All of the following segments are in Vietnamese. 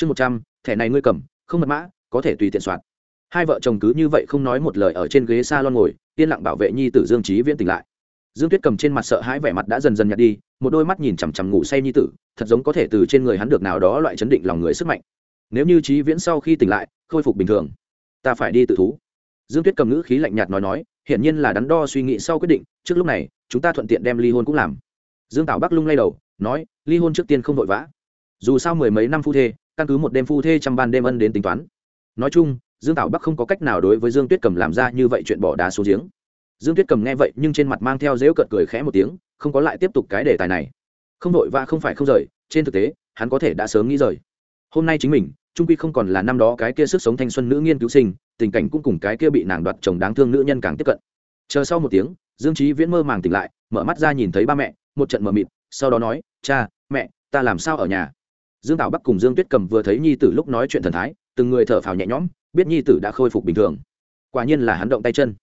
chương một trăm, thẻ này ngươi cầm, không mật mã, có thể tùy tiện soạn. Hai vợ chồng cứ như vậy không nói một lời ở trên ghế s a lon ngồi, yên lặng bảo vệ nhi tử dương trí viễn tỉnh lại. Dương tuyết cầm trên mặt sợ hãi vẻ mặt đã dần dần nhạt đi, một đôi mắt nhìn chằm chằm ngủ say nhi tử, thật giống có thể từ trên người hắn được nào đó loại chấn định lòng người sức mạnh. Nếu như trí viễn sau khi tỉnh lại, khôi phục bình thường, ta phải đi tự thú. Dương tuyết cầm ngữ khí lạnh nhạt nói nói, hiển nhiên là đắn đo suy nghĩ sau quyết định, trước lúc này, chúng ta thuận tiện đem ly hôn cũng làm. Dương tảo bắc lung lay đầu, nói, ly hôn trước tiên không vội vã. Dù sao mười mấy năm phu thê căn cứ một đêm phu thê trăm ban đêm ân đến tính toán. Nói chung, dương tảo bắc không có cách nào đối với dương tuyết cầm làm ra như vậy chuyện bỏ đá xuống giếng. Dương tuyết cầm nghe vậy nhưng trên mặt mang theo dễu cợt cười khẽ một tiếng, không có lại tiếp tục cái đề tài này. Không vội và không phải không rời, trên thực tế, hắn có thể đã sớm nghĩ rời. Hôm nay chính mình, trung quy không còn là năm đó cái kia sức sống thanh xuân nữ nghiên cứu sinh, tình cảnh cũng cùng cái kia bị nàng đoạt chồng đáng thương nữ nhân càng tiếp cận. Chờ sau một tiếng, dương trí viễn mơ màng tỉnh lại, mở mắt ra nhìn thấy ba mẹ, một trận mờ mịt, sau đó nói, cha, mẹ, ta làm sao ở nhà? Dương tảo bắc cùng dương tuyết cầm vừa thấy nhi tử lúc nói chuyện thần thái, từng người thở phào nhẹ nhõm, biết nhi tử đã khôi phục bình thường. Quả nhiên là hắn động tay chân.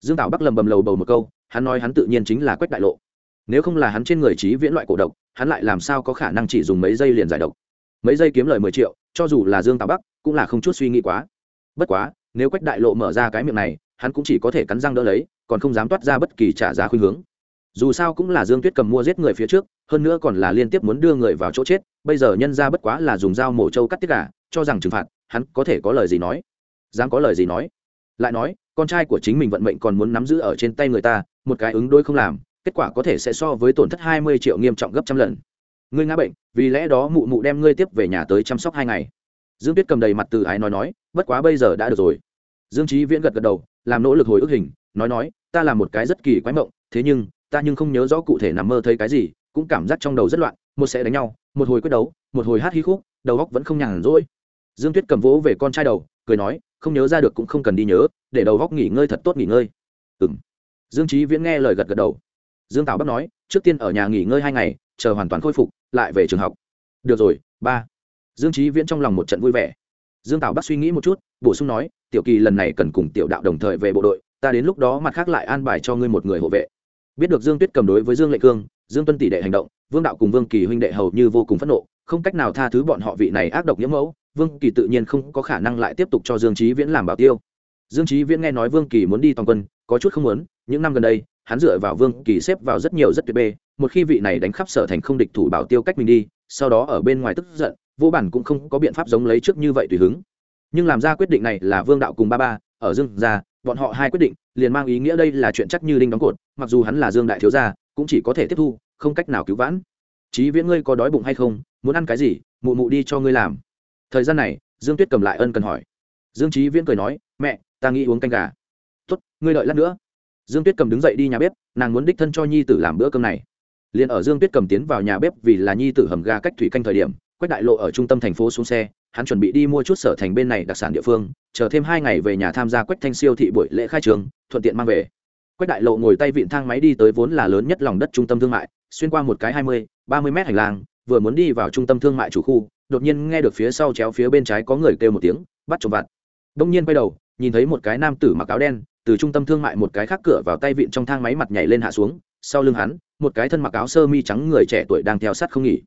Dương tảo bắc lầm bầm lầu bầu một câu, hắn nói hắn tự nhiên chính là quách đại lộ. Nếu không là hắn trên người trí viễn loại cổ độc, hắn lại làm sao có khả năng chỉ dùng mấy giây liền giải độc? Mấy giây kiếm lời mười triệu, cho dù là dương tảo bắc, cũng là không chút suy nghĩ quá. Bất quá, nếu quách đại lộ mở ra cái miệng này, hắn cũng chỉ có thể cắn răng đỡ lấy, còn không dám toát ra bất kỳ trả giá khuyên hướng dù sao cũng là dương tuyết cầm mua giết người phía trước, hơn nữa còn là liên tiếp muốn đưa người vào chỗ chết, bây giờ nhân ra bất quá là dùng dao mổ trâu cắt tiết cả cho rằng trừng phạt, hắn có thể có lời gì nói? Dám có lời gì nói? Lại nói, con trai của chính mình vận mệnh còn muốn nắm giữ ở trên tay người ta, một cái ứng đôi không làm, kết quả có thể sẽ so với tổn thất hai mươi triệu nghiêm trọng gấp trăm lần. Ngươi ngã bệnh, vì lẽ đó mụ mụ đem ngươi tiếp về nhà tới chăm sóc hai ngày. Dương tuyết cầm đầy mặt từ ái nói nói, bất quá bây giờ đã được rồi. Dương trí viễn gật gật đầu, làm nỗ lực hồi ức hình, nói nói, ta là một cái rất kỳ quái mộng, thế nhưng ta nhưng không nhớ rõ cụ thể nằm mơ thấy cái gì, cũng cảm giác trong đầu rất loạn, một sẽ đánh nhau, một hồi quyết đấu, một hồi hát hí khúc, đầu góc vẫn không nhàn rỗi. Dương tuyết cầm vỗ về con trai đầu, cười nói, không nhớ ra được cũng không cần đi nhớ, để đầu góc nghỉ ngơi thật tốt nghỉ ngơi. Ừ m dương trí viễn nghe lời gật gật đầu. Dương tào bắc nói, trước tiên ở nhà nghỉ ngơi hai ngày, chờ hoàn toàn khôi phục, lại về trường học. Được rồi, ba. Dương trí viễn trong lòng một trận vui vẻ. Dương tào bắc suy nghĩ một chút, bổ sung nói, tiểu kỳ lần này cần cùng tiểu đạo đồng thời về bộ đội, ta đến lúc đó mặt khác lại an bài cho ngươi một người hộ vệ biết được dương tuyết cầm đối với dương lệ cương, dương tuân tỷ đệ hành động, vương đạo cùng vương kỳ huynh đệ hầu như vô cùng phẫn nộ, không cách nào tha thứ bọn họ vị này ác độc nhiễm mẫu, vương kỳ tự nhiên không có khả năng lại tiếp tục cho dương trí viễn làm bảo tiêu. Dương trí viễn nghe nói vương kỳ muốn đi toàn quân, có chút không muốn, những năm gần đây, hắn dựa vào vương kỳ xếp vào rất nhiều rất tuyệt bê, một khi vị này đánh khắp sở thành không địch thủ bảo tiêu cách mình đi, sau đó ở bên ngoài tức giận, vô bản cũng không có biện pháp giống lấy trước như vậy tùy hứng. Nhưng làm ra quyết định này là vương đạo cùng ba ba, ở dương gia bọn họ hai quyết định, liền mang ý nghĩa đây là chuyện chắc như đinh đóng cột, mặc dù hắn là dương đại thiếu gia, cũng chỉ có thể tiếp thu, không cách nào cứu vãn. Chí viễn ngươi có đói bụng hay không, muốn ăn cái gì, mụ mụ đi cho ngươi làm. Thời gian này, dương tuyết cầm lại ân cần hỏi. Dương trí viễn cười nói, mẹ, ta nghĩ uống canh gà. Tốt, ngươi đợi lát nữa. Dương tuyết cầm đứng dậy đi nhà bếp, nàng muốn đích thân cho nhi tử làm bữa cơm này. Liền ở dương tuyết cầm tiến vào nhà bếp vì là nhi tử hầm gà cách thủy canh thời điểm, quách đại lộ ở trung tâm thành phố xuống xe hắn chuẩn bị đi mua chút sở thành bên này đặc sản địa phương, chờ thêm hai ngày về nhà tham gia quách thanh siêu thị buổi lễ khai trường, thuận tiện mang về. Quách đại lộ ngồi tay vịn thang máy đi tới vốn là lớn nhất lòng đất trung tâm thương mại, xuyên qua một cái hai mươi, ba mươi mét hành lang, vừa muốn đi vào trung tâm thương mại chủ khu, đột nhiên nghe được phía sau chéo phía bên trái có người kêu một tiếng, bắt trộm vặt. Đông nhiên quay đầu, nhìn thấy một cái nam tử mặc áo đen, từ trung tâm thương mại một cái khác cửa vào tay vịn trong thang máy mặt nhảy lên hạ xuống, sau lưng hắn, một cái thân mặc áo sơ mi trắng người trẻ tuổi đang theo sát không nghỉ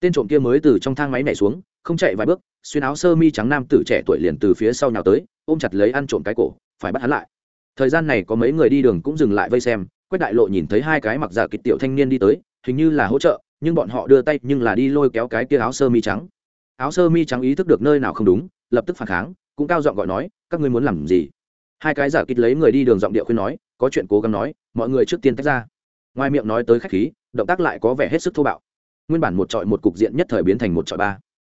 tên trộm kia mới từ trong thang máy nhảy xuống, không chạy vài bước, xuyên áo sơ mi trắng nam tử trẻ tuổi liền từ phía sau nhào tới, ôm chặt lấy ăn trộm cái cổ, phải bắt hắn lại. Thời gian này có mấy người đi đường cũng dừng lại vây xem, quách đại lộ nhìn thấy hai cái mặc giả kịch tiểu thanh niên đi tới, hình như là hỗ trợ, nhưng bọn họ đưa tay nhưng là đi lôi kéo cái kia áo sơ mi trắng. Áo sơ mi trắng ý thức được nơi nào không đúng, lập tức phản kháng, cũng cao giọng gọi nói, các ngươi muốn làm gì? Hai cái giả kịch lấy người đi đường giọng điệu khuyên nói, có chuyện cố gắng nói, mọi người trước tiên tách ra. Ngoài miệng nói tới khách khí, động tác lại có vẻ hết sức thô bạo nguyên bản một trọi một cục diện nhất thời biến thành một trọi ba.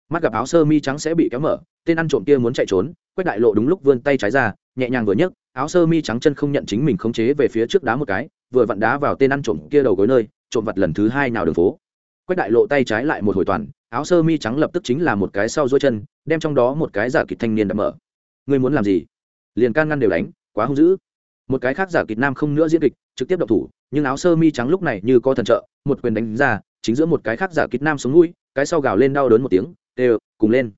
Mắt gặp áo sơ mi trắng sẽ bị kéo mở, tên ăn trộm kia muốn chạy trốn quách đại lộ đúng lúc vươn tay trái ra, nhẹ nhàng vừa nhấc, áo sơ mi trắng chân không nhận chính mình khống chế về phía trước đá một cái, vừa vặn đá vào tên ăn trộm kia đầu gối nơi, trộm vặt lần thứ hai nào đường phố. Quách đại lộ tay trái lại một hồi toàn, áo sơ mi trắng lập tức chính là một cái sau dối chân, đem trong đó một cái giả kịch thanh niên đã mở. Ngươi muốn làm gì? Liền can ngăn đều đánh, quá hung dữ. Một cái khác giả kịch nam không nữa diễn kịch, trực tiếp độc thủ, nhưng áo sơ mi trắng lúc này như có thần trợ, một quyền đánh ra chính giữa một cái khác giả kích nam xuống mũi, cái sau gào lên đau đớn một tiếng đều cùng lên.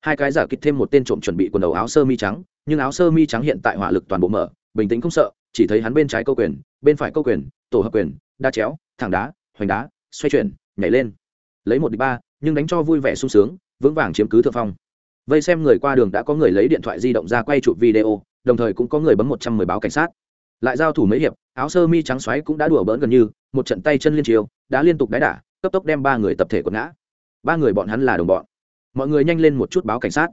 Hai cái giả kích thêm một tên trộm chuẩn bị quần đầu áo sơ mi trắng, nhưng áo sơ mi trắng hiện tại hỏa lực toàn bộ mở, bình tĩnh không sợ, chỉ thấy hắn bên trái câu quyền, bên phải câu quyền, tổ hợp quyền, đa chéo, thẳng đá, hoành đá, xoay chuyển, nhảy lên. Lấy một đi ba, nhưng đánh cho vui vẻ sung sướng, vững vàng chiếm cứ thượng phong. Vây xem người qua đường đã có người lấy điện thoại di động ra quay chụp video, đồng thời cũng có người bấm một trăm mười báo cảnh sát. Lại giao thủ mấy hiệp áo sơ mi trắng xoáy cũng đã đùa bỡn gần như, một trận tay chân liên chiều đã liên tục đáy đả, cấp tốc đem ba người tập thể quật ngã. Ba người bọn hắn là đồng bọn. Mọi người nhanh lên một chút báo cảnh sát.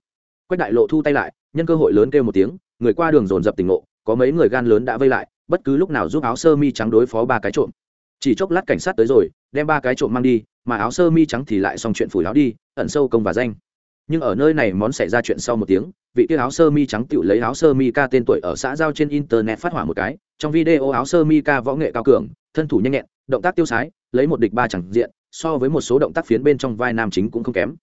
Quách đại lộ thu tay lại, nhân cơ hội lớn kêu một tiếng, người qua đường dồn dập tỉnh ngộ, có mấy người gan lớn đã vây lại, bất cứ lúc nào giúp áo sơ mi trắng đối phó ba cái trộm. Chỉ chốc lát cảnh sát tới rồi, đem ba cái trộm mang đi, mà áo sơ mi trắng thì lại xong chuyện phủi áo đi, ẩn sâu công và danh nhưng ở nơi này món xảy ra chuyện sau một tiếng, vị kia áo sơ mi trắng tựu lấy áo sơ mi ca tên tuổi ở xã giao trên internet phát hỏa một cái, trong video áo sơ mi ca võ nghệ cao cường, thân thủ nhanh nhẹn, động tác tiêu sái, lấy một địch ba chẳng diện, so với một số động tác phiến bên trong vai nam chính cũng không kém.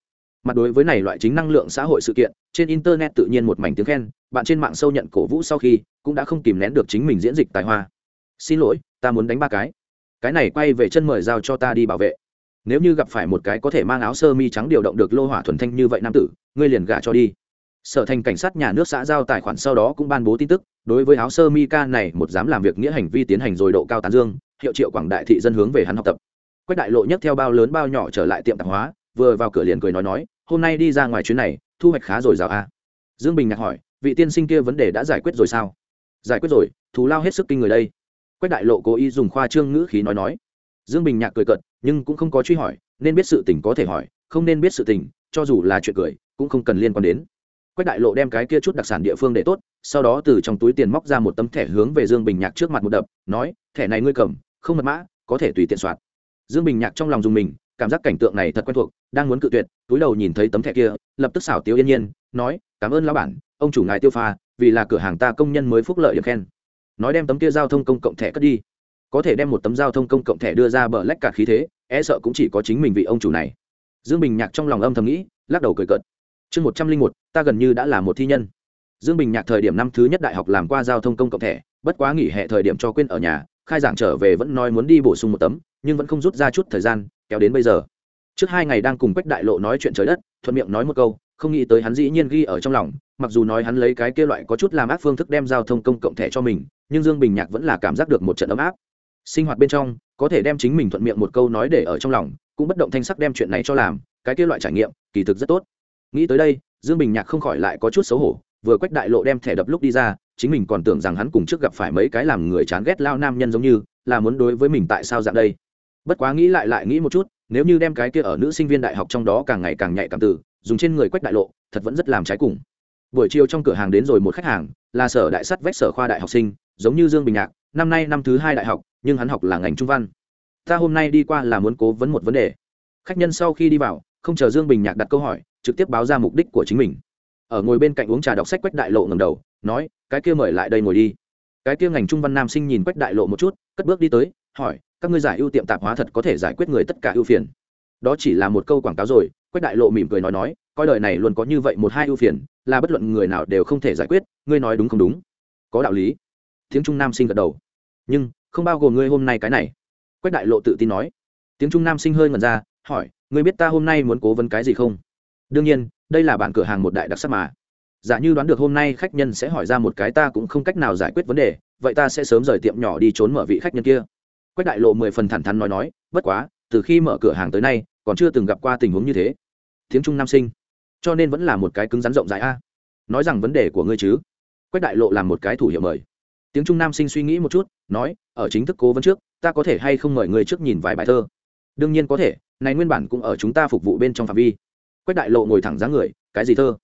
Mặt đối với này loại chính năng lượng xã hội sự kiện, trên internet tự nhiên một mảnh tiếng khen, bạn trên mạng sâu nhận cổ vũ sau khi, cũng đã không kìm nén được chính mình diễn dịch tài hoa. Xin lỗi, ta muốn đánh ba cái. Cái này quay về chân mời giao cho ta đi bảo vệ nếu như gặp phải một cái có thể mang áo sơ mi trắng điều động được lô hỏa thuần thanh như vậy nam tử, ngươi liền gả cho đi. Sở thành cảnh sát nhà nước xã giao tài khoản sau đó cũng ban bố tin tức, đối với áo sơ mi ca này một dám làm việc nghĩa hành vi tiến hành rồi độ cao tán dương, hiệu triệu quảng đại thị dân hướng về hắn học tập. Quách đại lộ nhất theo bao lớn bao nhỏ trở lại tiệm tạp hóa, vừa vào cửa liền cười nói nói, hôm nay đi ra ngoài chuyến này, thu hoạch khá rồi rào a. Dương bình ngạc hỏi, vị tiên sinh kia vấn đề đã giải quyết rồi sao? Giải quyết rồi, thù lao hết sức kinh người đây. Quách đại lộ cố ý dùng khoa trương ngữ khí nói nói dương bình nhạc cười cợt, nhưng cũng không có truy hỏi nên biết sự tình có thể hỏi không nên biết sự tình cho dù là chuyện cười cũng không cần liên quan đến. Quách đại lộ đem cái kia chút đặc sản địa phương để tốt sau đó từ trong túi tiền móc ra một tấm thẻ hướng về dương bình nhạc trước mặt một đập nói thẻ này ngươi cầm không mật mã có thể tùy tiện soạt dương bình nhạc trong lòng dùng mình cảm giác cảnh tượng này thật quen thuộc đang muốn cự tuyệt túi đầu nhìn thấy tấm thẻ kia lập tức xảo tiếu yên nhiên nói cảm ơn lão bản ông chủ ngài tiêu pha vì là cửa hàng ta công nhân mới phúc lợi được khen. Nói đem tấm kia giao thông công cộng thẻ cất đi có thể đem một tấm giao thông công cộng thẻ đưa ra bờ lách cả khí thế e sợ cũng chỉ có chính mình vị ông chủ này. Dương bình nhạc trong lòng âm thầm nghĩ, lắc đầu cười cợt. Chương một trăm linh một, ta gần như đã là một thi nhân. Dương bình nhạc thời điểm năm thứ nhất đại học làm qua giao thông công cộng thẻ, bất quá nghỉ hè thời điểm cho quên ở nhà, khai giảng trở về vẫn nói muốn đi bổ sung một tấm, nhưng vẫn không rút ra chút thời gian, kéo đến bây giờ. Trước hai ngày đang cùng quách đại lộ nói chuyện trời đất, thuận miệng nói một câu, không nghĩ tới hắn dĩ nhiên ghi ở trong lòng, mặc dù nói hắn lấy cái kia loại có chút làm ác phương thức đem giao thông công cộng thẻ cho mình, nhưng dương bình nhạc vẫn là cảm giác được một trận ấm áp sinh hoạt bên trong, có thể đem chính mình thuận miệng một câu nói để ở trong lòng, cũng bất động thanh sắc đem chuyện này cho làm, cái kia loại trải nghiệm, kỳ thực rất tốt. Nghĩ tới đây, dương bình nhạc không khỏi lại có chút xấu hổ, vừa quách đại lộ đem thẻ đập lúc đi ra, chính mình còn tưởng rằng hắn cùng trước gặp phải mấy cái làm người chán ghét lao nam nhân giống như, là muốn đối với mình tại sao dạng đây. Bất quá nghĩ lại lại nghĩ một chút, nếu như đem cái kia ở nữ sinh viên đại học trong đó càng ngày càng nhạy cảm tử dùng trên người quách đại lộ, thật vẫn rất làm trái cùng. Buổi chiều trong cửa hàng đến rồi một khách hàng, là sở đại sắt vách sở khoa đại học sinh, giống như dương bình nhạc, năm nay năm thứ hai đại học nhưng hắn học là ngành trung văn. Ta hôm nay đi qua là muốn cố vấn một vấn đề. Khách nhân sau khi đi vào, không chờ dương bình nhạc đặt câu hỏi, trực tiếp báo ra mục đích của chính mình. Ở ngồi bên cạnh uống trà đọc sách quách đại lộ ngầm đầu, nói, cái kia mời lại đây ngồi đi. Cái kia ngành trung văn nam sinh nhìn quách đại lộ một chút, cất bước đi tới, hỏi, các ngươi giải ưu tiệm tạp hóa thật có thể giải quyết người tất cả ưu phiền? Đó chỉ là một câu quảng cáo rồi, quách đại lộ mỉm cười nói nói, coi đời này luôn có như vậy một hai ưu phiền, là bất luận người nào đều không thể giải quyết, ngươi nói đúng không đúng? Có đạo lý. Tiếng trung nam sinh gật đầu. Nhưng không bao gồm ngươi hôm nay cái này. Quách đại lộ tự tin nói. Tiếng trung nam sinh hơi ngẩn ra, hỏi, ngươi biết ta hôm nay muốn cố vấn cái gì không? Đương nhiên, đây là bản cửa hàng một đại đặc sắc mà. Giả như đoán được hôm nay khách nhân sẽ hỏi ra một cái ta cũng không cách nào giải quyết vấn đề, vậy ta sẽ sớm rời tiệm nhỏ đi trốn mở vị khách nhân kia. Quách đại lộ mười phần thẳng thắn nói nói, bất quá, từ khi mở cửa hàng tới nay, còn chưa từng gặp qua tình huống như thế. Tiếng trung nam sinh. Cho nên vẫn là một cái cứng rắn rộng rãi a. Nói rằng vấn đề của ngươi chứ. Quách đại lộ làm một cái thủ hiệu mời tiếng trung nam sinh suy nghĩ một chút nói ở chính thức cố vấn trước ta có thể hay không mời người trước nhìn vài bài thơ? Đương nhiên có thể này nguyên bản cũng ở chúng ta phục vụ bên trong phạm vi. Quách đại lộ ngồi thẳng dáng người cái gì thơ?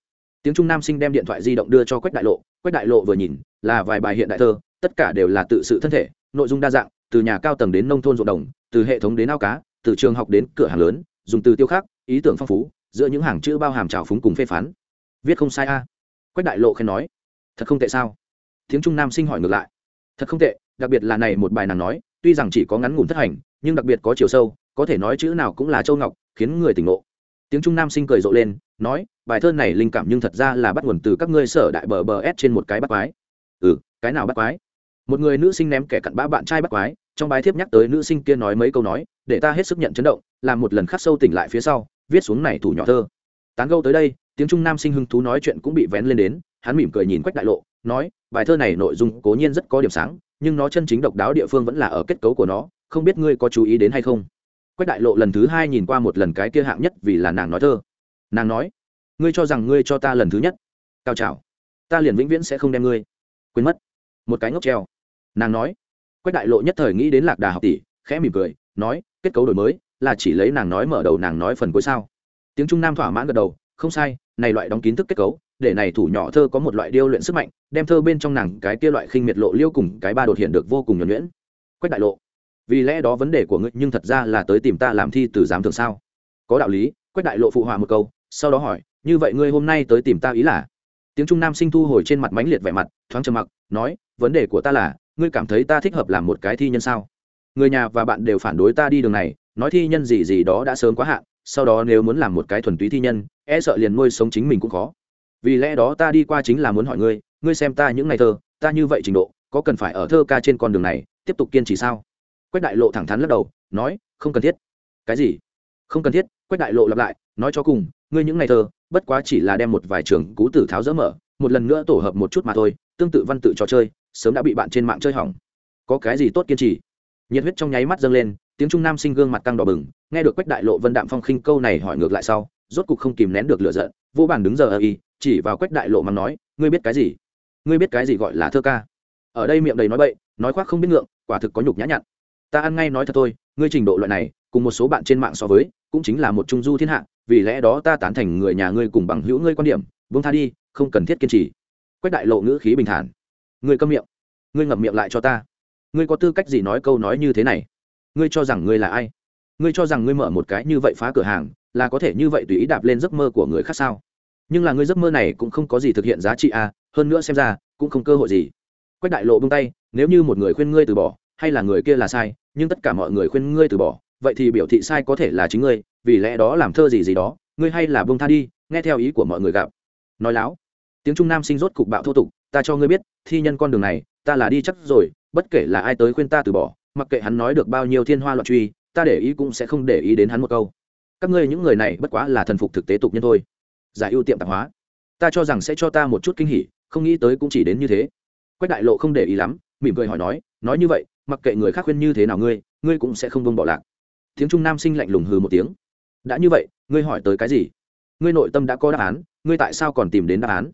Tiếng trung nam sinh đem điện thoại di động đưa cho quách đại lộ quách đại lộ vừa nhìn là vài bài hiện đại thơ tất cả đều là tự sự thân thể nội dung đa dạng từ nhà cao tầng đến nông thôn ruộng đồng từ hệ thống đến ao cá từ trường học đến cửa hàng lớn dùng từ tiêu khác, ý tưởng phong phú giữa những hàng chữ bao hàm trào phúng cùng phê phán. Viết không sai a. Quách đại lộ khen nói thật không tệ sao? Tiếng trung nam sinh hỏi ngược lại. Thật không tệ, đặc biệt là này một bài nàng nói, tuy rằng chỉ có ngắn ngủn thất hành, nhưng đặc biệt có chiều sâu, có thể nói chữ nào cũng là châu ngọc, khiến người tỉnh ngộ. Tiếng trung nam sinh cười rộ lên, nói, bài thơ này linh cảm nhưng thật ra là bắt nguồn từ các ngươi sở đại bờ bờ s trên một cái bắt quái. Ừ cái nào bắt quái? Một người nữ sinh ném kẻ cặn bã bạn trai bắt quái, trong bài thiếp nhắc tới nữ sinh kia nói mấy câu nói, để ta hết sức nhận chấn động, làm một lần khắc sâu tỉnh lại phía sau, viết xuống này thủ nhỏ thơ. Tán gâu tới đây tiếng trung nam sinh hưng thú nói chuyện cũng bị vén lên đến, hắn mỉm cười nhìn quách đại lộ nói, bài thơ này nội dung cố nhiên rất có điểm sáng, nhưng nó chân chính độc đáo địa phương vẫn là ở kết cấu của nó, không biết ngươi có chú ý đến hay không? Quách đại lộ lần thứ hai nhìn qua một lần cái kia hạng nhất vì là nàng nói thơ. Nàng nói, ngươi cho rằng ngươi cho ta lần thứ nhất. Cao trào. Ta liền vĩnh viễn sẽ không đem ngươi. Quên mất. Một cái ngốc treo. Nàng nói, quách đại lộ nhất thời nghĩ đến lạc đà học tỷ, khẽ mỉm cười, nói, kết cấu đổi mới, là chỉ lấy nàng nói mở đầu nàng nói phần cuối sao. Tiếng trung nam thỏa mãn gật đầu, không sai, này loại đóng kín thức kết cấu để này thủ nhỏ thơ có một loại điêu luyện sức mạnh, đem thơ bên trong nàng cái kia loại khinh miệt lộ liêu cùng cái ba đột hiện được vô cùng nhuẩn nhuyễn. Quách đại lộ, vì lẽ đó vấn đề của ngươi nhưng thật ra là tới tìm ta làm thi từ giám thường sao? Có đạo lý, quách đại lộ phụ họa một câu, sau đó hỏi, như vậy ngươi hôm nay tới tìm ta ý là? Tiếng trung nam sinh thu hồi trên mặt mãnh liệt vẻ mặt, thoáng trầm mặc, nói, vấn đề của ta là, ngươi cảm thấy ta thích hợp làm một cái thi nhân sao? Người nhà và bạn đều phản đối ta đi đường này, nói thi nhân gì gì đó đã sớm quá hạn, sau đó nếu muốn làm một cái thuần túy thi nhân e sợ liền nuôi sống chính mình cũng khó vì lẽ đó ta đi qua chính là muốn hỏi ngươi ngươi xem ta những ngày thơ, ta như vậy trình độ, có cần phải ở thơ ca trên con đường này, tiếp tục kiên trì sao? Quách đại lộ thẳng thắn lắc đầu, nói, không cần thiết. Cái gì? Không cần thiết, quách đại lộ lặp lại, nói cho cùng, ngươi những ngày thơ, bất quá chỉ là đem một vài trường cú tử tháo dỡ mở, một lần nữa tổ hợp một chút mà thôi, tương tự văn tự trò chơi, sớm đã bị bạn trên mạng chơi hỏng. Có cái gì tốt kiên trì? Nhiệt huyết trong nháy mắt dâng lên, tiếng trung nam sinh gương mặt căng đỏ bừng, nghe được quách đại lộ vân đạm phong khinh câu này hỏi ngược lại sau, rốt cục không kìm nén được lửa giận, vô bàn đứng giờ ơ y chỉ vào quách đại lộ mà nói, ngươi biết cái gì? Ngươi biết cái gì gọi là thơ ca? Ở đây miệng đầy nói bậy, nói khoác không biết ngượng, quả thực có nhục nhã nhặn. Ta ăn ngay nói thật thôi, ngươi trình độ loại này, cùng một số bạn trên mạng so với, cũng chính là một trung du thiên hạ, vì lẽ đó ta tán thành người nhà ngươi cùng bằng hữu ngươi quan điểm, buông tha đi, không cần thiết kiên trì. Quách đại lộ ngữ khí bình thản. Ngươi câm miệng, ngươi ngậm miệng lại cho ta. Ngươi có tư cách gì nói câu nói như thế này? Ngươi cho rằng ngươi là ai? Ngươi cho rằng ngươi mở một cái như vậy phá cửa hàng, là có thể như vậy tùy ý đạp lên giấc mơ của người khác sao? Nhưng là ngươi giấc mơ này cũng không có gì thực hiện giá trị à hơn nữa xem ra, cũng không cơ hội gì. Quách đại lộ bung tay, nếu như một người khuyên ngươi từ bỏ, hay là người kia là sai, nhưng tất cả mọi người khuyên ngươi từ bỏ, vậy thì biểu thị sai có thể là chính ngươi, vì lẽ đó làm thơ gì gì đó, ngươi hay là bông tha đi, nghe theo ý của mọi người gặp. Nói láo, tiếng trung nam sinh rốt cục bạo thô tục, ta cho ngươi biết, thi nhân con đường này, ta là đi chắc rồi, bất kể là ai tới khuyên ta từ bỏ, mặc kệ hắn nói được bao nhiêu thiên hoa loạn truy, ta để ý cũng sẽ không để ý đến hắn một câu. Các ngươi những người này bất quá là thần phục thực tế tục nhân thôi giải ưu tiệm tạp hóa. Ta cho rằng sẽ cho ta một chút kinh hỉ, không nghĩ tới cũng chỉ đến như thế. Quách đại lộ không để ý lắm, mỉm cười hỏi nói nói như vậy, mặc kệ người khác khuyên như thế nào ngươi ngươi cũng sẽ không bông bỏ lạc. Tiếng trung nam sinh lạnh lùng hừ một tiếng. Đã như vậy, ngươi hỏi tới cái gì? Ngươi nội tâm đã có đáp án, ngươi tại sao còn tìm đến đáp án?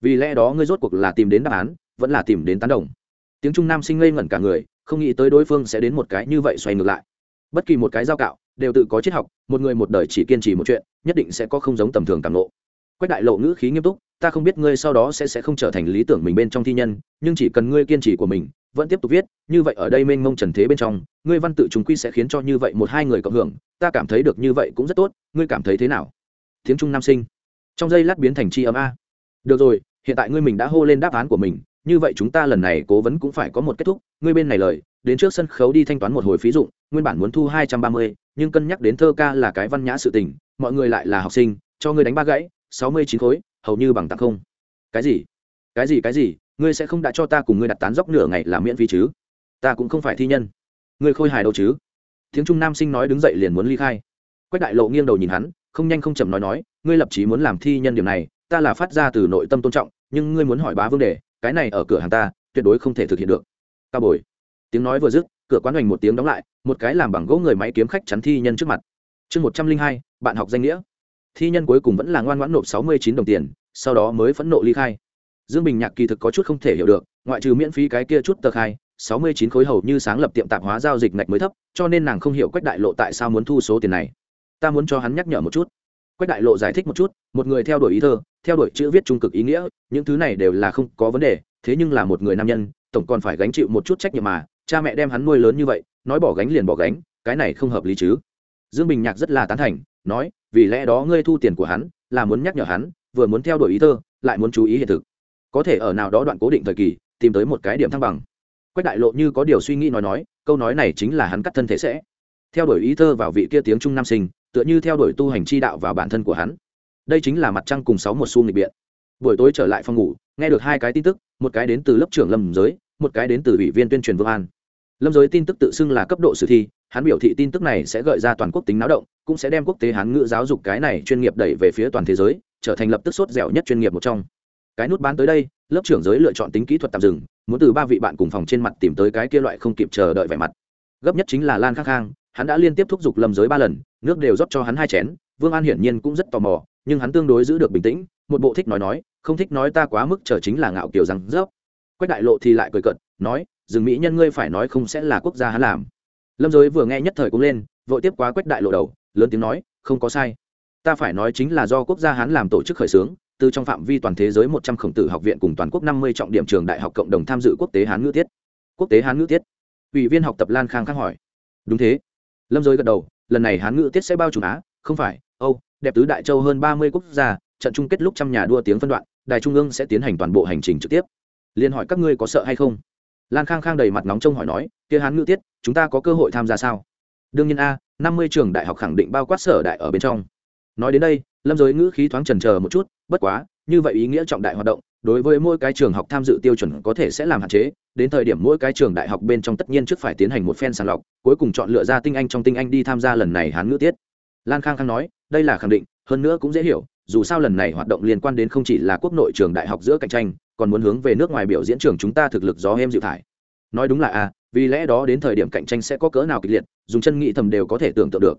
Vì lẽ đó ngươi rốt cuộc là tìm đến đáp án, vẫn là tìm đến tán đồng. Tiếng trung nam sinh ngây ngẩn cả người, không nghĩ tới đối phương sẽ đến một cái như vậy xoay ngược lại. Bất kỳ một cái giao cạo, đều tự có triết học, một người một đời chỉ kiên trì một chuyện nhất định sẽ có không giống tầm thường cảm nộ. Quách đại lộ ngữ khí nghiêm túc, ta không biết ngươi sau đó sẽ sẽ không trở thành lý tưởng mình bên trong thi nhân, nhưng chỉ cần ngươi kiên trì của mình, vẫn tiếp tục viết, như vậy ở đây mênh mông trần thế bên trong, ngươi văn tự chúng quy sẽ khiến cho như vậy một hai người cộng hưởng, ta cảm thấy được như vậy cũng rất tốt, ngươi cảm thấy thế nào? Tiếng trung nam sinh. Trong giây lát biến thành chi âm a. Được rồi, hiện tại ngươi mình đã hô lên đáp án của mình, như vậy chúng ta lần này cố vấn cũng phải có một kết thúc, ngươi bên này lời, đến trước sân khấu đi thanh toán một hồi phí dụng, nguyên bản muốn thu hai trăm ba mươi, nhưng cân nhắc đến thơ ca là cái văn nhã sự tình mọi người lại là học sinh, cho ngươi đánh ba gãy, sáu mươi chín khối, hầu như bằng tặng không. Cái gì? Cái gì cái gì? Ngươi sẽ không đã cho ta cùng ngươi đặt tán dốc nửa ngày làm miễn phí chứ? Ta cũng không phải thi nhân. Ngươi khôi hài đâu chứ? Tiếng trung nam sinh nói đứng dậy liền muốn ly khai. Quách đại lộ nghiêng đầu nhìn hắn, không nhanh không chậm nói nói, ngươi lập chí muốn làm thi nhân điểm này, ta là phát ra từ nội tâm tôn trọng, nhưng ngươi muốn hỏi bá vương đề, cái này ở cửa hàng ta, tuyệt đối không thể thực hiện được. Cao bồi. Tiếng nói vừa dứt, cửa quán hoành một tiếng đóng lại, một cái làm bằng gỗ người máy kiếm khách chắn thi nhân trước mặt. Chương một trăm linh hai bạn học danh nghĩa. Thi nhân cuối cùng vẫn là ngoan ngoãn nộp sáu mươi chín đồng tiền, sau đó mới phẫn nộ ly khai. Dương bình nhạc kỳ thực có chút không thể hiểu được, ngoại trừ miễn phí cái kia chút tờ khai, sáu mươi chín khối hầu như sáng lập tiệm tạp hóa giao dịch ngạch mới thấp, cho nên nàng không hiểu quách đại lộ tại sao muốn thu số tiền này. Ta muốn cho hắn nhắc nhở một chút. Quách đại lộ giải thích một chút, một người theo đuổi ý thơ, theo đuổi chữ viết trung cực ý nghĩa, những thứ này đều là không có vấn đề, thế nhưng là một người nam nhân, tổng còn phải gánh chịu một chút trách nhiệm mà, cha mẹ đem hắn nuôi lớn như vậy, nói bỏ gánh liền bỏ gánh, cái này không hợp lý chứ. Dương bình nhạc rất là tán thành nói, vì lẽ đó ngươi thu tiền của hắn, là muốn nhắc nhở hắn, vừa muốn theo đuổi ý thơ, lại muốn chú ý hiện thực. Có thể ở nào đó đoạn cố định thời kỳ, tìm tới một cái điểm thăng bằng. Quách đại lộ như có điều suy nghĩ nói nói, câu nói này chính là hắn cắt thân thể sẽ. Theo đuổi ý thơ vào vị kia tiếng trung nam sinh, tựa như theo đuổi tu hành chi đạo vào bản thân của hắn. Đây chính là mặt trăng cùng sáu một xu nghịch biện. Buổi tối trở lại phòng ngủ, nghe được hai cái tin tức, một cái đến từ lớp trưởng lâm giới, một cái đến từ ủy viên tuyên truyền vương an lâm giới tin tức tự xưng là cấp độ sử thi hắn biểu thị tin tức này sẽ gợi ra toàn quốc tính náo động cũng sẽ đem quốc tế hán ngữ giáo dục cái này chuyên nghiệp đẩy về phía toàn thế giới trở thành lập tức sốt dẻo nhất chuyên nghiệp một trong. Cái nút bán tới đây lớp trưởng giới lựa chọn tính kỹ thuật tạm dừng muốn từ ba vị bạn cùng phòng trên mặt tìm tới cái kia loại không kịp chờ đợi vẻ mặt. Gấp nhất chính là lan khắc khang hắn đã liên tiếp thúc giục lâm giới ba lần nước đều rót cho hắn hai chén vương an hiển nhiên cũng rất tò mò nhưng hắn tương đối giữ được bình tĩnh một bộ thích nói nói không thích nói ta quá mức chờ chính là ngạo kiểu rằng rớp. Quách đại lộ thì lại cười cợt, nói rừng mỹ nhân ngươi phải nói không sẽ là quốc gia hắn làm. Lâm giới vừa nghe nhất thời cũng lên, vội tiếp quá quách đại lộ đầu, lớn tiếng nói, không có sai. Ta phải nói chính là do quốc gia hán làm tổ chức khởi xướng, từ trong phạm vi toàn thế giới một trăm khổng tử học viện cùng toàn quốc năm mươi trọng điểm trường đại học cộng đồng tham dự quốc tế hán ngữ tiết. Quốc tế hán ngữ tiết? Ủy viên học tập lan khang khang hỏi. Đúng thế. Lâm giới gật đầu, lần này hán ngữ tiết sẽ bao trùm á, không phải, âu, đẹp tứ đại châu hơn ba mươi quốc gia, trận chung kết lúc trăm nhà đua tiếng phân đoạn, đài trung ương sẽ tiến hành toàn bộ hành trình trực tiếp. Liên hỏi các ngươi có sợ hay không? Lan khang khang đầy mặt nóng trông hỏi nói, kia hán ngữ tiết, chúng ta có cơ hội tham gia sao? Đương nhiên a, năm mươi trường đại học khẳng định bao quát sở đại ở bên trong. Nói đến đây, lâm giới ngữ khí thoáng trần trờ một chút, bất quá, như vậy ý nghĩa trọng đại hoạt động, đối với mỗi cái trường học tham dự tiêu chuẩn có thể sẽ làm hạn chế, đến thời điểm mỗi cái trường đại học bên trong tất nhiên trước phải tiến hành một phen sàng lọc, cuối cùng chọn lựa ra tinh anh trong tinh anh đi tham gia lần này hán ngữ tiết. Lan khang khang nói, đây là khẳng định, hơn nữa cũng dễ hiểu dù sao lần này hoạt động liên quan đến không chỉ là quốc nội trường đại học giữa cạnh tranh, còn muốn hướng về nước ngoài biểu diễn trường chúng ta thực lực gió em dịu thải. Nói đúng là a, vì lẽ đó đến thời điểm cạnh tranh sẽ có cỡ nào kịch liệt, dùng chân nghĩ thầm đều có thể tưởng tượng được.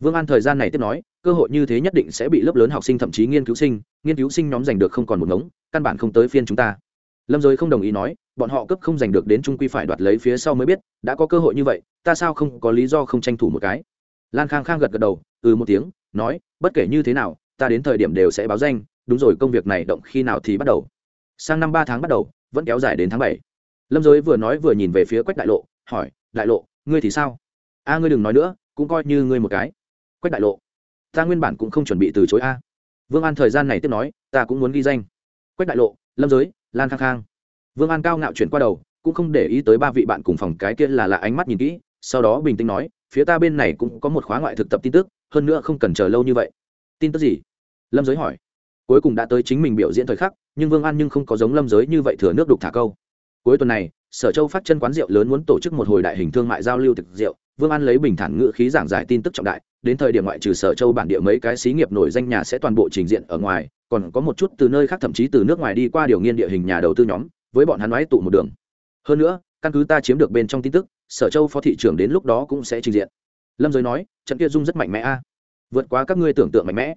Vương an thời gian này tiếp nói, cơ hội như thế nhất định sẽ bị lớp lớn học sinh thậm chí nghiên cứu sinh, nghiên cứu sinh nhóm giành được không còn một ngống, căn bản không tới phiên chúng ta. Lâm giới không đồng ý nói, bọn họ cấp không giành được đến trung quy phải đoạt lấy phía sau mới biết, đã có cơ hội như vậy, ta sao không có lý do không tranh thủ một cái? Lan khang khang gật gật đầu ừ một tiếng, nói, bất kể như thế nào ta đến thời điểm đều sẽ báo danh, đúng rồi, công việc này động khi nào thì bắt đầu? Sang năm ba tháng bắt đầu, vẫn kéo dài đến tháng bảy. Lâm giới vừa nói vừa nhìn về phía quách đại lộ, hỏi, đại lộ, ngươi thì sao? A, ngươi đừng nói nữa, cũng coi như ngươi một cái. Quách đại lộ, ta nguyên bản cũng không chuẩn bị từ chối a. Vương an thời gian này tiếp nói, ta cũng muốn ghi danh. Quách đại lộ, lâm giới, lan khang khang. Vương an cao ngạo chuyển qua đầu, cũng không để ý tới ba vị bạn cùng phòng cái kia là lạ ánh mắt nhìn kỹ, sau đó bình tĩnh nói, phía ta bên này cũng có một khóa ngoại thực tập tin tức, hơn nữa không cần chờ lâu như vậy. Tin tức gì? Lâm giới hỏi. Cuối cùng đã tới chính mình biểu diễn thời khắc, nhưng vương an nhưng không có giống lâm giới như vậy thừa nước đục thả câu. Cuối tuần này, sở châu phát chân quán rượu lớn muốn tổ chức một hồi đại hình thương mại giao lưu thực rượu. Vương an lấy bình thản ngữ khí giảng giải tin tức trọng đại. Đến thời điểm ngoại trừ sở châu bản địa mấy cái xí nghiệp nổi danh nhà sẽ toàn bộ trình diện ở ngoài, còn có một chút từ nơi khác thậm chí từ nước ngoài đi qua điều nghiên địa hình nhà đầu tư nhóm, với bọn hắn nói tụ một đường. Hơn nữa, căn cứ ta chiếm được bên trong tin tức, sở châu phó thị trưởng đến lúc đó cũng sẽ trình diện. Lâm giới nói, trận kia dung rất mạnh mẽ a. Vượt quá các ngươi tưởng tượng mạnh mẽ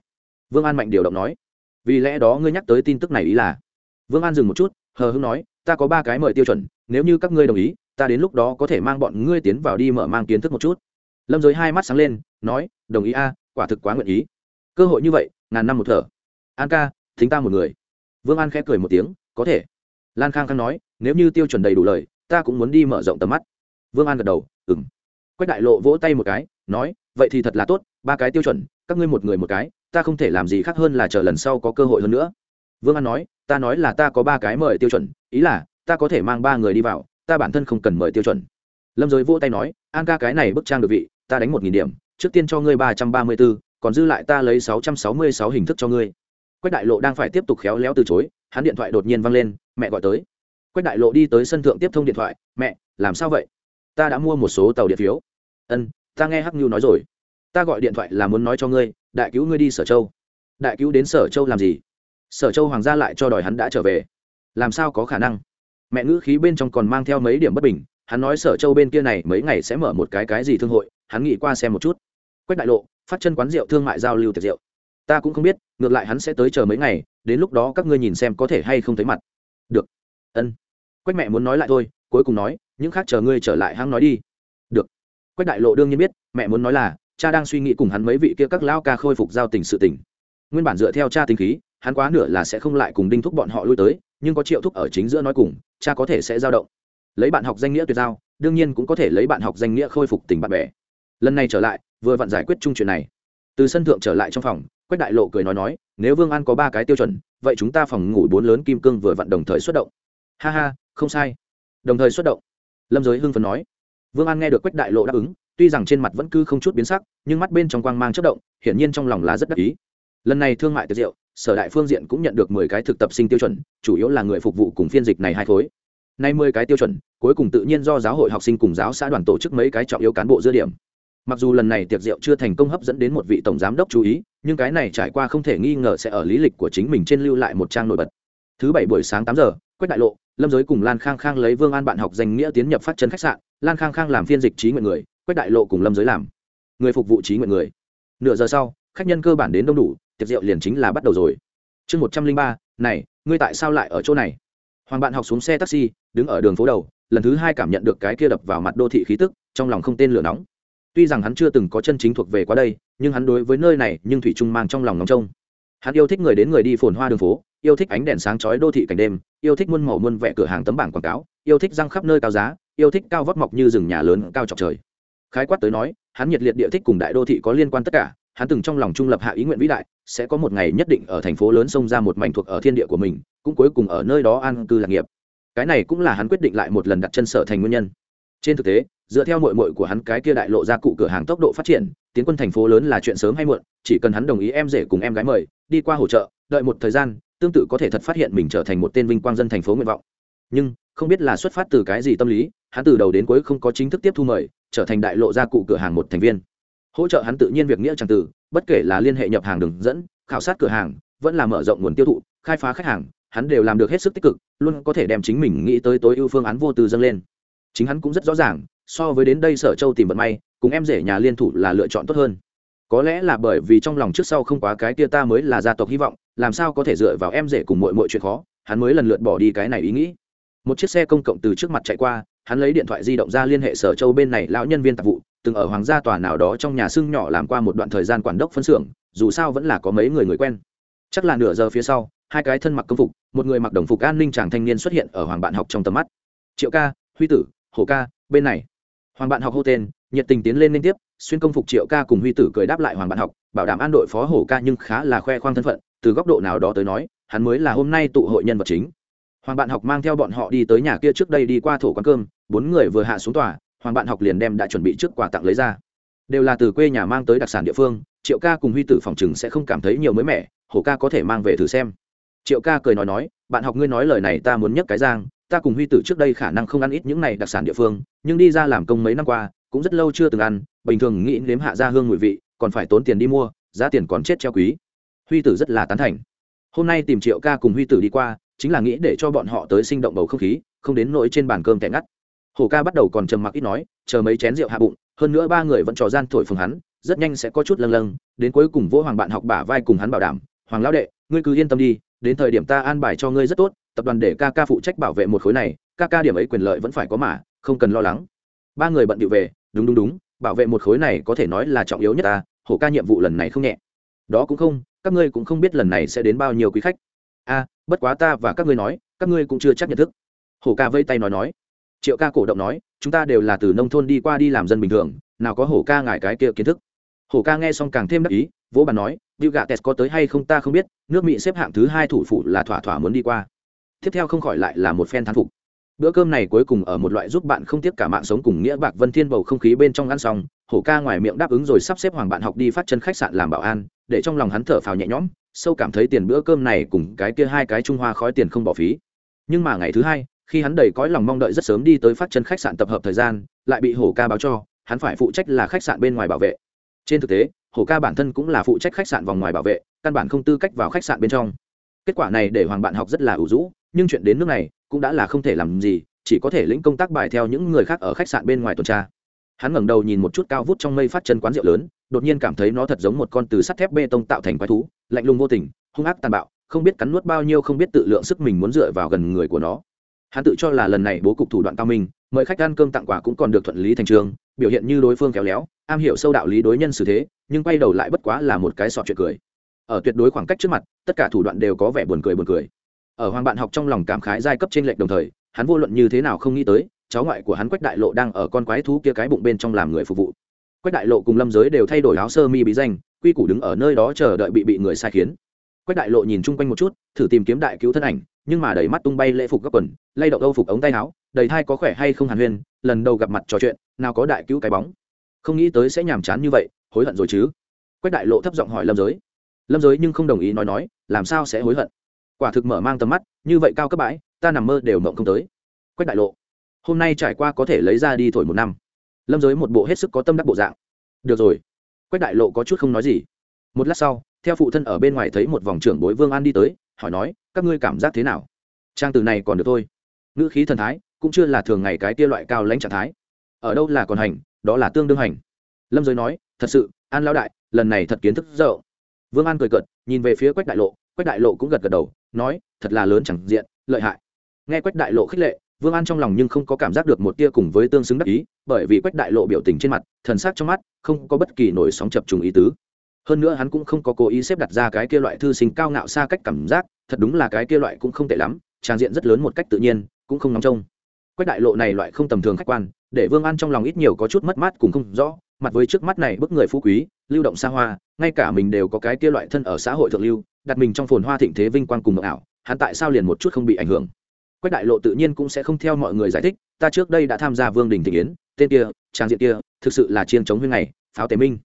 vương an mạnh điều động nói. Vì lẽ đó ngươi nhắc tới tin tức này ý là? Vương an dừng một chút, hờ hưng nói, ta có ba cái mời tiêu chuẩn, nếu như các ngươi đồng ý, ta đến lúc đó có thể mang bọn ngươi tiến vào đi mở mang kiến thức một chút. Lâm giới hai mắt sáng lên, nói, đồng ý a, quả thực quá nguyện ý. Cơ hội như vậy, ngàn năm một thở. An ca, thính ta một người. Vương an khẽ cười một tiếng, có thể. Lan khang khang nói, nếu như tiêu chuẩn đầy đủ lời, ta cũng muốn đi mở rộng tầm mắt. Vương an gật đầu ừng quách đại lộ vỗ tay một cái, nói, vậy thì thật là tốt, ba cái tiêu chuẩn, các ngươi một người một cái ta không thể làm gì khác hơn là chờ lần sau có cơ hội hơn nữa. Vương an nói, ta nói là ta có ba cái mời tiêu chuẩn, ý là, ta có thể mang ba người đi vào, ta bản thân không cần mời tiêu chuẩn. Lâm giới vỗ tay nói, an ca cái này bức trang được vị, ta đánh một nghìn điểm, trước tiên cho ngươi ba trăm ba mươi b ố còn dư lại ta lấy sáu trăm sáu mươi sáu hình thức cho ngươi. Quách đại lộ đang phải tiếp tục khéo léo từ chối, hắn điện thoại đột nhiên văng lên, mẹ gọi tới. Quách đại lộ đi tới sân thượng tiếp thông điện thoại, mẹ, làm sao vậy? Ta đã mua một số tàu điện phiếu. Ân, ta nghe hắc nhu nói rồi. Ta gọi điện thoại là muốn nói cho ngươi đại cứu ngươi đi sở châu. Đại cứu đến sở châu làm gì? Sở châu hoàng gia lại cho đòi hắn đã trở về. Làm sao có khả năng? Mẹ ngữ khí bên trong còn mang theo mấy điểm bất bình, hắn nói sở châu bên kia này mấy ngày sẽ mở một cái cái gì thương hội, hắn nghĩ qua xem một chút. Quách đại lộ, phát chân quán rượu thương mại giao lưu tiệc rượu. Ta cũng không biết, ngược lại hắn sẽ tới chờ mấy ngày, đến lúc đó các ngươi nhìn xem có thể hay không thấy mặt. Được. Ân. Quách mẹ muốn nói lại thôi, cuối cùng nói, những khác chờ ngươi trở lại hắn nói đi. Được. Quách đại lộ đương nhiên biết, mẹ muốn nói là cha đang suy nghĩ cùng hắn mấy vị kia các lão ca khôi phục giao tình sự tình. Nguyên bản dựa theo cha tính khí, hắn quá nửa là sẽ không lại cùng đinh thúc bọn họ lui tới, nhưng có triệu thúc ở chính giữa nói cùng, cha có thể sẽ dao động. Lấy bạn học danh nghĩa tuyệt giao, đương nhiên cũng có thể lấy bạn học danh nghĩa khôi phục tình bạn bè. Lần này trở lại, vừa vặn giải quyết chung chuyện này. Từ sân thượng trở lại trong phòng, quách đại lộ cười nói nói, nếu vương an có ba cái tiêu chuẩn, vậy chúng ta phòng ngủ bốn lớn kim cương vừa vặn đồng thời xuất động. Ha ha, không sai. Đồng thời xuất động. Lâm giới hưng phấn nói. Vương an nghe được quách đại lộ đáp ứng tuy rằng trên mặt vẫn cứ không chút biến sắc, nhưng mắt bên trong quang mang chất động, hiển nhiên trong lòng là rất đắc ý. Lần này thương mại tiệc rượu, sở đại phương diện cũng nhận được mười cái thực tập sinh tiêu chuẩn, chủ yếu là người phục vụ cùng phiên dịch này hai khối. Nay mười cái tiêu chuẩn, cuối cùng tự nhiên do giáo hội học sinh cùng giáo xã đoàn tổ chức mấy cái trọng yếu cán bộ dư điểm. Mặc dù lần này tiệc rượu chưa thành công hấp dẫn đến một vị tổng giám đốc chú ý, nhưng cái này trải qua không thể nghi ngờ sẽ ở lý lịch của chính mình trên lưu lại một trang nổi bật. Thứ bảy buổi sáng tám giờ, quách đại lộ, lâm giới cùng lan khang khang lấy vương an bạn học danh nghĩa tiến nhập phát chân khách sạn, lan khang khang làm phiên dịch trí nguyện người quách đại lộ cùng lâm giới làm. Người phục vụ trí nguyện người. Nửa giờ sau, khách nhân cơ bản đến đông đủ, tiệc rượu liền chính là bắt đầu rồi. Chương một trăm linh ba, này, ngươi tại sao lại ở chỗ này? Hoàng bạn học xuống xe taxi, đứng ở đường phố đầu, lần thứ hai cảm nhận được cái kia đập vào mặt đô thị khí tức, trong lòng không tên lửa nóng. Tuy rằng hắn chưa từng có chân chính thuộc về qua đây, nhưng hắn đối với nơi này, nhưng thủy trung mang trong lòng nóng trông. Hắn yêu thích người đến người đi phồn hoa đường phố, yêu thích ánh đèn sáng chói đô thị cảnh đêm, yêu thích muôn màu muôn vẻ cửa hàng tấm bảng quảng cáo, yêu thích răng khắp nơi cao giá, yêu thích cao vóc mọc như rừng nhà lớn cao chọc trời khái quát tới nói, hắn nhiệt liệt địa thích cùng đại đô thị có liên quan tất cả, hắn từng trong lòng trung lập hạ ý nguyện vĩ đại, sẽ có một ngày nhất định ở thành phố lớn xông ra một mảnh thuộc ở thiên địa của mình, cũng cuối cùng ở nơi đó an cư lạc nghiệp. Cái này cũng là hắn quyết định lại một lần đặt chân sở thành nguyên nhân. Trên thực tế, dựa theo mội mội của hắn cái kia đại lộ ra cụ cửa hàng tốc độ phát triển, tiến quân thành phố lớn là chuyện sớm hay muộn, chỉ cần hắn đồng ý em rể cùng em gái mời, đi qua hỗ trợ, đợi một thời gian, tương tự có thể thật phát hiện mình trở thành một tên vinh quang dân thành phố nguyện vọng nhưng không biết là xuất phát từ cái gì tâm lý, hắn từ đầu đến cuối không có chính thức tiếp thu mời, trở thành đại lộ gia cụ cửa hàng một thành viên. Hỗ trợ hắn tự nhiên việc nghĩa c từ, bất kể là liên hệ nhập hàng đường dẫn, khảo sát cửa hàng, vẫn là mở rộng nguồn tiêu thụ, khai phá khách hàng, hắn đều làm được hết sức tích cực, luôn có thể đem chính mình nghĩ tới tối ưu phương án vô tư dâng lên. Chính hắn cũng rất rõ ràng, so với đến đây sở châu tìm vận may, cùng em rể nhà liên thủ là lựa chọn tốt hơn. Có lẽ là bởi vì trong lòng trước sau không quá cái kia ta mới là gia tộc hy vọng, làm sao có thể dựa vào em rể cùng mọi mọi chuyện khó, hắn mới lần lượt bỏ đi cái này ý nghĩ một chiếc xe công cộng từ trước mặt chạy qua, hắn lấy điện thoại di động ra liên hệ sở châu bên này lão nhân viên tạp vụ, từng ở hoàng gia tòa nào đó trong nhà xưng nhỏ làm qua một đoạn thời gian quản đốc phân xưởng, dù sao vẫn là có mấy người người quen. Chắc là nửa giờ phía sau, hai cái thân mặc công phục, một người mặc đồng phục an ninh chàng thanh niên xuất hiện ở hoàng bạn học trong tầm mắt. Triệu ca, huy tử hồ ca, bên này. Hoàng bạn học hô tên, nhiệt tình tiến lên liên tiếp, xuyên công phục triệu ca cùng huy tử cười đáp lại hoàng bạn học, bảo đảm an đội phó hồ ca nhưng khá là khoe khoang thân phận, từ góc độ nào đó tới nói, hắn mới là hôm nay tụ hội nhân vật chính hoàng bạn học mang theo bọn họ đi tới nhà kia trước đây đi qua thổ quán cơm, bốn người vừa hạ xuống tòa, hoàng bạn học liền đem đã chuẩn bị trước quà tặng lấy ra. Đều là từ quê nhà mang tới đặc sản địa phương, triệu ca cùng huy tử phòng chừng sẽ không cảm thấy nhiều mới mẻ hổ ca có thể mang về thử xem. Triệu ca cười nói nói, bạn học ngươi nói lời này ta muốn nhấc cái giang, ta cùng huy tử trước đây khả năng không ăn ít những này đặc sản địa phương, nhưng đi ra làm công mấy năm qua, cũng rất lâu chưa từng ăn, bình thường nghĩ nếm hạ ra hương mùi vị, còn phải tốn tiền đi mua, giá tiền còn chết treo quý. Huy tử rất là tán thành. Hôm nay tìm triệu ca cùng huy tử đi qua chính là nghĩ để cho bọn họ tới sinh động bầu không khí, không đến nỗi trên bàn cơm tẻ ngắt. Hồ ca bắt đầu còn trầm mặc ít nói, chờ mấy chén rượu hạ bụng, hơn nữa ba người vẫn trò gian thổi phồng hắn, rất nhanh sẽ có chút lâng lâng, đến cuối cùng vỗ hoàng bạn học bả vai cùng hắn bảo đảm, hoàng lão đệ, ngươi cứ yên tâm đi, đến thời điểm ta an bài cho ngươi rất tốt, tập đoàn để ca ca phụ trách bảo vệ một khối này, ca ca điểm ấy quyền lợi vẫn phải có mà, không cần lo lắng. Ba người bận điệu về, đúng đúng đúng, bảo vệ một khối này có thể nói là trọng yếu nhất ta hổ ca nhiệm vụ lần này không nhẹ. Đó cũng không, các ngươi cũng không biết lần này sẽ đến bao nhiêu quý khách. A bất quá ta và các ngươi nói các ngươi cũng chưa chắc nhận thức hổ ca vây tay nói nói triệu ca cổ động nói chúng ta đều là từ nông thôn đi qua đi làm dân bình thường nào có hổ ca ngại cái kia kiến thức hổ ca nghe xong càng thêm đắc ý vỗ bàn nói Bill Gates có tới hay không ta không biết, nước Mỹ xếp hạng thứ hai thủ phủ là thỏa thỏa muốn đi qua. Tiếp theo không khỏi lại là một phen thán phục. Bữa cơm này cuối cùng ở một loại giúp bạn không tiếc cả mạng sống cùng nghĩa bạc Vân Thiên bầu không khí bên trong ăn xong, Hổ ca ngoài miệng đáp ứng rồi sắp xếp hoàng bạn học đi phát chân khách sạn làm bảo an, để trong lòng hắn thở phào nhẹ nhõm, sâu cảm thấy tiền bữa cơm này cùng cái kia hai cái trung hoa khói tiền không bỏ phí. Nhưng mà ngày thứ hai, khi hắn đầy cõi lòng mong đợi rất sớm đi tới phát chân khách sạn tập hợp thời gian, lại bị Hổ ca báo cho, hắn phải phụ trách là khách sạn bên ngoài bảo vệ. Trên thực tế, hổ ca bản thân cũng là phụ trách khách sạn vòng ngoài bảo vệ căn bản không tư cách vào khách sạn bên trong kết quả này để hoàng bạn học rất là ủ rũ nhưng chuyện đến nước này cũng đã là không thể làm gì chỉ có thể lĩnh công tác bài theo những người khác ở khách sạn bên ngoài tuần tra hắn ngẩng đầu nhìn một chút cao vút trong mây phát chân quán rượu lớn, đột nhiên cảm thấy nó thật giống một con từ sắt thép bê tông tạo thành quái thú, lạnh lùng vô tình, hung ác tàn bạo, không biết cắn nuốt bao nhiêu không biết tự lượng sức mình muốn dựa vào gần người của nó. Hắn tự cho là lần này bố cục thủ đoạn cao minh, mời khách ăn cơm tặng quà cũng còn được thuận lý thành trường, biểu hiện như đối phương khéo léo, am hiểu sâu đạo lý đối nhân xử thế, nhưng quay đầu lại bất quá là một cái sọt chuyện cười. Ở tuyệt đối khoảng cách trước mặt, tất cả thủ đoạn đều có vẻ buồn cười buồn cười. Ở hoàng bạn học trong lòng cảm khái giai cấp trên lệnh đồng thời, hắn vô luận như thế nào không nghĩ tới cháu ngoại của hắn quách đại lộ đang ở con quái thú kia cái bụng bên trong làm người phục vụ. Quách đại lộ cùng lâm giới đều thay đổi áo sơ mi bí danh, quy củ đứng ở nơi đó chờ đợi bị bị người sai khiến. Quách đại lộ nhìn chung quanh một chút, thử tìm kiếm đại cứu thân ảnh, nhưng mà đầy mắt tung bay lễ phục gấp quần, lay động âu phục ống tay áo, đầy thai có khỏe hay không hàn huyên, lần đầu gặp mặt trò chuyện, nào có đại cứu cái bóng. Không nghĩ tới sẽ nhàm chán như vậy, hối hận rồi chứ. Quách đại lộ thấp giọng hỏi lâm giới. Lâm giới nhưng không đồng ý nói nói, làm sao sẽ hối hận? Quả thực mở mang tầm mắt, như vậy cao cấp bãi, ta nằm mơ đều mộng không tới. Quách đại lộ hôm nay trải qua có thể lấy ra đi thổi một năm. Lâm giới một bộ hết sức có tâm đắc bộ dạng. Được rồi. Quách đại lộ có chút không nói gì. Một lát sau, theo phụ thân ở bên ngoài thấy một vòng trưởng bối vương an đi tới, hỏi nói, các ngươi cảm giác thế nào? Trang từ này còn được thôi. Ngữ khí thần thái cũng chưa là thường ngày cái kia loại cao lãnh trạng thái. Ở đâu là còn hành, đó là tương đương hành. Lâm giới nói, thật sự, an lão đại, lần này thật kiến thức dở. vương an cười cợt, nhìn về phía quách đại lộ. Quách đại lộ cũng gật gật đầu, nói, thật là lớn chẳng diện, lợi hại. Nghe quách đại lộ khích lệ vương an trong lòng nhưng không có cảm giác được một tia cùng với tương xứng đắc ý, bởi vì quách đại lộ biểu tình trên mặt, thần sắc trong mắt, không có bất kỳ nổi sóng chập trùng ý tứ. Hơn nữa hắn cũng không có cố ý xếp đặt ra cái kia loại thư sinh cao ngạo xa cách cảm giác, thật đúng là cái kia loại cũng không tệ lắm, trang diện rất lớn một cách tự nhiên, cũng không nóng trông. Quách đại lộ này loại không tầm thường khách quan, để vương an trong lòng ít nhiều có chút mất mát cũng không rõ, mặt với trước mắt này bức người phú quý, lưu động xa hoa, ngay cả mình đều có cái kia loại thân ở xã hội thượng lưu, đặt mình trong phồn hoa thịnh thế vinh quang cùng mộng ảo, hắn tại sao liền một chút không bị ảnh hưởng? Quách đại lộ tự nhiên cũng sẽ không theo mọi người giải thích, ta trước đây đã tham gia vương đình thị yến, tên kia trang diện kia, thực sự là chiên chống huyên ngày pháo tế minh.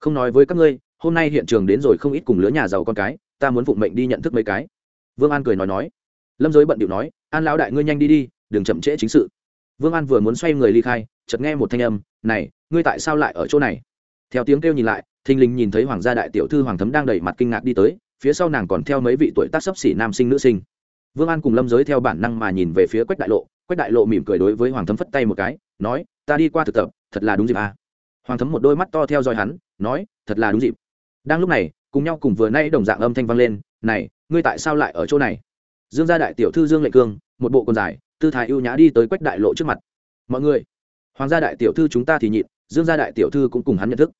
Không nói với các ngươi, hôm nay hiện trường đến rồi không ít cùng lứa nhà giàu con cái, ta muốn phụng mệnh đi nhận thức mấy cái. Vương an cười nói nói. Lâm giới bận điệu nói, an lão đại ngươi nhanh đi đi, đừng chậm trễ chính sự. Vương an vừa muốn xoay người ly khai, chợt nghe một thanh âm, này, ngươi tại sao lại ở chỗ này? Theo tiếng kêu nhìn lại, thình lình nhìn thấy hoàng gia đại tiểu thư hoàng thấm đang đẩy mặt kinh ngạc đi tới, phía sau nàng còn theo mấy vị tuổi tác sấp xỉ nam sinh nữ sinh vương an cùng lâm giới theo bản năng mà nhìn về phía quách đại lộ. Quách đại lộ mỉm cười đối với hoàng thấm phất tay một cái, nói, ta đi qua thực tập, thật là đúng dịp à. hoàng thấm một đôi mắt to theo dõi hắn, nói, thật là đúng dịp. Đang lúc này, cùng nhau cùng vừa nay đồng dạng âm thanh vang lên, này, ngươi tại sao lại ở chỗ này? Dương gia đại tiểu thư dương lệ cương, một bộ quần dài, tư thái ưu nhã đi tới quách đại lộ trước mặt. Mọi người, hoàng gia đại tiểu thư chúng ta thì nhịn, dương gia đại tiểu thư cũng cùng hắn nhận thức.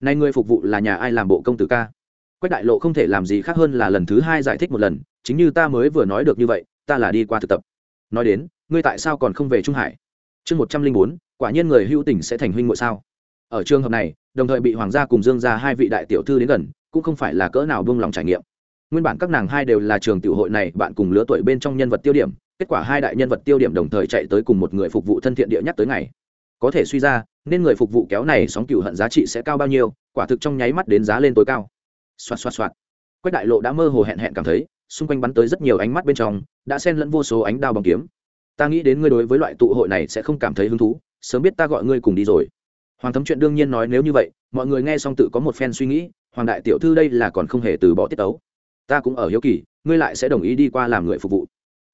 Nay người phục vụ là nhà ai làm bộ công tử ca? Quách đại lộ không thể làm gì khác hơn là lần thứ hai giải thích một lần, chính như ta mới vừa nói được như vậy, ta là đi qua thực tập. Nói đến, ngươi tại sao còn không về trung hải? Chương một trăm linh bốn, quả nhiên người hữu tình sẽ thành huynh ngội sao? Ở trường hợp này, đồng thời bị hoàng gia cùng dương gia hai vị đại tiểu thư đến gần, cũng không phải là cỡ nào buông lòng trải nghiệm. Nguyên bản các nàng hai đều là trường tiểu hội này bạn cùng lứa tuổi bên trong nhân vật tiêu điểm, kết quả hai đại nhân vật tiêu điểm đồng thời chạy tới cùng một người phục vụ thân thiện địa nhắc tới ngày. Có thể suy ra, nên người phục vụ kéo này sóng cựu hận giá trị sẽ cao bao nhiêu, quả thực trong nháy mắt đến giá lên tối cao xoạt xoạt xoạt. Quách đại lộ đã mơ hồ hẹn hẹn cảm thấy, xung quanh bắn tới rất nhiều ánh mắt bên trong, đã xen lẫn vô số ánh đao bằng kiếm. Ta nghĩ đến ngươi đối với loại tụ hội này sẽ không cảm thấy hứng thú, sớm biết ta gọi ngươi cùng đi rồi. Hoàng thấm chuyện đương nhiên nói nếu như vậy, mọi người nghe xong tự có một phen suy nghĩ, hoàng đại tiểu thư đây là còn không hề từ bỏ tiết tấu. Ta cũng ở hiếu kỳ, ngươi lại sẽ đồng ý đi qua làm người phục vụ.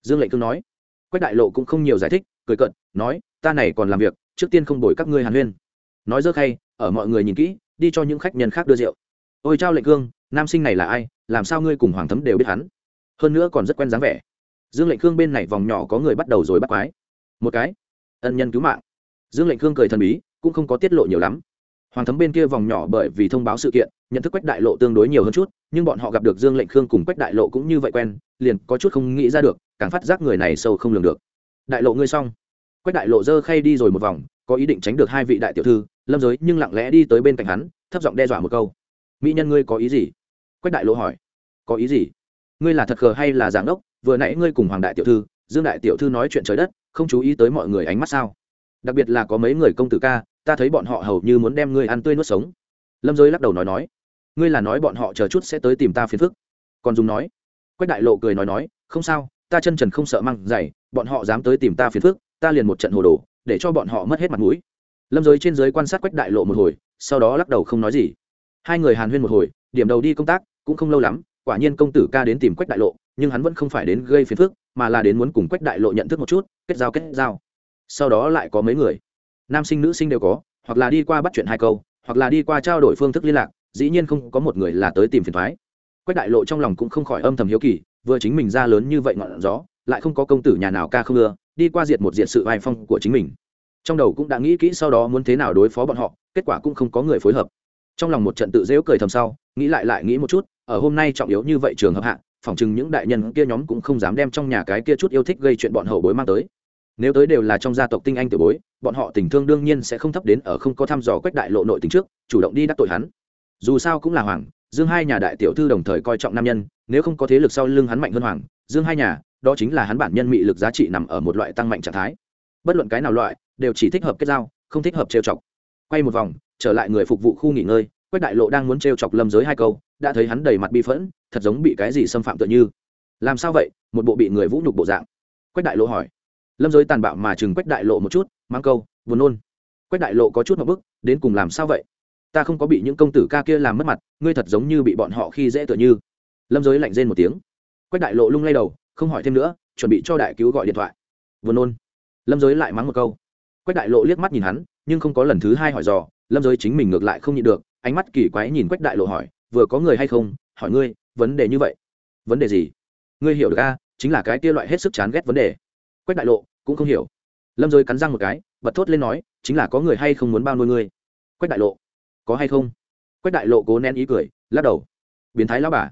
Dương lệnh cương nói. Quách đại lộ cũng không nhiều giải thích, cười cận nói, ta này còn làm việc, trước tiên không đổi các ngươi hàn huyên. Nói dơ khay, ở mọi người nhìn kỹ, đi cho những khách nhân khác đưa rượu. Ôi trao lệnh cương nam sinh này là ai, làm sao ngươi cùng hoàng thấm đều biết hắn? Hơn nữa còn rất quen dáng vẻ. Dương lệnh cương bên này vòng nhỏ có người bắt đầu rồi bắt quái. Một cái. Ân nhân cứu mạng. Dương lệnh cương cười thần bí, cũng không có tiết lộ nhiều lắm. Hoàng thấm bên kia vòng nhỏ bởi vì thông báo sự kiện, nhận thức quách đại lộ tương đối nhiều hơn chút, nhưng bọn họ gặp được dương lệnh khương cùng quách đại lộ cũng như vậy quen, liền có chút không nghĩ ra được, càng phát giác người này sâu không lường được. Đại lộ ngươi xong. Quách đại lộ dơ khay đi rồi một vòng, có ý định tránh được hai vị đại tiểu thư, lâm giới nhưng lặng lẽ đi tới bên cạnh hắn, thấp giọng đe dọa một câu mỹ nhân ngươi có ý gì? Quách đại lộ hỏi. Có ý gì? Ngươi là thật khờ hay là giảng đốc? vừa nãy ngươi cùng hoàng đại tiểu thư, dương đại tiểu thư nói chuyện trời đất, không chú ý tới mọi người ánh mắt sao? Đặc biệt là có mấy người công tử ca, ta thấy bọn họ hầu như muốn đem ngươi ăn tươi nuốt sống. Lâm giới lắc đầu nói nói. Ngươi là nói bọn họ chờ chút sẽ tới tìm ta phiền phức. Còn dùng nói. Quách đại lộ cười nói nói. Không sao, ta chân trần không sợ măng dày, bọn họ dám tới tìm ta phiền phức, ta liền một trận hồ đồ, để cho bọn họ mất hết mặt mũi. Lâm giới trên giới quan sát quách đại lộ một hồi, sau đó lắc đầu không nói gì hai người hàn huyên một hồi, điểm đầu đi công tác cũng không lâu lắm, quả nhiên công tử ca đến tìm quách đại lộ, nhưng hắn vẫn không phải đến gây phiền phức, mà là đến muốn cùng quách đại lộ nhận thức một chút, kết giao kết giao. Sau đó lại có mấy người, nam sinh nữ sinh đều có, hoặc là đi qua bắt chuyện hai câu, hoặc là đi qua trao đổi phương thức liên lạc, dĩ nhiên không có một người là tới tìm phiền thoái quách đại lộ trong lòng cũng không khỏi âm thầm hiếu kỳ, vừa chính mình ra lớn như vậy ngọn gió, lại không có công tử nhà nào ca không ưa, đi qua diệt một diệt sự vai phong của chính mình. Trong đầu cũng đã nghĩ kỹ sau đó muốn thế nào đối phó bọn họ, kết quả cũng không có người phối hợp trong lòng một trận tự dễu cười thầm sau, nghĩ lại lại nghĩ một chút, ở hôm nay trọng yếu như vậy trường hợp hạ, phỏng chừng những đại nhân kia nhóm cũng không dám đem trong nhà cái kia chút yêu thích gây chuyện bọn hậu bối mang tới. Nếu tới đều là trong gia tộc tinh anh tiểu bối, bọn họ tình thương đương nhiên sẽ không thấp đến ở không có thăm dò quách đại lộ nội tình trước, chủ động đi đắc tội hắn. Dù sao cũng là hoàng, dương hai nhà đại tiểu thư đồng thời coi trọng nam nhân, nếu không có thế lực sau lưng hắn mạnh hơn hoàng, dương hai nhà, đó chính là hắn bản nhân mị lực giá trị nằm ở một loại tăng mạnh trạng thái. Bất luận cái nào loại, đều chỉ thích hợp kết giao, không thích hợp trêu chọc. Quay một vòng trở lại người phục vụ khu nghỉ ngơi, quách đại lộ đang muốn trêu chọc lâm giới hai câu, đã thấy hắn đầy mặt bi phẫn, thật giống bị cái gì xâm phạm tựa như. Làm sao vậy? Một bộ bị người vũ nhục bộ dạng. Quách đại lộ hỏi. Lâm giới tàn bạo mà chừng quách đại lộ một chút, mang câu, buồn nôn. Quách đại lộ có chút một bức, đến cùng làm sao vậy? Ta không có bị những công tử ca kia làm mất mặt, ngươi thật giống như bị bọn họ khi dễ tựa như. Lâm giới lạnh rên một tiếng. Quách đại lộ lung lay đầu, không hỏi thêm nữa, chuẩn bị cho đại cứu gọi điện thoại. Buồn nôn. Lâm giới lại mắng một câu. Quách đại lộ liếc mắt nhìn hắn nhưng không có lần thứ hai hỏi dò, lâm giới chính mình ngược lại không nhịn được, ánh mắt kỳ quái nhìn quách đại lộ hỏi, vừa có người hay không? Hỏi ngươi, vấn đề như vậy. Vấn đề gì? Ngươi hiểu được a, chính là cái kia loại hết sức chán ghét vấn đề. Quách đại lộ cũng không hiểu. Lâm giới cắn răng một cái, bật thốt lên nói, chính là có người hay không muốn bao nuôi ngươi? Quách đại lộ, có hay không? Quách đại lộ cố nén ý cười, lắc đầu. Biến thái lao bà.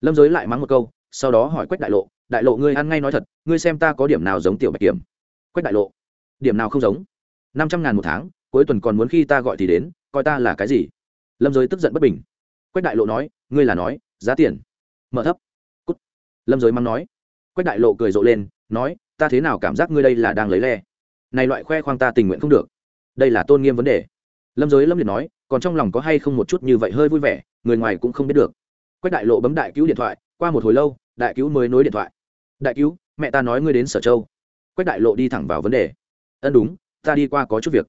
Lâm giới lại mắng một câu, sau đó hỏi quách đại lộ đại lộ ngươi ăn ngay nói thật, ngươi xem ta có điểm nào giống tiểu bạch kiểm? Quách đại lộ, điểm nào không giống? Năm trăm ngàn một tháng cuối tuần còn muốn khi ta gọi thì đến, coi ta là cái gì? Lâm giới tức giận bất bình. Quách đại lộ nói, ngươi là nói, giá tiền. Mở thấp. Cút. Lâm giới mắng nói. Quách đại lộ cười rộ lên, nói, ta thế nào cảm giác ngươi đây là đang lấy le? Này loại khoe khoang ta tình nguyện không được. Đây là tôn nghiêm vấn đề. Lâm giới lâm liệt nói, còn trong lòng có hay không một chút như vậy hơi vui vẻ, người ngoài cũng không biết được. Quách đại lộ bấm đại cứu điện thoại, qua một hồi lâu, đại cứu mới nối điện thoại. Đại cứu, mẹ ta nói ngươi đến sở châu. Quách đại lộ đi thẳng vào vấn đề. Ân đúng, ta đi qua có chút việc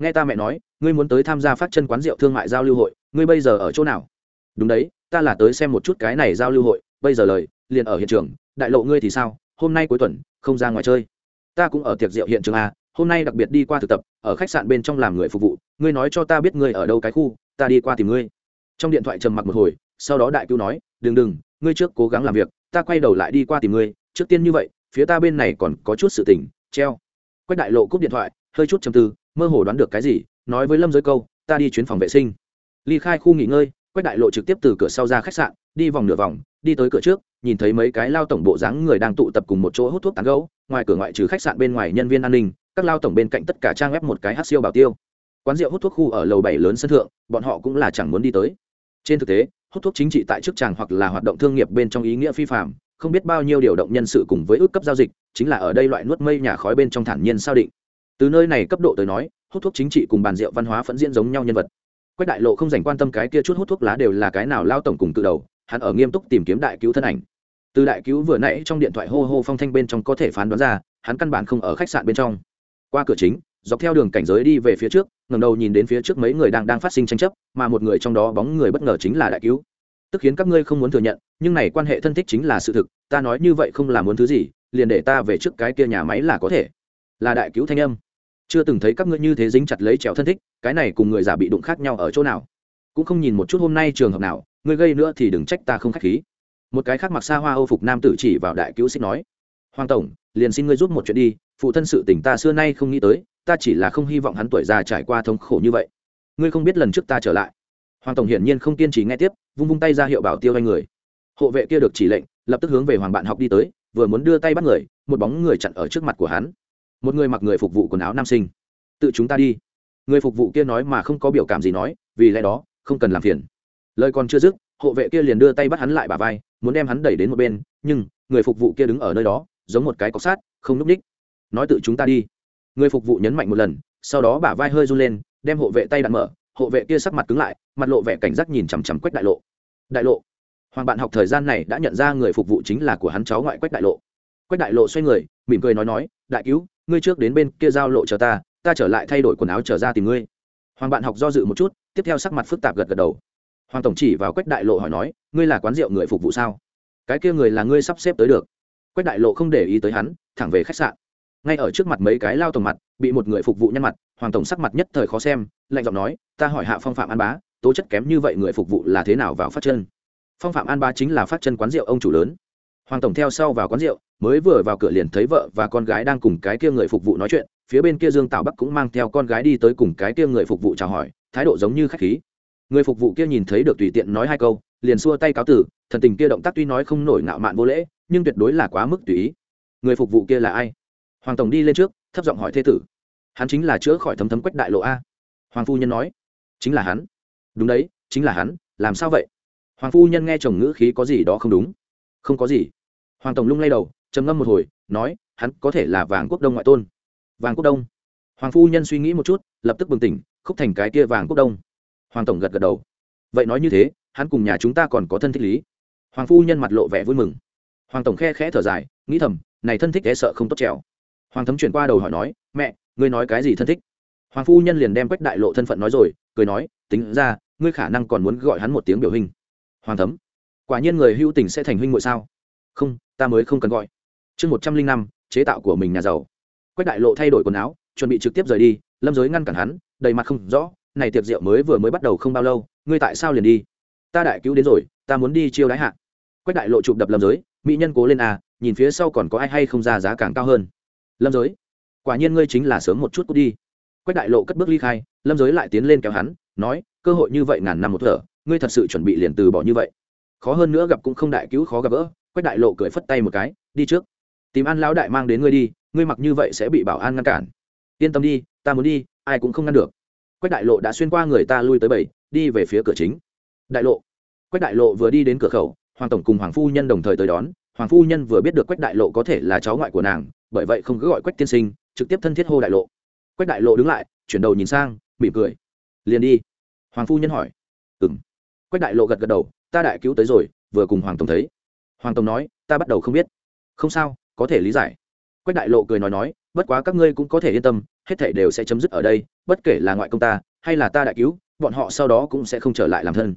nghe ta mẹ nói, ngươi muốn tới tham gia phát chân quán rượu thương mại giao lưu hội, ngươi bây giờ ở chỗ nào? Đúng đấy, ta là tới xem một chút cái này giao lưu hội, bây giờ lời, liền ở hiện trường, đại lộ ngươi thì sao? Hôm nay cuối tuần, không ra ngoài chơi. Ta cũng ở tiệc rượu hiện trường à? hôm nay đặc biệt đi qua thực tập, ở khách sạn bên trong làm người phục vụ, ngươi nói cho ta biết ngươi ở đâu cái khu, ta đi qua tìm ngươi. Trong điện thoại trầm mặc một hồi, sau đó đại cứu nói, đừng đừng, ngươi trước cố gắng làm việc, ta quay đầu lại đi qua tìm ngươi, trước tiên như vậy, phía ta bên này còn có chút sự tình, treo. Quách đại lộ cúp điện thoại, hơi chút chầm tư mơ hồ đoán được cái gì, nói với lâm giới câu, ta đi chuyến phòng vệ sinh. Ly khai khu nghỉ ngơi, quách đại lộ trực tiếp từ cửa sau ra khách sạn, đi vòng nửa vòng, đi tới cửa trước, nhìn thấy mấy cái lao tổng bộ dáng người đang tụ tập cùng một chỗ hút thuốc tán gấu ngoài cửa ngoại trừ khách sạn bên ngoài nhân viên an ninh, các lao tổng bên cạnh tất cả trang web một cái hát siêu bảo tiêu. Quán rượu hút thuốc khu ở lầu bảy lớn sân thượng, bọn họ cũng là chẳng muốn đi tới. Trên thực tế, hút thuốc chính trị tại chức tràng hoặc là hoạt động thương nghiệp bên trong ý nghĩa phi phạm không biết bao nhiêu điều động nhân sự cùng với ước cấp giao dịch, chính là ở đây loại nuốt mây nhà khói bên trong thản nhiên sao định từ nơi này cấp độ tới nói, hút thuốc chính trị cùng bàn rượu văn hóa phẫn diễn giống nhau nhân vật. Quách đại lộ không dành quan tâm cái kia chút hút thuốc lá đều là cái nào lao tổng cùng tự đầu, hắn ở nghiêm túc tìm kiếm đại cứu thân ảnh. Từ đại cứu vừa nãy trong điện thoại hô hô phong thanh bên trong có thể phán đoán ra, hắn căn bản không ở khách sạn bên trong. Qua cửa chính, dọc theo đường cảnh giới đi về phía trước ngầm đầu nhìn đến phía trước mấy người đang đang phát sinh tranh chấp, mà một người trong đó bóng người bất ngờ chính là đại cứu. Tức khiến các ngươi không muốn thừa nhận, nhưng này quan hệ thân thích chính là sự thực, ta nói như vậy không là muốn thứ gì, liền để ta về trước cái kia nhà máy là có thể. Là đại cứu thanh âm chưa từng thấy các ngươi như thế dính chặt lấy trèo thân thích, cái này cùng người giả bị đụng khác nhau ở chỗ nào? Cũng không nhìn một chút hôm nay trường hợp nào, ngươi gây nữa thì đừng trách ta không khách khí. Một cái khác mặc xa hoa âu phục nam tử chỉ vào đại cứu xích nói, hoàng tổng, liền xin ngươi giúp một chuyện đi, phụ thân sự tỉnh ta xưa nay không nghĩ tới, ta chỉ là không hy vọng hắn tuổi già trải qua thống khổ như vậy. Ngươi không biết lần trước ta trở lại. Hoàng tổng hiển nhiên không kiên trì nghe tiếp, vung vung tay ra hiệu bảo tiêu hai người. Hộ vệ kia được chỉ lệnh, lập tức hướng về hoàng bạn học đi tới, vừa muốn đưa tay bắt người, một bóng người chặn ở trước mặt của hắn một người mặc người phục vụ quần áo nam sinh. Tự chúng ta đi. Người phục vụ kia nói mà không có biểu cảm gì nói, vì lẽ đó, không cần làm phiền. Lời còn chưa dứt, hộ vệ kia liền đưa tay bắt hắn lại bà vai, muốn đem hắn đẩy đến một bên, nhưng, người phục vụ kia đứng ở nơi đó, giống một cái cọc sát không núp ních. Nói tự chúng ta đi. Người phục vụ nhấn mạnh một lần, sau đó bả vai hơi run lên, đem hộ vệ tay đạn mở, hộ vệ kia sắc mặt cứng lại, mặt lộ vẻ cảnh giác nhìn chằm chằm quách đại lộ. Đại lộ. Hoàng bạn học thời gian này đã nhận ra người phục vụ chính là của hắn cháu ngoại quách đại lộ. Quách đại lộ xoay người mỉm cười nói nói, đại cứu, ngươi trước đến bên kia giao lộ chờ ta ta trở lại thay đổi quần áo trở ra tìm ngươi. Hoàng bạn học do dự một chút, tiếp theo sắc mặt phức tạp gật gật đầu. Hoàng tổng chỉ vào quách đại lộ hỏi nói, ngươi là quán rượu người phục vụ sao? Cái kia người là ngươi sắp xếp tới được. Quách đại lộ không để ý tới hắn, thẳng về khách sạn. Ngay ở trước mặt mấy cái lao tổng mặt, bị một người phục vụ nhăn mặt, hoàng tổng sắc mặt nhất thời khó xem, lạnh giọng nói, ta hỏi hạ phong phạm an bá, tố chất kém như vậy người phục vụ là thế nào vào phát chân? Phong phạm an bá chính là phát chân quán rượu ông chủ lớn hoàng tổng theo sau vào quán rượu, mới vừa vào cửa liền thấy vợ và con gái đang cùng cái kia người phục vụ nói chuyện, phía bên kia dương Tạo bắc cũng mang theo con gái đi tới cùng cái kia người phục vụ chào hỏi, thái độ giống như khách khí. Người phục vụ kia nhìn thấy được tùy tiện nói hai câu, liền xua tay cáo tử, thần tình kia động tác tuy nói không nổi ngạo mạn vô lễ, nhưng tuyệt đối là quá mức tùy ý. Người phục vụ kia là ai? Hoàng tổng đi lên trước, thấp giọng hỏi thế tử. Hắn chính là chữa khỏi thấm thấm quách đại lộ a. Hoàng phu nhân nói. Chính là hắn. Đúng đấy, chính là hắn, làm sao vậy? Hoàng phu nhân nghe chồng ngữ khí có gì đó không đúng? Không có gì hoàng tổng lung lay đầu, trầm ngâm một hồi, nói, hắn có thể là vàng quốc đông ngoại tôn. Vàng quốc đông. Hoàng phu nhân suy nghĩ một chút, lập tức bừng tỉnh, khúc thành cái kia vàng quốc đông. Hoàng tổng gật gật đầu. Vậy nói như thế, hắn cùng nhà chúng ta còn có thân thích lý. Hoàng phu nhân mặt lộ vẻ vui mừng. Hoàng tổng khe khẽ thở dài, nghĩ thầm, này thân thích e sợ không tốt trèo. Hoàng thấm chuyển qua đầu hỏi nói, mẹ, ngươi nói cái gì thân thích? Hoàng phu nhân liền đem quách đại lộ thân phận nói rồi, cười nói, tính ra, ngươi khả năng còn muốn gọi hắn một tiếng biểu hình. Hoàng thấm, quả nhiên người hữu tình sẽ thành huynh ngội sao? Không ta mới không cần gọi. Chương một trăm linh năm, chế tạo của mình nhà giàu. Quách đại lộ thay đổi quần áo, chuẩn bị trực tiếp rời đi, lâm giới ngăn cản hắn, đầy mặt không rõ, này tiệc rượu mới vừa mới bắt đầu không bao lâu, ngươi tại sao liền đi? Ta đại cứu đến rồi, ta muốn đi chiêu đái hạ. Quách đại lộ chụp đập lâm giới, mỹ nhân cố lên à nhìn phía sau còn có ai hay không ra giá càng cao hơn. Lâm giới, quả nhiên ngươi chính là sớm một chút cút đi. Quách đại lộ cất bước ly khai, lâm giới lại tiến lên kéo hắn, nói, cơ hội như vậy ngàn năm một thở, ngươi thật sự chuẩn bị liền từ bỏ như vậy. Khó hơn nữa gặp cũng không đại cứu khó gặp gỡ quách đại lộ cười phất tay một cái, đi trước. Tìm an lão đại mang đến ngươi đi, ngươi mặc như vậy sẽ bị bảo an ngăn cản. Yên tâm đi, ta muốn đi, ai cũng không ngăn được. Quách đại lộ đã xuyên qua người ta lui tới bảy, đi về phía cửa chính. Đại lộ. Quách đại lộ vừa đi đến cửa khẩu, hoàng tổng cùng hoàng phu nhân đồng thời tới đón. Hoàng phu nhân vừa biết được quách đại lộ có thể là cháu ngoại của nàng, bởi vậy không cứ gọi quách tiên sinh, trực tiếp thân thiết hô đại lộ. Quách đại lộ đứng lại, chuyển đầu nhìn sang, mỉm cười. Liền đi. Hoàng phu nhân hỏi. Ừng quách đại lộ gật gật đầu, ta đại cứu tới rồi, vừa cùng hoàng tổng thấy hoàng tổng nói, ta bắt đầu không biết. Không sao, có thể lý giải. Quách đại lộ cười nói nói, bất quá các ngươi cũng có thể yên tâm, hết thể đều sẽ chấm dứt ở đây, bất kể là ngoại công ta, hay là ta đại cứu, bọn họ sau đó cũng sẽ không trở lại làm thân.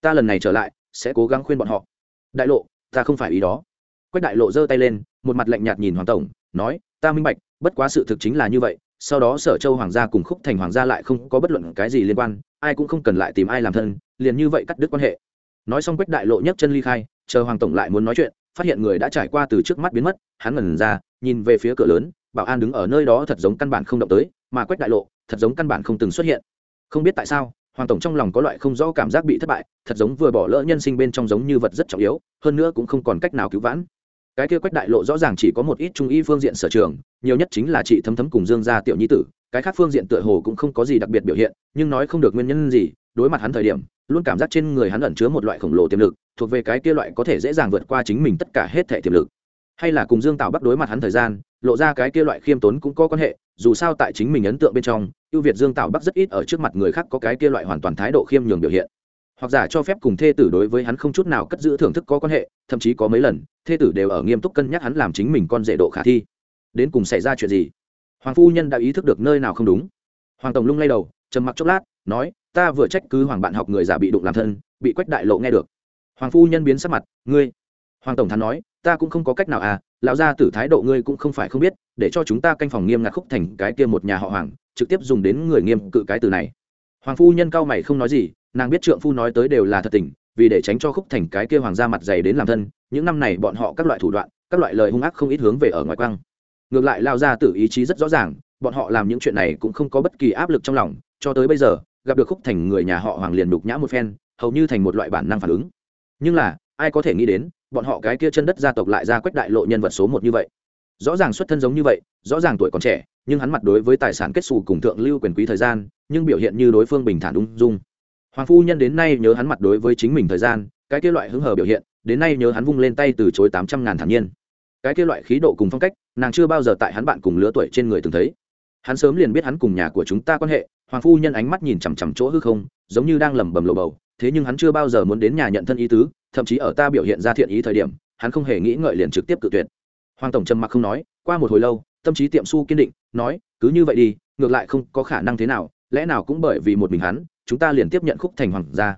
Ta lần này trở lại, sẽ cố gắng khuyên bọn họ. Đại lộ, ta không phải ý đó. Quách đại lộ giơ tay lên, một mặt lạnh nhạt nhìn hoàng tổng, nói, ta minh bạch, bất quá sự thực chính là như vậy, sau đó sở châu hoàng gia cùng khúc thành hoàng gia lại không có bất luận cái gì liên quan, ai cũng không cần lại tìm ai làm thân, liền như vậy cắt đứt quan hệ. Nói xong quách đại lộ nhấc chân ly khai chờ hoàng tổng lại muốn nói chuyện, phát hiện người đã trải qua từ trước mắt biến mất, hắn ngẩn ra, nhìn về phía cửa lớn, bảo an đứng ở nơi đó thật giống căn bản không động tới, mà quách đại lộ, thật giống căn bản không từng xuất hiện. Không biết tại sao, hoàng tổng trong lòng có loại không rõ cảm giác bị thất bại, thật giống vừa bỏ lỡ nhân sinh bên trong giống như vật rất trọng yếu, hơn nữa cũng không còn cách nào cứu vãn. Cái kia quách đại lộ rõ ràng chỉ có một ít trung y phương diện sở trường, nhiều nhất chính là chị thấm thấm cùng dương gia tiểu nhi tử, cái khác phương diện tựa hồ cũng không có gì đặc biệt biểu hiện, nhưng nói không được nguyên nhân gì, đối mặt hắn thời điểm luôn cảm giác trên người hắn ẩn chứa một loại khổng lồ tiềm lực, thuộc về cái kia loại có thể dễ dàng vượt qua chính mình tất cả hết thể tiềm lực. Hay là cùng dương tạo bắc đối mặt hắn thời gian, lộ ra cái kia loại khiêm tốn cũng có quan hệ, dù sao tại chính mình ấn tượng bên trong, ưu việt dương tạo bắc rất ít ở trước mặt người khác có cái kia loại hoàn toàn thái độ khiêm nhường biểu hiện. Hoặc giả cho phép cùng thê tử đối với hắn không chút nào cất giữ thưởng thức có quan hệ, thậm chí có mấy lần, thê tử đều ở nghiêm túc cân nhắc hắn làm chính mình con rể độ khả thi. Đến cùng xảy ra chuyện gì? Hoàng phu nhân đã ý thức được nơi nào không đúng. Hoàng tổng lung lay đầu, trầm mặc chốc lát, nói ta vừa trách cứ hoàng bạn học người giả bị đụng làm thân, bị quách đại lộ nghe được. Hoàng phu nhân biến sắc mặt, ngươi? Hoàng tổng thắn nói, ta cũng không có cách nào à lão gia tử thái độ ngươi cũng không phải không biết, để cho chúng ta canh phòng nghiêm ngặt khúc thành cái kia một nhà họ hoàng, trực tiếp dùng đến người nghiêm cự cái từ này. Hoàng phu nhân cao mày không nói gì, nàng biết trượng phu nói tới đều là thật tình, vì để tránh cho khúc thành cái kia hoàng gia mặt dày đến làm thân, những năm này bọn họ các loại thủ đoạn, các loại lời hung ác không ít hướng về ở ngoài quăng. Ngược lại lao ra tử ý chí rất rõ ràng, bọn họ làm những chuyện này cũng không có bất kỳ áp lực trong lòng, cho tới bây giờ gặp được khúc thành người nhà họ hoàng liền đục nhã một phen, hầu như thành một loại bản năng phản ứng. Nhưng là, ai có thể nghĩ đến, bọn họ cái kia chân đất gia tộc lại ra quách đại lộ nhân vật số một như vậy. Rõ ràng xuất thân giống như vậy, rõ ràng tuổi còn trẻ, nhưng hắn mặt đối với tài sản kết xù cùng thượng lưu quyền quý thời gian, nhưng biểu hiện như đối phương bình thản ung dung. Hoàng phu nhân đến nay nhớ hắn mặt đối với chính mình thời gian, cái kia loại hứng hờ biểu hiện, đến nay nhớ hắn vung lên tay từ chối tám trăm ngàn thản nhiên. Cái kia loại khí độ cùng phong cách, nàng chưa bao giờ tại hắn bạn cùng lứa tuổi trên người từng thấy hắn sớm liền biết hắn cùng nhà của chúng ta quan hệ, hoàng phu nhân ánh mắt nhìn chằm chằm chỗ hư không, giống như đang lẩm bẩm lầu bầu, thế nhưng hắn chưa bao giờ muốn đến nhà nhận thân ý tứ, thậm chí ở ta biểu hiện ra thiện ý thời điểm, hắn không hề nghĩ ngợi liền trực tiếp cự tuyệt. Hoàng tổng trầm mặc không nói, qua một hồi lâu, tâm trí tiệm su kiên định, nói, cứ như vậy đi, ngược lại không có khả năng thế nào, lẽ nào cũng bởi vì một mình hắn, chúng ta liền tiếp nhận khúc thành hoàng gia.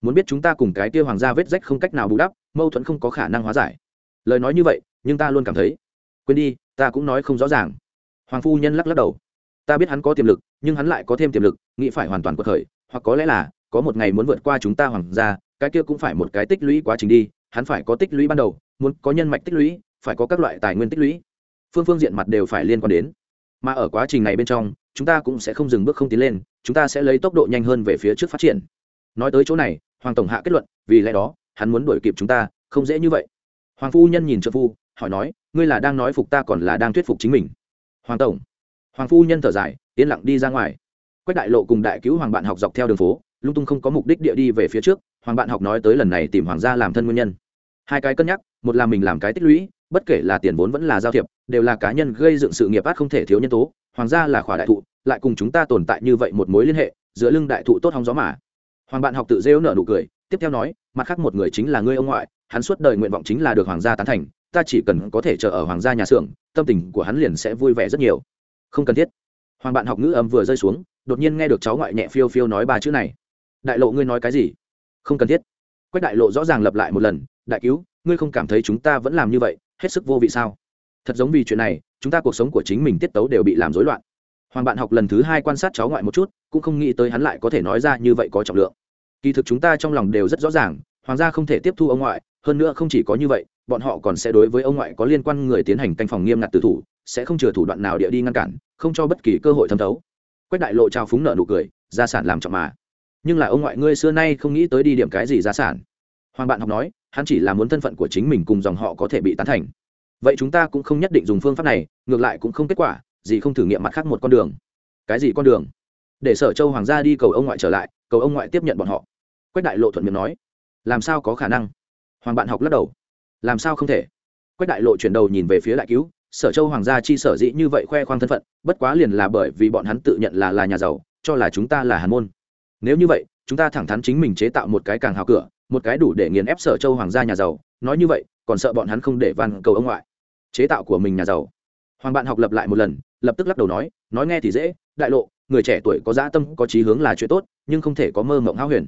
Muốn biết chúng ta cùng cái kia hoàng gia vết rách không cách nào bù đắp, mâu thuẫn không có khả năng hóa giải. Lời nói như vậy, nhưng ta luôn cảm thấy. Quên đi, ta cũng nói không rõ ràng. Hoàng phu nhân lắc lắc đầu ta biết hắn có tiềm lực, nhưng hắn lại có thêm tiềm lực, nghĩ phải hoàn toàn cuộc khởi, hoặc có lẽ là, có một ngày muốn vượt qua chúng ta hoàng gia, cái kia cũng phải một cái tích lũy quá trình đi, hắn phải có tích lũy ban đầu, muốn có nhân mạch tích lũy, phải có các loại tài nguyên tích lũy. Phương phương diện mặt đều phải liên quan đến. Mà ở quá trình này bên trong, chúng ta cũng sẽ không dừng bước không tiến lên, chúng ta sẽ lấy tốc độ nhanh hơn về phía trước phát triển. Nói tới chỗ này, hoàng tổng hạ kết luận, vì lẽ đó, hắn muốn đuổi kịp chúng ta, không dễ như vậy. Hoàng phu nhân nhìn trợ phu, hỏi nói, ngươi là đang nói phục ta còn là đang thuyết phục chính mình? Hoàng tổng hoàng phu nhân thở dài, yên lặng đi ra ngoài. Quách đại lộ cùng đại cứu hoàng bạn học dọc theo đường phố, lung tung không có mục đích địa đi về phía trước, hoàng bạn học nói tới lần này tìm hoàng gia làm thân nguyên nhân. Hai cái cân nhắc, một là mình làm cái tích lũy, bất kể là tiền vốn vẫn là giao thiệp, đều là cá nhân gây dựng sự nghiệp át không thể thiếu nhân tố, hoàng gia là khỏa đại thụ, lại cùng chúng ta tồn tại như vậy một mối liên hệ, giữa lưng đại thụ tốt hóng gió mà. Hoàng bạn học tự rêu nở nụ cười, tiếp theo nói, mặt khác một người chính là ngươi ông ngoại, hắn suốt đời nguyện vọng chính là được hoàng gia tán thành, ta chỉ cần có thể chờ ở hoàng gia nhà xưởng, tâm tình của hắn liền sẽ vui vẻ rất nhiều không cần thiết. Hoàng bạn học ngữ âm vừa rơi xuống, đột nhiên nghe được cháu ngoại nhẹ phiêu phiêu nói ba chữ này. Đại lộ ngươi nói cái gì? Không cần thiết. Quách đại lộ rõ ràng lặp lại một lần, đại cứu, ngươi không cảm thấy chúng ta vẫn làm như vậy, hết sức vô vị sao? Thật giống vì chuyện này, chúng ta cuộc sống của chính mình tiết tấu đều bị làm rối loạn. Hoàng bạn học lần thứ hai quan sát cháu ngoại một chút, cũng không nghĩ tới hắn lại có thể nói ra như vậy có trọng lượng. Kỳ thực chúng ta trong lòng đều rất rõ ràng, hoàng gia không thể tiếp thu ông ngoại, hơn nữa không chỉ có như vậy, bọn họ còn sẽ đối với ông ngoại có liên quan người tiến hành canh phòng nghiêm ngặt tử thủ sẽ không chừa thủ đoạn nào địa đi ngăn cản, không cho bất kỳ cơ hội thâm thấu. Quách đại lộ trao phúng nợ nụ cười, gia sản làm trọng mà. Nhưng là ông ngoại ngươi xưa nay không nghĩ tới đi điểm cái gì gia sản. Hoàng bạn học nói, hắn chỉ là muốn thân phận của chính mình cùng dòng họ có thể bị tán thành. Vậy chúng ta cũng không nhất định dùng phương pháp này, ngược lại cũng không kết quả, gì không thử nghiệm mặt khác một con đường. Cái gì con đường? Để sở châu hoàng gia đi cầu ông ngoại trở lại, cầu ông ngoại tiếp nhận bọn họ. Quách đại lộ thuận miệng nói, làm sao có khả năng? Hoàng bạn học lắc đầu, làm sao không thể? Quách đại lộ chuyển đầu nhìn về phía đại cứu sở châu hoàng gia chi sở dĩ như vậy khoe khoang thân phận, bất quá liền là bởi vì bọn hắn tự nhận là là nhà giàu, cho là chúng ta là hàn môn. Nếu như vậy, chúng ta thẳng thắn chính mình chế tạo một cái càng hào cửa, một cái đủ để nghiền ép sở châu hoàng gia nhà giàu. Nói như vậy, còn sợ bọn hắn không để van cầu ông ngoại. Chế tạo của mình nhà giàu. Hoàng bạn học lập lại một lần, lập tức lắc đầu nói nói nghe thì dễ, đại lộ, người trẻ tuổi có dã tâm, có chí hướng là chuyện tốt, nhưng không thể có mơ mộng háo huyền.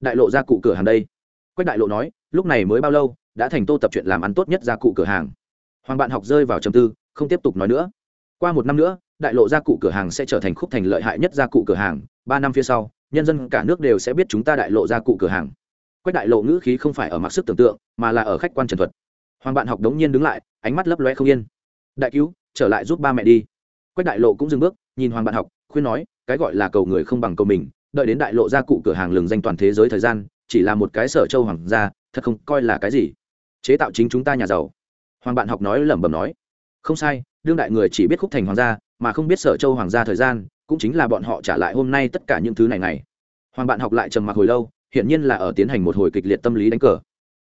Đại lộ ra cụ cửa hàng đây. Quách đại lộ nói, lúc này mới bao lâu, đã thành tô tập chuyện làm ăn tốt nhất ra cụ cửa hàng hoàng bạn học rơi vào trầm tư, không tiếp tục nói nữa. Qua một năm nữa, đại lộ gia cụ cửa hàng sẽ trở thành khúc thành lợi hại nhất gia cụ cửa hàng. Ba năm phía sau, nhân dân cả nước đều sẽ biết chúng ta đại lộ gia cụ cửa hàng. Quách đại lộ ngữ khí không phải ở mặc sức tưởng tượng, mà là ở khách quan trần thuật. Hoàng bạn học đống nhiên đứng lại, ánh mắt lấp loe không yên. Đại cứu, trở lại giúp ba mẹ đi. Quách đại lộ cũng dừng bước, nhìn hoàng bạn học, khuyên nói, cái gọi là cầu người không bằng cầu mình, đợi đến đại lộ gia cụ cửa hàng lừng danh toàn thế giới thời gian, chỉ là một cái sở châu hoàng gia, thật không coi là cái gì. Chế tạo chính chúng ta nhà giàu hoàng bạn học nói lẩm bẩm nói, không sai, đương đại người chỉ biết khúc thành hoàng gia, mà không biết sở châu hoàng gia thời gian, cũng chính là bọn họ trả lại hôm nay tất cả những thứ này này hoàng bạn học lại trầm mặc hồi lâu, hiển nhiên là ở tiến hành một hồi kịch liệt tâm lý đánh cờ.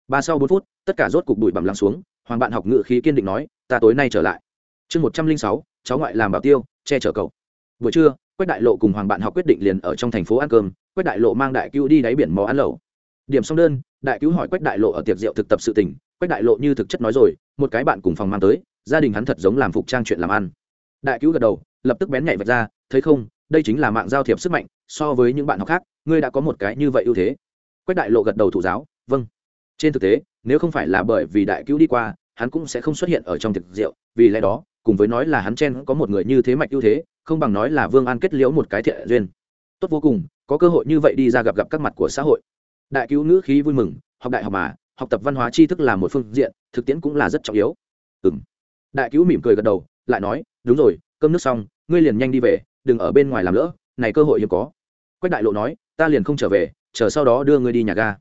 Ba sau bốn phút, tất cả rốt cục bụi bằm lắng xuống, hoàng bạn học ngự khí kiên định nói, ta tối nay trở lại. Chương một trăm linh sáu, cháu ngoại làm bảo tiêu, che chở cậu. Buổi trưa, quách đại lộ cùng hoàng bạn học quyết định liền ở trong thành phố ăn cơm, quách đại lộ mang đại cứu đi đáy biển mò ăn lẩu. Điểm xong đơn, đại cứu hỏi quách đại lộ ở tiệc rượu thực tập sự tình quách đại lộ như thực chất nói rồi, một cái bạn cùng phòng mang tới, gia đình hắn thật giống làm phục trang chuyện làm ăn. Đại cứu gật đầu, lập tức bén nhạy vạch ra, thấy không, đây chính là mạng giao thiệp sức mạnh, so với những bạn học khác, ngươi đã có một cái như vậy ưu thế. Quách đại lộ gật đầu thủ giáo vâng. Trên thực tế, nếu không phải là bởi vì đại cứu đi qua, hắn cũng sẽ không xuất hiện ở trong thực rượu, vì lẽ đó, cùng với nói là hắn chen có một người như thế mạch ưu thế, không bằng nói là vương an kết liễu một cái thiện duyên. Tốt vô cùng, có cơ hội như vậy đi ra gặp gặp các mặt của xã hội. Đại cứu nữ khí vui mừng, học đại học mà học tập văn hóa tri thức là một phương diện, thực tiễn cũng là rất trọng yếu. Ừ m đại cứu mỉm cười gật đầu, lại nói, đúng rồi, cơm nước xong, ngươi liền nhanh đi về, đừng ở bên ngoài làm lỡ, này cơ hội hiếm có. Quách đại lộ nói, ta liền không trở về, chờ sau đó đưa ngươi đi nhà ga.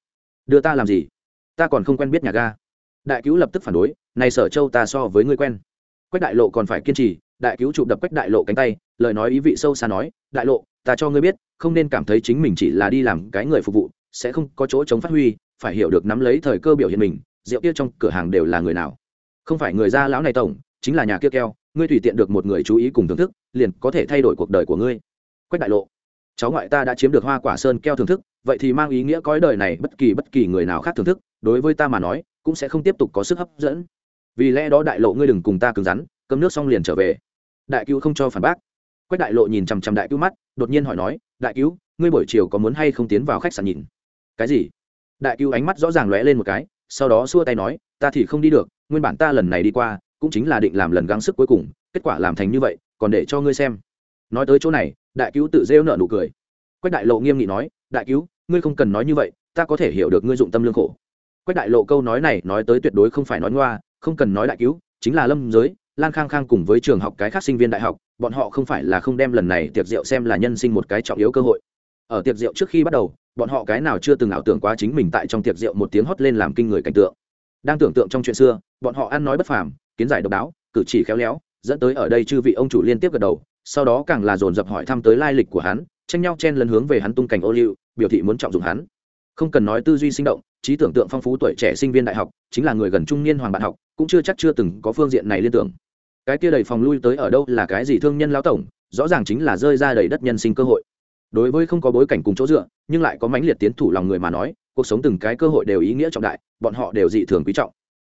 Đưa ta làm gì? Ta còn không quen biết nhà ga. Đại cứu lập tức phản đối, này sở châu ta so với ngươi quen. Quách đại lộ còn phải kiên trì, đại cứu chụp đập quách đại lộ cánh tay, lời nói ý vị sâu xa nói, đại lộ, ta cho ngươi biết, không nên cảm thấy chính mình chỉ là đi làm cái người phục vụ, sẽ không có chỗ chống phát huy phải hiểu được nắm lấy thời cơ biểu hiện mình, rượu kia trong cửa hàng đều là người nào. Không phải người gia lão này tổng, chính là nhà kia keo, ngươi tùy tiện được một người chú ý cùng thưởng thức, liền có thể thay đổi cuộc đời của ngươi. Quách đại lộ, cháu ngoại ta đã chiếm được hoa quả sơn keo thưởng thức, vậy thì mang ý nghĩa cõi đời này bất kỳ bất kỳ người nào khác thưởng thức, đối với ta mà nói, cũng sẽ không tiếp tục có sức hấp dẫn. Vì lẽ đó đại lộ ngươi đừng cùng ta cứng rắn cấm nước xong liền trở về. Đại cứu không cho phản bác. Quách đại lộ nhìn chằm chằm đại cứu mắt, đột nhiên hỏi nói, đại cứu, ngươi buổi chiều có muốn hay không tiến vào khách sạn nhìn? Cái gì? Đại cứu ánh mắt rõ ràng lóe lên một cái, sau đó xua tay nói, ta thì không đi được, nguyên bản ta lần này đi qua, cũng chính là định làm lần gắng sức cuối cùng, kết quả làm thành như vậy, còn để cho ngươi xem. Nói tới chỗ này, đại cứu tự rêu nợ nụ cười. Quách đại lộ nghiêm nghị nói, đại cứu ngươi không cần nói như vậy, ta có thể hiểu được ngươi dụng tâm lương khổ. Quách đại lộ câu nói này nói tới tuyệt đối không phải nói ngoa, không cần nói đại cứu chính là lâm giới, lan khang khang cùng với trường học cái khác sinh viên đại học, bọn họ không phải là không đem lần này tiệc rượu xem là nhân sinh một cái trọng yếu cơ hội ở tiệc rượu trước khi bắt đầu, bọn họ cái nào chưa từng ảo tưởng quá chính mình tại trong tiệc rượu một tiếng hót lên làm kinh người cảnh tượng. Đang tưởng tượng trong chuyện xưa, bọn họ ăn nói bất phàm, kiến giải độc đáo, cử chỉ khéo léo, dẫn tới ở đây chư vị ông chủ liên tiếp gật đầu, sau đó càng là dồn dập hỏi thăm tới lai lịch của hắn, tranh nhau chen lấn hướng về hắn tung cảnh ô liu, biểu thị muốn trọng dụng hắn. Không cần nói tư duy sinh động, trí tưởng tượng phong phú tuổi trẻ sinh viên đại học, chính là người gần trung niên hoàng bạn học, cũng chưa chắc chưa từng có phương diện này liên tưởng. Cái kia đầy phòng lui tới ở đâu là cái gì thương nhân lão tổng, rõ ràng chính là rơi ra đầy đất nhân sinh cơ hội đối với không có bối cảnh cùng chỗ dựa, nhưng lại có mãnh liệt tiến thủ lòng người mà nói, cuộc sống từng cái cơ hội đều ý nghĩa trọng đại, bọn họ đều dị thường quý trọng.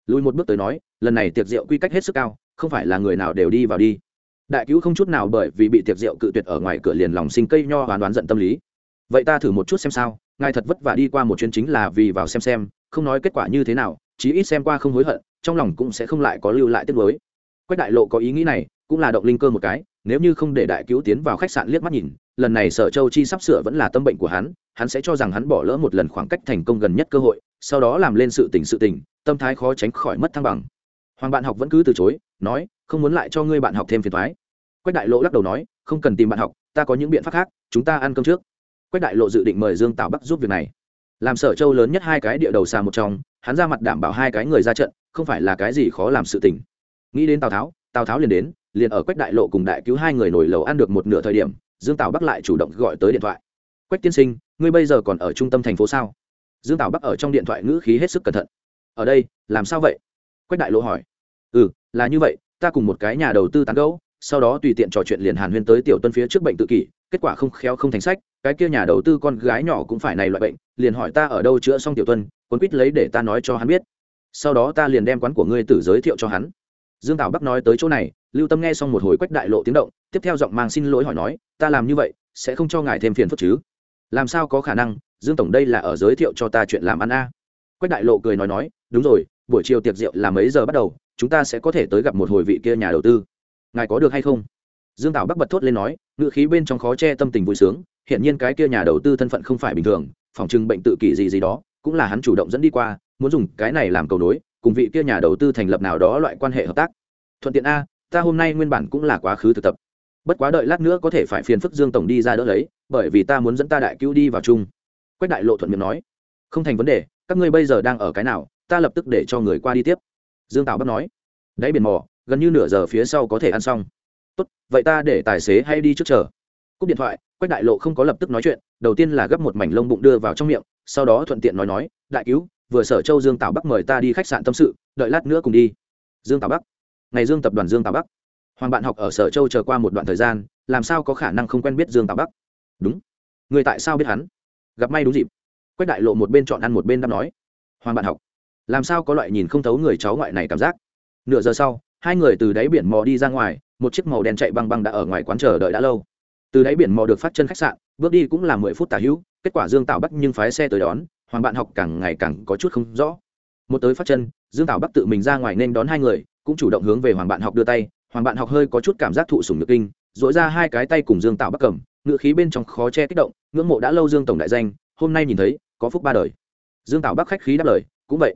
Lùi một bước tới nói, lần này tiệc rượu quy cách hết sức cao, không phải là người nào đều đi vào đi. Đại cứu không chút nào bởi vì bị tiệc rượu cự tuyệt ở ngoài cửa liền lòng sinh cây nho hoàn đoán giận tâm lý. Vậy ta thử một chút xem sao, ngài thật vất vả đi qua một chuyến chính là vì vào xem xem, không nói kết quả như thế nào, chí ít xem qua không hối hận, trong lòng cũng sẽ không lại có lưu lại tiếc nuối. Quách đại lộ có ý nghĩ này, cũng là động linh cơ một cái nếu như không để đại cứu tiến vào khách sạn liếc mắt nhìn, lần này sở châu chi sắp sửa vẫn là tâm bệnh của hắn hắn sẽ cho rằng hắn bỏ lỡ một lần khoảng cách thành công gần nhất cơ hội, sau đó làm lên sự tình sự tình, tâm thái khó tránh khỏi mất thăng bằng. Hoàng bạn học vẫn cứ từ chối, nói, không muốn lại cho ngươi bạn học thêm phiền thoái quách đại lộ lắc đầu nói, không cần tìm bạn học, ta có những biện pháp khác, chúng ta ăn cơm trước. Quách đại lộ dự định mời dương tào bắc giúp việc này. Làm sở châu lớn nhất hai cái địa đầu xa một trong, hắn ra mặt đảm bảo hai cái người ra trận, không phải là cái gì khó làm sự tình. Nghĩ đến tào tháo tào tháo liền đến, liền ở quách đại lộ cùng đại cứu hai người nổi lầu ăn được một nửa thời điểm, dương tào bắc lại chủ động gọi tới điện thoại. Quách tiên sinh, ngươi bây giờ còn ở trung tâm thành phố sao? Dương tào bắc ở trong điện thoại ngữ khí hết sức cẩn thận. Ở đây, làm sao vậy? Quách đại lộ hỏi. Ừ là như vậy, ta cùng một cái nhà đầu tư tán gẫu, sau đó tùy tiện trò chuyện liền hàn huyên tới tiểu tuân phía trước bệnh tự kỷ, kết quả không khéo không thành sách, cái kia nhà đầu tư con gái nhỏ cũng phải này loại bệnh, liền hỏi ta ở đâu chữa xong tiểu tuân, cuốn quýt lấy để ta nói cho hắn biết. Sau đó ta liền đem quán của ngươi tử giới thiệu cho hắn dương tảo bắc nói tới chỗ này, lưu tâm nghe xong một hồi quách đại lộ tiếng động, tiếp theo giọng mang xin lỗi hỏi nói, ta làm như vậy, sẽ không cho ngài thêm phiền phức chứ? Làm sao có khả năng, dương tổng đây là ở giới thiệu cho ta chuyện làm ăn a? Quách đại lộ cười nói nói, đúng rồi, buổi chiều tiệc rượu là mấy giờ bắt đầu, chúng ta sẽ có thể tới gặp một hồi vị kia nhà đầu tư. Ngài có được hay không? Dương tảo bắc bật thốt lên nói ngự khí bên trong khó che tâm tình vui sướng hiện nhiên cái kia nhà đầu tư thân phận không phải bình thường, phòng trưng bệnh tự kỷ gì gì đó, cũng là hắn chủ động dẫn đi qua, muốn dùng cái này làm cầu nối cùng vị kia nhà đầu tư thành lập nào đó loại quan hệ hợp tác. Thuận tiện a, ta hôm nay nguyên bản cũng là quá khứ thực tập. Bất quá đợi lát nữa có thể phải phiền phức dương tổng đi ra đỡ lấy, bởi vì ta muốn dẫn ta đại cứu đi vào chung. Quách đại lộ thuận miệng nói. Không thành vấn đề, các ngươi bây giờ đang ở cái nào, ta lập tức để cho người qua đi tiếp. Dương tào bắt nói. Đáy biển mò, gần như nửa giờ phía sau có thể ăn xong. Tốt, vậy ta để tài xế hay đi trước chờ. Cúp điện thoại, quách đại lộ không có lập tức nói chuyện, đầu tiên là gấp một mảnh lông bụng đưa vào trong miệng, sau đó thuận tiện nói nói, đại cứu vừa sở châu dương tào bắc mời ta đi khách sạn tâm sự, đợi lát nữa cùng đi. Dương tào bắc. Ngày dương tập đoàn dương tào bắc. Hoàng bạn học ở sở châu chờ qua một đoạn thời gian, làm sao có khả năng không quen biết dương tào bắc? Đúng. Người tại sao biết hắn? Gặp may đúng dịp. Quách đại lộ một bên chọn ăn một bên đáp nói. Hoàng bạn học, làm sao có loại nhìn không thấu người cháu ngoại này cảm giác? Nửa giờ sau, hai người từ đáy biển mò đi ra ngoài, một chiếc màu đen chạy băng băng đã ở ngoài quán chờ đợi đã lâu. Từ đáy biển mò được phát chân khách sạn, bước đi cũng là mười phút tả hữu, kết quả dương tạo bắc nhưng phái xe tới đón hoàng bạn học càng ngày càng có chút không rõ. Một tới phát chân, dương tạo bắc tự mình ra ngoài nên đón hai người, cũng chủ động hướng về hoàng bạn học đưa tay. Hoàng bạn học hơi có chút cảm giác thụ sùng nhược kinh dội ra hai cái tay cùng dương tạo bắc cầm, ngựa khí bên trong khó che kích động, ngưỡng mộ đã lâu dương tổng đại danh, hôm nay nhìn thấy, có phúc ba đời. Dương tạo bắc khách khí đáp lời, cũng vậy.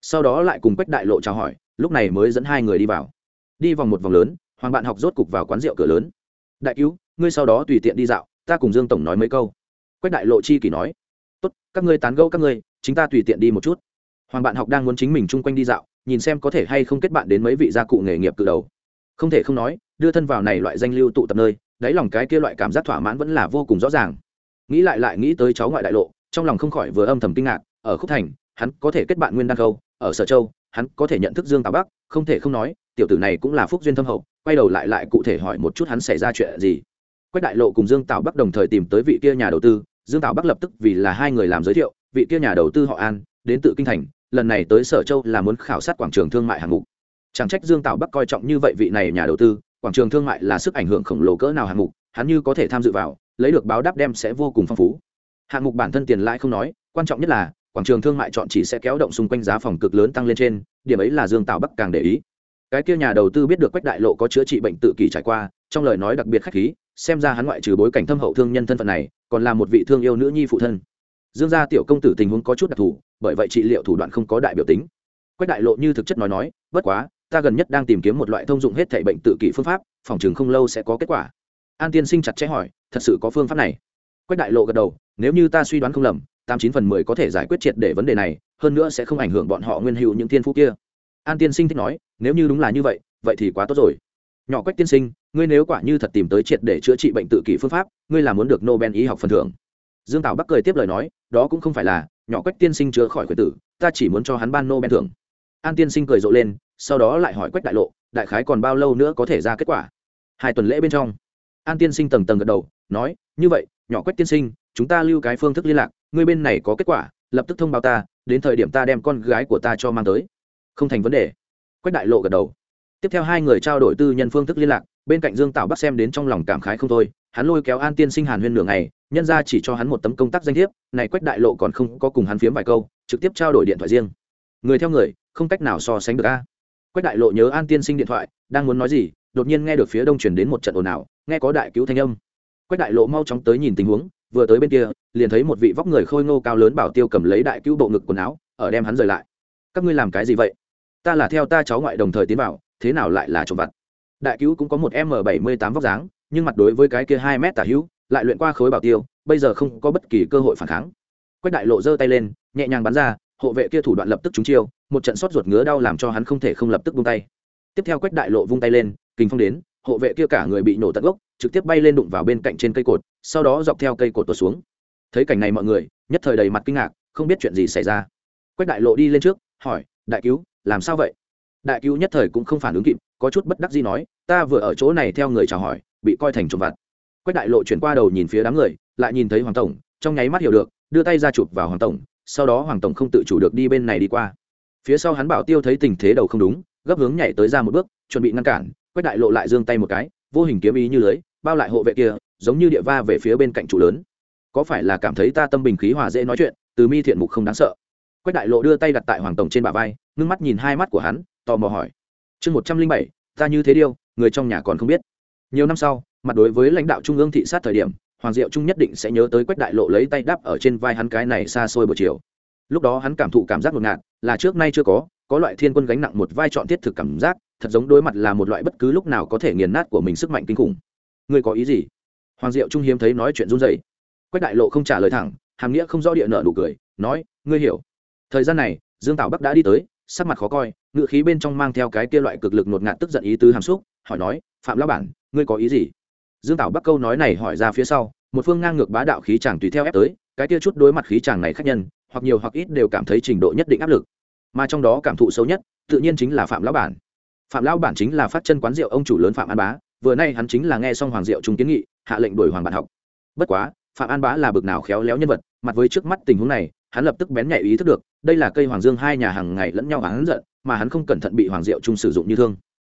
Sau đó lại cùng quách đại lộ chào hỏi, lúc này mới dẫn hai người đi vào. Đi vòng một vòng lớn, hoàng bạn học rốt cục vào quán rượu cửa lớn. Đại cứu, ngươi sau đó tùy tiện đi dạo, ta cùng dương tổng nói mấy câu. Quách đại lộ chi kỷ nói tốt, các ngươi tán gẫu các ngươi, chính ta tùy tiện đi một chút. Hoàng bạn học đang muốn chính mình chung quanh đi dạo, nhìn xem có thể hay không kết bạn đến mấy vị gia cụ nghề nghiệp cự đầu. Không thể không nói, đưa thân vào này loại danh lưu tụ tập nơi, đáy lòng cái kia loại cảm giác thỏa mãn vẫn là vô cùng rõ ràng. Nghĩ lại lại nghĩ tới cháu ngoại đại lộ, trong lòng không khỏi vừa âm thầm kinh ngạc, ở khúc thành, hắn có thể kết bạn nguyên đăng khâu, ở sở châu, hắn có thể nhận thức dương tào bắc, không thể không nói, tiểu tử này cũng là phúc duyên thâm hậu, quay đầu lại lại cụ thể hỏi một chút hắn xảy ra chuyện gì. Quách đại lộ cùng dương tào bắc đồng thời tìm tới vị kia nhà đầu tư dương tào bắc lập tức vì là hai người làm giới thiệu, vị kia nhà đầu tư họ an, đến tự kinh thành, lần này tới sở châu là muốn khảo sát quảng trường thương mại hạng mục. Chẳng trách dương tào bắc coi trọng như vậy vị này nhà đầu tư, quảng trường thương mại là sức ảnh hưởng khổng lồ cỡ nào hạng mục, hắn như có thể tham dự vào, lấy được báo đáp đem sẽ vô cùng phong phú. Hạng mục bản thân tiền lãi không nói, quan trọng nhất là, quảng trường thương mại chọn chỉ sẽ kéo động xung quanh giá phòng cực lớn tăng lên trên, điểm ấy là dương tào bắc càng để ý. Cái kia nhà đầu tư biết được quách đại lộ có chữa trị bệnh tự kỷ trải qua, trong lời nói đặc biệt khách khí xem ra hắn ngoại trừ bối cảnh thâm hậu thương nhân thân phận này, còn là một vị thương yêu nữ nhi phụ thân. Dương gia tiểu công tử tình huống có chút đặc thù, bởi vậy trị liệu thủ đoạn không có đại biểu tính. Quách đại lộ như thực chất nói nói, bất quá, ta gần nhất đang tìm kiếm một loại thông dụng hết thể bệnh tự kỷ phương pháp, phòng chừng không lâu sẽ có kết quả. An tiên sinh chặt chẽ hỏi, thật sự có phương pháp này? Quách đại lộ gật đầu, nếu như ta suy đoán không lầm, tám chín phần mười có thể giải quyết triệt để vấn đề này, hơn nữa sẽ không ảnh hưởng bọn họ nguyên hữu những thiên phú kia. An tiên sinh thích nói, nếu như đúng là như vậy vậy thì quá tốt rồi nhỏ quách tiên sinh, ngươi nếu quả như thật tìm tới triệt để chữa trị bệnh tự kỷ phương pháp, ngươi là muốn được nobel y học phần thưởng. Dương tảo bắc cười tiếp lời nói, đó cũng không phải là, nhỏ quách tiên sinh chữa khỏi khuyết tử, ta chỉ muốn cho hắn ban nobel thưởng. An tiên sinh cười rộ lên, sau đó lại hỏi quách đại lộ, đại khái còn bao lâu nữa có thể ra kết quả? Hai tuần lễ bên trong. An tiên sinh tầng tầng gật đầu, nói, như vậy, nhỏ quách tiên sinh, chúng ta lưu cái phương thức liên lạc, ngươi bên này có kết quả, lập tức thông báo ta, đến thời điểm ta đem con gái của ta cho mang tới. Không thành vấn đề. Quách đại lộ gật đầu tiếp theo hai người trao đổi tư nhân phương thức liên lạc, bên cạnh dương tạo bắc xem đến trong lòng cảm khái không thôi, hắn lôi kéo an tiên sinh hàn huyên nửa ngày, nhân ra chỉ cho hắn một tấm công tác danh thiếp, này quách đại lộ còn không có cùng hắn phiếm vài câu, trực tiếp trao đổi điện thoại riêng. Người theo người, không cách nào so sánh được a. Quách đại lộ nhớ an tiên sinh điện thoại, đang muốn nói gì, đột nhiên nghe được phía đông chuyển đến một trận ồn ào, nghe có đại cứu thanh âm. Quách đại lộ mau chóng tới nhìn tình huống, vừa tới bên kia, liền thấy một vị vóc người khôi ngô cao lớn bảo tiêu cầm lấy đại cứu bộ ngực quần áo, ở đem hắn rời lại. Các ngươi làm cái gì vậy? Ta là theo ta cháu ngoại đồng thời tiến vào thế nào lại là trộm vặt? Đại cứu cũng có một m bảy mươi tám vóc dáng, nhưng mặt đối với cái kia hai mét tả hữu, lại luyện qua khối bảo tiêu, bây giờ không có bất kỳ cơ hội phản kháng. Quách đại lộ giơ tay lên, nhẹ nhàng bắn ra, hộ vệ kia thủ đoạn lập tức trúng chiêu, một trận xót ruột ngứa đau làm cho hắn không thể không lập tức buông tay. Tiếp theo quách đại lộ vung tay lên kinh phong đến, hộ vệ kia cả người bị nổ tận gốc, trực tiếp bay lên đụng vào bên cạnh trên cây cột, sau đó dọc theo cây cột tuột xuống. Thấy cảnh này mọi người, nhất thời đầy mặt kinh ngạc, không biết chuyện gì xảy ra. Quách đại lộ đi lên trước, hỏi, đại cứu, làm sao vậy? Đại cứu nhất thời cũng không phản ứng kịp, có chút bất đắc gì nói, ta vừa ở chỗ này theo người chào hỏi, bị coi thành trộm vặt. Quách đại lộ chuyển qua đầu nhìn phía đám người, lại nhìn thấy hoàng tổng, trong nháy mắt hiểu được, đưa tay ra chụp vào hoàng tổng, sau đó hoàng tổng không tự chủ được đi bên này đi qua. Phía sau hắn bảo tiêu thấy tình thế đầu không đúng, gấp hướng nhảy tới ra một bước, chuẩn bị ngăn cản, quách đại lộ lại giương tay một cái, vô hình kiếm ý như lưới, bao lại hộ vệ kia, giống như địa va về phía bên cạnh trụ lớn. Có phải là cảm thấy ta tâm bình khí hòa dễ nói chuyện, từ mi thiện mục không đáng sợ? Quách đại lộ đưa tay đặt tại hoàng tổng trên bả vai, ngưng mắt nhìn hai mắt của hắn tò mò hỏi. Chương một trăm linh bảy, ta như thế điêu, người trong nhà còn không biết. Nhiều năm sau, mặt đối với lãnh đạo trung ương thị sát thời điểm, hoàng diệu trung nhất định sẽ nhớ tới quách đại lộ lấy tay đắp ở trên vai hắn cái này xa xôi buổi chiều. Lúc đó hắn cảm thụ cảm giác ngột ngạt, là trước nay chưa có có loại thiên quân gánh nặng một vai trọn thiết thực cảm giác, thật giống đối mặt là một loại bất cứ lúc nào có thể nghiền nát của mình sức mạnh kinh khủng. Ngươi có ý gì? Hoàng diệu trung hiếm thấy nói chuyện run dày quách đại lộ không trả lời thẳng, hàm nghĩa không rõ địa nợ nụ cười, nói, ngươi hiểu. Thời gian này, dương tảo bắc đã đi tới sắc mặt khó coi ngự khí bên trong mang theo cái kia loại cực lực ngột ngạt tức giận ý tứ hàm xúc, hỏi nói, phạm lão bản, ngươi có ý gì? Dương tảo bắc câu nói này hỏi ra phía sau, một phương ngang ngược bá đạo khí chàng tùy theo ép tới, cái kia chút đối mặt khí chàng này khác nhân, hoặc nhiều hoặc ít đều cảm thấy trình độ nhất định áp lực. Mà trong đó cảm thụ xấu nhất, tự nhiên chính là phạm lão bản. Phạm lão bản chính là phát chân quán rượu ông chủ lớn phạm an bá, vừa nay hắn chính là nghe xong hoàng diệu trung kiến nghị, hạ lệnh đuổi hoàng bạn học. Bất quá, phạm an bá là bực nào khéo léo nhân vật, mặt với trước mắt tình huống này hắn lập tức bén nhạy ý thức được, đây là cây hoàng dương hai nhà hàng ngày lẫn nhau hắn giận, mà hắn không cẩn thận bị hoàng diệu trung sử dụng như thương.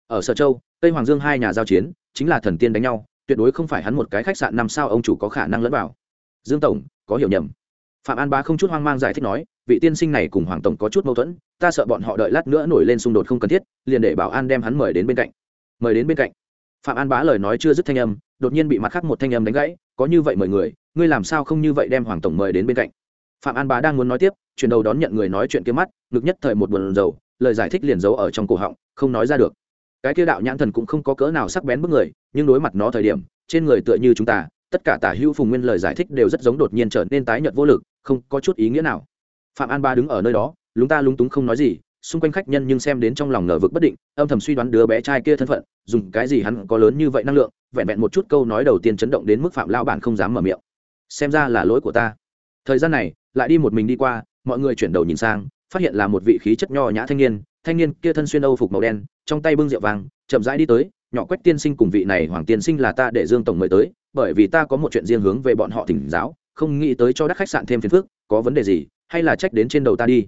Ở sở châu, cây hoàng dương hai nhà giao chiến, chính là thần tiên đánh nhau, tuyệt đối không phải hắn một cái khách sạn năm sao ông chủ có khả năng lẫn vào. Dương tổng, có hiểu nhầm. Phạm an bá không chút hoang mang giải thích nói, vị tiên sinh này cùng hoàng tổng có chút mâu thuẫn, ta sợ bọn họ đợi lát nữa nổi lên xung đột không cần thiết, liền để bảo an đem hắn mời đến bên cạnh. Mời đến bên cạnh. Phạm an bá lời nói chưa dứt thanh âm, đột nhiên bị mặt khác một thanh âm đánh gãy, có như vậy mời người, ngươi làm sao không như vậy đem hoàng tổng mời đến bên cạnh? Phạm an bá đang muốn nói tiếp, chuyển đầu đón nhận người nói chuyện kia mắt, ngực nhất thời một buồn dầu lời giải thích liền giấu ở trong cổ họng, không nói ra được. Cái kia đạo nhãn thần cũng không có cỡ nào sắc bén bức người, nhưng đối mặt nó thời điểm, trên người tựa như chúng ta, tất cả tả hữu phùng nguyên lời giải thích đều rất giống đột nhiên trở nên tái nhợt vô lực, không có chút ý nghĩa nào. Phạm an ba đứng ở nơi đó, lúng ta lúng túng không nói gì, xung quanh khách nhân nhưng xem đến trong lòng nở vực bất định, âm thầm suy đoán đứa bé trai kia thân phận, dùng cái gì hắn có lớn như vậy năng lượng, vẹn vẹn một chút câu nói đầu tiên chấn động đến mức phạm lao bản không dám mở miệng. Xem ra là lỗi của ta thời gian này, lại đi một mình đi qua, mọi người chuyển đầu nhìn sang, phát hiện là một vị khí chất nho nhã thanh niên thanh niên kia thân xuyên âu phục màu đen, trong tay bưng rượu vàng, chậm rãi đi tới, nhỏ quách tiên sinh cùng vị này hoàng tiên sinh là ta để dương tổng mời tới, bởi vì ta có một chuyện riêng hướng về bọn họ thỉnh giáo, không nghĩ tới cho đắc khách sạn thêm phiền phức, có vấn đề gì, hay là trách đến trên đầu ta đi.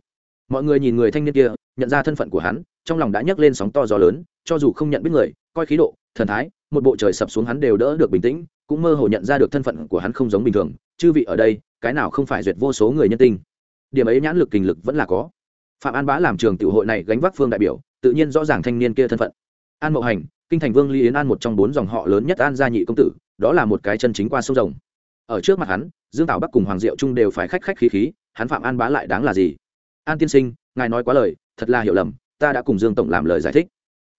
Mọi người nhìn người thanh niên kia, nhận ra thân phận của hắn, trong lòng đã nhấc lên sóng to gió lớn, cho dù không nhận biết người, coi khí độ, thần thái, một bộ trời sập xuống hắn đều đỡ được bình tĩnh, cũng mơ hồ nhận ra được thân phận của hắn không giống bình thường, chư vị ở đây cái nào không phải duyệt vô số người nhân tinh. Điểm ấy nhãn lực kinh lực vẫn là có. Phạm an bá làm trường tiểu hội này gánh vác phương đại biểu, tự nhiên rõ ràng thanh niên kia thân phận. An mậu hành, kinh thành vương ly yến an một trong bốn dòng họ lớn nhất an gia nhị công tử, đó là một cái chân chính qua sông rồng. Ở trước mặt hắn, dương tảo bắc cùng hoàng diệu trung đều phải khách khách khí khí, hắn phạm an bá lại đáng là gì? An tiên sinh, ngài nói quá lời, thật là hiểu lầm, ta đã cùng dương tổng làm lời giải thích.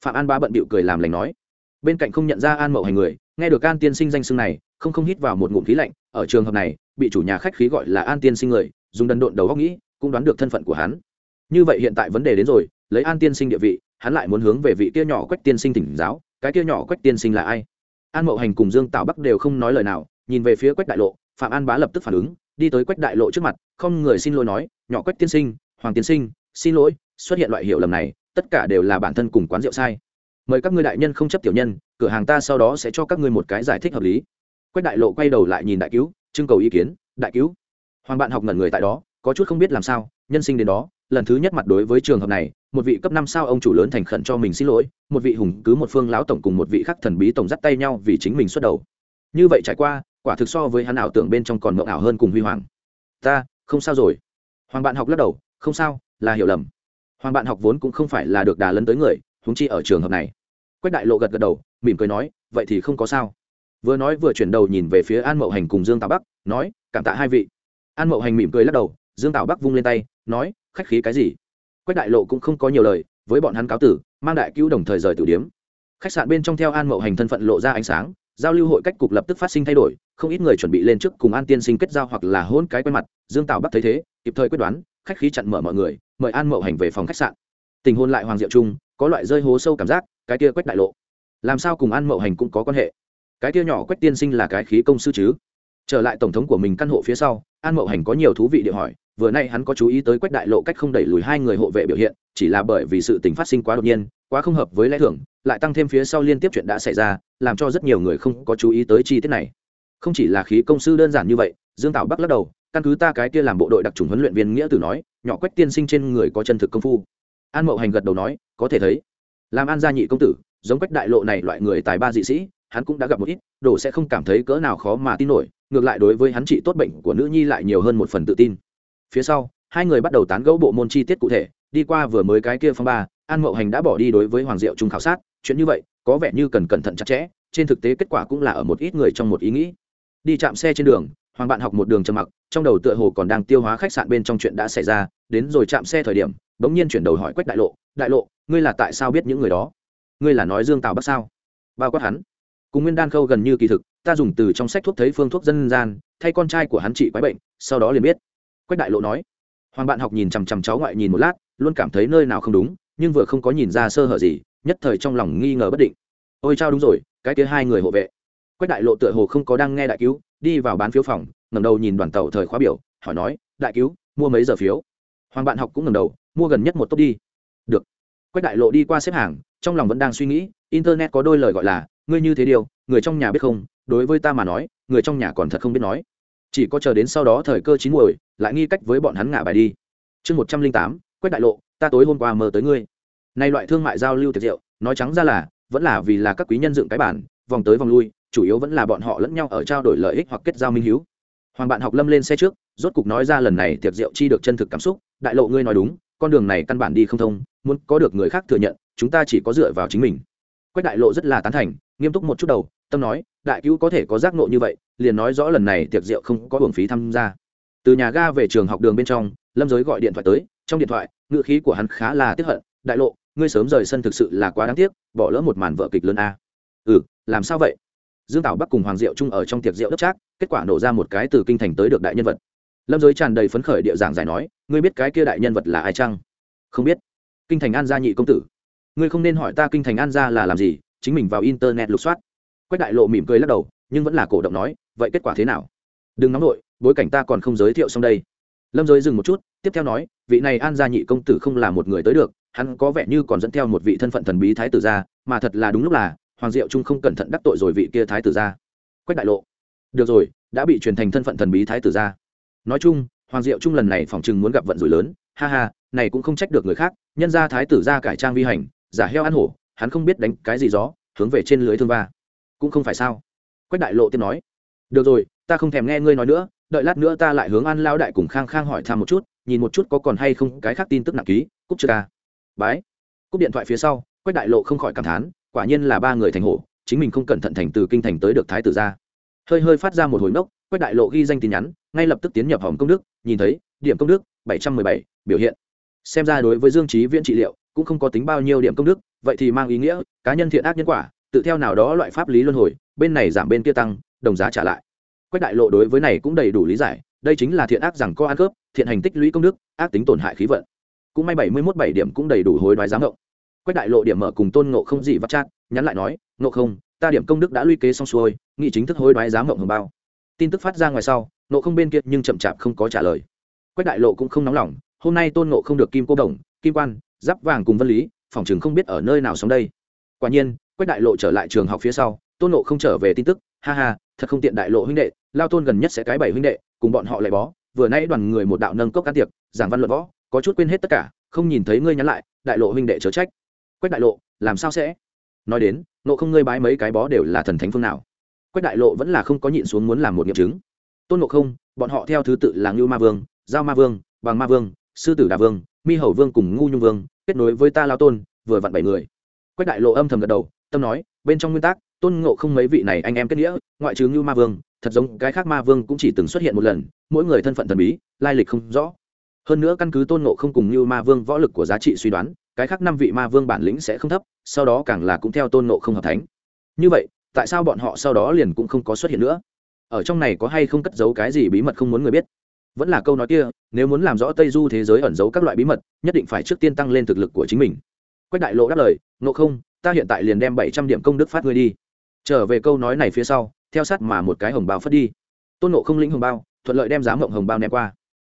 Phạm an bá bận bịu cười làm lành nói. Bên cạnh không nhận ra an mậu hành người, nghe được an tiên sinh danh xưng này, không không hít vào một ngụm khí lạnh, ở trường hợp này bị chủ nhà khách khí gọi là an tiên sinh người, dùng đần độn đầu góc nghĩ, cũng đoán được thân phận của hắn. Như vậy hiện tại vấn đề đến rồi, lấy an tiên sinh địa vị, hắn lại muốn hướng về vị kia nhỏ quách tiên sinh tỉnh giáo, cái kia nhỏ quách tiên sinh là ai? An mậu hành cùng dương tạo bắc đều không nói lời nào, nhìn về phía quách đại lộ, phạm an bá lập tức phản ứng, đi tới quách đại lộ trước mặt, không người xin lỗi nói, nhỏ quách tiên sinh, hoàng tiên sinh, xin lỗi, xuất hiện loại hiểu lầm này, tất cả đều là bản thân cùng quán rượu sai. Mời các ngươi đại nhân không chấp tiểu nhân, cửa hàng ta sau đó sẽ cho các ngươi một cái giải thích hợp lý. Quách đại lộ quay đầu lại nhìn đại cứu trưng cầu ý kiến, đại cứu. Hoàng bạn học ngẩn người tại đó, có chút không biết làm sao, nhân sinh đến đó, lần thứ nhất mặt đối với trường hợp này, một vị cấp năm sao ông chủ lớn thành khẩn cho mình xin lỗi, một vị hùng cứ một phương lão tổng cùng một vị khắc thần bí tổng dắt tay nhau vì chính mình xuất đầu. Như vậy trải qua, quả thực so với hắn ảo tưởng bên trong còn mộng ảo hơn cùng huy hoàng. Ta, không sao rồi. Hoàng bạn học lắc đầu, không sao, là hiểu lầm. Hoàng bạn học vốn cũng không phải là được đà lấn tới người húng chi ở trường hợp này. Quách đại lộ gật gật đầu, mỉm cười nói, vậy thì không có sao vừa nói vừa chuyển đầu nhìn về phía an mậu hành cùng dương tào bắc, nói, cảm tạ hai vị. An mậu hành mỉm cười lắc đầu, dương tào bắc vung lên tay, nói, khách khí cái gì? Quách đại lộ cũng không có nhiều lời, với bọn hắn cáo tử, mang đại cứu đồng thời rời tử điếm. Khách sạn bên trong theo an mậu hành thân phận lộ ra ánh sáng, giao lưu hội cách cục lập tức phát sinh thay đổi, không ít người chuẩn bị lên trước cùng an tiên sinh kết giao hoặc là hôn cái quen mặt, dương tào bắc thấy thế, kịp thời quyết đoán, khách khí chặn mở mọi người, mời an mậu hành về phòng khách sạn. Tình hôn lại hoàng diệu trung có loại rơi hố sâu cảm giác, cái kia quách đại lộ. Làm sao cùng an mậu hành cũng có quan hệ? Cái kia nhỏ quách tiên sinh là cái khí công sư chứ? Trở lại tổng thống của mình căn hộ phía sau, an mậu hành có nhiều thú vị để hỏi, vừa nay hắn có chú ý tới quách đại lộ cách không đẩy lùi hai người hộ vệ biểu hiện, chỉ là bởi vì sự tình phát sinh quá đột nhiên, quá không hợp với lẽ thường, lại tăng thêm phía sau liên tiếp chuyện đã xảy ra, làm cho rất nhiều người không có chú ý tới chi tiết này. Không chỉ là khí công sư đơn giản như vậy, dương tảo bắc lắc đầu, căn cứ ta cái kia làm bộ đội đặc trùng huấn luyện viên nghĩa tử nói, nhỏ quách tiên sinh trên người có chân thực công phu. An mậu hành gật đầu nói, có thể thấy, làm an gia nhị công tử, giống quách đại lộ này loại người tài ba dị sĩ hắn cũng đã gặp một ít, đồ sẽ không cảm thấy cỡ nào khó mà tin nổi, ngược lại đối với hắn trị tốt bệnh của nữ nhi lại nhiều hơn một phần tự tin. Phía sau, hai người bắt đầu tán gẫu bộ môn chi tiết cụ thể, đi qua vừa mới cái kia phong ba, an mậu hành đã bỏ đi đối với hoàng diệu trung khảo sát, chuyện như vậy, có vẻ như cần cẩn thận chặt chẽ, trên thực tế kết quả cũng là ở một ít người trong một ý nghĩ. Đi chạm xe trên đường, hoàng bạn học một đường trầm mặc, trong đầu tựa hồ còn đang tiêu hóa khách sạn bên trong chuyện đã xảy ra, đến rồi chạm xe thời điểm, bỗng nhiên chuyển đầu hỏi quách đại lộ đại lộ, ngươi là tại sao biết những người đó? Ngươi là nói dương tào bắc sao? Bao quát hắn cùng nguyên đan khâu gần như kỳ thực, ta dùng từ trong sách thuốc thấy phương thuốc dân gian, thay con trai của hắn trị quái bệnh, sau đó liền biết. Quách đại lộ nói. Hoàng bạn học nhìn chằm chằm cháu ngoại nhìn một lát, luôn cảm thấy nơi nào không đúng, nhưng vừa không có nhìn ra sơ hở gì, nhất thời trong lòng nghi ngờ bất định. Ôi chao, đúng rồi, cái kia hai người hộ vệ. Quách đại lộ tựa hồ không có đang nghe đại cứu, đi vào bán phiếu phòng ngầm đầu nhìn đoàn tàu thời khóa biểu, hỏi nói, đại cứu, mua mấy giờ phiếu? Hoàng bạn học cũng ngầm đầu, mua gần nhất một tốc đi. Được. Quách đại lộ đi qua xếp hàng, trong lòng vẫn đang suy nghĩ, internet có đôi lời gọi là ngươi như thế điều, người trong nhà biết không? Đối với ta mà nói, người trong nhà còn thật không biết nói. Chỉ có chờ đến sau đó thời cơ chín muồi, lại nghi cách với bọn hắn ngả bài đi. Chương một trăm linh tám, quách đại lộ, ta tối hôm qua mơ tới ngươi. Nay loại thương mại giao lưu tiệc rượu, nói trắng ra là, vẫn là vì là các quý nhân dựng cái bản, vòng tới vòng lui, chủ yếu vẫn là bọn họ lẫn nhau ở trao đổi lợi ích hoặc kết giao minh hiếu. Hoàng bạn học lâm lên xe trước, rốt cục nói ra lần này tiệc rượu chi được chân thực cảm xúc, đại lộ ngươi nói đúng, con đường này căn bản đi không thông, muốn có được người khác thừa nhận, chúng ta chỉ có dựa vào chính mình. Quách đại lộ rất là tán thành nghiêm túc một chút đầu, tâm nói, đại cứu có thể có giác nộ như vậy, liền nói rõ lần này tiệc rượu không có hưởng phí tham gia. Từ nhà ga về trường học đường bên trong, lâm giới gọi điện thoại tới, trong điện thoại, ngữ khí của hắn khá là tiếp hận, đại lộ, ngươi sớm rời sân thực sự là quá đáng tiếc, bỏ lỡ một màn vợ kịch lớn a. Ừ làm sao vậy? Dương tảo bắc cùng hoàng diệu chung ở trong tiệc rượu đất trác, kết quả nổ ra một cái từ kinh thành tới được đại nhân vật. Lâm giới tràn đầy phấn khởi địa giảng giải nói, ngươi biết cái kia đại nhân vật là ai chăng? Không biết. Kinh thành an gia nhị công tử. Ngươi không nên hỏi ta kinh thành an gia là làm gì chính mình vào internet lục soát. Quách đại lộ mỉm cười lắc đầu, nhưng vẫn là cổ động nói, vậy kết quả thế nào? Đừng nóng nổi bối cảnh ta còn không giới thiệu xong đây. Lâm giới dừng một chút, tiếp theo nói, vị này an gia nhị công tử không là một người tới được, hắn có vẻ như còn dẫn theo một vị thân phận thần bí thái tử gia mà thật là đúng lúc là, hoàng diệu trung không cẩn thận đắc tội rồi vị kia thái tử gia quách đại lộ, được rồi, đã bị truyền thành thân phận thần bí thái tử gia nói chung, hoàng diệu trung lần này phỏng chừng muốn gặp vận rủi lớn, ha ha, này cũng không trách được người khác, nhân gia thái tử gia cải trang vi hành, giả heo ăn hổ hắn không biết đánh cái gì gió, hướng về trên lưới thương va. Cũng không phải sao? Quách đại lộ tiếp nói. Được rồi, ta không thèm nghe ngươi nói nữa, đợi lát nữa ta lại hướng an lao đại cùng khang khang hỏi thăm một chút, nhìn một chút có còn hay không cái khác tin tức nặng ký Cúc chưa ca bái. Cúc điện thoại phía sau, quách đại lộ không khỏi cảm thán, quả nhiên là ba người thành hổ, chính mình không cẩn thận thành từ kinh thành tới được thái tử ra hơi hơi phát ra một hồi nốc quách đại lộ ghi danh tin nhắn, ngay lập tức tiến nhập hòm công đức, nhìn thấy, điểm công đức, bảy trăm mười bảy, biểu hiện. Xem ra đối với dương trí viễn trị liệu, cũng không có tính bao nhiêu điểm công đức vậy thì mang ý nghĩa, cá nhân thiện ác nhân quả, tự theo nào đó loại pháp lý luân hồi, bên này giảm bên kia tăng, đồng giá trả lại. Quách đại lộ đối với này cũng đầy đủ lý giải, đây chính là thiện ác rằng có ăn cướp, thiện hành tích lũy công đức, ác tính tổn hại khí vận. Cũng may bảy mươi mốt bảy điểm cũng đầy đủ hối đoái giám ngộ. Quách đại lộ điểm mở cùng tôn ngộ không gì vắt chát, nhắn lại nói, ngộ không, ta điểm công đức đã luy kế xong xuôi nghị chính thức hối đoái giám ngộ hồng bao. Tin tức phát ra ngoài sau, ngộ không bên kia nhưng chậm chạp không có trả lời. Quách đại lộ cũng không nóng lòng, hôm nay tôn ngộ không được kim cô đồng, kim quan, giáp vàng cùng vân lý phòng chừng không biết ở nơi nào sống đây. Quả nhiên, quách đại lộ trở lại trường học phía sau, tôn ngộ không trở về tin tức, ha ha, thật không tiện đại lộ huynh đệ, lao tôn gần nhất sẽ cái bảy huynh đệ, cùng bọn họ lại bó, vừa nãy đoàn người một đạo nâng cốc can tiệc, giảng văn luận võ, có chút quên hết tất cả, không nhìn thấy ngươi nhắn lại, đại lộ huynh đệ chớ trách. Quách đại lộ, làm sao sẽ? Nói đến nộ không ngươi bái mấy cái bó đều là thần thánh phương nào? Quách đại lộ vẫn là không có nhịn xuống muốn làm một nghiệm chứng. Tôn nộ không, bọn họ theo thứ tự là ngưu ma vương, giao ma vương, bằng ma vương, sư tử đà vương, mi hầu vương cùng ngu nhung vương kết nối với ta lao tôn, vừa vặn bảy người. Quách đại lộ âm thầm gật đầu, tâm nói, bên trong nguyên tắc, tôn ngộ không mấy vị này anh em kết nghĩa, ngoại trừ như ma vương, thật giống cái khác ma vương cũng chỉ từng xuất hiện một lần, mỗi người thân phận thần bí, lai lịch không rõ. Hơn nữa căn cứ tôn ngộ không cùng như ma vương võ lực của giá trị suy đoán, cái khác năm vị ma vương bản lĩnh sẽ không thấp, sau đó càng là cũng theo tôn ngộ không hợp thánh. Như vậy, tại sao bọn họ sau đó liền cũng không có xuất hiện nữa? Ở trong này có hay không cất giấu cái gì bí mật không muốn người biết? Vẫn là câu nói kia, nếu muốn làm rõ tây du thế giới ẩn giấu các loại bí mật, nhất định phải trước tiên tăng lên thực lực của chính mình. Quách đại lộ đáp lời nộ không, ta hiện tại liền đem bảy trăm điểm công đức phát ngươi đi. Trở về câu nói này phía sau, theo sát mà một cái hồng bao phất đi. Tôn nộ không lĩnh hồng bao, thuận lợi đem giá mộng hồng bao ném qua.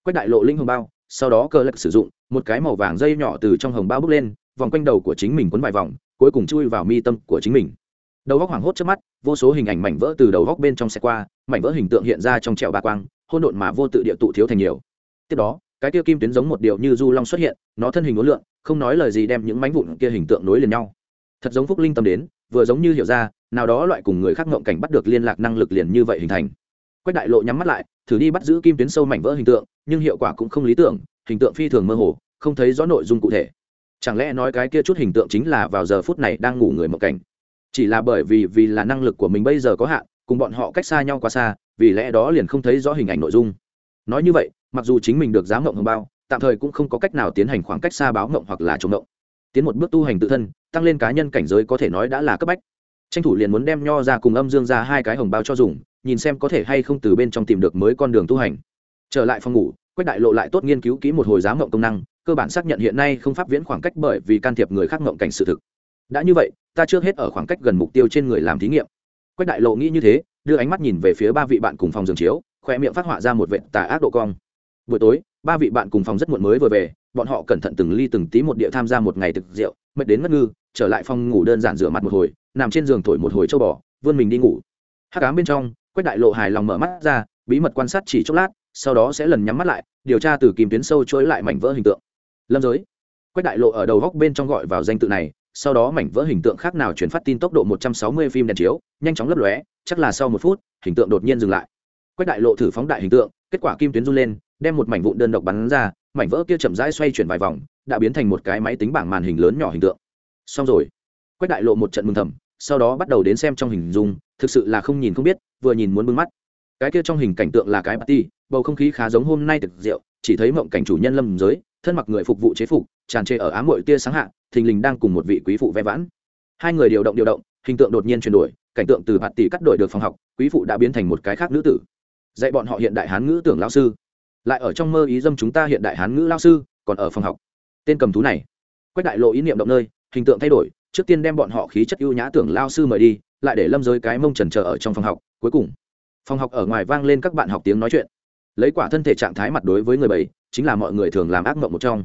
Quách đại lộ lĩnh hồng bao, sau đó cơ lực sử dụng, một cái màu vàng dây nhỏ từ trong hồng bao bước lên, vòng quanh đầu của chính mình quấn vài vòng, cuối cùng chui vào mi tâm của chính mình. Đầu góc hoảng hốt trước mắt, vô số hình ảnh mảnh vỡ từ đầu góc bên trong xe qua, mảnh vỡ hình tượng hiện ra trong trẹo ba quang hôn độn mà vô tự địa tụ thiếu thành nhiều. Tiếp đó, cái kia kim tuyến giống một điều như du long xuất hiện, nó thân hình ối lượng không nói lời gì đem những mánh vụn kia hình tượng nối liền nhau. Thật giống phúc linh tâm đến, vừa giống như hiểu ra, nào đó loại cùng người khác ngộng cảnh bắt được liên lạc năng lực liền như vậy hình thành. Quách đại lộ nhắm mắt lại, thử đi bắt giữ kim tuyến sâu mảnh vỡ hình tượng, nhưng hiệu quả cũng không lý tưởng, hình tượng phi thường mơ hồ, không thấy rõ nội dung cụ thể. Chẳng lẽ nói cái kia chút hình tượng chính là vào giờ phút này đang ngủ người mộng cảnh? Chỉ là bởi vì vì là năng lực của mình bây giờ có hạn, cùng bọn họ cách xa nhau quá xa vì lẽ đó liền không thấy rõ hình ảnh nội dung. Nói như vậy, mặc dù chính mình được giá mộng hồng bao, tạm thời cũng không có cách nào tiến hành khoảng cách xa báo mộng hoặc là chống mộng tiến một bước tu hành tự thân, tăng lên cá nhân cảnh giới có thể nói đã là cấp bách. Tranh thủ liền muốn đem nho ra cùng âm dương ra hai cái hồng bao cho dùng, nhìn xem có thể hay không từ bên trong tìm được mới con đường tu hành. Trở lại phòng ngủ, quách đại lộ lại tốt nghiên cứu kỹ một hồi giám mộng công năng, cơ bản xác nhận hiện nay không pháp viễn khoảng cách bởi vì can thiệp người khác mộng cảnh sự thực. Đã như vậy, ta trước hết ở khoảng cách gần mục tiêu trên người làm thí nghiệm. Quách đại lộ nghĩ như thế đưa ánh mắt nhìn về phía ba vị bạn cùng phòng giường chiếu, khoe miệng phát họa ra một vệ tà ác độ cong. Buổi tối, ba vị bạn cùng phòng rất muộn mới vừa về, bọn họ cẩn thận từng ly từng tí một địa tham gia một ngày thực rượu, mệt đến ngất ngư, trở lại phòng ngủ đơn giản rửa mặt một hồi, nằm trên giường thổi một hồi châu bò, vươn mình đi ngủ. Hắc ám bên trong, quách đại lộ hài lòng mở mắt ra, bí mật quan sát chỉ chốc lát, sau đó sẽ lần nhắm mắt lại, điều tra từ kìm tuyến sâu chuỗi lại mảnh vỡ hình tượng. Lâm giới. Quách đại lộ ở đầu góc bên trong gọi vào danh tự này, sau đó mảnh vỡ hình tượng khác nào chuyển phát tin tốc độ 160 phim đèn chiếu, nhanh chóng lấp lóe chắc là sau một phút, hình tượng đột nhiên dừng lại. Quách đại lộ thử phóng đại hình tượng, kết quả kim tuyến run lên, đem một mảnh vụn đơn độc bắn ra, mảnh vỡ kia chậm rãi xoay chuyển vài vòng, đã biến thành một cái máy tính bảng màn hình lớn nhỏ hình tượng. Xong rồi. Quách đại lộ một trận mừng thầm, sau đó bắt đầu đến xem trong hình dung, thực sự là không nhìn không biết, vừa nhìn muốn bưng mắt. Cái kia trong hình cảnh tượng là cái party, bầu không khí khá giống hôm nay thực rượu, chỉ thấy mộng cảnh chủ nhân lâm giới, thân mặc người phục vụ chế phục, tràn trề ở ám mội tia sáng hạ, thình lình đang cùng một vị quý phụ ve vãn. Hai người điều động điều động, hình tượng đột nhiên chuyển đổi cảnh tượng từ bạt tỷ cắt đổi được phòng học, quý phụ đã biến thành một cái khác nữ tử. Dạy bọn họ hiện đại hán ngữ tưởng lao sư. Lại ở trong mơ ý dâm chúng ta hiện đại hán ngữ lao sư, còn ở phòng học. Tên cầm thú này. Quách đại lộ ý niệm động nơi, hình tượng thay đổi, trước tiên đem bọn họ khí chất ưu nhã tưởng lao sư mời đi, lại để lâm giới cái mông trần trờ ở trong phòng học, cuối cùng, phòng học ở ngoài vang lên các bạn học tiếng nói chuyện. Lấy quả thân thể trạng thái mặt đối với người bảy chính là mọi người thường làm ác mộng một trong.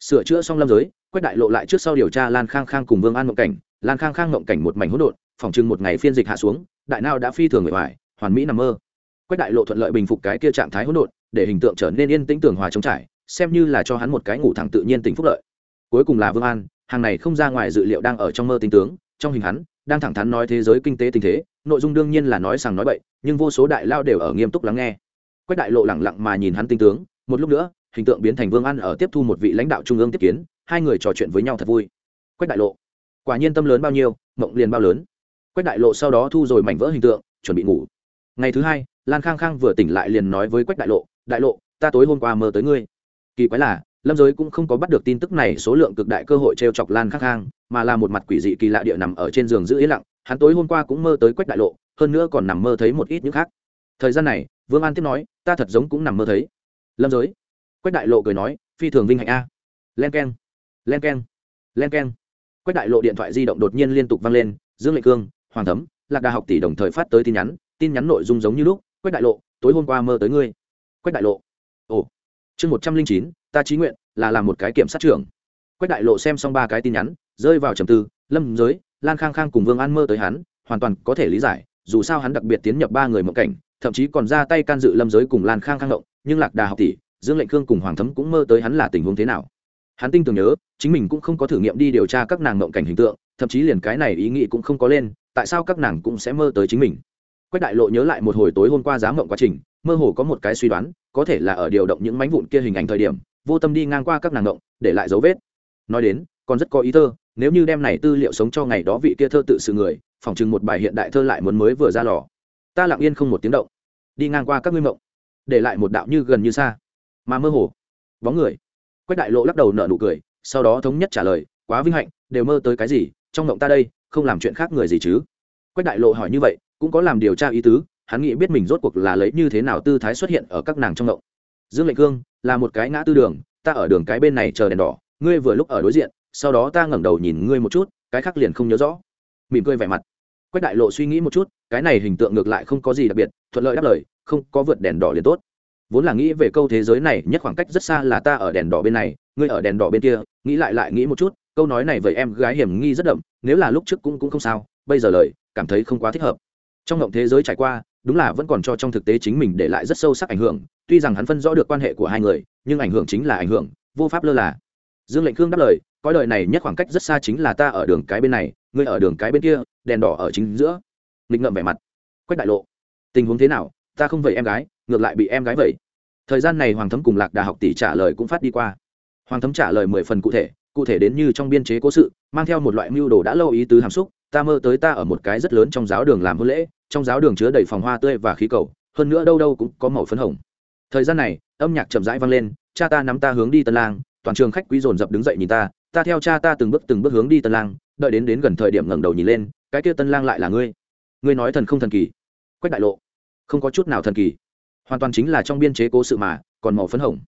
Sửa chữa xong lâm giới, quách đại lộ lại trước sau điều tra lan khang khang cùng vương an mộng cảnh. Lan khang khang mộng cảnh một mảnh hỗn độn phòng chừng một ngày phiên dịch hạ xuống, đại nào đã phi thường người hoài hoàn mỹ nằm mơ. Quách đại lộ thuận lợi bình phục cái kia trạng thái hỗn độn, để hình tượng trở nên yên tĩnh tường hòa trống trải, xem như là cho hắn một cái ngủ thẳng tự nhiên tình phúc lợi. Cuối cùng là vương an, hàng này không ra ngoài dự liệu đang ở trong mơ tinh tướng, trong hình hắn, đang thẳng thắn nói thế giới kinh tế tình thế, nội dung đương nhiên là nói sàng nói bậy, nhưng vô số đại lao đều ở nghiêm túc lắng nghe. Quách đại lộ lẳng lặng mà nhìn hắn tinh tướng, một lúc nữa, hình tượng biến thành vương an ở tiếp thu một vị lãnh đạo trung ương tiếp kiến, hai người trò chuyện với nhau thật vui. Quách đại lộ, quả nhiên tâm lớn bao nhiêu, mộng liền bao lớn quách đại lộ sau đó thu rồi mảnh vỡ hình tượng, chuẩn bị ngủ. Ngày thứ hai, lan khang khang vừa tỉnh lại liền nói với quách đại lộ đại lộ, ta tối hôm qua mơ tới ngươi. Kỳ quái là, lâm giới cũng không có bắt được tin tức này, số lượng cực đại cơ hội t r e o chọc lan khang khang, mà là một mặt quỷ dị kỳ lạ địa nằm ở trên giường giữ yên lặng. Hắn tối hôm qua cũng mơ tới quách đại lộ, hơn nữa còn nằm mơ thấy một ít những khác. Thời gian này, vương an tiếp nói, ta thật giống cũng nằm mơ thấy. Lâm giới, quách đại lộ cười nói, phi thường vinh hạnh a. Len k e n len k e n len k e n quách đại lộ điện thoại di động đột nhiên liên tục vang lên, dương lệ cương hoàng thấm, lạc đà học tỷ đồng thời phát tới tin nhắn tin nhắn nội dung giống như lúc, quách đại lộ, tối hôm qua mơ tới ngươi. Quách đại lộ. Ồ. Chương một trăm linh chín, ta trí nguyện, là làm một cái kiểm sát trưởng. Quách đại lộ xem xong ba cái tin nhắn, rơi vào trầm tư, lâm giới, lan khang khang cùng vương an mơ tới hắn, hoàn toàn có thể lý giải, dù sao hắn đặc biệt tiến nhập ba người mộng cảnh, thậm chí còn ra tay can dự lâm giới cùng lan khang khang động, nhưng lạc đà học tỷ, dương lệnh khương cùng hoàng thấm cũng mơ tới hắn là tình huống thế nào. Hắn tinh tường nhớ, chính mình cũng không có thử nghiệm đi điều tra các nàng mộng cảnh hình tượng, thậm chí liền cái này ý nghĩ cũng không có lên tại sao các nàng cũng sẽ mơ tới chính mình? Quách đại lộ nhớ lại một hồi tối hôm qua giá mộng quá trình, mơ hồ có một cái suy đoán, có thể là ở điều động những mánh vụn kia hình ảnh thời điểm, vô tâm đi ngang qua các nàng động để lại dấu vết. Nói đến, còn rất có ý thơ, nếu như đem này tư liệu sống cho ngày đó vị kia thơ tự sự người, phỏng chừng một bài hiện đại thơ lại muốn mới vừa ra lò. Ta lặng yên không một tiếng động, đi ngang qua các ngươi mộng, để lại một đạo như gần như xa, mà mơ hồ, bóng người. Quách đại lộ lắc đầu nở nụ cười, sau đó thống nhất trả lời, quá vinh hạnh, đều mơ tới cái gì trong mộng ta đây, không làm chuyện khác người gì chứ? Quách đại lộ hỏi như vậy, cũng có làm điều tra ý tứ, hắn nghĩ biết mình rốt cuộc là lấy như thế nào tư thái xuất hiện ở các nàng trong mộng dương lệnh cương, là một cái ngã tư đường, ta ở đường cái bên này chờ đèn đỏ, ngươi vừa lúc ở đối diện, sau đó ta ngẩng đầu nhìn ngươi một chút, cái khác liền không nhớ rõ. Mỉm cười vẻ mặt. Quách đại lộ suy nghĩ một chút, cái này hình tượng ngược lại không có gì đặc biệt, thuận lợi đáp lời, không có vượt đèn đỏ liền tốt. Vốn là nghĩ về câu thế giới này, nhất khoảng cách rất xa là ta ở đèn đỏ bên này, ngươi ở đèn đỏ bên kia, nghĩ lại lại nghĩ một chút câu nói này với em gái hiểm nghi rất đậm, nếu là lúc trước cũng cũng không sao, bây giờ lời, cảm thấy không quá thích hợp. Trong ngộng thế giới trải qua, đúng là vẫn còn cho trong thực tế chính mình để lại rất sâu sắc ảnh hưởng, tuy rằng hắn phân rõ được quan hệ của hai người, nhưng ảnh hưởng chính là ảnh hưởng, vô pháp lơ là. Dương lệnh khương đáp lời coi lời này nhất khoảng cách rất xa chính là ta ở đường cái bên này, ngươi ở đường cái bên kia, đèn đỏ ở chính giữa. Nghịch ngợm vẻ mặt. Quách đại lộ. Tình huống thế nào? Ta không vậy em gái, ngược lại bị em gái vậy. Thời gian này hoàng thấm cùng lạc đà học tỷ trả lời cũng phát đi qua. Hoàng thấm trả lời mười phần cụ thể cụ thể đến như trong biên chế cố sự, mang theo một loại mưu đồ đã lâu ý tứ hàm xúc, ta mơ tới ta ở một cái rất lớn trong giáo đường làm hôn lễ, trong giáo đường chứa đầy phòng hoa tươi và khí cầu, hơn nữa đâu đâu cũng có màu phấn hồng. Thời gian này, âm nhạc chậm rãi vang lên, cha ta nắm ta hướng đi tân lang, toàn trường khách quý dồn dập đứng dậy nhìn ta ta theo cha ta từng bước từng bước hướng đi tân lang, đợi đến đến gần thời điểm ngẩng đầu nhìn lên, cái kia tân lang lại là ngươi. Ngươi nói thần không thần kỳ? Quách đại lộ. Không có chút nào thần kỳ. Hoàn toàn chính là trong biên chế cố sự mà, còn màu phấn hồng.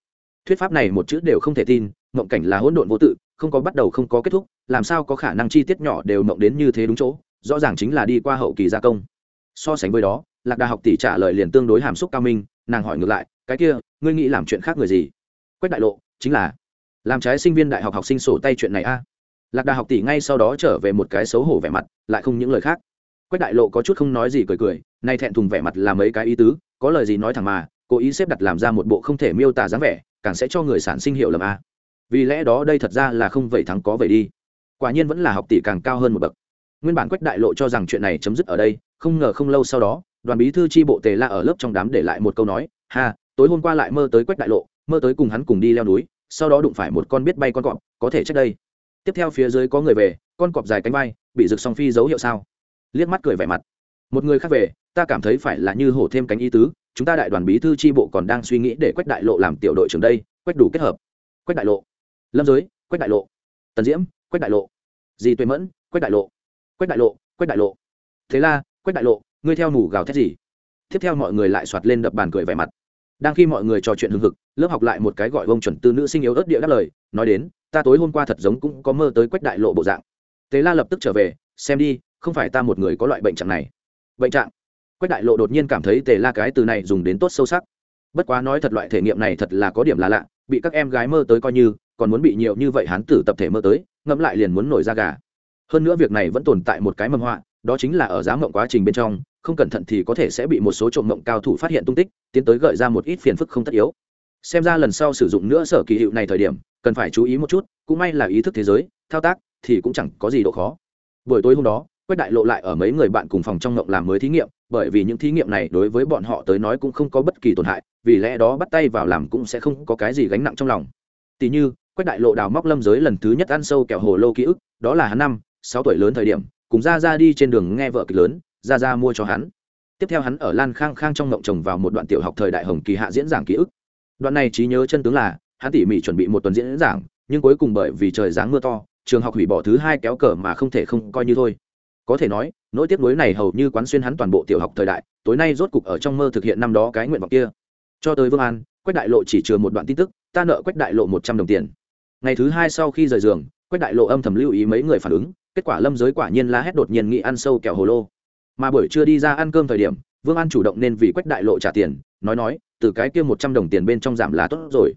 Thuyết pháp này một chữ đều không thể tin, mộng cảnh là hỗn độn vô tự không có bắt đầu không có kết thúc, làm sao có khả năng chi tiết nhỏ đều mộng đến như thế đúng chỗ, rõ ràng chính là đi qua hậu kỳ gia công. So sánh với đó, lạc đà học tỷ trả lời liền tương đối hàm xúc cao minh, nàng hỏi ngược lại, cái kia, ngươi nghĩ làm chuyện khác người gì? Quách đại lộ, chính là, làm trái sinh viên đại học học sinh sổ tay chuyện này a. Lạc đà học tỷ ngay sau đó trở về một cái xấu hổ vẻ mặt, lại không những lời khác. Quách đại lộ có chút không nói gì cười cười, nay thẹn thùng vẻ mặt là mấy cái ý tứ, có lời gì nói thẳng mà, cố ý xếp đặt làm ra một bộ không thể miêu tả dáng vẻ, càng sẽ cho người sản sinh hiệu lầm a vì lẽ đó đây thật ra là không vậy thắng có vậy đi. Quả nhiên vẫn là học tỷ càng cao hơn một bậc. Nguyên bản quách đại lộ cho rằng chuyện này chấm dứt ở đây, không ngờ không lâu sau đó, đoàn bí thư tri bộ tề la ở lớp trong đám để lại một câu nói, ha, tối hôm qua lại mơ tới quách đại lộ, mơ tới cùng hắn cùng đi leo núi, sau đó đụng phải một con biết bay con cọp, có thể trách đây. Tiếp theo phía dưới có người về, con cọp dài cánh bay bị rực song phi dấu hiệu sao? Liếc mắt cười vẻ mặt. Một người khác về, ta cảm thấy phải là như hổ thêm cánh ý tứ, chúng ta đại đoàn bí thư tri bộ còn đang suy nghĩ để quách đại lộ làm tiểu đội trưởng đây, quách đủ kết hợp. Quách đại lộ lâm giới, quách đại lộ. Tần diễm, quách đại lộ. Dì tuệ mẫn, quách đại lộ. Quách đại lộ, quách đại lộ. Thế la, quách đại lộ, ngươi theo mù gào thét gì? Tiếp theo mọi người lại soạt lên đập bàn cười vẻ mặt. Đang khi mọi người trò chuyện hưng hực, lớp học lại một cái gọi vông chuẩn tư nữ sinh yếu ớt địa đáp lời, nói đến, ta tối hôm qua thật giống cũng có mơ tới quách đại lộ bộ dạng. Thế la lập tức trở về, xem đi, không phải ta một người có loại bệnh trạng này. Bệnh trạng? Quách đại lộ đột nhiên cảm thấy tề la cái từ này dùng đến tốt sâu sắc. Bất quá nói thật loại thể nghiệm này thật là có điểm là lạ, bị các em gái mơ tới coi như còn muốn bị nhiều như vậy hán tử tập thể mơ tới, ngẫm lại liền muốn nổi ra gà. Hơn nữa việc này vẫn tồn tại một cái mầm họa, đó chính là ở giá mộng quá trình bên trong, không cẩn thận thì có thể sẽ bị một số trộm mộng cao thủ phát hiện tung tích, tiến tới gợi ra một ít phiền phức không tất yếu. Xem ra lần sau sử dụng nữa sở kỳ hiệu này thời điểm, cần phải chú ý một chút, cũng may là ý thức thế giới, thao tác thì cũng chẳng có gì độ khó. Buổi tối hôm đó, quách đại lộ lại ở mấy người bạn cùng phòng trong mộng làm mới thí nghiệm, bởi vì những thí nghiệm này đối với bọn họ tới nói cũng không có bất kỳ tổn hại, vì lẽ đó bắt tay vào làm cũng sẽ không có cái gì gánh nặng trong lòng. Tỷ như quách đại lộ đào móc lâm giới lần thứ nhất ăn sâu kẹo hồ lô ký ức, đó là hắn năm, sáu tuổi lớn thời điểm, cùng ra ra đi trên đường nghe vợ kịch lớn ra ra mua cho hắn. Tiếp theo hắn ở lan khang khang trong ngộng trồng vào một đoạn tiểu học thời đại hồng kỳ hạ diễn giảng ký ức. Đoạn này trí nhớ chân tướng là, hắn tỉ mỉ chuẩn bị một tuần diễn giảng, nhưng cuối cùng bởi vì trời giáng mưa to, trường học hủy bỏ thứ hai kéo cờ mà không thể không coi như thôi. Có thể nói, nỗi tiếc nuối này hầu như quán xuyên hắn toàn bộ tiểu học thời đại, tối nay rốt cục ở trong mơ thực hiện năm đó cái nguyện vọng kia. Cho tới vương an, quách đại lộ chỉ chừa một đoạn tin tức, ta nợ quách đại lộ một trăm đồng tiền ngày thứ hai sau khi rời giường, quách đại lộ âm thầm lưu ý mấy người phản ứng, kết quả lâm giới quả nhiên la hét đột nhiên nghĩ ăn sâu kẹo hồ lô. Mà buổi trưa đi ra ăn cơm thời điểm, vương an chủ động nên vì quách đại lộ trả tiền, nói nói, từ cái kia một trăm đồng tiền bên trong giảm là tốt rồi.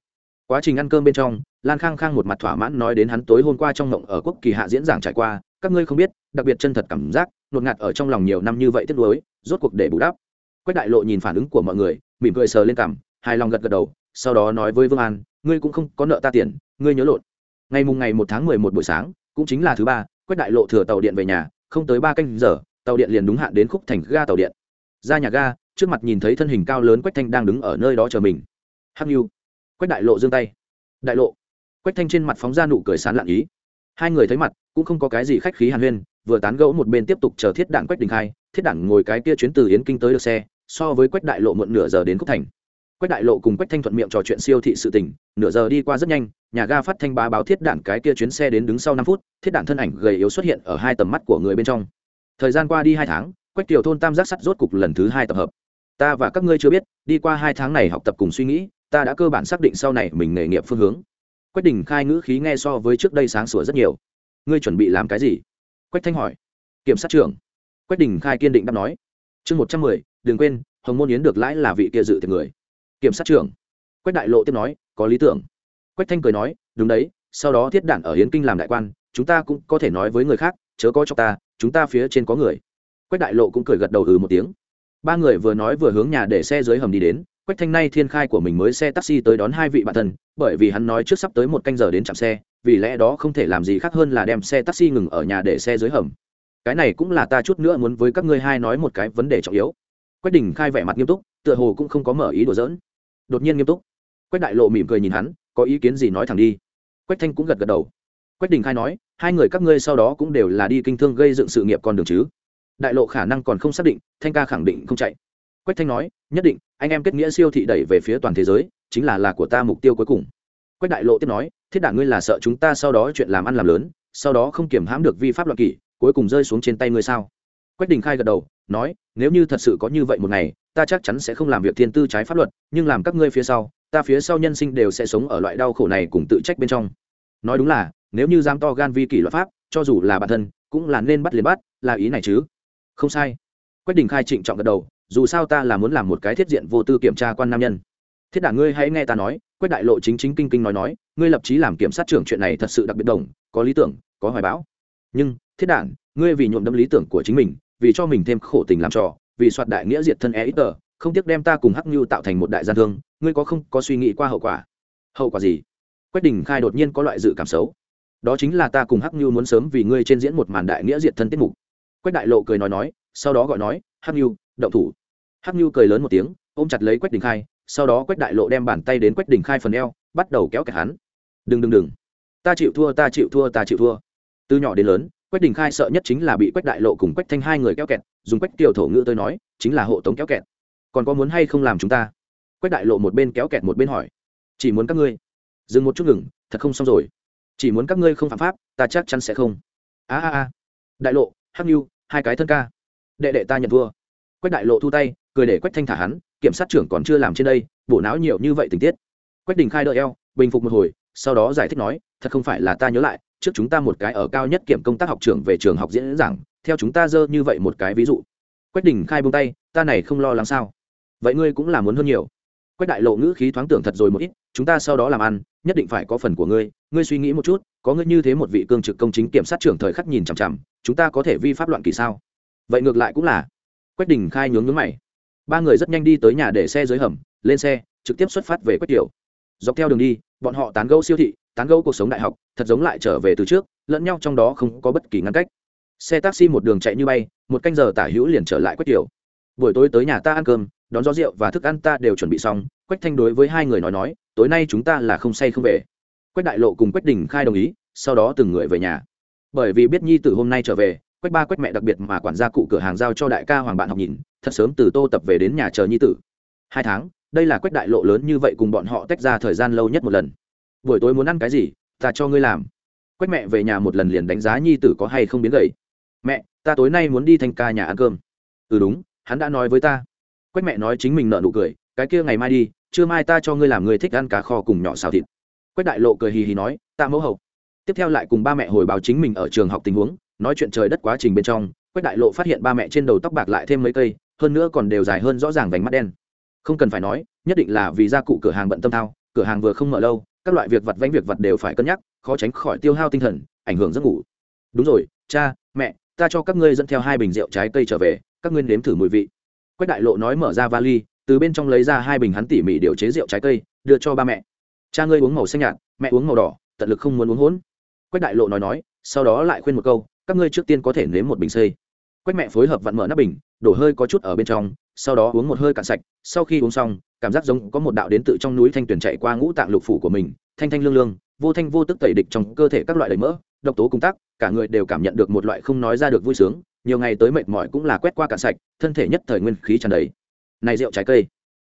Quá trình ăn cơm bên trong, lan khang khang một mặt thỏa mãn nói đến hắn tối hôm qua trong ngộng ở quốc kỳ hạ diễn giảng trải qua, các ngươi không biết, đặc biệt chân thật cảm giác nột ngạt ở trong lòng nhiều năm như vậy tiếc nuối, rốt cuộc để bù đắp. Quách đại lộ nhìn phản ứng của mọi người, mỉm cười sờ lên cằm, hài lòng gật gật đầu, sau đó nói với vương an ngươi cũng không có nợ ta tiền, ngươi nhớ lộn. Ngày mùng ngày một tháng mười một buổi sáng, cũng chính là thứ ba, quách đại lộ thừa tàu điện về nhà, không tới ba canh giờ, tàu điện liền đúng hạn đến khúc thành ga tàu điện. Ra nhà ga, trước mặt nhìn thấy thân hình cao lớn quách thanh đang đứng ở nơi đó chờ mình. Hắc nhu quách đại lộ giương tay. Đại lộ. Quách thanh trên mặt phóng ra nụ cười sán lạn ý. Hai người thấy mặt, cũng không có cái gì khách khí hàn huyên, vừa tán gẫu một bên tiếp tục chờ thiết đạn quách đình khai, thiết đạn ngồi cái kia chuyến từ yến kinh tới được xe, so với quách đại lộ muộn nửa giờ đến khúc thành quách đại lộ cùng quách thanh thuận miệng trò chuyện siêu thị sự tình, nửa giờ đi qua rất nhanh, nhà ga phát thanh bá báo thiết đạn cái kia chuyến xe đến đứng sau năm phút, thiết đạn thân ảnh gầy yếu xuất hiện ở hai tầm mắt của người bên trong. Thời gian qua đi hai tháng, quách tiểu thôn tam giác sắt rốt cục lần thứ hai tập hợp. Ta và các ngươi chưa biết, đi qua hai tháng này học tập cùng suy nghĩ, ta đã cơ bản xác định sau này mình nghề nghiệp phương hướng. Quách đình khai ngữ khí nghe so với trước đây sáng sủa rất nhiều. Ngươi chuẩn bị làm cái gì? Quách thanh hỏi. Kiểm sát trưởng. Quách đình khai kiên định đáp nói. Chương một trăm mười, đừng quên, hồng môn yến được lãi là vị kia dự thiệt người kiểm sát trưởng. Quách đại lộ tiếp nói, có lý tưởng. Quách thanh cười nói, đúng đấy, sau đó thiết đản ở hiến kinh làm đại quan, chúng ta cũng có thể nói với người khác, chớ có cho ta, chúng ta phía trên có người. Quách đại lộ cũng cười gật đầu ừ một tiếng. Ba người vừa nói vừa hướng nhà để xe dưới hầm đi đến, quách thanh nay thiên khai của mình mới xe taxi tới đón hai vị bạn thân, bởi vì hắn nói trước sắp tới một canh giờ đến trạm xe, vì lẽ đó không thể làm gì khác hơn là đem xe taxi ngừng ở nhà để xe dưới hầm. Cái này cũng là ta chút nữa muốn với các ngươi hai nói một cái vấn đề trọng yếu. Quách đình khai vẻ mặt nghiêm túc tựa hồ cũng không có mở ý đùa giỡn. Đột nhiên nghiêm túc, quách đại lộ mỉm cười nhìn hắn, có ý kiến gì nói thẳng đi. Quách thanh cũng gật gật đầu. Quách đình khai nói, hai người các ngươi sau đó cũng đều là đi kinh thương gây dựng sự nghiệp con đường chứ. Đại lộ khả năng còn không xác định, thanh ca khẳng định không chạy. Quách thanh nói, nhất định, anh em kết nghĩa siêu thị đẩy về phía toàn thế giới, chính là là của ta mục tiêu cuối cùng. Quách đại lộ tiếp nói, thiết đảng ngươi là sợ chúng ta sau đó chuyện làm ăn làm lớn, sau đó không kiểm hãm được vi pháp luật kỷ, cuối cùng rơi xuống trên tay ngươi sao? Quách đình khai gật đầu nói, nếu như thật sự có như vậy một ngày, ta chắc chắn sẽ không làm việc thiên tư trái pháp luật, nhưng làm các ngươi phía sau, ta phía sau nhân sinh đều sẽ sống ở loại đau khổ này cùng tự trách bên trong. Nói đúng là, nếu như dám to gan vi kỷ luật pháp, cho dù là bản thân, cũng là nên bắt liền bắt, là ý này chứ. Không sai. Quách đình khai trịnh trọng gật đầu, dù sao ta là muốn làm một cái thiết diện vô tư kiểm tra quan nam nhân. Thiết đảng ngươi hãy nghe ta nói, quách đại lộ chính chính kinh kinh nói nói, ngươi lập trí làm kiểm sát trưởng chuyện này thật sự đặc biệt đồng, có lý tưởng, có hoài bão. Nhưng, thiết đảng, ngươi vì nhuộm đâm lý tưởng của chính mình vì cho mình thêm khổ tình làm trò, vì soạt đại nghĩa diệt thân e ít tờ, không tiếc đem ta cùng hắc nhu tạo thành một đại gian thương, ngươi có không có suy nghĩ qua hậu quả? Hậu quả gì? Quách đình khai đột nhiên có loại dự cảm xấu. Đó chính là ta cùng hắc nhu muốn sớm vì ngươi trên diễn một màn đại nghĩa diệt thân tiết mục. Quách đại lộ cười nói nói, sau đó gọi nói, hắc nhu động thủ. Hắc nhu cười lớn một tiếng, ôm chặt lấy quách đình khai, sau đó quách đại lộ đem bàn tay đến quách đình khai phần eo, bắt đầu kéo kẹt hắn. Đừng đừng đừng. Ta chịu thua, ta chịu thua, ta chịu thua. Từ nhỏ đến lớn quách đình khai sợ nhất chính là bị quách đại lộ cùng quách thanh hai người kéo kẹt, dùng quách tiểu thổ ngữ tôi nói, chính là hộ tống kéo kẹt. Còn có muốn hay không làm chúng ta? Quách đại lộ một bên kéo kẹt một bên hỏi. Chỉ muốn các ngươi. Dừng một chút ngừng, thật không xong rồi. Chỉ muốn các ngươi không phạm pháp, ta chắc chắn sẽ không. A a a. Đại lộ, hắc nhu hai cái thân ca. Đệ đệ ta nhận thua. Quách đại lộ thu tay, cười để quách thanh thả hắn, kiểm sát trưởng còn chưa làm trên đây, bổ não nhiều như vậy tình tiết. Quách đình khai đợi eo, bình phục một hồi, sau đó giải thích nói, thật không phải là ta nhớ lại trước chúng ta một cái ở cao nhất kiểm công tác học trưởng về trường học diễn giảng, theo chúng ta dơ như vậy một cái ví dụ. Quách đình khai bông tay, ta này không lo lắng sao? Vậy ngươi cũng là muốn hơn nhiều. Quách đại lộ ngữ khí thoáng tưởng thật rồi một ít, chúng ta sau đó làm ăn, nhất định phải có phần của ngươi ngươi suy nghĩ một chút, có ngươi như thế một vị cương trực công chính kiểm sát trưởng thời khắc nhìn chằm chằm, chúng ta có thể vi pháp loạn kỳ sao? Vậy ngược lại cũng là. Quách đình khai nhướng nhướng mày. Ba người rất nhanh đi tới nhà để xe dưới hầm, lên xe, trực tiếp xuất phát về quách tiểu dọc theo đường đi, bọn họ tán gẫu siêu thị, tán gẫu cuộc sống đại học, thật giống lại trở về từ trước, lẫn nhau trong đó không có bất kỳ ngăn cách. Xe taxi một đường chạy như bay, một canh giờ tả hữu liền trở lại quách tiểu buổi tối tới nhà ta ăn cơm, đón gió rượu và thức ăn ta đều chuẩn bị xong, quách thanh đối với hai người nói nói, tối nay chúng ta là không say không về. Quách đại lộ cùng quách đình khai đồng ý, sau đó từng người về nhà. Bởi vì biết nhi từ hôm nay trở về, quách ba, quách mẹ đặc biệt mà quản gia cụ cửa hàng giao cho đại ca hoàng bạn học nhìn, thật sớm từ tô tập về đến nhà chờ nhi tử. Hai tháng đây là quách đại lộ lớn như vậy cùng bọn họ tách ra thời gian lâu nhất một lần. Buổi tối muốn ăn cái gì, ta cho ngươi làm. Quách mẹ về nhà một lần liền đánh giá nhi tử có hay không biến gầy. Mẹ, ta tối nay muốn đi thanh ca nhà ăn cơm. Ừ đúng, hắn đã nói với ta. Quách mẹ nói chính mình nợ nụ cười, cái kia ngày mai đi, trưa mai ta cho ngươi làm người thích ăn cá kho cùng nhỏ xào thịt. Quách đại lộ cười hì hì nói ta mẫu hậu. Tiếp theo lại cùng ba mẹ hồi báo chính mình ở trường học tình huống, nói chuyện trời đất quá trình bên trong, quách đại lộ phát hiện ba mẹ trên đầu tóc bạc lại thêm mấy cây, hơn nữa còn đều dài hơn rõ ràng vành mắt đen không cần phải nói, nhất định là vì gia cụ cửa hàng bận tâm thao, cửa hàng vừa không mở lâu, các loại việc vặt vánh việc vặt đều phải cân nhắc, khó tránh khỏi tiêu hao tinh thần, ảnh hưởng giấc ngủ. Đúng rồi, cha, mẹ, ta cho các ngươi dẫn theo hai bình rượu trái cây trở về, các ngươi nếm thử mùi vị. Quách đại lộ nói mở ra vali, từ bên trong lấy ra hai bình hắn tỉ mỉ điều chế rượu trái cây, đưa cho ba mẹ. Cha ngươi uống màu xanh nhạt, mẹ uống màu đỏ, tận lực không muốn uống hỗn. Quách đại lộ nói nói, sau đó lại khuyên một câu, các ngươi trước tiên có thể nếm một bình xây quách mẹ phối hợp vặn mở nắp bình, đổ hơi có chút ở bên trong sau đó uống một hơi cạn sạch, sau khi uống xong, cảm giác giống có một đạo đến tự trong núi thanh tuyển chạy qua ngũ tạng lục phủ của mình, thanh thanh lương lương, vô thanh vô tức tẩy địch trong cơ thể các loại đầy mỡ, độc tố cung tác cả người đều cảm nhận được một loại không nói ra được vui sướng, nhiều ngày tới mệt mỏi cũng là quét qua cạn sạch, thân thể nhất thời nguyên khí tràn đầy. Này rượu trái cây.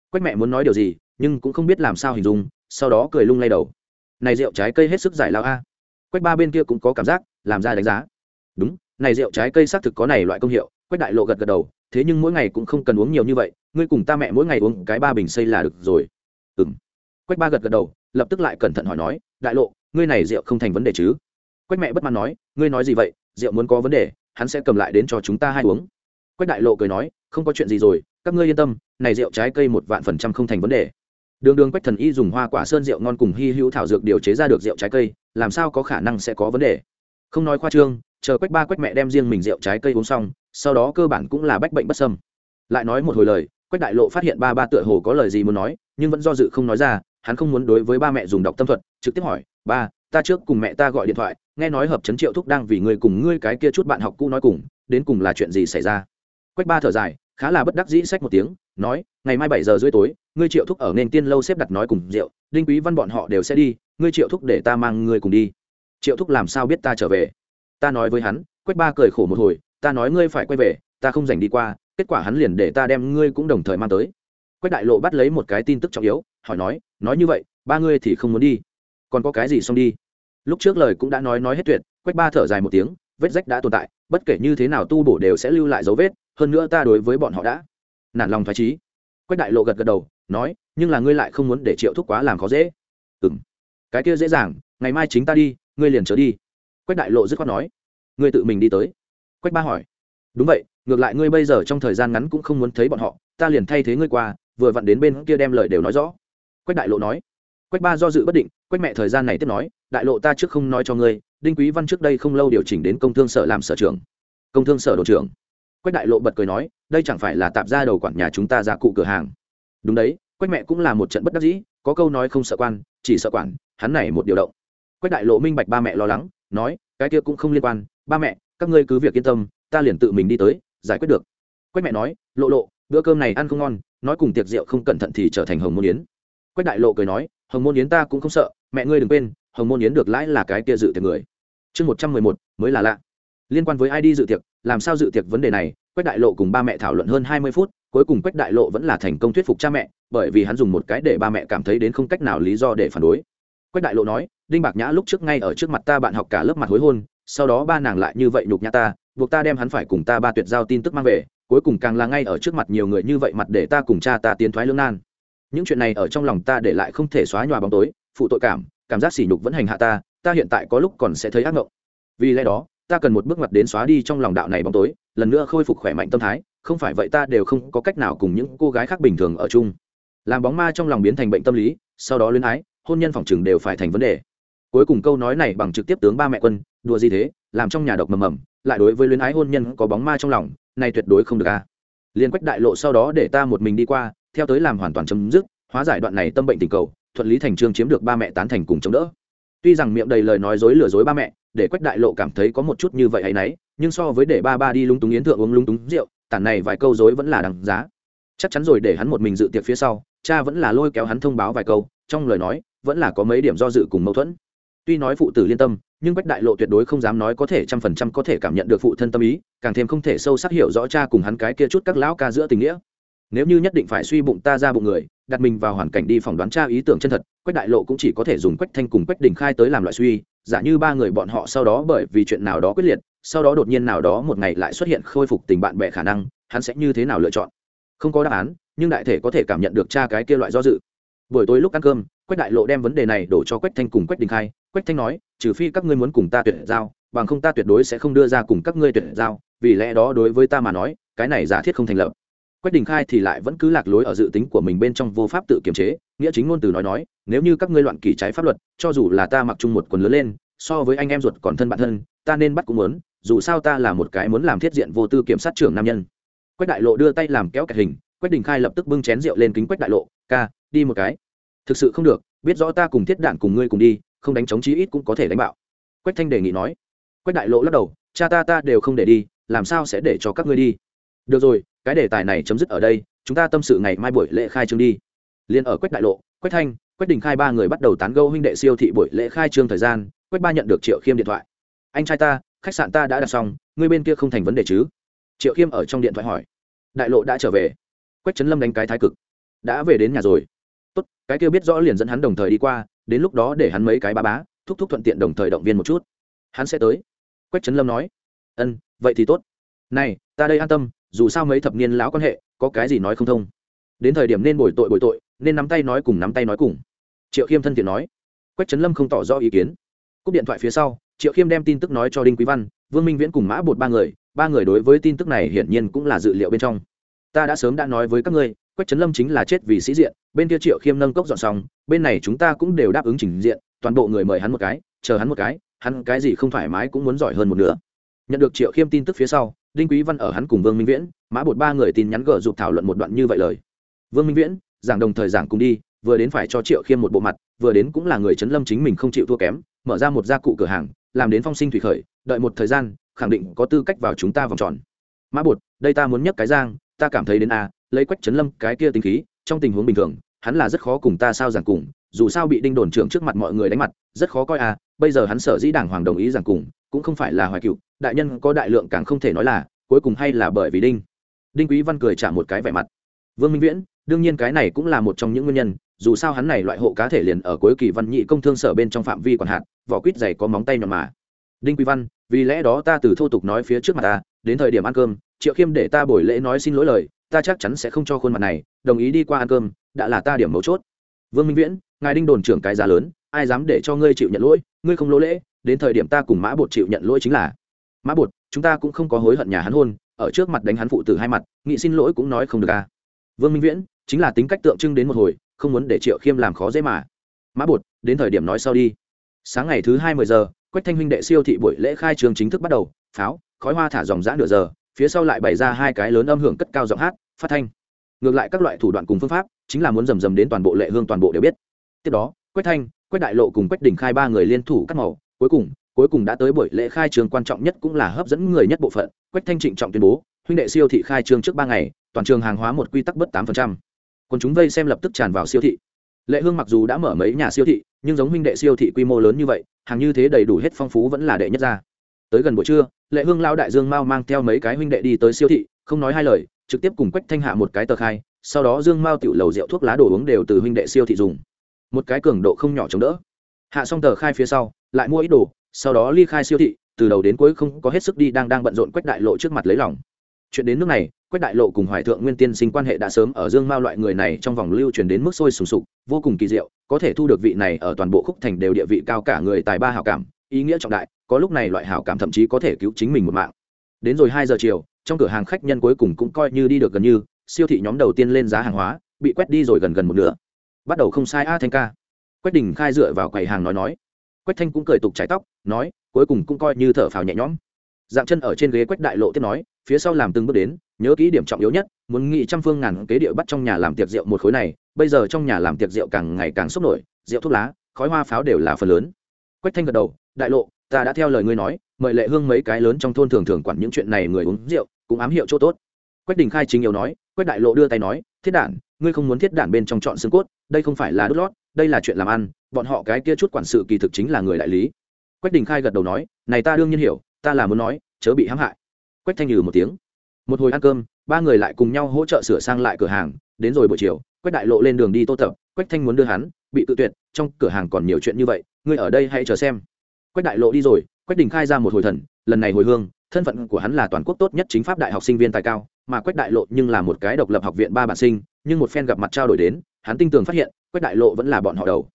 Quách mẹ muốn nói điều gì, nhưng cũng không biết làm sao hình dung, sau đó cười lung lay đầu. Này rượu trái cây hết sức giải lao a. Quách ba bên kia cũng có cảm giác, làm ra đánh giá. Đúng, này rượu trái cây xác thực có này loại công hiệu, quách đại lộ gật gật đầu thế nhưng mỗi ngày cũng không cần uống nhiều như vậy, ngươi cùng ta mẹ mỗi ngày uống cái ba bình xây là được rồi. Ừ m quách ba gật gật đầu, lập tức lại cẩn thận hỏi nói, đại lộ, ngươi này rượu không thành vấn đề chứ? Quách mẹ bất mãn nói, ngươi nói gì vậy? Rượu muốn có vấn đề, hắn sẽ cầm lại đến cho chúng ta hai uống. Quách đại lộ cười nói, không có chuyện gì rồi, các ngươi yên tâm, này rượu trái cây một vạn phần trăm không thành vấn đề. Đường đường quách thần y dùng hoa quả sơn rượu ngon cùng hy hữu thảo dược điều chế ra được rượu trái cây, làm sao có khả năng sẽ có vấn đề? Không nói khoa trương chờ quách ba quách mẹ đem riêng mình rượu trái cây uống xong, sau đó cơ bản cũng là bách bệnh bất sâm lại nói một hồi lời, quách đại lộ phát hiện ba ba tựa hồ có lời gì muốn nói, nhưng vẫn do dự không nói ra, hắn không muốn đối với ba mẹ dùng đọc tâm thuật, trực tiếp hỏi, ba, ta trước cùng mẹ ta gọi điện thoại, nghe nói hợp chấn triệu thúc đang vì người cùng ngươi cái kia chút bạn học cũ nói cùng, đến cùng là chuyện gì xảy ra? Quách ba thở dài, khá là bất đắc dĩ sách một tiếng, nói, ngày mai bảy giờ rưỡi tối, ngươi triệu thúc ở nền tiên lâu xếp đặt nói cùng rượu, đinh quý văn bọn họ đều sẽ đi, ngươi triệu thúc để ta mang ngươi cùng đi. Triệu thúc làm sao biết ta trở về? Ta nói với hắn, quách ba cười khổ một hồi, ta nói ngươi phải quay về, ta không dành đi qua, kết quả hắn liền để ta đem ngươi cũng đồng thời mang tới. Quách đại lộ bắt lấy một cái tin tức trọng yếu, hỏi nói nói như vậy, ba ngươi thì không muốn đi, còn có cái gì xong đi? Lúc trước lời cũng đã nói nói hết tuyệt, quách ba thở dài một tiếng, vết rách đã tồn tại, bất kể như thế nào tu bổ đều sẽ lưu lại dấu vết, hơn nữa ta đối với bọn họ đã nản lòng thoái trí quách đại lộ gật gật đầu, nói, nhưng là ngươi lại không muốn để triệu thúc quá làm khó dễ. Ừ m cái kia dễ dàng, ngày mai chính ta đi, ngươi liền trở đi quách đại lộ dứt khoát nói, ngươi tự mình đi tới. Quách ba hỏi, đúng vậy, ngược lại ngươi bây giờ trong thời gian ngắn cũng không muốn thấy bọn họ, ta liền thay thế ngươi qua, vừa vặn đến bên kia đem lời đều nói rõ. Quách đại lộ nói, quách ba do dự bất định, quách mẹ thời gian này tiếp nói, đại lộ ta trước không nói cho ngươi, đinh quý văn trước đây không lâu điều chỉnh đến công thương sở làm sở trưởng, công thương sở đồ trưởng. Quách đại lộ bật cười nói, đây chẳng phải là tạp ra đầu quản nhà chúng ta ra cụ cửa hàng. Đúng đấy, quách mẹ cũng là một trận bất đắc dĩ, có câu nói không sợ quan, chỉ sợ quản, hắn này một điều động. Quách đại lộ minh bạch ba mẹ lo lắng nói, cái kia cũng không liên quan, ba mẹ, các ngươi cứ việc yên tâm, ta liền tự mình đi tới, giải quyết được. Quách mẹ nói, lộ lộ, bữa cơm này ăn không ngon, nói cùng tiệc rượu không cẩn thận thì trở thành hồng môn yến. Quách đại lộ cười nói, hồng môn yến ta cũng không sợ, mẹ ngươi đừng quên, hồng môn yến được lãi là cái kia dự tiệc người. Chương một trăm mười một, mới là lạ. Liên quan với ai đi dự tiệc, làm sao dự tiệc vấn đề này, quách đại lộ cùng ba mẹ thảo luận hơn hai mươi phút, cuối cùng quách đại lộ vẫn là thành công thuyết phục cha mẹ, bởi vì hắn dùng một cái để ba mẹ cảm thấy đến không cách nào lý do để phản đối quách đại lộ nói, đinh bạc nhã lúc trước ngay ở trước mặt ta bạn học cả lớp mặt hối hôn, sau đó ba nàng lại như vậy nhục nhã ta, buộc ta đem hắn phải cùng ta ba tuyệt giao tin tức mang về, cuối cùng càng là ngay ở trước mặt nhiều người như vậy mặt để ta cùng cha ta tiến thoái lương nan. Những chuyện này ở trong lòng ta để lại không thể xóa nhòa bóng tối, phụ tội cảm cảm giác sỉ nhục vẫn hành hạ ta ta hiện tại có lúc còn sẽ thấy ác mộng vì lẽ đó, ta cần một bước mặt đến xóa đi trong lòng đạo này bóng tối, lần nữa khôi phục khỏe mạnh tâm thái, không phải vậy ta đều không có cách nào cùng những cô gái khác bình thường ở chung. Làm bóng ma trong lòng biến thành bệnh tâm lý, sau đó luyến ái hôn nhân phòng chừng đều phải thành vấn đề. Cuối cùng câu nói này bằng trực tiếp tướng ba mẹ quân, đùa gì thế, làm trong nhà độc mầm mầm, lại đối với luyến ái hôn nhân có bóng ma trong lòng, này tuyệt đối không được a. Liên quách đại lộ sau đó để ta một mình đi qua, theo tới làm hoàn toàn chấm dứt, hóa giải đoạn này tâm bệnh tình cầu, thuận lý thành trương chiếm được ba mẹ tán thành cùng chống đỡ. Tuy rằng miệng đầy lời nói dối lừa dối ba mẹ, để quách đại lộ cảm thấy có một chút như vậy hay nấy, nhưng so với để ba ba đi lung túng yến thượng uống lung túng rượu, tản này vài câu dối vẫn là đằng giá. Chắc chắn rồi để hắn một mình dự tiệc phía sau, cha vẫn là lôi kéo hắn thông báo vài câu, trong lời nói vẫn là có mấy điểm do dự cùng mâu thuẫn. Tuy nói phụ tử liên tâm, nhưng bách đại lộ tuyệt đối không dám nói có thể trăm phần trăm có thể cảm nhận được phụ thân tâm ý, càng thêm không thể sâu sắc hiểu rõ cha cùng hắn cái kia chút các lão ca giữa tình nghĩa. Nếu như nhất định phải suy bụng ta ra bụng người, đặt mình vào hoàn cảnh đi phỏng đoán tra ý tưởng chân thật, quách đại lộ cũng chỉ có thể dùng quách thanh cùng quách đình khai tới làm loại suy, giả như ba người bọn họ sau đó bởi vì chuyện nào đó quyết liệt, sau đó đột nhiên nào đó một ngày lại xuất hiện khôi phục tình bạn bè khả năng, hắn sẽ như thế nào lựa chọn? Không có đáp án, nhưng đại thể có thể cảm nhận được cha cái kia loại do dự. Buổi tối lúc ăn cơm quách đại lộ đem vấn đề này đổ cho quách thanh cùng quách đình khai. Quách thanh nói, trừ phi các ngươi muốn cùng ta tuyệt giao, bằng không ta tuyệt đối sẽ không đưa ra cùng các ngươi tuyệt giao, vì lẽ đó đối với ta mà nói, cái này giả thiết không thành lập. Quách đình khai thì lại vẫn cứ lạc lối ở dự tính của mình bên trong vô pháp tự kiềm chế, nghĩa chính ngôn từ nói nói, nếu như các ngươi loạn kỳ trái pháp luật, cho dù là ta mặc chung một quần lớn lên, so với anh em ruột còn thân bạn thân, ta nên bắt cũng muốn, dù sao ta là một cái muốn làm thiết diện vô tư kiểm sát trưởng nam nhân. Quách đại lộ đưa tay làm kéo kẹt hình, quách đình khai lập tức bưng chén rượu lên kính quách đại lộ, ca, đi một cái thực sự không được, biết rõ ta cùng thiết đạn cùng ngươi cùng đi, không đánh chống chí ít cũng có thể đánh bạo. Quách thanh đề nghị nói. Quách đại lộ lắc đầu, cha ta ta đều không để đi, làm sao sẽ để cho các ngươi đi? Được rồi, cái đề tài này chấm dứt ở đây, chúng ta tâm sự ngày mai buổi lễ khai trương đi. Liền ở quách đại lộ, quách thanh, quách đình khai ba người bắt đầu tán gẫu huynh đệ siêu thị buổi lễ khai trương thời gian, quách ba nhận được triệu khiêm điện thoại. Anh trai ta, khách sạn ta đã đặt xong ngươi bên kia không thành vấn đề chứ? Triệu khiêm ở trong điện thoại hỏi. Đại lộ đã trở về. Quách trấn lâm đánh cái thái cực. Đã về đến nhà rồi tốt, cái kia biết rõ liền dẫn hắn đồng thời đi qua, đến lúc đó để hắn mấy cái ba bá, thúc thúc thuận tiện đồng thời động viên một chút. Hắn sẽ tới. Quách trấn lâm nói. Ân, vậy thì tốt. Này, ta đây an tâm, dù sao mấy thập niên lão quan hệ, có cái gì nói không thông. Đến thời điểm nên bồi tội bồi tội, nên nắm tay nói cùng nắm tay nói cùng. Triệu khiêm thân thiện nói. Quách trấn lâm không tỏ rõ ý kiến. Cúp điện thoại phía sau, triệu khiêm đem tin tức nói cho đinh quý văn, vương minh viễn cùng mã bột ba người. Ba người đối với tin tức này hiển nhiên cũng là dự liệu bên trong. Ta đã sớm đã nói với các ngươi quách trấn lâm chính là chết vì sĩ diện, bên kia triệu khiêm nâng cốc dọn xong, bên này chúng ta cũng đều đáp ứng trình diện, toàn bộ người mời hắn một cái, chờ hắn một cái, hắn cái gì không thoải mái cũng muốn giỏi hơn một nữa nhận được triệu khiêm tin tức phía sau, đinh quý văn ở hắn cùng vương minh viễn, mã bột ba người tin nhắn gờ dục thảo luận một đoạn như vậy lời. Vương minh viễn, giảng đồng thời giảng cùng đi, vừa đến phải cho triệu khiêm một bộ mặt, vừa đến cũng là người trấn lâm chính mình không chịu thua kém, mở ra một gia cụ cửa hàng, làm đến phong sinh thủy khởi, đợi một thời gian, khẳng định có tư cách vào chúng ta vòng tròn. Mã bột, đây ta muốn nhấc cái giang, ta cảm thấy đến a lấy quách trấn lâm cái kia tính khí trong tình huống bình thường hắn là rất khó cùng ta sao giảng cùng dù sao bị đinh đồn trưởng trước mặt mọi người đánh mặt rất khó coi à? bây giờ hắn sở dĩ đảng hoàng đồng ý giảng cùng cũng không phải là hoài cựu đại nhân có đại lượng càng không thể nói là cuối cùng hay là bởi vì đinh đinh quý văn cười trả một cái vẻ mặt vương minh viễn đương nhiên cái này cũng là một trong những nguyên nhân dù sao hắn này loại hộ cá thể liền ở cuối kỳ văn nhị công thương sở bên trong phạm vi còn hạt, vỏ quýt dày có móng tay nhọn mà đinh quý văn vì lẽ đó ta từ thô tục nói phía trước mặt ta đến thời điểm ăn cơm triệu khiêm để ta buổi lễ nói xin lỗi lời ta chắc chắn sẽ không cho khuôn mặt này, đồng ý đi qua ăn cơm, đã là ta điểm mấu chốt. Vương minh viễn, ngài đinh đồn trưởng cái giá lớn, ai dám để cho ngươi chịu nhận lỗi, ngươi không lỗ lễ, đến thời điểm ta cùng mã bột chịu nhận lỗi chính là. Mã bột, chúng ta cũng không có hối hận nhà hắn hôn, ở trước mặt đánh hắn phụ tử hai mặt, nghị xin lỗi cũng nói không được à. Vương minh viễn, chính là tính cách tượng trưng đến một hồi, không muốn để triệu khiêm làm khó dễ mà. Mã bột, đến thời điểm nói sau đi. Sáng ngày thứ hai mươi giờ, quách thanh huynh đệ siêu thị buổi lễ khai trường chính thức bắt đầu, pháo, khói hoa thả dòng giã nửa giờ phía sau lại bày ra hai cái lớn âm hưởng cất cao giọng hát, phát thanh. Ngược lại các loại thủ đoạn cùng phương pháp, chính là muốn rầm rầm đến toàn bộ lệ hương toàn bộ đều biết. Tiếp đó, quách thanh, quách đại lộ cùng quách đình khai ba người liên thủ cắt màu, cuối cùng cuối cùng đã tới buổi lễ khai trường quan trọng nhất cũng là hấp dẫn người nhất bộ phận, quách thanh trịnh trọng tuyên bố, huynh đệ siêu thị khai trương trước ba ngày, toàn trường hàng hóa một quy tắc bớt tám phần trăm. còn chúng vây xem lập tức tràn vào siêu thị. Lệ hương mặc dù đã mở mấy nhà siêu thị, nhưng giống huynh đệ siêu thị quy mô lớn như vậy, hàng như thế đầy đủ hết phong phú vẫn là đệ nhất ra tới gần buổi trưa, lệ hương lao đại dương mao mang theo mấy cái huynh đệ đi tới siêu thị, không nói hai lời, trực tiếp cùng quách thanh hạ một cái tờ khai, sau đó dương mao tiểu lầu rượu thuốc lá đồ uống đều từ huynh đệ siêu thị dùng. Một cái cường độ không nhỏ chống đỡ. Hạ xong tờ khai phía sau, lại mua ít đồ, sau đó ly khai siêu thị, từ đầu đến cuối không có hết sức đi đang đang bận rộn quách đại lộ trước mặt lấy lòng. Chuyện đến nước này, quách đại lộ cùng hoài thượng nguyên tiên sinh quan hệ đã sớm ở dương mao loại người này trong vòng lưu truyền đến mức sôi sùng sục, vô cùng kỳ diệu, có thể thu được vị này ở toàn bộ khúc thành đều địa vị cao cả người tài ba hảo cảm ý nghĩa trọng đại, có lúc này loại hảo cảm thậm chí có thể cứu chính mình một mạng. Đến rồi hai giờ chiều, trong cửa hàng khách nhân cuối cùng cũng coi như đi được gần như, siêu thị nhóm đầu tiên lên giá hàng hóa, bị quét đi rồi gần gần một nửa. Bắt đầu không sai a thanh ca. Quách đình khai dựa vào quầy hàng nói nói. Quách thanh cũng cười tục trái tóc, nói, cuối cùng cũng coi như thở phào nhẹ nhõm. Dạng chân ở trên ghế quách đại lộ tiếp nói, phía sau làm từng bước đến, nhớ kỹ điểm trọng yếu nhất, muốn nghị trăm phương ngàn kế địa bắt trong nhà làm tiệc rượu một khối này, bây giờ trong nhà làm tiệc rượu càng ngày càng sốc nổi, rượu thuốc lá, khói hoa pháo đều là phần lớn. Quách thanh gật đầu đại lộ, ta đã theo lời ngươi nói, mời lệ hương mấy cái lớn trong thôn thường thường quản những chuyện này người uống rượu, cũng ám hiệu chỗ tốt. Quách đình khai chính yếu nói, quách đại lộ đưa tay nói, thiết đản, ngươi không muốn thiết đản bên trong chọn xương cốt, đây không phải là đốt lót, đây là chuyện làm ăn, bọn họ cái kia chút quản sự kỳ thực chính là người đại lý. Quách đình khai gật đầu nói, này ta đương nhiên hiểu, ta là muốn nói, chớ bị hãm hại. Quách thanh nhừ một tiếng. Một hồi ăn cơm, ba người lại cùng nhau hỗ trợ sửa sang lại cửa hàng, đến rồi buổi chiều, quách đại lộ lên đường đi tô tập, quách thanh muốn đưa hắn, bị tự tuyệt, trong cửa hàng còn nhiều chuyện như vậy, ngươi ở đây hãy chờ xem quách đại lộ đi rồi, quách đình khai ra một hồi thần, lần này hồi hương, thân phận của hắn là toàn quốc tốt nhất chính pháp đại học sinh viên tài cao, mà quách đại lộ nhưng là một cái độc lập học viện ba bản sinh, nhưng một phen gặp mặt trao đổi đến, hắn tinh tường phát hiện, quách đại lộ vẫn là bọn họ đầu.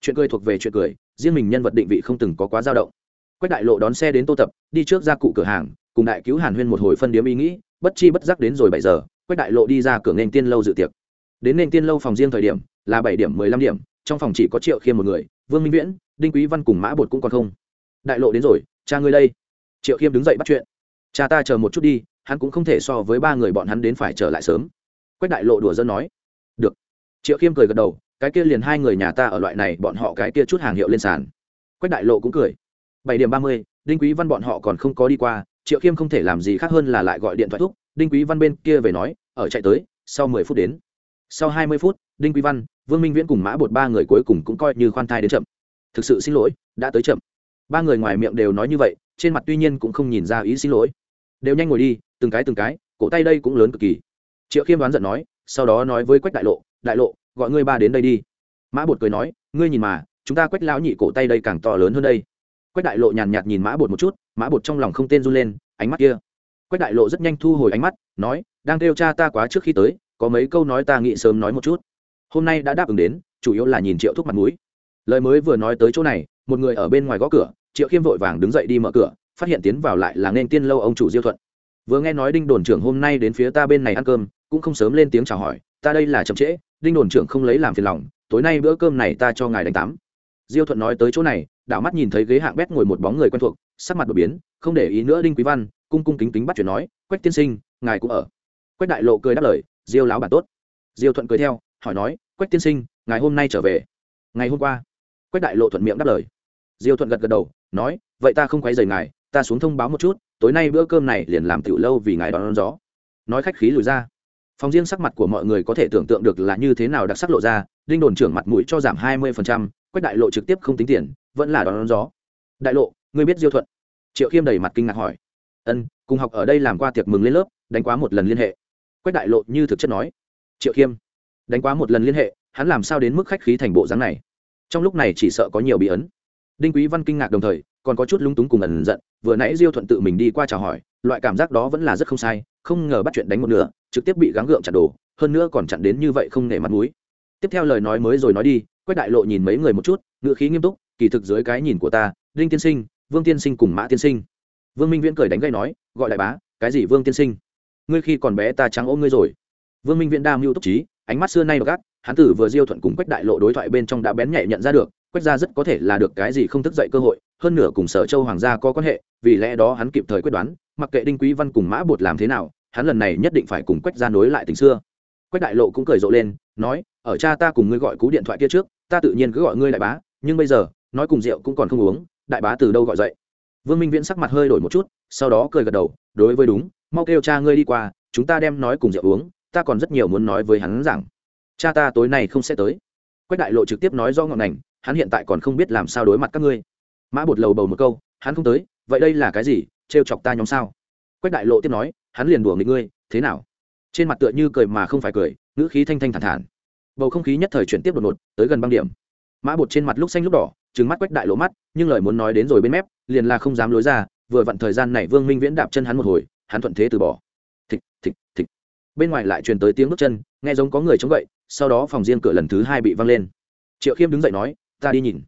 Chuyện cười thuộc về chuyện cười, riêng mình nhân vật định vị không từng có quá dao động. Quách đại lộ đón xe đến tô tập, đi trước ra cụ cửa hàng, cùng đại cứu hàn huyên một hồi phân điếm ý nghĩ, bất chi bất giác đến rồi bảy giờ, quách đại lộ đi ra cửa nên tiên lâu dự tiệc. Đến nên tiên lâu phòng riêng thời điểm, là bảy điểm mười lăm điểm, trong phòng chỉ có triệu khiêm một người, vương minh viễn, đinh quý văn cùng mã bột cũng còn không đại lộ đến rồi, cha ngươi đây. Triệu khiêm đứng dậy bắt chuyện. Cha ta chờ một chút đi, hắn cũng không thể so với ba người bọn hắn đến phải trở lại sớm. Quách đại lộ đùa dân nói. Được. Triệu khiêm cười gật đầu, cái kia liền hai người nhà ta ở loại này, bọn họ cái kia chút hàng hiệu lên sàn. Quách đại lộ cũng cười. Bảy điểm ba mươi, đinh quý văn bọn họ còn không có đi qua, triệu khiêm không thể làm gì khác hơn là lại gọi điện thoại thúc, đinh quý văn bên kia về nói, ở chạy tới, sau mười phút đến. Sau hai mươi phút, đinh quý văn, vương minh viễn cùng mã bột ba người cuối cùng cũng coi như khoan thai đến chậm. Thực sự xin lỗi, đã tới chậm ba người ngoài miệng đều nói như vậy, trên mặt tuy nhiên cũng không nhìn ra ý xin lỗi. Đều nhanh ngồi đi, từng cái từng cái, cổ tay đây cũng lớn cực kỳ. Triệu khiêm đoán giận nói, sau đó nói với quách đại lộ đại lộ, gọi ngươi ba đến đây đi. Mã bột cười nói, ngươi nhìn mà, chúng ta quách lão nhị cổ tay đây càng to lớn hơn đây. Quách đại lộ nhàn nhạt nhìn mã bột một chút, mã bột trong lòng không tên run lên, ánh mắt kia. Quách đại lộ rất nhanh thu hồi ánh mắt, nói, đang kêu cha ta quá trước khi tới, có mấy câu nói ta nghĩ sớm nói một chút. Hôm nay đã đáp ứng đến, chủ yếu là nhìn triệu thúc mặt mũi lời mới vừa nói tới chỗ này, một người ở bên ngoài gõ cửa, triệu khiêm vội vàng đứng dậy đi mở cửa, phát hiện tiến vào lại là nên tiên lâu ông chủ diêu thuận. Vừa nghe nói đinh đồn trưởng hôm nay đến phía ta bên này ăn cơm, cũng không sớm lên tiếng chào hỏi, ta đây là chậm trễ, đinh đồn trưởng không lấy làm phiền lòng, tối nay bữa cơm này ta cho ngài đánh tám. Diêu thuận nói tới chỗ này, đảo mắt nhìn thấy ghế hạng bét ngồi một bóng người quen thuộc, sắc mặt đột biến, không để ý nữa đinh quý văn, cung cung kính kính bắt chuyện nói, quách tiên sinh, ngài cũng ở. Quách đại lộ cười đáp lời, diêu láo bản tốt. Diêu thuận cười theo, hỏi nói, quách tiên sinh, ngài hôm nay trở về? Ngày hôm qua quách đại lộ thuận miệng đáp lời. Diêu thuận gật gật đầu nói vậy ta không quấy rầy ngài ta xuống thông báo một chút tối nay bữa cơm này liền làm tiểu lâu vì ngài đón, đón gió. Nói khách khí lùi ra. Phòng riêng sắc mặt của mọi người có thể tưởng tượng được là như thế nào đặc sắc lộ ra đinh đồn trưởng mặt mũi cho giảm hai mươi phần trăm. quách đại lộ trực tiếp không tính tiền vẫn là đón, đón gió. Đại lộ ngươi biết diêu thuận? Triệu khiêm đầy mặt kinh ngạc hỏi. Ân cùng học ở đây làm qua tiệc mừng lên lớp đánh quá một lần liên hệ. Quách đại lộ như thực chất nói. Triệu khiêm đánh quá một lần liên hệ hắn làm sao đến mức khách khí thành bộ dáng này? Trong lúc này chỉ sợ có nhiều bí ấn. Đinh quý văn kinh ngạc đồng thời, còn có chút lung túng cùng ẩn giận, vừa nãy diêu thuận tự mình đi qua chào hỏi, loại cảm giác đó vẫn là rất không sai, không ngờ bắt chuyện đánh một nửa, trực tiếp bị gắng gượng chặn đổ, hơn nữa còn chặn đến như vậy không nể mặt mũi. Tiếp theo lời nói mới rồi nói đi, quách đại lộ nhìn mấy người một chút ngựa khí nghiêm túc, kỳ thực dưới cái nhìn của ta, đinh tiên sinh, vương tiên sinh cùng mã tiên sinh. Vương minh viễn cười đánh gây nói, gọi đại bá, cái gì vương tiên sinh? Ngươi khi còn bé ta trắng ôm ngươi rồi. Vương minh viễn đa mưu túc trí, ánh mắt xưa nay gắt hắn tử vừa diêu thuận cùng quách đại lộ đối thoại bên trong đã bén nhạy nhận ra được, quách gia rất có thể là được cái gì không thức dậy cơ hội, hơn nửa cùng sở châu hoàng gia có quan hệ, vì lẽ đó hắn kịp thời quyết đoán, mặc kệ đinh quý văn cùng mã bột làm thế nào, hắn lần này nhất định phải cùng quách gia nối lại tình xưa. Quách đại lộ cũng cười rộ lên, nói, ở cha ta cùng ngươi gọi cú điện thoại kia trước, ta tự nhiên cứ gọi ngươi đại bá, nhưng bây giờ, nói cùng rượu cũng còn không uống, đại bá từ đâu gọi dậy? Vương minh viễn sắc mặt hơi đổi một chút, sau đó cười gật đầu, đối với đúng, mau kêu cha ngươi đi qua, chúng ta đem nói cùng rượu uống, ta còn rất nhiều muốn nói với hắn rằng cha ta tối nay không sẽ tới. Quách đại lộ trực tiếp nói do ngọn ngành, hắn hiện tại còn không biết làm sao đối mặt các ngươi. Mã bột lầu bầu một câu, hắn không tới, vậy đây là cái gì, trêu chọc ta nhóm sao? Quách đại lộ tiếp nói, hắn liền đùa nghịch ngươi, thế nào? Trên mặt tựa như cười mà không phải cười, ngữ khí thanh thanh thản thản. Bầu không khí nhất thời chuyển tiếp đột ngột, tới gần băng điểm. Mã bột trên mặt lúc xanh lúc đỏ trứng mắt quách đại lộ mắt, nhưng lời muốn nói đến rồi bên mép, liền là không dám lối ra, vừa vặn thời gian này vương minh viễn đạp chân hắn một hồi, hắn thuận thế từ bỏ. Thịch thịch thịch. Bên ngoài lại truyền tới tiếng bước chân, nghe giống có người chống gậy sau đó phòng riêng cửa lần thứ hai bị văng lên. Triệu khiêm đứng dậy nói, ta đi nhìn.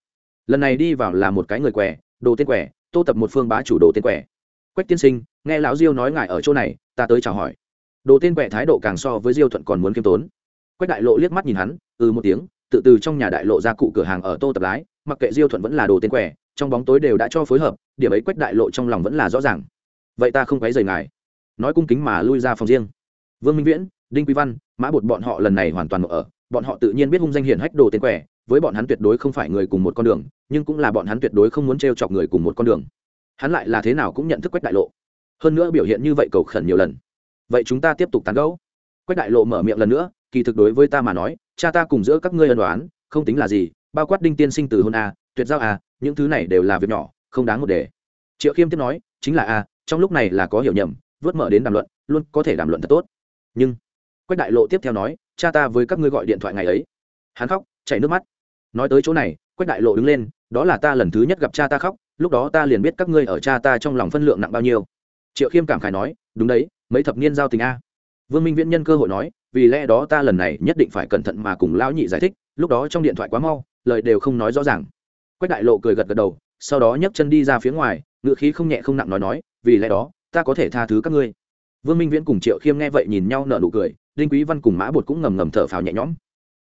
Lần này đi vào là một cái người quẻ đồ tên quẻ tô tập một phương bá chủ đồ tên quẻ quách tiên sinh, nghe lão diêu nói ngài ở chỗ này, ta tới chào hỏi. Đồ tên quẻ thái độ càng so với diêu thuận còn muốn k i ê m tốn. Quách đại lộ liếc mắt nhìn hắn ừ một tiếng, tự từ trong nhà đại lộ ra cụ cửa hàng ở tô tập lái, mặc kệ diêu thuận vẫn là đồ tên quẻ trong bóng tối đều đã cho phối hợp, điểm ấy quách đại lộ trong lòng vẫn là rõ ràng. Vậy ta không quấy rời ngài. Nói cung kính mà lui ra phòng riêng. Vương minh viễn đinh quý văn, mã bột bọn họ lần này hoàn toàn ở, bọn họ tự nhiên biết hung danh hiển hách đồ tên quẻ với bọn hắn tuyệt đối không phải người cùng một con đường, nhưng cũng là bọn hắn tuyệt đối không muốn t r e o chọc người cùng một con đường. Hắn lại là thế nào cũng nhận thức quách đại lộ. Hơn nữa biểu hiện như vậy cầu khẩn nhiều lần. Vậy chúng ta tiếp tục tán gẫu. Quách đại lộ mở miệng lần nữa, kỳ thực đối với ta mà nói, cha ta cùng giữa các ngươi ân đoán không tính là gì, bao quát đinh tiên sinh từ hôn a, tuyệt giao a, những thứ này đều là việc nhỏ, không đáng một đề. Triệu khiêm tiếp nói, chính là a, trong lúc này là có hiểu nhầm, vớt mở đến đàm luận, luôn có thể đàm luận thật tốt. Nhưng quách đại lộ tiếp theo nói, cha ta với các ngươi gọi điện thoại ngày ấy. Hắn khóc, chảy nước mắt. Nói tới chỗ này, quách đại lộ đứng lên, đó là ta lần thứ nhất gặp cha ta khóc, lúc đó ta liền biết các ngươi ở cha ta trong lòng phân lượng nặng bao nhiêu. Triệu khiêm cảm khải nói, đúng đấy, mấy thập niên giao tình a. Vương minh viễn nhân cơ hội nói, vì lẽ đó ta lần này nhất định phải cẩn thận mà cùng lão nhị giải thích, lúc đó trong điện thoại quá mau, lời đều không nói rõ ràng. Quách đại lộ cười gật gật đầu, sau đó nhấc chân đi ra phía ngoài ngự khí không nhẹ không nặng nói nói, vì lẽ đó, ta có thể tha thứ các ngươi. Vương minh viễn cùng triệu khiêm nghe vậy nhìn nhau nở nụ cười đinh quý văn cùng mã bột cũng ngầm ngầm thở phào nhẹ nhõm.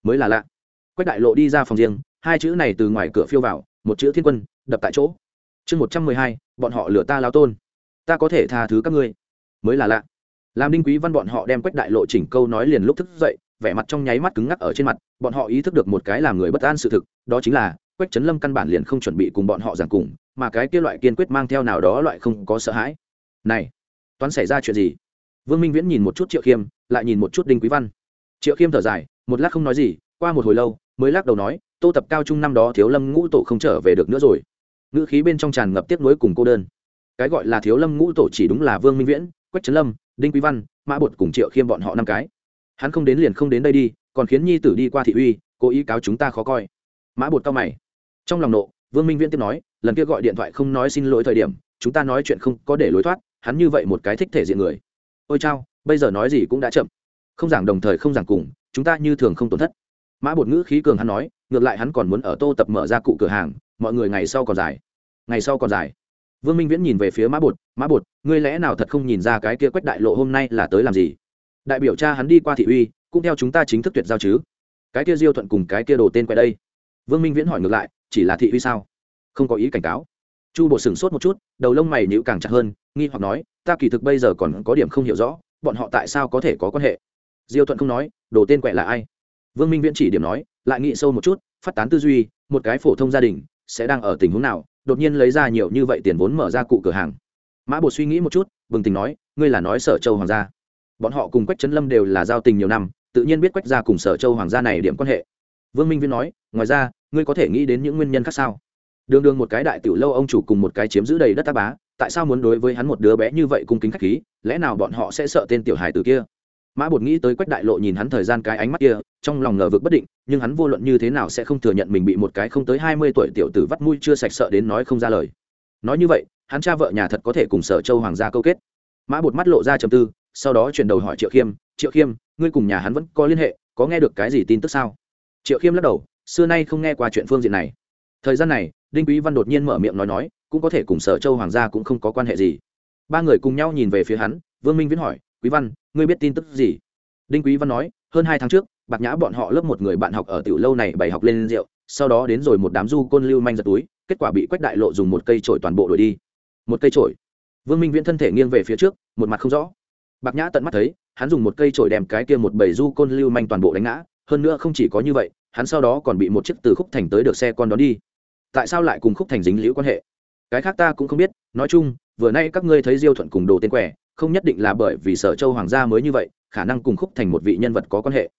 Mới là lạ. Quách đại lộ đi ra phòng riêng, hai chữ này từ ngoài cửa phiêu vào, một chữ thiên quân, đập tại chỗ. Chương một trăm mười hai, bọn họ lừa ta lao tôn. Ta có thể tha thứ các ngươi. Mới là lạ. Làm đinh quý văn bọn họ đem quách đại lộ chỉnh câu nói liền lúc thức dậy, vẻ mặt trong nháy mắt cứng ngắc ở trên mặt, bọn họ ý thức được một cái làm người bất an sự thực, đó chính là quách trấn lâm căn bản liền không chuẩn bị cùng bọn họ giảng cùng, mà cái kia loại kiên quyết mang theo nào đó loại không có sợ hãi. Này, toán xảy ra chuyện gì? Vương minh viễn nhìn một chút triệu khiêm, lại nhìn một chút đinh quý văn. Triệu khiêm thở dài, một lát không nói gì, qua một hồi lâu, mới lắc đầu nói, tô tập cao trung năm đó thiếu lâm ngũ tổ không trở về được nữa rồi. Ngữ khí bên trong tràn ngập tiếp nối cùng cô đơn. Cái gọi là thiếu lâm ngũ tổ chỉ đúng là vương minh viễn, quách trấn lâm, đinh quý văn, mã bột cùng triệu khiêm bọn họ năm cái. Hắn không đến liền không đến đây đi, còn khiến nhi tử đi qua thị uy, cố ý cáo chúng ta khó coi. Mã bột cao mày. Trong lòng nộ, vương minh viễn tiếp nói, lần kia gọi điện thoại không nói xin lỗi thời điểm, chúng ta nói chuyện không có để lối thoát, hắn như vậy một cái thích thể diện người ôi chao, bây giờ nói gì cũng đã chậm. Không giảng đồng thời không giảng cùng, chúng ta như thường không tổn thất. Mã bột ngữ khí cường hắn nói, ngược lại hắn còn muốn ở tô tập mở ra cụ cửa hàng, mọi người ngày sau còn dài ngày sau còn dài vương minh viễn nhìn về phía mã bột mã bột, ngươi lẽ nào thật không nhìn ra cái kia quách đại lộ hôm nay là tới làm gì? Đại biểu cha hắn đi qua thị uy, cũng theo chúng ta chính thức tuyệt giao chứ. Cái kia diêu thuận cùng cái kia đồ tên quay đây. Vương minh viễn hỏi ngược lại, chỉ là thị uy sao? Không có ý cảnh cáo. Chu bộ sửng sốt một chút, đầu lông mày nhịu càng chặt hơn, nghi hoặc nói ta kỳ thực bây giờ còn có điểm không hiểu rõ, bọn họ tại sao có thể có quan hệ? Diêu thuận không nói, đồ tên quẹ là ai? Vương minh viễn chỉ điểm nói, lại nghĩ sâu một chút, phát tán tư duy, một cái phổ thông gia đình sẽ đang ở tình huống nào, đột nhiên lấy ra nhiều như vậy tiền vốn mở ra cụ cửa hàng. Mã bột suy nghĩ một chút, bừng tỉnh nói, ngươi là nói sở châu hoàng gia. Bọn họ cùng quách trấn lâm đều là giao tình nhiều năm, tự nhiên biết quách gia cùng sở châu hoàng gia này điểm quan hệ. Vương minh viễn nói, ngoài ra, ngươi có thể nghĩ đến những nguyên nhân khác sao? Đường đường một cái đại tiểu lâu ông chủ cùng một cái chiếm giữ đầy đất tác bá, tại sao muốn đối với hắn một đứa bé như vậy cung kính khách khí, lẽ nào bọn họ sẽ sợ tên tiểu hài từ kia? Mã bột nghĩ tới quách đại lộ nhìn hắn thời gian cái ánh mắt kia, trong lòng ngờ vực bất định, nhưng hắn vô luận như thế nào sẽ không thừa nhận mình bị một cái không tới hai mươi tuổi tiểu tử vắt mũi chưa sạch sợ đến nói không ra lời. Nói như vậy, hắn cha vợ nhà thật có thể cùng sở châu hoàng gia câu kết. Mã bột mắt lộ ra trầm tư, sau đó chuyển đầu hỏi triệu khiêm triệu khiêm, ngươi cùng nhà hắn vẫn có liên hệ, có nghe được cái gì tin tức sao? Triệu khiêm lắc đầu, xưa nay không nghe qua chuyện phương diện này. Thời gian này đinh quý văn đột nhiên mở miệng nói nói, cũng có thể cùng sở châu hoàng gia cũng không có quan hệ gì. Ba người cùng nhau nhìn về phía hắn, vương minh viễn hỏi, quý văn, ngươi biết tin tức gì? Đinh quý văn nói, hơn hai tháng trước, bạc nhã bọn họ lớp một người bạn học ở tiểu lâu này bày học lên rượu, sau đó đến rồi một đám du côn lưu manh giật túi, kết quả bị quách đại lộ dùng một cây trổi toàn bộ đuổi đi. Một cây trổi vương minh viễn thân thể nghiêng về phía trước, một mặt không rõ. Bạc nhã tận mắt thấy, hắn dùng một cây trổi đem cái kia một bầy du côn lưu manh toàn bộ đánh ngã, hơn nữa không chỉ có như vậy, hắn sau đó còn bị một chiếc từ khúc thành tới được xe con đón đi tại sao lại cùng khúc thành dính liễu quan hệ? Cái khác ta cũng không biết, nói chung, vừa nay các ngươi thấy diêu thuận cùng đồ tên quẻ, không nhất định là bởi vì sở châu hoàng gia mới như vậy, khả năng cùng khúc thành một vị nhân vật có quan hệ.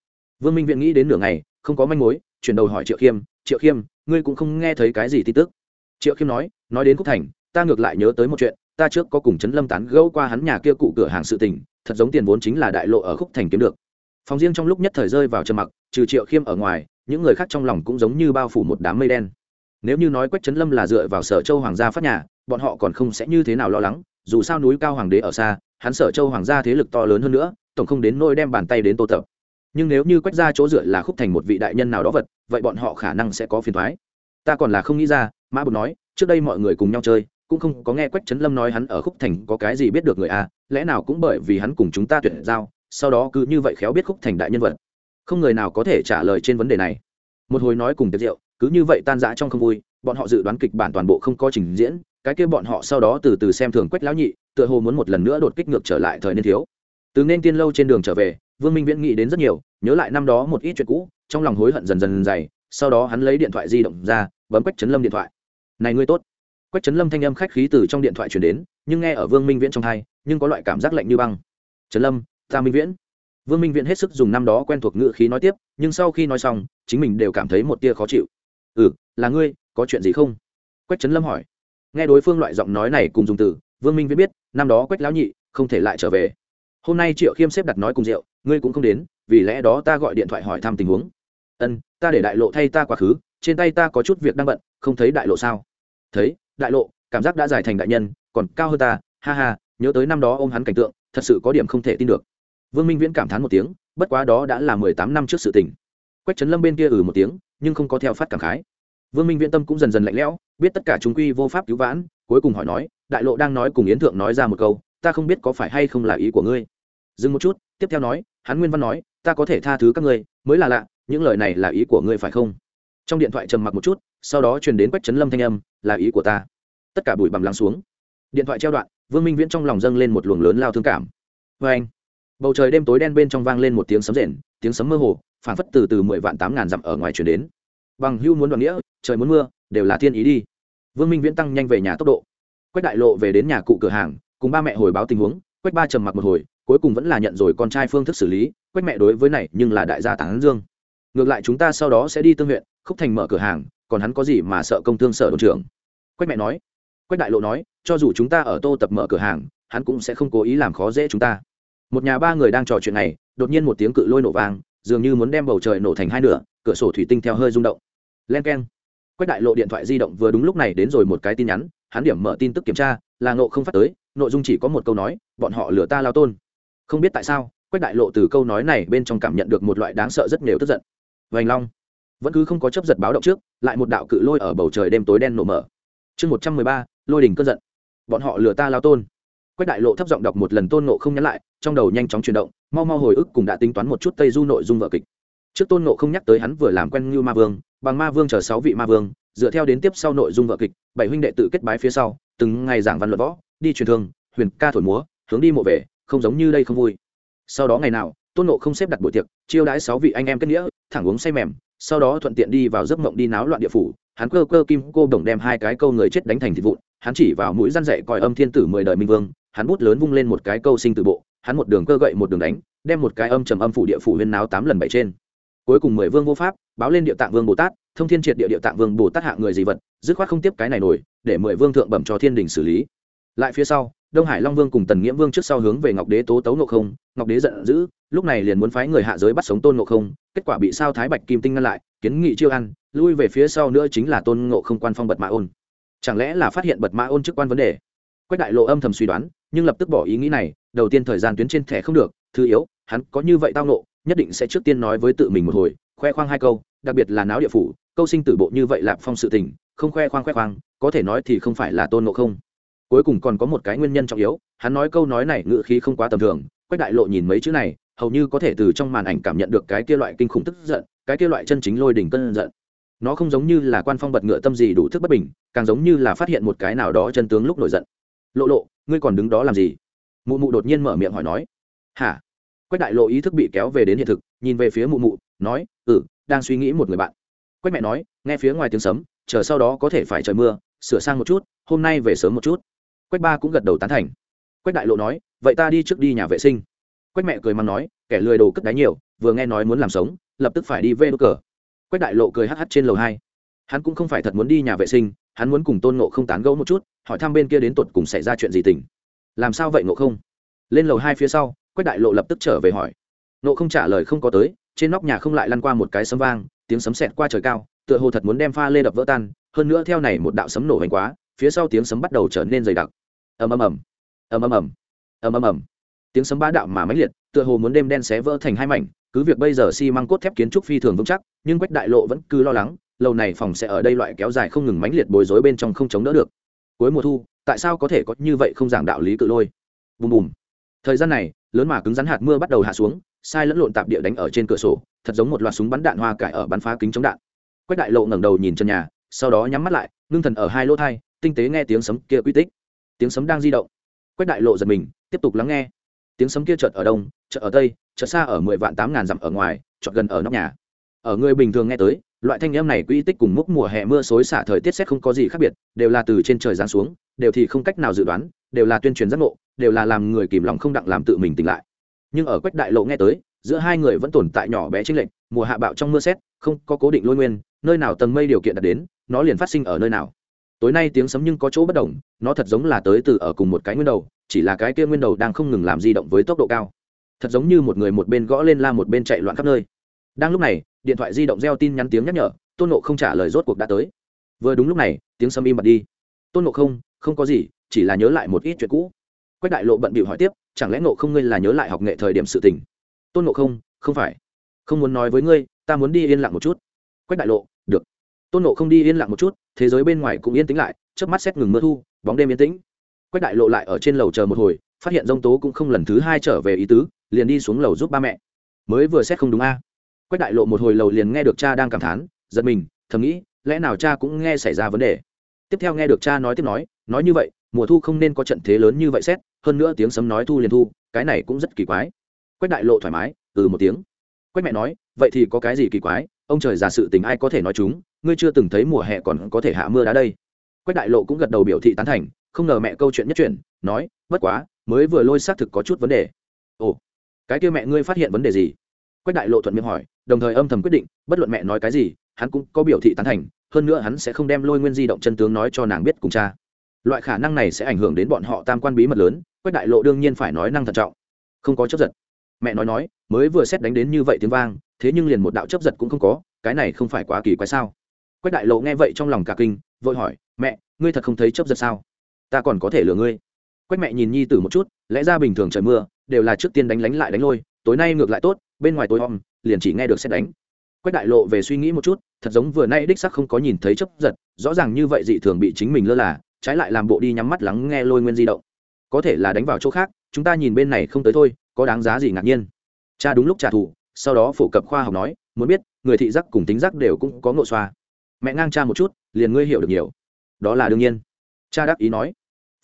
Vương minh viện nghĩ đến nửa ngày, không có manh mối, chuyển đầu hỏi triệu khiêm triệu khiêm, ngươi cũng không nghe thấy cái gì tin tức? Triệu khiêm nói nói đến khúc thành, ta ngược lại nhớ tới một chuyện, ta trước có cùng trấn lâm tán gẫu qua hắn nhà kia cụ cửa hàng sự tình, thật giống tiền vốn chính là đại lộ ở khúc thành kiếm được. Phòng riêng trong lúc nhất thời rơi vào trầm mặc, trừ triệu khiêm ở ngoài, những người khác trong lòng cũng giống như bao phủ một đám mây đen nếu như nói quách trấn lâm là dựa vào sở châu hoàng gia phát nhà, bọn họ còn không sẽ như thế nào lo lắng, dù sao núi cao hoàng đế ở xa, hắn sở châu hoàng gia thế lực to lớn hơn nữa, tổng không đến nôi đem bàn tay đến tô tập. Nhưng nếu như quách ra chỗ dựa là khúc thành một vị đại nhân nào đó vật, vậy bọn họ khả năng sẽ có phiền thoái ta còn là không nghĩ ra, mã bột nói, trước đây mọi người cùng nhau chơi, cũng không có nghe quách trấn lâm nói hắn ở khúc thành có cái gì biết được người a, lẽ nào cũng bởi vì hắn cùng chúng ta tuyển giao, sau đó cứ như vậy khéo biết khúc thành đại nhân vật. Không người nào có thể trả lời trên vấn đề này. Một hồi nói cùng tiệc rượu cứ như vậy tan rã trong không vui, bọn họ dự đoán kịch bản toàn bộ không có trình diễn, cái kia bọn họ sau đó từ từ xem thường quách lão nhị, tựa hồ muốn một lần nữa đột kích ngược trở lại thời niên thiếu. Từ nên tiên lâu trên đường trở về, vương minh viễn nghĩ đến rất nhiều, nhớ lại năm đó một ít chuyện cũ, trong lòng hối hận dần dần dày, sau đó hắn lấy điện thoại di động ra, bấm quách trấn lâm điện thoại. Này ngươi tốt. Quách trấn lâm thanh âm khách khí từ trong điện thoại chuyển đến, nhưng nghe ở vương minh viễn trong thai nhưng có loại cảm giác lạnh như băng. Trấn lâm, ta minh viễn. Vương minh viễn hết sức dùng năm đó quen thuộc ngữ khí nói tiếp, nhưng sau khi nói xong, chính mình đều cảm thấy một tia khó chịu ừ là ngươi, có chuyện gì không? Quách trấn lâm hỏi. Nghe đối phương loại giọng nói này cùng dùng từ, vương minh viễn biết, năm đó quách lão nhị không thể lại trở về. Hôm nay triệu khiêm xếp đặt nói cùng rượu, ngươi cũng không đến, vì lẽ đó ta gọi điện thoại hỏi thăm tình huống. Ân, ta để đại lộ thay ta quá khứ, trên tay ta có chút việc đang bận, không thấy đại lộ sao? Thấy, đại lộ, cảm giác đã giải thành đại nhân, còn cao hơn ta, ha ha, nhớ tới năm đó ô m hắn cảnh tượng, thật sự có điểm không thể tin được. Vương minh viễn cảm thán một tiếng, bất quá đó đã là mười tám năm trước sự tình quách trấn lâm bên kia ừ một tiếng, nhưng không có theo phát cảm khái. Vương minh viễn tâm cũng dần dần lạnh lẽo, biết tất cả chúng quy vô pháp cứu vãn, cuối cùng hỏi nói, đại lộ đang nói cùng yến thượng nói ra một câu, ta không biết có phải hay không là ý của ngươi. Dừng một chút, tiếp theo nói, hắn nguyên văn nói, ta có thể tha thứ các ngươi, mới là lạ, những lời này là ý của ngươi phải không? Trong điện thoại trầm mặc một chút, sau đó truyền đến quách trấn lâm thanh âm, là ý của ta. Tất cả bụi bằm lắng xuống. Điện thoại treo đoạn, vương minh viễn trong lòng dâng lên một luồng lớn lao thương cảm. Vê anh bầu trời đêm tối đen bên trong vang lên một tiếng sấm rền, tiếng sấm mơ hồ phản phất từ từ mười vạn tám ngàn dặm ở ngoài chuyển đến. Bằng hưu muốn đoạn nghĩa, trời muốn mưa, đều là thiên ý đi. Vương minh viễn tăng nhanh về nhà tốc độ. Quách đại lộ về đến nhà cụ cửa hàng, cùng ba mẹ hồi báo tình huống, quách ba trầm mặc một hồi, cuối cùng vẫn là nhận rồi con trai phương thức xử lý, quách mẹ đối với này nhưng là đại gia tán dương. Ngược lại chúng ta sau đó sẽ đi tương huyện, khúc thành mở cửa hàng, còn hắn có gì mà sợ công thương sở đồn trưởng? Quách mẹ nói. Quách đại lộ nói, cho dù chúng ta ở tô tập mở cửa hàng, hắn cũng sẽ không cố ý làm khó dễ chúng ta. Một nhà ba người đang trò chuyện này, đột nhiên một tiếng cự lôi nổ vang dường như muốn đem bầu trời nổ thành hai nửa, cửa sổ thủy tinh theo hơi rung động. Len k e n quách đại lộ điện thoại di động vừa đúng lúc này đến rồi một cái tin nhắn, hắn điểm mở tin tức kiểm tra, là ngộ không phát tới, nội dung chỉ có một câu nói, bọn họ lừa ta lao tôn. Không biết tại sao, quách đại lộ từ câu nói này bên trong cảm nhận được một loại đáng sợ rất nhiều tức giận. Vành long. Vẫn cứ không có chấp giật báo động trước, lại một đạo cự lôi ở bầu trời đêm tối đen nổ mở. Chương một trăm mười ba, lôi đình cơn giận. Bọn họ lừa ta lao tôn. Quách đại lộ thấp giọng đọc một lần tôn nộ không nhắn lại trong đầu nhanh chóng chuyển động, mau mau hồi ức cùng đã tính toán một chút tây du nội dung vợ kịch. Trước tôn nộ không nhắc tới hắn vừa làm quen như ma vương, bằng ma vương chờ sáu vị ma vương, dựa theo đến tiếp sau nội dung vợ kịch, bảy huynh đệ tự kết bái phía sau, từng ngày giảng văn luận võ, đi truyền thương huyền ca thổi múa, hướng đi mộ về, không giống như đây không vui. Sau đó ngày nào, tôn nộ không xếp đặt buổi tiệc, chiêu đãi sáu vị anh em kết nghĩa, thẳng uống say mềm, sau đó thuận tiện đi vào giấc mộng đi náo loạn địa phủ, hắn cơ cơ kim cô đồng đem hai cái câu người chết đánh thành thịt vụn, hắn chỉ vào mũi răn dậy coi âm thiên tử mười đời minh vương, hắn bút lớn vung lên một cái câu sinh từ bộ hắn một đường cơ gậy một đường đánh, đem một cái âm trầm âm phủ địa phủ huyên náo tám lần bảy trên. Cuối cùng mười vương vô pháp, báo lên địa tạng vương bồ tát, thông thiên triệt địa địa tạng vương bồ tát hạ người gì vật, dứt khoát không tiếp cái này nổi, để mười vương thượng bẩm cho thiên đình xử lý. Lại phía sau, đông hải long vương cùng tần nghĩa vương trước sau hướng về ngọc đế tố tấu nộ không, ngọc đế giận dữ, lúc này liền muốn phái người hạ giới bắt sống tôn ngộ không, kết quả bị sao thái bạch kim tinh ngăn lại, kiến nghị chiêu ăn, lui về phía sau nữa chính là tôn ngộ không quan phong bật mã ôn. Chẳng lẽ là phát hiện bật mã ôn chức quan vấn đề? Quách đại lộ âm thầm suy đoán, nhưng lập tức bỏ ý nghĩ này, đầu tiên thời gian tuyến trên thẻ không được, thứ yếu, hắn có như vậy tao nộ nhất định sẽ trước tiên nói với tự mình một hồi, khoe khoang hai câu, đặc biệt là náo địa phủ, câu sinh tử bộ như vậy lạp phong sự tình, không khoe khoang khoe khoang, có thể nói thì không phải là tôn ngộ không. Cuối cùng còn có một cái nguyên nhân trọng yếu, hắn nói câu nói này ngự khí không quá tầm thường, quách đại lộ nhìn mấy chữ này, hầu như có thể từ trong màn ảnh cảm nhận được cái kia loại kinh khủng tức giận, cái kia loại chân chính lôi đỉnh cơn giận. Nó không giống như là quan phong bật ngựa tâm gì đủ thức bất bình, càng giống như là phát hiện một cái nào đó chân tướng lúc nổi giận lộ lộ, ngươi còn đứng đó làm gì? Mụ mụ đột nhiên mở miệng hỏi nói. Hả? Quách đại lộ ý thức bị kéo về đến hiện thực, nhìn về phía mụ mụ, nói ừ đang suy nghĩ một người bạn. Quách mẹ nói, nghe phía ngoài tiếng sấm, chờ sau đó có thể phải trời mưa, sửa sang một chút, hôm nay về sớm một chút. Quách ba cũng gật đầu tán thành. Quách đại lộ nói, vậy ta đi trước đi nhà vệ sinh. Quách mẹ cười mắng nói, kẻ lười đồ cất đáy nhiều, vừa nghe nói muốn làm sống, lập tức phải đi vê đốt cờ. Quách đại lộ cười hh trên lầu hai. Hắn cũng không phải thật muốn đi nhà vệ sinh hắn muốn cùng tôn nộ không tán gẫu một chút, hỏi thăm bên kia đến tột cùng xảy ra chuyện gì tình. Làm sao vậy nộ không? Lên lầu hai phía sau, quách đại lộ lập tức trở về hỏi. Nộ không trả lời không có tới, trên nóc nhà không lại lăn qua một cái sấm vang, tiếng sấm sẹt qua trời cao, tựa hồ thật muốn đem pha lê đập vỡ tan, hơn nữa theo này một đạo sấm nổ hành quá, phía sau tiếng sấm bắt đầu trở nên dày đặc. Ầm ầm ầm. Ầm ầm ầm. Ầm ầm ầm. Tiếng sấm ba đạo mà mãnh liệt, tựa hồ muốn đêm đen xé vỡ thành hai mảnh, cứ việc bây giờ xi măng cốt thép kiến trúc phi thường vững chắc, nhưng quách đại lộ vẫn cứ lo lắng lâu này phòng sẽ ở đây loại kéo dài không ngừng mãnh liệt bối rối bên trong không chống đỡ được. Cuối mùa thu, tại sao có thể có như vậy không giảng đạo lý cự lôi? Bùm bùm. Thời gian này, lớn mà cứng rắn hạt mưa bắt đầu hạ xuống, sai lẫn lộn tạp địa đánh ở trên cửa sổ, thật giống một loạt súng bắn đạn hoa cải ở bắn phá kính chống đạn. Quách đại lộ ngẩng đầu nhìn chân nhà, sau đó nhắm mắt lại, ngưng thần ở hai lỗ thai, tinh tế nghe tiếng sấm kia quy tích. Tiếng sấm đang di động. Quách đại lộ giật mình, tiếp tục lắng nghe. Tiếng sấm kia chợt ở đông, chợt ở tây, chợt xa ở mười vạn tám ngàn dặm ở ngoài, chợt gần ở nóc nhà. Ở người bình thường nghe tới loại thanh âm này quy tích cùng múc mùa hè mưa xối xả thời tiết xét không có gì khác biệt, đều là từ trên trời giáng xuống, đều thì không cách nào dự đoán, đều là tuyên truyền giác ngộ, đều là làm người kìm lòng không đặng làm tự mình tỉnh lại. Nhưng ở quách đại lộ nghe tới, giữa hai người vẫn tồn tại nhỏ bé chênh lệch, mùa hạ bạo trong mưa xét không có cố định lôi nguyên, nơi nào tầng mây điều kiện đạt đến, nó liền phát sinh ở nơi nào. Tối nay tiếng sấm nhưng có chỗ bất đồng, nó thật giống là tới từ ở cùng một cái nguyên đầu, chỉ là cái kia nguyên đầu đang không ngừng làm di động với tốc độ cao. Thật giống như một người một bên gõ lên la một bên chạy loạn khắp nơi đang lúc này, điện thoại di động reo tin nhắn tiếng nhắc nhở, tôn nộ không trả lời rốt cuộc đã tới. Vừa đúng lúc này, tiếng sấm im bật đi. Tôn nộ không không có gì, chỉ là nhớ lại một ít chuyện cũ. Quách đại lộ bận bịu hỏi tiếp, chẳng lẽ nộ không ngươi là nhớ lại học nghệ thời điểm sự tình? Tôn nộ không không phải. Không muốn nói với ngươi, ta muốn đi yên lặng một chút. Quách đại lộ, được. Tôn nộ không đi yên lặng một chút, thế giới bên ngoài cũng yên tĩnh lại trước mắt xét ngừng mưa thu, bóng đêm yên tĩnh. Quách đại lộ lại ở trên lầu chờ một hồi, phát hiện dông tố cũng không lần thứ hai trở về ý tứ, liền đi xuống lầu giúp ba mẹ. Mới vừa xét không đúng a quách đại lộ một hồi lầu liền nghe được cha đang cảm thán, giật mình, thầm nghĩ, lẽ nào cha cũng nghe xảy ra vấn đề? Tiếp theo nghe được cha nói tiếp nói nói như vậy, mùa thu không nên có trận thế lớn như vậy xét, hơn nữa tiếng sấm nói thu liền thu, cái này cũng rất kỳ quái. Quách đại lộ thoải mái ừ một tiếng. Quách mẹ nói, vậy thì có cái gì kỳ quái? Ông trời giả sự tình ai có thể nói chúng, ngươi chưa từng thấy mùa hè còn có thể hạ mưa đá đây. Quách đại lộ cũng gật đầu biểu thị tán thành, không ngờ mẹ câu chuyện nhất chuyển, nói, bất quá, mới vừa lôi xác thực có chút vấn đề. Ồ, cái kia mẹ ngươi phát hiện vấn đề gì? Quách đại lộ thuận miệng hỏi, đồng thời âm thầm quyết định, bất luận mẹ nói cái gì, hắn cũng có biểu thị tán thành, hơn nữa hắn sẽ không đem lôi nguyên di động chân tướng nói cho nàng biết cùng cha. Loại khả năng này sẽ ảnh hưởng đến bọn họ tam quan bí mật lớn, quách đại lộ đương nhiên phải nói năng thận trọng. Không có chấp giật. Mẹ nói nói, mới vừa xét đánh đến như vậy tiếng vang, thế nhưng liền một đạo chấp giật cũng không có, cái này không phải quá kỳ quái sao? Quách đại lộ nghe vậy trong lòng cả kinh, vội hỏi, mẹ, ngươi thật không thấy chấp giật sao? Ta còn có thể lừa ngươi. Quách mẹ nhìn nhi tử một chút, lẽ ra bình thường trời mưa, đều là trước tiên đánh lánh lại đánh lôi, tối nay ngược lại tốt bên ngoài tối om, liền chỉ nghe được xét đánh. Quách đại lộ về suy nghĩ một chút, thật giống vừa nay đích sắc không có nhìn thấy chấp giật, rõ ràng như vậy dị thường bị chính mình lơ là, trái lại làm bộ đi nhắm mắt lắng nghe lôi nguyên di động. Có thể là đánh vào chỗ khác, chúng ta nhìn bên này không tới thôi, có đáng giá gì ngạc nhiên. Cha đúng lúc trả thù, sau đó phổ cập khoa học nói, muốn biết, người thị giác cùng tính giác đều cũng có ngộ xoa. Mẹ ngang cha một chút, liền ngươi hiểu được nhiều. Đó là đương nhiên. Cha đáp ý nói,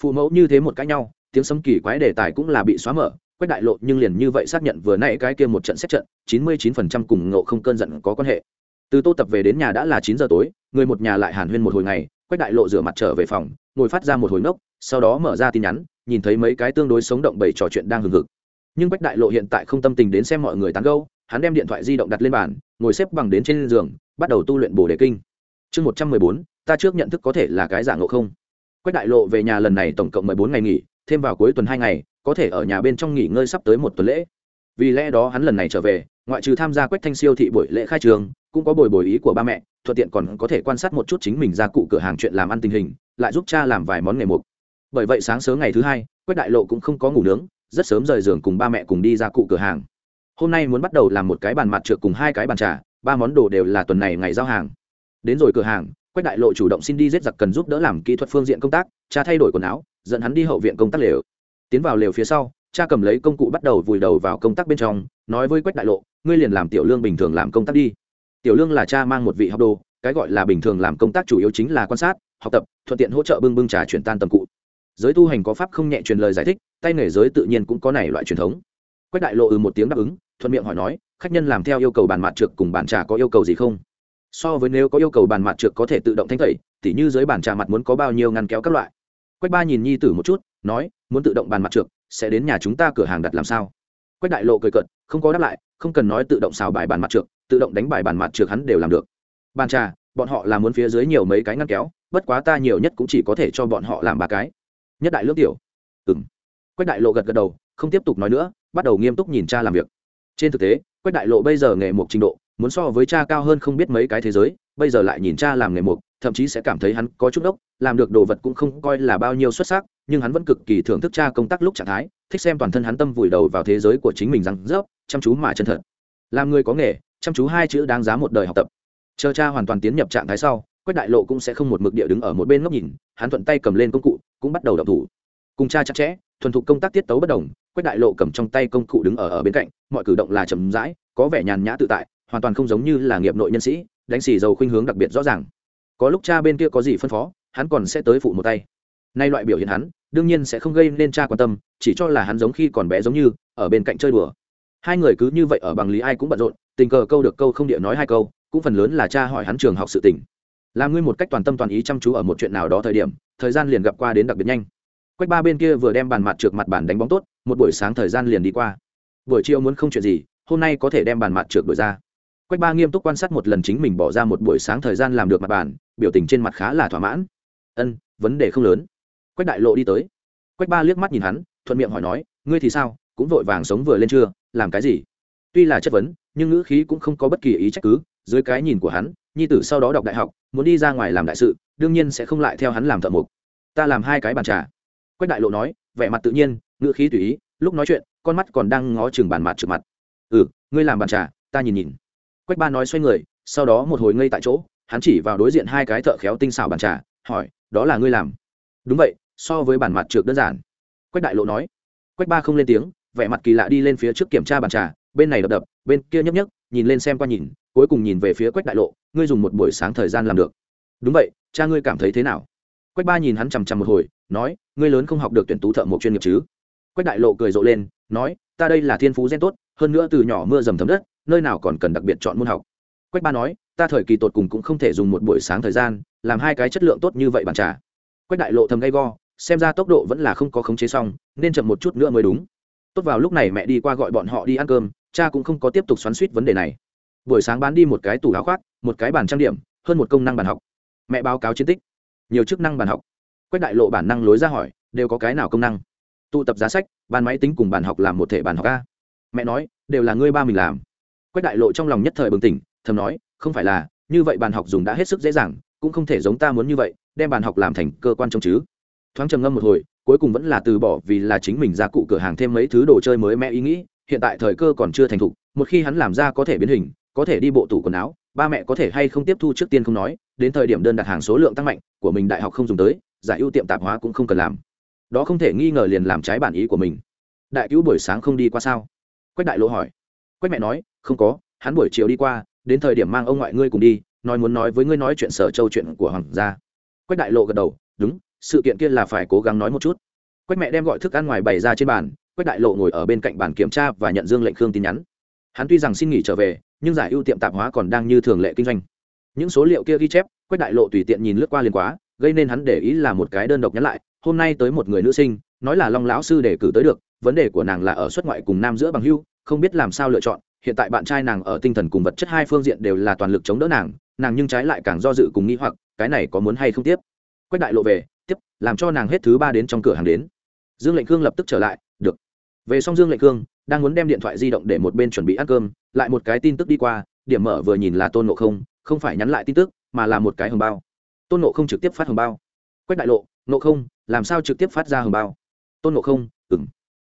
phụ mẫu như thế một cãi nhau, tiếng sấm kỳ quái đề tài cũng là bị xóa mở quách đại lộ nhưng liền như vậy xác nhận vừa nãy cái kia một trận xét trận, chín mươi chín phần trăm cùng ngộ không cơn giận có quan hệ. Từ tô tập về đến nhà đã là chín giờ tối, người một nhà lại hàn huyên một hồi ngày, quách đại lộ rửa mặt trở về phòng, ngồi phát ra một hồi nốc sau đó mở ra tin nhắn, nhìn thấy mấy cái tương đối sống động bày trò chuyện đang hừng hực. Nhưng quách đại lộ hiện tại không tâm tình đến xem mọi người tán gâu hắn đem điện thoại di động đặt lên bàn, ngồi xếp bằng đến trên giường, bắt đầu tu luyện bồ đề kinh. Chương một trăm mười bốn, ta trước nhận thức có thể là cái giả ngộ không. Quách đại lộ về nhà lần này tổng cộng mười bốn ngày nghỉ, thêm vào cuối tuần hai ngày có thể ở nhà bên trong nghỉ ngơi sắp tới một tuần lễ. Vì lẽ đó hắn lần này trở về, ngoại trừ tham gia quách thanh siêu thị buổi lễ khai trường, cũng có bồi bồi ý của ba mẹ, thuận tiện còn có thể quan sát một chút chính mình ra cụ cửa hàng chuyện làm ăn tình hình, lại giúp cha làm vài món nghề mục. Bởi vậy sáng sớm ngày thứ hai, quách đại lộ cũng không có ngủ nướng, rất sớm rời giường cùng ba mẹ cùng đi ra cụ cửa hàng. Hôm nay muốn bắt đầu làm một cái bàn mặt trượt cùng hai cái bàn trà, ba món đồ đều là tuần này ngày giao hàng. Đến rồi cửa hàng, quách đại lộ chủ động xin đi giết giặc cần giúp đỡ làm kỹ thuật phương diện công tác, cha thay đổi quần áo, dẫn hắn đi hậu viện công tác lều tiến vào lều phía sau, cha cầm lấy công cụ bắt đầu vùi đầu vào công tác bên trong, nói với quách đại lộ, ngươi liền làm tiểu lương bình thường làm công tác đi. Tiểu lương là cha mang một vị học đồ, cái gọi là bình thường làm công tác chủ yếu chính là quan sát, học tập, thuận tiện hỗ trợ bưng bưng trà chuyển tan tầm cụ. Giới tu hành có pháp không nhẹ truyền lời giải thích, tay nghề giới tự nhiên cũng có này loại truyền thống. Quách đại lộ ừ một tiếng đáp ứng, thuận miệng hỏi nói, khách nhân làm theo yêu cầu bàn mặt trượt cùng bàn trà có yêu cầu gì không? So với nếu có yêu cầu bàn mặt trượt có thể tự động thanh tẩy, tỉ như dưới bàn trà mặt muốn có bao nhiêu ngăn kéo các loại quách ba nhìn nhi tử một chút nói muốn tự động bàn mặt trượt sẽ đến nhà chúng ta cửa hàng đặt làm sao? Quách đại lộ cười cợt, không có đáp lại không cần nói tự động xào bài bàn mặt trượt tự động đánh bài bàn mặt trượt hắn đều làm được. Bàn trà bọn họ là muốn phía dưới nhiều mấy cái ngăn kéo bất quá ta nhiều nhất cũng chỉ có thể cho bọn họ làm ba cái. Nhất đại lước tiểu ừ m quách đại lộ gật gật đầu không tiếp tục nói nữa bắt đầu nghiêm túc nhìn cha làm việc. Trên thực tế quách đại lộ bây giờ nghề mục trình độ muốn so với cha cao hơn không biết mấy cái thế giới bây giờ lại nhìn cha làm nghề mục thậm chí sẽ cảm thấy hắn có chút ốc làm được đồ vật cũng không coi là bao nhiêu xuất sắc, nhưng hắn vẫn cực kỳ thưởng thức cha công tác lúc trạng thái, thích xem toàn thân hắn tâm vùi đầu vào thế giới của chính mình rằng rớp, chăm chú mà chân thật. Làm người có nghề, chăm chú hai chữ đáng giá một đời học tập. Chờ cha hoàn toàn tiến nhập trạng thái sau, quách đại lộ cũng sẽ không một mực địa đứng ở một bên ngóc nhìn, hắn thuận tay cầm lên công cụ, cũng bắt đầu đọc thủ. Cùng cha chặt chẽ, thuần thục công tác tiết tấu bất đồng, quách đại lộ cầm trong tay công cụ đứng ở ở bên cạnh, mọi cử động là chậm rãi, có vẻ nhàn nhã tự tại, hoàn toàn không giống như là nghiệp nội nhân sĩ, đánh xì dầu khuynh hướng đặc biệt rõ ràng có lúc cha bên kia có gì phân phó, hắn còn sẽ tới phụ một tay. Nay loại biểu hiện hắn, đương nhiên sẽ không gây nên cha quan tâm, chỉ cho là hắn giống khi còn bé giống như, ở bên cạnh chơi đùa. Hai người cứ như vậy ở bằng lý ai cũng bận rộn, tình cờ câu được câu không địa nói hai câu, cũng phần lớn là cha hỏi hắn trường học sự tình. Làm ngươi một cách toàn tâm toàn ý chăm chú ở một chuyện nào đó thời điểm, thời gian liền gặp qua đến đặc biệt nhanh. Quách ba bên kia vừa đem bàn mặt trượt mặt bàn đánh bóng tốt, một buổi sáng thời gian liền đi qua. Buổi chiều muốn không chuyện gì, hôm nay có thể đem bàn mặt trượt đổi ra quách ba nghiêm túc quan sát một lần chính mình bỏ ra một buổi sáng thời gian làm được mặt bàn, biểu tình trên mặt khá là thỏa mãn. Ân, vấn đề không lớn. Quách đại lộ đi tới. Quách ba liếc mắt nhìn hắn, thuận miệng hỏi nói, ngươi thì sao? Cũng vội vàng sống vừa lên chưa? Làm cái gì? Tuy là chất vấn, nhưng ngữ khí cũng không có bất kỳ ý trách cứ. Dưới cái nhìn của hắn, nhi tử sau đó đọc đại học, muốn đi ra ngoài làm đại sự, đương nhiên sẽ không lại theo hắn làm thợ mục ta làm hai cái bàn trà. Quách đại lộ nói, vẻ mặt tự nhiên, ngữ khí tùy ý, lúc nói chuyện, con mắt còn đang ngó chừng bàn mặt trực mặt. Ừ ngươi làm bàn trà, ta nhìn nhìn quách ba nói xoay người, sau đó một hồi ngây tại chỗ, hắn chỉ vào đối diện hai cái thợ khéo tinh xảo bàn trà, hỏi, đó là ngươi làm? Đúng vậy, so với bản mặt trượt đơn giản. Quách đại lộ nói. Quách ba không lên tiếng, vẻ mặt kỳ lạ đi lên phía trước kiểm tra bàn trà, bên này đập đập, bên kia nhấp nhấp, nhìn lên xem qua nhìn, cuối cùng nhìn về phía quách đại lộ, ngươi dùng một buổi sáng thời gian làm được. Đúng vậy, cha ngươi cảm thấy thế nào? Quách ba nhìn hắn chằm chằm một hồi, nói, ngươi lớn không học được tuyển tú thợ một chuyên nghiệp chứ? Quách đại lộ cười rộ lên, nói, ta đây là thiên phú gen tốt, hơn nữa từ nhỏ mưa dầm thấm đất nơi nào còn cần đặc biệt chọn môn học. Quách ba nói, ta thời kỳ tột cùng cũng không thể dùng một buổi sáng thời gian, làm hai cái chất lượng tốt như vậy bàn trà. Quách đại lộ thầm gay go, xem ra tốc độ vẫn là không có khống chế xong, nên chậm một chút nữa mới đúng. Tốt vào lúc này mẹ đi qua gọi bọn họ đi ăn cơm, cha cũng không có tiếp tục xoắn suýt vấn đề này. Buổi sáng bán đi một cái tủ áo khoác, một cái bàn trang điểm, hơn một công năng bàn học. Mẹ báo cáo chiến tích. Nhiều chức năng bàn học. Quách đại lộ bản năng lối ra hỏi, đều có cái nào công năng? Tụ tập giá sách, bàn máy tính cùng bàn học làm một thể bàn học a. Mẹ nói, đều là ngươi ba mình làm quách đại lộ trong lòng nhất thời bừng tỉnh, thầm nói, không phải là, như vậy bàn học dùng đã hết sức dễ dàng, cũng không thể giống ta muốn như vậy, đem bàn học làm thành cơ quan trông chứ. Thoáng trầm ngâm một hồi, cuối cùng vẫn là từ bỏ vì là chính mình ra cụ cửa hàng thêm mấy thứ đồ chơi mới mẹ ý nghĩ, hiện tại thời cơ còn chưa thành thục, một khi hắn làm ra có thể biến hình, có thể đi bộ tủ quần áo, ba mẹ có thể hay không tiếp thu trước tiên không nói, đến thời điểm đơn đặt hàng số lượng tăng mạnh, của mình đại học không dùng tới, giải ưu tiệm tạp hóa cũng không cần làm. Đó không thể nghi ngờ liền làm trái bản ý của mình. Đại cứu buổi sáng không đi qua sao? Quách đại lộ hỏi quách mẹ nói, không có, hắn buổi chiều đi qua, đến thời điểm mang ông ngoại ngươi cùng đi, nói muốn nói với ngươi nói chuyện sở châu chuyện của hoàng gia. Quách đại lộ gật đầu, đúng, sự kiện kia là phải cố gắng nói một chút. Quách mẹ đem gọi thức ăn ngoài bày ra trên bàn, quách đại lộ ngồi ở bên cạnh bàn kiểm tra và nhận dương lệnh khương tin nhắn. Hắn tuy rằng xin nghỉ trở về, nhưng giải ưu tiệm tạp hóa còn đang như thường lệ kinh doanh. Những số liệu kia ghi chép, quách đại lộ tùy tiện nhìn lướt qua liền quá, gây nên hắn để ý là một cái đơn độc nhắn lại, hôm nay tới một người nữ sinh, nói là long lão sư để cử tới được, vấn đề của nàng là ở xuất ngoại cùng nam giữa bằng hưu không biết làm sao lựa chọn, hiện tại bạn trai nàng ở tinh thần cùng vật chất hai phương diện đều là toàn lực chống đỡ nàng nàng nhưng trái lại càng do dự cùng nghĩ hoặc, cái này có muốn hay không tiếp? Quách đại lộ về, tiếp, làm cho nàng hết thứ ba đến trong cửa hàng đến. Dương lệnh cương lập tức trở lại, được. Về xong dương lệnh cương đang muốn đem điện thoại di động để một bên chuẩn bị ăn cơm, lại một cái tin tức đi qua, điểm mở vừa nhìn là tôn nộ không không phải nhắn lại tin tức, mà là một cái hồng bao. Tôn nộ không trực tiếp phát hồng bao. Quách đại lộ nộ không, làm sao trực tiếp phát ra hồng bao? Tôn nộ không ừng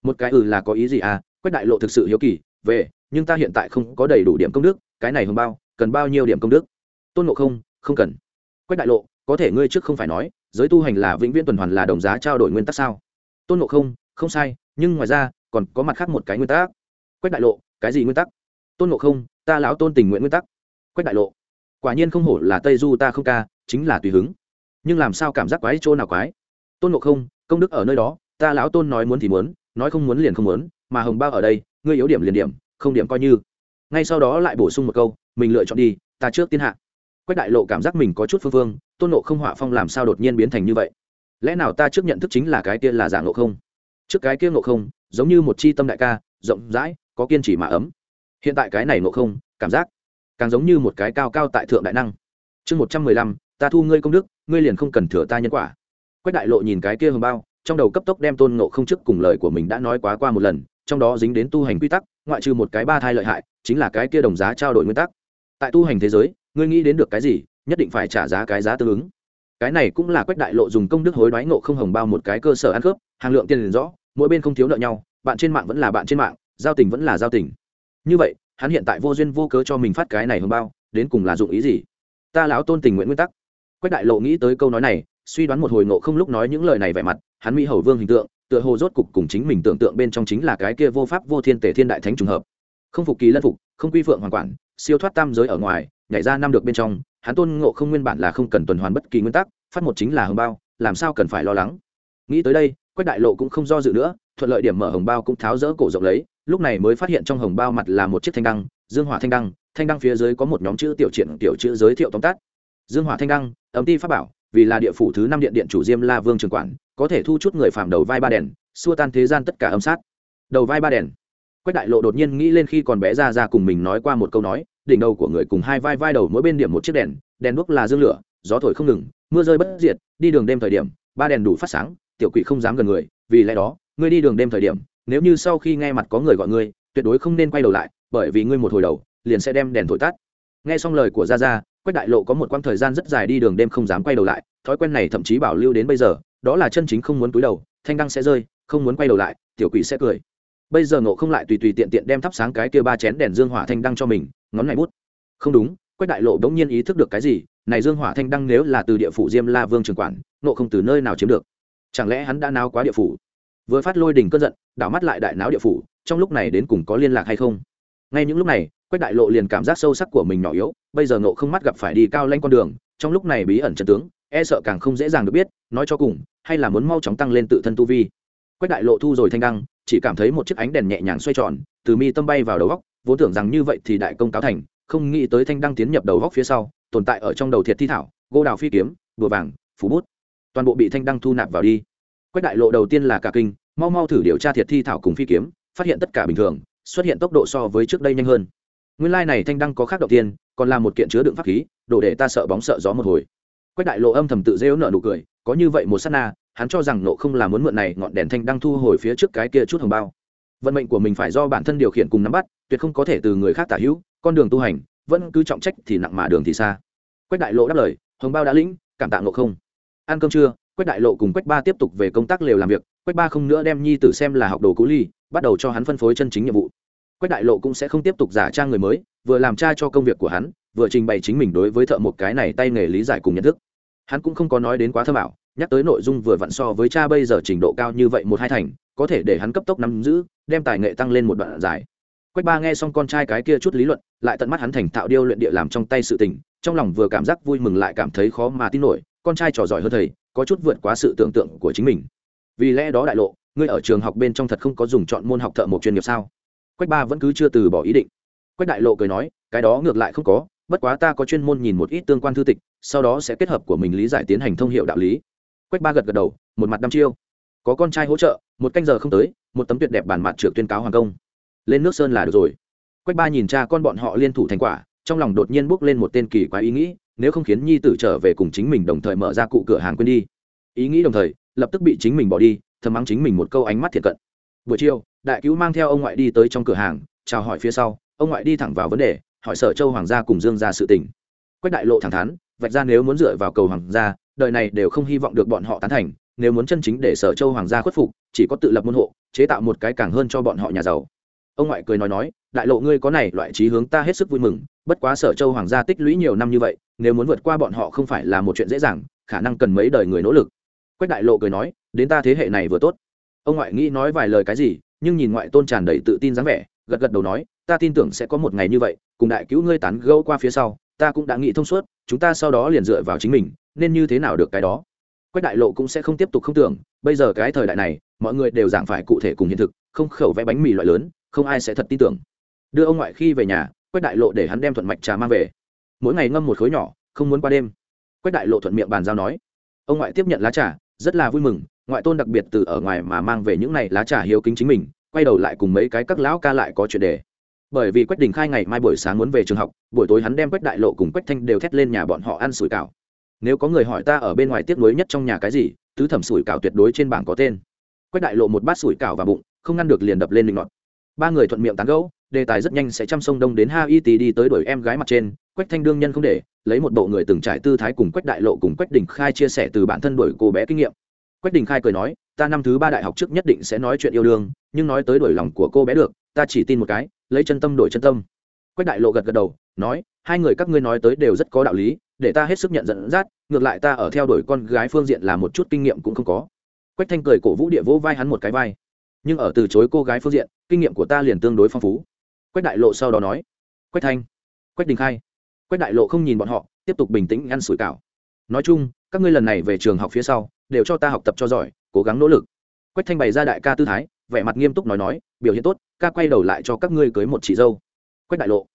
một cái ừ là có ý gì à? Quách đại lộ thực sự hiếu kỳ, về, nhưng ta hiện tại không có đầy đủ điểm công đức, cái này hồng bao, cần bao nhiêu điểm công đức? Tôn ngộ không không cần. Quách đại lộ, có thể ngươi trước không phải nói, giới tu hành là vĩnh viễn tuần hoàn là đồng giá trao đổi nguyên tắc sao? Tôn ngộ không không sai, nhưng ngoài ra, còn có mặt khác một cái nguyên tắc. Quách đại lộ, cái gì nguyên tắc? Tôn ngộ không, ta lão tôn tình nguyện nguyên tắc. Quách đại lộ, quả nhiên không hổ là tây du ta không ca, chính là tùy hứng. Nhưng làm sao cảm giác quái chỗ nào quái? Tôn ngộ không, công đức ở nơi đó, ta lão tôn nói muốn thì muốn, nói không muốn liền không muốn mà hồng bao ở đây, ngươi yếu điểm liền điểm, không điểm coi như. Ngay sau đó lại bổ sung một câu, mình lựa chọn đi, ta trước tiên hạ. Quách đại lộ cảm giác mình có chút phương phương, tôn nộ không họa phong làm sao đột nhiên biến thành như vậy? Lẽ nào ta trước nhận thức chính là cái kia là dạng ngộ không? Trước cái kia ngộ không, giống như một chi tâm đại ca, rộng rãi, có kiên trì mà ấm. Hiện tại cái này ngộ không, cảm giác càng giống như một cái cao cao tại thượng đại năng. Chương một trăm mười lăm, ta thu ngươi công đức, ngươi liền không cần thừa ta nhân quả. Quách đại lộ nhìn cái kia hồng bao, trong đầu cấp tốc đem tôn ngộ không trước cùng lời của mình đã nói quá qua một lần trong đó dính đến tu hành quy tắc, ngoại trừ một cái ba thai lợi hại, chính là cái kia đồng giá trao đổi nguyên tắc. Tại tu hành thế giới, ngươi nghĩ đến được cái gì, nhất định phải trả giá cái giá tương ứng. Cái này cũng là quách đại lộ dùng công đức hối đoái nộ không hồng bao một cái cơ sở ăn khớp hàng lượng tiền liền rõ, mỗi bên không thiếu nợ nhau, bạn trên mạng vẫn là bạn trên mạng, giao tình vẫn là giao tình. Như vậy, hắn hiện tại vô duyên vô cớ cho mình phát cái này hồng bao, đến cùng là dụng ý gì? Ta lão tôn tình nguyện nguyên tắc. Quách đại lộ nghĩ tới câu nói này, suy đoán một hồi nộ không lúc nói những lời này vẻ mặt, hắn mỹ hầu vương hình tượng tựa hồ rốt cục cùng chính mình tưởng tượng bên trong chính là cái kia vô pháp vô thiên tể thiên đại thánh trùng hợp. Không phục kỳ lân phục, không quy phượng hoàn quản, siêu thoát tam giới ở ngoài, nhảy ra năm được bên trong, hắn tôn ngộ không nguyên bản là không cần tuần hoàn bất kỳ nguyên tắc, phát một chính là hồng bao, làm sao cần phải lo lắng. Nghĩ tới đây, quách đại lộ cũng không do dự nữa, thuận lợi điểm mở hồng bao cũng tháo rỡ cổ rộng lấy, lúc này mới phát hiện trong hồng bao mặt là một chiếc thanh đăng, dương hỏa thanh đăng thanh đăng phía dưới có một nhóm chữ tiểu triển tiểu chữ giới thiệu tóm tắt. Dương hỏa thanh đăng, ấm ti pháp bảo vì là địa phủ thứ năm điện điện chủ diêm la vương trường quản, có thể thu chút người phạm đầu vai ba đèn, xua tan thế gian tất cả âm sát. Đầu vai ba đèn. Quách đại lộ đột nhiên nghĩ lên khi còn bé ra ra cùng mình nói qua một câu nói, đỉnh đầu của người cùng hai vai vai đầu mỗi bên điểm một chiếc đèn đèn đuốc là dương lửa, gió thổi không ngừng, mưa rơi bất diệt, đi đường đêm thời điểm, ba đèn đủ phát sáng, tiểu quỷ không dám gần người, vì lẽ đó, ngươi đi đường đêm thời điểm, nếu như sau khi nghe mặt có người gọi ngươi, tuyệt đối không nên quay đầu lại, bởi vì ngươi một hồi đầu, liền sẽ đem đèn thổi tắt. Nghe xong lời của gia gia quách đại lộ có một quãng thời gian rất dài đi đường đêm không dám quay đầu lại, thói quen này thậm chí bảo lưu đến bây giờ, đó là chân chính không muốn túi đầu, thanh đăng sẽ rơi, không muốn quay đầu lại, tiểu quỷ sẽ cười. Bây giờ ngộ không lại tùy tùy tiện tiện đem thắp sáng cái kia ba chén đèn dương hỏa thanh đăng cho mình, ngón này bút. Không đúng, quách đại lộ đống nhiên ý thức được cái gì, này dương hỏa thanh đăng nếu là từ địa phủ diêm la vương trường quản, ngộ không từ nơi nào chiếm được? Chẳng lẽ hắn đã náo quá địa phủ? Vừa phát lôi đỉnh cơn giận, đảo mắt lại đại náo địa phủ, trong lúc này đến cùng có liên lạc hay không? Ngay những lúc này quách đại lộ liền cảm giác sâu sắc của mình nhỏ yếu, bây giờ ngộ không mắt gặp phải đi cao lanh con đường, trong lúc này bí ẩn trận tướng e sợ càng không dễ dàng được biết, nói cho cùng, hay là muốn mau chóng tăng lên tự thân tu vi. Quách đại lộ thu rồi thanh đăng, chỉ cảm thấy một chiếc ánh đèn nhẹ nhàng xoay tròn, từ mi tâm bay vào đầu góc, vốn tưởng rằng như vậy thì đại công cáo thành, không nghĩ tới thanh đăng tiến nhập đầu góc phía sau, tồn tại ở trong đầu thiệt thi thảo gô đào phi kiếm, bùa vàng phú bút, toàn bộ bị thanh đăng thu nạp vào đi. Quách đại lộ đầu tiên là cả kinh, mau mau thử điều tra thiệt thi thảo cùng phi kiếm, phát hiện tất cả bình thường, xuất hiện tốc độ so với trước đây nhanh hơn nguyên lai này thanh đăng có khác đầu tiên, còn là một kiện chứa đựng pháp khí đổ để ta sợ bóng sợ gió một hồi. Quách đại lộ âm thầm tự rêu nợ nụ cười, có như vậy một s á t na, hắn cho rằng nộ không là muốn mượn này ngọn đèn thanh đăng thu hồi phía trước cái kia chút hồng bao. Vận mệnh của mình phải do bản thân điều khiển cùng nắm bắt, tuyệt không có thể từ người khác tả hữu, con đường tu hành, vẫn cứ trọng trách thì nặng mà đường thì xa. Quách đại lộ đáp lời, hồng bao đã lĩnh, cảm tạ nộ không. Ăn cơm trưa, quách đại lộ cùng quách ba tiếp tục về công tác lều làm việc, quách ba không nữa đem nhi tử xem là học đồ cú ly, bắt đầu cho hắn phân phối chân chính nhiệm vụ quách đại lộ cũng sẽ không tiếp tục giả trang người mới, vừa làm cha cho công việc của hắn, vừa trình bày chính mình đối với thợ một cái này tay nghề lý giải cùng nhận thức. Hắn cũng không có nói đến quá thơ bảo nhắc tới nội dung vừa vặn so với cha bây giờ trình độ cao như vậy một hai thành, có thể để hắn cấp tốc nắm giữ, đem tài nghệ tăng lên một đoạn dài. Quách ba nghe xong con trai cái kia chút lý luận, lại tận mắt hắn thành thạo điêu luyện địa làm trong tay sự tình, trong lòng vừa cảm giác vui mừng lại cảm thấy khó mà tin nổi, con trai trò giỏi hơn thầy, có chút vượt quá sự tưởng tượng của chính mình. Vì lẽ đó đại lộ, ngươi ở trường học bên trong thật không có dùng chọn môn học thợ một chuyên nghiệp sao? Quách ba vẫn cứ chưa từ bỏ ý định. Quách đại lộ cười nói, cái đó ngược lại không có, bất quá ta có chuyên môn nhìn một ít tương quan thư tịch, sau đó sẽ kết hợp của mình lý giải tiến hành thông hiệu đạo lý. Quách ba gật gật đầu, một mặt đăm chiêu. Có con trai hỗ trợ, một canh giờ không tới, một tấm tuyệt đẹp bản mặt trượt tuyên cáo hoàng công. Lên nước sơn là được rồi. Quách ba nhìn cha con bọn họ liên thủ thành quả, trong lòng đột nhiên bước lên một tên kỳ quái ý nghĩ, nếu không khiến nhi tử trở về cùng chính mình đồng thời mở ra cụ cửa hàng quên đi. Ý nghĩ đồng thời, lập tức bị chính mình bỏ đi, thầm mắng chính mình một câu ánh mắt thiệt cận. Buổi chiều đại cứu mang theo ông ngoại đi tới trong cửa hàng, chào hỏi phía sau, ông ngoại đi thẳng vào vấn đề, hỏi sở châu hoàng gia cùng dương ra sự tình. Quách đại lộ thẳng thắn, vạch ra nếu muốn dựa vào cầu hoàng gia, đời này đều không hy vọng được bọn họ tán thành, nếu muốn chân chính để sở châu hoàng gia khuất phục, chỉ có tự lập môn hộ, chế tạo một cái càng hơn cho bọn họ nhà giàu. Ông ngoại cười nói nói, đại lộ ngươi có này loại trí hướng ta hết sức vui mừng, bất quá sở châu hoàng gia tích lũy nhiều năm như vậy, nếu muốn vượt qua bọn họ không phải là một chuyện dễ dàng, khả năng cần mấy đời người nỗ lực. Quách đại lộ cười nói, đến ta thế hệ này vừa tốt. Ông ngoại nghĩ nói vài lời cái gì nhưng nhìn ngoại tôn tràn đầy tự tin dáng vẻ, gật gật đầu nói, ta tin tưởng sẽ có một ngày như vậy, cùng đại cứu ngươi tán gẫu qua phía sau, ta cũng đã nghĩ thông suốt, chúng ta sau đó liền dựa vào chính mình, nên như thế nào được cái đó? Quách đại lộ cũng sẽ không tiếp tục không tưởng, bây giờ cái thời đại này, mọi người đều giảng phải cụ thể cùng hiện thực, không khẩu vẽ bánh mì loại lớn, không ai sẽ thật tin tưởng. Đưa ông ngoại khi về nhà, quách đại lộ để hắn đem thuận mạch trà mang về. Mỗi ngày ngâm một khối nhỏ, không muốn qua đêm. Quách đại lộ thuận miệng bàn giao nói, ông ngoại tiếp nhận lá trà, rất là vui mừng ngoại tôn đặc biệt từ ở ngoài mà mang về những này lá trà hiếu kính chính mình, quay đầu lại cùng mấy cái các lão ca lại có chuyện đề bởi vì quách đình khai ngày mai buổi sáng muốn về trường học, buổi tối hắn đem quách đại lộ cùng quách thanh đều thét lên nhà bọn họ ăn sủi cảo. Nếu có người hỏi ta ở bên ngoài tiếc nuối nhất trong nhà cái gì, tứ thẩm sủi cảo tuyệt đối trên bảng có tên. Quách đại lộ một bát sủi cảo vào bụng, không ngăn được liền đập lên linh ngọt ba người thuận miệng tán gẫu, đề tài rất nhanh sẽ chăm sông đông đến ha y tì đi tới đuổi em gái mặt trên, quách thanh đương nhân không để, lấy một bộ người từng trải tư thái cùng quách đại lộ cùng quách đình khai chia sẻ từ bản thân đuổi cô bé kinh nghiệm quách đình khai cười nói, ta năm thứ ba đại học trước nhất định sẽ nói chuyện yêu đương, nhưng nói tới đổi lòng của cô bé được, ta chỉ tin một cái, lấy chân tâm đổi chân tâm. Quách đại lộ gật gật đầu, nói, hai người các ngươi nói tới đều rất có đạo lý, để ta hết sức nhận dẫn dắt, ngược lại ta ở theo đuổi con gái phương diện là một chút kinh nghiệm cũng không có. Quách thanh cười cổ vũ địa vỗ vai hắn một cái vai, nhưng ở từ chối cô gái phương diện, kinh nghiệm của ta liền tương đối phong phú. Quách đại lộ sau đó nói, quách thanh, quách đình khai. Quách đại lộ không nhìn bọn họ, tiếp tục bình tĩnh ngăn sủi cảo. Nói chung, các ngươi lần này về trường học phía sau đều cho ta học tập cho giỏi, cố gắng nỗ lực. Quách thanh bày ra đại ca tư thái, vẻ mặt nghiêm túc nói nói, biểu hiện tốt, ca quay đầu lại cho các ngươi cưới một chị dâu. Quách đại lộ.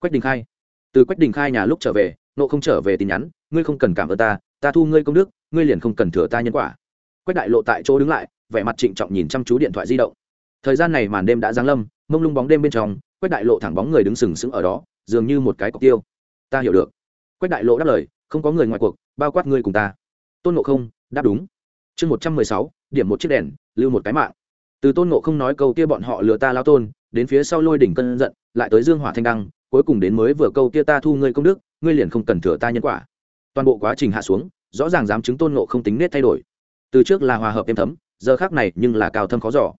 Quách đình khai. Từ quách đình khai nhà lúc trở về, nộ không trở về tin nhắn, ngươi không cần cảm ơn ta ta thu ngươi công đức, ngươi liền không cần thừa ta nhân quả. Quách đại lộ tại chỗ đứng lại, vẻ mặt trịnh trọng nhìn chăm chú điện thoại di động. Thời gian này màn đêm đã giáng lâm, mông lung bóng đêm bên trong, quách đại lộ thẳng bóng người đứng sừng sững ở đó, dường như một cái cọc tiêu. Ta hiểu được. Quách đại lộ đáp lời, không có người ngoài cuộc, bao quát ngươi cùng ta. Tôn ngộ không đáp đúng. Chương một trăm mười sáu, điểm một chiếc đèn, lưu một cái mạng. Từ tôn ngộ không nói câu kia bọn họ lừa ta lao tôn, đến phía sau lôi đỉnh cân giận, lại tới dương hỏa thanh đăng, cuối cùng đến mới vừa câu kia ta thu ngươi công đức, ngươi liền không cần thừa ta nhân quả. Toàn bộ quá trình hạ xuống, rõ ràng dám chứng tôn ngộ không tính nết thay đổi. Từ trước là hòa hợp êm thấm, giờ khác này nhưng là cao thâm khó giỏ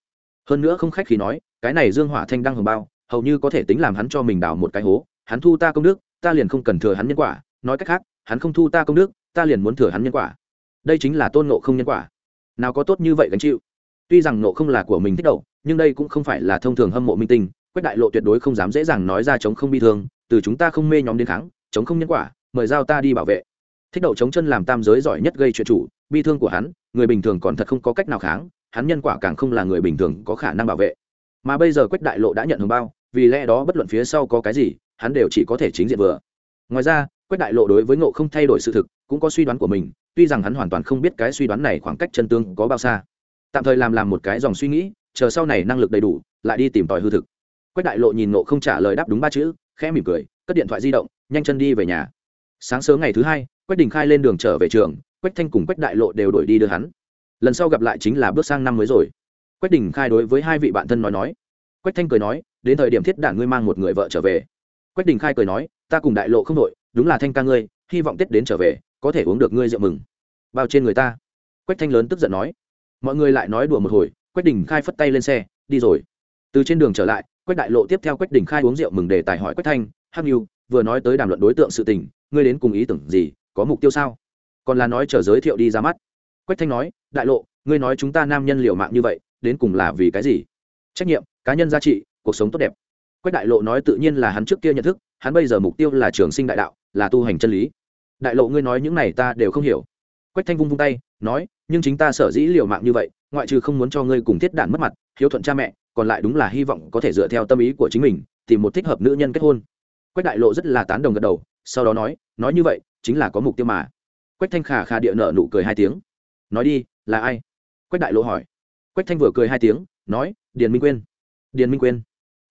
hơn nữa không khách khi nói, cái này dương hỏa thanh đăng hồng bao, hầu như có thể tính làm hắn cho mình đào một cái hố, hắn thu ta công đức, ta liền không cần thừa hắn nhân quả, nói cách khác, hắn không thu ta công đức, ta liền muốn thừa hắn nhân quả đây chính là tôn nộ không nhân quả. Nào có tốt như vậy gánh chịu? Tuy rằng nộ không là của mình thích đầu, nhưng đây cũng không phải là thông thường hâm mộ minh tinh quách đại lộ tuyệt đối không dám dễ dàng nói ra chống không bi thương từ chúng ta không mê nhóm đến kháng chống không nhân quả mời giao ta đi bảo vệ. Thích đậu chống chân làm tam giới giỏi nhất gây chuyện chủ bi thương của hắn người bình thường còn thật không có cách nào kháng hắn nhân quả càng không là người bình thường có khả năng bảo vệ. Mà bây giờ quách đại lộ đã nhận hồng bao vì lẽ đó bất luận phía sau có cái gì hắn đều chỉ có thể chính diện vừa. Ngoài ra quách đại lộ đối với ngộ không thay đổi sự thực, cũng có suy đoán của mình, tuy rằng hắn hoàn toàn không biết cái suy đoán này khoảng cách chân tương có bao xa. Tạm thời làm làm một cái dòng suy nghĩ, chờ sau này năng lực đầy đủ, lại đi tìm tòi hư thực. Quách đại lộ nhìn Ngộ không trả lời đáp đúng ba chữ, khẽ mỉm cười, cất điện thoại di động, nhanh chân đi về nhà. Sáng sớm ngày thứ hai, quách đình khai lên đường trở về trường, quách thanh cùng quách đại lộ đều đổi đi đưa hắn. Lần sau gặp lại chính là bước sang năm mới rồi. Quách đình khai đối với hai vị bạn thân nói nói. Quách thanh cười nói, đến thời điểm thiết đản ngươi mang một người vợ trở về. Quách đình khai cười nói, ta cùng đại lộ không đội đúng là thanh ca ngươi, hy vọng tết đến trở về, có thể uống được ngươi rượu mừng. Bao trên người ta. Quách thanh lớn tức giận nói. Mọi người lại nói đùa một hồi, quách đình khai phất tay lên xe, đi rồi. Từ trên đường trở lại, quách đại lộ tiếp theo quách đình khai uống rượu mừng để tài hỏi quách thanh, hắc như vừa nói tới đàm luận đối tượng sự tình, ngươi đến cùng ý tưởng gì, có mục tiêu sao? Còn là nói chờ giới thiệu đi ra mắt. Quách thanh nói, đại lộ, ngươi nói chúng ta nam nhân liệu mạng như vậy, đến cùng là vì cái gì? Trách nhiệm, cá nhân giá trị, cuộc sống tốt đẹp. Quách đại lộ nói tự nhiên là hắn trước kia nhận thức, hắn bây giờ mục tiêu là trường sinh đại đạo là tu hành chân lý. Đại lộ ngươi nói những này ta đều không hiểu. Quách thanh vung vung tay, nói, nhưng chính ta sở dĩ liều mạng như vậy, ngoại trừ không muốn cho ngươi cùng thiết đản mất mặt, hiếu thuận cha mẹ, còn lại đúng là hy vọng có thể dựa theo tâm ý của chính mình, tìm một thích hợp nữ nhân kết hôn. Quách đại lộ rất là tán đồng gật đầu, sau đó nói nói như vậy, chính là có mục tiêu mà. Quách thanh khà khà địa nợ nụ cười hai tiếng. Nói đi, là ai? Quách đại lộ hỏi. Quách thanh vừa cười hai tiếng, nói, điền minh quyên. Điền minh quyên.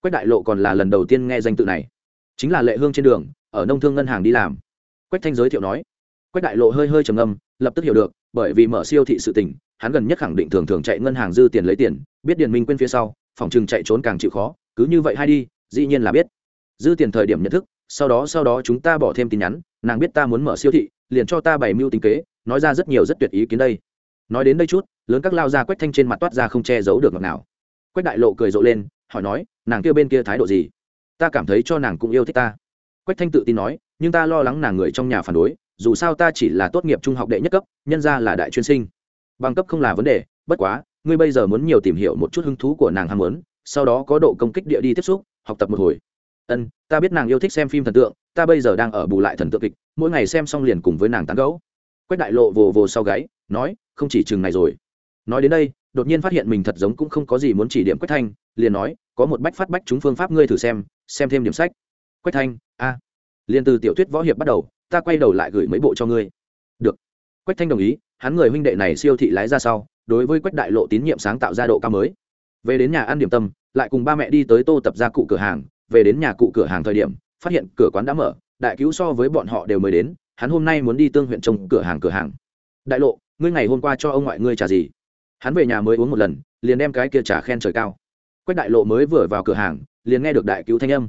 Quách đại lộ còn là lần đầu tiên nghe danh tự này. Chính là lệ hương trên đường ở nông thương ngân hàng đi làm. Quách thanh giới thiệu nói. Quách đại lộ hơi hơi trầm ngâm, lập tức hiểu được, bởi vì mở siêu thị sự tỉnh hắn gần nhất khẳng định thường thường chạy ngân hàng dư tiền lấy tiền, biết điền minh quên phía sau, phòng chừng chạy trốn càng chịu khó, cứ như vậy hay đi, dĩ nhiên là biết. Dư tiền thời điểm nhận thức, sau đó sau đó chúng ta bỏ thêm tin nhắn, nàng biết ta muốn mở siêu thị, liền cho ta bày mưu tính kế, nói ra rất nhiều rất tuyệt ý kiến đây. Nói đến đây chút, lớn các lao ra quách thanh trên mặt toát ra không che giấu được ngọc nào quách đại lộ cười rộ lên, hỏi nói, nàng kia bên kia thái độ gì? Ta cảm thấy cho nàng cũng yêu thích ta quách thanh tự tin nói, nhưng ta lo lắng nàng người trong nhà phản đối, dù sao ta chỉ là tốt nghiệp trung học đệ nhất cấp, nhân ra là đại chuyên sinh. Bằng cấp không là vấn đề, bất quá, ngươi bây giờ muốn nhiều tìm hiểu một chút hứng thú của nàng ham muốn, sau đó có độ công kích địa đi tiếp xúc, học tập một hồi. Ân, ta biết nàng yêu thích xem phim thần tượng, ta bây giờ đang ở bù lại thần tượng kịch, mỗi ngày xem xong liền cùng với nàng tán gẫu. Quách đại lộ vồ vồ sau gáy, nói, không chỉ chừng này rồi. Nói đến đây, đột nhiên phát hiện mình thật giống cũng không có gì muốn chỉ điểm quách thanh, liền nói, có một bách phát bách chúng phương pháp ngươi thử xem xem thêm điểm sách quách thanh, a, liền từ tiểu thuyết võ hiệp bắt đầu, ta quay đầu lại gửi mấy bộ cho ngươi. Được. Quách thanh đồng ý, hắn người huynh đệ này siêu thị lái ra sau, đối với quách đại lộ tín nhiệm sáng tạo ra độ cao mới. Về đến nhà ăn điểm tâm, lại cùng ba mẹ đi tới tô tập ra cụ cửa hàng. Về đến nhà cụ cửa hàng thời điểm, phát hiện cửa quán đã mở, đại cứu so với bọn họ đều mới đến, hắn hôm nay muốn đi tương huyện trông cửa hàng cửa hàng. Đại lộ, ngươi ngày hôm qua cho ông ngoại ngươi trả gì? Hắn về nhà mới uống một lần, liền đem cái kia trả khen trời cao. Quách đại lộ mới vừa vào cửa hàng, liền nghe được đại cứu thanh âm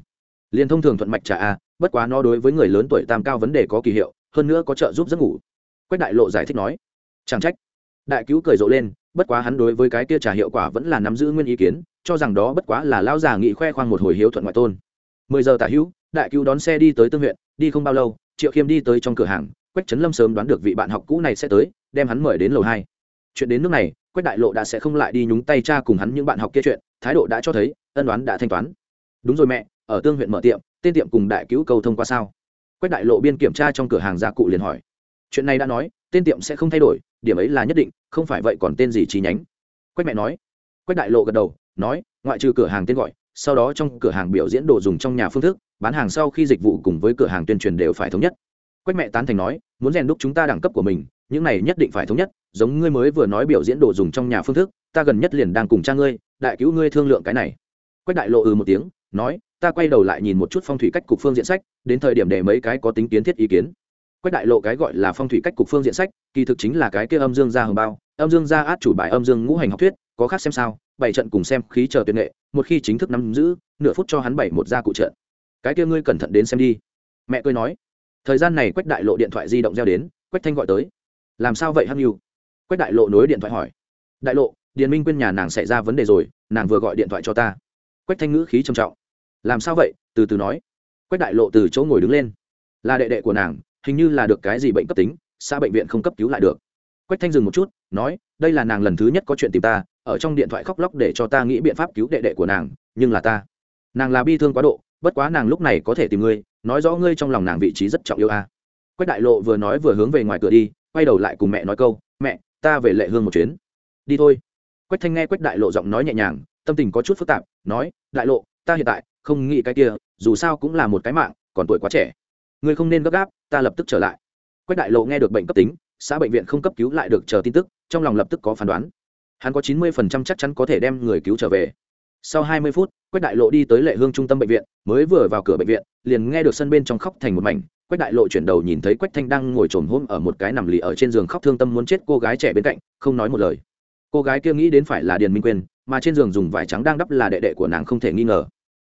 liền thông thường thuận mạch trà a, bất quá nó đối với người lớn tuổi tam cao vấn đề có kỳ hiệu, hơn nữa có trợ giúp giấc ngủ. Quách đại lộ giải thích nói, chẳng trách. Đại cứu cười rộ lên, bất quá hắn đối với cái kia trà hiệu quả vẫn là nắm giữ nguyên ý kiến, cho rằng đó bất quá là lao già nghị khoe khoang một hồi hiếu thuận ngoại tôn. Mười giờ tả hữu, đại cứu đón xe đi tới tương huyện, đi không bao lâu, triệu khiêm đi tới trong cửa hàng, quách trấn lâm sớm đoán được vị bạn học cũ này sẽ tới, đem hắn mời đến lầu hai. Chuyện đến nước này, quách đại lộ đã sẽ không lại đi nhúng tay cha cùng hắn những bạn học kia chuyện, thái độ đã cho thấy, ân đoán đã thanh toán. Đúng rồi mẹ ở tương huyện mở tiệm, tên tiệm cùng đại cứu cầu thông qua sao? Quách đại lộ biên kiểm tra trong cửa hàng gia cụ liền hỏi. Chuyện này đã nói, tên tiệm sẽ không thay đổi, điểm ấy là nhất định, không phải vậy còn tên gì chi nhánh? Quách mẹ nói. Quách đại lộ gật đầu, nói, ngoại trừ cửa hàng tên gọi, sau đó trong cửa hàng biểu diễn đồ dùng trong nhà phương thức, bán hàng sau khi dịch vụ cùng với cửa hàng tuyên truyền đều phải thống nhất. Quách mẹ tán thành nói, muốn rèn đúc chúng ta đẳng cấp của mình, những này nhất định phải thống nhất, giống ngươi mới vừa nói biểu diễn đồ dùng trong nhà phương thức, ta gần nhất liền đang cùng cha ngươi, đại cứu ngươi thương lượng cái này. Quách đại lộ ừ một tiếng nói, ta quay đầu lại nhìn một chút phong thủy cách cục phương diện sách, đến thời điểm để mấy cái có tính kiến thiết ý kiến. Quách đại lộ cái gọi là phong thủy cách cục phương diện sách, kỳ thực chính là cái kia âm dương gia hồng bao, âm dương gia át chủ bài âm dương ngũ hành học thuyết, có khác xem sao, bảy trận cùng xem khí chờ tuyệt nghệ, một khi chính thức nắm giữ, nửa phút cho hắn bảy một gia cụ trận. Cái kia ngươi cẩn thận đến xem đi. Mẹ cười nói. Thời gian này quách đại lộ điện thoại di động reo đến, quách thanh gọi tới. Làm sao vậy hăng yêu quách đại lộ nối điện thoại hỏi. Đại lộ, điền minh quên nhà nàng xảy ra vấn đề rồi, nàng vừa gọi điện thoại cho ta quách thanh ngữ khí trầm trọng. Làm sao vậy? từ từ nói. Quách đại lộ từ chỗ ngồi đứng lên. Là đệ đệ của nàng, hình như là được cái gì bệnh cấp tính xa bệnh viện không cấp cứu lại được. Quách thanh dừng một chút, nói, đây là nàng lần thứ nhất có chuyện tìm ta, ở trong điện thoại khóc lóc để cho ta nghĩ biện pháp cứu đệ đệ của nàng, nhưng là ta, nàng là bi thương quá độ, bất quá nàng lúc này có thể tìm ngươi, nói rõ ngươi trong lòng nàng vị trí rất trọng yêu a. Quách đại lộ vừa nói vừa hướng về ngoài cửa đi, quay đầu lại cùng mẹ nói câu, mẹ, ta về lệ hương một chuyến. Đi thôi. Quách thanh nghe quách đại lộ giọng nói nhẹ nhàng tâm tình có chút phức tạp, nói, đại lộ, ta hiện tại không nghĩ cái kia, dù sao cũng là một cái mạng, còn tuổi quá trẻ. Ngươi không nên gấp gáp, ta lập tức trở lại. Quách đại lộ nghe được bệnh cấp tính, xã bệnh viện không cấp cứu lại được chờ tin tức, trong lòng lập tức có phán đoán. Hắn có chín mươi phần trăm chắc chắn có thể đem người cứu trở về. Sau hai mươi phút, quách đại lộ đi tới lệ hương trung tâm bệnh viện, mới vừa vào cửa bệnh viện, liền nghe được sân bên trong khóc thành một mảnh. Quách đại lộ chuyển đầu nhìn thấy quách thanh đang ngồi trồm hôm ở một cái nằm lì ở trên giường khóc thương tâm muốn chết cô gái trẻ bên cạnh, không nói một lời. Cô gái kia nghĩ đến phải là điền minh quyên mà trên giường dùng vải trắng đang đắp là đệ đệ của nàng không thể nghi ngờ.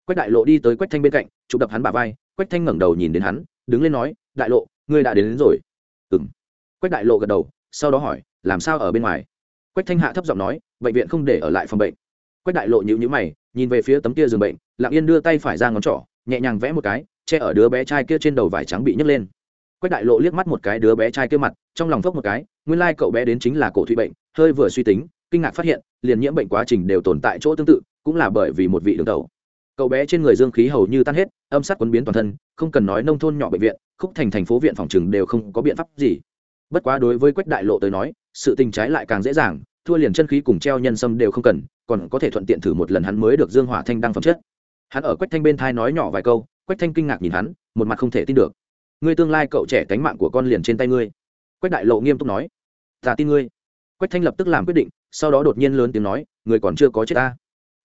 Quách đại lộ đi tới quách thanh bên cạnh chụp đập hắn bà vai quách thanh ngẩng đầu nhìn đến hắn đứng lên nói đại lộ ngươi đã đến, đến rồi. Ừ m quách đại lộ gật đầu sau đó hỏi làm sao ở bên ngoài? Quách thanh hạ thấp giọng nói bệnh viện không để ở lại phòng bệnh. Quách đại lộ nhịu nhữ mày nhìn về phía tấm kia giường bệnh lặng yên đưa tay phải ra ngón trỏ nhẹ nhàng vẽ một cái che ở đứa bé trai kia trên đầu vải trắng bị nhấc lên. Quách đại lộ liếc mắt một cái đứa bé trai kia mặt trong lòng phốc một cái nguyên lai cậu bé đến chính là cổ thụy bệnh hơi vừa suy tính kinh ngạc phát hiện liền nhiễm bệnh quá trình đều tồn tại chỗ tương tự cũng là bởi vì một vị đường đầu, cậu bé trên người dương khí hầu như tan hết âm sát quấn biến toàn thân không cần nói nông thôn nhỏ bệnh viện khúc thành thành phố viện phòng trường đều không có biện pháp gì. Bất quá đối với quách đại lộ tới nói sự tình trái lại càng dễ dàng thua liền chân khí cùng treo nhân sâm đều không cần còn có thể thuận tiện thử một lần hắn mới được dương hỏa thanh đăng phẩm chất. Hắn ở quách thanh bên thai nói nhỏ vài câu quách thanh kinh ngạc nhìn hắn một mặt không thể tin được. Ngươi tương lai cậu trẻ cánh mạng của con liền trên tay ngươi. Quách đại lộ nghiêm túc nói ta tin ngươi. Quách thanh lập tức làm quyết định sau đó đột nhiên lớn tiếng nói, người còn chưa có chết ta.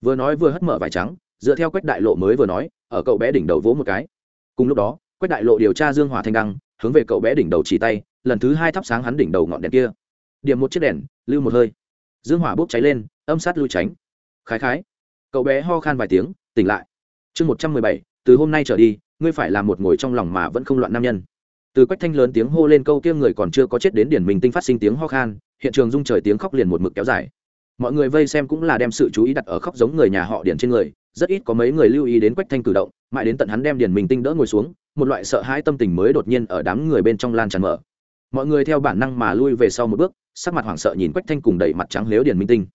Vừa nói vừa hất mở vải trắng, dựa theo quách đại lộ mới vừa nói, ở cậu bé đỉnh đầu vỗ một cái. Cùng lúc đó, quách đại lộ điều tra dương hỏa thanh đăng, hướng về cậu bé đỉnh đầu chỉ tay, lần thứ hai thắp sáng hắn đỉnh đầu ngọn đèn kia. Điểm một chiếc đèn, lưu một hơi. Dương hỏa bốc cháy lên, âm sát lui tránh. Khái khái. Cậu bé ho khan vài tiếng, tỉnh lại. Chương một trăm mười bảy, từ hôm nay trở đi, ngươi phải là một ngồi trong lòng mà vẫn không loạn nam nhân. Từ quách thanh lớn tiếng hô lên câu kia người còn chưa có chết đến điển mình tinh phát sinh tiếng ho khan hiện trường rung trời tiếng khóc liền một mực kéo dài. Mọi người vây xem cũng là đem sự chú ý đặt ở khóc giống người nhà họ điển trên người, rất ít có mấy người lưu ý đến quách thanh cử động, mãi đến tận hắn đem điển mình tinh đỡ ngồi xuống, một loại sợ hãi tâm tình mới đột nhiên ở đám người bên trong lan tràn mở. Mọi người theo bản năng mà lui về sau một bước, sắc mặt hoảng sợ nhìn quách thanh cùng đẩy mặt trắng lếu điển minh tinh.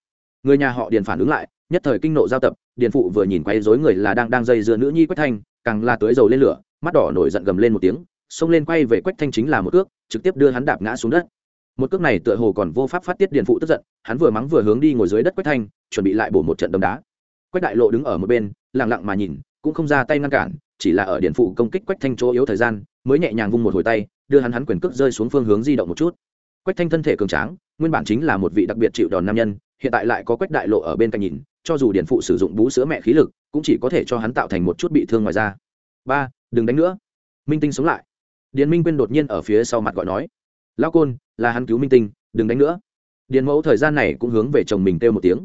Người nhà họ điền phản ứng lại, nhất thời kinh nộ giao tập, điền phụ vừa nhìn quay dối người là đang đang dây dưa nữ nhi quách thanh, càng là tưới dầu lên lửa, mắt đỏ nổi giận gầm lên một tiếng, xông lên quay về quách thanh chính là một ước trực tiếp đưa hắn đạp ngã xuống đất một cước này tựa hồ còn vô pháp phát tiết điện phụ tức giận, hắn vừa mắng vừa hướng đi ngồi dưới đất quách thanh, chuẩn bị lại bổ một trận đấm đá. Quách đại lộ đứng ở một bên, lặng lặng mà nhìn, cũng không ra tay ngăn cản, chỉ là ở điện phụ công kích quách thanh chỗ yếu thời gian, mới nhẹ nhàng vung một hồi tay, đưa hắn hắn quyền cước rơi xuống phương hướng di động một chút. Quách thanh thân thể cường tráng, nguyên bản chính là một vị đặc biệt chịu đòn nam nhân, hiện tại lại có quách đại lộ ở bên cạnh nhìn, cho dù điện phụ sử dụng bú sữa mẹ khí lực, cũng chỉ có thể cho hắn tạo thành một chút bị thương ngoài ra ba, đừng đánh nữa. Minh tinh sống lại. Điền minh quyên đột nhiên ở phía sau mặt gọi nói lao côn, là hắn cứu minh tinh, đừng đánh nữa. Điền mẫu thời gian này cũng hướng về chồng mình kêu một tiếng.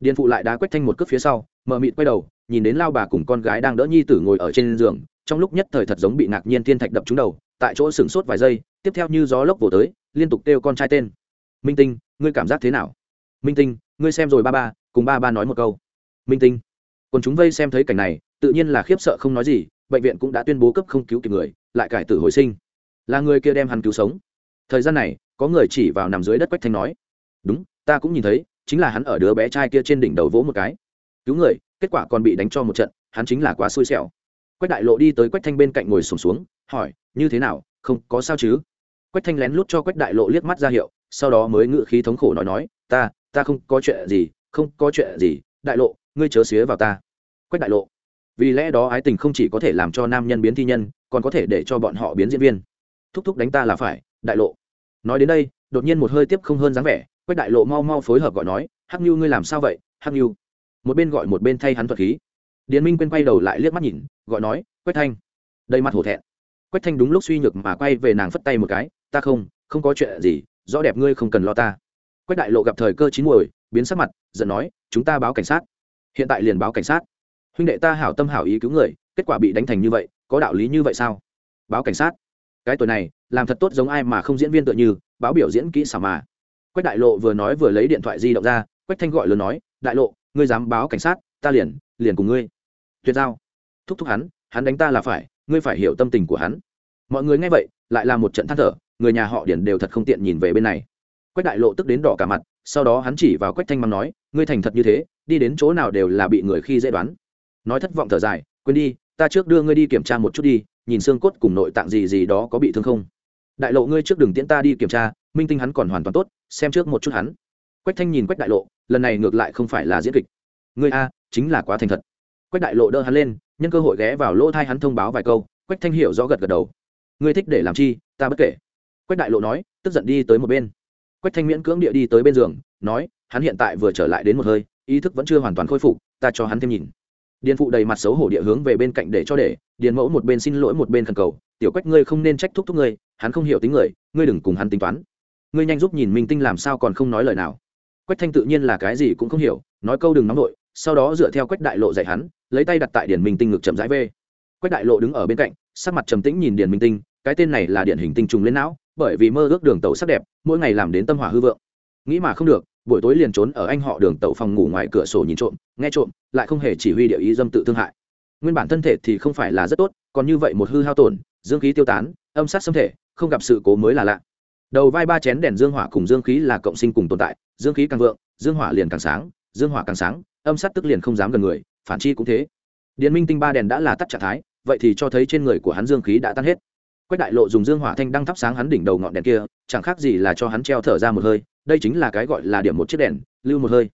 Điền phụ lại đá quách thanh một cước phía sau mờ mịt quay đầu, nhìn đến lao bà cùng con gái đang đỡ nhi tử ngồi ở trên giường, trong lúc nhất thời thật giống bị ngạc nhiên thiên thạch đập trúng đầu, tại chỗ sửng sốt vài giây, tiếp theo như gió lốc vồ tới, liên tục kêu con trai tên. Minh tinh, ngươi cảm giác thế nào? Minh tinh, ngươi xem rồi ba ba, cùng ba ba nói một câu. Minh tinh. Còn chúng vây xem thấy cảnh này, tự nhiên là khiếp sợ không nói gì, bệnh viện cũng đã tuyên bố cấp không cứu kịp người, lại cải tử hồi sinh. Là người kia đem hắn cứu sống thời gian này có người chỉ vào nằm dưới đất quách thanh nói đúng ta cũng nhìn thấy chính là hắn ở đứa bé trai kia trên đỉnh đầu vỗ một cái. Cứu người kết quả còn bị đánh cho một trận hắn chính là quá xui xẻo. Quách đại lộ đi tới quách thanh bên cạnh ngồi sùng xuống, xuống hỏi như thế nào không có sao chứ? Quách thanh lén lút cho quách đại lộ liếc mắt ra hiệu sau đó mới ngự khí thống khổ nói nói ta ta không có chuyện gì không có chuyện gì đại lộ ngươi chớ xía vào ta. Quách đại lộ vì lẽ đó ái tình không chỉ có thể làm cho nam nhân biến thi nhân còn có thể để cho bọn họ biến diễn viên. Thúc thúc đánh ta là phải đại lộ nói đến đây, đột nhiên một hơi tiếp không hơn dáng vẻ, quách đại lộ mau mau phối hợp gọi nói, hắc như ngươi làm sao vậy? Hắc như một bên gọi một bên thay hắn thuật khí. Điền minh quên quay đầu lại liếc mắt nhìn, gọi nói, quách thanh. Đầy mặt hổ thẹn. Quách thanh đúng lúc suy nhược mà quay về nàng phất tay một cái, ta không không có chuyện gì, rõ đẹp ngươi không cần lo ta. Quách đại lộ gặp thời cơ chín muồi, biến sắc mặt, giận nói, chúng ta báo cảnh sát. Hiện tại liền báo cảnh sát. Huynh đệ ta hảo tâm hảo ý cứu người, kết quả bị đánh thành như vậy, có đạo lý như vậy sao? Báo cảnh sát cái tuổi này, làm thật tốt giống ai mà không diễn viên tựa như, báo biểu diễn kỹ xảo mà. Quách đại lộ vừa nói vừa lấy điện thoại di động ra, quách thanh gọi lớn nói, đại lộ, ngươi dám báo cảnh sát, ta liền liền cùng ngươi. Tuyệt giao. Thúc thúc hắn hắn đánh ta là phải, ngươi phải hiểu tâm tình của hắn. Mọi người nghe vậy, lại là một trận than thở, người nhà họ điển đều thật không tiện nhìn về bên này. Quách đại lộ tức đến đỏ cả mặt, sau đó hắn chỉ vào quách thanh mắng nói, ngươi thành thật như thế, đi đến chỗ nào đều là bị người khi dễ đoán. Nói thất vọng thở dài, quên đi ta trước đưa ngươi đi kiểm tra một chút đi, nhìn xương cốt cùng nội tạng gì gì đó có bị thương không? Đại lộ ngươi trước đừng tiễn ta đi kiểm tra, minh tinh hắn còn hoàn toàn tốt, xem trước một chút hắn. Quách thanh nhìn quách đại lộ, lần này ngược lại không phải là diễn kịch. Ngươi a, chính là quá thành thật. Quách đại lộ đỡ hắn lên, nhân cơ hội ghé vào lỗ thai hắn thông báo vài câu, quách thanh hiểu rõ gật gật đầu. Ngươi thích để làm chi, ta bất kể. Quách đại lộ nói, tức giận đi tới một bên. Quách thanh miễn cưỡng địa đi tới bên giường, nói, hắn hiện tại vừa trở lại đến một hơi, ý thức vẫn chưa hoàn toàn khôi phục, ta cho hắn thêm nhìn điền phụ đầy mặt xấu hổ địa hướng về bên cạnh để cho để, điền mẫu một bên xin lỗi một bên khẩn cầu, tiểu quách ngươi không nên trách thúc thúc ngươi, hắn không hiểu tính người, ngươi đừng cùng hắn tính toán. Ngươi nhanh giúp nhìn minh tinh làm sao còn không nói lời nào. Quách thanh tự nhiên là cái gì cũng không hiểu, nói câu đừng nóng vội, sau đó dựa theo quách đại lộ dạy hắn, lấy tay đặt tại điền minh tinh ngực chậm rãi về. quách đại lộ đứng ở bên cạnh, sắc mặt trầm tĩnh nhìn điền minh tinh, cái tên này là điển hình tinh trùng lên não, bởi vì mơ ước đường tàu sắc đẹp, mỗi ngày làm đến tâm hỏa hư vượng. Nghĩ mà không được buổi tối liền trốn ở anh họ đường tàu phòng ngủ ngoài cửa sổ nhìn trộm, nghe trộm, lại không hề chỉ huy địa ý dâm tự thương hại. Nguyên bản thân thể thì không phải là rất tốt, còn như vậy một hư hao tổn, dương khí tiêu tán, âm sát xâm thể, không gặp sự cố mới là lạ. Đầu vai ba chén đèn dương hỏa cùng dương khí là cộng sinh cùng tồn tại, dương khí càng vượng, dương hỏa liền càng sáng, dương hỏa càng sáng, âm sát tức liền không dám gần người, phản chi cũng thế. Điện minh tinh ba đèn đã là tắt trạng thái, vậy thì cho thấy trên người của hắn dương khí đã tan hết quách đại lộ dùng dương hỏa thanh đăng thắp sáng hắn đỉnh đầu ngọn đèn kia, chẳng khác gì là cho hắn treo thở ra một hơi, đây chính là cái gọi là điểm một chiếc đèn, lưu một hơi.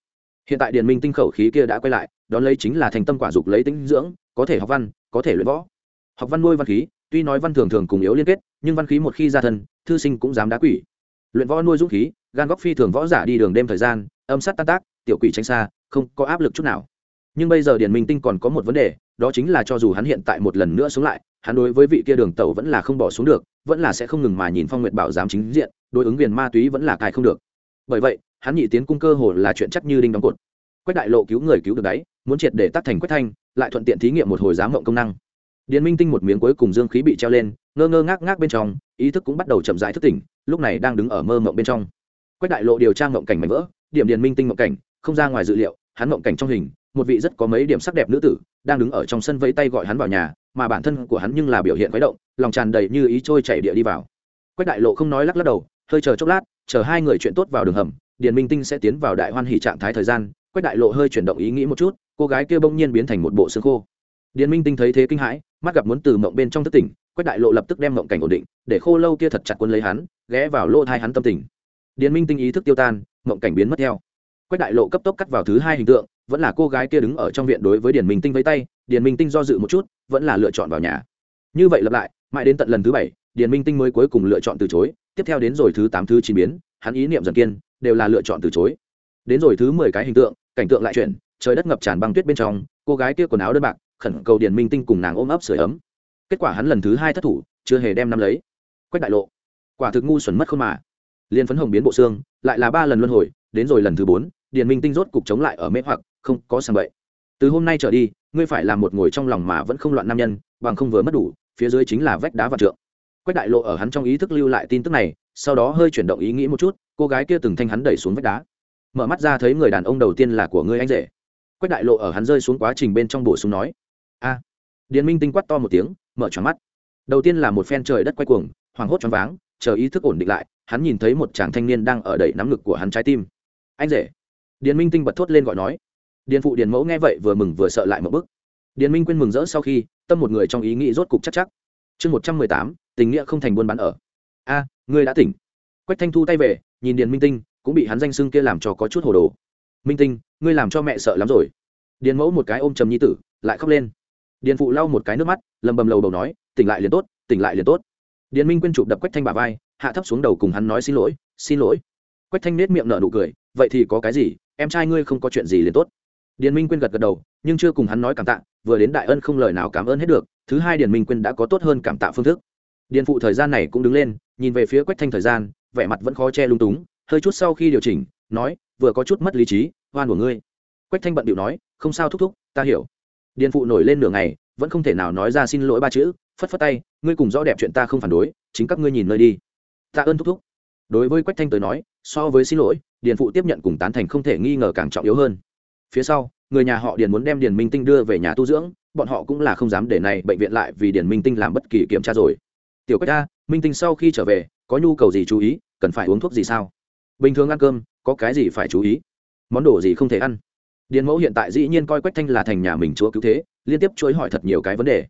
Hiện tại điện minh tinh khẩu khí kia đã quay lại, đón lấy chính là thành tâm quả dục lấy tính dưỡng, có thể học văn, có thể luyện võ. Học văn nuôi văn khí, tuy nói văn thường thường cùng yếu liên kết, nhưng văn khí một khi ra thân, thư sinh cũng dám đá quỷ. Luyện võ nuôi dũng khí, gan góc phi thường võ giả đi đường đêm thời gian, âm sát tan tác, tiểu quỷ tránh xa, không có áp lực chút nào. Nhưng bây giờ điền minh tinh còn có một vấn đề đó chính là cho dù hắn hiện tại một lần nữa sống lại, hắn đối với vị kia đường tẩu vẫn là không bỏ xuống được, vẫn là sẽ không ngừng mà nhìn phong nguyệt bảo giám chính diện, đối ứng viền ma túy vẫn là cài không được. Bởi vậy, hắn nhị tiến cung cơ hồ là chuyện chắc như đinh đóng cột. Quách đại lộ cứu người cứu được đấy, muốn triệt để tắt thành quách thanh, lại thuận tiện thí nghiệm một hồi giám mộng công năng. Điền minh tinh một miếng cuối cùng dương khí bị treo lên, ngơ ngơ ngác ngác bên trong, ý thức cũng bắt đầu chậm rãi thức tỉnh, lúc này đang đứng ở mơ mộng bên trong. Quách đại lộ điều tra mộng cảnh mảnh vỡ, điểm điền minh tinh mộng cảnh, không ra ngoài dự liệu, hắn mộng cảnh trong hình một vị rất có mấy điểm sắc đẹp nữ tử, đang đứng ở trong sân vẫy tay gọi hắn vào nhà, mà bản thân của hắn nhưng là biểu hiện khuấy động, lòng tràn đầy như ý trôi chảy địa đi vào. Quách đại lộ không nói lắc lắc đầu, hơi chờ chốc lát, chờ hai người chuyện tốt vào đường hầm, điền minh tinh sẽ tiến vào đại hoan hỉ trạng thái thời gian. Quách đại lộ hơi chuyển động ý nghĩ một chút, cô gái kia bỗng nhiên biến thành một bộ xương khô. Điền minh tinh thấy thế kinh hãi, mắt gặp muốn từ mộng bên trong thất tỉnh, quách đại lộ lập tức đem mộng cảnh ổn định, để khô lâu kia thật chặt quân lấy hắn, ghé vào lỗ thai hắn tâm tình. Điền minh tinh ý thức tiêu tan, mộng cảnh biến mất theo quách đại lộ cấp tốc cắt vào thứ hai hình tượng, vẫn là cô gái kia đứng ở trong viện đối với điền minh tinh với tay, điền minh tinh do dự một chút, vẫn là lựa chọn vào nhà. Như vậy lặp lại, mãi đến tận lần thứ bảy, điền minh tinh mới cuối cùng lựa chọn từ chối, tiếp theo đến rồi thứ tám thứ chín biến, hắn ý niệm dần kiên, đều là lựa chọn từ chối. Đến rồi thứ mười cái hình tượng, cảnh tượng lại chuyển, trời đất ngập tràn băng tuyết bên trong, cô gái kia quần áo đơn bạc, khẩn cầu điền minh tinh cùng nàng ôm ấp sửa ấm. Kết quả hắn lần thứ hai thất thủ, chưa hề đem năm lấy. Quách đại lộ, quả thực ngu xuẩn mất không mà. Liên phấn hồng biến bộ xương, lại là ba lần luân hồi, đến rồi lần thứ bốn điền minh tinh rốt cục chống lại ở mê hoặc, không có sàng bậy. Từ hôm nay trở đi, ngươi phải là một ngồi trong lòng mà vẫn không loạn nam nhân, bằng không vừa mất đủ, phía dưới chính là vách đá và trượng. Quách đại lộ ở hắn trong ý thức lưu lại tin tức này, sau đó hơi chuyển động ý nghĩ một chút, cô gái kia từng thanh hắn đẩy xuống vách đá. Mở mắt ra thấy người đàn ông đầu tiên là của ngươi anh rể. Quách đại lộ ở hắn rơi xuống quá trình bên trong bổ sung nói, a. Điền minh tinh quát to một tiếng, mở tròn mắt. Đầu tiên là một phen trời đất quay cuồng hoảng hốt choáng váng, chờ ý thức ổn định lại, hắn nhìn thấy một chàng thanh niên đang ở đẩy nắm ngực của hắn trái tim. Anh rể điền minh tinh bật thốt lên gọi nói. Điền phụ điền mẫu nghe vậy vừa mừng vừa sợ lại một bức. Điền minh quên mừng rỡ sau khi tâm một người trong ý nghĩ rốt cục chắc chắc. Chương một trăm mười tám tình nghĩa không thành buôn bán ở. A à, ngươi đã tỉnh. Quách thanh thu tay về nhìn điền minh tinh cũng bị hắn danh xưng kia làm cho có chút hồ đồ. Minh tinh ngươi làm cho mẹ sợ lắm rồi. Điền mẫu một cái ôm trầm nhi tử lại khóc lên. Điền phụ lau một cái nước mắt lầm bầm lầu đầu nói tỉnh lại liền tốt tỉnh lại liền tốt. Điền minh quên chụp đập quách thanh bà vai hạ thấp xuống đầu cùng hắn nói xin lỗi xin lỗi. Quách thanh nết miệng nở nụ cười vậy thì có cái gì? Em trai ngươi không có chuyện gì liền tốt. Điền minh quyên gật gật đầu, nhưng chưa cùng hắn nói cảm tạ, vừa đến đại ân không lời nào cảm ơn hết được, thứ hai điền minh quyên đã có tốt hơn cảm tạ phương thức. Điền phụ thời gian này cũng đứng lên, nhìn về phía quách thanh thời gian, vẻ mặt vẫn khó che lung túng, hơi chút sau khi điều chỉnh, nói, vừa có chút mất lý trí hoan của ngươi. Quách thanh bận điệu nói, không sao thúc thúc, ta hiểu. Điền phụ nổi lên nửa ngày, vẫn không thể nào nói ra xin lỗi ba chữ, phất phất tay, ngươi cùng rõ đẹp chuyện ta không phản đối, chính các ngươi nhìn nơi đi. Tạ ơn thúc thúc đối với quách thanh tới nói, so với xin lỗi, điền phụ tiếp nhận cùng tán thành không thể nghi ngờ càng trọng yếu hơn. Phía sau, người nhà họ điền muốn đem điền minh tinh đưa về nhà tu dưỡng, bọn họ cũng là không dám để này bệnh viện lại vì điền minh tinh làm bất kỳ kiểm tra rồi. Tiểu quách a, minh tinh sau khi trở về, có nhu cầu gì chú ý, cần phải uống thuốc gì sao? Bình thường ăn cơm, có cái gì phải chú ý? Món đồ gì không thể ăn? Điền mẫu hiện tại dĩ nhiên coi quách thanh là thành nhà mình chúa cứu thế, liên tiếp chối hỏi thật nhiều cái vấn đề.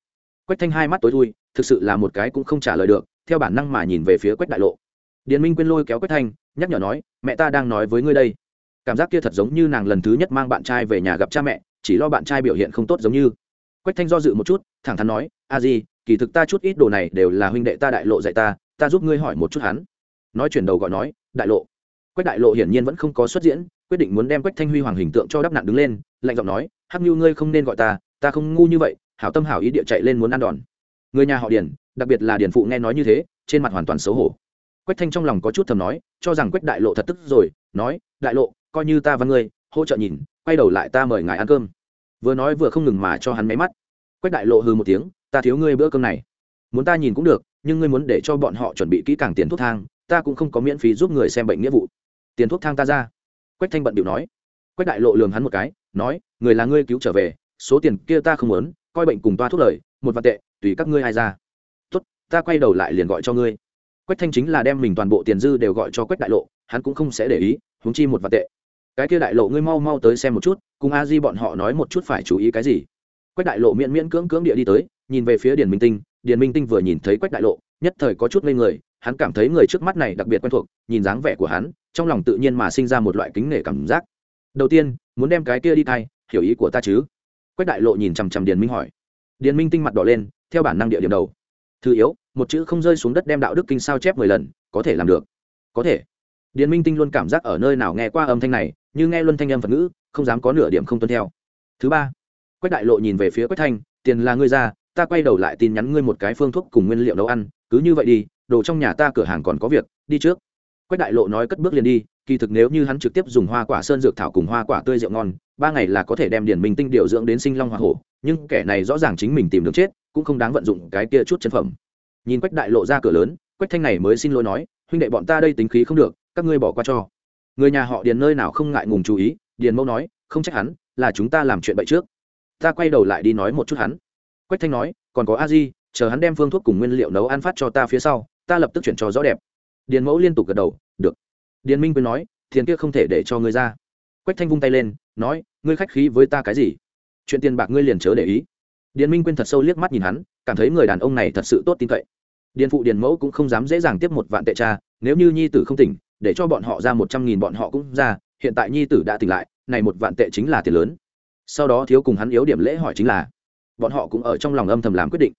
Quách thanh hai mắt tối thui, thực sự là một cái cũng không trả lời được, theo bản năng mà nhìn về phía quách đại lộ điền minh quên lôi kéo quách thanh, nhắc nhở nói, mẹ ta đang nói với ngươi đây. Cảm giác kia thật giống như nàng lần thứ nhất mang bạn trai về nhà gặp cha mẹ, chỉ lo bạn trai biểu hiện không tốt giống như. Quách thanh do dự một chút, thẳng thắn nói, a di, kỳ thực ta chút ít đồ này đều là huynh đệ ta đại lộ dạy ta ta giúp ngươi hỏi một chút hắn. Nói chuyển đầu gọi nói, đại lộ. Quách đại lộ hiển nhiên vẫn không có xuất diễn, quyết định muốn đem quách thanh huy hoàng hình tượng cho đắp nặn đứng lên, lạnh giọng nói, hắc như ngươi không nên gọi ta ta không ngu như vậy, hảo tâm hảo ý địa chạy lên muốn ăn đòn. Người nhà họ điền, đặc biệt là điền phụ nghe nói như thế, trên mặt hoàn toàn xấu hổ quách thanh trong lòng có chút thầm nói, cho rằng quách đại lộ thật tức rồi, nói, đại lộ, coi như ta và ngươi, hỗ trợ nhìn, quay đầu lại ta mời ngài ăn cơm. Vừa nói vừa không ngừng mà cho hắn máy mắt. Quách đại lộ hư một tiếng, ta thiếu ngươi bữa cơm này. Muốn ta nhìn cũng được, nhưng ngươi muốn để cho bọn họ chuẩn bị kỹ càng tiền thuốc thang, ta cũng không có miễn phí giúp người xem bệnh nghĩa vụ. Tiền thuốc thang ta ra. Quách thanh bận điệu nói. Quách đại lộ lường hắn một cái, nói, người là ngươi cứu trở về, số tiền kia ta không muốn, coi bệnh cùng toa thuốc lời, một vạn tệ, tùy các ngươi ai ra. Tốt, ta quay đầu lại liền gọi cho ngươi quách thanh chính là đem mình toàn bộ tiền dư đều gọi cho quách đại lộ, hắn cũng không sẽ để ý, huống chi một vạn tệ. Cái kia đại lộ ngươi mau mau tới xem một chút, cùng a di bọn họ nói một chút phải chú ý cái gì? Quách đại lộ miễn miễn cưỡng cưỡng địa đi tới, nhìn về phía điền minh tinh, điền minh tinh vừa nhìn thấy quách đại lộ, nhất thời có chút ngây người, hắn cảm thấy người trước mắt này đặc biệt quen thuộc, nhìn dáng vẻ của hắn, trong lòng tự nhiên mà sinh ra một loại kính nể cảm giác. Đầu tiên, muốn đem cái kia đi thay, hiểu ý của ta chứ? Quách đại lộ nhìn chằm chằm điền minh hỏi. Điền minh tinh mặt đỏ lên, theo bản năng địa điểm đầu. Thứ yếu một chữ không rơi xuống đất đem đạo đức kinh sao chép mười lần, có thể làm được. Có thể. Điền minh tinh luôn cảm giác ở nơi nào nghe qua âm thanh này, như nghe luân thanh âm phật ngữ, không dám có nửa điểm không tuân theo. Thứ ba, quách đại lộ nhìn về phía quách thanh, tiền là ngươi ra, ta quay đầu lại tin nhắn ngươi một cái phương thuốc cùng nguyên liệu nấu ăn, cứ như vậy đi, đồ trong nhà ta cửa hàng còn có việc, đi trước. Quách đại lộ nói cất bước liền đi, kỳ thực nếu như hắn trực tiếp dùng hoa quả sơn dược thảo cùng hoa quả tươi rượu ngon, ba ngày là có thể đem điển minh tinh điều dưỡng đến sinh long hoa hổ, nhưng kẻ này rõ ràng chính mình tìm được chết, cũng không đáng vận dụng cái kia chút chân phẩm nhìn quách đại lộ ra cửa lớn, quách thanh này mới xin lỗi nói, huynh đệ bọn ta đây tính khí không được, các ngươi bỏ qua cho. Người nhà họ điền nơi nào không ngại ngùng chú ý, điền mẫu nói, không trách hắn, là chúng ta làm chuyện bậy trước. Ta quay đầu lại đi nói một chút hắn. Quách thanh nói, còn có a di, chờ hắn đem phương thuốc cùng nguyên liệu nấu ăn phát cho ta phía sau, ta lập tức chuyển cho rõ đẹp. Điền mẫu liên tục gật đầu, được. Điền minh quyên nói, tiền kia không thể để cho ngươi ra. Quách thanh vung tay lên, nói, ngươi khách khí với ta cái gì? Chuyện tiền bạc ngươi liền chớ để ý. Điền minh quyên thật sâu liếc mắt nhìn hắn, cảm thấy người đàn ông này thật sự tốt tin cậy điền phụ điền mẫu cũng không dám dễ dàng tiếp một vạn tệ cha, nếu như nhi tử không tỉnh, để cho bọn họ ra một trăm nghìn bọn họ cũng ra, hiện tại nhi tử đã tỉnh lại, này một vạn tệ chính là tiền lớn. Sau đó thiếu cùng hắn yếu điểm lễ hỏi chính là, bọn họ cũng ở trong lòng âm thầm làm quyết định.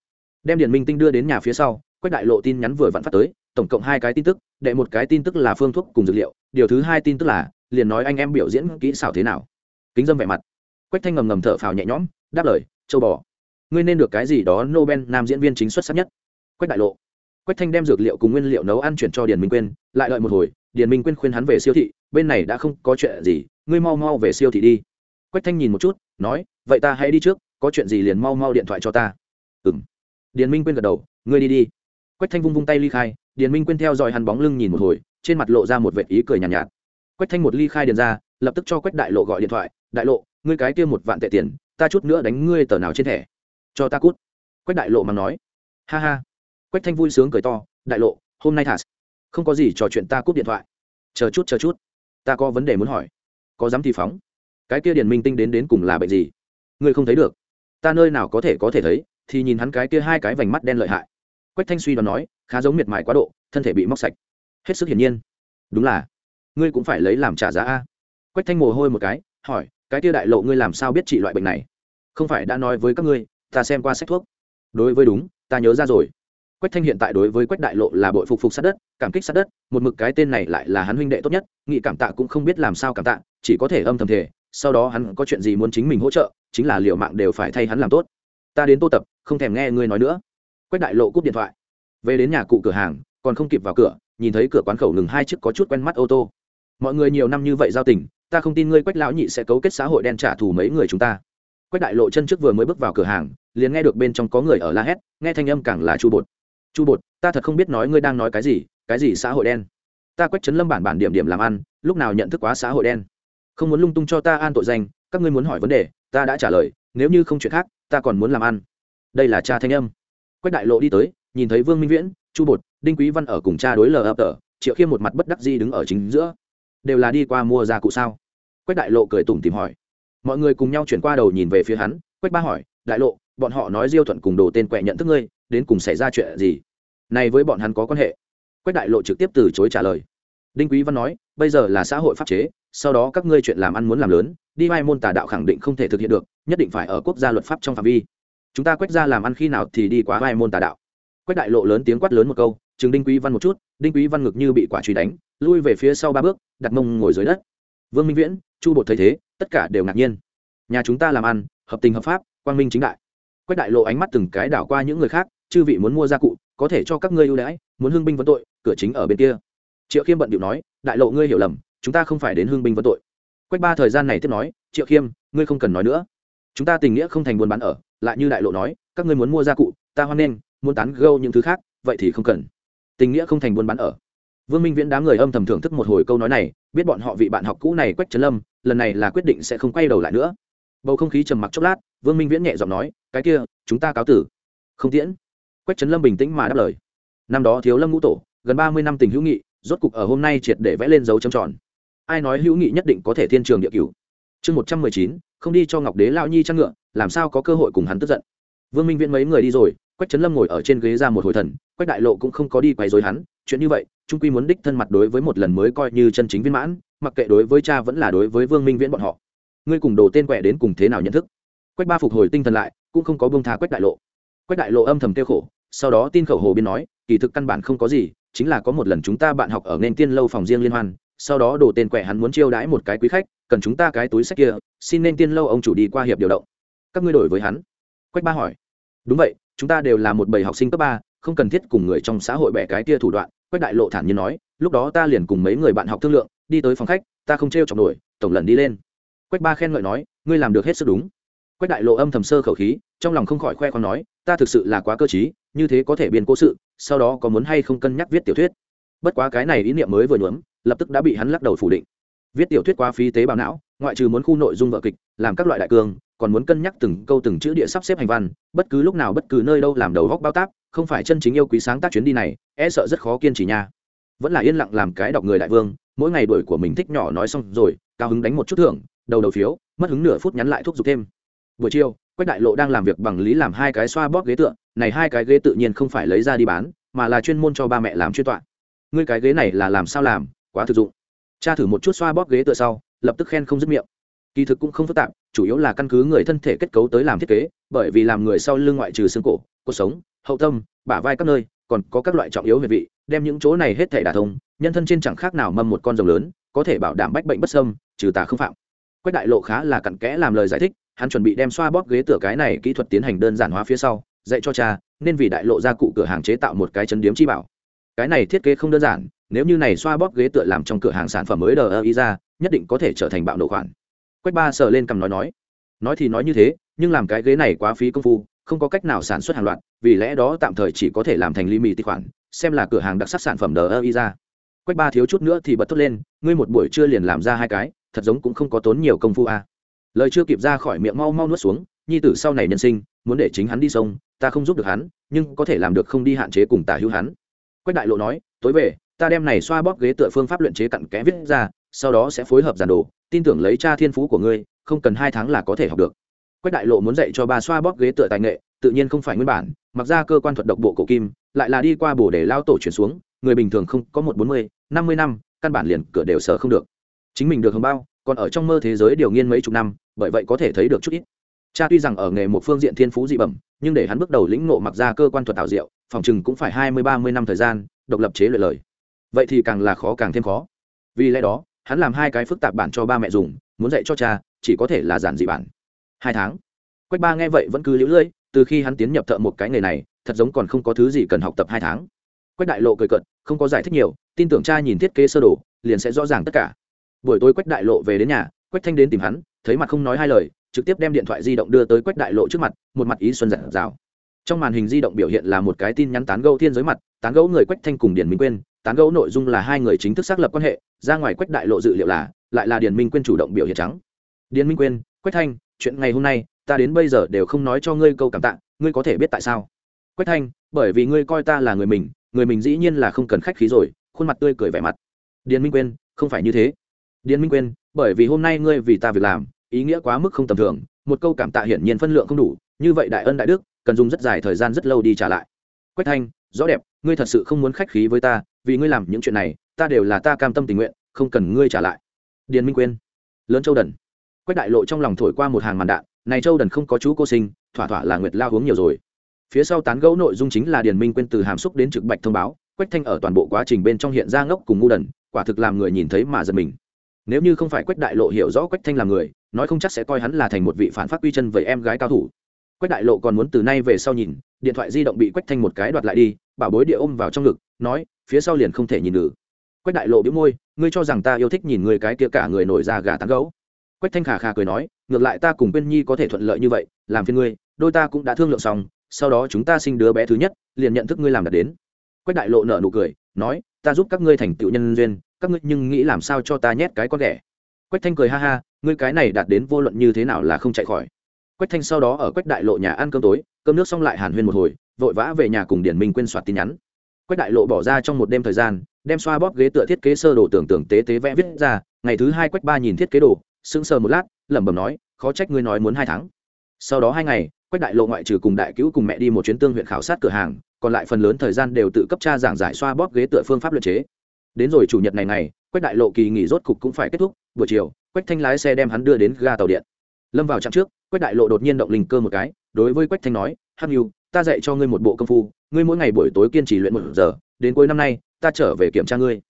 Đem điền minh tinh đưa đến nhà phía sau, quách đại lộ tin nhắn vừa vặn phát tới, tổng cộng hai cái tin tức, đệ một cái tin tức là phương thuốc cùng dược liệu, điều thứ hai tin tức là, liền nói anh em biểu diễn kỹ xảo thế nào. Kính dâm vẻ mặt. Quách thanh ngầm ngầm thở phào nhẹ nhõm, đáp lời, châu bò. Ngươi nên được cái gì đó nobel nam diễn viên chính xuất sắc nhất. Quách đại lộ quách thanh đem dược liệu cùng nguyên liệu nấu ăn chuyển cho điền minh quyên lại đợi một hồi điền minh quyên khuyên hắn về siêu thị bên này đã không có chuyện gì ngươi mau mau về siêu thị đi. Quách thanh nhìn một chút nói vậy ta hãy đi trước có chuyện gì liền mau mau điện thoại cho ta. Ừ m điền minh quyên gật đầu ngươi đi đi. Quách thanh vung vung tay ly khai điền minh quyên theo dõi hắn bóng lưng nhìn một hồi trên mặt lộ ra một vệ ý cười nhàn nhạt, nhạt. Quách thanh một ly khai điền ra lập tức cho quách đại lộ gọi điện thoại đại lộ ngươi cái kia một vạn tệ tiền ta chút nữa đánh ngươi tờ nào trên thẻ. Cho ta cút. Quách đại lộ mà nói ha ha quách thanh vui sướng cười to, đại lộ, hôm nay thả không có gì trò chuyện ta cúp điện thoại. Chờ chút chờ chút. Ta có vấn đề muốn hỏi. Có dám thì phóng. Cái kia điền minh tinh đến đến cùng là bệnh gì? Ngươi không thấy được. Ta nơi nào có thể có thể thấy, thì nhìn hắn cái kia hai cái vành mắt đen lợi hại. Quách thanh suy đoán nói, khá giống miệt mài quá độ, thân thể bị móc sạch. Hết sức hiển nhiên. Đúng là. Ngươi cũng phải lấy làm trả giá a. Quách thanh mồ hôi một cái, hỏi, cái kia đại lộ ngươi làm sao biết trị loại bệnh này? Không phải đã nói với các ngươi, ta xem qua sách thuốc. Đối với đúng, ta nhớ ra rồi quách thanh hiện tại đối với quách đại lộ là bội phục phục sát đất, cảm kích sát đất, một mực cái tên này lại là hắn huynh đệ tốt nhất nghị cảm tạ cũng không biết làm sao cảm tạ, chỉ có thể âm thầm thể sau đó hắn có chuyện gì muốn chính mình hỗ trợ, chính là liệu mạng đều phải thay hắn làm tốt. Ta đến tô tập, không thèm nghe ngươi nói nữa. Quách đại lộ cúp điện thoại. Về đến nhà cụ cửa hàng, còn không kịp vào cửa, nhìn thấy cửa quán khẩu ngừng hai chiếc có chút quen mắt ô tô. Mọi người nhiều năm như vậy giao tình, ta không tin ngươi quách lão nhị sẽ cấu kết xã hội đen trả thù mấy người chúng ta. Quách đại lộ chân trước vừa mới bước vào cửa hàng, liền nghe được bên trong có người ở la hét, nghe thanh âm càng là chu bột chu bột, ta thật không biết nói ngươi đang nói cái gì cái gì xã hội đen? Ta quách trấn lâm bản bản điểm điểm làm ăn, lúc nào nhận thức quá xã hội đen? Không muốn lung tung cho ta an tội danh, các ngươi muốn hỏi vấn đề, ta đã trả lời, nếu như không chuyện khác, ta còn muốn làm ăn. Đây là cha thanh âm. Quách đại lộ đi tới, nhìn thấy vương minh viễn, chu bột, đinh quý văn ở cùng cha đối lờ ập tờ triệu khiêm một mặt bất đắc di đứng ở chính giữa. Đều là đi qua mua gia cụ sao? Quách đại lộ cười tủm tìm hỏi. Mọi người cùng nhau chuyển qua đầu nhìn về phía hắn, quách ba hỏi, đại lộ, bọn họ nói diêu thuận cùng đồ tên quẹ nhận thức ngươi đến cùng xảy ra chuyện gì? Này với bọn hắn có quan hệ. Quách đại lộ trực tiếp từ chối trả lời. Đinh quý văn nói, bây giờ là xã hội pháp chế, sau đó các ngươi chuyện làm ăn muốn làm lớn, đi vai môn tà đạo khẳng định không thể thực hiện được, nhất định phải ở quốc gia luật pháp trong phạm vi. Chúng ta quách ra làm ăn khi nào thì đi quá vai môn tà đạo. Quách đại lộ lớn tiếng quát lớn một câu, chừng đinh quý văn một chút, đinh quý văn ngực như bị quả truy đánh, lui về phía sau ba bước, đặt mông ngồi dưới đất. Vương minh viễn, chu bột thấy thế, tất cả đều ngạc nhiên. Nhà chúng ta làm ăn, hợp tình hợp pháp, quang minh chính đại. Quách đại lộ ánh mắt từng cái đảo qua những người khác chư vị muốn mua gia cụ, có thể cho các ngươi ưu đãi, muốn hưng binh vấn tội, cửa chính ở bên kia. Triệu khiêm bận điệu nói, đại lộ ngươi hiểu lầm, chúng ta không phải đến hưng binh vấn tội. Quách ba thời gian này tiếp nói, triệu khiêm, ngươi không cần nói nữa. Chúng ta tình nghĩa không thành buôn bán ở, lại như đại lộ nói, các ngươi muốn mua gia cụ, ta hoan nghênh, muốn tán gâu những thứ khác, vậy thì không cần. Tình nghĩa không thành buôn bán ở. Vương minh viễn đám người âm thầm thưởng thức một hồi câu nói này, biết bọn họ vị bạn học cũ này quách trấn lâm, lần này là quyết định sẽ không quay đầu lại nữa. Bầu không khí trầm mặc chốc lát, vương minh viễn nhẹ giọng nói, cái kia, chúng ta cáo tử. Không tiễn quách trấn lâm bình tĩnh mà đáp lời. Năm đó thiếu lâm ngũ tổ, gần ba mươi năm tình hữu nghị, rốt cục ở hôm nay triệt để vẽ lên dấu trầm tròn. Ai nói hữu nghị nhất định có thể thiên trường địa cửu? Chương một trăm mười chín, không đi cho ngọc đế lao nhi chăn ngựa, làm sao có cơ hội cùng hắn tức giận? Vương minh viễn mấy người đi rồi, quách trấn lâm ngồi ở trên ghế ra một hồi thần, quách đại lộ cũng không có đi quay dối hắn, chuyện như vậy, trung quy muốn đích thân mặt đối với một lần mới coi như chân chính viên mãn, mặc kệ đối với cha vẫn là đối với vương minh viễn bọn họ. Ngươi cùng đồ tên quẹ đến cùng thế nào nhận thức? Quách ba phục hồi tinh thần lại, cũng không có bông tha quách đại lộ. Quách đại lộ âm thầm kêu khổ sau đó tin khẩu hồ biên nói, kỳ thực căn bản không có gì, chính là có một lần chúng ta bạn học ở nên tiên lâu phòng riêng liên hoan, sau đó đổ tên quẹ hắn muốn chiêu đãi một cái quý khách, cần chúng ta cái túi sách kia, xin nên tiên lâu ông chủ đi qua hiệp điều động. Các ngươi đổi với hắn. Quách ba hỏi. Đúng vậy, chúng ta đều là một bầy học sinh cấp ba, không cần thiết cùng người trong xã hội bẻ cái kia thủ đoạn, quách đại lộ thản nhiên nói, lúc đó ta liền cùng mấy người bạn học thương lượng, đi tới phòng khách, ta không t r chọc nổi, tổng lần đi lên. Quách ba khen ngợi nói, ngươi làm được hết sức đúng. Quách đại lộ âm thầm sơ khẩu khí, trong lòng không khỏi khoe con nói ta thực sự là quá cơ t như thế có thể biên cố sự, sau đó có muốn hay không cân nhắc viết tiểu thuyết. Bất quá cái này ý niệm mới vừa nhuốm, lập tức đã bị hắn lắc đầu phủ định. Viết tiểu thuyết quá phí tế bào não, ngoại trừ muốn khu nội dung vợ kịch, làm các loại đại cương còn muốn cân nhắc từng câu từng chữ địa sắp xếp hành văn, bất cứ lúc nào bất cứ nơi đâu làm đầu góc bao tác, không phải chân chính yêu quý sáng tác chuyến đi này e sợ rất khó kiên trì nha. Vẫn là yên lặng làm cái đọc người đại vương, mỗi ngày đuổi của mình thích nhỏ nói xong rồi, cao hứng đánh một chút thưởng, đầu đầu phiếu, mất hứng nửa phút nhắn lại thúc giục thêm. Buổi chiều quách đại lộ đang làm việc bằng lý làm hai cái xoa bóp ghế tựa, này hai cái ghế tự nhiên không phải lấy ra đi bán, mà là chuyên môn cho ba mẹ làm chuyên tọa. Ngươi cái ghế này là làm sao làm, quá thực dụng. Cha thử một chút xoa bóp ghế tựa sau, lập tức khen không dứt miệng. Kỳ thực cũng không phức tạp, chủ yếu là căn cứ người thân thể kết cấu tới làm thiết kế, bởi vì làm người sau lưng ngoại trừ xương cổ cuộc sống, hậu tâm, bả vai các nơi, còn có các loại trọng yếu về vị, đem những chỗ này hết thể đả thông, nhân thân trên chẳng khác nào mâm một con rồng lớn, có thể bảo đảm bách bệnh bất sâm trừ tà không phạm. Quách đại lộ khá là cặn kẽ làm lời giải thích hắn chuẩn bị đem xoa bóp ghế tựa cái này kỹ thuật tiến hành đơn giản hóa phía sau, dạy cho cha, nên vì đại lộ ra cụ cửa hàng chế tạo một cái chấn điếm chi bảo. Cái này thiết kế không đơn giản, nếu như này xoa bóp ghế tựa làm trong cửa hàng sản phẩm mới đờ ơ ý ra, nhất định có thể trở thành bạo nổ khoản. Quách ba sờ lên cầm nói nói. Nói thì nói như thế, nhưng làm cái ghế này quá phí công phu, không có cách nào sản xuất hàng loạt, vì lẽ đó tạm thời chỉ có thể làm thành ly mì khoản, xem là cửa hàng đặc sắc sản phẩm đờ ơ ý ra. Quách ba thiếu chút nữa thì bật thốt lên, ngươi một buổi trưa liền làm ra hai cái, thật giống cũng không có tốn nhiều công phu à lời chưa kịp ra khỏi miệng mau mau nuốt xuống, nhi tử sau này nhân sinh, muốn để chính hắn đi sông, ta không giúp được hắn, nhưng có thể làm được không đi hạn chế cùng tả hữu hắn. Quách đại lộ nói, tối về, ta đem này xoa bóp ghế tựa phương pháp luyện chế cặn kẽ viết ra, sau đó sẽ phối hợp giàn đồ, tin tưởng lấy cha thiên phú của ngươi, không cần hai tháng là có thể học được. Quách đại lộ muốn dạy cho bà xoa bóp ghế tựa tài nghệ, tự nhiên không phải nguyên bản, mặc ra cơ quan thuật độc bộ cổ kim, lại là đi qua bổ để lao tổ chuyển xuống, người bình thường không có một bốn mươi, năm mươi năm, căn bản liền cửa đều sở không được. Chính mình được hồng bao còn ở trong mơ thế giới điều nghiên mấy chục năm, bởi vậy có thể thấy được chút ít. Cha tuy rằng ở nghề một phương diện thiên phú dị bẩm, nhưng để hắn bước đầu lĩnh ngộ mặc ra cơ quan thuật tạo diệu, phòng chừng cũng phải hai mươi, ba mươi năm thời gian, độc lập chế luyện lời. Vậy thì càng là khó càng thêm khó. Vì lẽ đó, hắn làm hai cái phức tạp bản cho ba mẹ dùng, muốn dạy cho cha, chỉ có thể là giản dị bản. Hai tháng. Quách ba nghe vậy vẫn cứ lũ lưỡi từ khi hắn tiến nhập thợ một cái nghề này, thật giống còn không có thứ gì cần học tập hai tháng. Quách đại lộ cười cận không có giải thích nhiều, tin tưởng cha nhìn thiết kế sơ đồ, liền sẽ rõ ràng tất cả buổi tối quách đại lộ về đến nhà, quách thanh đến tìm hắn, thấy mặt không nói hai lời, trực tiếp đem điện thoại di động đưa tới quách đại lộ trước mặt, một mặt ý xuân giản rào trong màn hình di động biểu hiện là một cái tin nhắn tán gẫu thiên giới mặt, tán gẫu người quách thanh cùng điển minh quyên, tán gẫu nội dung là hai người chính thức xác lập quan hệ, ra ngoài quách đại lộ dự liệu là, lại là điển minh quyên chủ động biểu hiện trắng. Điển minh quyên, quách thanh, chuyện ngày hôm nay, ta đến bây giờ đều không nói cho ngươi câu cảm tạ, ngươi có thể biết tại sao? Quách thanh, bởi vì ngươi coi ta là người mình người mình dĩ nhiên là không cần khách khí rồi, khuôn mặt tươi cười vẻ mặt. Điền minh quyên, không phải như thế điền minh quyên, bởi vì hôm nay ngươi vì ta việc làm, ý nghĩa quá mức không tầm thường, một câu cảm tạ hiển nhiên phân lượng không đủ, như vậy đại ân đại đức, cần dùng rất dài thời gian rất lâu đi trả lại. Quách thanh, rõ đẹp, ngươi thật sự không muốn khách khí với ta, vì ngươi làm những chuyện này, ta đều là ta cam tâm tình nguyện, không cần ngươi trả lại. Điền minh quyên, lớn châu đần. Quách đại lộ trong lòng thổi qua một hàng màn đạn, này châu đần không có chú cô sinh, thỏa thỏa là nguyệt lao uống nhiều rồi. Phía sau tán gẫu nội dung chính là điền minh quên từ hàm xúc đến trực bạch thông báo, quách thanh ở toàn bộ quá trình bên trong hiện ra ngốc cùng ngu đần, quả thực làm người nhìn thấy mà giật mình nếu như không phải quách đại lộ hiểu rõ quách thanh là người, nói không chắc sẽ coi hắn là thành một vị phản phát quy chân với em gái cao thủ. Quách đại lộ còn muốn từ nay về sau nhìn, điện thoại di động bị quách thanh một cái đoạt lại đi, bảo bối địa ôm vào trong ngực, nói, phía sau liền không thể nhìn được quách đại lộ biếu môi, ngươi cho rằng ta yêu thích nhìn người cái kia cả người nổi ra gà tán gấu. Quách thanh khà khà cười nói, ngược lại ta cùng quyên nhi có thể thuận lợi như vậy, làm phiên ngươi, đôi ta cũng đã thương lượng xong, sau đó chúng ta sinh đứa bé thứ nhất, liền nhận thức ngươi làm đạt đến. Quách đại lộ nở nụ cười, nói, ta giúp các ngươi thành tựu nhân duyên các ngươi nhưng nghĩ làm sao cho ta nhét cái con ghẻ? Quách thanh cười ha ha, ngươi cái này đạt đến vô luận như thế nào là không chạy khỏi. Quách thanh sau đó ở quách đại lộ nhà ăn cơm tối, cơm nước xong lại hàn huyên một hồi, vội vã về nhà cùng điển minh quên soạt tin nhắn. Quách đại lộ bỏ ra trong một đêm thời gian, đem xoa bóp ghế tựa thiết kế sơ đồ tưởng tưởng tế tế vẽ viết ra, ngày thứ hai quách ba nhìn thiết kế đồ, sững sờ một lát, lẩm bẩm nói, khó trách ngươi nói muốn hai tháng. Sau đó hai ngày, quách đại lộ ngoại trừ cùng đại cứu cùng mẹ đi một chuyến tương huyện khảo sát cửa hàng, còn lại phần lớn thời gian đều tự cấp cha giảng giải xoa bóp ghế tựa phương pháp luật chế đến rồi chủ nhật này này quách đại lộ kỳ nghỉ rốt cục cũng phải kết thúc, buổi chiều, quách thanh lái xe đem hắn đưa đến ga tàu điện. Lâm vào trạm trước, quách đại lộ đột nhiên động linh cơ một cái, đối với quách thanh nói, hắc nhu ta dạy cho ngươi một bộ công phu, ngươi mỗi ngày buổi tối kiên trì luyện một giờ, đến cuối năm nay, ta trở về kiểm tra ngươi.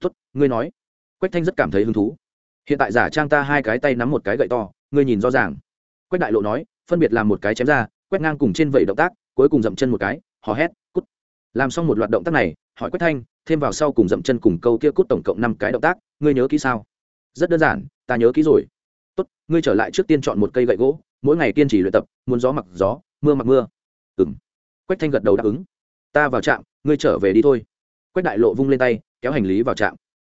Tốt, ngươi nói. Quách thanh rất cảm thấy hứng thú. Hiện tại giả trang ta hai cái tay nắm một cái gậy to, ngươi nhìn rõ ràng. Quách đại lộ nói, phân biệt làm một cái chém ra, quét ngang cùng trên vẩy động tác, cuối cùng dậm chân một cái, hò hét làm xong một loạt động tác này, hỏi quách thanh, thêm vào sau cùng dậm chân cùng câu kia cút tổng cộng năm cái động tác, ngươi nhớ kỹ sao? Rất đơn giản, ta nhớ kỹ rồi. Tốt, ngươi trở lại trước tiên chọn một cây gậy gỗ, mỗi ngày kiên trì luyện tập, muốn gió mặc gió, mưa mặc mưa. Ừ m quách thanh gật đầu đáp ứng. Ta vào trạm, ngươi trở về đi thôi. Quách đại lộ vung lên tay, kéo hành lý vào trạm.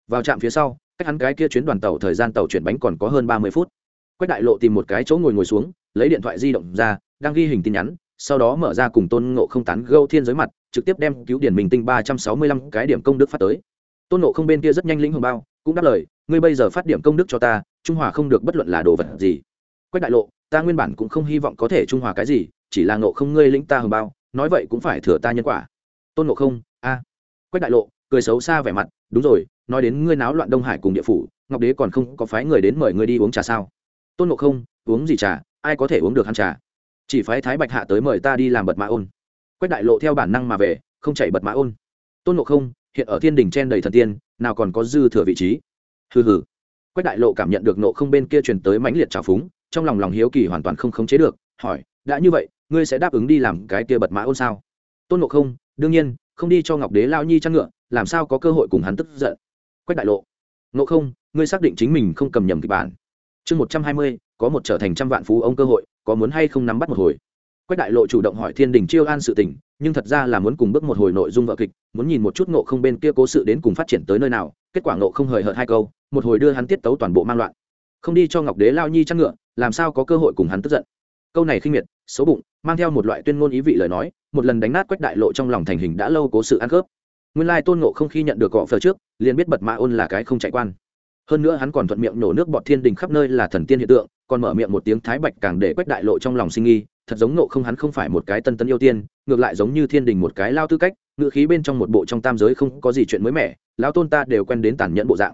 Vào trạm phía sau, cách hắn cái kia chuyến đoàn tàu thời gian tàu chuyển bánh còn có hơn ba mươi phút. Quách đại lộ tìm một cái chỗ ngồi ngồi xuống, lấy điện thoại di động ra, đang ghi hình tin nhắn sau đó mở ra cùng tôn ngộ không tán gâu thiên giới mặt, trực tiếp đem cứu điển mình tinh ba trăm sáu mươi lăm cái điểm công đức phát tới. Tôn ngộ không bên kia rất nhanh lĩnh hồng bao, cũng đáp lời, ngươi bây giờ phát điểm công đức cho ta, trung hòa không được bất luận là đồ vật gì. Quách đại lộ, ta nguyên bản cũng không hy vọng có thể trung hòa cái gì, chỉ là ngộ không ngươi lĩnh ta hồng bao, nói vậy cũng phải thừa ta nhân quả. Tôn ngộ không, a. Quách đại lộ, cười xấu xa vẻ mặt, đúng rồi, nói đến ngươi náo loạn đông hải cùng địa phủ, ngọc đế còn không có phái người đến mời ngươi đi uống trà sao? Tôn ngộ không, uống gì trà? Ai có thể uống được hắn trà? Chỉ phái thái bạch hạ tới mời ta đi làm bật mã ôn. Quách đại lộ theo bản năng mà về, không chạy bật mã ôn. Tôn ngộ không, hiện ở thiên đình chen đầy thần tiên, nào còn có dư thừa vị trí. Hừ hừ. Quách đại lộ cảm nhận được nộ không bên kia truyền tới mãnh liệt trào phúng, trong lòng lòng hiếu kỳ hoàn toàn không khống chế được, hỏi, đã như vậy, ngươi sẽ đáp ứng đi làm cái kia bật mã ôn sao? Tôn ngộ không, đương nhiên, không đi cho ngọc đế lao nhi chăn ngựa, làm sao có cơ hội cùng hắn tức giận? Quách đại lộ, ngộ không, ngươi xác định chính mình không cầm nhầm kịch bản chương một trăm hai mươi, có một trở thành trăm vạn phú ông cơ hội, có muốn hay không nắm bắt một hồi? Quách đại lộ chủ động hỏi thiên đình chiêu an sự tình, nhưng thật ra là muốn cùng bước một hồi nội dung vợ kịch, muốn nhìn một chút ngộ không bên kia cố sự đến cùng phát triển tới nơi nào, kết quả ngộ không hời hợt hai câu, một hồi đưa hắn tiết tấu toàn bộ mang loạn. Không đi cho ngọc đế lao nhi chăn ngựa, làm sao có cơ hội cùng hắn tức giận? Câu này khinh miệt, xấu bụng, mang theo một loại tuyên ngôn ý vị lời nói, một lần đánh nát quách đại lộ trong lòng thành hình đã lâu cố sự ăn khớp. Nguyên lai tôn ngộ không khi nhận được gọ phờ trước, liền biết bật mã ôn là cái không chạy quan hơn nữa hắn còn thuận miệng nổ nước bọt thiên đình khắp nơi là thần tiên hiện tượng, còn mở miệng một tiếng thái bạch càng để quách đại lộ trong lòng sinh nghi, thật giống nộ không hắn không phải một cái tân tân yêu tiên, ngược lại giống như thiên đình một cái lao tư cách ngựa khí bên trong một bộ trong tam giới không có gì chuyện mới mẻ lao tôn ta đều quen đến tàn nhẫn bộ dạng.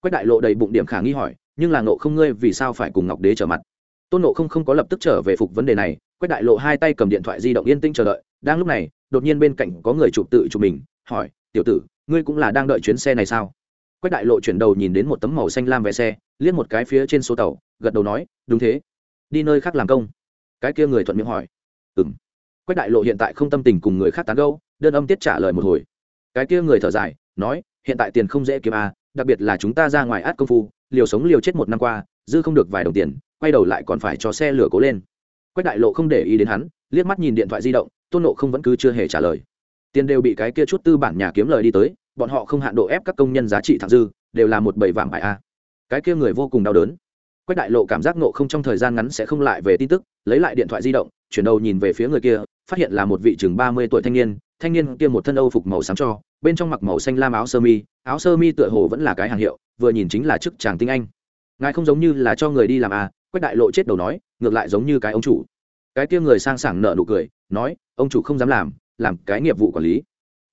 Quách đại lộ đầy bụng điểm khả nghi hỏi, nhưng là nộ không ngươi vì sao phải cùng ngọc đế trở mặt? Tôn nộ không không có lập tức trở về phục vấn đề này, quách đại lộ hai tay cầm điện thoại di động yên tĩnh chờ đợi, đang lúc này, đột nhiên bên cạnh có người chụp tự chụp mình, hỏi, tiểu tử, ngươi cũng là đang đợi chuyến xe này sao? Quách đại lộ chuyển đầu nhìn đến một tấm màu xanh lam vé xe liếc một cái phía trên số tàu gật đầu nói đúng thế. Đi nơi khác làm công. Cái kia người thuận miệng hỏi. Ừng quách đại lộ hiện tại không tâm tình cùng người khác tán gâu đơn âm tiết trả lời một hồi. Cái kia người thở dài nói hiện tại tiền không dễ kiếm à, đặc biệt là chúng ta ra ngoài át công phu liều sống liều chết một năm qua dư không được vài đồng tiền quay đầu lại còn phải cho xe lửa cố lên. Quách đại lộ không để ý đến hắn liếc mắt nhìn điện thoại di động tôn nộ không vẫn cứ chưa hề trả lời. Tiền đều bị cái kia chút tư bản nhà kiếm lời đi tới bọn họ không hạn độ ép các công nhân giá trị thẳng dư, đều là một bầy vàng bài a. Cái kia người vô cùng đau đớn. Quách đại lộ cảm giác nộ không trong thời gian ngắn sẽ không lại về tin tức, lấy lại điện thoại di động, chuyển đầu nhìn về phía người kia, phát hiện là một vị chừng ba mươi tuổi thanh niên thanh niên kia một thân âu phục màu xám cho, bên trong mặc màu xanh lam áo sơ mi, áo sơ mi tựa hồ vẫn là cái hàng hiệu, vừa nhìn chính là chức chàng tinh anh. Ngài không giống như là cho người đi làm à? Quách đại lộ chết đầu nói, ngược lại giống như cái ông chủ. Cái kia người sang sảng nợ nụ cười, nói, ông chủ không dám làm làm cái nghiệp vụ quản lý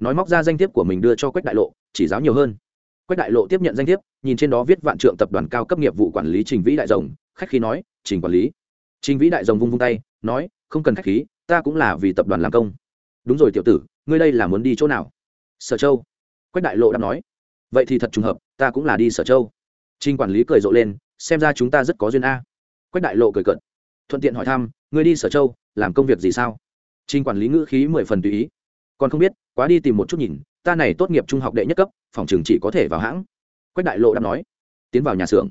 nói móc ra danh thiếp của mình đưa cho quách đại lộ, chỉ giáo nhiều hơn. Quách đại lộ tiếp nhận danh thiếp, nhìn trên đó viết vạn trượng tập đoàn cao cấp nghiệp vụ quản lý trình vĩ đại rồng, khách khí nói, trình quản lý. Trình vĩ đại rồng vung vung tay, nói, không cần khách khí, ta cũng là vì tập đoàn làm công. Đúng rồi tiểu tử, ngươi đây là muốn đi chỗ nào? Sở châu. Quách đại lộ đã nói, vậy thì thật trùng hợp, ta cũng là đi sở châu. Trình quản lý cười rộ lên, xem ra chúng ta rất có duyên a. Quách đại lộ cười cận thuận tiện hỏi thăm, ngươi đi sở châu, làm công việc gì sao? Trình quản lý ngữ khí mười phần tùy ý, còn không biết quá đi tìm một chút nhìn, ta này tốt nghiệp trung học đệ nhất cấp, phòng trường chỉ có thể vào hãng. Quách đại lộ đã nói, tiến vào nhà xưởng.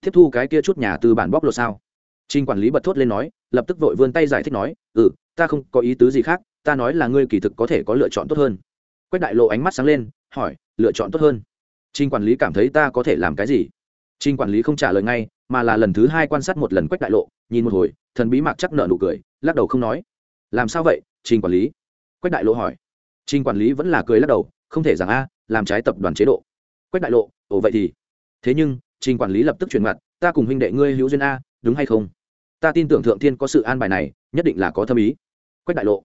Tiếp thu cái kia chút nhà từ bản bóc lột sao. Trình quản lý bật thốt lên nói, lập tức vội vươn tay giải thích nói ừ ta không có ý tứ gì khác, ta nói là ngươi kỳ thực có thể có lựa chọn tốt hơn. Quách đại lộ ánh mắt sáng lên, hỏi, lựa chọn tốt hơn? Trình quản lý cảm thấy ta có thể làm cái gì? Trình quản lý không trả lời ngay, mà là lần thứ hai quan sát một lần quách đại lộ, nhìn một hồi, thần bí mạc chắc nợ nụ cười, lắc đầu không nói. Làm sao vậy, trình quản lý? Quách đại lộ hỏi trình quản lý vẫn là cười lắc đầu, không thể rằng a, làm trái tập đoàn chế độ. Quách đại lộ, ồ vậy thì. Thế nhưng, trình quản lý lập tức chuyển mặt, ta cùng huynh đệ ngươi hữu duyên a, đúng hay không? Ta tin tưởng thượng thiên có sự an bài này, nhất định là có thâm ý. Quách đại lộ.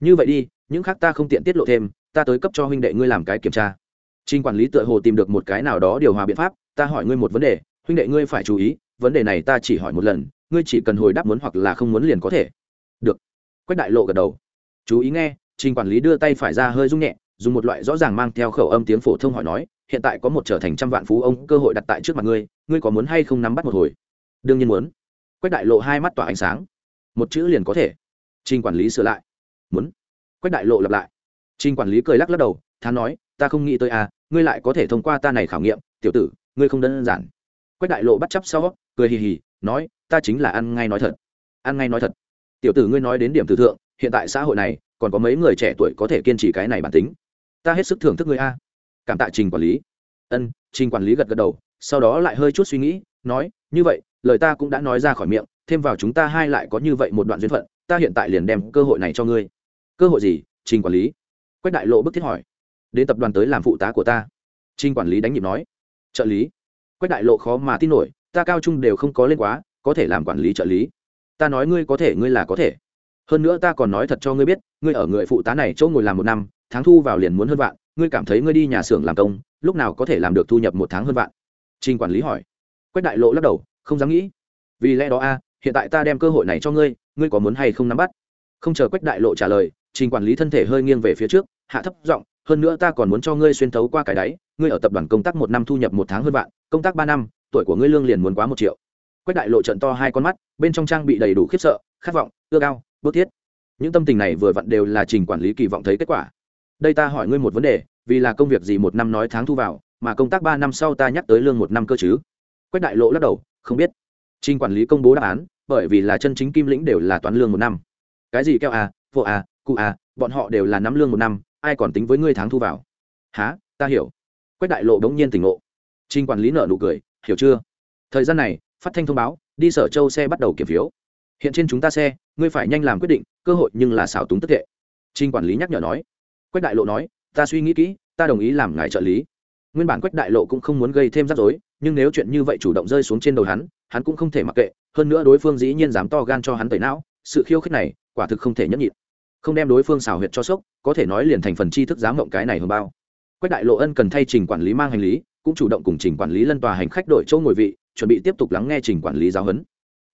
Như vậy đi, những khác ta không tiện tiết lộ thêm, ta tới cấp cho huynh đệ ngươi làm cái kiểm tra. Trình quản lý tựa hồ tìm được một cái nào đó điều hòa biện pháp, ta hỏi ngươi một vấn đề, huynh đệ ngươi phải chú ý, vấn đề này ta chỉ hỏi một lần, ngươi chỉ cần hồi đáp muốn hoặc là không muốn liền có thể. Được. Quách đại lộ gật đầu. Chú ý nghe trình quản lý đưa tay phải ra hơi rung nhẹ, dùng một loại rõ ràng mang theo khẩu âm tiếng phổ thông hỏi nói, hiện tại có một trở thành trăm vạn phú ông, cơ hội đặt tại trước mặt ngươi ngươi có muốn hay không nắm bắt một hồi? Đương nhiên muốn. Quách đại lộ hai mắt tỏa ánh sáng. Một chữ liền có thể. Trình quản lý sửa lại. Muốn. Quách đại lộ lặp lại. Trình quản lý cười lắc lắc đầu, thán nói, ta không nghĩ tới à ngươi lại có thể thông qua ta này khảo nghiệm, tiểu tử, ngươi không đơn giản. Quách đại lộ bắt chấp sau, cười hì hì, nói, ta chính là ăn ngay nói thật. Ăn ngay nói thật. Tiểu tử, ngươi nói đến điểm tử thượng, hiện tại xã hội này còn có mấy người trẻ tuổi có thể kiên trì cái này bản tính. Ta hết sức thưởng thức ngươi a. Cảm tạ trình quản lý. Ân, trình quản lý gật gật đầu, sau đó lại hơi chút suy nghĩ, nói, như vậy, lời ta cũng đã nói ra khỏi miệng, thêm vào chúng ta hai lại có như vậy một đoạn duyên phận, ta hiện tại liền đem cơ hội này cho ngươi. Cơ hội gì? Trình quản lý. Quách đại lộ bức thiết hỏi. Đến tập đoàn tới làm phụ tá của ta. Trình quản lý đánh nhịp nói. Trợ lý. Quách đại lộ khó mà tin nổi, ta cao trung đều không có lên quá, có thể làm quản lý trợ lý. Ta nói ngươi có thể, ngươi là có thể hơn nữa ta còn nói thật cho ngươi biết, ngươi ở người phụ tá này chỗ ngồi làm một năm, tháng thu vào liền muốn hơn vạn, ngươi cảm thấy ngươi đi nhà xưởng làm công, lúc nào có thể làm được thu nhập một tháng hơn vạn? Trình quản lý hỏi. Quách đại lộ lắc đầu, không dám nghĩ. Vì lẽ đó a, hiện tại ta đem cơ hội này cho ngươi ngươi có muốn hay không nắm bắt? Không chờ quách đại lộ trả lời, trình quản lý thân thể hơi nghiêng về phía trước, hạ thấp giọng, hơn nữa ta còn muốn cho ngươi xuyên thấu qua cái đáy, ngươi ở tập đoàn công tác một năm thu nhập một tháng hơn vạn, công tác ba năm, tuổi của ngươi lương liền muốn quá một triệu. Quách đại lộ trận to hai con mắt, bên trong trang bị đầy đủ khiếp sợ, khát vọng ưa cao bước thiết. Những tâm tình này vừa vặn đều là trình quản lý kỳ vọng thấy kết quả. Đây ta hỏi ngươi một vấn đề, vì là công việc gì một năm nói tháng thu vào, mà công tác ba năm sau ta nhắc tới lương một năm cơ chứ? Quách đại lộ lắc đầu, không biết. Trình quản lý công bố đáp án, bởi vì là chân chính kim lĩnh đều là toán lương một năm. Cái gì keo à vô à cụ à bọn họ đều là nắm lương một năm, ai còn tính với ngươi tháng thu vào? Há ta hiểu. Quách đại lộ đống nhiên tỉnh ngộ. Trình quản lý nợ nụ cười, hiểu chưa? Thời gian này, phát thanh thông báo, đi sở châu xe bắt đầu kiểm phiếu hiện trên chúng ta xe, ngươi phải nhanh làm quyết định, cơ hội nhưng là xảo túng tức tệ. Trình quản lý nhắc nhở nói. Quách đại lộ nói, ta suy nghĩ kỹ, ta đồng ý làm ngài trợ lý. Nguyên bản quách đại lộ cũng không muốn gây thêm rắc rối, nhưng nếu chuyện như vậy chủ động rơi xuống trên đầu hắn hắn cũng không thể mặc kệ, hơn nữa đối phương dĩ nhiên dám to gan cho hắn tẩy não, sự khiêu khích này quả thực không thể nhẫn nhịn. Không đem đối phương xào huyệt cho sốc, có thể nói liền thành phần tri thức dám mộng cái này hơn bao. Quách đại lộ ân cần thay trình quản lý mang hành lý, cũng chủ động cùng trình quản lý lân tòa hành khách đội chỗ ngồi vị, chuẩn bị tiếp tục lắng nghe trình quản lý giáo huấn.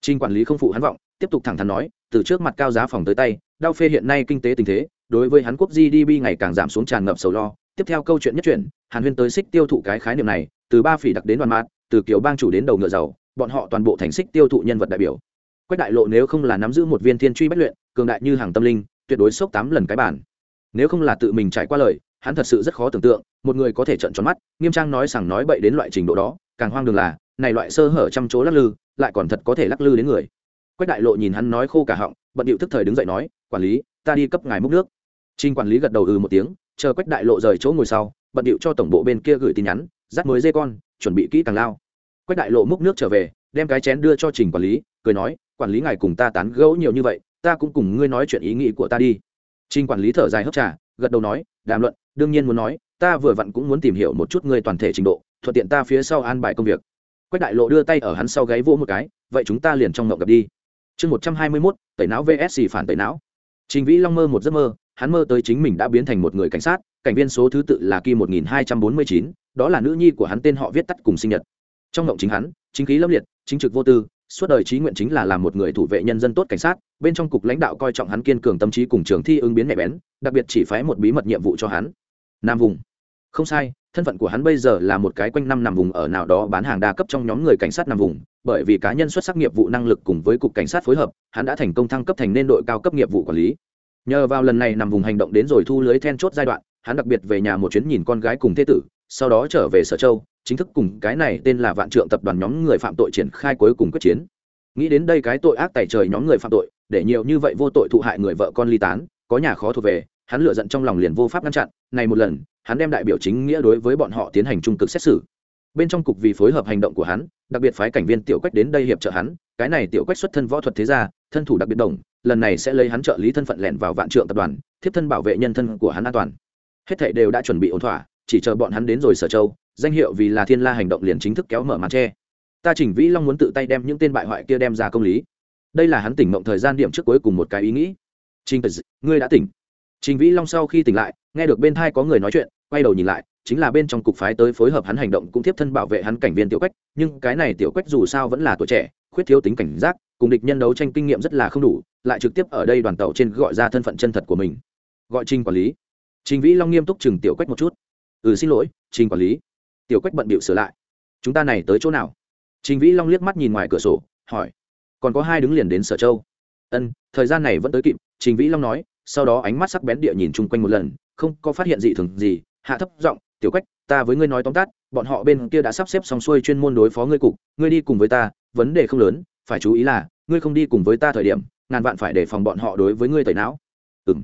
Trình quản lý không phụ hắn vọng tiếp tục thẳng thắn nói, từ trước mặt cao giá phòng tới tay đau phê hiện nay kinh tế tình thế, đối với hắn quốc gdp ngày càng giảm xuống tràn ngập sầu lo. Tiếp theo câu chuyện nhất chuyển, hàn huyên tới xích tiêu thụ cái khái niệm này, từ ba phỉ đặc đến đoàn mạt, từ kiểu bang chủ đến đầu ngựa giàu, bọn họ toàn bộ thành xích tiêu thụ nhân vật đại biểu. Quách đại lộ nếu không là nắm giữ một viên thiên truy bách luyện, cường đại như hàng tâm linh, tuyệt đối sốc tám lần cái bản. Nếu không là tự mình trải qua lời, hắn thật sự rất khó tưởng tượng, một người có thể trận tròn mắt, nghiêm trang nói rằng nói bậy đến loại trình độ đó, càng hoang đường là, này loại sơ hở trăm chỗ lắc lư, lại còn thật có thể lắc lư đến người quách đại lộ nhìn hắn nói khô cả họng, bận điệu tức thời đứng dậy nói, quản lý, ta đi cấp ngài múc nước. Trinh quản lý gật đầu ừ một tiếng, chờ quách đại lộ rời chỗ ngồi sau, bận điệu cho tổng bộ bên kia gửi tin nhắn dắt mới dê con, chuẩn bị kỹ càng lao. Quách đại lộ múc nước trở về, đem cái chén đưa cho trình quản lý, cười nói, quản lý ngài cùng ta tán gẫu nhiều như vậy, ta cũng cùng ngươi nói chuyện ý nghĩ của ta đi. Trình quản lý thở dài hấp trà, gật đầu nói, đàm luận, đương nhiên muốn nói, ta vừa vặn cũng muốn tìm hiểu một chút ngươi toàn thể trình độ, thuận tiện ta phía sau an bài công việc. Quách đại lộ đưa tay ở hắn sau gáy vỗ một cái, vậy chúng ta liền trong ngộng gặp đi chương một trăm hai mươi mốt, tẩy não vsc phản tẩy não. Trình vĩ long mơ một giấc mơ, hắn mơ tới chính mình đã biến thành một người cảnh sát, cảnh viên số thứ tự là kim một nghìn hai trăm bốn mươi chín, đó là nữ nhi của hắn tên họ viết tắt cùng sinh nhật. Trong ngộng chính hắn, chính khí lâm liệt, chính trực vô tư, suốt đời trí nguyện chính là làm một người thủ vệ nhân dân tốt cảnh sát, bên trong cục lãnh đạo coi trọng hắn kiên cường tâm trí cùng trường thi ứng biến nhạy bén, đặc biệt chỉ phái một bí mật nhiệm vụ cho hắn. Nam vùng không sai, thân phận của hắn bây giờ là một cái quanh năm nằm vùng ở nào đó bán hàng đa cấp trong nhóm người cảnh sát nằm vùng, bởi vì cá nhân xuất sắc nghiệp vụ năng lực cùng với cục cảnh sát phối hợp, hắn đã thành công thăng cấp thành nên đội cao cấp nghiệp vụ quản lý. Nhờ vào lần này nằm vùng hành động đến rồi thu lưới then chốt giai đoạn, hắn đặc biệt về nhà một chuyến nhìn con gái cùng thế tử, sau đó trở về sở châu, chính thức cùng cái này tên là vạn trượng tập đoàn nhóm người phạm tội triển khai cuối cùng quyết chiến. Nghĩ đến đây cái tội ác tài trời nhóm người phạm tội, để nhiều như vậy vô tội thụ hại người vợ con ly tán, có nhà khó thuộc về, hắn lựa giận trong lòng liền vô pháp ngăn chặn. Này một lần hắn đem đại biểu chính nghĩa đối với bọn họ tiến hành trung cực xét xử. Bên trong cục vì phối hợp hành động của hắn, đặc biệt phái cảnh viên tiểu quách đến đây hiệp trợ hắn, cái này tiểu quách xuất thân võ thuật thế gia, thân thủ đặc biệt đồng, lần này sẽ lấy hắn trợ lý thân phận lẻn vào vạn trượng tập đoàn, thiếp thân bảo vệ nhân thân của hắn an toàn. Hết thảy đều đã chuẩn bị ổn thỏa, chỉ chờ bọn hắn đến rồi sở châu, danh hiệu vì là thiên la hành động liền chính thức kéo mở màn tre. Ta chỉnh vĩ long muốn tự tay đem những tên bại hoại kia đem ra công lý. Đây là hắn tỉnh mộng thời gian điểm trước cuối cùng một cái ý nghĩ. Trình ngươi đã tỉnh trình vĩ long sau khi tỉnh lại, nghe được bên thai có người nói chuyện, quay đầu nhìn lại, chính là bên trong cục phái tới phối hợp hắn hành động cũng tiếp thân bảo vệ hắn cảnh viên tiểu quách, nhưng cái này tiểu quách dù sao vẫn là tuổi trẻ, khuyết thiếu tính cảnh giác, cùng địch nhân đấu tranh kinh nghiệm rất là không đủ, lại trực tiếp ở đây đoàn tàu trên gọi ra thân phận chân thật của mình. Gọi trình quản lý. Trình vĩ long nghiêm túc chừng tiểu quách một chút. Ừ xin lỗi, trình quản lý. Tiểu quách bận bịu sửa lại. Chúng ta này tới chỗ nào? Trình vĩ long liếc mắt nhìn ngoài cửa sổ, hỏi. Còn có hai đứng liền đến sở châu. Ân, thời gian này vẫn tới kịp, trình vĩ long nói sau đó ánh mắt sắc bén địa nhìn chung quanh một lần, không có phát hiện gì thường gì, hạ thấp giọng, tiểu quách, ta với ngươi nói tóm tắt, bọn họ bên kia đã sắp xếp xong xuôi chuyên môn đối phó ngươi cục, ngươi đi cùng với ta, vấn đề không lớn, phải chú ý là, ngươi không đi cùng với ta thời điểm, ngàn vạn phải đề phòng bọn họ đối với ngươi tẩy não. Ừng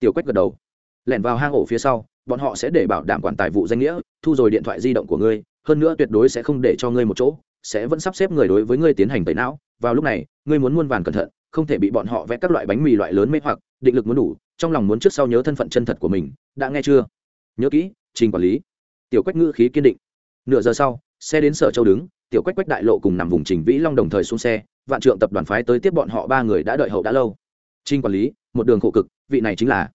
tiểu quách gật đầu. Lẻn vào hang ổ phía sau, bọn họ sẽ để bảo đảm quản tài vụ danh nghĩa, thu rồi điện thoại di động của ngươi, hơn nữa tuyệt đối sẽ không để cho ngươi một chỗ, sẽ vẫn sắp xếp người đối với ngươi tiến hành tẩy não. Vào lúc này, ngươi muốn muôn vàn cẩn thận không thể bị bọn họ vẽ các loại bánh mì loại lớn mê hoặc, định lực muốn đủ, trong lòng muốn trước sau nhớ thân phận chân thật của mình, đã nghe chưa? Nhớ kỹ, trình quản lý. Tiểu quách ngữ khí kiên định. Nửa giờ sau, xe đến sở châu đứng, tiểu quách quách đại lộ cùng nằm vùng trình vĩ long đồng thời xuống xe, vạn trượng tập đoàn phái tới tiếp bọn họ ba người đã đợi hậu đã lâu. Trình quản lý, một đường khổ cực, vị này chính là.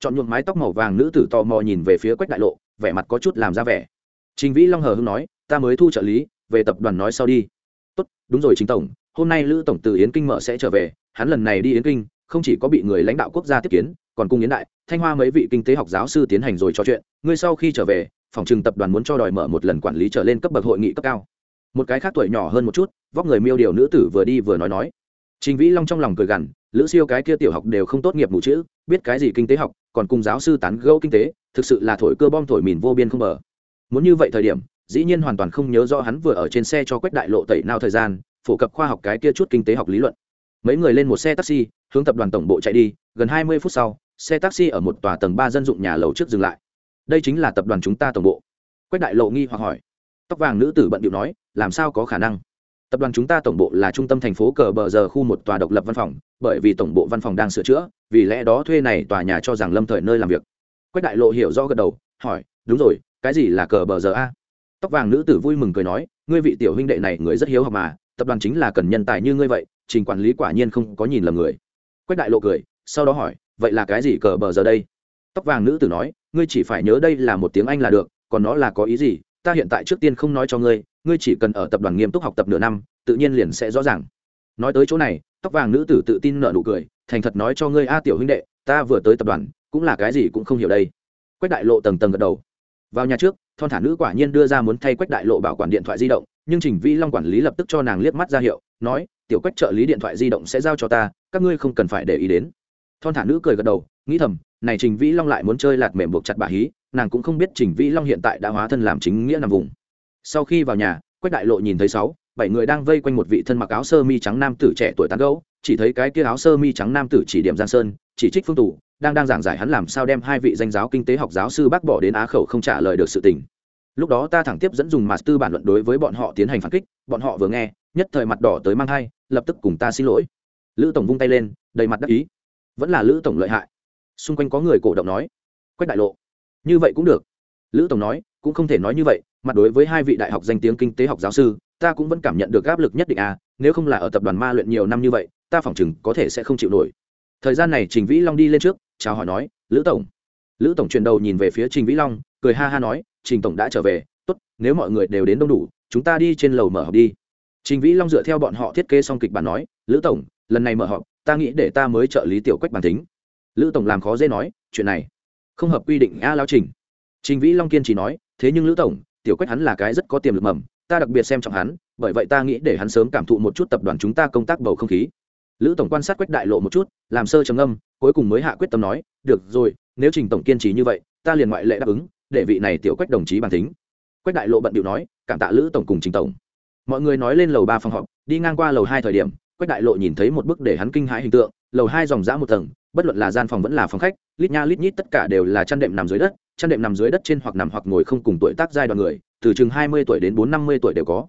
Chọn nhuộm mái tóc màu vàng nữ tử tò mò nhìn về phía quách đại lộ, vẻ mặt có chút làm ra vẻ. Trình vĩ long hờ hưng nói, ta mới thu trợ lý, về tập đoàn nói sau đi. Tốt, đúng rồi chính tổng hôm nay lữ tổng từ yến kinh mở sẽ trở về hắn lần này đi yến kinh không chỉ có bị người lãnh đạo quốc gia tiếp kiến còn cùng yến đại thanh hoa mấy vị kinh tế học giáo sư tiến hành rồi trò chuyện ngươi sau khi trở về phòng trừng tập đoàn muốn cho đòi mở một lần quản lý trở lên cấp bậc hội nghị cấp cao một cái khác tuổi nhỏ hơn một chút vóc người miêu điều nữ tử vừa đi vừa nói nói trình vĩ long trong lòng cười gằn lữ siêu cái kia tiểu học đều không tốt nghiệp mù chữ biết cái gì kinh tế học còn cùng giáo sư tán gẫu kinh tế thực sự là thổi cơ bom thổi mìn vô biên không bờ muốn như vậy thời điểm dĩ nhiên hoàn toàn không nhớ rõ hắn vừa ở trên xe cho quách đại lộ tẩy nào thời gian phổ cập khoa học cái kia chút kinh tế học lý luận. Mấy người lên một xe taxi, hướng tập đoàn tổng bộ chạy đi, gần hai mươi phút sau, xe taxi ở một tòa tầng ba dân dụng nhà lầu trước dừng lại. Đây chính là tập đoàn chúng ta tổng bộ. Quách đại lộ nghi hoặc hỏi. Tóc vàng nữ tử bận điệu nói, làm sao có khả năng? Tập đoàn chúng ta tổng bộ là trung tâm thành phố cờ bờ giờ khu một tòa độc lập văn phòng, bởi vì tổng bộ văn phòng đang sửa chữa, vì lẽ đó thuê này tòa nhà cho rằng lâm thời nơi làm việc. Quách đại lộ hiểu rõ gật đầu, hỏi, đúng rồi, cái gì là cờ bờ giờ a? Tóc vàng nữ tử vui mừng cười nói, ngươi vị tiểu huynh đệ này người rất hiếu học mà tập đoàn chính là cần nhân tài như ngươi vậy, trình quản lý quả nhiên không có nhìn lầm người. Quách đại lộ cười, sau đó hỏi, vậy là cái gì cờ bờ giờ đây? Tóc vàng nữ tử nói, ngươi chỉ phải nhớ đây là một tiếng anh là được, còn nó là có ý gì, ta hiện tại trước tiên không nói cho ngươi ngươi chỉ cần ở tập đoàn nghiêm túc học tập nửa năm, tự nhiên liền sẽ rõ ràng. Nói tới chỗ này, tóc vàng nữ tử tự tin nợ nụ cười, thành thật nói cho ngươi, a tiểu huynh đệ, ta vừa tới tập đoàn, cũng là cái gì cũng không hiểu đây. Quách đại lộ tầng tầng gật đầu. Vào nhà trước, thon thả nữ quả nhiên đưa ra muốn thay quách đại lộ bảo quản điện thoại di động nhưng trình vi long quản lý lập tức cho nàng liếc mắt ra hiệu, nói, tiểu quách trợ lý điện thoại di động sẽ giao cho ta, các ngươi không cần phải để ý đến. Thon thả nữ cười gật đầu, nghĩ thầm, này trình vĩ long lại muốn chơi lạt mềm buộc chặt bà hí, nàng cũng không biết trình vĩ long hiện tại đã hóa thân làm chính nghĩa nằm vùng. Sau khi vào nhà, quách đại lộ nhìn thấy sáu, bảy người đang vây quanh một vị thân mặc áo sơ mi trắng nam tử trẻ tuổi tán gấu chỉ thấy cái kia áo sơ mi trắng nam tử chỉ điểm giang sơn, chỉ trích phương tù, đang đang giảng giải hắn làm sao đem hai vị danh giáo kinh tế học giáo sư bác bỏ đến á khẩu không trả lời được sự tình lúc đó ta thẳng tiếp dẫn dùng mạt tư bản luận đối với bọn họ tiến hành phản kích, bọn họ vừa nghe, nhất thời mặt đỏ tới mang thai, lập tức cùng ta xin lỗi. Lữ tổng vung tay lên, đầy mặt đắc ý. Vẫn là lữ tổng lợi hại. Xung quanh có người cổ động nói, quách đại lộ. Như vậy cũng được. Lữ tổng nói, cũng không thể nói như vậy, mặt đối với hai vị đại học danh tiếng kinh tế học giáo sư, ta cũng vẫn cảm nhận được áp lực nhất định à nếu không là ở tập đoàn ma luyện nhiều năm như vậy, ta phỏng chừng có thể sẽ không chịu nổi. Thời gian này trình vĩ long đi lên trước, chào hỏi nói, lữ tổng. Lữ tổng chuyển đầu nhìn về phía trình vĩ long, cười ha ha nói trình tổng đã trở về, tốt, nếu mọi người đều đến đông đủ, chúng ta đi trên lầu mở họp đi. Trình vĩ long dựa theo bọn họ thiết kế xong kịch bản nói, lữ tổng, lần này mở họp ta nghĩ để ta mới trợ lý tiểu quách bản tính lữ tổng làm khó dễ nói, chuyện này không hợp quy định a lao trình. Trình vĩ long kiên trì nói, thế nhưng lữ tổng, tiểu quách hắn là cái rất có tiềm lực mầm, ta đặc biệt xem trọng hắn, bởi vậy ta nghĩ để hắn sớm cảm thụ một chút tập đoàn chúng ta công tác bầu không khí. Lữ tổng quan sát quách đại lộ một chút, làm sơ trầm âm cuối cùng mới hạ quyết tâm nói, được rồi, nếu trình tổng kiên trì như vậy, ta liền ngoại lệ đáp ứng để vị này tiểu quách đồng chí bàn tính quách đại lộ bận điệu nói, cảm tạ lữ tổng cùng trình tổng. Mọi người nói lên lầu ba phòng họp, đi ngang qua lầu hai thời điểm, quách đại lộ nhìn thấy một bức để hắn kinh hãi hình tượng, lầu hai dòng dã một tầng, bất luận là gian phòng vẫn là phòng khách, lít nha lít nhít tất cả đều là chăn đệm nằm dưới đất, chăn đệm nằm dưới đất trên hoặc nằm hoặc ngồi không cùng tuổi tác giai đoạn người, từ chừng hai mươi tuổi đến bốn năm mươi tuổi đều có.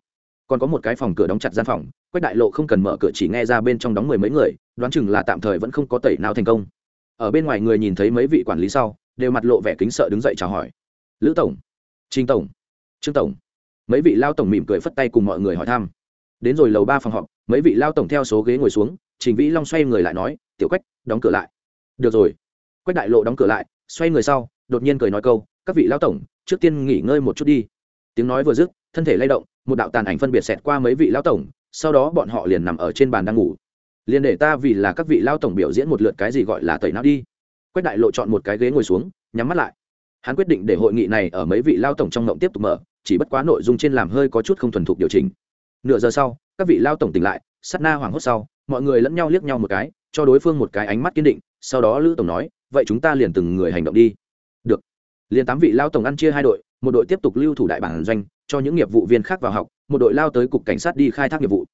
Còn có một cái phòng cửa đóng chặt gian phòng, quách đại lộ không cần mở cửa chỉ nghe ra bên trong đóng mười mấy người, đoán chừng là tạm thời vẫn không có tẩy nào thành công. Ở bên ngoài người nhìn thấy mấy vị quản lý sau, đều mặt lộ vẻ kính sợ đứng dậy chào hỏi lữ tổng trinh tổng, trương tổng. Mấy vị lao tổng mỉm cười phất tay cùng mọi người hỏi thăm. Đến rồi lầu ba phòng họp, mấy vị lao tổng theo số ghế ngồi xuống, trình vĩ long xoay người lại nói, tiểu quách, đóng cửa lại. Được rồi. Quách đại lộ đóng cửa lại, xoay người sau, đột nhiên cười nói câu, các vị lao tổng, trước tiên nghỉ ngơi một chút đi. Tiếng nói vừa dứt, thân thể lay động, một đạo tàn ảnh phân biệt xẹt qua mấy vị lao tổng, sau đó bọn họ liền nằm ở trên bàn đang ngủ. Liền để ta vì là các vị lao tổng biểu diễn một lượt cái gì gọi là tẩy não đi. Quách đại lộ chọn một cái ghế ngồi xuống, nhắm mắt lại hắn quyết định để hội nghị này ở mấy vị lao tổng trong ngộng tiếp tục mở, chỉ bất quá nội dung trên làm hơi có chút không thuần thục điều chỉnh. Nửa giờ sau, các vị lao tổng tỉnh lại sắt na hoảng hốt sau, mọi người lẫn nhau liếc nhau một cái, cho đối phương một cái ánh mắt kiên định, sau đó lữ tổng nói, vậy chúng ta liền từng người hành động đi. Được. Liền tám vị lao tổng ăn chia hai đội, một đội tiếp tục lưu thủ đại bản doanh, cho những nghiệp vụ viên khác vào học, một đội lao tới cục cảnh sát đi khai thác nghiệp vụ.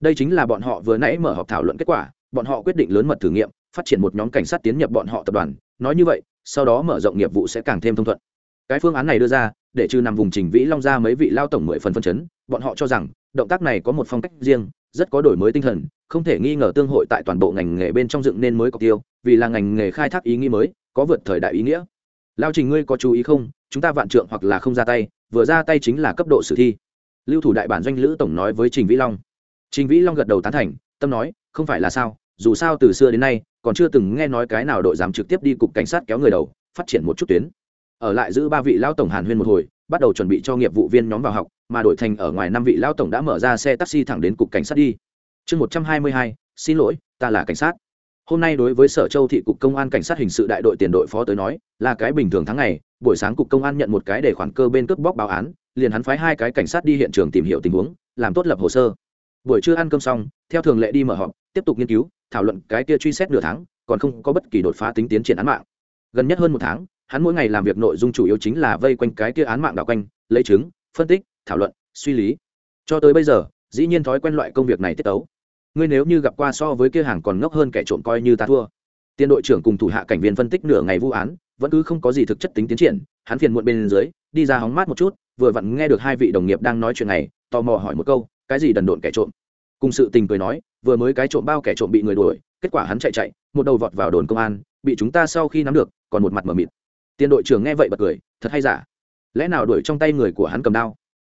Đây chính là bọn họ vừa nãy mở họp thảo luận kết quả, bọn họ quyết định lớn mật thử nghiệm, phát triển một nhóm cảnh sát tiến nhập bọn họ tập đoàn. Nói như vậy sau đó mở rộng nghiệp vụ sẽ càng thêm thông thuận. Cái phương án này đưa ra, để trừ nằm vùng trình vĩ long ra mấy vị lao tổng mười phần phân chấn, bọn họ cho rằng, động tác này có một phong cách riêng, rất có đổi mới tinh thần, không thể nghi ngờ tương hội tại toàn bộ ngành nghề bên trong dựng nên mới cọc tiêu, vì là ngành nghề khai thác ý nghĩ mới, có vượt thời đại ý nghĩa. Lao trình ngươi có chú ý không? Chúng ta vạn trượng hoặc là không ra tay, vừa ra tay chính là cấp độ sử thi. Lưu thủ đại bản doanh lữ tổng nói với trình vĩ long. Trình vĩ long gật đầu tán thành, tâm nói, không phải là sao? Dù sao từ xưa đến nay, còn chưa từng nghe nói cái nào đội dám trực tiếp đi cục cảnh sát kéo người đầu, phát triển một chút tuyến. Ở lại giữ ba vị lao tổng hàn huyên một hồi, bắt đầu chuẩn bị cho nghiệp vụ viên nhóm vào học, mà đổi thành ở ngoài năm vị lao tổng đã mở ra xe taxi thẳng đến cục cảnh sát đi. Chương một trăm hai mươi hai, xin lỗi, ta là cảnh sát. Hôm nay đối với sở châu thị cục công an cảnh sát hình sự đại đội tiền đội phó tới nói, là cái bình thường tháng ngày, buổi sáng cục công an nhận một cái để khoản cơ bên cướp bóc báo án, liền hắn phái hai cái cảnh sát đi hiện trường tìm hiểu tình huống, làm tốt lập hồ sơ buổi trưa ăn cơm xong, theo thường lệ đi mở họp, tiếp tục nghiên cứu, thảo luận cái kia truy xét nửa tháng, còn không có bất kỳ đột phá tính tiến triển án mạng. Gần nhất hơn một tháng, hắn mỗi ngày làm việc nội dung chủ yếu chính là vây quanh cái kia án mạng đảo quanh, lấy chứng, phân tích, thảo luận, suy lý. Cho tới bây giờ, dĩ nhiên thói quen loại công việc này tiết tấu. Ngươi nếu như gặp qua so với kia hàng còn ngốc hơn kẻ trộm coi như ta thua. Tiên đội trưởng cùng thủ hạ cảnh viên phân tích nửa ngày vụ án, vẫn cứ không có gì thực chất tính tiến triển, hắn phiền muộn bên dưới, đi ra hóng mát một chút, vừa vặn nghe được hai vị đồng nghiệp đang nói chuyện này, tò mò hỏi một câu cái gì đần độn kẻ trộm? Cùng sự tình cười nói, vừa mới cái trộm bao kẻ trộm bị người đuổi, kết quả hắn chạy chạy, một đầu vọt vào đồn công an, bị chúng ta sau khi nắm được, còn một mặt mờ mịt. Tiền đội trưởng nghe vậy bật cười, thật hay giả? Lẽ nào đuổi trong tay người của hắn cầm đao?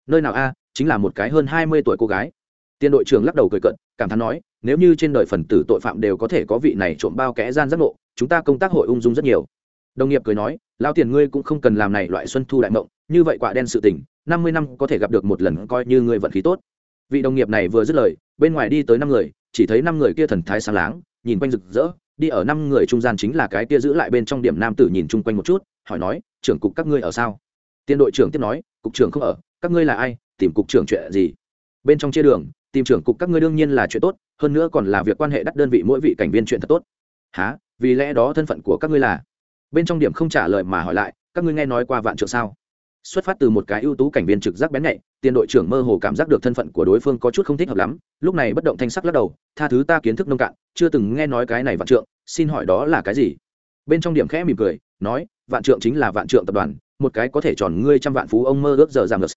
Nơi nào a, chính là một cái hơn hai mươi tuổi cô gái. Tiền đội trưởng lắc đầu cười cận cảm thán nói, nếu như trên đời phần tử tội phạm đều có thể có vị này trộm bao kẽ gian giác ngộ, chúng ta công tác hội ung dung rất nhiều. Đồng nghiệp cười nói, lao tiền ngươi cũng không cần làm này loại xuân thu đại mộng, như vậy quả đen sự tình, năm mươi năm có thể gặp được một lần coi như ngươi vận khí tốt vị đồng nghiệp này vừa dứt lời, bên ngoài đi tới năm người, chỉ thấy năm người kia thần thái sáng láng, nhìn quanh rực rỡ, đi ở năm người trung gian chính là cái kia giữ lại bên trong điểm nam tử nhìn chung quanh một chút, hỏi nói, trưởng cục các ngươi ở sao? Tiên đội trưởng tiếp nói, cục trưởng không ở, các ngươi là ai, tìm cục trưởng chuyện gì? Bên trong chia đường, tìm trưởng cục các ngươi đương nhiên là chuyện tốt, hơn nữa còn là việc quan hệ đắt đơn vị mỗi vị cảnh viên chuyện thật tốt. Há vì lẽ đó thân phận của các ngươi là? Bên trong điểm không trả lời mà hỏi lại, các ngươi nghe nói qua vạn trượng sao? Xuất phát từ một cái ưu tú cảnh viên trực giác bén nhạy, tiền đội trưởng mơ hồ cảm giác được thân phận của đối phương có chút không thích hợp lắm, lúc này bất động thanh sắc lắc đầu, tha thứ ta kiến thức nông cạn, chưa từng nghe nói cái này vạn trượng, xin hỏi đó là cái gì? Bên trong điểm khẽ mỉm cười, nói, vạn trượng chính là vạn trượng tập đoàn, một cái có thể tròn ngươi trăm vạn phú ông mơ ước giờ giảm ngược.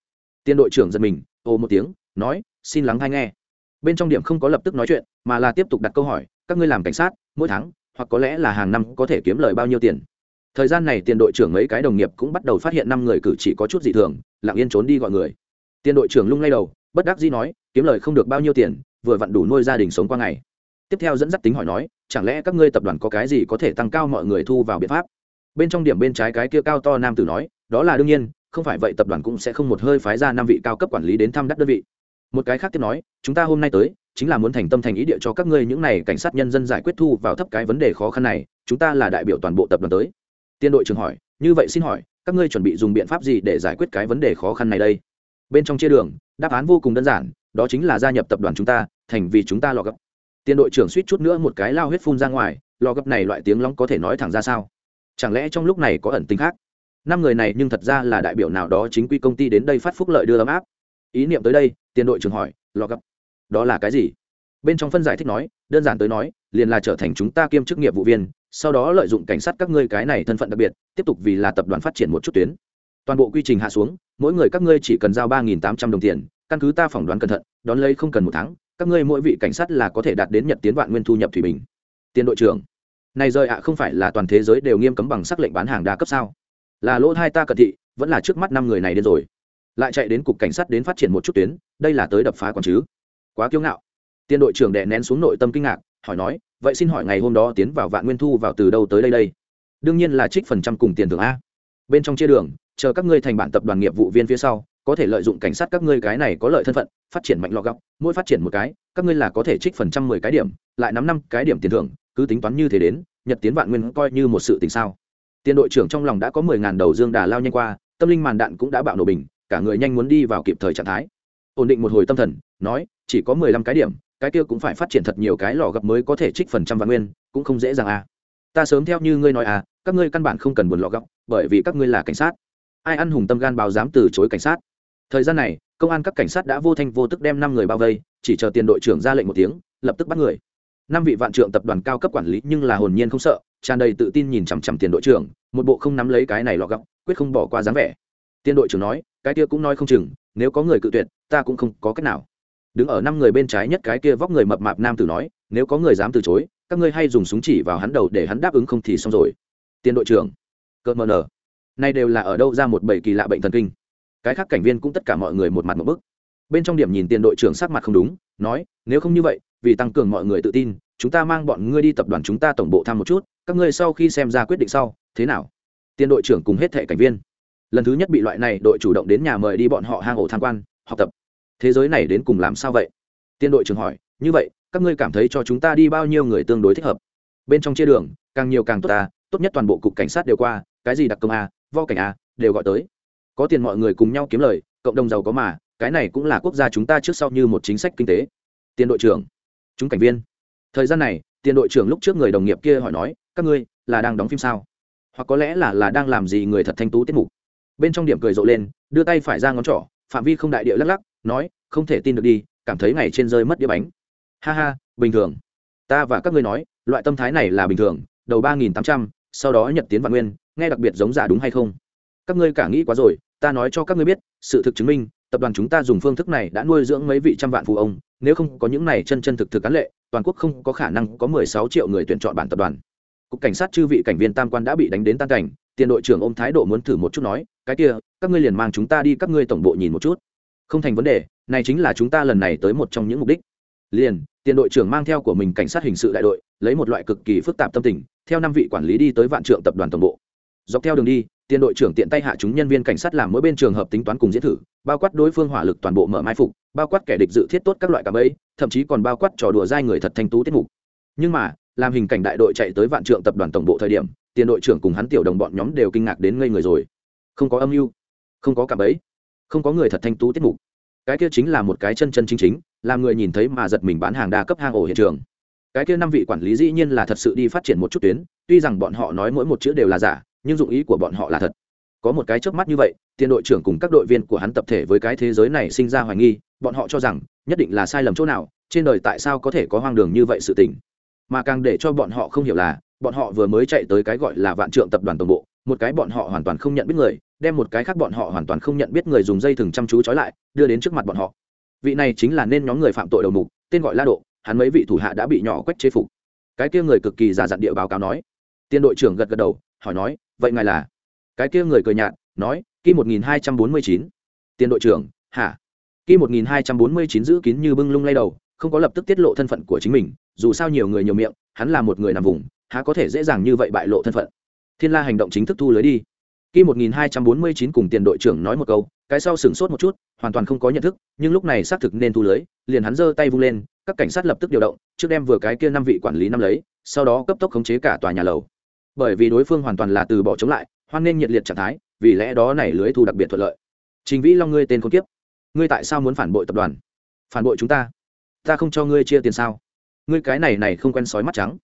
Tiền đội trưởng giật mình ồ một tiếng, nói, xin lắng hay nghe. Bên trong điểm không có lập tức nói chuyện, mà là tiếp tục đặt câu hỏi, các ngươi làm cảnh sát, mỗi tháng, hoặc có lẽ là hàng năm có thể kiếm lời bao nhiêu tiền? Thời gian này tiền đội trưởng mấy cái đồng nghiệp cũng bắt đầu phát hiện năm người cử chỉ có chút dị thường, lặng yên trốn đi gọi người. Tiền đội trưởng lung lay đầu, bất đắc dĩ nói, kiếm lời không được bao nhiêu tiền, vừa vặn đủ nuôi gia đình sống qua ngày. Tiếp theo dẫn dắt tính hỏi nói, chẳng lẽ các ngươi tập đoàn có cái gì có thể tăng cao mọi người thu vào biện pháp? Bên trong điểm bên trái cái kia cao to nam tử nói, đó là đương nhiên, không phải vậy tập đoàn cũng sẽ không một hơi phái ra năm vị cao cấp quản lý đến thăm đắt đơn vị. Một cái khác tiếp nói, chúng ta hôm nay tới, chính là muốn thành tâm thành ý địa cho các ngươi những này cảnh sát nhân dân giải quyết thu vào thấp cái vấn đề khó khăn này, chúng ta là đại biểu toàn bộ tập đoàn tới tiên đội trưởng hỏi, như vậy xin hỏi, các ngươi chuẩn bị dùng biện pháp gì để giải quyết cái vấn đề khó khăn này đây? Bên trong chia đường, đáp án vô cùng đơn giản, đó chính là gia nhập tập đoàn chúng ta, thành vì chúng ta lò gấp. Tiền đội trưởng suýt chút nữa một cái lao huyết phun ra ngoài, lò gấp này loại tiếng lóng có thể nói thẳng ra sao? Chẳng lẽ trong lúc này có ẩn tính khác? Năm người này nhưng thật ra là đại biểu nào đó chính quy công ty đến đây phát phúc lợi đưa ấm áp. Ý niệm tới đây tiền đội trưởng hỏi, lò gấp, đó là cái gì? Bên trong phân giải thích nói, đơn giản tới nói, liền là trở thành chúng ta kiêm chức nghiệp vụ viên sau đó lợi dụng cảnh sát các ngươi cái này thân phận đặc biệt, tiếp tục vì là tập đoàn phát triển một chút tuyến. Toàn bộ quy trình hạ xuống, mỗi người các ngươi chỉ cần giao ba nghìn tám trăm đồng tiền, căn cứ ta phỏng đoán cẩn thận, đón lấy không cần một tháng, các ngươi mỗi vị cảnh sát là có thể đạt đến nhật tiến vạn nguyên thu nhập thủy bình. Tiền đội trưởng, này rời ạ, không phải là toàn thế giới đều nghiêm cấm bằng sắc lệnh bán hàng đa cấp sao? Là lỗ hai ta cận thị, vẫn là trước mắt năm người này đến rồi. Lại chạy đến cục cảnh sát đến phát triển một chút tuyến, đây là tới đập phá còn chứ? Quá kiêu ngạo. Tiền đội trưởng đè nén xuống nội tâm kinh ngạc, hỏi nói vậy xin hỏi ngày hôm đó tiến vào vạn nguyên thu vào từ đâu tới đây đây? Đương nhiên là trích phần trăm cùng tiền thưởng a. Bên trong chia đường, chờ các ngươi thành bản tập đoàn nghiệp vụ viên phía sau, có thể lợi dụng cảnh sát các ngươi cái này có lợi thân phận, phát triển mạnh lọ góc mỗi phát triển một cái, các ngươi là có thể trích phần trăm mười cái điểm, lại nắm năm cái điểm tiền thưởng, cứ tính toán như thế đến, nhật tiến vạn nguyên coi như một sự tình sao. Tiền đội trưởng trong lòng đã có mười ngàn đầu dương đà lao nhanh qua, tâm linh màn đạn cũng đã bạo nổ bình, cả người nhanh muốn đi vào kịp thời trạng thái. Ổn định một hồi tâm thần, nói, chỉ có mười lăm cái điểm cái kia cũng phải phát triển thật nhiều cái lò gặp mới có thể trích phần trăm vạn nguyên, cũng không dễ dàng à. Ta sớm theo như ngươi nói à các ngươi căn bản không cần buồn lọ gặp bởi vì các ngươi là cảnh sát. Ai ăn hùng tâm gan báo dám từ chối cảnh sát. Thời gian này, công an các cảnh sát đã vô thanh vô tức đem năm người bao vây, chỉ chờ tiền đội trưởng ra lệnh một tiếng, lập tức bắt người. Năm vị vạn trượng tập đoàn cao cấp quản lý nhưng là hồn nhiên không sợ, tràn đầy tự tin nhìn chằm chằm tiền đội trưởng, một bộ không nắm lấy cái này lọ gọng quyết không bỏ qua dáng vẻ. Tiền đội trưởng nói, cái kia cũng nói không chừng, nếu có người cự tuyệt, ta cũng không có cách nào đứng ở năm người bên trái nhất cái kia vóc người mập mạp nam tử nói, nếu có người dám từ chối, các ngươi hay dùng súng chỉ vào hắn đầu để hắn đáp ứng không thì xong rồi. Tiền đội trưởng, cợt mờ nở. Nay đều là ở đâu ra một bảy kỳ lạ bệnh thần kinh. Cái khác cảnh viên cũng tất cả mọi người một mặt một bức. Bên trong điểm nhìn tiền đội trưởng sắc mặt không đúng, nói, nếu không như vậy, vì tăng cường mọi người tự tin, chúng ta mang bọn ngươi đi tập đoàn chúng ta tổng bộ thăm một chút, các ngươi sau khi xem ra quyết định sau, thế nào? Tiền đội trưởng cùng hết thệ cảnh viên. Lần thứ nhất bị loại này đội chủ động đến nhà mời đi bọn họ hang ổ tham quan, học tập thế giới này đến cùng làm sao vậy? Tiên đội trưởng hỏi, như vậy, các ngươi cảm thấy cho chúng ta đi bao nhiêu người tương đối thích hợp? Bên trong chia đường, càng nhiều càng tốt ta tốt nhất toàn bộ cục cảnh sát đều qua, cái gì đặc công à, a vo cảnh a đều gọi tới. Có tiền mọi người cùng nhau kiếm lời, cộng đồng giàu có mà, cái này cũng là quốc gia chúng ta trước sau như một chính sách kinh tế. Tiền đội trưởng, chúng cảnh viên. Thời gian này tiền đội trưởng lúc trước người đồng nghiệp kia hỏi nói, các ngươi, là đang đóng phim sao? Hoặc có lẽ là là đang làm gì người thật thanh tú tiết mục? Bên trong điểm cười rộ lên, đưa tay phải ra ngón trỏ, phạm vi không đại địa lắc lắc nói, không thể tin được đi, cảm thấy ngày trên rơi mất đĩa bánh. Ha ha, bình thường. Ta và các ngươi nói, loại tâm thái này là bình thường, đầu ba nghìn tám trăm, sau đó nhật tiến vạn nguyên, nghe đặc biệt giống giả đúng hay không? Các ngươi cả nghĩ quá rồi, ta nói cho các ngươi biết, sự thực chứng minh, tập đoàn chúng ta dùng phương thức này đã nuôi dưỡng mấy vị trăm vạn phụ ông, nếu không có những này chân chân thực thực cán lệ, toàn quốc không có khả năng có mười sáu triệu người tuyển chọn bản tập đoàn. Cục cảnh sát chư vị cảnh viên tam quan đã bị đánh đến tan cảnh, tiền đội trưởng ôm thái độ muốn thử một chút nói, cái kia, các ngươi liền mang chúng ta đi, các ngươi tổng bộ nhìn một chút không thành vấn đề, này chính là chúng ta lần này tới một trong những mục đích. Liền, tiền đội trưởng mang theo của mình cảnh sát hình sự đại đội, lấy một loại cực kỳ phức tạp tâm tình, theo năm vị quản lý đi tới vạn trượng tập đoàn tổng bộ. Dọc theo đường đi, tiền đội trưởng tiện tay hạ chúng nhân viên cảnh sát làm mỗi bên trường hợp tính toán cùng diễn thử, bao quát đối phương hỏa lực toàn bộ mở mai phục, bao quát kẻ địch dự thiết tốt các loại cạm bẫy, thậm chí còn bao quát trò đùa dai người thật thanh tú tiết mục. Nhưng mà, làm hình cảnh đại đội chạy tới vạn trượng tập đoàn tổng bộ thời điểm, tiền đội trưởng cùng hắn tiểu đồng bọn nhóm đều kinh ngạc đến ngây người rồi. Không có âm mưu, không có cạm bẫy không có người thật thanh tú tiết mục. Cái kia chính là một cái chân chân chính chính, làm người nhìn thấy mà giật mình bán hàng đa cấp hang ổ hiện trường. Cái kia năm vị quản lý dĩ nhiên là thật sự đi phát triển một chút tuyến, tuy rằng bọn họ nói mỗi một chữ đều là giả, nhưng dụng ý của bọn họ là thật. Có một cái trước mắt như vậy, tiền đội trưởng cùng các đội viên của hắn tập thể với cái thế giới này sinh ra hoài nghi, bọn họ cho rằng, nhất định là sai lầm chỗ nào, trên đời tại sao có thể có hoang đường như vậy sự tình. Mà càng để cho bọn họ không hiểu là, bọn họ vừa mới chạy tới cái gọi là vạn trượng tập đoàn tổng bộ một cái bọn họ hoàn toàn không nhận biết người, đem một cái khác bọn họ hoàn toàn không nhận biết người dùng dây thừng chăm chú trói lại, đưa đến trước mặt bọn họ. Vị này chính là nên nhóm người phạm tội đầu mục, tên gọi la độ, hắn mấy vị thủ hạ đã bị nhỏ quách chế phục. Cái kia người cực kỳ già dặn địa báo cáo nói. Tiên đội trưởng gật gật đầu, hỏi nói, vậy ngài là? Cái kia người cười nhạt, nói kỳ một nghìn hai trăm bốn mươi chín. Tiên đội trưởng, hả? Kỳ một nghìn hai trăm bốn mươi chín giữ kín như bưng lung lay đầu, không có lập tức tiết lộ thân phận của chính mình, dù sao nhiều người nhiều miệng, hắn là một người nằm vùng, há có thể dễ dàng như vậy bại lộ thân phận thiên la hành động chính thức thu lưới đi. Kỳ 1249 cùng tiền đội trưởng nói một câu, cái sau sửng sốt một chút, hoàn toàn không có nhận thức, nhưng lúc này xác thực nên thu lưới, liền hắn giơ tay vung lên, các cảnh sát lập tức điều động, trước đem vừa cái kia năm vị quản lý năm lấy, sau đó cấp tốc khống chế cả tòa nhà lầu. Bởi vì đối phương hoàn toàn là từ bỏ chống lại, hoan nên nhiệt liệt trạng thái, vì lẽ đó này lưới thu đặc biệt thuận lợi. Trình vĩ long ngươi tên con kiếp ngươi tại sao muốn phản bội tập đoàn? Phản bội chúng ta? Ta không cho ngươi chia tiền sao? Ngươi cái này này không quen sói mắt trắng.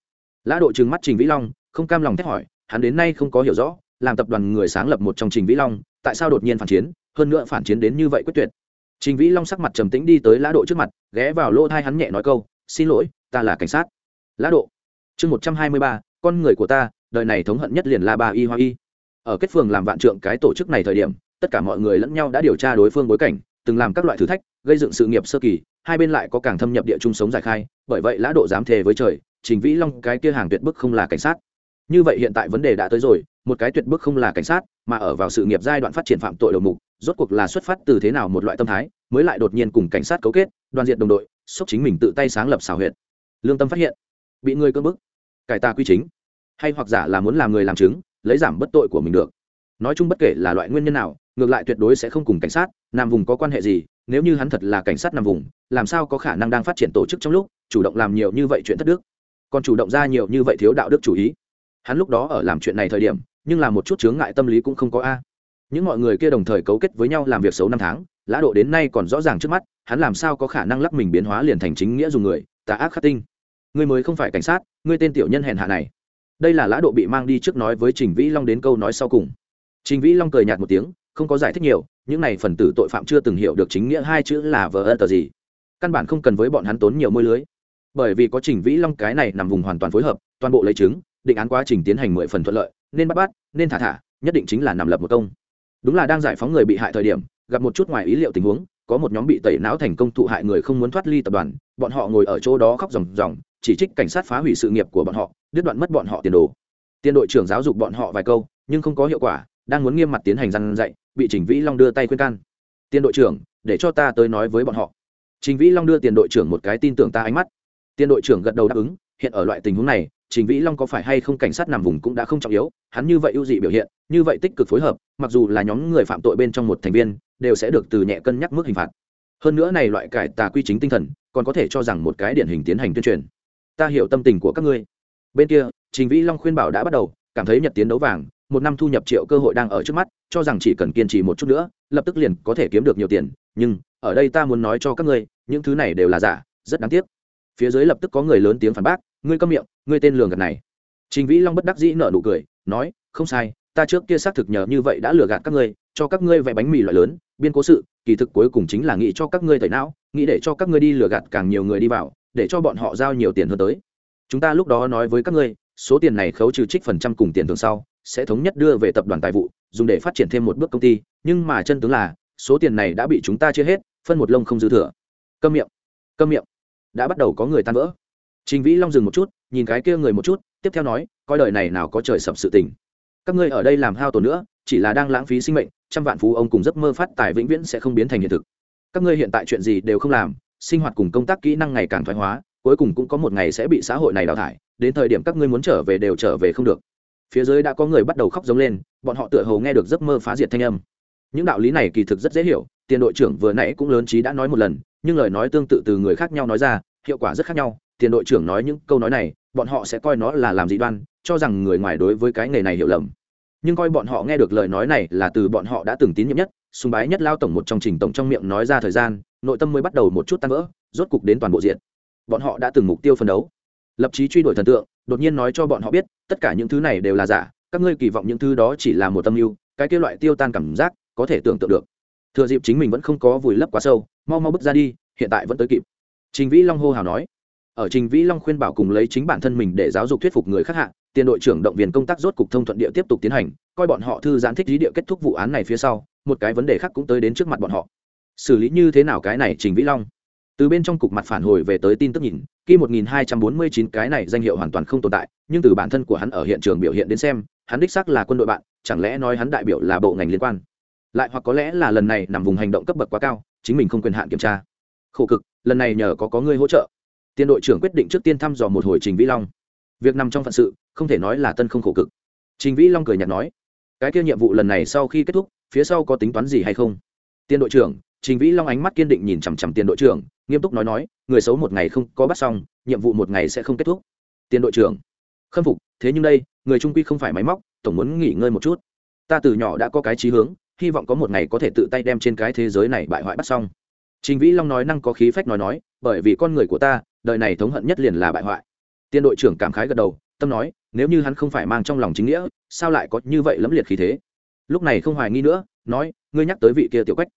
Lã độ trừng mắt trình vĩ long không cam lòng thét hỏi hắn đến nay không có hiểu rõ, làm tập đoàn người sáng lập một trong trình vĩ long, tại sao đột nhiên phản chiến, hơn nữa phản chiến đến như vậy quyết tuyệt. Trình vĩ long sắc mặt trầm tĩnh đi tới lã độ trước mặt, ghé vào lỗ thai hắn nhẹ nói câu, xin lỗi, ta là cảnh sát. Lã độ. Chương một trăm hai mươi ba, con người của ta, đời này thống hận nhất liền là ba y hoa y. Ở kết phường làm vạn trượng cái tổ chức này thời điểm, tất cả mọi người lẫn nhau đã điều tra đối phương bối cảnh, từng làm các loại thử thách, gây dựng sự nghiệp sơ kỳ, hai bên lại có càng thâm nhập địa chung sống giải khai, bởi vậy lã độ dám thề với trời, trình vĩ long cái kia hàng tuyệt bức không là cảnh sát như vậy hiện tại vấn đề đã tới rồi, một cái tuyệt bức không là cảnh sát, mà ở vào sự nghiệp giai đoạn phát triển phạm tội đầu mục, rốt cuộc là xuất phát từ thế nào một loại tâm thái, mới lại đột nhiên cùng cảnh sát cấu kết, đoàn diện đồng đội, xúc chính mình tự tay sáng lập xảo huyệt. Lương tâm phát hiện, bị người cưỡng bức, cải tà quy chính. Hay hoặc giả là muốn làm người làm chứng, lấy giảm bất tội của mình được. Nói chung bất kể là loại nguyên nhân nào, ngược lại tuyệt đối sẽ không cùng cảnh sát, nam vùng có quan hệ gì, nếu như hắn thật là cảnh sát nam vùng, làm sao có khả năng đang phát triển tổ chức trong lúc, chủ động làm nhiều như vậy chuyện thất đức? Còn chủ động ra nhiều như vậy thiếu đạo đức chủ ý hắn lúc đó ở làm chuyện này thời điểm, nhưng là một chút chướng ngại tâm lý cũng không có a. Những mọi người kia đồng thời cấu kết với nhau làm việc xấu năm tháng, lã độ đến nay còn rõ ràng trước mắt, hắn làm sao có khả năng lắc mình biến hóa liền thành chính nghĩa dùng người, tà ác khắc tinh. Ngươi mới không phải cảnh sát, ngươi tên tiểu nhân hèn hạ này. Đây là lã độ bị mang đi trước nói với trình vĩ long đến câu nói sau cùng. Trình vĩ long cười nhạt một tiếng, không có giải thích nhiều, những này phần tử tội phạm chưa từng hiểu được chính nghĩa hai chữ là vờ ân tờ gì. Căn bản không cần với bọn hắn tốn nhiều môi lưới. Bởi vì có trình vĩ long cái này nằm vùng hoàn toàn phối hợp, toàn bộ lấy chứng định án quá trình tiến hành mười phần thuận lợi, nên bắt bắt, nên thả thả, nhất định chính là nằm lập một công. Đúng là đang giải phóng người bị hại thời điểm, gặp một chút ngoài ý liệu tình huống, có một nhóm bị tẩy não thành công thụ hại người không muốn thoát ly tập đoàn, bọn họ ngồi ở chỗ đó khóc ròng ròng, chỉ trích cảnh sát phá hủy sự nghiệp của bọn họ, đứt đoạn mất bọn họ tiền đồ. Tiền đội trưởng giáo dục bọn họ vài câu, nhưng không có hiệu quả, đang muốn nghiêm mặt tiến hành răn dạy, bị trình vĩ long đưa tay khuyên can. Tiền đội trưởng, để cho ta tới nói với bọn họ. Trình vĩ long đưa tiền đội trưởng một cái tin tưởng ta ánh mắt. Tiền đội trưởng gật đầu đáp ứng, hiện ở loại tình huống này trình vĩ long có phải hay không cảnh sát nằm vùng cũng đã không trọng yếu, hắn như vậy ưu dị biểu hiện, như vậy tích cực phối hợp, mặc dù là nhóm người phạm tội bên trong một thành viên, đều sẽ được từ nhẹ cân nhắc mức hình phạt. Hơn nữa này loại cải tà quy chính tinh thần, còn có thể cho rằng một cái điển hình tiến hành tuyên truyền. Ta hiểu tâm tình của các ngươi. Bên kia, trình vĩ long khuyên bảo đã bắt đầu, cảm thấy nhật tiến đấu vàng, một năm thu nhập triệu cơ hội đang ở trước mắt, cho rằng chỉ cần kiên trì một chút nữa, lập tức liền có thể kiếm được nhiều tiền, nhưng, ở đây ta muốn nói cho các ngươi, những thứ này đều là giả, rất đáng tiếc. Phía dưới lập tức có người lớn tiếng phản bác ngươi câm miệng, ngươi tên lường gạt này. Trình vĩ long bất đắc dĩ nở nụ cười, nói, không sai, ta trước kia xác thực nhờ như vậy đã lừa gạt các ngươi, cho các ngươi vẽ bánh mì loại lớn, biên cố sự, kỳ thực cuối cùng chính là nghĩ cho các ngươi tẩy não, nghĩ để cho các ngươi đi lừa gạt càng nhiều người đi vào, để cho bọn họ giao nhiều tiền hơn tới. Chúng ta lúc đó nói với các ngươi, số tiền này khấu trừ trích phần trăm cùng tiền thường sau, sẽ thống nhất đưa về tập đoàn tài vụ, dùng để phát triển thêm một bước công ty, nhưng mà chân tướng là, số tiền này đã bị chúng ta chia hết, phân một lông không dư thừa. Câm miệng câm miệng. Đã bắt đầu có người tan vỡ trình vĩ long dừng một chút, nhìn cái kia người một chút, tiếp theo nói, coi đời này nào có trời sập sự tình. Các ngươi ở đây làm hao tổn nữa, chỉ là đang lãng phí sinh mệnh, trăm vạn phú ông cùng giấc mơ phát tài vĩnh viễn sẽ không biến thành hiện thực. Các ngươi hiện tại chuyện gì đều không làm, sinh hoạt cùng công tác kỹ năng ngày càng thoái hóa, cuối cùng cũng có một ngày sẽ bị xã hội này đào thải, đến thời điểm các ngươi muốn trở về đều trở về không được. Phía dưới đã có người bắt đầu khóc giống lên, bọn họ tựa hồ nghe được giấc mơ phá diệt thanh âm. Những đạo lý này kỳ thực rất dễ hiểu, tiền đội trưởng vừa nãy cũng lớn trí đã nói một lần, nhưng lời nói tương tự từ người khác nhau nói ra, hiệu quả rất khác nhau tiền đội trưởng nói những câu nói này, bọn họ sẽ coi nó là làm dị đoan, cho rằng người ngoài đối với cái nghề này hiểu lầm. Nhưng coi bọn họ nghe được lời nói này là từ bọn họ đã từng tín nhiệm nhất, sùng bái nhất lao tổng một trong trình tổng trong miệng nói ra thời gian, nội tâm mới bắt đầu một chút tan vỡ, rốt cục đến toàn bộ diện. Bọn họ đã từng mục tiêu phân đấu. Lập chí truy đuổi thần tượng, đột nhiên nói cho bọn họ biết, tất cả những thứ này đều là giả, các ngươi kỳ vọng những thứ đó chỉ là một tâm mưu, cái kia loại tiêu tan cảm giác, có thể tưởng tượng được. Thừa dịp chính mình vẫn không có vùi lấp quá sâu, mau mau bước ra đi, hiện tại vẫn tới kịp. Trình vĩ long hô hào nói ở trình vĩ long khuyên bảo cùng lấy chính bản thân mình để giáo dục thuyết phục người khác hạ, tiền đội trưởng động viên công tác rốt cục thông thuận địa tiếp tục tiến hành, coi bọn họ thư giãn thích lý địa kết thúc vụ án này phía sau, một cái vấn đề khác cũng tới đến trước mặt bọn họ. Xử lý như thế nào cái này, trình vĩ long? Từ bên trong cục mặt phản hồi về tới tin tức nhìn khi 1249 cái này danh hiệu hoàn toàn không tồn tại, nhưng từ bản thân của hắn ở hiện trường biểu hiện đến xem, hắn đích xác là quân đội bạn, chẳng lẽ nói hắn đại biểu là bộ ngành liên quan? Lại hoặc có lẽ là lần này nằm vùng hành động cấp bậc quá cao, chính mình không quyền hạn kiểm tra. Khổ cực, lần này nhờ có có người hỗ trợ tiên đội trưởng quyết định trước tiên thăm dò một hồi trình vĩ long. Việc nằm trong phận sự, không thể nói là tân không khổ cực. Trình vĩ long cười nhạt nói, cái kia nhiệm vụ lần này sau khi kết thúc, phía sau có tính toán gì hay không? Tiên đội trưởng, trình vĩ long ánh mắt kiên định nhìn chằm chằm tiền đội trưởng, nghiêm túc nói nói, người xấu một ngày không có bắt xong, nhiệm vụ một ngày sẽ không kết thúc. Tiền đội trưởng, khâm phục, thế nhưng đây, người trung quy không phải máy móc, tổng muốn nghỉ ngơi một chút. Ta từ nhỏ đã có cái trí hướng, hy vọng có một ngày có thể tự tay đem trên cái thế giới này bại hoại bắt xong. Trình vĩ long nói năng có khí phách nói nói, bởi vì con người của ta đời này thống hận nhất liền là bại hoại. Tiên đội trưởng cảm khái gật đầu, tâm nói, nếu như hắn không phải mang trong lòng chính nghĩa, sao lại có như vậy lẫm liệt khí thế? Lúc này không hoài nghi nữa, nói, ngươi nhắc tới vị kia tiểu quách.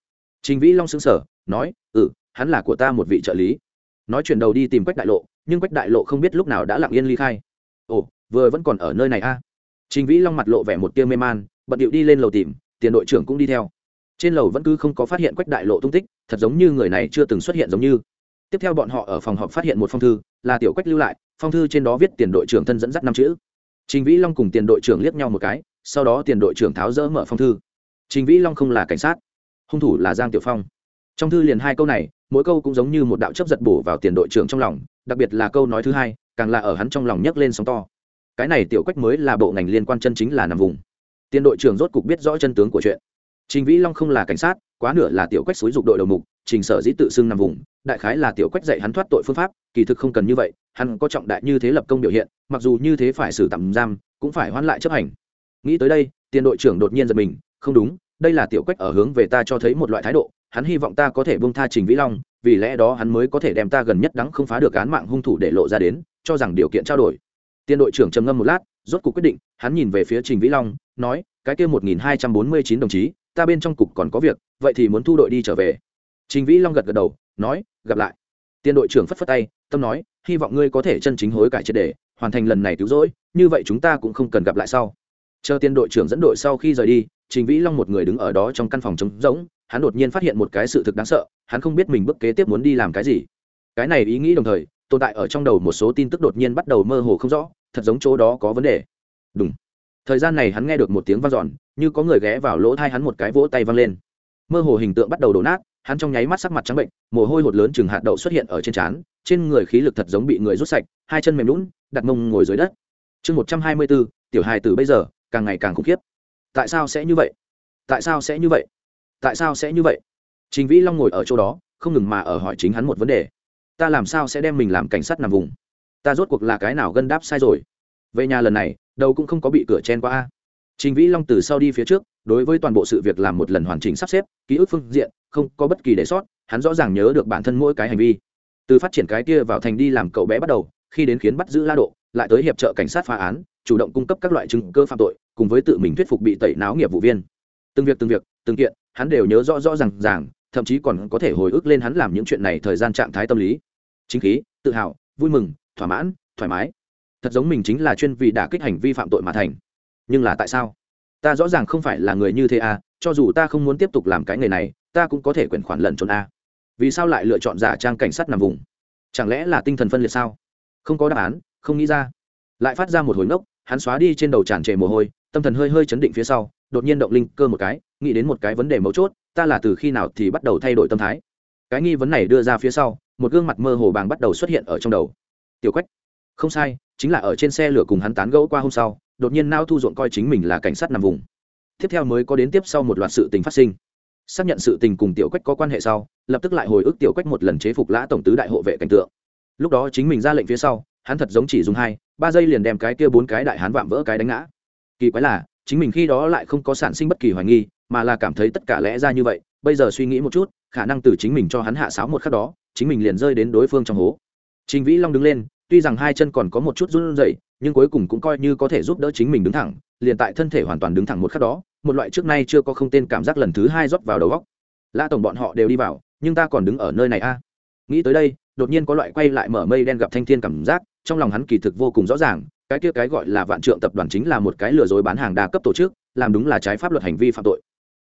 Trình vĩ long xứng sở nói ừ hắn là của ta một vị trợ lý. Nói chuyển đầu đi tìm quách đại lộ, nhưng quách đại lộ không biết lúc nào đã lặng yên ly khai. Ồ, vừa vẫn còn ở nơi này a. À? trình vĩ long mặt lộ vẻ một tia mê man, bận điệu đi lên lầu tìm, tiền đội trưởng cũng đi theo. Trên lầu vẫn cứ không có phát hiện quách đại lộ tung tích, thật giống như người này chưa từng xuất hiện giống như tiếp theo bọn họ ở phòng họp phát hiện một phong thư, là tiểu quách lưu lại, phong thư trên đó viết tiền đội trưởng thân dẫn dắt năm chữ. Trình vĩ long cùng tiền đội trưởng liếc nhau một cái, sau đó tiền đội trưởng tháo rỡ mở phong thư. Trình vĩ long không là cảnh sát, hung thủ là giang tiểu phong. Trong thư liền hai câu này, mỗi câu cũng giống như một đạo chấp giật bổ vào tiền đội trưởng trong lòng, đặc biệt là câu nói thứ hai, càng là ở hắn trong lòng nhấc lên sóng to. Cái này tiểu quách mới là bộ ngành liên quan chân chính là nằm vùng. Tiền đội trưởng rốt cục biết rõ chân tướng của chuyện. Trình vĩ long không là cảnh sát quá nửa là tiểu quách xúi dục đội đầu mục, trình sở dĩ tự xưng nằm vùng, đại khái là tiểu quách dạy hắn thoát tội phương pháp, kỳ thực không cần như vậy, hắn có trọng đại như thế lập công biểu hiện, mặc dù như thế phải xử tạm giam, cũng phải hoãn lại chấp hành. Nghĩ tới đây, tiền đội trưởng đột nhiên giật mình, không đúng, đây là tiểu quách ở hướng về ta cho thấy một loại thái độ, hắn hy vọng ta có thể buông tha trình vĩ long, vì lẽ đó hắn mới có thể đem ta gần nhất đắng không phá được án mạng hung thủ để lộ ra đến, cho rằng điều kiện trao đổi. Tiền đội trưởng trầm ngâm một lát, rốt cuộc quyết định, hắn nhìn về phía trình vĩ long, nói, cái kia một nghìn hai trăm bốn mươi chín đồng chí ta bên trong cục còn có việc, vậy thì muốn thu đội đi trở về. Trình vĩ long gật gật đầu, nói, gặp lại. Tiền đội trưởng phất phất tay, tâm nói, hy vọng ngươi có thể chân chính hối cải triệt đề hoàn thành lần này cứu rỗi, như vậy chúng ta cũng không cần gặp lại sau. Chờ tiền đội trưởng dẫn đội sau khi rời đi, trình vĩ long một người đứng ở đó trong căn phòng trống rỗng, hắn đột nhiên phát hiện một cái sự thực đáng sợ, hắn không biết mình bước kế tiếp muốn đi làm cái gì. Cái này ý nghĩ đồng thời, tồn tại ở trong đầu một số tin tức đột nhiên bắt đầu mơ hồ không rõ, thật giống chỗ đó có vấn đề. Đúng thời gian này hắn nghe được một tiếng vang dọn như có người ghé vào lỗ thai hắn một cái vỗ tay văng lên. Mơ hồ hình tượng bắt đầu đổ nát, hắn trong nháy mắt sắc mặt trắng bệnh, mồ hôi hột lớn chừng hạt đậu xuất hiện ở trên trán, trên người khí lực thật giống bị người rút sạch, hai chân mềm lún đặt mông ngồi dưới đất. Chương một trăm hai mươi bốn, tiểu hài từ bây giờ, càng ngày càng khủng khiếp. Tại sao sẽ như vậy? Tại sao sẽ như vậy? Tại sao sẽ như vậy? Trình vĩ long ngồi ở chỗ đó, không ngừng mà ở hỏi chính hắn một vấn đề. Ta làm sao sẽ đem mình làm cảnh sát nằm vùng? Ta rốt cuộc là cái nào gân đáp sai rồi? Về nhà lần này, đầu cũng không có bị cửa chen qua a trình vĩ long từ sau đi phía trước, đối với toàn bộ sự việc làm một lần hoàn chỉnh sắp xếp, ký ức phương diện, không có bất kỳ để sót, hắn rõ ràng nhớ được bản thân mỗi cái hành vi. Từ phát triển cái kia vào thành đi làm cậu bé bắt đầu, khi đến khiến bắt giữ la độ, lại tới hiệp trợ cảnh sát phá án, chủ động cung cấp các loại chứng cơ phạm tội, cùng với tự mình thuyết phục bị tẩy náo nghiệp vụ viên. Từng việc từng việc, từng kiện, hắn đều nhớ rõ rõ ràng ràng, thậm chí còn có thể hồi ức lên hắn làm những chuyện này thời gian trạng thái tâm lý. Chính khí, tự hào, vui mừng, thỏa mãn, thoải mái. Thật giống mình chính là chuyên vị đả kích hành vi phạm tội mà thành nhưng là tại sao? Ta rõ ràng không phải là người như thế à cho dù ta không muốn tiếp tục làm cái nghề này, ta cũng có thể quyển khoản lẩn trốn a à. vì sao lại lựa chọn giả trang cảnh sát nằm vùng? Chẳng lẽ là tinh thần phân liệt sao? Không có đáp án, không nghĩ ra. Lại phát ra một hồi ngốc, hắn xóa đi trên đầu tràn trề mồ hôi, tâm thần hơi hơi chấn định phía sau, đột nhiên động linh cơ một cái, nghĩ đến một cái vấn đề mấu chốt, ta là từ khi nào thì bắt đầu thay đổi tâm thái. Cái nghi vấn này đưa ra phía sau, một gương mặt mơ hồ bàng bắt đầu xuất hiện ở trong đầu. Tiểu quách. Không sai, chính là ở trên xe lửa cùng hắn tán gẫu qua hôm sau đột nhiên nao thu ruộng coi chính mình là cảnh sát nằm vùng. Tiếp theo mới có đến tiếp sau một loạt sự tình phát sinh. Xác nhận sự tình cùng tiểu quách có quan hệ sau, lập tức lại hồi ức tiểu quách một lần chế phục lã tổng tứ đại hộ vệ cảnh tượng. Lúc đó chính mình ra lệnh phía sau, hắn thật giống chỉ dùng hai, ba giây liền đem cái kia bốn cái đại hán vạm vỡ cái đánh ngã. Kỳ quái là, chính mình khi đó lại không có sản sinh bất kỳ hoài nghi, mà là cảm thấy tất cả lẽ ra như vậy, bây giờ suy nghĩ một chút, khả năng từ chính mình cho hắn hạ sáo một khắc đó, chính mình liền rơi đến đối phương trong hố. Trình vĩ long đứng lên, tuy rằng hai chân còn có một chút run rẩy nhưng cuối cùng cũng coi như có thể giúp đỡ chính mình đứng thẳng, liền tại thân thể hoàn toàn đứng thẳng một khắc đó, một loại trước nay chưa có không tên cảm giác lần thứ hai rót vào đầu góc lạ tổng bọn họ đều đi vào, nhưng ta còn đứng ở nơi này a. Nghĩ tới đây, đột nhiên có loại quay lại mở mây đen gặp thanh thiên cảm giác, trong lòng hắn kỳ thực vô cùng rõ ràng, cái kia cái gọi là vạn trượng tập đoàn chính là một cái lừa dối bán hàng đa cấp tổ chức, làm đúng là trái pháp luật hành vi phạm tội.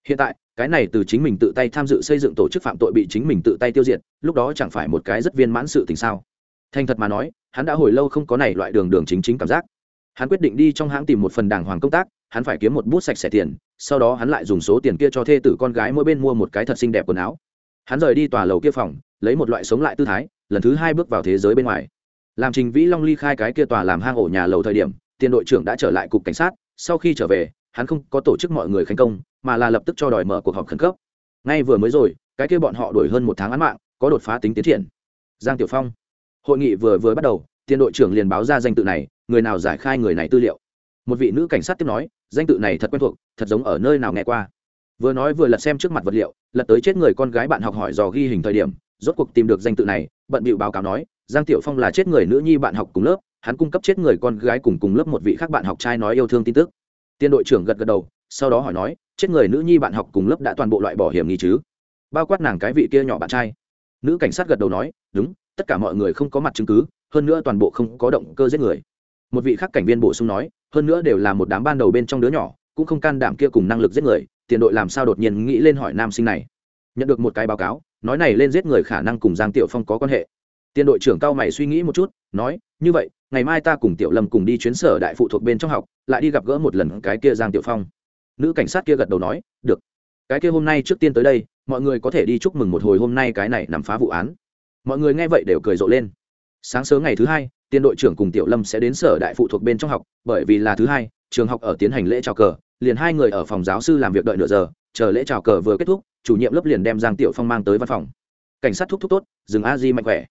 Hiện tại, cái này từ chính mình tự tay tham dự xây dựng tổ chức phạm tội bị chính mình tự tay tiêu diệt, lúc đó chẳng phải một cái rất viên mãn sự tình sao? Thành thật mà nói, hắn đã hồi lâu không có này loại đường đường chính chính cảm giác. Hắn quyết định đi trong hãng tìm một phần đàng hoàng công tác, hắn phải kiếm một bút sạch sẽ tiền, sau đó hắn lại dùng số tiền kia cho thê tử con gái mỗi bên mua một cái thật xinh đẹp quần áo. Hắn rời đi tòa lầu kia phòng, lấy một loại sống lại tư thái, lần thứ hai bước vào thế giới bên ngoài. Làm trình vĩ long ly khai cái kia tòa làm hang ổ nhà lầu thời điểm, tiền đội trưởng đã trở lại cục cảnh sát, sau khi trở về, hắn không có tổ chức mọi người khánh công, mà là lập tức cho đòi mở cuộc họp khẩn cấp. Ngay vừa mới rồi, cái kia bọn họ đuổi hơn một tháng án mạng, có đột phá tính tiến triển. Giang tiểu phong hội nghị vừa vừa bắt đầu tiền đội trưởng liền báo ra danh tự này, người nào giải khai người này tư liệu. Một vị nữ cảnh sát tiếp nói, danh tự này thật quen thuộc, thật giống ở nơi nào nghe qua. Vừa nói vừa lật xem trước mặt vật liệu, lật tới chết người con gái bạn học hỏi dò ghi hình thời điểm, rốt cuộc tìm được danh tự này, bận bịu báo cáo nói, giang tiểu phong là chết người nữ nhi bạn học cùng lớp, hắn cung cấp chết người con gái cùng cùng lớp một vị khác bạn học trai nói yêu thương tin tức. Tiên đội trưởng gật gật đầu, sau đó hỏi nói, chết người nữ nhi bạn học cùng lớp đã toàn bộ loại bỏ hiểm nghi chứ? Bao quát nàng cái vị kia nhỏ bạn trai. Nữ cảnh sát gật đầu nói, đúng tất cả mọi người không có mặt chứng cứ, hơn nữa toàn bộ không có động cơ giết người. Một vị khác cảnh viên bổ sung nói, hơn nữa đều là một đám ban đầu bên trong đứa nhỏ, cũng không can đảm kia cùng năng lực giết người, tiền đội làm sao đột nhiên nghĩ lên hỏi nam sinh này. Nhận được một cái báo cáo, nói này lên giết người khả năng cùng giang tiểu phong có quan hệ. Tiền đội trưởng cao mày suy nghĩ một chút, nói, như vậy, ngày mai ta cùng tiểu lâm cùng đi chuyến sở đại phụ thuộc bên trong học, lại đi gặp gỡ một lần cái kia giang tiểu phong. Nữ cảnh sát kia gật đầu nói, được. Cái kia hôm nay trước tiên tới đây, mọi người có thể đi chúc mừng một hồi hôm nay cái này nằm phá vụ án mọi người nghe vậy đều cười rộ lên. Sáng sớm ngày thứ hai, tiên đội trưởng cùng tiểu lâm sẽ đến sở đại phụ thuộc bên trong học, bởi vì là thứ hai, trường học ở tiến hành lễ trào cờ, liền hai người ở phòng giáo sư làm việc đợi nửa giờ, chờ lễ trào cờ vừa kết thúc, chủ nhiệm lớp liền đem giang tiểu phong mang tới văn phòng. Cảnh sát thúc thúc tốt, dừng a di mạnh khỏe.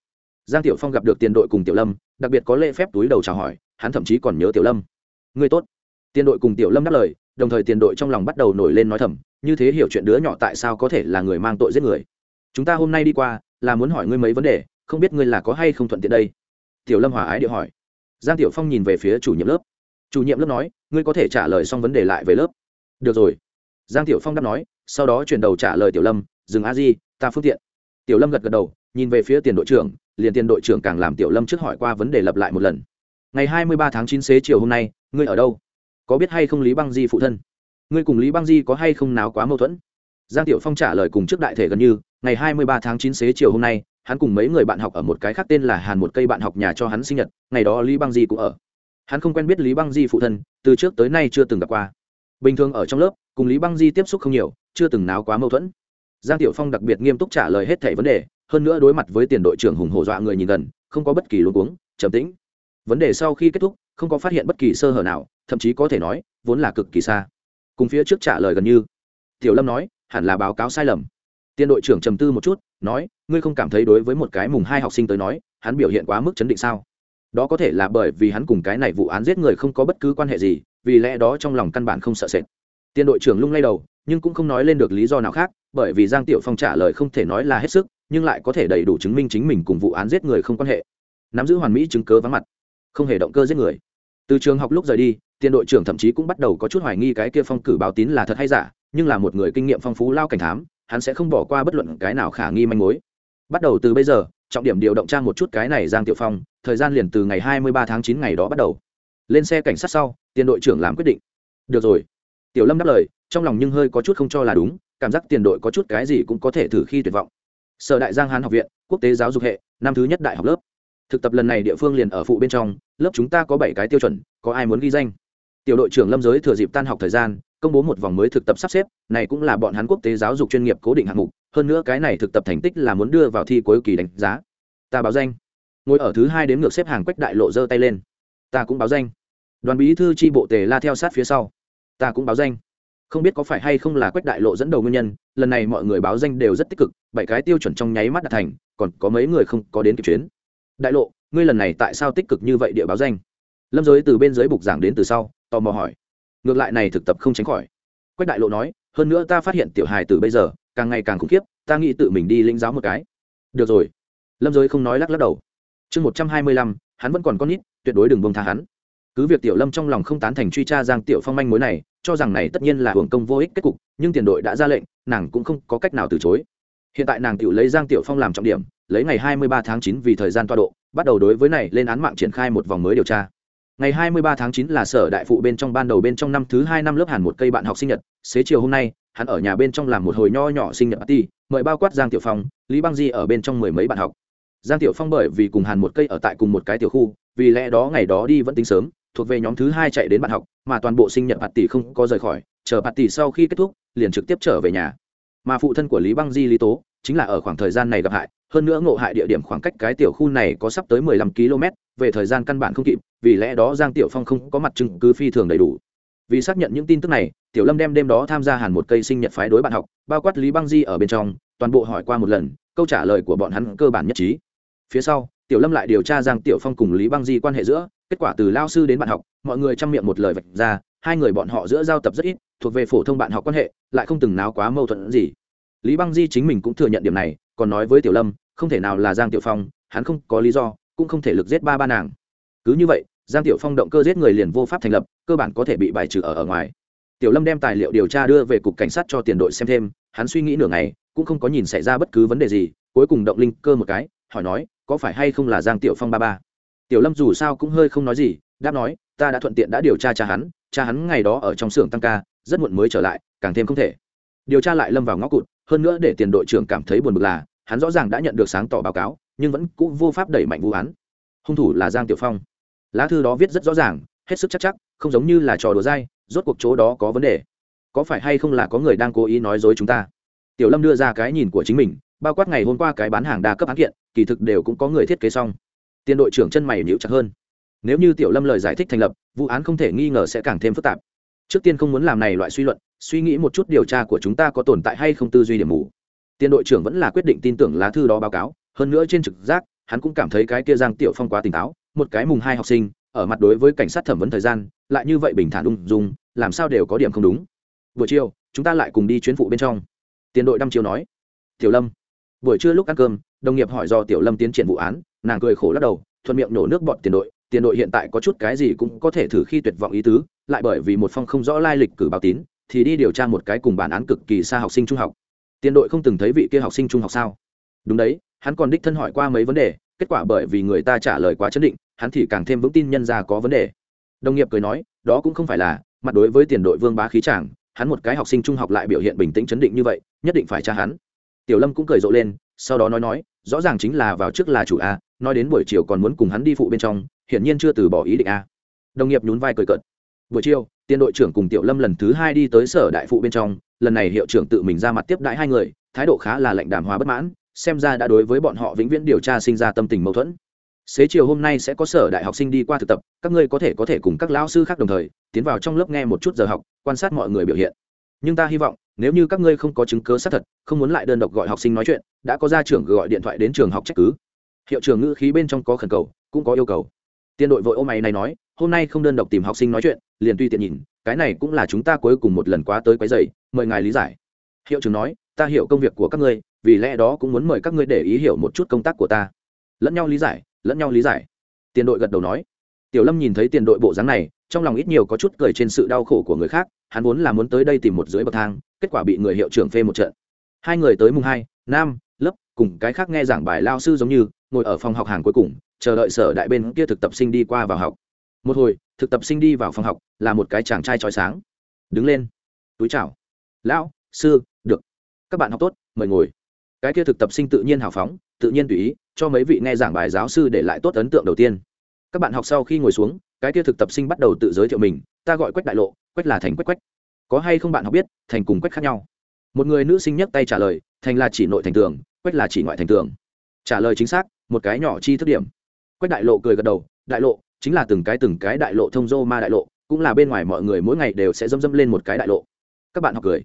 Giang tiểu phong gặp được tiền đội cùng tiểu lâm, đặc biệt có lễ phép túi đầu chào hỏi, hắn thậm chí còn nhớ tiểu lâm. Người tốt. Tiền đội cùng tiểu lâm đáp lời, đồng thời tiền đội trong lòng bắt đầu nổi lên nói thầm, như thế hiểu chuyện đứa nhỏ tại sao có thể là người mang tội giết người? Chúng ta hôm nay đi qua là muốn hỏi ngươi mấy vấn đề, không biết ngươi là có hay không thuận tiện đây? Tiểu lâm hòa ái điệu hỏi. Giang tiểu phong nhìn về phía chủ nhiệm lớp. Chủ nhiệm lớp nói, ngươi có thể trả lời xong vấn đề lại về lớp. Được rồi. Giang tiểu phong đáp nói, sau đó chuyển đầu trả lời tiểu lâm, dừng a di, ta phương tiện. Tiểu lâm gật gật đầu, nhìn về phía tiền đội trưởng, liền tiền đội trưởng càng làm tiểu lâm trước hỏi qua vấn đề lập lại một lần. Ngày hai mươi ba tháng chín xế chiều hôm nay, ngươi ở đâu? Có biết hay không lý băng di phụ thân? Ngươi cùng lý băng di có hay không náo quá mâu thuẫn? Giang tiểu phong trả lời cùng trước đại thể gần như ngày hai mươi ba tháng chín xế chiều hôm nay, hắn cùng mấy người bạn học ở một cái khác tên là hàn một cây bạn học nhà cho hắn sinh nhật, ngày đó lý băng di cũng ở. Hắn không quen biết lý băng di phụ thân, từ trước tới nay chưa từng gặp qua. Bình thường ở trong lớp, cùng lý băng di tiếp xúc không nhiều, chưa từng náo quá mâu thuẫn. Giang tiểu phong đặc biệt nghiêm túc trả lời hết thẻ vấn đề, hơn nữa đối mặt với tiền đội trưởng hùng hổ dọa người nhìn gần, không có bất kỳ luống cuống, trầm tĩnh. Vấn đề sau khi kết thúc, không có phát hiện bất kỳ sơ hở nào, thậm chí có thể nói, vốn là cực kỳ xa. Cùng phía trước trả lời gần như. Tiểu lâm nói, hẳn là báo cáo sai lầm tiền đội trưởng trầm tư một chút, nói, ngươi không cảm thấy đối với một cái mùng hai học sinh tới nói, hắn biểu hiện quá mức chấn định sao? Đó có thể là bởi vì hắn cùng cái này vụ án giết người không có bất cứ quan hệ gì, vì lẽ đó trong lòng căn bản không sợ sệt. Tiền đội trưởng lung lay đầu, nhưng cũng không nói lên được lý do nào khác, bởi vì giang tiểu phong trả lời không thể nói là hết sức, nhưng lại có thể đầy đủ chứng minh chính mình cùng vụ án giết người không quan hệ. Nắm giữ hoàn mỹ chứng cứ vắng mặt, không hề động cơ giết người. Từ trường học lúc rời đi tiền đội trưởng thậm chí cũng bắt đầu có chút hoài nghi cái kia phong cử báo tín là thật hay giả, nhưng là một người kinh nghiệm phong phú lao cảnh thám hắn sẽ không bỏ qua bất luận cái nào khả nghi manh mối. Bắt đầu từ bây giờ, trọng điểm điều động trang một chút cái này giang tiểu phong, thời gian liền từ ngày hai mươi ba tháng chín ngày đó bắt đầu. Lên xe cảnh sát sau, tiền đội trưởng làm quyết định. Được rồi. Tiểu lâm đáp lời, trong lòng nhưng hơi có chút không cho là đúng, cảm giác tiền đội có chút cái gì cũng có thể thử khi tuyệt vọng. Sở đại giang hán học viện, quốc tế giáo dục hệ, năm thứ nhất đại học lớp. Thực tập lần này địa phương liền ở phụ bên trong, lớp chúng ta có bảy cái tiêu chuẩn, có ai muốn ghi danh? Tiểu đội trưởng lâm giới thừa dịp tan học thời gian công bố một vòng mới thực tập sắp xếp, này cũng là bọn hắn quốc tế giáo dục chuyên nghiệp cố định hạng mục, hơn nữa cái này thực tập thành tích là muốn đưa vào thi cuối kỳ đánh giá. Ta báo danh. Ngồi ở thứ hai đến ngược xếp hàng quách đại lộ giơ tay lên. Ta cũng báo danh. Đoàn bí thư tri bộ tề la theo sát phía sau. Ta cũng báo danh. Không biết có phải hay không là quách đại lộ dẫn đầu nguyên nhân, lần này mọi người báo danh đều rất tích cực, bảy cái tiêu chuẩn trong nháy mắt đạt thành, còn có mấy người không có đến kịp chuyến. Đại lộ, ngươi lần này tại sao tích cực như vậy địa báo danh? Lâm giới từ bên dưới bục giảng đến từ sau, tò mò hỏi ngược lại này thực tập không tránh khỏi. Quách đại lộ nói, hơn nữa ta phát hiện tiểu hài từ bây giờ càng ngày càng khủng khiếp, ta nghĩ tự mình đi lĩnh giáo một cái. Được rồi. Lâm giới không nói lắc lắc đầu. Chương một trăm hai mươi lăm, hắn vẫn còn con nít, tuyệt đối đừng bông tha hắn. Cứ việc tiểu lâm trong lòng không tán thành truy tra giang tiểu phong manh mối này, cho rằng này tất nhiên là hưởng công vô ích kết cục, nhưng tiền đội đã ra lệnh, nàng cũng không có cách nào từ chối. Hiện tại nàng tự lấy giang tiểu phong làm trọng điểm, lấy ngày hai mươi ba tháng chín vì thời gian toa độ, bắt đầu đối với này lên án mạng triển khai một vòng mới điều tra ngày hai mươi ba tháng 9 là sở đại phụ bên trong ban đầu bên trong năm thứ hai năm lớp hàn một cây bạn học sinh nhật. Xế chiều hôm nay, hắn ở nhà bên trong làm một hồi nho nhỏ sinh nhật party, mời bao quát giang tiểu phong, lý băng di ở bên trong mười mấy bạn học. Giang tiểu phong bởi vì cùng hàn một cây ở tại cùng một cái tiểu khu, vì lẽ đó ngày đó đi vẫn tính sớm, thuộc về nhóm thứ hai chạy đến bạn học, mà toàn bộ sinh nhật party không có rời khỏi, chờ party sau khi kết thúc, liền trực tiếp trở về nhà. Mà phụ thân của lý băng di lý tố, chính là ở khoảng thời gian này gặp hại hơn nữa ngộ hại địa điểm khoảng cách cái tiểu khu này có sắp tới mười lăm km, về thời gian căn bản không kịp, vì lẽ đó giang tiểu phong không có mặt chứng cứ phi thường đầy đủ. Vì xác nhận những tin tức này, tiểu lâm đem đêm đó tham gia hàn một cây sinh nhật phái đối bạn học, bao quát lý băng di ở bên trong, toàn bộ hỏi qua một lần, câu trả lời của bọn hắn cơ bản nhất trí. Phía sau, tiểu lâm lại điều tra giang tiểu phong cùng lý băng di quan hệ giữa, kết quả từ lao sư đến bạn học, mọi người trong miệng một lời vạch ra, hai người bọn họ giữa giao tập rất ít, thuộc về phổ thông bạn học quan hệ, lại không từng náo quá mâu thuẫn gì lý băng di chính mình cũng thừa nhận điểm này, còn nói với tiểu lâm, không thể nào là giang tiểu phong, hắn không có lý do, cũng không thể lực giết ba ba nàng. Cứ như vậy, giang tiểu phong động cơ giết người liền vô pháp thành lập, cơ bản có thể bị bài trừ ở ở ngoài. Tiểu lâm đem tài liệu điều tra đưa về cục cảnh sát cho tiền đội xem thêm, hắn suy nghĩ nửa ngày, cũng không có nhìn xảy ra bất cứ vấn đề gì, cuối cùng động linh cơ một cái, hỏi nói, có phải hay không là giang tiểu phong ba ba? Tiểu lâm dù sao cũng hơi không nói gì, đáp nói, ta đã thuận tiện đã điều tra cha hắn cha hắn ngày đó ở trong xưởng tăng ca, rất muộn mới trở lại, càng thêm không thể. Điều tra lại lâm vào ngõ cụt hơn nữa để tiền đội trưởng cảm thấy buồn bực là, hắn rõ ràng đã nhận được sáng tỏ báo cáo, nhưng vẫn cũng vô pháp đẩy mạnh vụ án. Hung thủ là giang tiểu phong. Lá thư đó viết rất rõ ràng, hết sức chắc chắc, không giống như là trò đùa dai, rốt cuộc chỗ đó có vấn đề. Có phải hay không là có người đang cố ý nói dối chúng ta? Tiểu lâm đưa ra cái nhìn của chính mình, bao quát ngày hôm qua cái bán hàng đa cấp án kiện, kỳ thực đều cũng có người thiết kế xong. Tiền đội trưởng chân mày nhíu chặt hơn. Nếu như tiểu lâm lời giải thích thành lập, vụ án không thể nghi ngờ sẽ càng thêm phức tạp. Trước tiên không muốn làm này loại suy luận suy nghĩ một chút điều tra của chúng ta có tồn tại hay không tư duy điểm mù. Tiền đội trưởng vẫn là quyết định tin tưởng lá thư đó báo cáo, hơn nữa trên trực giác, hắn cũng cảm thấy cái kia giang tiểu phong quá tỉnh táo, một cái mùng hai học sinh, ở mặt đối với cảnh sát thẩm vấn thời gian, lại như vậy bình thản ung dung, làm sao đều có điểm không đúng. Buổi chiều, chúng ta lại cùng đi chuyến phụ bên trong. Tiền đội đăm chiều nói. Tiểu lâm. Buổi trưa lúc ăn cơm, đồng nghiệp hỏi do tiểu lâm tiến triển vụ án, nàng cười khổ lắc đầu, thuận miệng nổ nước bọn tiền đội tiền đội hiện tại có chút cái gì cũng có thể thử khi tuyệt vọng ý tứ, lại bởi vì một phong không rõ lai lịch cử báo tín thì đi điều tra một cái cùng bản án cực kỳ xa học sinh trung học. Tiền đội không từng thấy vị kia học sinh trung học sao? Đúng đấy hắn còn đích thân hỏi qua mấy vấn đề kết quả bởi vì người ta trả lời quá chấn định hắn thì càng thêm vững tin nhân ra có vấn đề. Đồng nghiệp cười nói đó cũng không phải là mặt đối với tiền đội vương bá khí chàng, hắn một cái học sinh trung học lại biểu hiện bình tĩnh chấn định như vậy nhất định phải tra hắn. Tiểu lâm cũng cười rộ lên sau đó nói nói rõ ràng chính là vào trước là chủ a nói đến buổi chiều còn muốn cùng hắn đi phụ bên trong hiển nhiên chưa từ bỏ ý định a. Đồng nghiệp nhún vai cười cợt buổi chiều, tiền đội trưởng cùng tiểu lâm lần thứ hai đi tới sở đại phụ bên trong, lần này hiệu trưởng tự mình ra mặt tiếp đãi hai người, thái độ khá là lạnh đàm hóa bất mãn, xem ra đã đối với bọn họ vĩnh viễn điều tra sinh ra tâm tình mâu thuẫn. Xế chiều hôm nay sẽ có sở đại học sinh đi qua thực tập, các ngươi có thể có thể cùng các lão sư khác đồng thời, tiến vào trong lớp nghe một chút giờ học, quan sát mọi người biểu hiện. Nhưng ta hy vọng, nếu như các ngươi không có chứng cớ xác thật, không muốn lại đơn độc gọi học sinh nói chuyện, đã có gia trưởng gọi điện thoại đến trường học trách cứ. Hiệu trưởng ngữ khí bên trong có khẩn cầu, cũng có yêu cầu. Tiên đội vội ô máy này nói hôm nay không đơn độc tìm học sinh nói chuyện, liền tuy tiện nhìn, cái này cũng là chúng ta cuối cùng một lần quá tới quấy dày mời ngài lý giải. Hiệu trưởng nói, ta hiểu công việc của các ngươi, vì lẽ đó cũng muốn mời các ngươi để ý hiểu một chút công tác của ta. Lẫn nhau lý giải, lẫn nhau lý giải. Tiền đội gật đầu nói. Tiểu lâm nhìn thấy tiền đội bộ dáng này, trong lòng ít nhiều có chút cười trên sự đau khổ của người khác, hắn vốn là muốn tới đây tìm một dưới bậc thang, kết quả bị người hiệu trưởng phê một trận. Hai người tới mùng hai nam lớp, cùng cái khác nghe giảng bài lao sư giống như, ngồi ở phòng học hàng cuối cùng, chờ đợi sở đại bên kia thực tập sinh đi qua vào học một hồi, thực tập sinh đi vào phòng học, là một cái chàng trai trói sáng. Đứng lên. Túi chào. Lão, sư, được. Các bạn học tốt, mời ngồi. Cái kia thực tập sinh tự nhiên hào phóng, tự nhiên tùy ý, cho mấy vị nghe giảng bài giáo sư để lại tốt ấn tượng đầu tiên. Các bạn học sau khi ngồi xuống, cái kia thực tập sinh bắt đầu tự giới thiệu mình, ta gọi quách đại lộ, quách là thành quách quách. Có hay không bạn học biết, thành cùng quách khác nhau. Một người nữ sinh nhấc tay trả lời, thành là chỉ nội thành tường, quách là chỉ ngoại thành tường. Trả lời chính xác, một cái nhỏ chi thức điểm. Quách đại lộ cười gật đầu, đại lộ chính là từng cái từng cái đại lộ thông dô ma đại lộ, cũng là bên ngoài mọi người mỗi ngày đều sẽ dâm dâm lên một cái đại lộ. Các bạn học cười.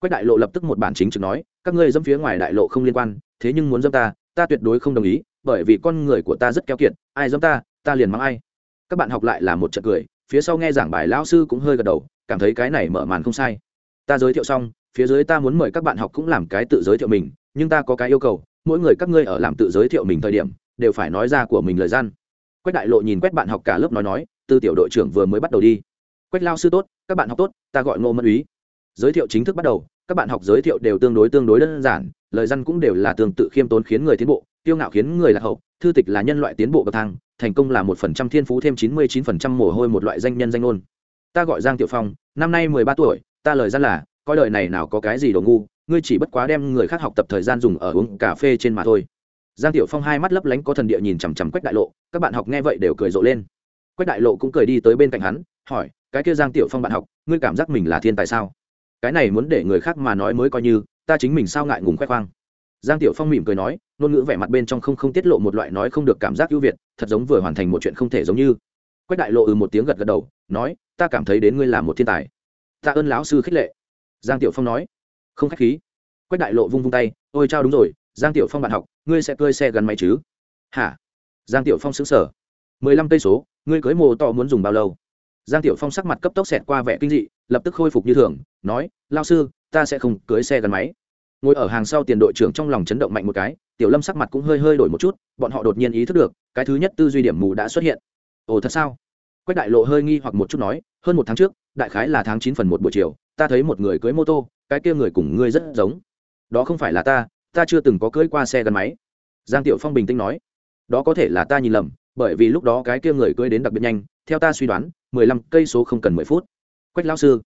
Quách đại lộ lập tức một bản chính trực nói, các ngươi dâm phía ngoài đại lộ không liên quan, thế nhưng muốn dâm ta ta tuyệt đối không đồng ý, bởi vì con người của ta rất keo kiệt, ai dâm ta ta liền mắng ai. Các bạn học lại là một trận cười, phía sau nghe giảng bài lão sư cũng hơi gật đầu, cảm thấy cái này mở màn không sai. Ta giới thiệu xong, phía dưới ta muốn mời các bạn học cũng làm cái tự giới thiệu mình, nhưng ta có cái yêu cầu, mỗi người các ngươi ở làm tự giới thiệu mình thời điểm, đều phải nói ra của mình lời gian quách đại lộ nhìn quét bạn học cả lớp nói nói, từ tiểu đội trưởng vừa mới bắt đầu đi. Quách lao sư tốt, các bạn học tốt, ta gọi ngô Mẫn úy. Giới thiệu chính thức bắt đầu, các bạn học giới thiệu đều tương đối tương đối đơn giản, lời dân cũng đều là tương tự khiêm tốn khiến người tiến bộ, kiêu ngạo khiến người lạc hậu, thư tịch là nhân loại tiến bộ bậc thang, thành công là một phần trăm thiên phú thêm chín mươi chín phần trăm mồ hôi một loại danh nhân danh ngôn. Ta gọi giang tiểu phong, năm nay mười ba tuổi, ta lời dân là, coi đời này nào có cái gì đồ ngu, ngươi chỉ bất quá đem người khác học tập thời gian dùng ở uống cà phê trên mà thôi giang tiểu phong hai mắt lấp lánh có thần địa nhìn chằm chằm quách đại lộ, các bạn học nghe vậy đều cười rộ lên. Quách đại lộ cũng cười đi tới bên cạnh hắn, hỏi, cái kia giang tiểu phong bạn học, ngươi cảm giác mình là thiên tài sao? Cái này muốn để người khác mà nói mới coi như, ta chính mình sao ngại ngùng khoe khoang. Giang tiểu phong mỉm cười nói, ngôn ngữ vẻ mặt bên trong không không tiết lộ một loại nói không được cảm giác ưu việt, thật giống vừa hoàn thành một chuyện không thể giống như. Quách đại lộ ừ một tiếng gật gật đầu, nói, ta cảm thấy đến ngươi là một thiên tài. Ta ơn lão sư khích lệ. Giang tiểu phong nói, không khách khí. Quách đại lộ vung vung tay, ôi chao, đúng rồi, giang tiểu phong bạn học ngươi sẽ cơi xe gắn máy chứ? Hả? Giang tiểu phong xứng sở mười lăm cây số, ngươi cưới mô to muốn dùng bao lâu? Giang tiểu phong sắc mặt cấp tốc xẹt qua vẻ kinh dị, lập tức khôi phục như thường, nói lao sư, ta sẽ không cưới xe gắn máy. Ngồi ở hàng sau tiền đội trưởng trong lòng chấn động mạnh một cái, tiểu lâm sắc mặt cũng hơi hơi đổi một chút, bọn họ đột nhiên ý thức được, cái thứ nhất tư duy điểm mù đã xuất hiện. Ồ, thật sao? Quách đại lộ hơi nghi hoặc một chút nói, hơn một tháng trước, đại khái là tháng chín phần một buổi chiều, ta thấy một người cưới mô tô, cái kia người cùng ngươi rất giống. Đó không phải là ta ta chưa từng có cưỡi qua xe gắn máy. Giang tiểu phong bình tĩnh nói, đó có thể là ta nhìn lầm, bởi vì lúc đó cái kia người cưỡi đến đặc biệt nhanh, theo ta suy đoán, mười lăm cây số không cần mười phút. Quách lão sư,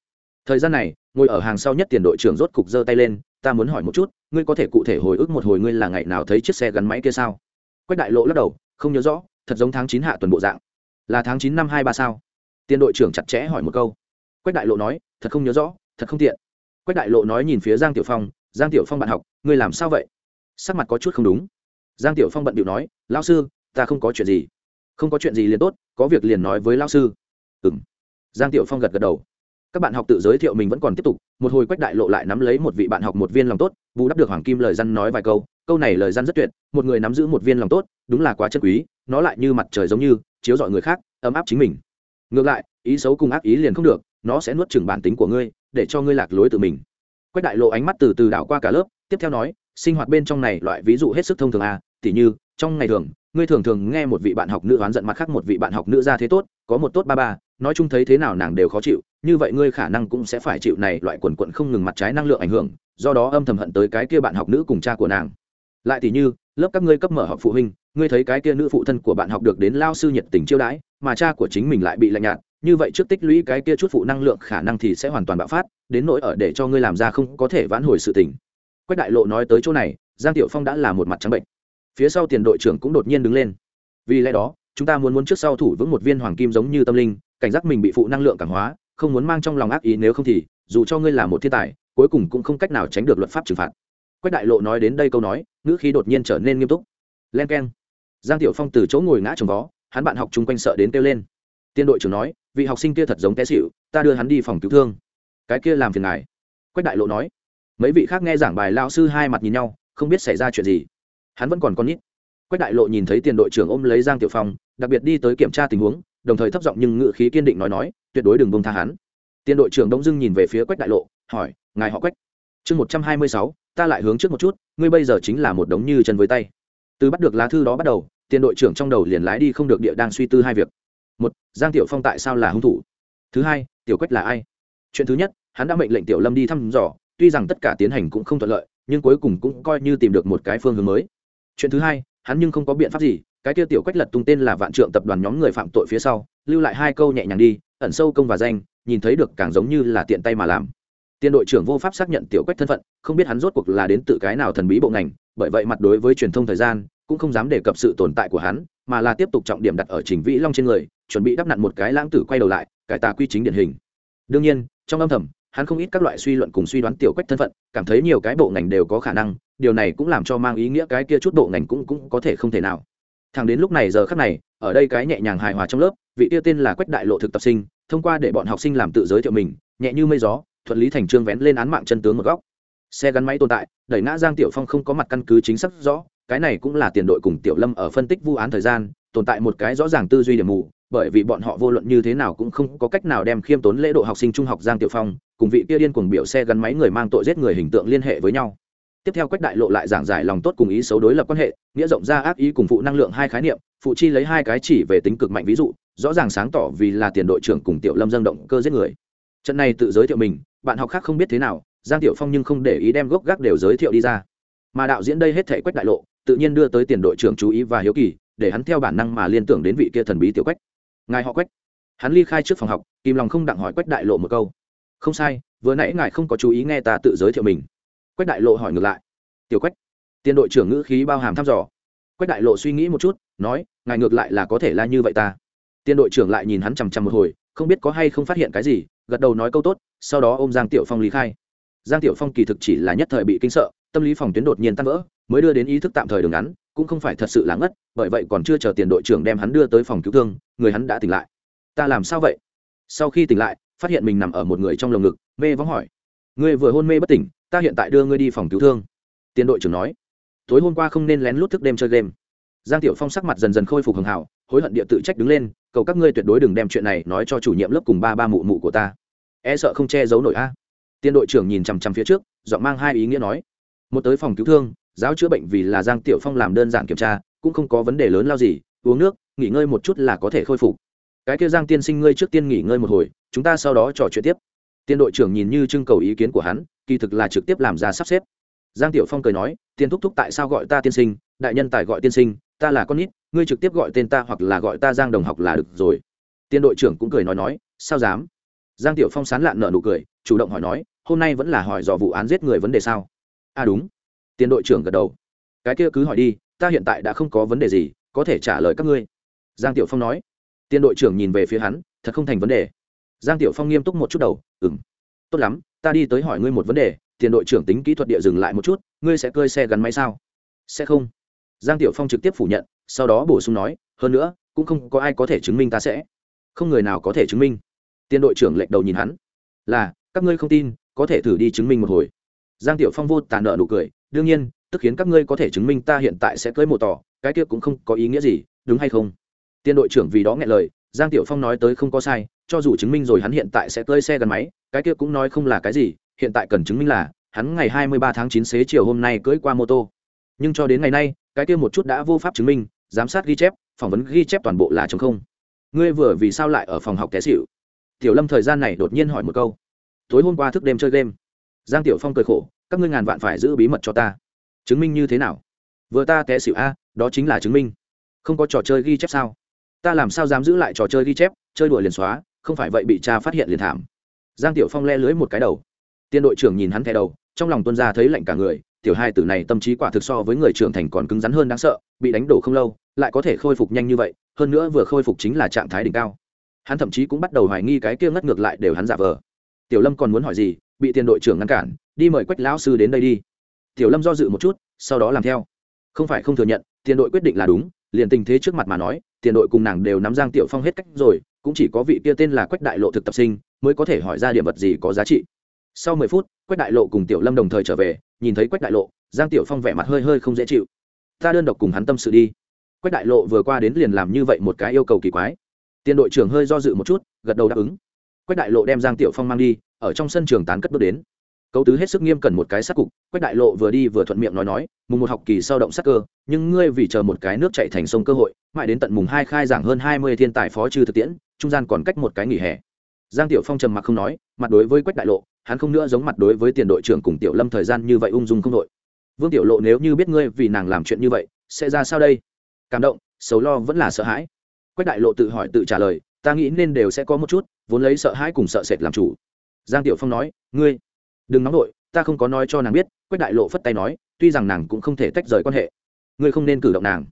thời gian này, ngồi ở hàng sau nhất tiền đội trưởng rốt cục giơ tay lên, ta muốn hỏi một chút, ngươi có thể cụ thể hồi ức một hồi ngươi là ngày nào thấy chiếc xe gắn máy kia sao? Quách đại lộ lắc đầu, không nhớ rõ, thật giống tháng chín hạ tuần bộ dạng. Là tháng chín năm hai ba sao? Tiền đội trưởng chặt chẽ hỏi một câu. Quách đại lộ nói, thật không nhớ rõ, thật không tiện. Quách đại lộ nói nhìn phía giang tiểu phong giang tiểu phong bạn học, ngươi làm sao vậy? Sắc mặt có chút không đúng. Giang tiểu phong bận điệu nói lao sư, ta không có chuyện gì. Không có chuyện gì liền tốt, có việc liền nói với lao sư. Ừ m giang tiểu phong gật gật đầu. Các bạn học tự giới thiệu mình vẫn còn tiếp tục, một hồi quách đại lộ lại nắm lấy một vị bạn học một viên lòng tốt, bù đắp được hoàng kim lời răn nói vài câu. Câu này lời răn rất tuyệt, một người nắm giữ một viên lòng tốt, đúng là quá chân quý, nó lại như mặt trời giống như, chiếu dọi người khác, ấm áp chính mình. Ngược lại, ý xấu cùng ác ý liền không được, nó sẽ nuốt chừng bản tính của ngươi, để cho ngươi lạc lối tự mình quách đại lộ ánh mắt từ từ đảo qua cả lớp, tiếp theo nói, sinh hoạt bên trong này loại ví dụ hết sức thông thường à tỉ như, trong ngày thường, ngươi thường thường nghe một vị bạn học nữ oán giận mặt khác một vị bạn học nữ ra thế tốt, có một tốt ba ba, nói chung thấy thế nào nàng đều khó chịu, như vậy ngươi khả năng cũng sẽ phải chịu này loại quần quận không ngừng mặt trái năng lượng ảnh hưởng, do đó âm thầm hận tới cái kia bạn học nữ cùng cha của nàng. Lại thì như, lớp các ngươi cấp mở học phụ huynh, ngươi thấy cái kia nữ phụ thân của bạn học được đến lao sư nhiệt tình chiêu đãi, mà cha của chính mình lại bị lạnh nhạt như vậy trước tích lũy cái kia chút phụ năng lượng khả năng thì sẽ hoàn toàn bạo phát, đến nỗi ở để cho ngươi làm ra không có thể vãn hồi sự tình. Quách đại lộ nói tới chỗ này, giang tiểu phong đã là một mặt trắng bệnh. Phía sau tiền đội trưởng cũng đột nhiên đứng lên. Vì lẽ đó, chúng ta muốn muốn trước sau thủ vững một viên hoàng kim giống như tâm linh, cảnh giác mình bị phụ năng lượng cảm hóa, không muốn mang trong lòng ác ý nếu không thì, dù cho ngươi là một thiên tài, cuối cùng cũng không cách nào tránh được luật pháp trừng phạt. Quách đại lộ nói đến đây câu nói, ngữ khí đột nhiên trở nên nghiêm túc. Len k e n giang tiểu phong từ chỗ ngồi ngã trồng vó hắn bạn học chung quanh sợ đến kêu lên. Tiên đội trưởng nói vị học sinh kia thật giống té xịu ta đưa hắn đi phòng cứu thương. Cái kia làm phiền ngài. Quách đại lộ nói. Mấy vị khác nghe giảng bài lao sư hai mặt nhìn nhau, không biết xảy ra chuyện gì. Hắn vẫn còn con nít. Quách đại lộ nhìn thấy tiền đội trưởng ôm lấy giang tiểu phong, đặc biệt đi tới kiểm tra tình huống, đồng thời thấp giọng nhưng ngự khí kiên định nói nói, tuyệt đối đừng bông tha hắn. Tiền đội trưởng đông dưng nhìn về phía quách đại lộ, hỏi, ngài họ quách? Chương một trăm hai mươi sáu, ta lại hướng trước một chút, ngươi bây giờ chính là một đống như chân với tay. Từ bắt được lá thư đó bắt đầu, tiền đội trưởng trong đầu liền lái đi không được địa đang suy tư hai việc một, giang tiểu phong tại sao là hung thủ? Thứ hai, tiểu quách là ai? Chuyện thứ nhất, hắn đã mệnh lệnh tiểu lâm đi thăm dò, tuy rằng tất cả tiến hành cũng không thuận lợi, nhưng cuối cùng cũng coi như tìm được một cái phương hướng mới. Chuyện thứ hai, hắn nhưng không có biện pháp gì, cái kia tiểu quách lật tung tên là vạn trượng tập đoàn nhóm người phạm tội phía sau, lưu lại hai câu nhẹ nhàng đi, ẩn sâu công và danh, nhìn thấy được càng giống như là tiện tay mà làm. Tiên đội trưởng vô pháp xác nhận tiểu quách thân phận, không biết hắn rốt cuộc là đến từ cái nào thần bí bộ ngành, bởi vậy mặt đối với truyền thông thời gian, cũng không dám đề cập sự tồn tại của hắn, mà là tiếp tục trọng điểm đặt ở trình vĩ long trên người chuẩn bị đắp nặn một cái lãng tử quay đầu lại, cải tà quy chính điển hình. Đương nhiên, trong âm thầm, hắn không ít các loại suy luận cùng suy đoán tiểu quách thân phận, cảm thấy nhiều cái bộ ngành đều có khả năng, điều này cũng làm cho mang ý nghĩa cái kia chút bộ ngành cũng cũng có thể không thể nào. Thằng đến lúc này giờ khắc này, ở đây cái nhẹ nhàng hài hòa trong lớp, vị tiêu tên là quách đại lộ thực tập sinh, thông qua để bọn học sinh làm tự giới thiệu mình, nhẹ như mây gió, thuận lý thành trương vén lên án mạng chân tướng một góc. Xe gắn máy tồn tại, đẩy ngã giang tiểu phong không có mặt căn cứ chính xác rõ, cái này cũng là tiền đội cùng tiểu lâm ở phân tích vụ án thời gian, tồn tại một cái rõ ràng tư duy điểm mù bởi vì bọn họ vô luận như thế nào cũng không có cách nào đem khiêm tốn lễ độ học sinh trung học giang tiểu phong cùng vị kia điên cuồng biểu xe gắn máy người mang tội giết người hình tượng liên hệ với nhau. Tiếp theo quách đại lộ lại giảng giải lòng tốt cùng ý xấu đối lập quan hệ, nghĩa rộng ra ác ý cùng phụ năng lượng hai khái niệm, phụ chi lấy hai cái chỉ về tính cực mạnh ví dụ, rõ ràng sáng tỏ vì là tiền đội trưởng cùng tiểu lâm dâng động cơ giết người. Trận này tự giới thiệu mình, bạn học khác không biết thế nào, giang tiểu phong nhưng không để ý đem gốc gác đều giới thiệu đi ra. Mà đạo diễn đây hết thể quách đại lộ, tự nhiên đưa tới tiền đội trưởng chú ý và hiếu kỳ, để hắn theo bản năng mà liên tưởng đến vị kia thần bí tiểu quách ngài họ quách. Hắn ly khai trước phòng học, kìm lòng không đặng hỏi quách đại lộ một câu. Không sai, vừa nãy ngài không có chú ý nghe ta tự giới thiệu mình. Quách đại lộ hỏi ngược lại. Tiểu quách, tiền đội trưởng ngữ khí bao hàm thăm dò. Quách đại lộ suy nghĩ một chút, nói, ngài ngược lại là có thể là như vậy ta. Tiền đội trưởng lại nhìn hắn chằm chằm một hồi, không biết có hay không phát hiện cái gì, gật đầu nói câu tốt, sau đó ôm giang tiểu phong lý khai. Giang tiểu phong kỳ thực chỉ là nhất thời bị kinh sợ, tâm lý phòng tuyến đột nhiên tan vỡ, mới đưa đến ý thức tạm thời đường ngắn cũng không phải thật sự lãng ngất, bởi vậy còn chưa chờ tiền đội trưởng đem hắn đưa tới phòng cứu thương, người hắn đã tỉnh lại. Ta làm sao vậy? Sau khi tỉnh lại, phát hiện mình nằm ở một người trong lồng ngực, mê vắng hỏi. Ngươi vừa hôn mê bất tỉnh, ta hiện tại đưa ngươi đi phòng cứu thương. Tiền đội trưởng nói. Tối hôm qua không nên lén lút thức đêm chơi game. Giang tiểu phong sắc mặt dần dần khôi phục hường hảo hối hận địa tự trách đứng lên, cầu các ngươi tuyệt đối đừng đem chuyện này nói cho chủ nhiệm lớp cùng ba ba mụ mụ của ta. E sợ không che giấu nổi a. Tiên đội trưởng nhìn chằm chằm phía trước, giọng mang hai ý nghĩa nói. Một tới phòng cứu thương giáo chữa bệnh vì là giang tiểu phong làm đơn giản kiểm tra, cũng không có vấn đề lớn lao gì, uống nước, nghỉ ngơi một chút là có thể khôi phục. Cái kia giang tiên sinh ngươi trước tiên nghỉ ngơi một hồi, chúng ta sau đó trò chuyện tiếp. Tiên đội trưởng nhìn như trưng cầu ý kiến của hắn, kỳ thực là trực tiếp làm ra sắp xếp. Giang tiểu phong cười nói, tiên thúc thúc tại sao gọi ta tiên sinh? Đại nhân tài gọi tiên sinh, ta là con nít, ngươi trực tiếp gọi tên ta hoặc là gọi ta giang đồng học là được rồi. Tiên đội trưởng cũng cười nói nói, sao dám? Giang tiểu phong sán lạn nợ nụ cười, chủ động hỏi nói, hôm nay vẫn là hỏi dò vụ án giết người vấn đề sao? À đúng. Tiền đội trưởng gật đầu. Cái kia cứ hỏi đi, ta hiện tại đã không có vấn đề gì, có thể trả lời các ngươi. Giang tiểu phong nói. Tiền đội trưởng nhìn về phía hắn, thật không thành vấn đề. Giang tiểu phong nghiêm túc một chút đầu ừng tốt lắm, ta đi tới hỏi ngươi một vấn đề, tiền đội trưởng tính kỹ thuật địa dừng lại một chút, ngươi sẽ cơi xe gắn máy sao? Sẽ không. Giang tiểu phong trực tiếp phủ nhận, sau đó bổ sung nói, hơn nữa, cũng không có ai có thể chứng minh ta sẽ. Không người nào có thể chứng minh. Tiền đội trưởng lệch đầu nhìn hắn, là, các ngươi không tin, có thể thử đi chứng minh một hồi. Giang tiểu phong vô tàn nợ nụ cười đương nhiên, tức khiến các ngươi có thể chứng minh ta hiện tại sẽ cưới một tỏ, cái kia cũng không có ý nghĩa gì, đúng hay không? Tiên đội trưởng vì đó nghe lời, giang tiểu phong nói tới không có sai, cho dù chứng minh rồi hắn hiện tại sẽ cưới xe gắn máy, cái kia cũng nói không là cái gì, hiện tại cần chứng minh là, hắn ngày 23 tháng 9 xế chiều hôm nay cưới qua mô tô. Nhưng cho đến ngày nay, cái kia một chút đã vô pháp chứng minh, giám sát ghi chép, phỏng vấn ghi chép toàn bộ là chống không. Ngươi vừa vì sao lại ở phòng học té xịu tiểu lâm thời gian này đột nhiên hỏi một câu. Tối hôm qua thức đêm chơi game. Giang tiểu phong cười khổ các ngươi ngàn vạn phải giữ bí mật cho ta. Chứng minh như thế nào? Vừa ta té xỉu a, đó chính là chứng minh. Không có trò chơi ghi chép sao? Ta làm sao dám giữ lại trò chơi ghi chép, chơi đùa liền xóa, không phải vậy bị cha phát hiện liền thảm. Giang tiểu phong le lưới một cái đầu. Tiên đội trưởng nhìn hắn thẻ đầu, trong lòng tuân ra thấy lạnh cả người, tiểu hai tử này tâm trí quả thực so với người trưởng thành còn cứng rắn hơn đáng sợ, bị đánh đổ không lâu, lại có thể khôi phục nhanh như vậy, hơn nữa vừa khôi phục chính là trạng thái đỉnh cao. Hắn thậm chí cũng bắt đầu hoài nghi cái kia ngất ngược lại đều hắn giả vờ. Tiểu lâm còn muốn hỏi gì, bị tiền đội trưởng ngăn cản đi mời quách lão sư đến đây đi. Tiểu lâm do dự một chút, sau đó làm theo. Không phải không thừa nhận, tiền đội quyết định là đúng, liền tình thế trước mặt mà nói, tiền đội cùng nàng đều nắm giang tiểu phong hết cách rồi, cũng chỉ có vị kia tên là quách đại lộ thực tập sinh mới có thể hỏi ra điểm vật gì có giá trị. Sau mười phút, quách đại lộ cùng tiểu lâm đồng thời trở về, nhìn thấy quách đại lộ, giang tiểu phong vẻ mặt hơi hơi không dễ chịu. Ta đơn độc cùng hắn tâm sự đi. Quách đại lộ vừa qua đến liền làm như vậy một cái yêu cầu kỳ quái. Tiền đội trưởng hơi do dự một chút, gật đầu đáp ứng. Quách đại lộ đem giang tiểu phong mang đi, ở trong sân trường tán cất bước đến cấu tứ hết sức nghiêm cẩn một cái sát cục, quách đại lộ vừa đi vừa thuận miệng nói nói, mùng một học kỳ sau động sắc cơ, nhưng ngươi vì chờ một cái nước chạy thành sông cơ hội, mãi đến tận mùng hai khai giảng hơn hai mươi thiên tài phó trừ thực tiễn, trung gian còn cách một cái nghỉ hè. Giang tiểu phong trầm mặc không nói, mặt đối với quách đại lộ, hắn không nữa giống mặt đối với tiền đội trưởng cùng tiểu lâm thời gian như vậy ung dung không đội. Vương tiểu lộ, nếu như biết ngươi vì nàng làm chuyện như vậy, sẽ ra sao đây? Cảm động xấu lo vẫn là sợ hãi. Quách đại lộ tự hỏi tự trả lời, ta nghĩ nên đều sẽ có một chút, vốn lấy sợ hãi cùng sợ sệt làm chủ. Giang tiểu phong nói, ngươi đừng nóng nổi ta không có nói cho nàng biết, quách đại lộ phất tay nói, tuy rằng nàng cũng không thể tách rời quan hệ. Ngươi không nên cử động nàng.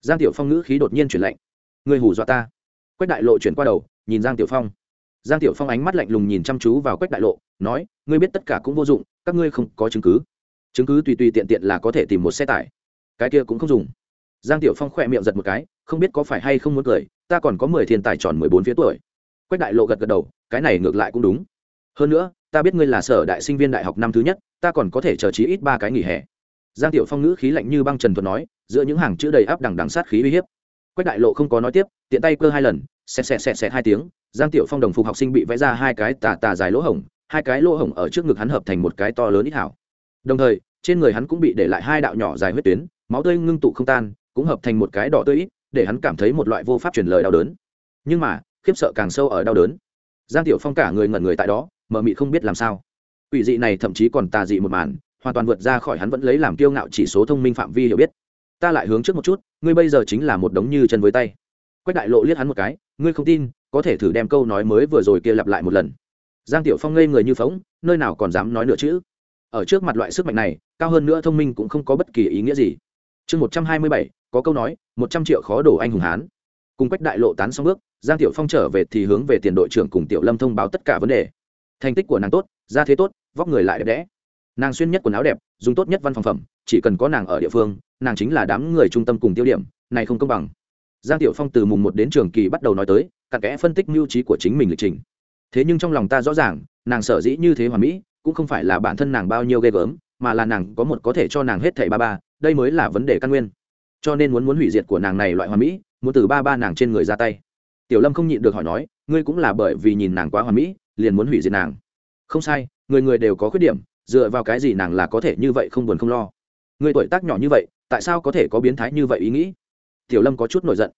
Giang tiểu phong ngữ khí đột nhiên chuyển lạnh. Ngươi hù dọa ta. Quách đại lộ chuyển qua đầu, nhìn giang tiểu phong. Giang tiểu phong ánh mắt lạnh lùng nhìn chăm chú vào quách đại lộ, nói, ngươi biết tất cả cũng vô dụng, các ngươi không có chứng cứ. Chứng cứ tùy tùy tiện tiện là có thể tìm một xe tải. Cái kia cũng không dùng. Giang tiểu phong khỏe miệng giật một cái, không biết có phải hay không muốn cười, ta còn có mười thiên tài tròn mười bốn phía tuổi. Quách đại lộ gật gật đầu, cái này ngược lại cũng đúng. Hơn nữa ta biết ngươi là sở đại sinh viên đại học năm thứ nhất, ta còn có thể chờ trí ít ba cái nghỉ hè. Giang tiểu phong ngữ khí lạnh như băng trần thuật nói, giữa những hàng chữ đầy áp đằng đằng sát khí uy hiếp. Quách đại lộ không có nói tiếp, tiện tay cơ hai lần, xẹt xẹt xẹt xẹt hai tiếng, giang tiểu phong đồng phục học sinh bị vẽ ra hai cái tà tà dài lỗ hổng, hai cái lỗ hổng ở trước ngực hắn hợp thành một cái to lớn ít hảo. Đồng thời, trên người hắn cũng bị để lại hai đạo nhỏ dài huyết tuyến, máu tươi ngưng tụ không tan, cũng hợp thành một cái đỏ tươi ít để hắn cảm thấy một loại vô pháp truyền lời đau đớn. Nhưng mà, khiếp sợ càng sâu ở đau đớn. Giang tiểu phong cả người ngẩn người tại đó mờ mị không biết làm sao. Quỷ dị này thậm chí còn tà dị một màn, hoàn toàn vượt ra khỏi hắn vẫn lấy làm kiêu ngạo chỉ số thông minh phạm vi hiểu biết. Ta lại hướng trước một chút, ngươi bây giờ chính là một đống như chân với tay. Quách đại lộ liếc hắn một cái, ngươi không tin, có thể thử đem câu nói mới vừa rồi kia lặp lại một lần. Giang tiểu phong ngây người như phóng nơi nào còn dám nói nữa chứ? Ở trước mặt loại sức mạnh này, cao hơn nữa thông minh cũng không có bất kỳ ý nghĩa gì. Chương một trăm hai mươi bảy, có câu nói, một trăm triệu khó đổ anh hùng hán. Cùng quách đại lộ tán xong bước, giang tiểu phong trở về thì hướng về tiền đội trưởng cùng tiểu lâm thông báo tất cả vấn đề thành tích của nàng tốt, gia thế tốt, vóc người lại đẹp đẽ. Nàng xuyên nhất quần áo đẹp, dùng tốt nhất văn phòng phẩm, chỉ cần có nàng ở địa phương, nàng chính là đám người trung tâm cùng tiêu điểm, này không công bằng. Giang tiểu phong từ mùng một đến trường kỳ bắt đầu nói tới cặn kẽ phân tích mưu trí của chính mình lịch trình. Thế nhưng trong lòng ta rõ ràng, nàng sở dĩ như thế hoàn mỹ, cũng không phải là bản thân nàng bao nhiêu ghê gớm, mà là nàng có một có thể cho nàng hết thảy ba ba, đây mới là vấn đề căn nguyên. Cho nên muốn muốn hủy diệt của nàng này loại hoàn mỹ, muốn từ ba ba nàng trên người ra tay. Tiểu lâm không nhịn được hỏi nói, ngươi cũng là bởi vì nhìn nàng quá hoàn mỹ liền muốn hủy diệt nàng. Không sai, người người đều có khuyết điểm, dựa vào cái gì nàng là có thể như vậy không buồn không lo. Người tuổi tác nhỏ như vậy, tại sao có thể có biến thái như vậy ý nghĩ? Tiểu lâm có chút nổi giận.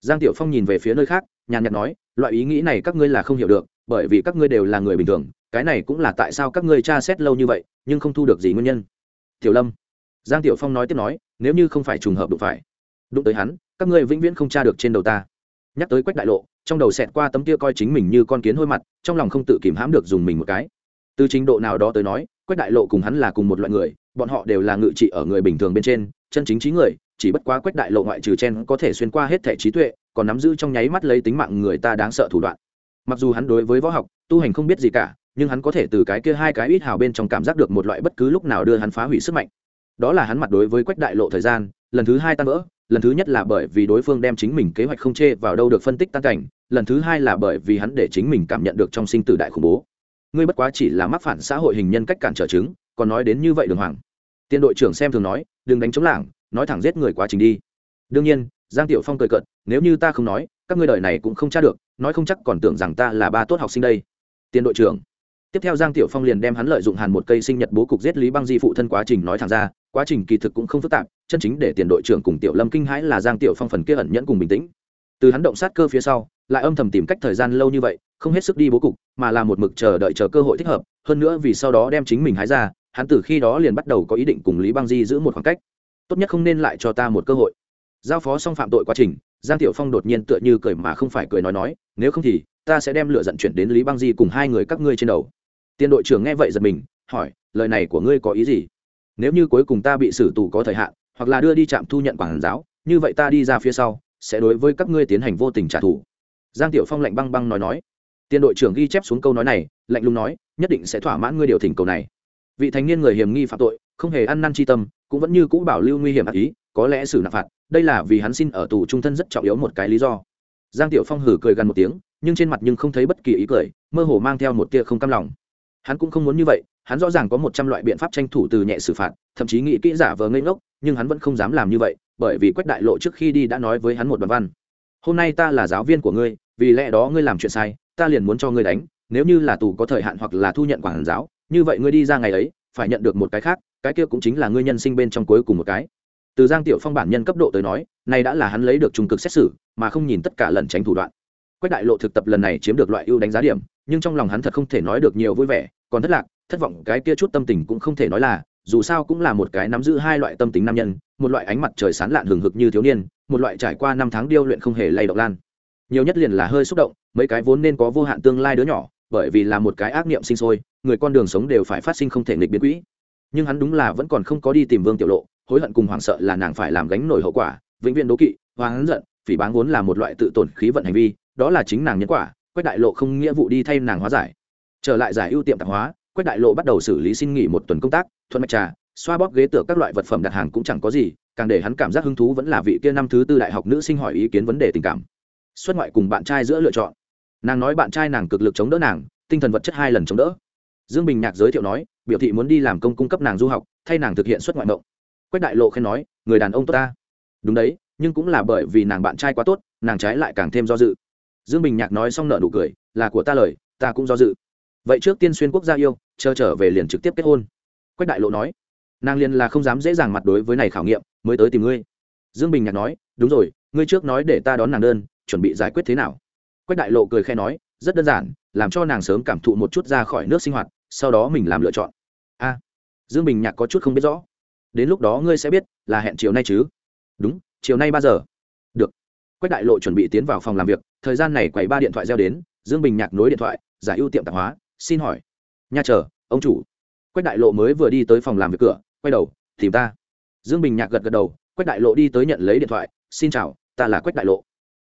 Giang tiểu phong nhìn về phía nơi khác, nhàn nhạt nói, loại ý nghĩ này các ngươi là không hiểu được, bởi vì các ngươi đều là người bình thường, cái này cũng là tại sao các ngươi tra xét lâu như vậy, nhưng không thu được gì nguyên nhân. Tiểu lâm. Giang tiểu phong nói tiếp nói, nếu như không phải trùng hợp đụng phải, đụng tới hắn, các ngươi vĩnh viễn không tra được trên đầu ta. Nhắc tới quách đại lộ trong đầu xẹt qua tấm kia coi chính mình như con kiến hôi mặt, trong lòng không tự kìm hãm được dùng mình một cái. Từ trình độ nào đó tới nói, quách đại lộ cùng hắn là cùng một loại người, bọn họ đều là ngự trị ở người bình thường bên trên, chân chính trí người, chỉ bất quá quách đại lộ ngoại trừ chen có thể xuyên qua hết thể trí tuệ, còn nắm giữ trong nháy mắt lấy tính mạng người ta đáng sợ thủ đoạn. Mặc dù hắn đối với võ học, tu hành không biết gì cả, nhưng hắn có thể từ cái kia hai cái ít hào bên trong cảm giác được một loại bất cứ lúc nào đưa hắn phá hủy sức mạnh. Đó là hắn mặt đối với quách đại lộ thời gian, lần thứ hai tan vỡ lần thứ nhất là bởi vì đối phương đem chính mình kế hoạch không chê vào đâu được phân tích tan cảnh, lần thứ hai là bởi vì hắn để chính mình cảm nhận được trong sinh tử đại khủng bố. Ngươi bất quá chỉ là mắc phản xã hội hình nhân cách cản trở chứng, còn nói đến như vậy đường hoàng. Tiên đội trưởng xem thường nói, đừng đánh chống lảng, nói thẳng giết người quá trình đi. Đương nhiên, giang tiểu phong cười cợt, nếu như ta không nói, các ngươi đời này cũng không tra được, nói không chắc còn tưởng rằng ta là ba tốt học sinh đây. Tiên đội trưởng tiếp theo giang tiểu phong liền đem hắn lợi dụng hàn một cây sinh nhật bố cục giết lý băng di phụ thân quá trình nói thẳng ra, quá trình kỳ thực cũng không phức tạp, chân chính để tiền đội trưởng cùng tiểu lâm kinh hãi là giang tiểu phong phần kia ẩn nhẫn cùng bình tĩnh. Từ hắn động sát cơ phía sau, lại âm thầm tìm cách thời gian lâu như vậy, không hết sức đi bố cục, mà là một mực chờ đợi chờ cơ hội thích hợp, hơn nữa vì sau đó đem chính mình hái ra, hắn từ khi đó liền bắt đầu có ý định cùng lý băng di giữ một khoảng cách. Tốt nhất không nên lại cho ta một cơ hội. Giao phó xong phạm tội quá trình, giang tiểu phong đột nhiên tựa như cười mà không phải cười nói nói, nếu không thì, ta sẽ đem lựa dận chuyển đến lý băng di cùng hai người các ngươi trên đầu tiên đội trưởng nghe vậy giật mình, hỏi, lời này của ngươi có ý gì? Nếu như cuối cùng ta bị xử tù có thời hạn, hoặc là đưa đi trạm thu nhận quản giáo, như vậy ta đi ra phía sau, sẽ đối với các ngươi tiến hành vô tình trả thù. Giang tiểu phong lạnh băng băng nói nói. Tiên đội trưởng ghi chép xuống câu nói này, lạnh lùng nói, nhất định sẽ thỏa mãn ngươi điều thỉnh cầu này. Vị thành niên người hiểm nghi phạm tội, không hề ăn năn tri tâm, cũng vẫn như cũ bảo lưu nguy hiểm ác ý, có lẽ xử nạp phạt, đây là vì hắn xin ở tù trung thân rất trọng yếu một cái lý do. Giang tiểu phong hử cười gần một tiếng, nhưng trên mặt nhưng không thấy bất kỳ ý cười, mơ hồ mang theo một tia không cam lòng hắn cũng không muốn như vậy, hắn rõ ràng có một trăm loại biện pháp tranh thủ từ nhẹ xử phạt, thậm chí nghĩ kỹ giả vờ ngây ngốc, nhưng hắn vẫn không dám làm như vậy, bởi vì quách đại lộ trước khi đi đã nói với hắn một đoạn văn. Hôm nay ta là giáo viên của ngươi, vì lẽ đó ngươi làm chuyện sai, ta liền muốn cho ngươi đánh, nếu như là tù có thời hạn hoặc là thu nhận quản giáo, như vậy ngươi đi ra ngày ấy, phải nhận được một cái khác, cái kia cũng chính là ngươi nhân sinh bên trong cuối cùng một cái. Từ giang tiểu phong bản nhân cấp độ tới nói, này đã là hắn lấy được trung cực xét xử, mà không nhìn tất cả lần tránh thủ đoạn quách đại lộ thực tập lần này chiếm được loại ưu đánh giá điểm, nhưng trong lòng hắn thật không thể nói được nhiều vui vẻ, còn thất lạc, thất vọng, cái kia chút tâm tình cũng không thể nói là, dù sao cũng là một cái nắm giữ hai loại tâm tính nam nhân, một loại ánh mặt trời sán lạn hừng hực như thiếu niên, một loại trải qua năm tháng điêu luyện không hề lay động lan. Nhiều nhất liền là hơi xúc động, mấy cái vốn nên có vô hạn tương lai đứa nhỏ, bởi vì là một cái ác niệm sinh sôi, người con đường sống đều phải phát sinh không thể nghịch biến quỹ. Nhưng hắn đúng là vẫn còn không có đi tìm vương tiểu lộ, hối hận cùng hoảng sợ là nàng phải làm gánh nổi hậu quả, vĩnh viễn đố kỵ hoáng giận, phỉ báng vốn là một loại tự tổn khí vận hành vi đó là chính nàng nhân quả, quách đại lộ không nghĩa vụ đi thay nàng hóa giải. Trở lại giải ưu tiệm tạp hóa, quách đại lộ bắt đầu xử lý xin nghỉ một tuần công tác, thuận mạch trà, xoa bóp ghế tựa các loại vật phẩm đặt hàng cũng chẳng có gì, càng để hắn cảm giác hứng thú vẫn là vị kia năm thứ tư đại học nữ sinh hỏi ý kiến vấn đề tình cảm. Xuất ngoại cùng bạn trai giữa lựa chọn. Nàng nói bạn trai nàng cực lực chống đỡ nàng, tinh thần vật chất hai lần chống đỡ. Dương bình nhạc giới thiệu nói, biểu thị muốn đi làm công cung cấp nàng du học, thay nàng thực hiện xuất ngoại mộng. Quách đại lộ khen nói, người đàn ông tốt ta. Đúng đấy, nhưng cũng là bởi vì nàng bạn trai quá tốt, nàng trái lại càng thêm do dự dương bình nhạc nói xong nợ nụ cười, là của ta lời, ta cũng do dự. Vậy trước tiên xuyên quốc gia yêu, chờ trở về liền trực tiếp kết hôn. Quách đại lộ nói, nàng liền là không dám dễ dàng mặt đối với này khảo nghiệm, mới tới tìm ngươi. Dương bình nhạc nói, đúng rồi, ngươi trước nói để ta đón nàng đơn, chuẩn bị giải quyết thế nào? Quách đại lộ cười khe nói, rất đơn giản, làm cho nàng sớm cảm thụ một chút ra khỏi nước sinh hoạt, sau đó mình làm lựa chọn. A. Dương bình nhạc có chút không biết rõ. Đến lúc đó ngươi sẽ biết là hẹn chiều nay chứ? Đúng, chiều nay ba giờ quách đại lộ chuẩn bị tiến vào phòng làm việc, thời gian này quầy ba điện thoại reo đến, dương bình nhạc nối điện thoại giải ưu tiệm tạp hóa, xin hỏi. Nhà chờ, ông chủ. Quách đại lộ mới vừa đi tới phòng làm việc cửa, quay đầu, tìm ta. Dương bình nhạc gật gật đầu, quách đại lộ đi tới nhận lấy điện thoại, xin chào, ta là quách đại lộ.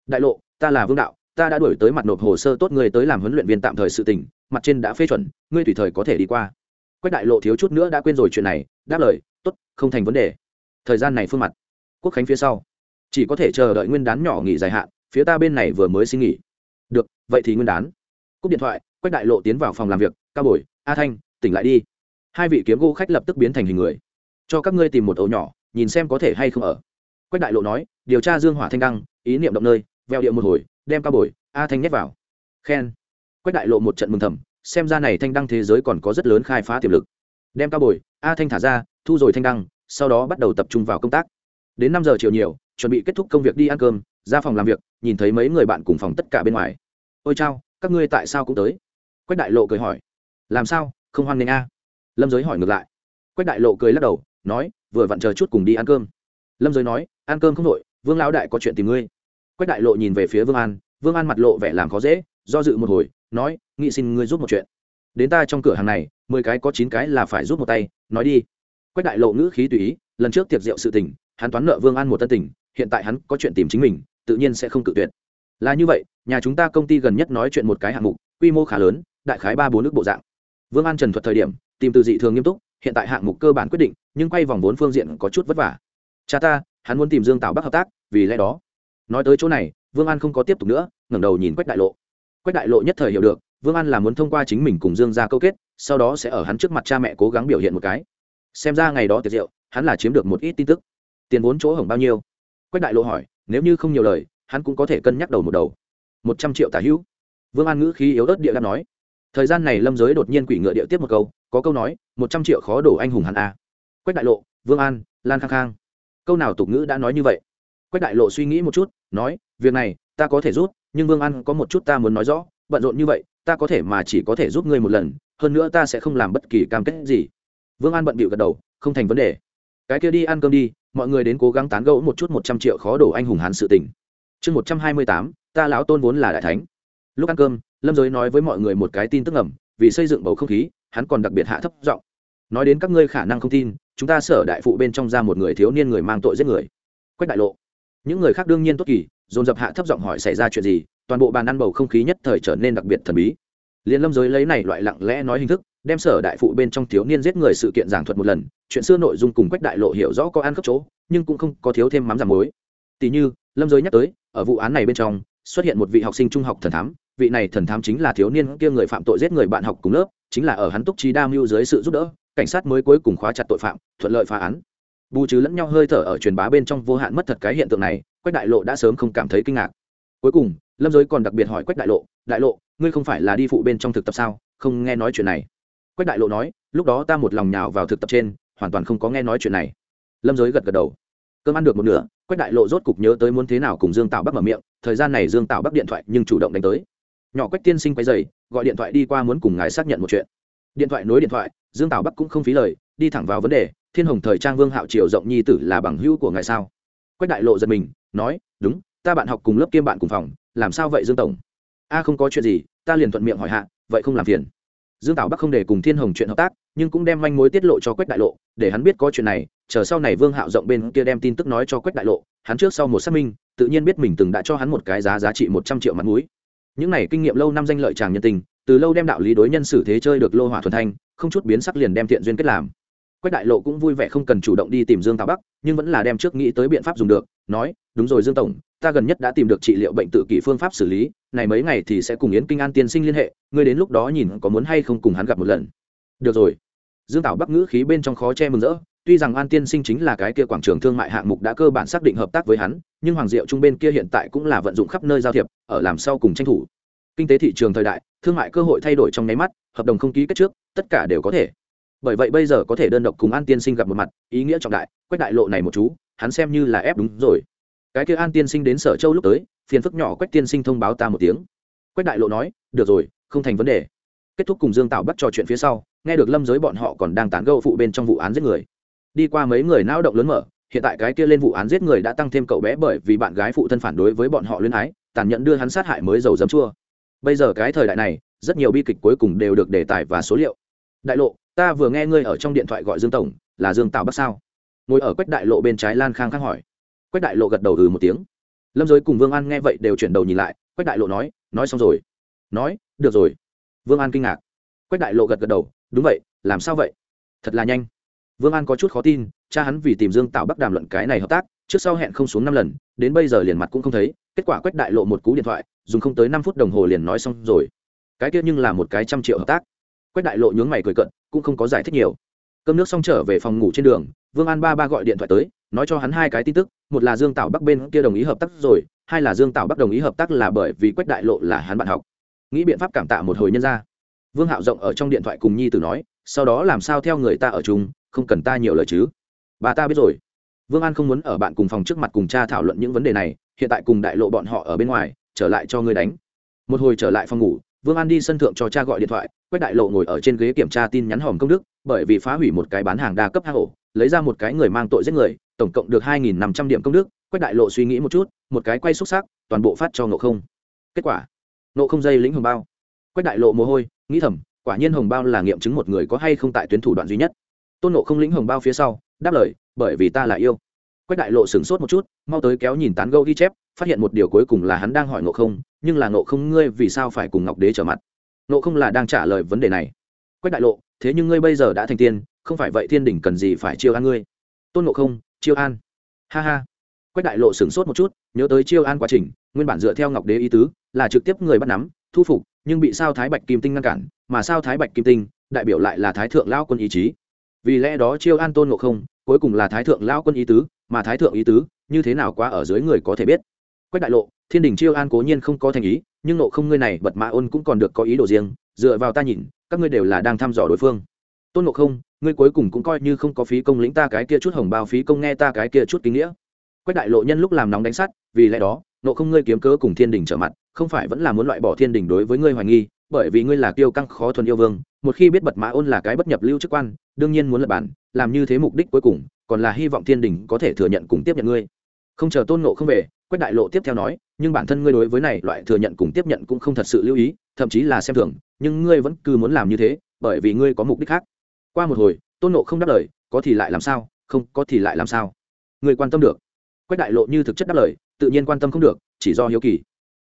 Đại lộ, ta là vương đạo, ta đã đổi tới mặt nộp hồ sơ tốt người tới làm huấn luyện viên tạm thời sự tình, mặt trên đã phê chuẩn, ngươi tùy thời có thể đi qua. Quách đại lộ thiếu chút nữa đã quên rồi chuyện này, đáp lời, tốt, không thành vấn đề. Thời gian này phương mặt. Quốc khánh phía sau chỉ có thể chờ đợi nguyên đán nhỏ nghỉ dài hạn, phía ta bên này vừa mới xin nghỉ. Được, vậy thì nguyên đán. Cúp điện thoại, quách đại lộ tiến vào phòng làm việc, cao bồi, a thanh, tỉnh lại đi. Hai vị kiếm gỗ khách lập tức biến thành hình người. Cho các ngươi tìm một ổ nhỏ, nhìn xem có thể hay không ở. Quách đại lộ nói, điều tra dương hỏa thanh đăng, ý niệm động nơi, veo điệu một hồi, đem cao bồi, a thanh nhét vào. Khen. Quách đại lộ một trận mừng thầm, xem ra này thanh đăng thế giới còn có rất lớn khai phá tiềm lực. Đem cao bồi, a thanh thả ra, thu rồi thanh đăng, sau đó bắt đầu tập trung vào công tác. Đến năm giờ chiều nhiều chuẩn bị kết thúc công việc đi ăn cơm, ra phòng làm việc, nhìn thấy mấy người bạn cùng phòng tất cả bên ngoài. Ôi chao, các ngươi tại sao cũng tới? Quách đại lộ cười hỏi. Làm sao? Không hoan nghênh a lâm giới hỏi ngược lại. Quách đại lộ cười lắc đầu, nói, vừa vặn chờ chút cùng đi ăn cơm. Lâm giới nói, ăn cơm không đội vương lão đại có chuyện tìm ngươi. Quách đại lộ nhìn về phía vương an vương an mặt lộ vẻ làm khó dễ, do dự một hồi, nói, nghị xin ngươi giúp một chuyện. Đến ta trong cửa hàng này, mười cái có chín cái là phải giúp một tay, nói đi. Quách đại lộ ngữ khí tùy ý, lần trước tiệc rượu sự tình, hắn toán nợ vương an một tân tình hiện tại hắn có chuyện tìm chính mình, tự nhiên sẽ không cự tuyệt. Là như vậy, nhà chúng ta công ty gần nhất nói chuyện một cái hạng mục, quy mô khá lớn, đại khái ba bốn nước bộ dạng. Vương an trần thuật thời điểm, tìm từ dị thường nghiêm túc, hiện tại hạng mục cơ bản quyết định, nhưng quay vòng vốn phương diện có chút vất vả. Cha ta, hắn muốn tìm dương tạo bắc hợp tác, vì lẽ đó. Nói tới chỗ này, vương an không có tiếp tục nữa, ngẩng đầu nhìn quách đại lộ. Quách đại lộ nhất thời hiểu được, vương an là muốn thông qua chính mình cùng dương ra câu kết, sau đó sẽ ở hắn trước mặt cha mẹ cố gắng biểu hiện một cái. Xem ra ngày đó tiệc rượu, hắn là chiếm được một ít tin tức. Tiền vốn chỗ hỏng bao nhiêu quách đại lộ hỏi, nếu như không nhiều lời, hắn cũng có thể cân nhắc đầu một đầu. Một trăm triệu tả hữu. Vương an ngữ khí yếu ớt địa đáp nói. Thời gian này lâm giới đột nhiên quỷ ngựa địa tiếp một câu, có câu nói, một trăm triệu khó đổ anh hùng hắn a. Quách đại lộ, vương an, lan khang khang. Câu nào tục ngữ đã nói như vậy? Quách đại lộ suy nghĩ một chút, nói, việc này, ta có thể rút, nhưng vương an có một chút ta muốn nói rõ, bận rộn như vậy, ta có thể mà chỉ có thể giúp ngươi một lần, hơn nữa ta sẽ không làm bất kỳ cam kết gì. Vương an bận bịu gật đầu, không thành vấn đề. Cái kia đi ăn cơm đi mọi người đến cố gắng tán gẫu một chút một trăm triệu khó đổ anh hùng hán sự tình. Chương một trăm hai mươi tám, ta lão tôn vốn là đại thánh. Lúc ăn cơm, lâm giới nói với mọi người một cái tin tức ẩm vì xây dựng bầu không khí, hắn còn đặc biệt hạ thấp giọng. Nói đến các ngươi khả năng không tin, chúng ta sở đại phụ bên trong ra một người thiếu niên người mang tội giết người. Quách đại lộ. Những người khác đương nhiên tốt kỳ, dồn dập hạ thấp giọng hỏi xảy ra chuyện gì, toàn bộ bàn ăn bầu không khí nhất thời trở nên đặc biệt thần bí. Liền lâm giới lấy này loại lặng lẽ nói hình thức đem sở đại phụ bên trong thiếu niên giết người sự kiện giảng thuật một lần, chuyện xưa nội dung cùng quách đại lộ hiểu rõ có ăn khớp chỗ, nhưng cũng không có thiếu thêm mắm giảm muối. Tỷ như, lâm giới nhắc tới, ở vụ án này bên trong, xuất hiện một vị học sinh trung học thần thám, vị này thần thám chính là thiếu niên kia người phạm tội giết người bạn học cùng lớp, chính là ở hắn túc trí đa mưu dưới sự giúp đỡ, cảnh sát mới cuối cùng khóa chặt tội phạm, thuận lợi phá án. Bù trừ lẫn nhau hơi thở ở truyền bá bên trong vô hạn mất thật cái hiện tượng này, quách đại lộ đã sớm không cảm thấy kinh ngạc. Cuối cùng, lâm giới còn đặc biệt hỏi quách đại lộ đại lộ, ngươi không phải là đi phụ bên trong thực tập sao? Không nghe nói chuyện này quách đại lộ nói, lúc đó ta một lòng nhào vào thực tập trên, hoàn toàn không có nghe nói chuyện này. Lâm giới gật gật đầu. Cơm ăn được một nửa, quách đại lộ rốt cục nhớ tới muốn thế nào cùng dương tạo bắc mở miệng, thời gian này dương tạo bắc điện thoại nhưng chủ động đánh tới. Nhỏ quách tiên sinh quay dày gọi điện thoại đi qua muốn cùng ngài xác nhận một chuyện. Điện thoại nối điện thoại, dương tạo bắc cũng không phí lời, đi thẳng vào vấn đề, thiên hồng thời trang vương hạo triều rộng nhi tử là bằng hữu của ngài sao? Quách đại lộ giật mình, nói, đúng, ta bạn học cùng lớp kiêm bạn cùng phòng, làm sao vậy dương tổng? A, không có chuyện gì, ta liền thuận miệng hỏi hạ, vậy không làm phiền dương tảo bắc không để cùng thiên hồng chuyện hợp tác, nhưng cũng đem manh mối tiết lộ cho quách đại lộ, để hắn biết có chuyện này, chờ sau này vương hạo rộng bên kia đem tin tức nói cho quách đại lộ, hắn trước sau một xác minh, tự nhiên biết mình từng đã cho hắn một cái giá giá trị một trăm triệu mặt mũi. Những này kinh nghiệm lâu năm danh lợi chàng nhân tình, từ lâu đem đạo lý đối nhân xử thế chơi được lô hỏa thuần thanh, không chút biến sắc liền đem thiện duyên kết làm. Quách đại lộ cũng vui vẻ không cần chủ động đi tìm dương Tào bắc, nhưng vẫn là đem trước nghĩ tới biện pháp dùng được, nói, đúng rồi dương tổng ta gần nhất đã tìm được trị liệu bệnh tự kỷ phương pháp xử lý, này mấy ngày thì sẽ cùng yến kinh an tiên sinh liên hệ, ngươi đến lúc đó nhìn có muốn hay không cùng hắn gặp một lần. Được rồi. Dương tạo bắc ngữ khí bên trong khó che mừng rỡ, tuy rằng an tiên sinh chính là cái kia quảng trường thương mại hạng mục đã cơ bản xác định hợp tác với hắn, nhưng hoàng diệu trung bên kia hiện tại cũng là vận dụng khắp nơi giao thiệp, ở làm sau cùng tranh thủ. Kinh tế thị trường thời đại, thương mại cơ hội thay đổi trong nháy mắt, hợp đồng không ký kết trước, tất cả đều có thể. Bởi vậy bây giờ có thể đơn độc cùng an tiên sinh gặp một mặt, ý nghĩa trọng đại quách đại lộ này một chú, hắn xem như là ép đúng rồi cái kia an tiên sinh đến sở châu lúc tới, phiền phức nhỏ quách tiên sinh thông báo ta một tiếng. Quách đại lộ nói, được rồi, không thành vấn đề. Kết thúc cùng dương tạo bắt trò chuyện phía sau, nghe được lâm giới bọn họ còn đang tán gâu phụ bên trong vụ án giết người. Đi qua mấy người não động lớn mở, hiện tại cái kia lên vụ án giết người đã tăng thêm cậu bé bởi vì bạn gái phụ thân phản đối với bọn họ luyến ái, tàn nhẫn đưa hắn sát hại mới dầu dấm chua. Bây giờ cái thời đại này, rất nhiều bi kịch cuối cùng đều được đề tài và số liệu. Đại lộ, ta vừa nghe ngươi ở trong điện thoại gọi dương tổng, là dương tạo bắc sao? Ngồi ở quách đại lộ bên trái lan khang khang hỏi quách đại lộ gật đầu ừ một tiếng. Lâm giới cùng vương an nghe vậy đều chuyển đầu nhìn lại, quách đại lộ nói nói xong rồi. Nói, được rồi. Vương an kinh ngạc. Quách đại lộ gật gật đầu, đúng vậy, làm sao vậy? Thật là nhanh. Vương an có chút khó tin, cha hắn vì tìm dương tạo bắc đàm luận cái này hợp tác, trước sau hẹn không xuống năm lần, đến bây giờ liền mặt cũng không thấy, kết quả quách đại lộ một cú điện thoại, dùng không tới năm phút đồng hồ liền nói xong rồi. Cái kia nhưng là một cái trăm triệu hợp tác. Quách đại lộ nhướng mày cười cận cũng không có giải thích nhiều. Cơm nước xong trở về phòng ngủ trên đường, vương an ba ba gọi điện thoại tới nói cho hắn hai cái tin tức, một là dương tạo bắc bên kia đồng ý hợp tác rồi, hai là dương tạo bắc đồng ý hợp tác là bởi vì quách đại lộ là hắn bạn học. Nghĩ biện pháp cảm tạ một hồi nhân ra vương hạo rộng ở trong điện thoại cùng nhi tử nói, sau đó làm sao theo người ta ở chung, không cần ta nhiều lời chứ. Bà ta biết rồi. Vương an không muốn ở bạn cùng phòng trước mặt cùng cha thảo luận những vấn đề này, hiện tại cùng đại lộ bọn họ ở bên ngoài, trở lại cho ngươi đánh. Một hồi trở lại phòng ngủ, vương an đi sân thượng cho cha gọi điện thoại, quách đại lộ ngồi ở trên ghế kiểm tra tin nhắn hòm công đức, bởi vì phá hủy một cái bán hàng đa cấp hang ổ, lấy ra một cái người mang tội giết người tổng cộng được hai nghìn năm trăm điểm công đức, quách đại lộ suy nghĩ một chút, một cái quay xúc xác toàn bộ phát cho nộ không. Kết quả nộ không dây lĩnh hồng bao. Quách đại lộ mồ hôi, nghĩ thầm, quả nhiên hồng bao là nghiệm chứng một người có hay không tại tuyến thủ đoạn duy nhất. Tôn nộ không lĩnh hồng bao phía sau, đáp lời, bởi vì ta là yêu. Quách đại lộ sửng sốt một chút, mau tới kéo nhìn tán gâu ghi chép, phát hiện một điều cuối cùng là hắn đang hỏi nộ không, nhưng là nộ không ngươi vì sao phải cùng ngọc đế trở mặt? Nộ không là đang trả lời vấn đề này. Quách đại lộ, thế nhưng ngươi bây giờ đã thành tiên, không phải vậy thiên đỉnh cần gì phải chiêu an ngươi? Tôn nộ không chiêu an. Ha ha. Quách đại lộ sửng sốt một chút, nhớ tới chiêu an quá trình, nguyên bản dựa theo ngọc đế ý tứ, là trực tiếp người bắt nắm, thu phục, nhưng bị sao thái bạch kim tinh ngăn cản, mà sao thái bạch kim tinh, đại biểu lại là thái thượng lao quân ý chí. Vì lẽ đó chiêu an tôn ngộ không, cuối cùng là thái thượng lao quân ý tứ, mà thái thượng ý tứ, như thế nào quá ở dưới người có thể biết. Quách đại lộ, thiên đình chiêu an cố nhiên không có thành ý, nhưng nộ không ngươi này bật mã ôn cũng còn được có ý đồ riêng, dựa vào ta nhìn, các ngươi đều là đang thăm dò đối phương. Tôn ngộ không ngươi cuối cùng cũng coi như không có phí công lĩnh ta cái kia chút hồng bao phí công nghe ta cái kia chút kinh nghĩa. Quách đại lộ nhân lúc làm nóng đánh sắt, vì lẽ đó, nộ không ngươi kiếm cớ cùng thiên đình trở mặt, không phải vẫn là muốn loại bỏ thiên đình đối với ngươi hoài nghi, bởi vì ngươi là kiêu căng khó thuần yêu vương, một khi biết bật mã ôn là cái bất nhập lưu chức quan, đương nhiên muốn lập bản, làm như thế mục đích cuối cùng, còn là hy vọng thiên đình có thể thừa nhận cùng tiếp nhận ngươi. Không chờ tôn nộ không về, quách đại lộ tiếp theo nói, nhưng bản thân ngươi đối với này loại thừa nhận cùng tiếp nhận cũng không thật sự lưu ý, thậm chí là xem thường, nhưng ngươi vẫn cứ muốn làm như thế, bởi vì ngươi có mục đích khác qua một hồi, tôn nộ không đáp lời, có thì lại làm sao, không có thì lại làm sao. Người quan tâm được. Quách đại lộ như thực chất đáp lời, tự nhiên quan tâm không được, chỉ do hiếu kỳ.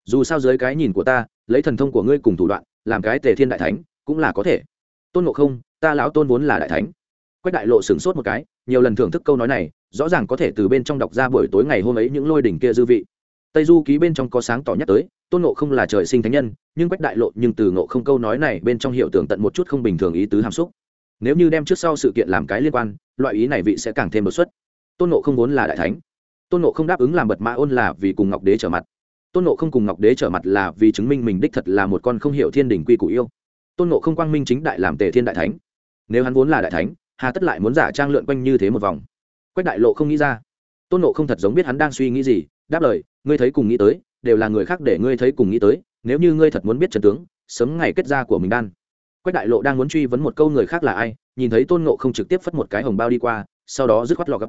Dù sao dưới cái nhìn của ta, lấy thần thông của ngươi cùng thủ đoạn, làm cái tề thiên đại thánh, cũng là có thể. Tôn ngộ không, ta lão tôn vốn là đại thánh. Quách đại lộ sửng sốt một cái, nhiều lần thưởng thức câu nói này, rõ ràng có thể từ bên trong đọc ra buổi tối ngày hôm ấy những lôi đỉnh kia dư vị. Tây du ký bên trong có sáng tỏ nhắc tới, tôn ngộ không là trời sinh thánh nhân, nhưng quách đại lộ nhưng từ ngộ không câu nói này bên trong hiệu tưởng tận một chút không bình thường ý tứ hàm xúc nếu như đem trước sau sự kiện làm cái liên quan, loại ý này vị sẽ càng thêm đột xuất. Tôn ngộ không vốn là đại thánh. Tôn ngộ không đáp ứng làm bật mã ôn là vì cùng ngọc đế trở mặt. Tôn nộ không cùng ngọc đế trở mặt là vì chứng minh mình đích thật là một con không hiểu thiên đình quy củ yêu. Tôn nộ không quang minh chính đại làm tề thiên đại thánh. Nếu hắn vốn là đại thánh, hà tất lại muốn giả trang lượn quanh như thế một vòng. Quách đại lộ không nghĩ ra. Tôn nộ không thật giống biết hắn đang suy nghĩ gì, đáp lời, ngươi thấy cùng nghĩ tới, đều là người khác để ngươi thấy cùng nghĩ tới, nếu như ngươi thật muốn biết trần tướng, sớm ngày kết ra của mình đan quách đại lộ đang muốn truy vấn một câu người khác là ai, nhìn thấy tôn nộ không trực tiếp phất một cái hồng bao đi qua, sau đó dứt khoát lò gấp.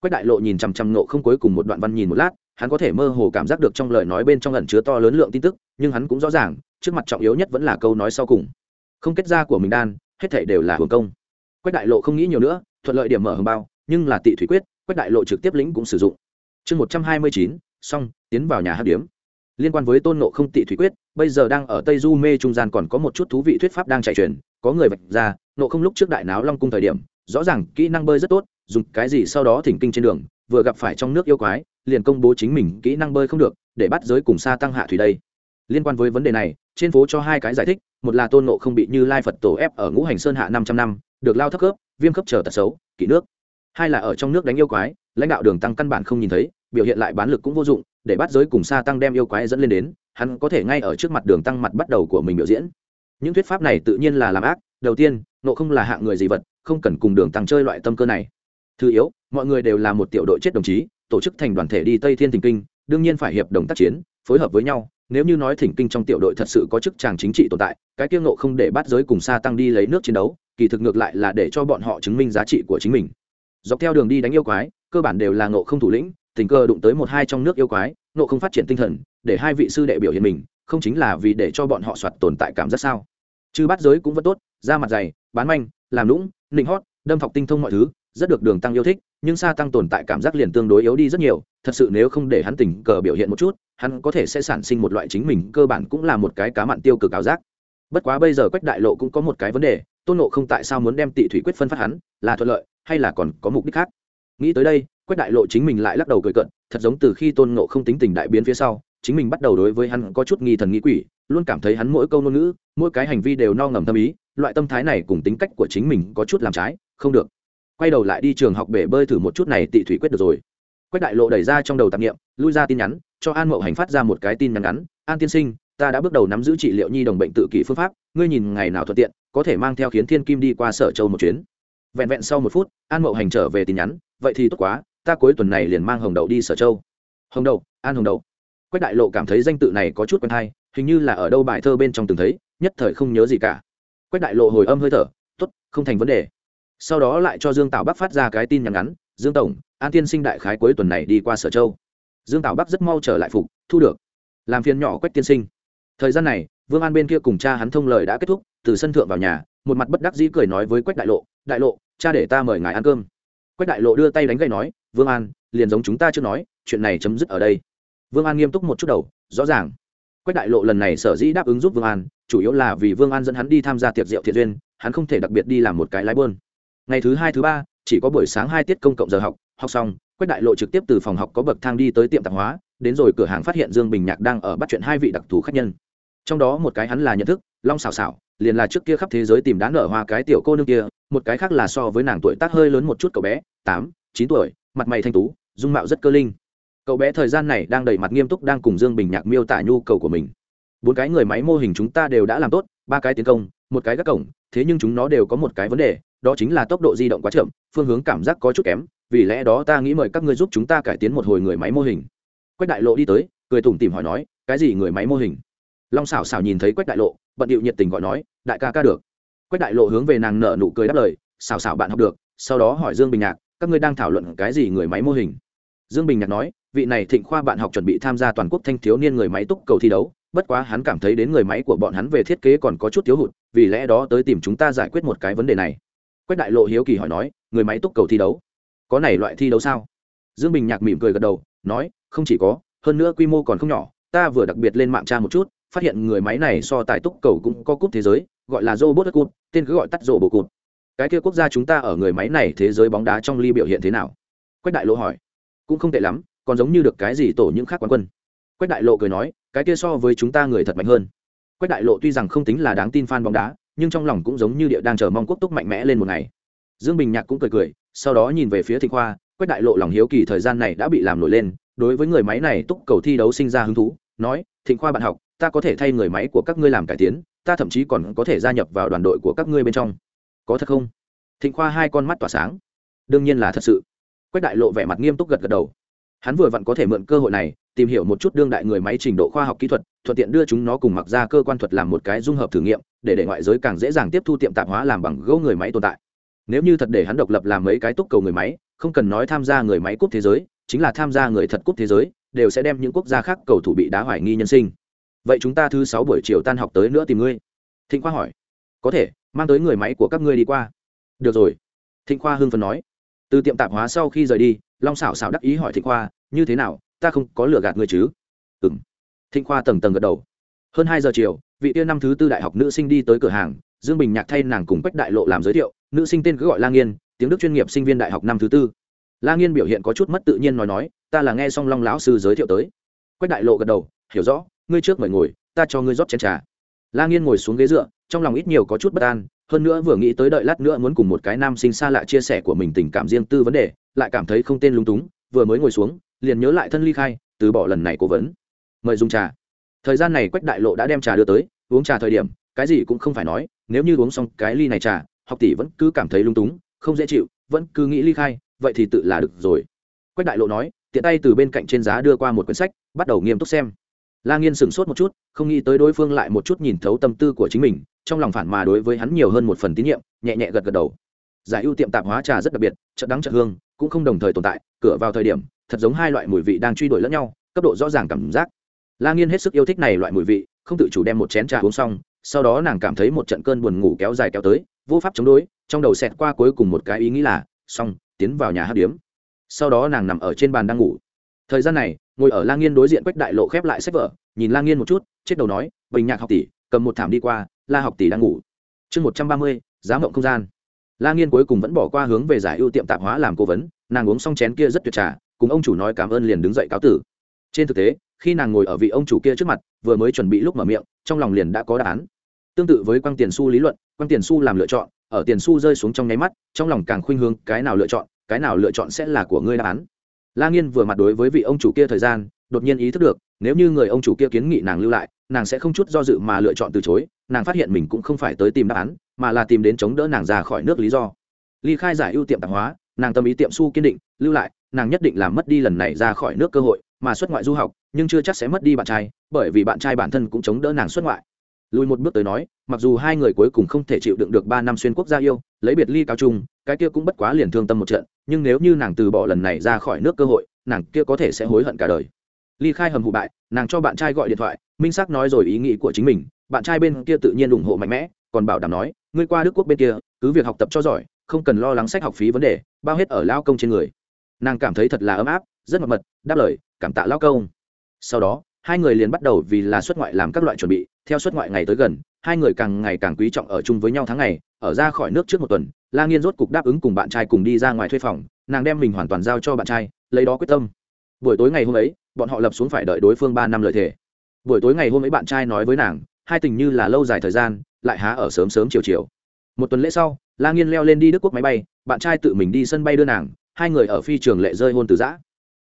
Quách đại lộ nhìn chằm chằm nộ không cuối cùng một đoạn văn nhìn một lát, hắn có thể mơ hồ cảm giác được trong lời nói bên trong ẩn chứa to lớn lượng tin tức, nhưng hắn cũng rõ ràng, trước mặt trọng yếu nhất vẫn là câu nói sau cùng. Không kết ra của mình đan, hết thảy đều là hưởng công. Quách đại lộ không nghĩ nhiều nữa, thuận lợi điểm mở hồng bao, nhưng là tị thủy quyết, quách đại lộ trực tiếp lĩnh cũng sử dụng. Chương một trăm hai mươi chín, xong, tiến vào nhà hát điếm liên quan với tôn nộ không tị thủy quyết, bây giờ đang ở tây du mê trung gian còn có một chút thú vị thuyết pháp đang chạy truyền, có người vạch ra nộ không lúc trước đại náo long cung thời điểm, rõ ràng kỹ năng bơi rất tốt, dùng cái gì sau đó thỉnh kinh trên đường, vừa gặp phải trong nước yêu quái, liền công bố chính mình kỹ năng bơi không được, để bắt giới cùng xa tăng hạ thủy đây. Liên quan với vấn đề này, trên phố cho hai cái giải thích, một là tôn nộ không bị như lai phật tổ ép ở ngũ hành sơn hạ năm trăm năm, được lao thấp khớp, viêm khớp trở tật xấu kỹ nước. Hai là ở trong nước đánh yêu quái, lãnh đạo đường tăng căn bản không nhìn thấy, biểu hiện lại bán lực cũng vô dụng để bắt giới cùng xa tăng đem yêu quái dẫn lên đến, hắn có thể ngay ở trước mặt đường tăng mặt bắt đầu của mình biểu diễn. Những thuyết pháp này tự nhiên là làm ác, đầu tiên, nộ không là hạng người gì vật, không cần cùng đường tăng chơi loại tâm cơ này. Thứ yếu, mọi người đều là một tiểu đội chết đồng chí, tổ chức thành đoàn thể đi tây thiên thỉnh kinh, đương nhiên phải hiệp đồng tác chiến, phối hợp với nhau. Nếu như nói thỉnh kinh trong tiểu đội thật sự có chức tràng chính trị tồn tại, cái kiêng nộ không để bắt giới cùng xa tăng đi lấy nước chiến đấu, kỳ thực ngược lại là để cho bọn họ chứng minh giá trị của chính mình. Dọc theo đường đi đánh yêu quái, cơ bản đều là nộ không thủ lĩnh tình cờ đụng tới một hai trong nước yêu quái, nộ không phát triển tinh thần, để hai vị sư đệ biểu hiện mình, không chính là vì để cho bọn họ soạt tồn tại cảm giác sao? Chứ bắt giới cũng vẫn tốt, da mặt dày, bán manh, làm lũng nịnh hót, đâm thọc tinh thông mọi thứ, rất được đường tăng yêu thích, nhưng sa tăng tồn tại cảm giác liền tương đối yếu đi rất nhiều, thật sự nếu không để hắn tình cờ biểu hiện một chút, hắn có thể sẽ sản sinh một loại chính mình cơ bản cũng là một cái cá mặn tiêu cực ảo giác. Bất quá bây giờ quách đại lộ cũng có một cái vấn đề, tôn nộ không tại sao muốn đem tị thủy quyết phân phát hắn, là thuận lợi, hay là còn có mục đích khác? Nghĩ tới đây, quách đại lộ chính mình lại lắc đầu cười cận thật giống từ khi tôn nộ không tính tình đại biến phía sau, chính mình bắt đầu đối với hắn có chút nghi thần nghi quỷ, luôn cảm thấy hắn mỗi câu ngôn ngữ, mỗi cái hành vi đều no ngầm tâm ý, loại tâm thái này cùng tính cách của chính mình có chút làm trái, không được. Quay đầu lại đi trường học bể bơi thử một chút này, tị thủy quyết được rồi. Quách đại lộ đẩy ra trong đầu tạp nghiệm lui ra tin nhắn, cho an mậu hành phát ra một cái tin nhắn ngắn, an tiên sinh, ta đã bước đầu nắm giữ trị liệu nhi đồng bệnh tự kỷ phương pháp, ngươi nhìn ngày nào thuận tiện, có thể mang theo khiến thiên kim đi qua sở châu một chuyến. Vẹn vẹn sau một phút, an mậu hành trở về tin nhắn vậy thì tốt quá, ta cuối tuần này liền mang hồng đậu đi sở châu. Hồng đậu, an hồng đậu. Quách đại lộ cảm thấy danh tự này có chút quen hay, hình như là ở đâu bài thơ bên trong từng thấy, nhất thời không nhớ gì cả. Quách đại lộ hồi âm hơi thở t ố t không thành vấn đề. Sau đó lại cho dương tảo bắc phát ra cái tin nhắn ngắn, dương tổng, an tiên sinh đại khái cuối tuần này đi qua sở châu. Dương tảo bắc rất mau trở lại phục, thu được. Làm phiền nhỏ quách tiên sinh. Thời gian này, vương an bên kia cùng cha hắn thông lời đã kết thúc, từ sân thượng vào nhà, một mặt bất đắc dĩ cười nói với quách đại lộ đại lộ, cha để ta mời ngài ăn cơm quách đại lộ đưa tay đánh gậy nói, vương an, liền giống chúng ta chưa nói, chuyện này chấm dứt ở đây. Vương an nghiêm túc một chút đầu, rõ ràng. Quách đại lộ lần này sở dĩ đáp ứng giúp vương an, chủ yếu là vì vương an dẫn hắn đi tham gia tiệc rượu thiện duyên, hắn không thể đặc biệt đi làm một cái lái bơn. Ngày thứ hai, thứ ba, chỉ có buổi sáng hai tiết công cộng giờ học học xong, quách đại lộ trực tiếp từ phòng học có bậc thang đi tới tiệm tạp hóa, đến rồi cửa hàng phát hiện dương bình nhạc đang ở bắt chuyện hai vị đặc thù khách nhân. Trong đó một cái hắn là nhận thức, long xào xào liền là trước kia khắp thế giới tìm đá nở hoa cái tiểu cô nương kia, một cái khác là so với nàng tuổi tác hơi lớn một chút cậu bé, tám, chín tuổi, mặt mày thanh tú, dung mạo rất cơ linh. Cậu bé thời gian này đang đầy mặt nghiêm túc đang cùng dương bình nhạc miêu tả nhu cầu của mình. Bốn cái người máy mô hình chúng ta đều đã làm tốt, ba cái tiến công, một cái gác cổng, thế nhưng chúng nó đều có một cái vấn đề, đó chính là tốc độ di động quá chậm, phương hướng cảm giác có chút kém, vì lẽ đó ta nghĩ mời các ngươi giúp chúng ta cải tiến một hồi người máy mô hình. Quách đại lộ đi tới, cười tủm tìm hỏi nói, cái gì người máy mô hình? Long xảo xảo nhìn thấy quách đại lộ bận điệu nhiệt tình gọi nói, đại ca ca được. Quách đại lộ hướng về nàng nở nụ cười đáp lời, xảo xảo bạn học được. Sau đó hỏi dương bình nhạc, các ngươi đang thảo luận cái gì người máy mô hình? Dương bình nhạc nói, vị này thịnh khoa bạn học chuẩn bị tham gia toàn quốc thanh thiếu niên người máy túc cầu thi đấu, bất quá hắn cảm thấy đến người máy của bọn hắn về thiết kế còn có chút thiếu hụt, vì lẽ đó tới tìm chúng ta giải quyết một cái vấn đề này. Quách đại lộ hiếu kỳ hỏi nói, người máy túc cầu thi đấu? Có này loại thi đấu sao? Dương bình nhạc mỉm cười gật đầu, nói, không chỉ có, hơn nữa quy mô còn không nhỏ, ta vừa đặc biệt lên mạng tra một chút phát hiện người máy này so tài túc cầu cũng có cúp thế giới, gọi là robot cúp, tên cứ gọi tắt rộ bộ cụt cái kia quốc gia chúng ta ở người máy này thế giới bóng đá trong ly biểu hiện thế nào? Quách đại lộ hỏi. Cũng không tệ lắm, còn giống như được cái gì tổ những khác quán quân. Quách đại lộ cười nói, cái kia so với chúng ta người thật mạnh hơn. Quách đại lộ tuy rằng không tính là đáng tin fan bóng đá, nhưng trong lòng cũng giống như địa đang chờ mong quốc túc mạnh mẽ lên một ngày. Dương bình nhạc cũng cười cười, sau đó nhìn về phía thịnh khoa, quách đại lộ lòng hiếu kỳ thời gian này đã bị làm nổi lên, đối với người máy này túc cầu thi đấu sinh ra hứng thú, nói, thịnh khoa bạn học ta có thể thay người máy của các ngươi làm cải tiến, ta thậm chí còn có thể gia nhập vào đoàn đội của các ngươi bên trong. Có thật không? Thịnh khoa hai con mắt tỏa sáng. Đương nhiên là thật sự. Quách đại lộ vẻ mặt nghiêm túc gật gật đầu. Hắn vừa vặn có thể mượn cơ hội này, tìm hiểu một chút đương đại người máy trình độ khoa học kỹ thuật, thuận tiện đưa chúng nó cùng mặc ra cơ quan thuật làm một cái dung hợp thử nghiệm, để để ngoại giới càng dễ dàng tiếp thu tiệm tạp hóa làm bằng gỗ người máy tồn tại. Nếu như thật để hắn độc lập làm mấy cái túc cầu người máy, không cần nói tham gia người máy cúp thế giới, chính là tham gia người thật cúp thế giới, đều sẽ đem những quốc gia khác cầu thủ bị đá hoài nghi nhân sinh vậy chúng ta thứ sáu buổi chiều tan học tới nữa tìm ngươi. Thịnh khoa hỏi. Có thể, mang tới người máy của các ngươi đi qua. Được rồi. Thịnh khoa hưng phần nói. Từ tiệm tạp hóa sau khi rời đi, long xảo xảo đắc ý hỏi thịnh khoa, như thế nào? Ta không có lừa gạt ngươi chứ? Ừ m thịnh khoa tầng tầng gật đầu. Hơn hai giờ chiều, vị tiên năm thứ tư đại học nữ sinh đi tới cửa hàng, dương bình nhạc thay nàng cùng quách đại lộ làm giới thiệu, nữ sinh tên cứ gọi la nghiên, tiếng đức chuyên nghiệp sinh viên đại học năm thứ tư. La nghiên biểu hiện có chút mất tự nhiên nói nói, ta là nghe xong long lão sư giới thiệu tới. Quách đại lộ gật đầu, hiểu rõ ngươi trước mời ngồi, ta cho ngươi rót chén trà. La nghiên ngồi xuống ghế dựa, trong lòng ít nhiều có chút bất an, hơn nữa vừa nghĩ tới đợi lát nữa muốn cùng một cái nam sinh xa lạ chia sẻ của mình tình cảm riêng tư vấn đề, lại cảm thấy không tên lung túng, vừa mới ngồi xuống, liền nhớ lại thân ly khai, từ bỏ lần này cố vấn. Mời dùng trà. Thời gian này quách đại lộ đã đem trà đưa tới, uống trà thời điểm, cái gì cũng không phải nói, nếu như uống xong cái ly này trà, học tỷ vẫn cứ cảm thấy lung túng, không dễ chịu, vẫn cứ nghĩ ly khai, vậy thì tự là được rồi. Quách đại lộ nói, tiện tay từ bên cạnh trên giá đưa qua một quyển sách, bắt đầu nghiêm túc xem la nghiên sửng sốt một chút, không nghĩ tới đối phương lại một chút nhìn thấu tâm tư của chính mình, trong lòng phản mà đối với hắn nhiều hơn một phần tín nhiệm, nhẹ nhẹ gật gật đầu. Giải ưu tiệm tạp hóa trà rất đặc biệt chất đắng chất hương, cũng không đồng thời tồn tại, cửa vào thời điểm, thật giống hai loại mùi vị đang truy đuổi lẫn nhau, cấp độ rõ ràng cảm giác. La nghiên hết sức yêu thích này loại mùi vị, không tự chủ đem một chén trà uống xong, sau đó nàng cảm thấy một trận cơn buồn ngủ kéo dài kéo tới, vô pháp chống đối, trong đầu xẹt qua cuối cùng một cái ý nghĩ là, xong, tiến vào nhà hát điếm. Sau đó nàng nằm ở trên bàn đang ngủ thời gian này, ngồi ở lang nghiên đối diện quách đại lộ khép lại sách vở, nhìn lang nghiên một chút, chết đầu nói, bình nhạc học tỷ, cầm một thảm đi qua, la học tỷ đang ngủ. Chương một trăm ba mươi, giá mộng không gian. La nghiên cuối cùng vẫn bỏ qua hướng về giải ưu tiệm tạp hóa làm cố vấn, nàng uống xong chén kia rất tuyệt trà, cùng ông chủ nói cảm ơn liền đứng dậy cáo tử. Trên thực tế, khi nàng ngồi ở vị ông chủ kia trước mặt, vừa mới chuẩn bị lúc mở miệng, trong lòng liền đã có đáp án. Tương tự với quăng tiền su lý luận quăng tiền su làm lựa chọn, ở tiền su rơi xuống trong nháy mắt, trong lòng càng khuynh hướng, cái nào lựa chọn, cái nào lựa chọn sẽ là của ngươi đáp án? La nghiên vừa mặt đối với vị ông chủ kia thời gian, đột nhiên ý thức được, nếu như người ông chủ kia kiến nghị nàng lưu lại, nàng sẽ không chút do dự mà lựa chọn từ chối, nàng phát hiện mình cũng không phải tới tìm đáp án, mà là tìm đến chống đỡ nàng ra khỏi nước lý do. Ly khai giải ưu tiệm tạp hóa, nàng tâm ý tiệm su kiên định, lưu lại, nàng nhất định làm mất đi lần này ra khỏi nước cơ hội, mà xuất ngoại du học, nhưng chưa chắc sẽ mất đi bạn trai, bởi vì bạn trai bản thân cũng chống đỡ nàng xuất ngoại. Lùi một bước tới nói, mặc dù hai người cuối cùng không thể chịu đựng được ba năm xuyên quốc gia yêu, lấy biệt ly cao trung cái kia cũng bất quá liền thương tâm một trận, nhưng nếu như nàng từ bỏ lần này ra khỏi nước cơ hội, nàng kia có thể sẽ hối hận cả đời. Ly khai hầm hụ bại, nàng cho bạn trai gọi điện thoại, minh xác nói rồi ý nghĩ của chính mình, bạn trai bên kia tự nhiên ủng hộ mạnh mẽ, còn bảo đảm nói, ngươi qua đức quốc bên kia, cứ việc học tập cho giỏi, không cần lo lắng sách học phí vấn đề, bao hết ở lao công trên người. Nàng cảm thấy thật là ấm áp, rất mật mật, đáp lời, cảm tạ lao công. Sau đó hai người liền bắt đầu vì là xuất ngoại làm các loại chuẩn bị, theo xuất ngoại ngày tới gần, hai người càng ngày càng quý trọng ở chung với nhau tháng ngày, ở ra khỏi nước trước một tuần, la nghiên rốt cục đáp ứng cùng bạn trai cùng đi ra ngoài thuê phòng, nàng đem mình hoàn toàn giao cho bạn trai, lấy đó quyết tâm. Buổi tối ngày hôm ấy, bọn họ lập xuống phải đợi đối phương ba năm lời thề buổi tối ngày hôm ấy bạn trai nói với nàng, hai tình như là lâu dài thời gian, lại há ở sớm sớm chiều chiều. Một tuần lễ sau, la nghiên leo lên đi đức quốc máy bay, bạn trai tự mình đi sân bay đưa nàng, hai người ở phi trường lệ rơi hôn từ giã.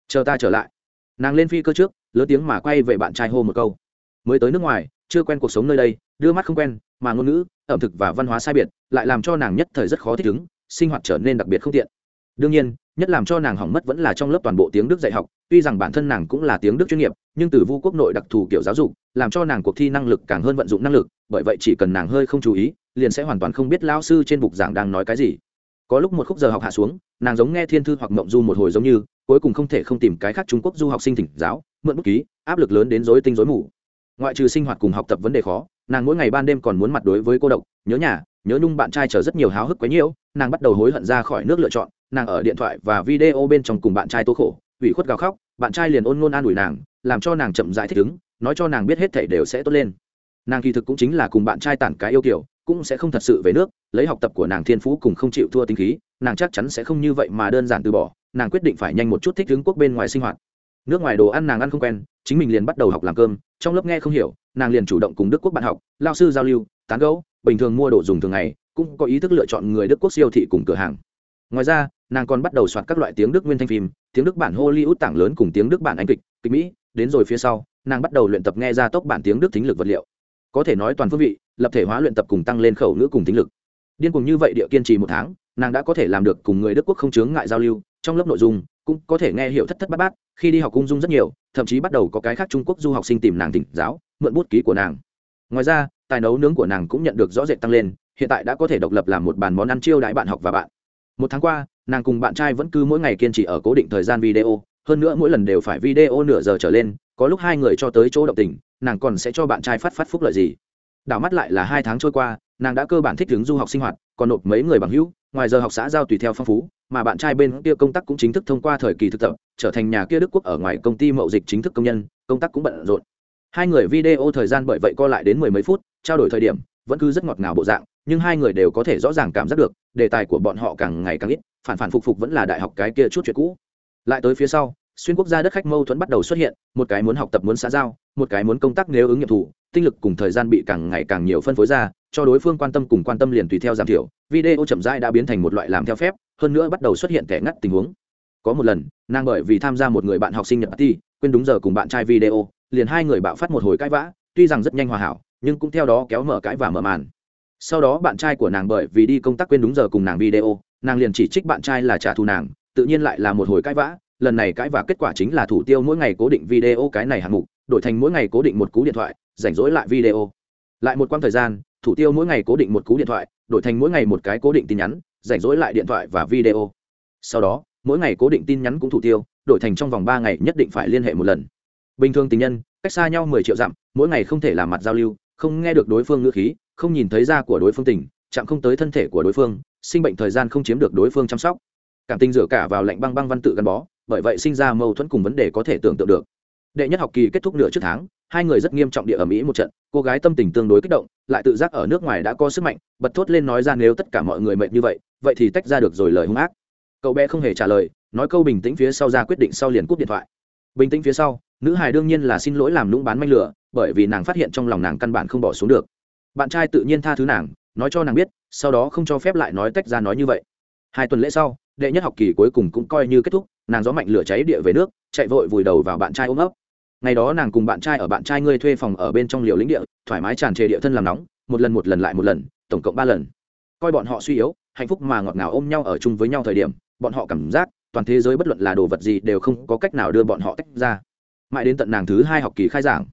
Chờ ta trở lại. Nàng lên phi cơ trước lớn tiếng mà quay về bạn trai hô một câu. Mới tới nước ngoài, chưa quen cuộc sống nơi đây, đưa mắt không quen, mà ngôn ngữ, ẩm thực và văn hóa sai biệt, lại làm cho nàng nhất thời rất khó thích ứng, sinh hoạt trở nên đặc biệt không tiện. Đương nhiên, nhất làm cho nàng hỏng mất vẫn là trong lớp toàn bộ tiếng đức dạy học, tuy rằng bản thân nàng cũng là tiếng đức chuyên nghiệp, nhưng từ vu quốc nội đặc thù kiểu giáo dục, làm cho nàng cuộc thi năng lực càng hơn vận dụng năng lực, bởi vậy chỉ cần nàng hơi không chú ý, liền sẽ hoàn toàn không biết lao sư trên bục giảng đang nói cái gì. Có lúc một khúc giờ học hạ xuống, nàng giống nghe thiên thư hoặc mộng du một hồi giống như, cuối cùng không thể không tìm cái khác trung quốc du học sinh thỉnh giáo mượn bút ký, áp lực lớn đến dối tinh dối mù. Ngoại trừ sinh hoạt cùng học tập vấn đề khó, nàng mỗi ngày ban đêm còn muốn mặt đối với cô độc, nhớ nhà, nhớ nhung bạn trai chờ rất nhiều háo hức quấy nhiễu, nàng bắt đầu hối hận ra khỏi nước lựa chọn, nàng ở điện thoại và video bên trong cùng bạn trai tố khổ, ủy khuất gào khóc, bạn trai liền ôn ngôn an ủi nàng, làm cho nàng chậm rãi thích ứng, nói cho nàng biết hết thảy đều sẽ tốt lên. Nàng kỳ thực cũng chính là cùng bạn trai tản cái yêu kiểu, cũng sẽ không thật sự về nước, lấy học tập của nàng thiên phú cùng không chịu thua tinh khí, nàng chắc chắn sẽ không như vậy mà đơn giản từ bỏ, nàng quyết định phải nhanh một chút thích ứng quốc bên ngoài sinh hoạt nước ngoài đồ ăn nàng ăn không quen, chính mình liền bắt đầu học làm cơm, trong lớp nghe không hiểu, nàng liền chủ động cùng đức quốc bạn học, lao sư giao lưu, tán gẫu, bình thường mua đồ dùng thường ngày, cũng có ý thức lựa chọn người đức quốc siêu thị cùng cửa hàng. Ngoài ra, nàng còn bắt đầu soạt các loại tiếng đức nguyên thanh phim, tiếng đức bản hollywood tảng lớn cùng tiếng đức bản anh kịch kịch mỹ, đến rồi phía sau, nàng bắt đầu luyện tập nghe ra tốc bản tiếng đức thính lực vật liệu. Có thể nói toàn phương vị, lập thể hóa luyện tập cùng tăng lên khẩu ngữ cùng thính lực. Điên cùng như vậy địa kiên trì một tháng, nàng đã có thể làm được cùng người đức quốc không chướng ngại giao lưu, trong lớp nội dung cũng có thể nghe hiểu thất thất bát bát, khi đi học cung dung rất nhiều, thậm chí bắt đầu có cái khác trung quốc du học sinh tìm nàng tỉnh giáo, mượn bút ký của nàng. Ngoài ra, tài nấu nướng của nàng cũng nhận được rõ rệt tăng lên, hiện tại đã có thể độc lập làm một bàn món ăn chiêu đãi bạn học và bạn. Một tháng qua, nàng cùng bạn trai vẫn cứ mỗi ngày kiên trì ở cố định thời gian video, hơn nữa mỗi lần đều phải video nửa giờ trở lên, có lúc hai người cho tới chỗ động tình, nàng còn sẽ cho bạn trai phát phát phúc lợi gì. Đảo mắt lại là hai tháng trôi qua, nàng đã cơ bản thích ứng du học sinh hoạt, còn nộp mấy người bằng hữu ngoài giờ học xã giao tùy theo phong phú, mà bạn trai bên kia công tác cũng chính thức thông qua thời kỳ thực tập, trở thành nhà kia đức quốc ở ngoài công ty mậu dịch chính thức công nhân, công tác cũng bận rộn. Hai người video thời gian bởi vậy co lại đến mười mấy phút, trao đổi thời điểm, vẫn cứ rất ngọt ngào bộ dạng, nhưng hai người đều có thể rõ ràng cảm giác được, đề tài của bọn họ càng ngày càng ít, phản phản phục phục vẫn là đại học cái kia chút chuyện cũ. Lại tới phía sau xuyên quốc gia đất khách mâu thuẫn bắt đầu xuất hiện một cái muốn học tập muốn xã giao một cái muốn công tác nếu ứng nghiệm thủ tinh lực cùng thời gian bị càng ngày càng nhiều phân phối ra cho đối phương quan tâm cùng quan tâm liền tùy theo giảm thiểu. Video chậm rãi đã biến thành một loại làm theo phép hơn nữa bắt đầu xuất hiện kẻ ngắt tình huống. Có một lần nàng bởi vì tham gia một người bạn học sinh nhật ti, quên đúng giờ cùng bạn trai video liền hai người bạo phát một hồi cãi vã tuy rằng rất nhanh hòa hảo nhưng cũng theo đó kéo mở cãi và mở màn. Sau đó bạn trai của nàng bởi vì đi công tác quên đúng giờ cùng nàng video nàng liền chỉ trích bạn trai là trả thù nàng tự nhiên lại là một hồi cãi vã lần này cãi và kết quả chính là thủ tiêu mỗi ngày cố định video cái này hạng mục, đổi thành mỗi ngày cố định một cú điện thoại, rảnh rỗi lại video. Lại một quãng thời gian, thủ tiêu mỗi ngày cố định một cú điện thoại, đổi thành mỗi ngày một cái cố định tin nhắn, rảnh rỗi lại điện thoại và video. Sau đó, mỗi ngày cố định tin nhắn cũng thủ tiêu, đổi thành trong vòng ba ngày nhất định phải liên hệ một lần. Bình thường tình nhân, cách xa nhau mười triệu dặm, mỗi ngày không thể làm mặt giao lưu, không nghe được đối phương ngữ khí, không nhìn thấy da của đối phương tình, chạm không tới thân thể của đối phương, sinh bệnh thời gian không chiếm được đối phương chăm sóc. Cảm tình dựa cả vào lạnh băng băng văn tự gắn bó bởi vậy sinh ra mâu thuẫn cùng vấn đề có thể tưởng tượng được. Đệ nhất học kỳ kết thúc nửa trước tháng, hai người rất nghiêm trọng địa ở mỹ một trận, cô gái tâm tình tương đối kích động, lại tự giác ở nước ngoài đã có sức mạnh, bật thốt lên nói ra nếu tất cả mọi người mệt như vậy vậy thì tách ra được rồi lời hung ác. Cậu bé không hề trả lời, nói câu bình tĩnh phía sau ra quyết định sau liền cúp điện thoại. Bình tĩnh phía sau, nữ hài đương nhiên là xin lỗi làm lũng bán manh lửa, bởi vì nàng phát hiện trong lòng nàng căn bản không bỏ xuống được. Bạn trai tự nhiên tha thứ nàng, nói cho nàng biết, sau đó không cho phép lại nói tách ra nói như vậy. Hai tuần lễ sau, đệ nhất học kỳ cuối cùng cũng coi như kết thúc nàng gió mạnh lửa cháy địa về nước, chạy vội vùi đầu vào bạn trai ôm ấp. Ngày đó nàng cùng bạn trai ở bạn trai ngươi thuê phòng ở bên trong liều lĩnh địa, thoải mái tràn trề địa thân làm nóng, một lần một lần lại một lần, tổng cộng ba lần. Coi bọn họ suy yếu, hạnh phúc mà ngọt ngào ôm nhau ở chung với nhau thời điểm, bọn họ cảm giác toàn thế giới bất luận là đồ vật gì đều không có cách nào đưa bọn họ tách ra. Mãi đến tận nàng thứ hai học kỳ khai giảng,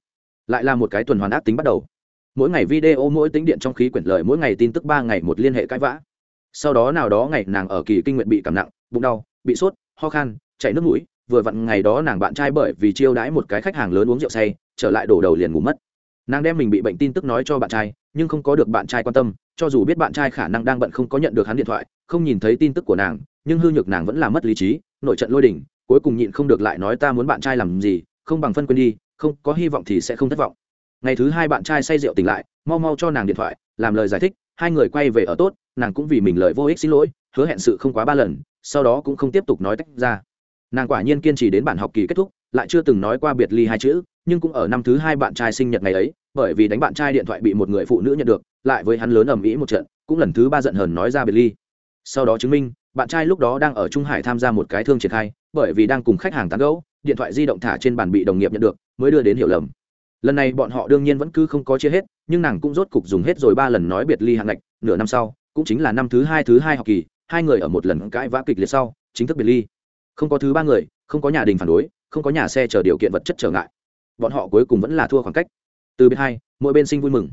lại là một cái tuần hoàn ác tính bắt đầu. Mỗi ngày video, mỗi tính điện trong khí quyển lời, mỗi ngày tin tức ba ngày một liên hệ cãi vã. Sau đó nào đó ngày nàng ở kỳ kinh nguyện bị cảm nặng, bụng đau, bị sốt, ho khan chảy nước mũi, vừa vặn ngày đó nàng bạn trai bởi vì chiêu đãi một cái khách hàng lớn uống rượu say, trở lại đổ đầu liền ngủ mất. Nàng đem mình bị bệnh tin tức nói cho bạn trai, nhưng không có được bạn trai quan tâm, cho dù biết bạn trai khả năng đang bận không có nhận được hắn điện thoại, không nhìn thấy tin tức của nàng, nhưng hư nhược nàng vẫn là mất lý trí, nội trận lôi đỉnh cuối cùng nhịn không được lại nói ta muốn bạn trai làm gì, không bằng phân quên đi, không có hy vọng thì sẽ không thất vọng. Ngày thứ hai bạn trai say rượu tỉnh lại, mau mau cho nàng điện thoại, làm lời giải thích, hai người quay về ở tốt, nàng cũng vì mình lời vô ích xin lỗi, hứa hẹn sự không quá ba lần, sau đó cũng không tiếp tục nói tách ra nàng quả nhiên kiên trì đến bản học kỳ kết thúc, lại chưa từng nói qua biệt ly hai chữ, nhưng cũng ở năm thứ hai bạn trai sinh nhật ngày ấy, bởi vì đánh bạn trai điện thoại bị một người phụ nữ nhận được, lại với hắn lớn ầm ĩ một trận, cũng lần thứ ba giận hờn nói ra biệt ly. Sau đó chứng minh, bạn trai lúc đó đang ở trung hải tham gia một cái thương triển khai, bởi vì đang cùng khách hàng tán gẫu, điện thoại di động thả trên bàn bị đồng nghiệp nhận được, mới đưa đến hiểu lầm. Lần này bọn họ đương nhiên vẫn cứ không có chia hết, nhưng nàng cũng rốt cục dùng hết rồi ba lần nói biệt ly hạng ngạch, nửa năm sau, cũng chính là năm thứ hai thứ hai học kỳ, hai người ở một lần cãi vã kịch liệt sau, chính thức biệt ly không có thứ ba người, không có nhà đình phản đối, không có nhà xe chờ điều kiện vật chất trở ngại. Bọn họ cuối cùng vẫn là thua khoảng cách. Từ bên hai, mỗi bên sinh vui mừng.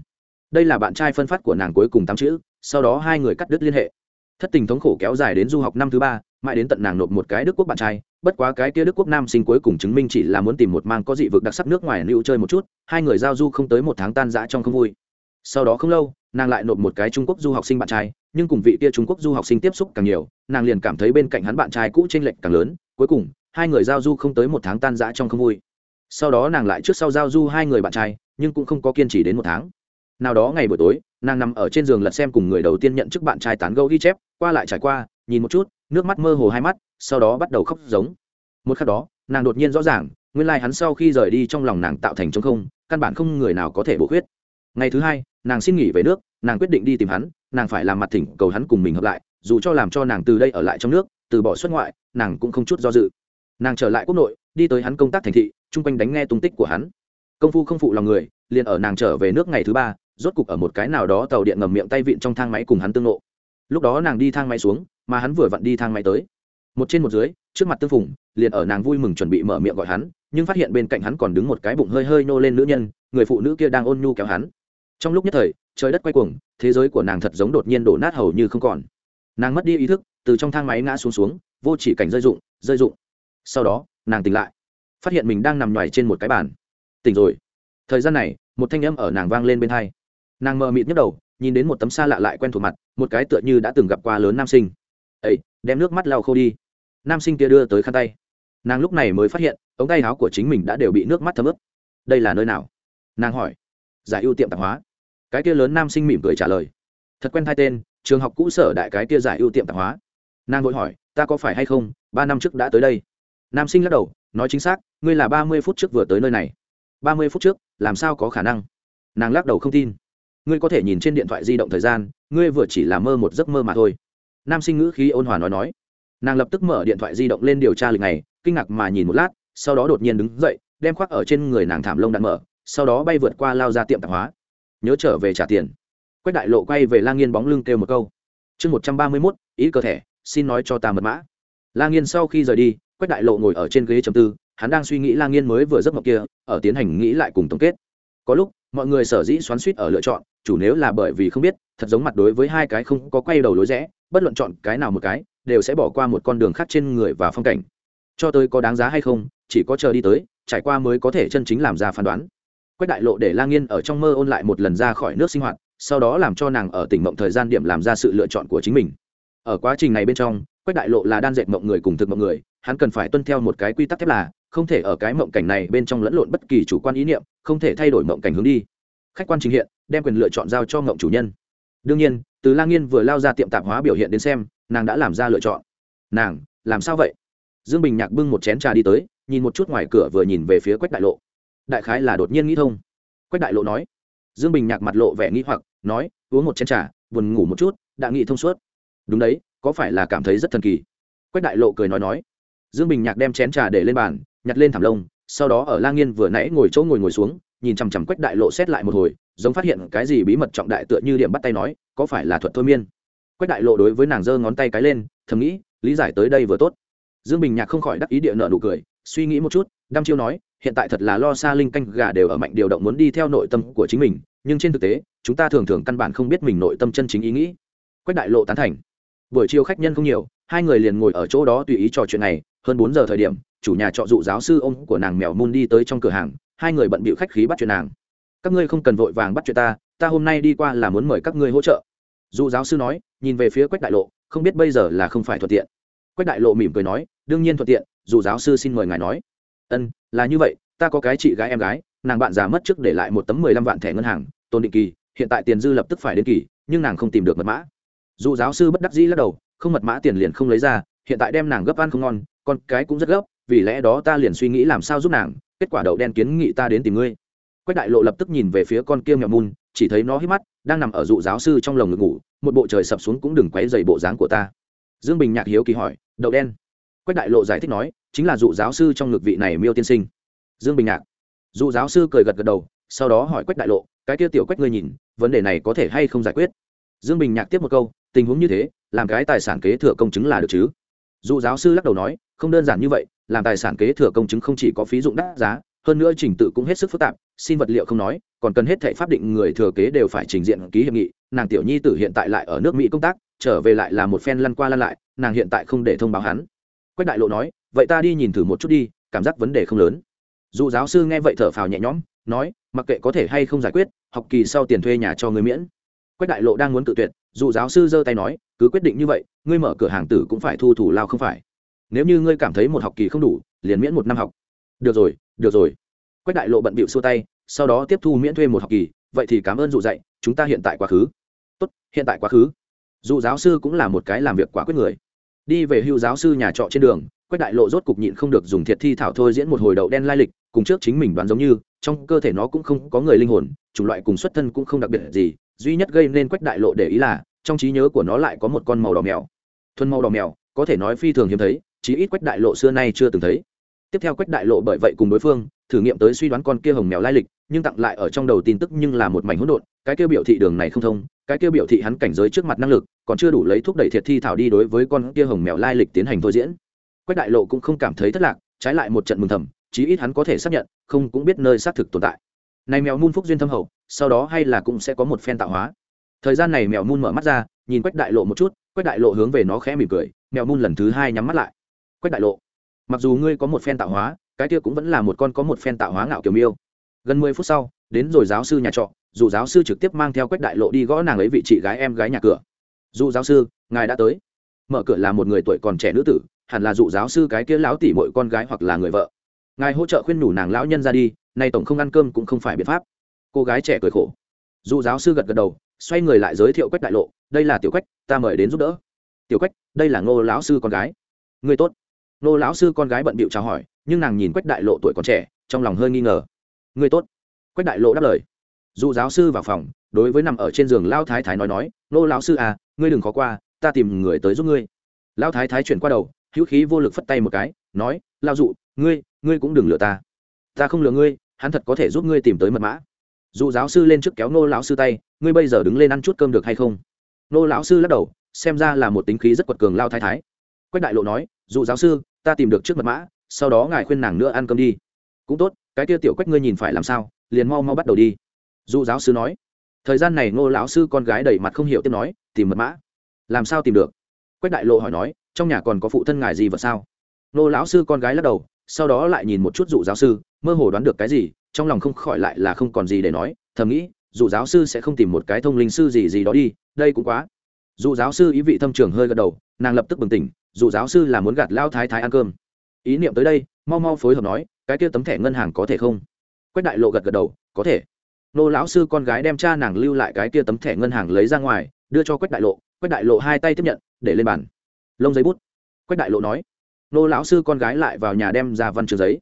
Đây là bạn trai phân phát của nàng cuối cùng tám chữ, sau đó hai người cắt đứt liên hệ. Thất tình thống khổ kéo dài đến du học năm thứ ba, mãi đến tận nàng nộp một cái đức quốc bạn trai, bất quá cái kia đức quốc nam sinh cuối cùng chứng minh chỉ là muốn tìm một mang có dị vực đặc sắc nước ngoài lưu chơi một chút, hai người giao du không tới một tháng tan rã trong không vui. Sau đó không lâu, nàng lại nộp một cái trung quốc du học sinh bạn trai nhưng cùng vị kia trung quốc du học sinh tiếp xúc càng nhiều, nàng liền cảm thấy bên cạnh hắn bạn trai cũ t r ê n lệch càng lớn, cuối cùng, hai người giao du không tới một tháng tan rã trong không vui. Sau đó nàng lại trước sau giao du hai người bạn trai, nhưng cũng không có kiên trì đến một tháng. Nào đó ngày buổi tối, nàng nằm ở trên giường lật xem cùng người đầu tiên nhận chức bạn trai tán gẫu ghi chép, qua lại trải qua, nhìn một chút, nước mắt mơ hồ hai mắt, sau đó bắt đầu khóc giống. Một khắc đó, nàng đột nhiên rõ ràng, nguyên lai、like、hắn sau khi rời đi trong lòng nàng tạo thành t không, căn bản không người nào có thể bổ khuyết. Ngày thứ hai, nàng xin nghỉ về nước, nàng quyết định đi tìm hắn nàng phải làm mặt thỉnh cầu hắn cùng mình hợp lại, dù cho làm cho nàng từ đây ở lại trong nước, từ bỏ xuất ngoại, nàng cũng không chút do dự. Nàng trở lại quốc nội, đi tới hắn công tác thành thị, chung quanh đánh nghe tung tích của hắn. Công phu không phụ lòng người, liền ở nàng trở về nước ngày thứ ba, rốt cục ở một cái nào đó tàu điện ngầm miệng tay vịn trong thang máy cùng hắn tương lộ lúc đó nàng đi thang máy xuống, mà hắn vừa vặn đi thang máy tới. Một trên một dưới, trước mặt tương phùng, liền ở nàng vui mừng chuẩn bị mở miệng gọi hắn, nhưng phát hiện bên cạnh hắn còn đứng một cái bụng hơi hơi nô lên nữ nhân, người phụ nữ kia đang ôn nhu kéo hắn trong lúc nhất thời, trời đất quay cuồng, thế giới của nàng thật giống đột nhiên đổ nát hầu như không còn. Nàng mất đi ý thức, từ trong thang máy ngã xuống xuống, vô chỉ cảnh rơi rụng rơi rụng. Sau đó, nàng tỉnh lại. Phát hiện mình đang nằm nhoài trên một cái bàn. Tỉnh rồi. Thời gian này, một thanh âm ở nàng vang lên bên hai. Nàng mờ mịt nhức đầu, nhìn đến một tấm xa lạ lại quen thuộc mặt, một cái tựa như đã từng gặp qua lớn nam sinh. Ấy đem nước mắt lau khô đi. Nam sinh kia đưa tới khăn tay. Nàng lúc này mới phát hiện, ống tay áo của chính mình đã đều bị nước mắt thấm ướt. Đây là nơi nào? Nàng hỏi. Giải ưu tiệm tạp hóa cái kia lớn nam sinh mỉm cười trả lời. Thật quen thai tên, trường học cũ sở đại cái kia giải ưu tiệm tạp hóa. Nàng vội hỏi, ta có phải hay không? Ba năm trước đã tới đây. Nam sinh lắc đầu, nói chính xác, ngươi là ba mươi phút trước vừa tới nơi này. Ba mươi phút trước? Làm sao có khả năng? Nàng lắc đầu không tin. Ngươi có thể nhìn trên điện thoại di động thời gian, ngươi vừa chỉ là mơ một giấc mơ mà thôi. Nam sinh ngữ khí ôn hòa nói nói. Nàng lập tức mở điện thoại di động lên điều tra lịch này, kinh ngạc mà nhìn một lát, sau đó đột nhiên đứng dậy, đem khoác ở trên người nàng thảm lông đạn mở, sau đó bay vượt qua lao ra tiệm tạp hóa nhớ trở về trả tiền. Quách đại lộ quay về la nghiên bóng lưng kêu một câu. Chương một trăm ba mươi mốt, ý cơ thể xin nói cho ta mật mã. La nghiên sau khi rời đi, quách đại lộ ngồi ở trên ghế chầm tư, hắn đang suy nghĩ la nghiên mới vừa giấc mộng kia, ở tiến hành nghĩ lại cùng tổng kết. Có lúc, mọi người sở dĩ xoắn suýt ở lựa chọn, chủ nếu là bởi vì không biết, thật giống mặt đối với hai cái không có quay đầu lối rẽ, bất luận chọn cái nào một cái, đều sẽ bỏ qua một con đường khác trên người và phong cảnh. Cho tới có đáng giá hay không, chỉ có chờ đi tới, trải qua mới có thể chân chính làm ra phán đoán quách đại lộ để la nghiên ở trong mơ ôn lại một lần ra khỏi nước sinh hoạt, sau đó làm cho nàng ở tỉnh mộng thời gian điểm làm ra sự lựa chọn của chính mình. Ở quá trình này bên trong, quách đại lộ là đan dệt mộng người cùng thực mộng người, hắn cần phải tuân theo một cái quy tắc thép là, không thể ở cái mộng cảnh này bên trong lẫn lộn bất kỳ chủ quan ý niệm, không thể thay đổi mộng cảnh hướng đi. Khách quan trình hiện, đem quyền lựa chọn giao cho mộng chủ nhân. Đương nhiên, từ la nghiên vừa lao ra tiệm tạp hóa biểu hiện đến xem, nàng đã làm ra lựa chọn. Nàng, làm sao vậy? Dương bình nhạc bưng một chén trà đi tới, nhìn một chút ngoài cửa vừa nhìn về phía quách đại lộ đại khái là đột nhiên nghĩ thông. Quách đại lộ nói. Dương bình nhạc mặt lộ vẻ nghĩ hoặc, nói, uống một chén t r à buồn ngủ một chút, đã nghĩ thông suốt. Đúng đấy, có phải là cảm thấy rất thần kỳ? Quách đại lộ cười nói nói. Dương bình nhạc đem chén trà để lên bàn, nhặt lên thảm lông, sau đó ở lang nghiên vừa nãy ngồi chỗ ngồi ngồi xuống, nhìn chằm chằm quách đại lộ xét lại một hồi, giống phát hiện cái gì bí mật trọng đại tựa như điểm bắt tay nói, có phải là thuật thôi miên? Quách đại lộ đối với nàng giơ ngón tay cái lên, thầm nghĩ, lý giải tới đây vừa tốt. Dương bình nhạc không khỏi đắc ý địa nợ nụ cười, suy nghĩ một chút đăm chiêu nói, hiện tại thật là lo xa linh canh gà đều ở mạnh điều động muốn đi theo nội tâm của chính mình, nhưng trên thực tế, chúng ta thường thường căn bản không biết mình nội tâm chân chính ý nghĩ. Quách đại lộ tán thành. Buổi chiều khách nhân không nhiều, hai người liền ngồi ở chỗ đó tùy ý trò chuyện này. Hơn bốn giờ thời điểm, chủ nhà trọ dụ giáo sư ông của nàng mèo mun đi tới trong cửa hàng, hai người bận bịu khách khí bắt chuyện nàng. Các ngươi không cần vội vàng bắt chuyện ta ta hôm nay đi qua là muốn mời các ngươi hỗ trợ. Dụ giáo sư nói, nhìn về phía quách đại lộ, không biết bây giờ là không phải thuận tiện. Quách đại lộ mỉm cười nói, đương nhiên thuận tiện dù giáo sư xin mời ngài nói ân, là như vậy, ta có cái chị gái em gái, nàng bạn già mất trước để lại một tấm mười lăm vạn thẻ ngân hàng, tôn định kỳ, hiện tại tiền dư lập tức phải đến kỳ, nhưng nàng không tìm được mật mã. Dù giáo sư bất đắc dĩ lắc đầu, không mật mã tiền liền không lấy ra, hiện tại đem nàng gấp ăn không ngon, con cái cũng rất gấp, vì lẽ đó ta liền suy nghĩ làm sao giúp nàng, kết quả đậu đen kiến nghị ta đến tìm ngươi. Quách đại lộ lập tức nhìn về phía con kia mèo mun chỉ thấy nó hít mắt, đang nằm ở dụ giáo sư trong lồng ngực ngủ, một bộ trời sập xuống cũng đừng quấy dày bộ dáng của ta. Dương bình nhạc hiếu kỳ hỏi, đậu đen? Quách đại lộ giải thích nói chính là dụ giáo sư trong ngực vị này miêu tiên sinh. Dương bình nhạc dụ giáo sư cười gật gật đầu, sau đó hỏi quách đại lộ, cái kia tiểu quách ngươi nhìn, vấn đề này có thể hay không giải quyết? Dương bình nhạc tiếp một câu, tình huống như thế, làm cái tài sản kế thừa công chứng là được chứ? Dụ giáo sư lắc đầu nói, không đơn giản như vậy, làm tài sản kế thừa công chứng không chỉ có phí dụng đắt giá, hơn nữa trình tự cũng hết sức phức tạp, xin vật liệu không nói, còn cần hết thảy pháp định người thừa kế đều phải trình diện ký hiệp nghị, nàng tiểu nhi tử hiện tại lại ở nước mỹ công tác, trở về lại là một phen lăn qua lăn lại, nàng hiện tại không để thông báo hắn quách đại lộ nói, vậy ta đi nhìn thử một chút đi, cảm giác vấn đề không lớn. Dù giáo sư nghe vậy thở phào nhẹ nhõm, nói, mặc kệ có thể hay không giải quyết, học kỳ sau tiền thuê nhà cho người miễn. Quách đại lộ đang muốn tự tuyệt dù giáo sư giơ tay nói, cứ quyết định như vậy, ngươi mở cửa hàng tử cũng phải thu thủ lao không phải. Nếu như ngươi cảm thấy một học kỳ không đủ, liền miễn một năm học. Được rồi được rồi. Quách đại lộ bận bịu xua tay, sau đó tiếp thu miễn thuê một học kỳ, vậy thì cảm ơn dụ dạy, chúng ta hiện tại quá khứ. Tốt, hiện tại quá khứ. Dù giáo sư cũng là một cái làm việc quả quyết người đi về hưu giáo sư nhà trọ trên đường, quách đại lộ rốt cục nhịn không được dùng thiệt thi thảo thôi diễn một hồi đậu đen lai lịch, cùng trước chính mình đoán giống như, trong cơ thể nó cũng không có người linh hồn, chủng loại cùng xuất thân cũng không đặc biệt gì, duy nhất gây nên quách đại lộ để ý là, trong trí nhớ của nó lại có một con màu đỏ mèo. Thuần màu đỏ mèo, có thể nói phi thường hiếm thấy, chí ít quách đại lộ xưa nay chưa từng thấy. Tiếp theo quách đại lộ bởi vậy cùng đối phương, thử nghiệm tới suy đoán con kia hồng mèo lai lịch, nhưng tặng lại ở trong đầu tin tức nhưng là một mảnh hỗn độn, cái kia biểu thị đường này không thông cái kia biểu thị hắn cảnh giới trước mặt năng lực, còn chưa đủ lấy thúc đẩy thiệt thi thảo đi đối với con kia hồng mèo lai lịch tiến hành thôi diễn. Quách đại lộ cũng không cảm thấy thất lạc, trái lại một trận mừng thầm, chí ít hắn có thể xác nhận, không cũng biết nơi xác thực tồn tại. Này mèo mun phúc duyên thâm hậu, sau đó hay là cũng sẽ có một phen tạo hóa. Thời gian này mèo mun mở mắt ra, nhìn quách đại lộ một chút, quách đại lộ hướng về nó khẽ mỉm cười, mèo mun lần thứ hai nhắm mắt lại. Quách đại lộ, mặc dù ngươi có một phen tạo hóa, cái kia cũng vẫn là một con có một phen tạo hóa ngạo kiểu miêu. Gần mười phút sau đến rồi giáo sư nhà trọ, dù giáo sư trực tiếp mang theo quách đại lộ đi gõ nàng ấy vị chị gái em gái nhà cửa. Dù giáo sư, ngài đã tới. Mở cửa là một người tuổi còn trẻ nữ tử, hẳn là dụ giáo sư cái kia lão tỷ mọi con gái hoặc là người vợ. Ngài hỗ trợ khuyên nhủ nàng lão nhân ra đi, nay tổng không ăn cơm cũng không phải biện pháp. Cô gái trẻ cười khổ. Dụ giáo sư gật gật đầu, xoay người lại giới thiệu quách đại lộ, đây là tiểu quách, ta mời đến giúp đỡ. Tiểu quách, đây là ngô lão sư con gái. Người tốt. Ngô lão sư con gái bận bịu chào hỏi, nhưng nàng nhìn quách đại lộ tuổi còn trẻ, trong lòng hơi nghi ngờ. Người tốt quách đại lộ đáp lời. Dụ giáo sư vào phòng, đối với nằm ở trên giường lao thái thái nói nói, nô lão sư à ngươi đừng khó qua, ta tìm người tới giúp ngươi. Lao thái thái chuyển qua đầu, hữu khí vô lực phất tay một cái, nói, lao dụ, ngươi ngươi cũng đừng lừa ta. Ta không lừa ngươi, hắn thật có thể giúp ngươi tìm tới mật mã. Dụ giáo sư lên trước kéo nô lão sư tay, ngươi bây giờ đứng lên ăn chút cơm được hay không? Nô lão sư lắc đầu, xem ra là một tính khí rất quật cường lao thái thái. Quách đại lộ nói dụ giáo sư, ta tìm được trước mật mã, sau đó ngài khuyên nàng nữa ăn cơm đi. Cũng tốt, cái kia tiểu quách ngươi nhìn phải làm sao? Liền mau mau bắt đầu đi. Dù giáo sư nói. Thời gian này ngô lão sư con gái đầy mặt không hiểu tiếp nói, tìm mật mã. Làm sao tìm được? Quách đại lộ hỏi nói, trong nhà còn có phụ thân ngài gì vật sao? Ngô lão sư con gái lắc đầu, sau đó lại nhìn một chút dụ giáo sư, mơ hồ đoán được cái gì, trong lòng không khỏi lại là không còn gì để nói, thầm nghĩ, dụ giáo sư sẽ không tìm một cái thông linh sư gì gì đó đi, đây cũng quá. Dụ giáo sư ý vị thâm trường hơi gật đầu, nàng lập tức bừng tỉnh, dụ giáo sư là muốn gạt lao thái thái ăn cơm. Ý niệm tới đây, mau mau phối hợp nói, cái kia tấm thẻ ngân hàng có thể không? Quách đại lộ gật gật đầu, có thể. Nô lão sư con gái đem cha nàng lưu lại cái kia tấm thẻ ngân hàng lấy ra ngoài, đưa cho quách đại lộ. Quách đại lộ hai tay tiếp nhận, để lên bàn. Lông giấy bút. Quách đại lộ nói. Nô lão sư con gái lại vào nhà đem ra văn trường giấy.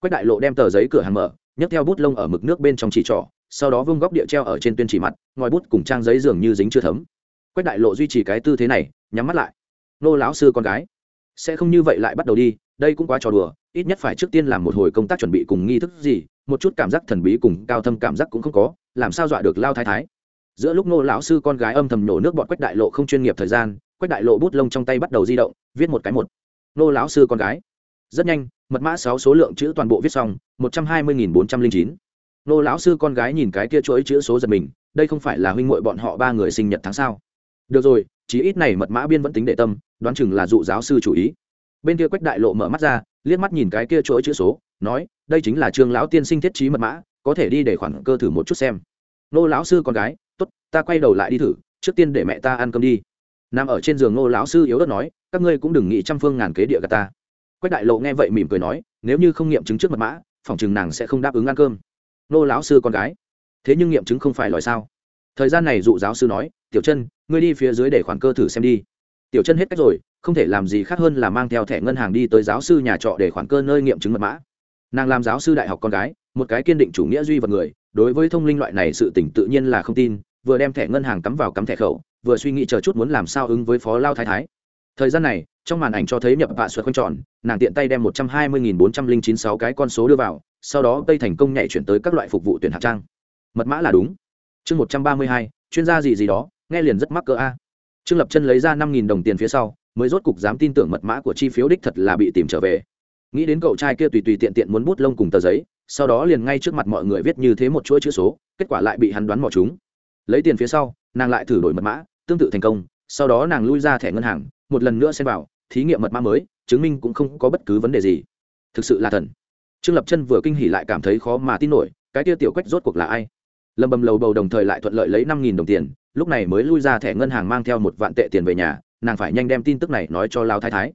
Quách đại lộ đem tờ giấy cửa hàng mở, nhấc theo bút lông ở mực nước bên trong chỉ trỏ, sau đó vung góc địa treo ở trên tuyên chỉ mặt, ngòi bút cùng trang giấy dường như dính chưa thấm. Quách đại lộ duy trì cái tư thế này, nhắm mắt lại. Nô lão sư con gái sẽ không như vậy lại bắt đầu đi, đây cũng quá trò đùa, ít nhất phải trước tiên làm một hồi công tác chuẩn bị cùng nghi thức gì, một chút cảm giác thần bí cùng cao thâm cảm giác cũng không có, làm sao dọa được lao thái thái. Giữa lúc nô lão sư con gái âm thầm nổ nước bọn quách đại lộ không chuyên nghiệp thời gian, quách đại lộ bút lông trong tay bắt đầu di động, viết một cái một. Nô lão sư con gái. Rất nhanh, mật mã sáu số lượng chữ toàn bộ viết xong, một trăm hai mươi nghìn bốn trăm linh chín. Nô lão sư con gái nhìn cái kia chuỗi chữ số giật mình, đây không phải là huynh muội bọn họ ba người sinh nhật tháng sao? Được rồi chí ít này mật mã biên vẫn tính để tâm, đoán chừng là dụ giáo sư chủ ý. Bên kia quách đại lộ mở mắt ra, liếc mắt nhìn cái kia chỗ chữ số, nói, đây chính là trương lão tiên sinh thiết trí mật mã, có thể đi để khoản cơ thử một chút xem. Nô lão sư con gái, tốt, ta quay đầu lại đi thử, trước tiên để mẹ ta ăn cơm đi. Nằm ở trên giường nô lão sư yếu đất nói, các ngươi cũng đừng nghĩ trăm phương ngàn kế địa gà ta. Quách đại lộ nghe vậy mỉm cười nói, nếu như không nghiệm chứng trước mật mã phòng chừng nàng sẽ không đáp ứng ăn cơm. Nô lão sư con gái, thế nhưng nghiệm chứng không phải lòi sao? Thời gian này dụ giáo sư nói tiểu chân, ngươi đi phía dưới để khoản cơ thử xem đi. Tiểu chân hết cách rồi, không thể làm gì khác hơn là mang theo thẻ ngân hàng đi tới giáo sư nhà trọ để khoản cơ nơi nghiệm chứng mật mã. Nàng làm giáo sư đại học con gái, một cái kiên định chủ nghĩa duy vật người, đối với thông linh loại này sự tỉnh tự nhiên là không tin, vừa đem thẻ ngân hàng cắm vào cắm thẻ khẩu, vừa suy nghĩ chờ chút muốn làm sao ứng với phó lao thái thái. Thời gian này, trong màn ảnh cho thấy nhập vạ xuất quanh tròn, nàng tiện tay đem một trăm hai mươi nghìn bốn trăm linh chín sáu cái con số đưa vào, sau đó tây thành công nhảy chuyển tới các loại phục vụ tuyển hạt trang. Mật mã là đúng. Chương một trăm ba mươi hai, chuyên gia gì gì đó nghe liền rất mắc cỡ a. Trương lập chân lấy ra năm nghìn đồng tiền phía sau, mới rốt cục dám tin tưởng mật mã của chi phiếu đích thật là bị tìm trở về. Nghĩ đến cậu trai kia tùy tùy tiện tiện muốn bút lông cùng tờ giấy, sau đó liền ngay trước mặt mọi người viết như thế một chuỗi chữ số, kết quả lại bị hắn đoán mò chúng. Lấy tiền phía sau, nàng lại thử đổi mật mã, tương tự thành công, sau đó nàng lui ra thẻ ngân hàng, một lần nữa xem vào, thí nghiệm mật mã mới, chứng minh cũng không có bất cứ vấn đề gì. Thực sự là thần. Trương lập chân vừa kinh hỉ lại cảm thấy khó mà tin nổi, cái kia tiểu quách rốt cuộc là ai? Lâm bầm lầu bầu đồng thời lại thuận lợi lấy năm nghìn đồng tiền lúc này mới lui ra thẻ ngân hàng mang theo một vạn tệ tiền về nhà, nàng phải nhanh đem tin tức này nói cho lao thái thái.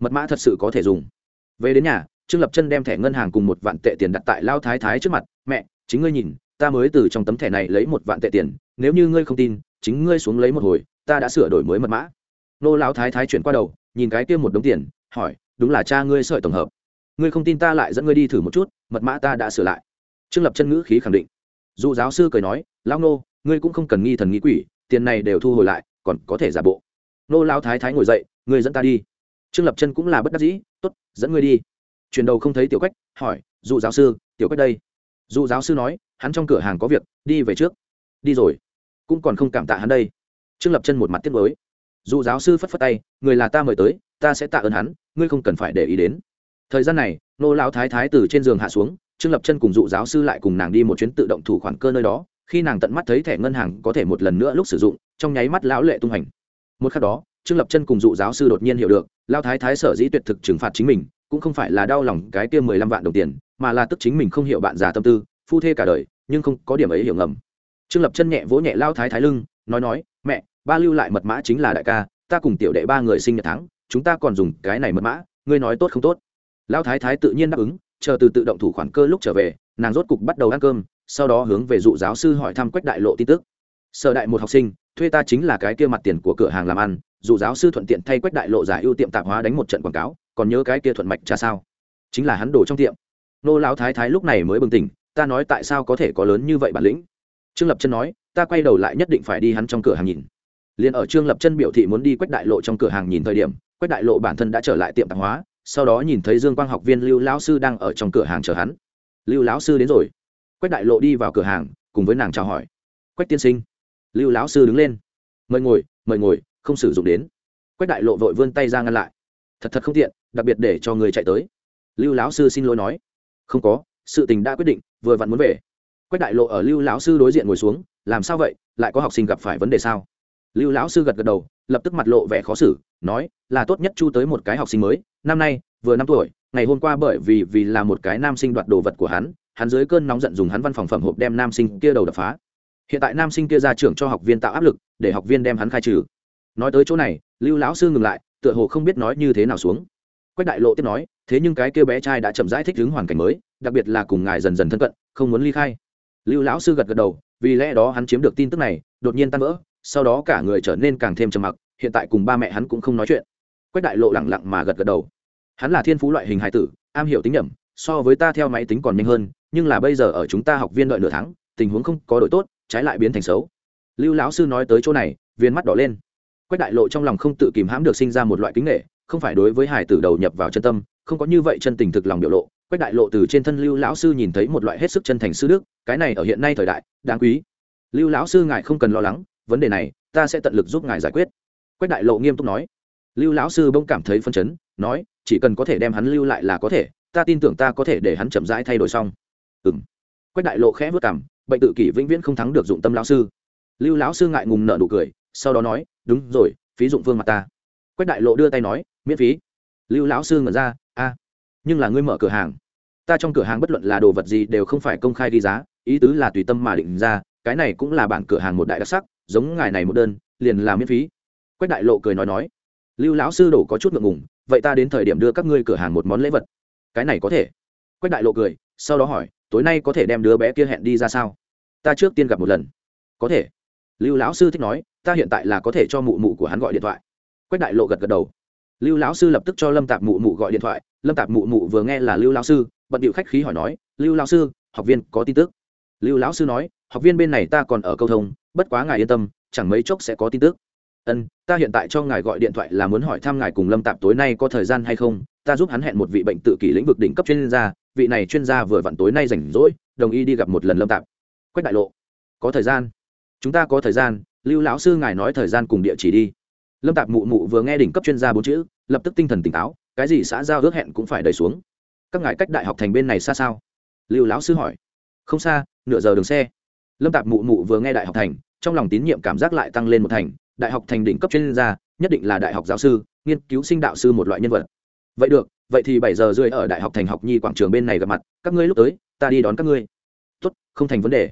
Mật mã thật sự có thể dùng. Về đến nhà, trương lập chân đem thẻ ngân hàng cùng một vạn tệ tiền đặt tại lao thái thái trước mặt. Mẹ, chính ngươi nhìn, ta mới từ trong tấm thẻ này lấy một vạn tệ tiền, nếu như ngươi không tin, chính ngươi xuống lấy một hồi, ta đã sửa đổi mới mật mã. Nô lão thái thái chuyển qua đầu, nhìn cái kia một đống tiền, hỏi, đúng là cha ngươi sợi tổng hợp. Ngươi không tin ta lại dẫn ngươi đi thử một chút, mật mã ta đã sửa lại. Trương lập chân ngữ khí khẳng định. Dù giáo sư cười nói, lão nô ngươi cũng không cần nghi thần nghi quỷ, tiền này đều thu hồi lại, còn có thể giả bộ. Nô lão thái thái ngồi dậy, ngươi dẫn ta đi. Trương lập chân cũng là bất đắc dĩ t ố t dẫn ngươi đi. Chuyển đầu không thấy tiểu quách, hỏi, dụ giáo sư, tiểu quách đây? Dụ giáo sư nói, hắn trong cửa hàng có việc, đi về trước. Đi rồi. Cũng còn không cảm tạ hắn đây. Trương lập chân một mặt tiếc mới Dụ giáo sư phất phất tay, người là ta mời tới, ta sẽ tạ ơn hắn, ngươi không cần phải để ý đến. Thời gian này, nô lão thái thái từ trên giường hạ xuống, trương lập chân cùng dụ giáo sư lại cùng nàng đi một chuyến tự động thủ khoản cơ nơi đó khi nàng tận mắt thấy thẻ ngân hàng có thể một lần nữa lúc sử dụng, trong nháy mắt lão lệ tung hành một khắc đó, trương lập chân cùng dụ giáo sư đột nhiên hiểu được, lao thái thái sở dĩ tuyệt thực trừng phạt chính mình, cũng không phải là đau lòng cái kia mười lăm vạn đồng tiền, mà là tức chính mình không hiểu bạn già tâm tư, phu thê cả đời, nhưng không có điểm ấy hiểu ngầm. Trương lập chân nhẹ vỗ nhẹ lao thái thái lưng, nói nói, mẹ, ba lưu lại mật mã chính là đại ca, ta cùng tiểu đệ ba người sinh nhật tháng, chúng ta còn dùng cái này mật mã, ngươi nói tốt không tốt? Lao thái thái tự nhiên đáp ứng, chờ từ tự động thủ khoản cơ lúc trở về, nàng rốt cục bắt đầu ăn cơm sau đó hướng về dụ giáo sư hỏi thăm quách đại lộ tin tức. Sở đại một học sinh, thuê ta chính là cái kia mặt tiền của cửa hàng làm ăn, dụ giáo sư thuận tiện thay quách đại lộ giải ưu tiệm tạp hóa đánh một trận quảng cáo, còn nhớ cái kia thuận mạch cha sao? Chính là hắn đổ trong tiệm. Nô lão thái thái lúc này mới bừng tỉnh, ta nói tại sao có thể có lớn như vậy bản lĩnh? Trương lập chân nói, ta quay đầu lại nhất định phải đi hắn trong cửa hàng nhìn. Liền ở trương lập chân biểu thị muốn đi quách đại lộ trong cửa hàng nhìn thời điểm, quách đại lộ bản thân đã trở lại tiệm tạp hóa, sau đó nhìn thấy dương quang học viên lưu lão sư đang ở trong cửa hàng chờ hắn. Lưu lão sư đến rồi quách đại lộ đi vào cửa hàng, cùng với nàng chào hỏi. Quách tiên sinh. Lưu lão sư đứng lên. Mời ngồi mời ngồi, không sử dụng đến. Quách đại lộ vội vươn tay ra ngăn lại. Thật thật không tiện, đặc biệt để cho người chạy tới. Lưu lão sư xin lỗi nói. Không có, sự tình đã quyết định, vừa vặn muốn về. Quách đại lộ ở lưu lão sư đối diện ngồi xuống, làm sao vậy, lại có học sinh gặp phải vấn đề sao? Lưu lão sư gật gật đầu, lập tức mặt lộ vẻ khó xử, nói, là tốt nhất chu tới một cái học sinh mới, năm nay, vừa năm tuổi, ngày hôm qua bởi vì vì là một cái nam sinh đoạt đồ vật của hắn hắn dưới cơn nóng giận dùng hắn văn phòng phẩm hộp đem nam sinh kia đầu đập phá. Hiện tại nam sinh kia ra trưởng cho học viên tạo áp lực, để học viên đem hắn khai trừ. Nói tới chỗ này, lưu lão sư ngừng lại, tựa hồ không biết nói như thế nào xuống. Quách đại lộ tiếp nói, thế nhưng cái kia bé trai đã chậm rãi thích ứng hoàn cảnh mới, đặc biệt là cùng ngài dần dần thân cận, không muốn ly khai. Lưu lão sư gật gật đầu, vì lẽ đó hắn chiếm được tin tức này, đột nhiên tan vỡ, sau đó cả người trở nên càng thêm trầm mặc, hiện tại cùng ba mẹ hắn cũng không nói chuyện. Quách đại lộ lẳng lặng mà gật gật đầu. Hắn là thiên phú loại hình hài tử, am hiểu tính nhẩm, so với ta theo máy tính còn nhanh hơn nhưng là bây giờ ở chúng ta học viên đợi nửa tháng, tình huống không có đội tốt, trái lại biến thành xấu. Lưu lão sư nói tới chỗ này, viên mắt đỏ lên. Quách đại lộ trong lòng không tự kìm hãm được sinh ra một loại kính nghệ, không phải đối với hải tử đầu nhập vào chân tâm, không có như vậy chân tình thực lòng biểu lộ. Quách đại lộ từ trên thân lưu lão sư nhìn thấy một loại hết sức chân thành sư đức, cái này ở hiện nay thời đại, đáng quý. Lưu lão sư ngài không cần lo lắng, vấn đề này, ta sẽ tận lực giúp ngài giải quyết. Quách đại lộ nghiêm túc nói. Lưu lão sư bỗng cảm thấy phân chấn, nói, chỉ cần có thể đem hắn lưu lại là có thể, ta tin tưởng ta có thể để hắn chậm rãi thay đổi xong ừ m quách đại lộ khẽ vất cảm bệnh tự kỷ vĩnh viễn không thắng được dụng tâm lão sư. Lưu lão sư ngại ngùng nợ nụ cười, sau đó nói, đúng rồi, phí dụng phương mặt ta. Quách đại lộ đưa tay nói, miễn phí. Lưu lão sư ngẩn ra, a, nhưng là ngươi mở cửa hàng. Ta trong cửa hàng bất luận là đồ vật gì đều không phải công khai ghi giá, ý tứ là tùy tâm mà định ra, cái này cũng là bản cửa hàng một đại đặc sắc, giống ngài này một đơn, liền là miễn phí. Quách đại lộ cười nói nói, lưu lão sư đổ có chút ngượng ngùng, vậy ta đến thời điểm đưa các ngươi cửa hàng một món lễ vật. Cái này có thể. Quách đại lộ cười, sau đó hỏi tối nay có thể đem đứa bé kia hẹn đi ra sao? Ta trước tiên gặp một lần. Có thể. Lưu lão sư thích nói, ta hiện tại là có thể cho mụ mụ của hắn gọi điện thoại. Quách đại lộ gật gật đầu. Lưu lão sư lập tức cho lâm tạp mụ mụ gọi điện thoại. Lâm tạp mụ mụ vừa nghe là lưu lão sư, bận điệu khách khí hỏi nói, lưu lão sư, học viên có tin tức? Lưu lão sư nói, học viên bên này ta còn ở câu thông, bất quá ngài yên tâm, chẳng mấy chốc sẽ có tin tức. Ân, ta hiện tại cho ngài gọi điện thoại là muốn hỏi thăm ngài cùng lâm tạp tối nay có thời gian hay không? Ta giúp hắn hẹn một vị bệnh tự kỷ lĩnh vực đỉnh cấp chuyên gia vị này chuyên gia vừa vặn tối nay rảnh rỗi, đồng ý đi gặp một lần lâm tạp. Quách đại lộ, có thời gian. Chúng ta có thời gian, lưu lão sư ngài nói thời gian cùng địa chỉ đi. Lâm tạp mụ mụ vừa nghe đỉnh cấp chuyên gia bốn chữ, lập tức tinh thần tỉnh táo, cái gì xã giao ước hẹn cũng phải đẩy xuống. Các ngài cách đại học thành bên này xa sao? Lưu lão sư hỏi. Không xa, nửa giờ đường xe. Lâm tạp mụ mụ vừa nghe đại học thành, trong lòng tín nhiệm cảm giác lại tăng lên một thành. Đại học thành đỉnh cấp chuyên gia, nhất định là đại học giáo sư, nghiên cứu sinh đạo sư một loại nhân vật. Vậy được vậy thì bảy giờ rưỡi ở đại học thành học nhi quảng trường bên này gặp mặt, các ngươi lúc tới, ta đi đón các ngươi. Tốt, không thành vấn đề.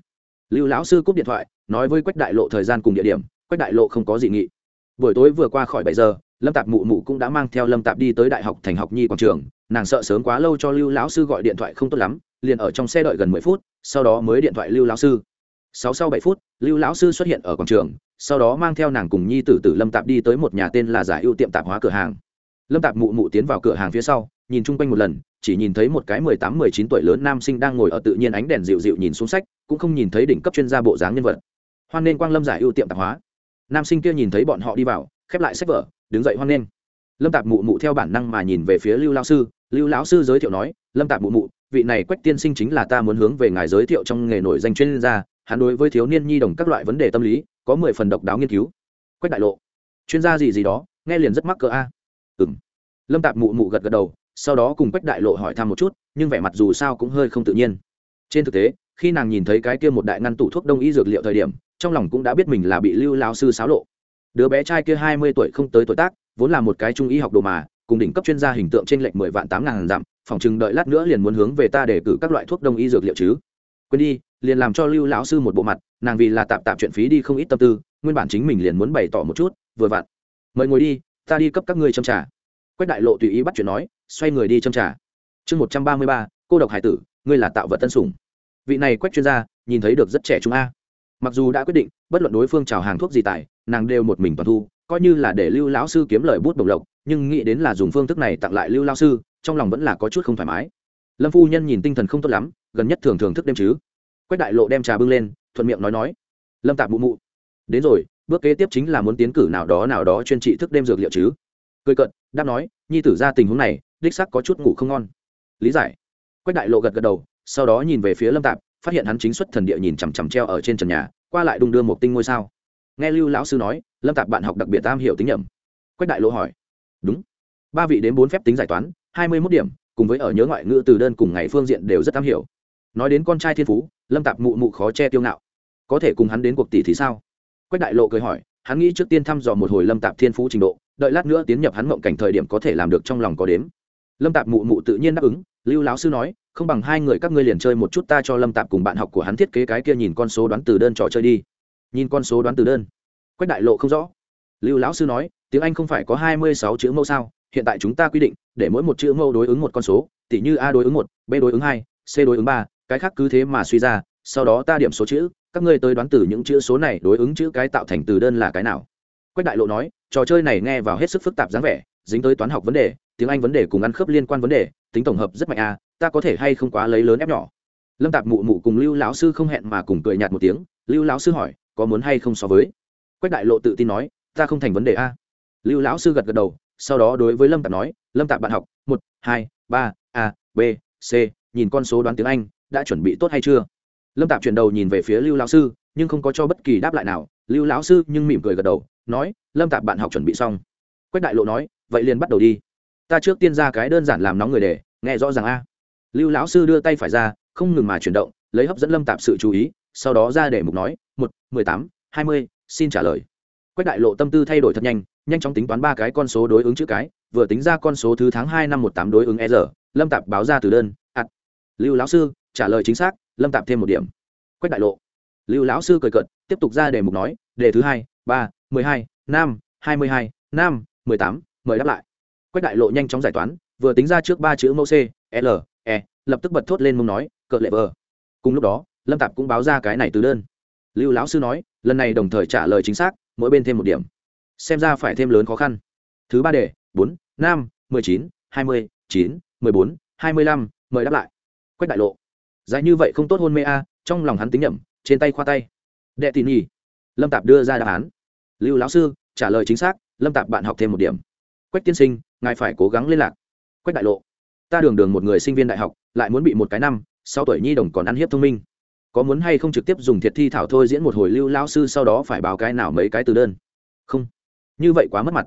Lưu lão sư cúp điện thoại, nói với quách đại lộ thời gian cùng địa điểm, quách đại lộ không có gì nghị. Buổi tối vừa qua khỏi bảy giờ, lâm tạp mụ mụ cũng đã mang theo lâm tạp đi tới đại học thành học nhi quảng trường, nàng sợ sớm quá lâu cho lưu lão sư gọi điện thoại không tốt lắm, liền ở trong xe đợi gần mười phút, sau đó mới điện thoại lưu lão sư. Sáu sau bảy phút, lưu lão sư xuất hiện ở quảng trường, sau đó mang theo nàng cùng nhi tử tử lâm tạp đi tới một nhà tên là giải ưu tiệm tạp hóa cửa hàng lâm tạp mụ mụ tiến vào cửa hàng phía sau, nhìn chung quanh một lần, chỉ nhìn thấy một cái mười tám, mười chín tuổi lớn nam sinh đang ngồi ở tự nhiên ánh đèn dịu dịu nhìn xuống sách, cũng không nhìn thấy đỉnh cấp chuyên gia bộ dáng nhân vật. Hoan nên quang lâm giải ưu tiệm tạp hóa. Nam sinh kia nhìn thấy bọn họ đi vào, khép lại sách vở, đứng dậy hoan nên lâm tạp mụ mụ theo bản năng mà nhìn về phía lưu lao sư. Lưu lão sư giới thiệu nói, lâm tạp mụ mụ, vị này quách tiên sinh chính là ta muốn hướng về ngài giới thiệu trong nghề nổi danh chuyên gia, hắn đối với thiếu niên nhi đồng các loại vấn đề tâm lý, có mười phần độc đáo nghiên cứu. Quách đại lộ. Chuyên gia gì gì đó, nghe liền rất mắc cỡ a. à ừ lâm tạp mụ mụ gật gật đầu, sau đó cùng quách đại lộ hỏi thăm một chút, nhưng vẻ mặt dù sao cũng hơi không tự nhiên. Trên thực tế, khi nàng nhìn thấy cái kia một đại ngăn tủ thuốc đông y dược liệu thời điểm, trong lòng cũng đã biết mình là bị lưu lao sư xáo lộ. Đứa bé trai kia hai mươi tuổi không tới tuổi tác, vốn là một cái trung y học đồ mà, cùng đỉnh cấp chuyên gia hình tượng trên lệnh mười vạn tám ngàn dặm, phòng chừng đợi lát nữa liền muốn hướng về ta để cử các loại thuốc đông y dược liệu chứ. Quên đi, liền làm cho lưu lão sư một bộ mặt, nàng vì là tạm tạm chuyện phí đi không ít tâm tư, nguyên bản chính mình liền muốn bày tỏ một chút, vừa vặn. Mời ngồi đi ta đi cấp các ngươi châm trà. Quách đại lộ tùy ý bắt chuyện nói, xoay người đi châm trà. Chương một trăm ba mươi ba, cô độc hải tử, ngươi là tạo vật tân sủng. Vị này quách chuyên gia, nhìn thấy được rất trẻ chúng a. Mặc dù đã quyết định, bất luận đối phương chào hàng thuốc gì tại, nàng đều một mình toàn thu, coi như là để lưu lão sư kiếm lời bút bổng lộc, nhưng nghĩ đến là dùng phương thức này tặng lại lưu lão sư, trong lòng vẫn là có chút không thoải mái. Lâm phu nhân nhìn tinh thần không tốt lắm, gần nhất thường thường thức đêm chứ. Quách đại lộ đem trà bưng lên, thuận miệng nói nói. Lâm tạp mụ mụ. Đến rồi bước kế tiếp chính là muốn tiến cử nào đó nào đó chuyên trị thức đêm dược liệu chứ. Cười cận đáp nói, nhi tử ra tình huống này, đích sắc có chút ngủ không ngon. Lý giải. Quách đại lộ gật gật đầu, sau đó nhìn về phía lâm tạp, phát hiện hắn chính xuất thần địa nhìn chằm chằm treo ở trên trần nhà, qua lại đung đưa một tinh ngôi sao. Nghe lưu lão sư nói, lâm tạp bạn học đặc biệt tam hiểu tính nhầm quách đại lộ hỏi, đúng. Ba vị đến bốn phép tính giải toán, hai mươi mốt điểm, cùng với ở nhớ ngoại ngữ từ đơn cùng ngày phương diện đều rất tam hiểu. Nói đến con trai thiên phú, lâm tạp mụ mụ khó che tiêu ngạo. Có thể cùng hắn đến cuộc tỷ thì sao? Quách đại lộ cười hỏi, hắn nghĩ trước tiên thăm dò một hồi lâm tạp thiên phú trình độ, đợi lát nữa tiến nhập hắn mộng cảnh thời điểm có thể làm được trong lòng có đếm. Lâm tạp mụ mụ tự nhiên đáp ứng, lưu lão sư nói, không bằng hai người các ngươi liền chơi một chút ta cho lâm tạp cùng bạn học của hắn thiết kế cái kia nhìn con số đoán từ đơn trò chơi đi. Nhìn con số đoán từ đơn. Quách đại lộ không rõ. Lưu lão sư nói, tiếng anh không phải có hai mươi sáu chữ mẫu sao? Hiện tại chúng ta quy định, để mỗi một chữ mẫu đối ứng một con số tỷ như a đối ứng một, b đối ứng hai, c đối ứng ba, cái khác cứ thế mà suy ra sau đó ta điểm số chữ, các ngươi tới đoán từ những chữ số này đối ứng chữ cái tạo thành từ đơn là cái nào. Quách đại lộ nói, trò chơi này nghe vào hết sức phức tạp dáng vẻ, dính tới toán học vấn đề, tiếng anh vấn đề cùng ăn khớp liên quan vấn đề, tính tổng hợp rất mạnh a ta có thể hay không quá lấy lớn ép nhỏ. Lâm tạp mụ mụ cùng lưu lão sư không hẹn mà cùng cười nhạt một tiếng, lưu lão sư hỏi, có muốn hay không so với? Quách đại lộ tự tin nói, ta không thành vấn đề a lưu lão sư gật gật đầu, sau đó đối với lâm tạp nói, lâm tạp bạn học, một, hai, ba, a, b, c, nhìn con số đoán tiếng anh, đã chuẩn bị tốt hay chưa? Lâm tạp chuyển đầu nhìn về phía lưu lão sư, nhưng không có cho bất kỳ đáp lại nào. Lưu lão sư nhưng mỉm cười gật đầu, nói, lâm tạp, bạn học chuẩn bị xong. Quách đại lộ nói, vậy liền bắt đầu đi. Ta trước tiên ra cái đơn giản làm nóng người để, nghe rõ ràng a. Lưu lão sư đưa tay phải ra, không ngừng mà chuyển động, lấy hấp dẫn lâm tạp sự chú ý, sau đó ra để mục nói, một, mười tám, hai mươi, xin trả lời. Quách đại lộ tâm tư thay đổi thật nhanh nhanh chóng tính toán ba cái con số đối ứng chữ cái, vừa tính ra con số thứ tháng hai năm một tám đối ứng e r, lâm tạp báo ra từ đơn, ạt. Lưu lão sư, trả lời chính xác lâm tạp thêm một điểm. Quách đại lộ. Lưu lão sư cười cợt, tiếp tục ra đề mục nói, đề thứ hai, ba, mười hai, năm, hai mươi hai, năm, mười tám, mời đáp lại. Quách đại lộ nhanh chóng giải toán, vừa tính ra trước ba chữ mẫu c, l e lập tức bật thốt lên mông nói cợ lệ vờ. Cùng lúc đó, lâm tạp cũng báo ra cái này từ đơn. Lưu lão sư nói, lần này đồng thời trả lời chính xác, mỗi bên thêm một điểm. Xem ra phải thêm lớn khó khăn. Thứ ba đề, bốn, năm, mười chín, hai mươi, chín, mười bốn, hai mươi lăm, mời đáp lại. Quách đại lộ dài như vậy không tốt hôn mê a, trong lòng hắn tính nhẩm, trên tay khoa tay. Đệ tỉ nhi lâm tạp đưa ra đáp án. Lưu lão sư, trả lời chính xác, lâm tạp bạn học thêm một điểm. Quách tiên sinh, ngài phải cố gắng liên lạc. Quách đại lộ. Ta đường đường một người sinh viên đại học, lại muốn bị một cái năm sau tuổi nhi đồng còn ăn hiếp thông minh. Có muốn hay không trực tiếp dùng thiệt thi thảo thôi diễn một hồi lưu lão sư sau đó phải báo cái nào mấy cái từ đơn. Không. Như vậy quá mất mặt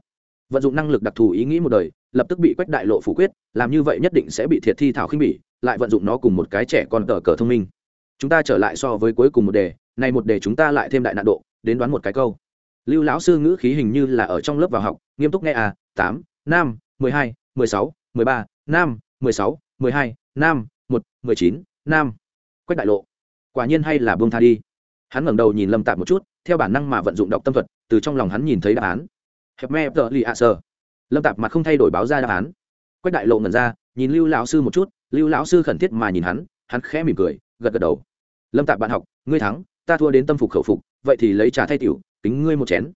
vận dụng năng lực đặc thù ý nghĩ một đời, lập tức bị quách đại lộ phủ quyết, làm như vậy nhất định sẽ bị thiệt thi thảo khinh bỉ, lại vận dụng nó cùng một cái trẻ con tờ cờ thông minh. Chúng ta trở lại so với cuối cùng một đề này một đề chúng ta lại thêm đại nạn độ, đến đoán một cái câu. Lưu lão sư ngữ khí hình như là ở trong lớp vào học, nghiêm túc nghe à tám nam mười hai, mười sáu, mười ba nam mười sáu, mười hai nam một, mười chín nam quách đại lộ, quả nhiên hay là buông tha đi. Hắn ngẩng đầu nhìn lâm tạp một chút, theo bản năng mà vận dụng đọc tâm thuật, từ trong lòng hắn nhìn thấy đáp án hẹp me tờ lì ạ sơ lâm tạp mặt không thay đổi báo ra đáp án. Quách đại lộ ngẩn ra, nhìn lưu lão sư một chút, lưu lão sư khẩn thiết mà nhìn hắn hắn khẽ mỉm cười, gật gật đầu. Lâm tạp bạn học, ngươi thắng, ta thua đến tâm phục khẩu phục, vậy thì lấy trà thay tiểu tính ngươi một chén.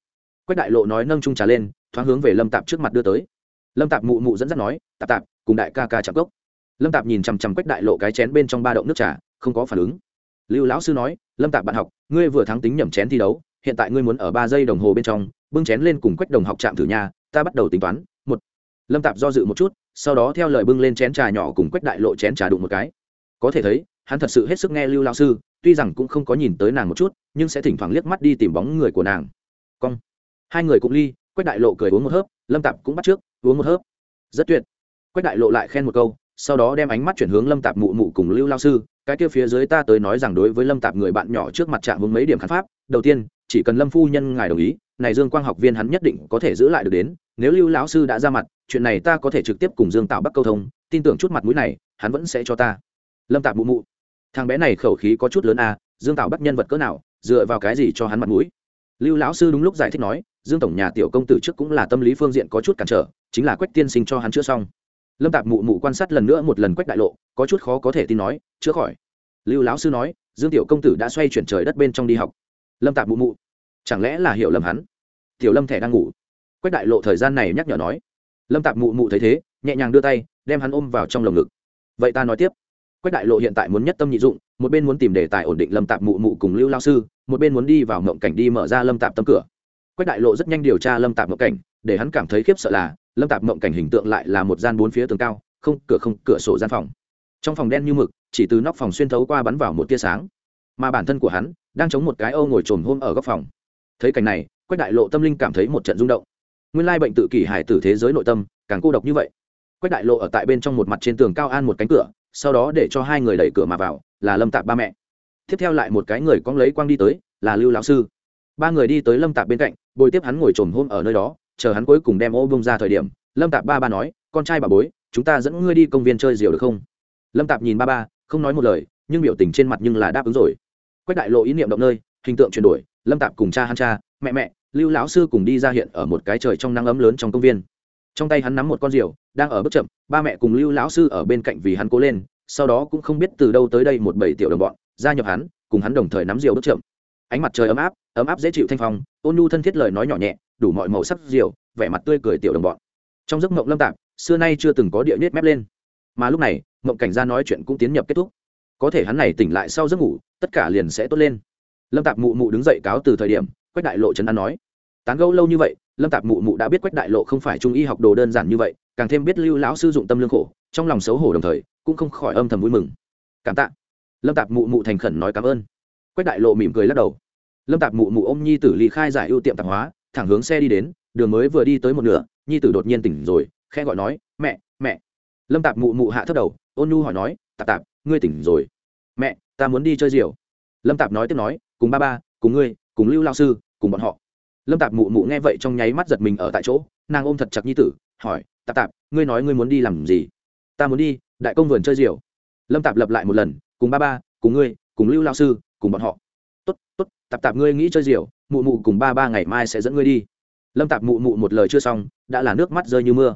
Quách đại lộ nói nâng trung trà lên, thoáng hướng về lâm tạp trước mặt đưa tới. Lâm tạp mụ mụ dẫn dắt nói, tạp tạp, cùng đại ca ca chạm gốc lâm tạp nhìn chằm chằm quách đại lộ cái chén bên trong ba động nước trà, không có phản ứng. Lưu lão sư nói, lâm tạp bạn học, ngươi vừa thắng tính nhẩm chén thi đấu hiện tại ngươi muốn ở ba giây đồng hồ bên trong, bưng chén lên cùng quách đồng học chạm thử nhà ta bắt đầu tính toán. Một, lâm tạp do dự một chút, sau đó theo lời bưng lên chén trà nhỏ cùng quách đại lộ chén trà đụng một cái. Có thể thấy, hắn thật sự hết sức nghe lưu lao sư, tuy rằng cũng không có nhìn tới nàng một chút, nhưng sẽ thỉnh thoảng liếc mắt đi tìm bóng người của nàng. Cong. Hai người cũng ly, quách đại lộ cười uống một hớp, lâm tạp cũng bắt trước, uống một hớp. Rất tuyệt. Quách đại lộ lại khen một câu, sau đó đem ánh mắt chuyển hướng lâm tạp mụ mụ cùng lưu lao sư cái kia phía dưới ta tới nói rằng đối với lâm tạp người bạn nhỏ trước mặt trạng vương mấy điểm khán pháp, đầu tiên, chỉ cần lâm phu nhân ngài đồng ý, này dương quang học viên hắn nhất định có thể giữ lại được đến, nếu lưu lão sư đã ra mặt, chuyện này ta có thể trực tiếp cùng dương tạo bắc câu thông, tin tưởng chút mặt mũi này, hắn vẫn sẽ cho ta. Lâm tạp mụ mụ. Thằng bé này khẩu khí có chút lớn à dương tạo bắc nhân vật cỡ nào, dựa vào cái gì cho hắn mặt mũi? Lưu lão sư đúng lúc giải thích nói, dương tổng nhà tiểu công tử trước cũng là tâm lý phương diện có chút cản trở, chính là quách tiên sinh cho hắn chữa xong lâm tạp mụ mụ quan sát lần nữa một lần quách đại lộ, có chút khó có thể tin nói, chữa khỏi. Lưu lão sư nói, dương tiểu công tử đã xoay chuyển trời đất bên trong đi học. Lâm tạp mụ mụ, chẳng lẽ là hiểu lầm hắn? Tiểu lâm thẻ đang ngủ. Quách đại lộ thời gian này nhắc nhở nói. Lâm tạp mụ mụ thấy thế, nhẹ nhàng đưa tay, đem hắn ôm vào trong lồng ngực. Vậy ta nói tiếp. Quách đại lộ hiện tại muốn nhất tâm nhị dụng, một bên muốn tìm đề tài ổn định lâm tạp mụ mụ cùng lưu lao sư, một bên muốn đi vào ngộng cảnh đi mở ra lâm tạp tâm cửa. Quách đại lộ rất nhanh điều tra lâm tạp ngộng cảnh để hắn cảm thấy khiếp sợ là, lâm tạp mộng cảnh hình tượng lại là một gian bốn phía tường cao, không, cửa không, cửa sổ gian phòng. Trong phòng đen như mực, chỉ từ nóc phòng xuyên thấu qua bắn vào một tia sáng. Mà bản thân của hắn, đang chống một cái âu ngồi trồm hôm ở góc phòng. Thấy cảnh này, quách đại lộ tâm linh cảm thấy một trận rung động. Nguyên lai bệnh tự kỷ hải tử thế giới nội tâm, càng cô độc như vậy. Quách đại lộ ở tại bên trong một mặt trên tường cao an một cánh cửa, sau đó để cho hai người đẩy cửa mà vào, là lâm tạp ba mẹ. Tiếp theo lại một cái người con lấy quang đi tới, là lưu lão sư. Ba người đi tới lâm tạp bên cạnh, bồi tiếp hắn ngồi trồm hôm ở nơi đó chờ hắn cuối cùng đem ô bông ra thời điểm, lâm tạp ba ba nói, con trai bà bối, chúng ta dẫn ngươi đi công viên chơi diều được không? Lâm tạp nhìn ba ba, không nói một lời, nhưng biểu tình trên mặt nhưng là đáp ứng rồi. Quách đại lộ ý niệm động nơi, hình tượng chuyển đổi, lâm tạp cùng cha hắn cha, mẹ mẹ, lưu lão sư cùng đi ra hiện ở một cái trời trong nắng ấm lớn trong công viên. Trong tay hắn nắm một con diều đang ở bước chậm, ba mẹ cùng lưu lão sư ở bên cạnh vì hắn cố lên, sau đó cũng không biết từ đâu tới đây một bảy tiểu đồng bọn, gia nhập hắn, cùng hắn đồng thời nắm diều bước chậm. Ánh mặt trời ấm áp ấm áp dễ chịu thanh phong, ôn nhu thân thiết lời nói nhỏ nhẹ đủ mọi màu sắc rượu vẻ mặt tươi cười tiểu đồng bọn. Trong giấc mộng lâm tạp, xưa nay chưa từng có địa nết mép lên. Mà lúc này, mộng cảnh gia nói chuyện cũng tiến nhập kết thúc. Có thể hắn này tỉnh lại sau giấc ngủ, tất cả liền sẽ tốt lên. Lâm tạp mụ mụ đứng dậy cáo từ thời điểm, quách đại lộ trấn an nói. Tán gẫu lâu như vậy, lâm tạp mụ mụ đã biết quách đại lộ không phải trung y học đồ đơn giản như vậy, càng thêm biết lưu lão sư dụng tâm lương khổ, trong lòng xấu hổ đồng thời, cũng không khỏi âm thầm vui mừng. Cảm tạ. Lâm tạp mụ mụ thành khẩn nói cảm ơn. Quách đại lộ mỉm cười lắc đầu. Lâm tạp mụ mụ ôm nhi tử ly khai giải ưu tiệm tạp hóa thẳng hướng xe đi đến, đường mới vừa đi tới một nửa, nhi tử đột nhiên tỉnh rồi khe gọi nói, mẹ mẹ. Lâm tạp mụ mụ hạ thấp đầu, ôn nhu hỏi nói, tạp tạp, ngươi tỉnh rồi. Mẹ, ta muốn đi chơi diều lâm tạp nói tiếp nói, cùng ba ba, cùng ngươi, cùng lưu lao sư, cùng bọn họ. Lâm tạp mụ mụ nghe vậy trong nháy mắt giật mình ở tại chỗ, nàng ôm thật chặt nhi tử, hỏi, tạp tạp, ngươi nói ngươi muốn đi làm gì? Ta muốn đi, đại công vườn chơi diều lâm tạp lập lại một lần, cùng ba ba, cùng ngươi, cùng lưu lao sư, cùng bọn họ. Tốt tốt, tạp tạp, ngươi nghĩ chơi diều mụ mụ cùng ba ba ngày mai sẽ dẫn ngươi đi. Lâm tạp mụ mụ một lời chưa xong, đã là nước mắt rơi như mưa.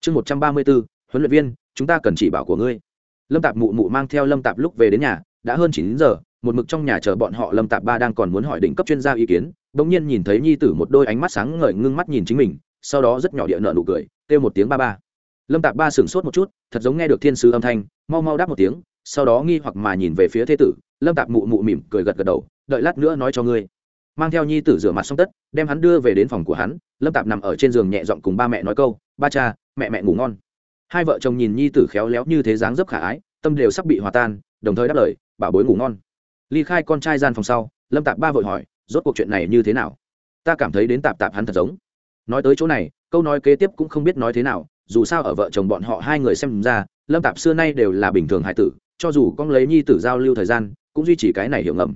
Chương một trăm ba mươi b ố huấn luyện viên, chúng ta cần chỉ bảo của ngươi. Lâm tạp mụ mụ mang theo lâm tạp lúc về đến nhà, đã hơn chín giờ, một mực trong nhà chờ bọn họ, lâm tạp ba đang còn muốn hỏi định cấp chuyên gia ý kiến bỗng nhiên nhìn thấy nhi tử một đôi ánh mắt sáng ngời ngưng mắt nhìn chính mình, sau đó rất nhỏ địa nợ nụ cười, kêu một tiếng ba ba. Lâm tạp ba sửng sốt một chút, thật giống nghe được thiên sứ âm thanh, mau mau đáp một tiếng, sau đó nghi hoặc mà nhìn về phía thế tử, lâm tạp mụ mụ mỉm cười gật gật đầu, đợi lát nữa nói cho ngươi mang theo nhi tử rửa mặt xong tất, đem hắn đưa về đến phòng của hắn, lâm tạp nằm ở trên giường nhẹ giọng cùng ba mẹ nói câu, ba cha, mẹ mẹ ngủ ngon. Hai vợ chồng nhìn nhi tử khéo léo như thế dáng dấp khả ái, tâm đều sắp bị hòa tan, đồng thời đáp lời, bà bối ngủ ngon. Ly khai con trai gian phòng sau, lâm tạp ba vội hỏi, rốt cuộc chuyện này như thế nào? Ta cảm thấy đến tạp tạp hắn thật giống. Nói tới chỗ này, câu nói kế tiếp cũng không biết nói thế nào, dù sao ở vợ chồng bọn họ hai người xem ra, lâm tạp xưa nay đều là bình thường hải tử, cho dù con lấy nhi tử giao lưu thời gian, cũng duy trì cái này hiểu ngầm.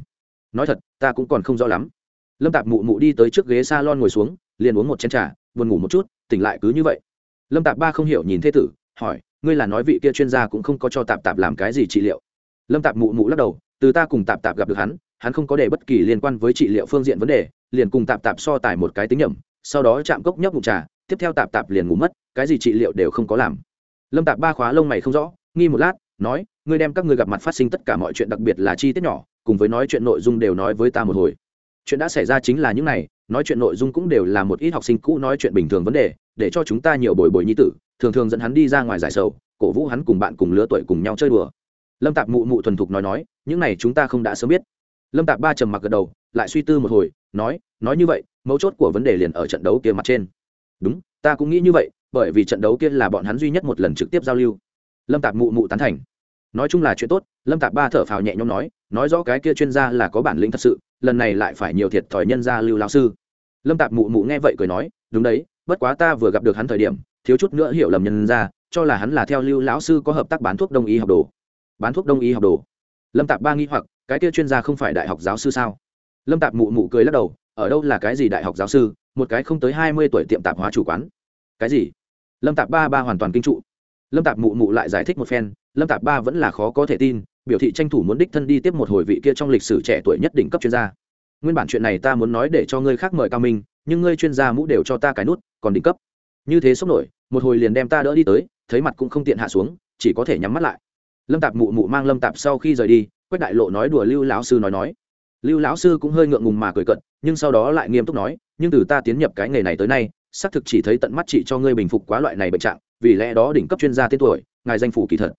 Nói thật, ta cũng còn không rõ lắm lâm tạp mụ mụ đi tới trước ghế s a lon ngồi xuống, liền uống một chén t r à buồn ngủ một chút, tỉnh lại cứ như vậy. Lâm tạp ba không hiểu nhìn thế tử, hỏi, ngươi là nói vị kia chuyên gia cũng không có cho tạp tạp làm cái gì trị liệu? Lâm tạp mụ mụ lắc đầu, từ ta cùng tạp tạp gặp được hắn hắn không có để bất kỳ liên quan với trị liệu phương diện vấn đề, liền cùng tạp tạp so tài một cái tính nhầm, sau đó chạm cốc nhấp bụng trà, tiếp theo tạp tạp liền ngủ mất, cái gì trị liệu đều không có làm. Lâm tạp ba khóa lông mày không rõ, nghi một lát, nói, ngươi đem các ngươi gặp mặt phát sinh tất cả mọi chuyện, đặc biệt là chi tiết nhỏ, cùng với nói chuyện nội dung đều nói với ta một hồi chuyện đã xảy ra chính là những này, nói chuyện nội dung cũng đều là một ít học sinh cũ nói chuyện bình thường vấn đề, để cho chúng ta nhiều bồi bồi nhi tử, thường thường dẫn hắn đi ra ngoài giải sầu, cổ vũ hắn cùng bạn cùng lứa tuổi cùng nhau chơi đùa. Lâm tạp mụ mụ thuần thục nói nói, những này chúng ta không đã sớm biết. Lâm tạp ba trầm mặc gật đầu, lại suy tư một hồi, nói nói như vậy, mấu chốt của vấn đề liền ở trận đấu kia mặt trên. Đúng, ta cũng nghĩ như vậy, bởi vì trận đấu kia là bọn hắn duy nhất một lần trực tiếp giao lưu. Lâm tạp mụ mụ tán thành. Nói chung là chuyện tốt, lâm tạp ba thở phào nhẹ nhõm nói nói rõ cái kia chuyên gia là có bản lĩnh thật sự, lần này lại phải nhiều thiệt thòi nhân gia lưu lao sư. Lâm tạp mụ mụ nghe vậy cười nói, đúng đấy, bất quá ta vừa gặp được hắn thời điểm, thiếu chút nữa hiểu lầm nhân ra cho là hắn là theo lưu lão sư có hợp tác bán thuốc đông y học đồ. Bán thuốc đông y học đồ? Lâm tạp ba nghĩ hoặc, cái kia chuyên gia không phải đại học giáo sư sao? Lâm tạp mụ mụ cười lắc đầu, ở đâu là cái gì đại học giáo sư, một cái không tới hai mươi tuổi tiệm tạp hóa chủ quán. Cái gì? Lâm tạp ba ba hoàn toàn kinh trụ. Lâm tạp mụ mụ lại giải thích một phen, lâm tạp ba vẫn là khó có thể tin biểu thị tranh thủ muốn đích thân đi tiếp một hồi vị kia trong lịch sử trẻ tuổi nhất đỉnh cấp chuyên gia. Nguyên bản chuyện này ta muốn nói để cho ngươi khác mời cao minh, nhưng ngươi chuyên gia mũ đều cho ta cái nút, còn đỉnh cấp. Như thế sốc nổi, một hồi liền đem ta đỡ đi tới, thấy mặt cũng không tiện hạ xuống, chỉ có thể nhắm mắt lại. Lâm tạp mụ mụ mang lâm tạp sau khi rời đi, quách đại lộ nói đùa lưu lão sư nói nói. Lưu lão sư cũng hơi ngượng ngùng mà cười cận nhưng sau đó lại nghiêm túc nói, nhưng từ ta tiến nhập cái nghề này tới nay, xác thực chỉ thấy tận mắt chị cho ngươi bình phục quá loại này bệnh trạng, vì lẽ đó đỉnh cấp chuyên gia tên tuổi, ngài danh phủ kỳ thật.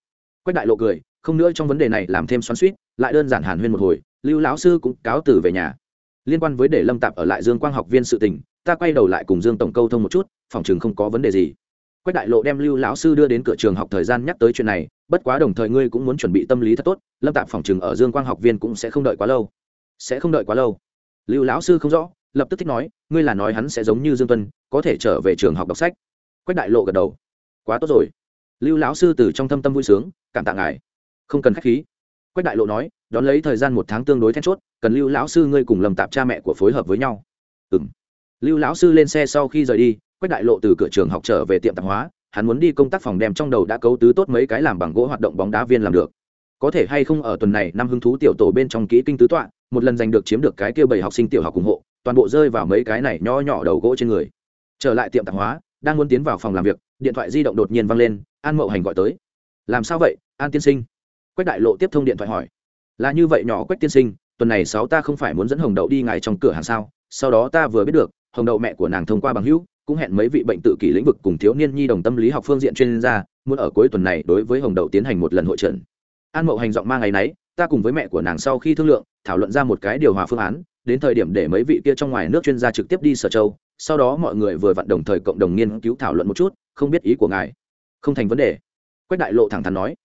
Quách đại lộ cười không nữa trong vấn đề này làm thêm xoắn suýt, lại đơn giản hàn huyên một hồi, lưu lão sư cũng cáo từ về nhà. Liên quan với để lâm tạp ở lại dương quang học viên sự tình, ta quay đầu lại cùng dương tổng câu thông một chút, phòng chừng không có vấn đề gì. Quách đại lộ đem lưu lão sư đưa đến cửa trường học thời gian nhắc tới chuyện này, bất quá đồng thời ngươi cũng muốn chuẩn bị tâm lý thật tốt, lâm tạp phòng chừng ở dương quang học viên cũng sẽ không đợi quá lâu. Sẽ không đợi quá lâu. Lưu lão sư không rõ, lập tức thích nói, ngươi là nói hắn sẽ giống như dương tuân, có thể trở về trường học đọc sách. Quách đại lộ gật đầu. Quá tốt rồi. Lưu lão sư từ trong thâm tâm vui sướng, cảm tạ ngài không cần k h á c h khí. Quách đại lộ nói, đón lấy thời gian một tháng tương đối then chốt, cần lưu lão sư ngươi cùng lầm tạp cha mẹ của phối hợp với nhau. Ừ m lưu lão sư lên xe sau khi rời đi, quách đại lộ từ cửa trường học trở về tiệm tạp hóa, hắn muốn đi công tác phòng đem trong đầu đã cấu tứ tốt mấy cái làm bằng gỗ hoạt động bóng đá viên làm được. Có thể hay không ở tuần này, năm hứng thú tiểu tổ bên trong kỹ kinh tứ tọa, một lần giành được chiếm được cái kia bảy học sinh tiểu học ủng hộ, toàn bộ rơi vào mấy cái này nho nhỏ đầu gỗ trên người. Trở lại tiệm tạp hóa, đang muốn tiến vào phòng làm việc, điện thoại di động đột nhiên văng lên, an mậu hành gọi tới. Làm sao vậy, an tiên sinh? Quách đại lộ tiếp thông điện thoại hỏi. Là như vậy nhỏ quách tiên sinh, tuần này sáu ta không phải muốn dẫn hồng đậu đi ngài trong cửa hàng sao? Sau đó ta vừa biết được, hồng đậu mẹ của nàng thông qua bằng hữu, cũng hẹn mấy vị bệnh tự kỷ lĩnh vực cùng thiếu niên nhi đồng tâm lý học phương diện chuyên gia, muốn ở cuối tuần này đối với hồng đậu tiến hành một lần hội trần an mậu hành giọng mang ngày nấy, ta cùng với mẹ của nàng sau khi thương lượng, thảo luận ra một cái điều hòa phương án, đến thời điểm để mấy vị kia trong ngoài nước chuyên gia trực tiếp đi sở châu, sau đó mọi người vừa vặn đồng thời cộng đồng nghiên cứu thảo luận một chút, không biết ý của ngài. Không thành vấn đề. Quách đại lộ thẳng thắn nói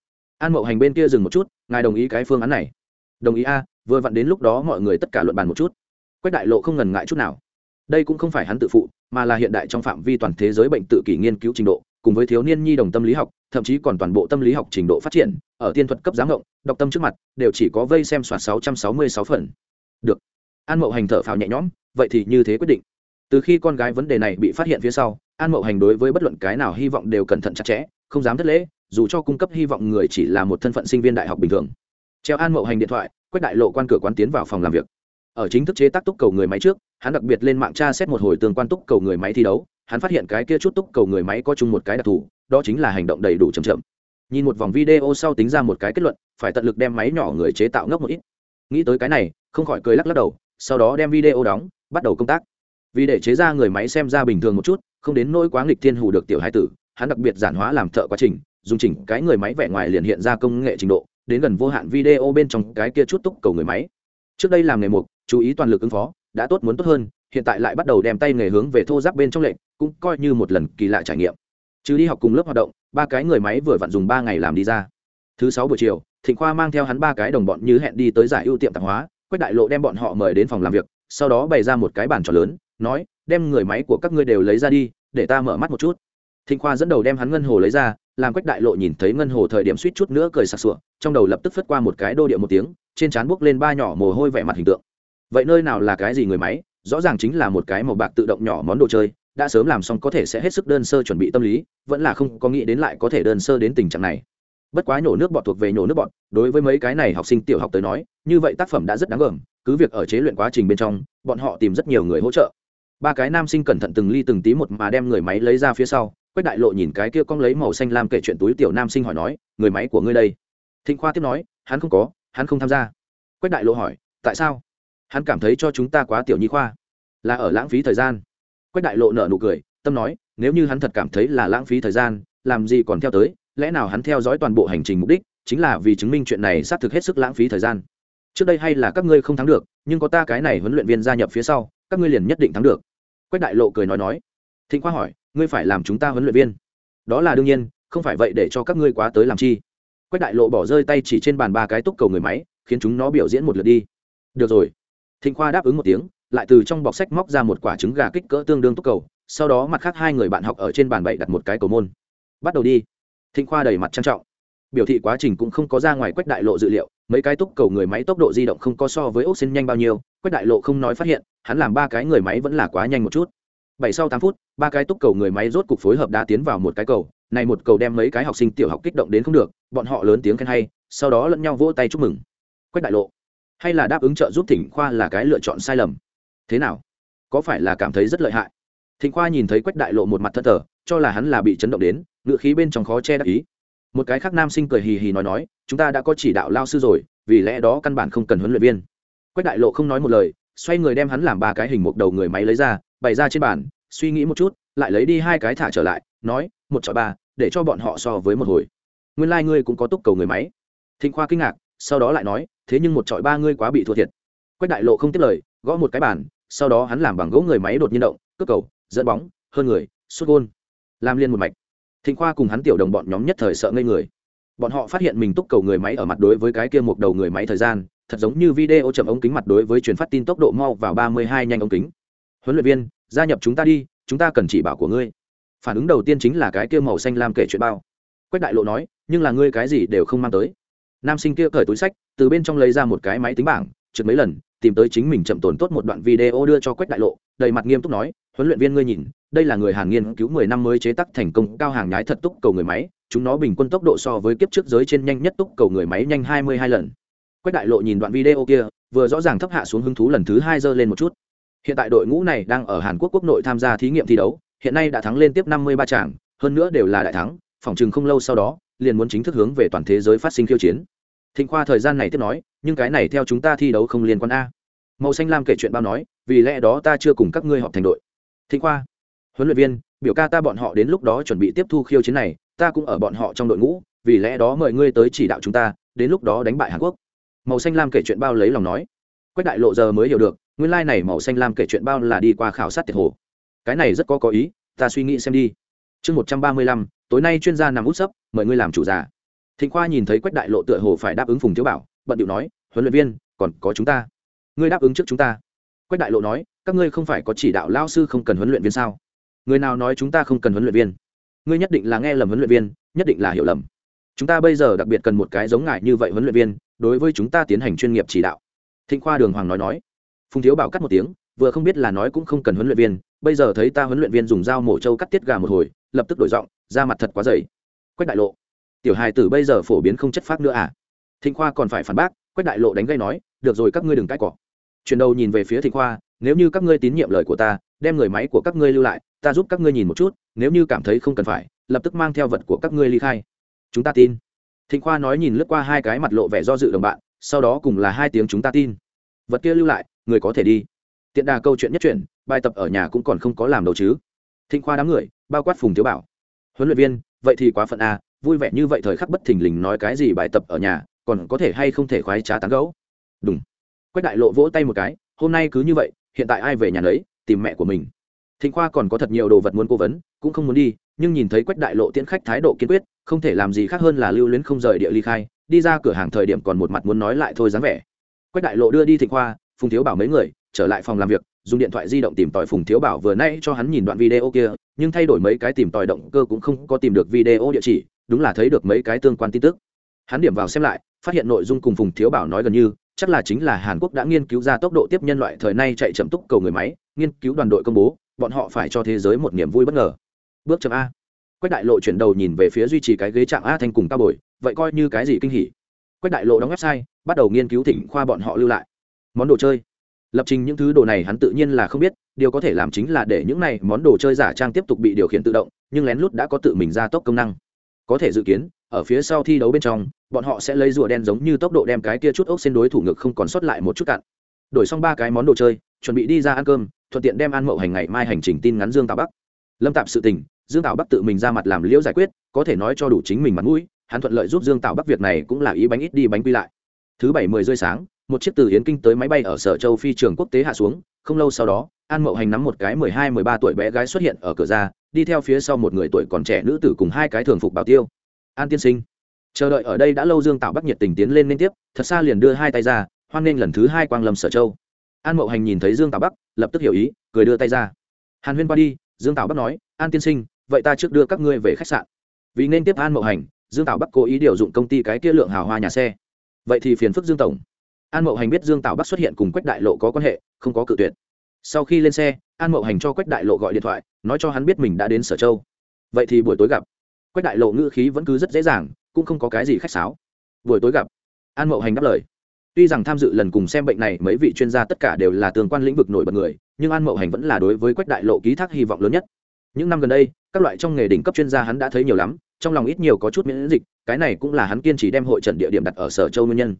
an mậu hành bên kia dừng một chút, ngài đồng ý cái phương án này. Đồng ý a, vừa vặn đến lúc đó mọi người tất cả luận bàn một chút. Quách đại lộ không ngần ngại chút nào. Đây cũng không phải hắn tự phụ, mà là hiện đại trong phạm vi toàn thế giới bệnh tự kỷ nghiên cứu trình độ, cùng với thiếu niên nhi đồng tâm lý học, thậm chí còn toàn bộ tâm lý học trình độ phát triển, ở tiên thuật cấp giám ngộng đọc tâm trước mặt, đều chỉ có vây xem soạt sáu trăm sáu mươi sáu phần. Được. An mậu hành thở phào nhẹ nhõm, vậy thì như thế quyết định. Từ khi con gái vấn đề này bị phát hiện phía sau, an mậu hành đối với bất luận cái nào hy vọng đều cẩn thận chặt chẽ, không dám thất lễ dù cho cung cấp hy vọng người chỉ là một thân phận sinh viên đại học bình thường. Treo an mậu hành điện thoại, quách đại lộ quan cửa quán tiến vào phòng làm việc. Ở chính thức chế tác túc cầu người máy trước, hắn đặc biệt lên mạng tra xét một hồi tương quan túc cầu người máy thi đấu, hắn phát hiện cái kia chút túc cầu người máy có chung một cái đặc thù, đó chính là hành động đầy đủ chậm chậm. Nhìn một vòng video sau tính ra một cái kết luận, phải tận lực đem máy nhỏ người chế tạo ngốc một ít. Nghĩ tới cái này, không khỏi cười lắc lắc đầu, sau đó đem video đóng, bắt đầu công tác. Vì để chế ra người máy xem ra bình thường một chút, không đến nỗi quá nghịch thiên hù được tiểu hai tử, hắn đặc biệt giản hóa làm thợ quá trình dùng chỉnh cái người máy vẻ ngoài liền hiện ra công nghệ trình độ, đến gần vô hạn video bên trong cái kia chút túc cầu người máy. Trước đây làm nghề mục, chú ý toàn lực ứng phó, đã tốt muốn tốt hơn, hiện tại lại bắt đầu đem tay nghề hướng về thô giáp bên trong lệnh, cũng coi như một lần kỳ lạ trải nghiệm. Chứ đi học cùng lớp hoạt động, ba cái người máy vừa vặn dùng ba ngày làm đi ra. Thứ sáu buổi chiều, thịnh khoa mang theo hắn ba cái đồng bọn như hẹn đi tới giải ưu tiệm tạp hóa, quách đại lộ đem bọn họ mời đến phòng làm việc, sau đó bày ra một cái bàn trò lớn, nói, đem người máy của các ngươi đều lấy ra đi, để ta mở mắt một chút. Thịnh khoa dẫn đầu đem hắn ngân hồ lấy ra làm quách đại lộ nhìn thấy ngân hồ thời điểm suýt chút nữa cười sặc sụa, trong đầu lập tức phất qua một cái đô điệu một tiếng, trên trán buốc lên ba nhỏ mồ hôi vẻ mặt hình tượng. Vậy nơi nào là cái gì người máy? Rõ ràng chính là một cái màu bạc tự động nhỏ món đồ chơi, đã sớm làm xong có thể sẽ hết sức đơn sơ chuẩn bị tâm lý, vẫn là không có nghĩ đến lại có thể đơn sơ đến tình trạng này. Bất quá nhổ nước bọt thuộc về nhổ nước bọt, đối với mấy cái này học sinh tiểu học tới nói, như vậy tác phẩm đã rất đáng gờm, cứ việc ở chế luyện quá trình bên trong, bọn họ tìm rất nhiều người hỗ trợ. Ba cái nam sinh cẩn thận từng ly từng tí một mà đem người máy lấy ra phía sau quách đại lộ nhìn cái kia cong lấy màu xanh lam kể chuyện túi tiểu nam sinh hỏi nói, người máy của ngươi đây? Thịnh khoa tiếp nói, hắn không có, hắn không tham gia. Quách đại lộ hỏi, tại sao? Hắn cảm thấy cho chúng ta quá tiểu nhi khoa, là ở lãng phí thời gian. Quách đại lộ nở nụ cười, tâm nói, nếu như hắn thật cảm thấy là lãng phí thời gian, làm gì còn theo tới, lẽ nào hắn theo dõi toàn bộ hành trình mục đích, chính là vì chứng minh chuyện này xác thực hết sức lãng phí thời gian? Trước đây hay là các ngươi không thắng được, nhưng có ta cái này huấn luyện viên gia nhập phía sau, các ngươi liền nhất định thắng được. Quách đại lộ cười nói nói. Thịnh khoa hỏi ngươi phải làm chúng ta huấn luyện viên. Đó là đương nhiên, không phải vậy để cho các ngươi quá tới làm chi. Quách đại lộ bỏ rơi tay chỉ trên bàn ba cái túc cầu người máy, khiến chúng nó biểu diễn một lượt đi. Được rồi. Thịnh khoa đáp ứng một tiếng, lại từ trong bọc sách móc ra một quả trứng gà kích cỡ tương đương túc cầu, sau đó mặt khác hai người bạn học ở trên bàn bậy đặt một cái cầu môn. Bắt đầu đi. Thịnh khoa đầy mặt trang trọng. Biểu thị quá trình cũng không có ra ngoài quách đại lộ dự liệu, mấy cái túc cầu người máy tốc độ di động không có so với ốc xin nhanh bao nhiêu, quách đại lộ không nói phát hiện, hắn làm ba cái người máy vẫn là quá nhanh một chút bảy sau tám phút, ba cái túc cầu người máy rốt cục phối hợp đã tiến vào một cái cầu, này một cầu đem mấy cái học sinh tiểu học kích động đến không được, bọn họ lớn tiếng khen hay, sau đó lẫn nhau vỗ tay chúc mừng. Quách đại lộ, hay là đáp ứng trợ giúp thịnh khoa là cái lựa chọn sai lầm? Thế nào? Có phải là cảm thấy rất lợi hại? Thịnh khoa nhìn thấy quách đại lộ một mặt thân thờ, cho là hắn là bị chấn động đến, ngựa khí bên trong khó che đắc ý. Một cái khác nam sinh cười hì hì nói nói, chúng ta đã có chỉ đạo lao sư rồi, vì lẽ đó căn bản không cần huấn luyện viên. Quách đại lộ không nói một lời, xoay người đem hắn làm ba cái hình một đầu người máy lấy ra bày ra trên bàn, suy nghĩ một chút, lại lấy đi hai cái thả trở lại, nói, một chọi ba, để cho bọn họ so với một hồi. Nguyên lai、like、ngươi cũng có túc cầu người máy. Thịnh khoa kinh ngạc, sau đó lại nói, thế nhưng một chọi ba ngươi quá bị thua thiệt. Quách đại lộ không tiếp lời, gõ một cái bàn, sau đó hắn làm bằng gỗ người máy đột nhiên động cướp cầu, dẫn bóng, hơn người, sút gôn. Làm liên một mạch. Thịnh khoa cùng hắn tiểu đồng bọn nhóm nhất thời sợ ngây người. Bọn họ phát hiện mình túc cầu người máy ở mặt đối với cái kia một đầu người máy thời gian, thật giống như video chậm ống kính mặt đối với truyền phát tin tốc độ mau vào ba mươi hai nhanh ống kính huấn luyện viên, gia nhập chúng ta đi, chúng ta cần chỉ bảo của ngươi. Phản ứng đầu tiên chính là cái kia màu xanh lam kể chuyện bao. Quách đại lộ nói, nhưng là ngươi cái gì đều không mang tới. Nam sinh kia cởi túi sách, từ bên trong lấy ra một cái máy tính bảng, trượt mấy lần, tìm tới chính mình chậm tồn tốt một đoạn video đưa cho quách đại lộ, đầy mặt nghiêm túc nói, huấn luyện viên ngươi nhìn, đây là người hàng nghiên cứu mười năm mới chế tác thành công cao hàng nhái thật túc cầu người máy, chúng nó bình quân tốc độ so với kiếp trước giới trên nhanh nhất túc cầu người máy nhanh hai mươi hai lần. Quách đại lộ nhìn đoạn video kia, vừa rõ ràng thấp hạ xuống hứng thú lần thứ hai giơ lên một chút hiện tại đội ngũ này đang ở hàn quốc quốc nội tham gia thí nghiệm thi đấu, hiện nay đã thắng lên tiếp năm mươi ba hơn nữa đều là đại thắng, phòng chừng không lâu sau đó, liền muốn chính thức hướng về toàn thế giới phát sinh khiêu chiến. Thịnh khoa thời gian này tiếp nói, nhưng cái này theo chúng ta thi đấu không liên quan a. Màu xanh lam kể chuyện bao nói, vì lẽ đó ta chưa cùng các ngươi họp thành đội. Thịnh khoa, huấn luyện viên, biểu ca ta bọn họ đến lúc đó chuẩn bị tiếp thu khiêu chiến này, ta cũng ở bọn họ trong đội ngũ, vì lẽ đó mời ngươi tới chỉ đạo chúng ta, đến lúc đó đánh bại hàn quốc. Màu xanh lam kể chuyện bao lấy lòng nói. Quách đại lộ giờ mới hiểu được nguyên lai này màu xanh lam kể chuyện bao là đi qua khảo sát tiệt hồ. Cái này rất có có ý, ta suy nghĩ xem đi. Chương một trăm ba mươi lăm, tối nay chuyên gia nằm út sấp, mời ngươi làm chủ già. thịnh khoa nhìn thấy quách đại lộ tựa hồ phải đáp ứng phùng thiếu bảo, bận điệu nói, huấn luyện viên, còn có chúng ta. Ngươi đáp ứng trước chúng ta. Quách đại lộ nói, các ngươi không phải có chỉ đạo lao sư không cần huấn luyện viên sao? Người nào nói chúng ta không cần huấn luyện viên? Ngươi nhất định là nghe lầm huấn luyện viên, nhất định là hiểu lầm. Chúng ta bây giờ đặc biệt cần một cái giống ngại như vậy huấn luyện viên, đối với chúng ta tiến hành chuyên nghiệp chỉ đạo. Thịnh khoa đường hoàng nói nói phùng thiếu bảo cắt một tiếng, vừa không biết là nói cũng không cần huấn luyện viên, bây giờ thấy ta huấn luyện viên dùng dao mổ trâu cắt tiết gà một hồi, lập tức đổi giọng, da mặt thật quá dày. Quách đại lộ, tiểu hài tử bây giờ phổ biến không chất phát nữa à? Thịnh khoa còn phải phản bác, quách đại lộ đánh gây nói, được rồi các ngươi đừng cãi cọ. Chuyển đầu nhìn về phía thịnh khoa, nếu như các ngươi tín nhiệm lời của ta, đem người máy của các ngươi lưu lại, ta giúp các ngươi nhìn một chút, nếu như cảm thấy không cần phải, lập tức mang theo vật của các ngươi ly khai. Chúng ta tin. Thịnh khoa nói nhìn lướt qua hai cái mặt lộ vẻ do dự đồng bạn, sau đó cùng là hai tiếng chúng ta tin. Vật kia lưu lại người có thể đi. Tiện đà câu chuyện nhất chuyển, bài tập ở nhà cũng còn không có làm đâu chứ. Thịnh khoa đám người, bao quát phùng thiếu bảo. Huấn luyện viên, vậy thì quá phận a, vui vẻ như vậy thời khắc bất thình lình nói cái gì bài tập ở nhà, còn có thể hay không thể khoái trá tán gấu đúng quách đại lộ vỗ tay một cái, hôm nay cứ như vậy, hiện tại ai về nhà lấy tìm mẹ của mình. Thịnh khoa còn có thật nhiều đồ vật muốn cố vấn, cũng không muốn đi, nhưng nhìn thấy quách đại lộ tiễn khách thái độ kiên quyết, không thể làm gì khác hơn là lưu luyến không rời địa ly khai, đi ra cửa hàng thời điểm còn một mặt muốn nói lại thôi dáng vẻ. Quách đại lộ đưa đi thịnh khoa phùng thiếu bảo mấy người trở lại phòng làm việc, dùng điện thoại di động tìm tòi phùng thiếu bảo. Vừa nay cho hắn nhìn đoạn video kia, nhưng thay đổi mấy cái tìm tòi động cơ cũng không có tìm được video địa chỉ, đúng là thấy được mấy cái tương quan tin tức. Hắn điểm vào xem lại, phát hiện nội dung cùng phùng thiếu bảo nói gần như, chắc là chính là hàn quốc đã nghiên cứu ra tốc độ tiếp nhân loại thời nay chạy chậm túc cầu người máy, nghiên cứu đoàn đội công bố, bọn họ phải cho thế giới một niềm vui bất ngờ. Bước chậm a. Quách đại lộ chuyển đầu nhìn về phía duy trì cái ghế trạng a thành cùng cao bồi, vậy coi như cái gì kinh hỉ. Quách đại lộ đóng website, bắt đầu nghiên cứu thỉnh khoa bọn họ lưu lại món đồ chơi. Lập trình những thứ đồ này hắn tự nhiên là không biết, điều có thể làm chính là để những này món đồ chơi giả trang tiếp tục bị điều khiển tự động, nhưng lén lút đã có tự mình ra tốc công năng. Có thể dự kiến, ở phía sau thi đấu bên trong, bọn họ sẽ lấy rùa đen giống như tốc độ đem cái kia chút ốc xên đối thủ ngực không còn sót lại một chút cạn. Đổi xong ba cái món đồ chơi, chuẩn bị đi ra ăn cơm, thuận tiện đem ăn mậu hành ngày mai hành trình tin ngắn dương tào bắc. Lâm tạp sự tình, dương tào bắc tự mình ra mặt làm liễu giải quyết, có thể nói cho đủ chính mình mặt mũi, hắn thuận lợi giúp dương tào bắc việc này cũng là ý bánh ít đi bánh quy lại. Thứ bảy mười rơi sáng một chiếc từ yến kinh tới máy bay ở sở châu phi trường quốc tế hạ xuống, không lâu sau đó, an mậu hành nắm một cái mười hai, mười ba tuổi bé gái xuất hiện ở cửa ra, đi theo phía sau một người tuổi còn trẻ nữ tử cùng hai cái thường phục bảo tiêu. An tiên sinh, chờ đợi ở đây đã lâu dương tạo bắc nhiệt tình tiến lên liên tiếp, thật xa liền đưa hai tay ra, hoan nghênh lần thứ hai quang lâm sở châu. An mậu hành nhìn thấy dương tạo bắc, lập tức hiểu ý, cười đưa tay ra. Hàn huyên qua đi, dương tạo bắc nói, an tiên sinh, vậy ta trước đưa các ngươi về khách sạn. Vì nên tiếp an mậu hành, dương tạo bắc cố ý điều dụng công ty cái kia lượng hào hoa nhà xe. Vậy thì phiền phức dương tổng an mậu hành biết dương tạo bắc xuất hiện cùng quách đại lộ có quan hệ không có cự tuyệt sau khi lên xe an mậu hành cho quách đại lộ gọi điện thoại nói cho hắn biết mình đã đến sở châu vậy thì buổi tối gặp quách đại lộ ngữ khí vẫn cứ rất dễ dàng cũng không có cái gì khách sáo buổi tối gặp an mậu hành đáp lời tuy rằng tham dự lần cùng xem bệnh này mấy vị chuyên gia tất cả đều là tương quan lĩnh vực nổi bật người nhưng an mậu hành vẫn là đối với quách đại lộ ký thác hy vọng lớn nhất những năm gần đây các loại trong nghề đỉnh cấp chuyên gia hắn đã thấy nhiều lắm trong lòng ít nhiều có chút miễn dịch cái này cũng là hắn kiên trì đem hội trần địa điểm đặt ở sở châu nguyên nhân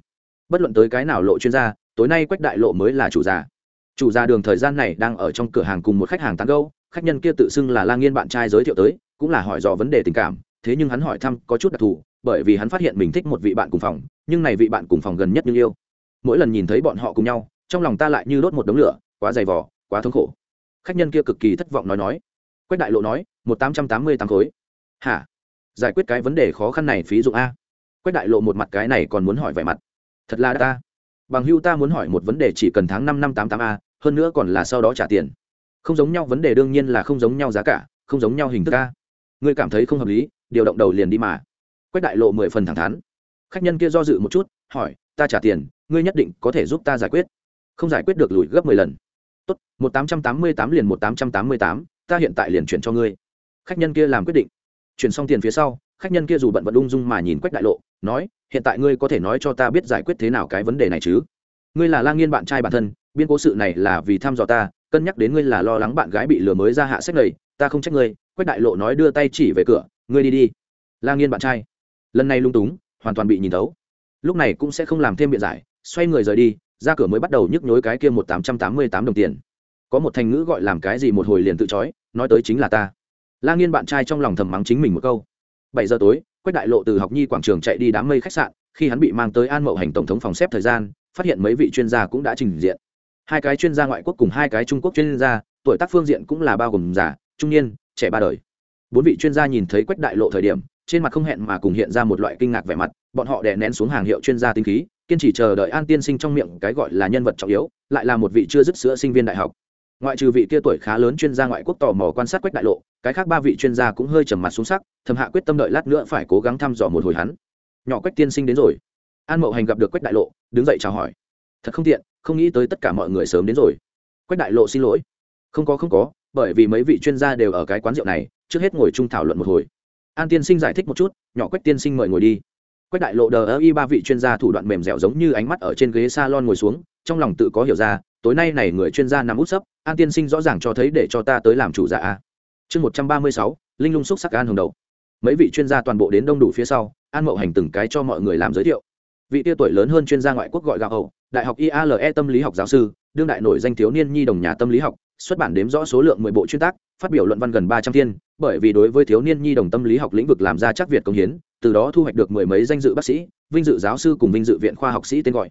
bất luận tới cái nào lộ chuyên gia, tối nay quách đại lộ mới là chủ già. Chủ già đường thời gian này đang ở trong cửa hàng cùng một khách hàng tán gâu khách nhân kia tự xưng là la nghiên bạn trai giới thiệu tới, cũng là hỏi dò vấn đề tình cảm, thế nhưng hắn hỏi thăm có chút đặc thù, bởi vì hắn phát hiện mình thích một vị bạn cùng phòng, nhưng này vị bạn cùng phòng gần nhất như yêu. Mỗi lần nhìn thấy bọn họ cùng nhau, trong lòng ta lại như đốt một đống lửa, quá dày vỏ quá thống khổ. Khách nhân kia cực kỳ thất vọng nói nói. Quách đại lộ nói, một tám trăm tám mươi tám khối. Hả? Giải quyết cái vấn đề khó khăn này phí dụng a? Quách đại lộ một mặt cái này còn muốn hỏi vẻ mặt thật là ta. Bằng hưu ta muốn hỏi một vấn đề chỉ cần tháng năm năm tám tám a, hơn nữa còn là sau đó trả tiền. Không giống nhau vấn đề đương nhiên là không giống nhau giá cả, không giống nhau hình thức a. Ngươi cảm thấy không hợp lý, điều động đầu liền đi mà. Quách đại lộ mười phần thẳng thắn. Khách nhân kia do dự một chút, hỏi, ta trả tiền, ngươi nhất định có thể giúp ta giải quyết. Không giải quyết được lùi gấp mười lần. Tốt, một tám trăm tám mươi tám liền một tám trăm tám mươi tám, ta hiện tại liền chuyển cho ngươi. Khách nhân kia làm quyết định. Chuyển xong tiền phía sau, khách nhân kia dù bận vận ung dung mà nhìn quách đại lộ, nói hiện tại ngươi có thể nói cho ta biết giải quyết thế nào cái vấn đề này chứ? Ngươi là lang nghiên bạn trai bản thân, biên cố sự này là vì thăm dò ta, cân nhắc đến ngươi là lo lắng bạn gái bị lừa mới ra hạ sách này, ta không trách ngươi, quách đại lộ nói đưa tay chỉ về cửa, ngươi đi đi. Lang nghiên bạn trai. Lần này lung túng, hoàn toàn bị nhìn thấu. Lúc này cũng sẽ không làm thêm biện giải, xoay người rời đi, ra cửa mới bắt đầu nhức nhối cái kia một tám trăm tám mươi tám đồng tiền. Có một thành ngữ gọi làm cái gì một hồi liền tự chói nói tới chính là ta. La nghiên bạn trai trong lòng thầm mắng chính mình một câu. Bảy giờ tối quách đại lộ từ học nhi quảng trường chạy đi đám mây khách sạn, khi hắn bị mang tới an mậu hành tổng thống phòng xếp thời gian, phát hiện mấy vị chuyên gia cũng đã trình diện. Hai cái chuyên gia ngoại quốc cùng hai cái trung quốc chuyên gia, tuổi tác phương diện cũng là bao gồm già, trung niên, trẻ ba đời. Bốn vị chuyên gia nhìn thấy quách đại lộ thời điểm, trên mặt không hẹn mà cùng hiện ra một loại kinh ngạc vẻ mặt, bọn họ đè nén xuống hàng hiệu chuyên gia tinh khí, kiên trì chờ đợi an tiên sinh trong miệng cái gọi là nhân vật trọng yếu, lại là một vị chưa dứt sữa sinh viên đại học ngoại trừ vị kia tuổi khá lớn chuyên gia ngoại quốc tò mò quan sát quách đại lộ, cái khác ba vị chuyên gia cũng hơi trầm mặt xuống sắc, thầm hạ quyết tâm đợi lát nữa phải cố gắng thăm dò một hồi hắn. Nhỏ quách tiên sinh đến rồi. An mậu hành gặp được quách đại lộ, đứng dậy chào hỏi. Thật không tiện, không nghĩ tới tất cả mọi người sớm đến rồi. Quách đại lộ xin lỗi. Không có không có, bởi vì mấy vị chuyên gia đều ở cái quán rượu này, trước hết ngồi chung thảo luận một hồi. An tiên sinh giải thích một chút, nhỏ quách tiên sinh mời ngồi đi. Quách đại lộ đờ ơ y ba vị chuyên gia thủ đoạn mềm dẻo giống như ánh mắt ở trên ghế s a lon ngồi xuống, trong lòng tự có hiểu ra, tối nay này người chuyên gia nằm út sấp an tiên sinh rõ ràng cho thấy để cho ta tới làm chủ giả a. Chương một trăm ba mươi sáu, linh lung xúc sắc an hồng đầu. Mấy vị chuyên gia toàn bộ đến đông đủ phía sau, an mậu hành từng cái cho mọi người làm giới thiệu. Vị tia tuổi lớn hơn chuyên gia ngoại quốc gọi gạo hậu, đại học iale tâm lý học giáo sư, đương đại nổi danh thiếu niên nhi đồng nhà tâm lý học, xuất bản đếm rõ số lượng mười bộ chuyên tác, phát biểu luận văn gần ba trăm thiên bởi vì đối với thiếu niên nhi đồng tâm lý học lĩnh vực làm ra chắc việt công hiến, từ đó thu hoạch được mười mấy danh dự bác sĩ, vinh dự giáo sư cùng vinh dự viện khoa học sĩ tên gọi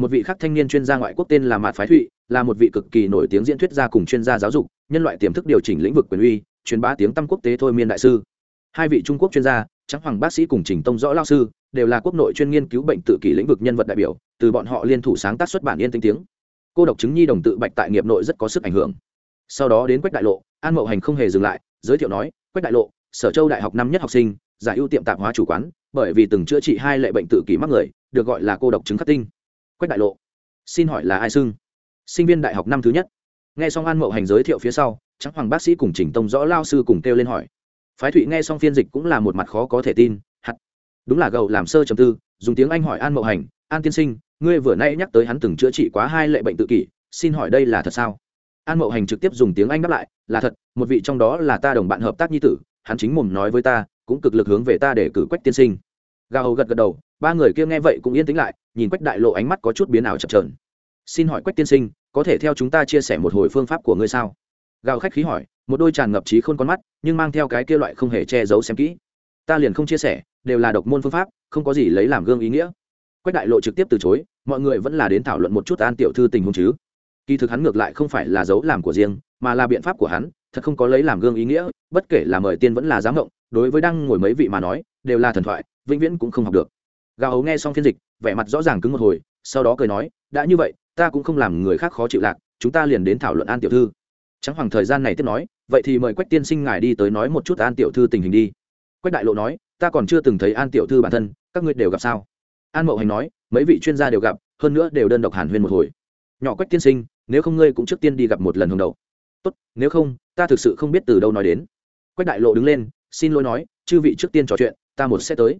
một vị khác thanh niên chuyên gia ngoại quốc tên là mạt phái thụy, là một vị cực kỳ nổi tiếng diễn thuyết gia cùng chuyên gia giáo dục, nhân loại tiềm thức điều chỉnh lĩnh vực quyền uy, truyền bá tiếng tăm quốc tế thôi miên đại sư. Hai vị trung quốc chuyên gia trắng hoàng bác sĩ cùng trình tông rõ lao sư, đều là quốc nội chuyên nghiên cứu bệnh tự kỷ lĩnh vực nhân vật đại biểu, từ bọn họ liên thủ sáng tác xuất bản yên tinh tiếng. Cô độc chứng nhi đồng tự bạch tại nghiệp nội rất có sức ảnh hưởng. Sau đó đến quách đại lộ, an mậu hành không hề dừng lại, giới thiệu nói, quách đại lộ, sở châu đại học năm nhất học sinh, giải ưu tiệm tạp hóa chủ quán, bởi vì từng chữa trị hai lệ bệnh tự kỷ mắc người, được gọi là cô độc chứng khắc tinh quách đại lộ. Xin hỏi là ai xưng? Sinh viên đại học năm thứ nhất. Nghe xong an mậu hành giới thiệu phía sau trắng hoàng bác sĩ cùng chỉnh tông rõ lao sư cùng kêu lên hỏi. Phái thụy nghe xong phiên dịch cũng là một mặt khó có thể tin, hắt. Đúng là gầu làm sơ trầm tư, dùng tiếng anh hỏi an mậu hành, an tiên sinh, ngươi vừa nay nhắc tới hắn từng chữa trị quá hai lệ bệnh tự kỷ, xin hỏi đây là thật sao? An mậu hành trực tiếp dùng tiếng anh đáp lại, là thật, một vị trong đó là ta đồng bạn hợp tác nhi tử, hắn chính mồm nói với ta, cũng cực lực hướng về ta để cử quách tiên sinh. Gà hầu gật gật đầu ba người kia nghe vậy cũng yên tĩnh lại, nhìn quách đại lộ ánh mắt có chút biến ảo chập trờn xin hỏi quách tiên sinh, có thể theo chúng ta chia sẻ một hồi phương pháp của ngươi sao? Gào khách khí hỏi, một đôi tràn ngập trí khôn con mắt, nhưng mang theo cái kia loại không hề che giấu xem kỹ. Ta liền không chia sẻ, đều là độc môn phương pháp, không có gì lấy làm gương ý nghĩa. Quách đại lộ trực tiếp từ chối, mọi người vẫn là đến thảo luận một chút an tiểu thư tình huống chứ. Kỳ thực hắn ngược lại không phải là dấu làm của riêng, mà là biện pháp của hắn, thật không có lấy làm gương ý nghĩa, bất kể là mời tiên vẫn là giám ngộng đối với đang ngồi mấy vị mà nói, đều là thần thoại, vĩnh viễn cũng không học được gà ấu nghe xong phiên dịch, vẻ mặt rõ ràng cứng một hồi, sau đó cười nói, đã như vậy, ta cũng không làm người khác khó chịu lạc, chúng ta liền đến thảo luận an tiểu thư. Trắng hoàng thời gian này tiếp nói, vậy thì mời quách tiên sinh ngài đi tới nói một chút an tiểu thư tình hình đi. Quách đại lộ nói, ta còn chưa từng thấy an tiểu thư bản thân, các ngươi đều gặp sao? An mậu hành nói, mấy vị chuyên gia đều gặp, hơn nữa đều đơn độc hàn huyên một hồi. Nhỏ quách tiên sinh, nếu không ngươi cũng trước tiên đi gặp một lần hồng đầu. Tốt, nếu không, ta thực sự không biết từ đâu nói đến. Quách đại lộ đứng lên, xin lỗi nói, chư vị trước tiên trò chuyện, ta một sẽ tới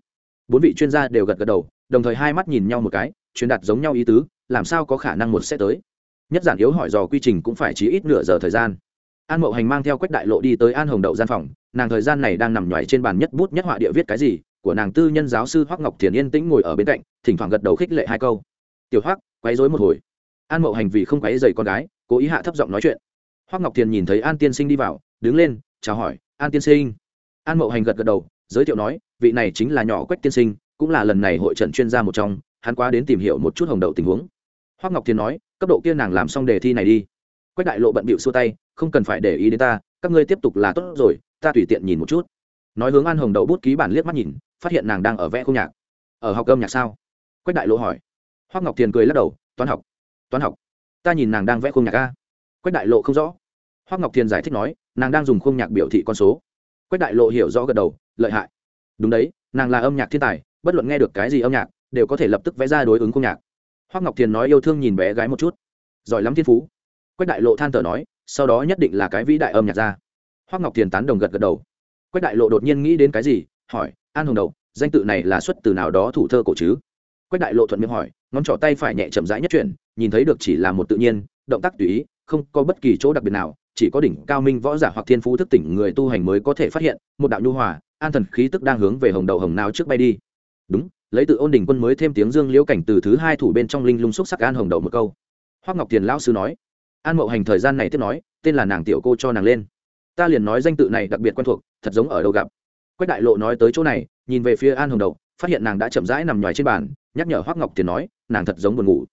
bốn vị chuyên gia đều gật gật đầu, đồng thời hai mắt nhìn nhau một cái, truyền đạt giống nhau ý tứ, làm sao có khả năng một sẽ tới. Nhất giản yếu hỏi dò quy trình cũng phải chỉ ít nửa giờ thời gian. An mậu hành mang theo quách đại lộ đi tới an hồng đậu gian phòng, nàng thời gian này đang nằm nhoài trên bàn nhất bút nhất họa địa viết cái gì, của nàng tư nhân giáo sư hoắc ngọc thiền yên tĩnh ngồi ở bên cạnh, thỉnh thoảng gật đầu khích lệ hai câu. Tiểu hoắc, quấy rối một hồi. An mậu hành vì không quấy dày con gái, cố ý hạ thấp giọng nói chuyện. Hoắc ngọc thiền nhìn thấy an tiên sinh đi vào, đứng lên, chào hỏi, an tiên sinh. An mậu hành gật gật đầu giới thiệu nói, vị này chính là nhỏ quách tiên sinh, cũng là lần này hội trận chuyên gia một trong, hắn qua đến tìm hiểu một chút hồng đậu tình huống. Hoắc ngọc Thiên nói, cấp độ kia nàng làm xong đề thi này đi. Quách đại lộ bận bịu xua tay, không cần phải để ý đến ta, các ngươi tiếp tục là tốt rồi, ta tùy tiện nhìn một chút. Nói hướng an hồng đậu bút ký bản liếc mắt nhìn, phát hiện nàng đang ở vẽ khung nhạc. Ở học âm nhạc sao? Quách đại lộ hỏi. Hoắc ngọc thiền cười lắc đầu, toán học toán học. Ta nhìn nàng đang vẽ khung nhạc a. Quách đại lộ không rõ. Hoắc ngọc thiền giải thích nói, nàng đang dùng khung nhạc biểu thị con số. Quách đại lộ hiểu rõ gật đầu lợi hại. Đúng đấy, nàng là âm nhạc thiên tài, bất luận nghe được cái gì âm nhạc, đều có thể lập tức vẽ ra đối ứng công nhạc. Hoắc ngọc thiền nói yêu thương nhìn bé gái một chút. Giỏi lắm thiên phú. Quách đại lộ than thở nói, sau đó nhất định là cái vĩ đại âm nhạc ra. Hoắc ngọc thiền tán đồng gật gật đầu. Quách đại lộ đột nhiên nghĩ đến cái gì, hỏi, an hồng đầu, danh tự này là xuất từ nào đó thủ thơ cổ chứ? Quách đại lộ thuận miệng hỏi, ngón trỏ tay phải nhẹ chậm rãi nhất chuyển, nhìn thấy được chỉ là một tự nhiên, động tác tùy ý, không có bất kỳ chỗ đặc biệt nào, chỉ có đỉnh cao minh võ giả hoặc thiên phú thức tỉnh người tu hành mới có thể phát hiện, một đạo nhu hòa an thần khí tức đang hướng về hồng đầu hồng nào trước bay đi. Đúng, lấy tự ôn đình quân mới thêm tiếng dương liễu cảnh từ thứ hai thủ bên trong linh lung xúc sắc an hồng đầu một câu. Hoắc ngọc tiền lão sư nói, an mậu hành thời gian này tiếp nói, tên là nàng tiểu cô cho nàng lên. Ta liền nói danh tự này đặc biệt quen thuộc, thật giống ở đâu gặp. Quách đại lộ nói tới chỗ này, nhìn về phía an hồng đầu phát hiện nàng đã chậm rãi nằm ngoài trên bàn, nhắc nhở hoắc ngọc tiền nói, nàng thật giống buồn ngủ.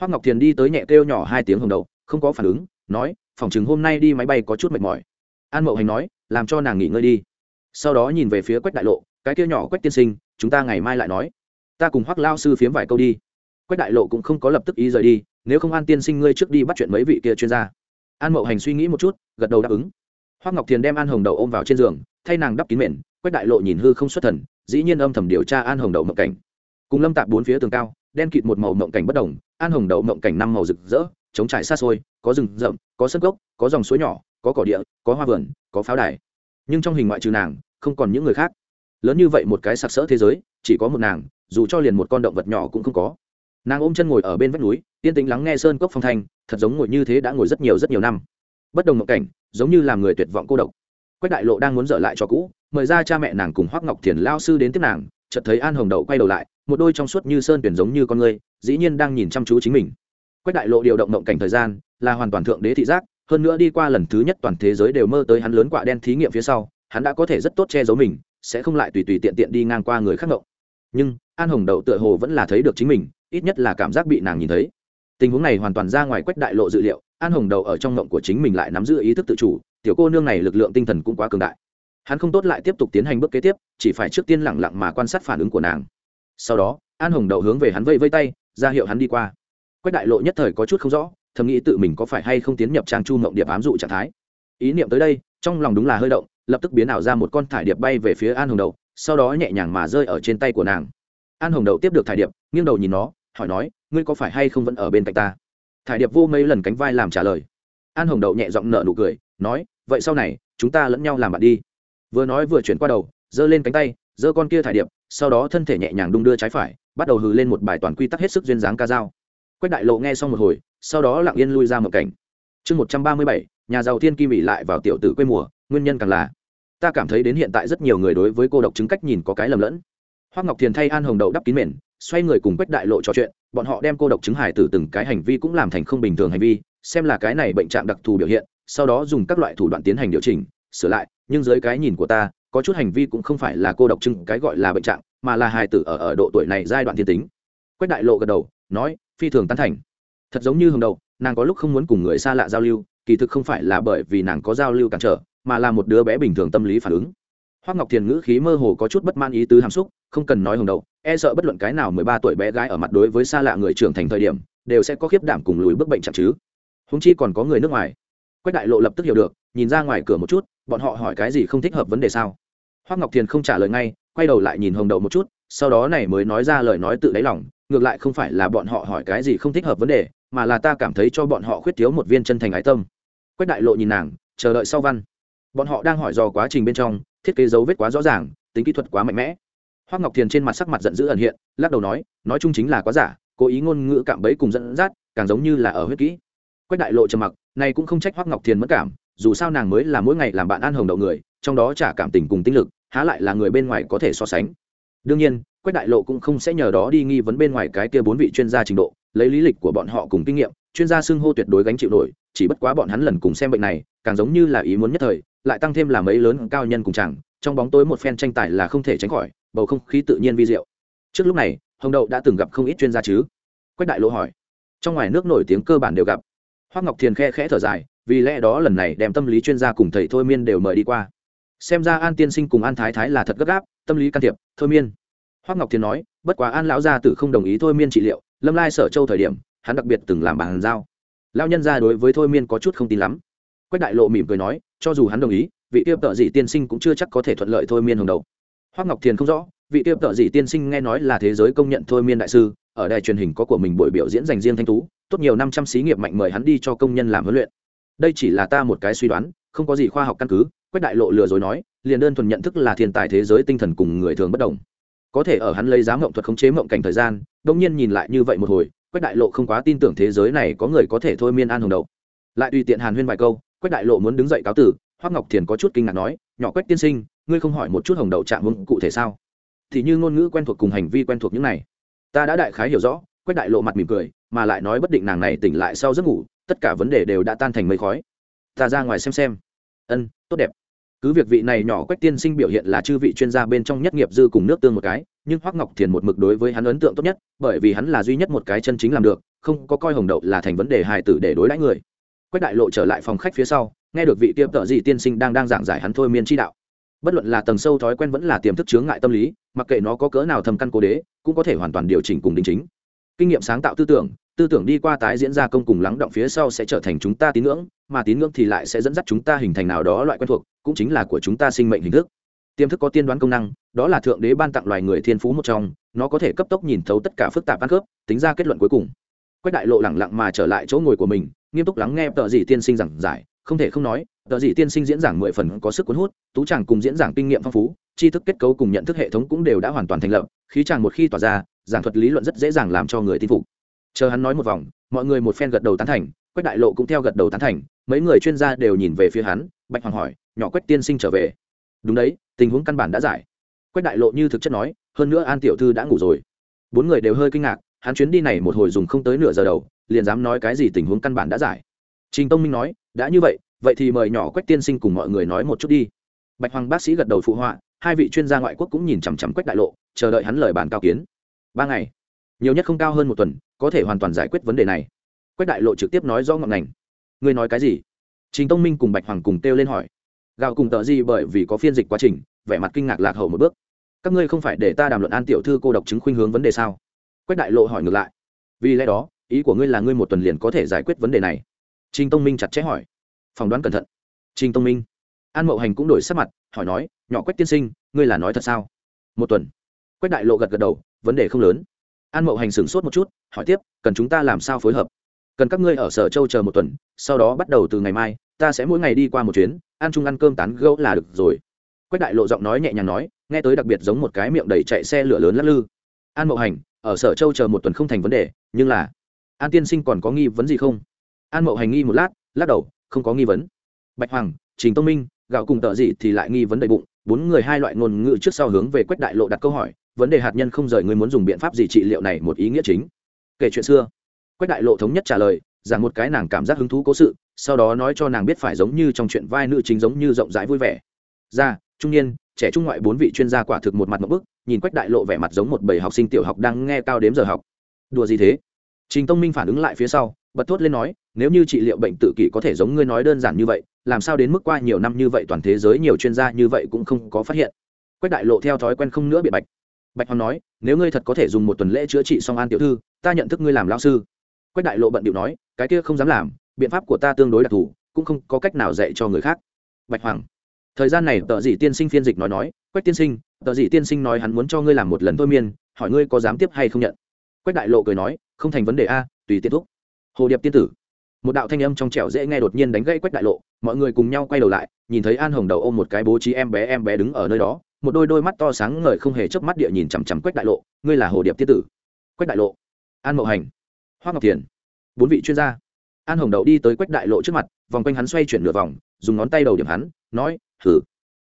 Hoắc ngọc tiền đi tới nhẹ kêu nhỏ hai tiếng hồng đầu không có phản ứng, nói, phòng chừng hôm nay đi máy bay có chút mệt mỏi. An mậu hành nói, làm cho nàng nghỉ ngơi đi sau đó nhìn về phía quách đại lộ, cái kia nhỏ quách tiên sinh, chúng ta ngày mai lại nói. Ta cùng hoắc lao sư phiếm vài câu đi. Quách đại lộ cũng không có lập tức ý rời đi, nếu không an tiên sinh ngươi trước đi bắt chuyện mấy vị kia chuyên gia. An mậu hành suy nghĩ một chút, gật đầu đáp ứng. Hoắc ngọc thiền đem an hồng đậu ôm vào trên giường, thay nàng đắp kín mền, quách đại lộ nhìn hư không xuất thần, dĩ nhiên âm thầm điều tra an hồng đậu mộng cảnh. Cùng lâm tạp bốn phía tường cao, đen kịt một màu mộng cảnh bất đồng, an hồng đậu mộng cảnh năm màu rực rỡ chống trải xa xôi, có rừng rậm, có sân gốc, có dòng suối nhỏ, có cỏ địa, có hoa vườn, có pháo đài nhưng trong hình ngoại trừ nàng, không còn những người khác. Lớn như vậy một cái sặc sỡ thế giới, chỉ có một nàng, dù cho liền một con động vật nhỏ cũng không có. Nàng ôm chân ngồi ở bên vách núi, yên tĩnh lắng nghe sơn cốc phong thanh, thật giống ngồi như thế đã ngồi rất nhiều rất nhiều năm. Bất đồng ngộ cảnh, giống như làm người tuyệt vọng cô độc. Quách đại lộ đang muốn dở lại cho cũ, mời ra cha mẹ nàng cùng hoác ngọc thiền lao sư đến tiếp nàng, chợt thấy an hồng đậu quay đầu lại, một đôi trong suốt như sơn tuyển giống như con người, dĩ nhiên đang nhìn chăm chú chính mình. Quách đại lộ điều động ngộ cảnh thời gian, là hoàn toàn thượng đế thị giác hơn nữa đi qua lần thứ nhất toàn thế giới đều mơ tới hắn lớn quạ đen thí nghiệm phía sau, hắn đã có thể rất tốt che giấu mình, sẽ không lại tùy tùy tiện tiện đi ngang qua người khác ngộng. Nhưng, an hồng đậu tựa hồ vẫn là thấy được chính mình, ít nhất là cảm giác bị nàng nhìn thấy. Tình huống này hoàn toàn ra ngoài quách đại lộ dự liệu, an hồng đầu ở trong ngộng của chính mình lại nắm giữ ý thức tự chủ, tiểu cô nương này lực lượng tinh thần cũng quá cường đại. Hắn không tốt lại tiếp tục tiến hành bước kế tiếp, chỉ phải trước tiên lẳng lặng mà quan sát phản ứng của nàng. Sau đó, an hồng đầu hướng về hắn vây vây tay, ra hiệu hắn đi qua. Quách đại lộ nhất thời có chút không rõ thầm nghĩ tự mình có phải hay không tiến nhập trang chu mộng điệp ám dụ trạng thái. Ý niệm tới đây, trong lòng đúng là hơi động, lập tức biến ảo ra một con thải điệp bay về phía an hồng đầu sau đó nhẹ nhàng mà rơi ở trên tay của nàng. An hồng đầu tiếp được thải điệp, nghiêng đầu nhìn nó, hỏi nói, ngươi có phải hay không vẫn ở bên cạnh ta? Thải điệp vô mấy lần cánh vai làm trả lời. An hồng đậu nhẹ giọng nở nụ cười, nói, vậy sau này, chúng ta lẫn nhau làm bạn đi. Vừa nói vừa chuyển qua đầu, giơ lên cánh tay, giơ con kia thải điệp, sau đó thân thể nhẹ nhàng đung đưa trái phải, bắt đầu hừ lên một bài toàn quy tắc hết sức duyên dáng ca dao. Quách đại lộ nghe xong một hồi sau đó lặng yên lui ra một cảnh. Chương một trăm ba mươi bảy, nhà giàu thiên kim ỉ lại vào tiểu tử quê mùa, nguyên nhân càng là. Ta cảm thấy đến hiện tại rất nhiều người đối với cô độc chứng cách nhìn có cái lầm lẫn. Hoác ngọc thiền thay an hồng đậu đắp kín mền, xoay người cùng quách đại lộ trò chuyện, bọn họ đem cô độc chứng hải từ từng cái hành vi cũng làm thành không bình thường hành vi, xem là cái này bệnh trạng đặc thù biểu hiện, sau đó dùng các loại thủ đoạn tiến hành điều chỉnh, sửa lại, nhưng dưới cái nhìn của ta, có chút hành vi cũng không phải là cô độc chứng cái gọi là bệnh trạng, mà là hài tử ở ở độ tuổi này giai đoạn thiên tính. Quách đại lộ gật đầu, nói, phi thường tán thành thật giống như hồng đầu, nàng có lúc không muốn cùng người xa lạ giao lưu, kỳ thực không phải là bởi vì nàng có giao lưu cản trở, mà là một đứa bé bình thường tâm lý phản ứng. Hoác ngọc thiền ngữ khí mơ hồ có chút bất man ý tứ hàm xúc, không cần nói hồng đầu e sợ bất luận cái nào mười ba tuổi bé gái ở mặt đối với xa lạ người trưởng thành thời điểm, đều sẽ có khiếp đảm cùng lùi bước bệnh chặt chứ. Húng chi còn có người nước ngoài. Quách đại lộ lập tức hiểu được, nhìn ra ngoài cửa một chút, bọn họ hỏi cái gì không thích hợp vấn đề sao? Hoác ngọc thiền không trả lời ngay, quay đầu lại nhìn hồng đậu một chút, sau đó này mới nói ra lời nói tự đáy lòng ngược lại không phải là bọn họ hỏi cái gì không thích hợp vấn đề, mà là ta cảm thấy cho bọn họ khuyết thiếu một viên chân thành ái tâm. Quách đại lộ nhìn nàng, chờ đợi sau văn. Bọn họ đang hỏi dò quá trình bên trong, thiết kế dấu vết quá rõ ràng, tính kỹ thuật quá mạnh mẽ. Hoác ngọc thiền trên mặt sắc mặt giận dữ ẩn hiện, lắc đầu nói nói chung chính là quá giả, cố ý ngôn ngữ cạm bẫy cùng dẫn dắt, càng giống như là ở huyết kỹ. Quách đại lộ trầm mặc, này cũng không trách hoác ngọc thiền mất cảm, dù sao nàng mới là mỗi ngày làm bạn an hồng đầu người, trong đó trả cảm tình cùng tinh lực, há lại là người bên ngoài có thể so sánh. Đương nhiên quách đại lộ cũng không sẽ nhờ đó đi nghi vấn bên ngoài cái kia bốn vị chuyên gia trình độ, lấy lý lịch của bọn họ cùng kinh nghiệm, chuyên gia xưng hô tuyệt đối gánh chịu nổi, chỉ bất quá bọn hắn lần cùng xem bệnh này, càng giống như là ý muốn nhất thời, lại tăng thêm là mấy lớn cao nhân cùng chẳng trong bóng tối một phen tranh tài là không thể tránh khỏi, bầu không khí tự nhiên vi diệu. Trước lúc này, hồng đậu đã từng gặp không ít chuyên gia chứ? Quách đại lộ hỏi. Trong ngoài nước nổi tiếng cơ bản đều gặp. Hoác ngọc thiền khe khẽ thở dài, vì lẽ đó lần này đem tâm lý chuyên gia cùng thầy thôi miên đều mời đi qua. Xem ra an tiên sinh cùng an thái thái là thật gấp gáp, tâm lý can thiệp, thôi miên. Hoắc ngọc Thiên nói, bất quá an lão gia tử không đồng ý thôi miên trị liệu, lâm lai sở châu thời điểm, hắn đặc biệt từng làm bàn giao. Lao nhân ra đối với thôi miên có chút không tin lắm. Quách đại lộ mỉm cười nói, cho dù hắn đồng ý, vị tiêu tợ dị tiên sinh cũng chưa chắc có thể thuận lợi thôi miên hồng đầu. Hoắc ngọc thiền không rõ, vị tiêu tợ dị tiên sinh nghe nói là thế giới công nhận thôi miên đại sư, ở đài truyền hình có của mình buổi biểu diễn dành riêng thanh tú, tốt nhiều năm trăm xí nghiệp mạnh mời hắn đi cho công nhân làm huấn luyện. Đây chỉ là ta một cái suy đoán, không có gì khoa học căn cứ, quách đại lộ lừa dối nói, liền đơn thuần nhận thức là thiên tài thế giới tinh thần cùng người thường bất đồng có thể ở hắn lấy giá mộng thuật khống chế mộng cảnh thời gian đông nhiên nhìn lại như vậy một hồi, quách đại lộ không quá tin tưởng thế giới này có người có thể thôi miên an hồng đầu. Lại tùy tiện hàn huyên vài câu, quách đại lộ muốn đứng dậy cáo tử, hoắc ngọc thiền có chút kinh ngạc nói, nhỏ quách tiên sinh, ngươi không hỏi một chút hồng đậu chạm hướng cụ thể sao? Thì như ngôn ngữ quen thuộc cùng hành vi quen thuộc những này. Ta đã đại khái hiểu rõ, quách đại lộ mặt mỉm cười, mà lại nói bất định nàng này tỉnh lại sau giấc ngủ, tất cả vấn đề đều đã tan thành mây khói. Ta ra ngoài xem xem. Ân, tốt đẹp cứ việc vị này nhỏ quách tiên sinh biểu hiện là chư vị chuyên gia bên trong nhất nghiệp dư cùng nước tương một cái, nhưng hoắc ngọc thiền một mực đối với hắn ấn tượng tốt nhất, bởi vì hắn là duy nhất một cái chân chính làm được, không có coi hồng đậu là thành vấn đề hài tử để đối đãi người. Quách đại lộ trở lại phòng khách phía sau, nghe được vị tiêm tợ dị tiên sinh đang đang giảng giải hắn thôi miên chi đạo. Bất luận là tầng sâu thói quen vẫn là tiềm thức chướng ngại tâm lý, mặc kệ nó có cỡ nào thầm căn cố đế, cũng có thể hoàn toàn điều chỉnh cùng đính chính. Kinh nghiệm sáng tạo tư tưởng tư tưởng đi qua tái diễn ra công cùng lắng động phía sau sẽ trở thành chúng ta tín ngưỡng mà tín ngưỡng thì lại sẽ dẫn dắt chúng ta hình thành nào đó loại quen thuộc, cũng chính là của chúng ta sinh mệnh hình thức. Tiềm thức có tiên đoán công năng, đó là thượng đế ban tặng loài người thiên phú một trong, nó có thể cấp tốc nhìn thấu tất cả phức tạp ăn khớp tính ra kết luận cuối cùng. Quách đại lộ lẳng lặng mà trở lại chỗ ngồi của mình, nghiêm túc lắng nghe tờ dị tiên sinh giảng giải, không thể không nói, tờ dị tiên sinh diễn giảng mười phần có sức cuốn hút, tú chàng cùng diễn giảng kinh nghiệm phong phú, tri thức kết cấu cùng nhận thức hệ thống cũng đều đã hoàn toàn thành lập, khí chàng một khi tỏa ra, giảng thuật lý luận rất dễ dàng làm cho người tin phục. Chờ hắn nói một vòng, mọi người một phen gật đầu tán thành, quách đại lộ cũng theo gật đầu tán thành mấy người chuyên gia đều nhìn về phía hắn, bạch hoàng hỏi, nhỏ quách tiên sinh trở về? Đúng đấy, tình huống căn bản đã giải. Quách đại lộ như thực chất nói, hơn nữa an tiểu thư đã ngủ rồi. Bốn người đều hơi kinh ngạc, hắn chuyến đi này một hồi dùng không tới nửa giờ đầu, liền dám nói cái gì tình huống căn bản đã giải. Trình tông minh nói, đã như vậy vậy thì mời nhỏ quách tiên sinh cùng mọi người nói một chút đi. Bạch hoàng bác sĩ gật đầu phụ họa, hai vị chuyên gia ngoại quốc cũng nhìn chằm chằm quách đại lộ, chờ đợi hắn lời bàn cao kiến. Ba ngày, nhiều nhất không cao hơn một tuần, có thể hoàn toàn giải quyết vấn đề này. Quách đại lộ trực tiếp nói do ngọn ngành ngươi nói cái gì? Trình tông minh cùng bạch hoàng cùng kêu lên hỏi. Gạo cùng tợ gì bởi vì có phiên dịch quá trình, vẻ mặt kinh ngạc lạc hậu một bước. Các ngươi không phải để ta đàm luận an tiểu thư cô độc chứng khuynh hướng vấn đề sao? Quách đại lộ hỏi ngược lại. Vì lẽ đó, ý của ngươi là ngươi một tuần liền có thể giải quyết vấn đề này. Trình tông minh chặt chẽ hỏi. Phỏng đoán cẩn thận. Trình tông minh. An mậu hành cũng đổi sắc mặt, hỏi nói, nhỏ quách tiên sinh, ngươi là nói thật sao? Một tuần. Quách đại lộ gật gật đầu, vấn đề không lớn. An mậu hành sửng sốt một chút, hỏi tiếp, cần chúng ta làm sao phối hợp? Cần các ngươi ở sở châu chờ một tuần, sau đó bắt đầu từ ngày mai, ta sẽ mỗi ngày đi qua một chuyến, ăn chung ăn cơm tán gẫu là được rồi. Quách đại lộ giọng nói nhẹ nhàng nói, nghe tới đặc biệt giống một cái miệng đầy chạy xe lửa lớn lắc lư. An mậu hành, ở sở châu chờ một tuần không thành vấn đề, nhưng là, an tiên sinh còn có nghi vấn gì không? An mậu hành nghi một lát, lắc đầu, không có nghi vấn. Bạch hoàng, trình tông minh, gạo cùng tợ gì thì lại nghi vấn đầy bụng, bốn người hai loại ngôn ngữ trước sau hướng về quách đại lộ đặt câu hỏi, vấn đề hạt nhân không rời người muốn dùng biện pháp gì trị liệu này một ý nghĩa chính? Kể chuyện xưa quách đại lộ thống nhất trả lời rằng một cái nàng cảm giác hứng thú cố sự, sau đó nói cho nàng biết phải giống như trong chuyện vai nữ chính giống như rộng rãi vui vẻ. Ra, trung niên, trẻ trung ngoại bốn vị chuyên gia quả thực một mặt một bức, nhìn quách đại lộ vẻ mặt giống một bầy học sinh tiểu học đang nghe cao đếm giờ học. Đùa gì thế? Trình tông minh phản ứng lại phía sau, bật thốt lên nói, nếu như trị liệu bệnh tự kỷ có thể giống ngươi nói đơn giản như vậy, làm sao đến mức qua nhiều năm như vậy toàn thế giới nhiều chuyên gia như vậy cũng không có phát hiện? Quách đại lộ theo thói quen không nữa bị bạch. Bạch hoàng nói, nếu ngươi thật có thể dùng một tuần lễ chữa trị song an tiểu thư, ta nhận thức ngươi làm lao sư quách đại lộ bận điệu nói, cái kia không dám làm, biện pháp của ta tương đối đặc thù, cũng không có cách nào dạy cho người khác. Bạch hoàng. Thời gian này tờ dị tiên sinh phiên dịch nói nói, quách tiên sinh tờ dị tiên sinh nói hắn muốn cho ngươi làm một lần thôi miên, hỏi ngươi có dám tiếp hay không nhận? Quách đại lộ cười nói, không thành vấn đề a, tùy tiết thúc. Hồ điệp tiên tử. Một đạo thanh âm trong trẻo dễ nghe đột nhiên đánh gãy quách đại lộ, mọi người cùng nhau quay đầu lại, nhìn thấy an hồng đầu ôm một cái bố trí em bé em bé đứng ở nơi đó, một đôi đôi mắt to sáng ngời không hề chớp mắt địa nhìn chằm chằm quách đại lộ, ngươi là hồ điệp tiên tử? Quách đại lộ. An mậu hành hoa ngọc thiền. Bốn vị chuyên gia. An hồng đậu đi tới quách đại lộ trước mặt, vòng quanh hắn xoay chuyển nửa vòng, dùng ngón tay đầu điểm hắn, nói thử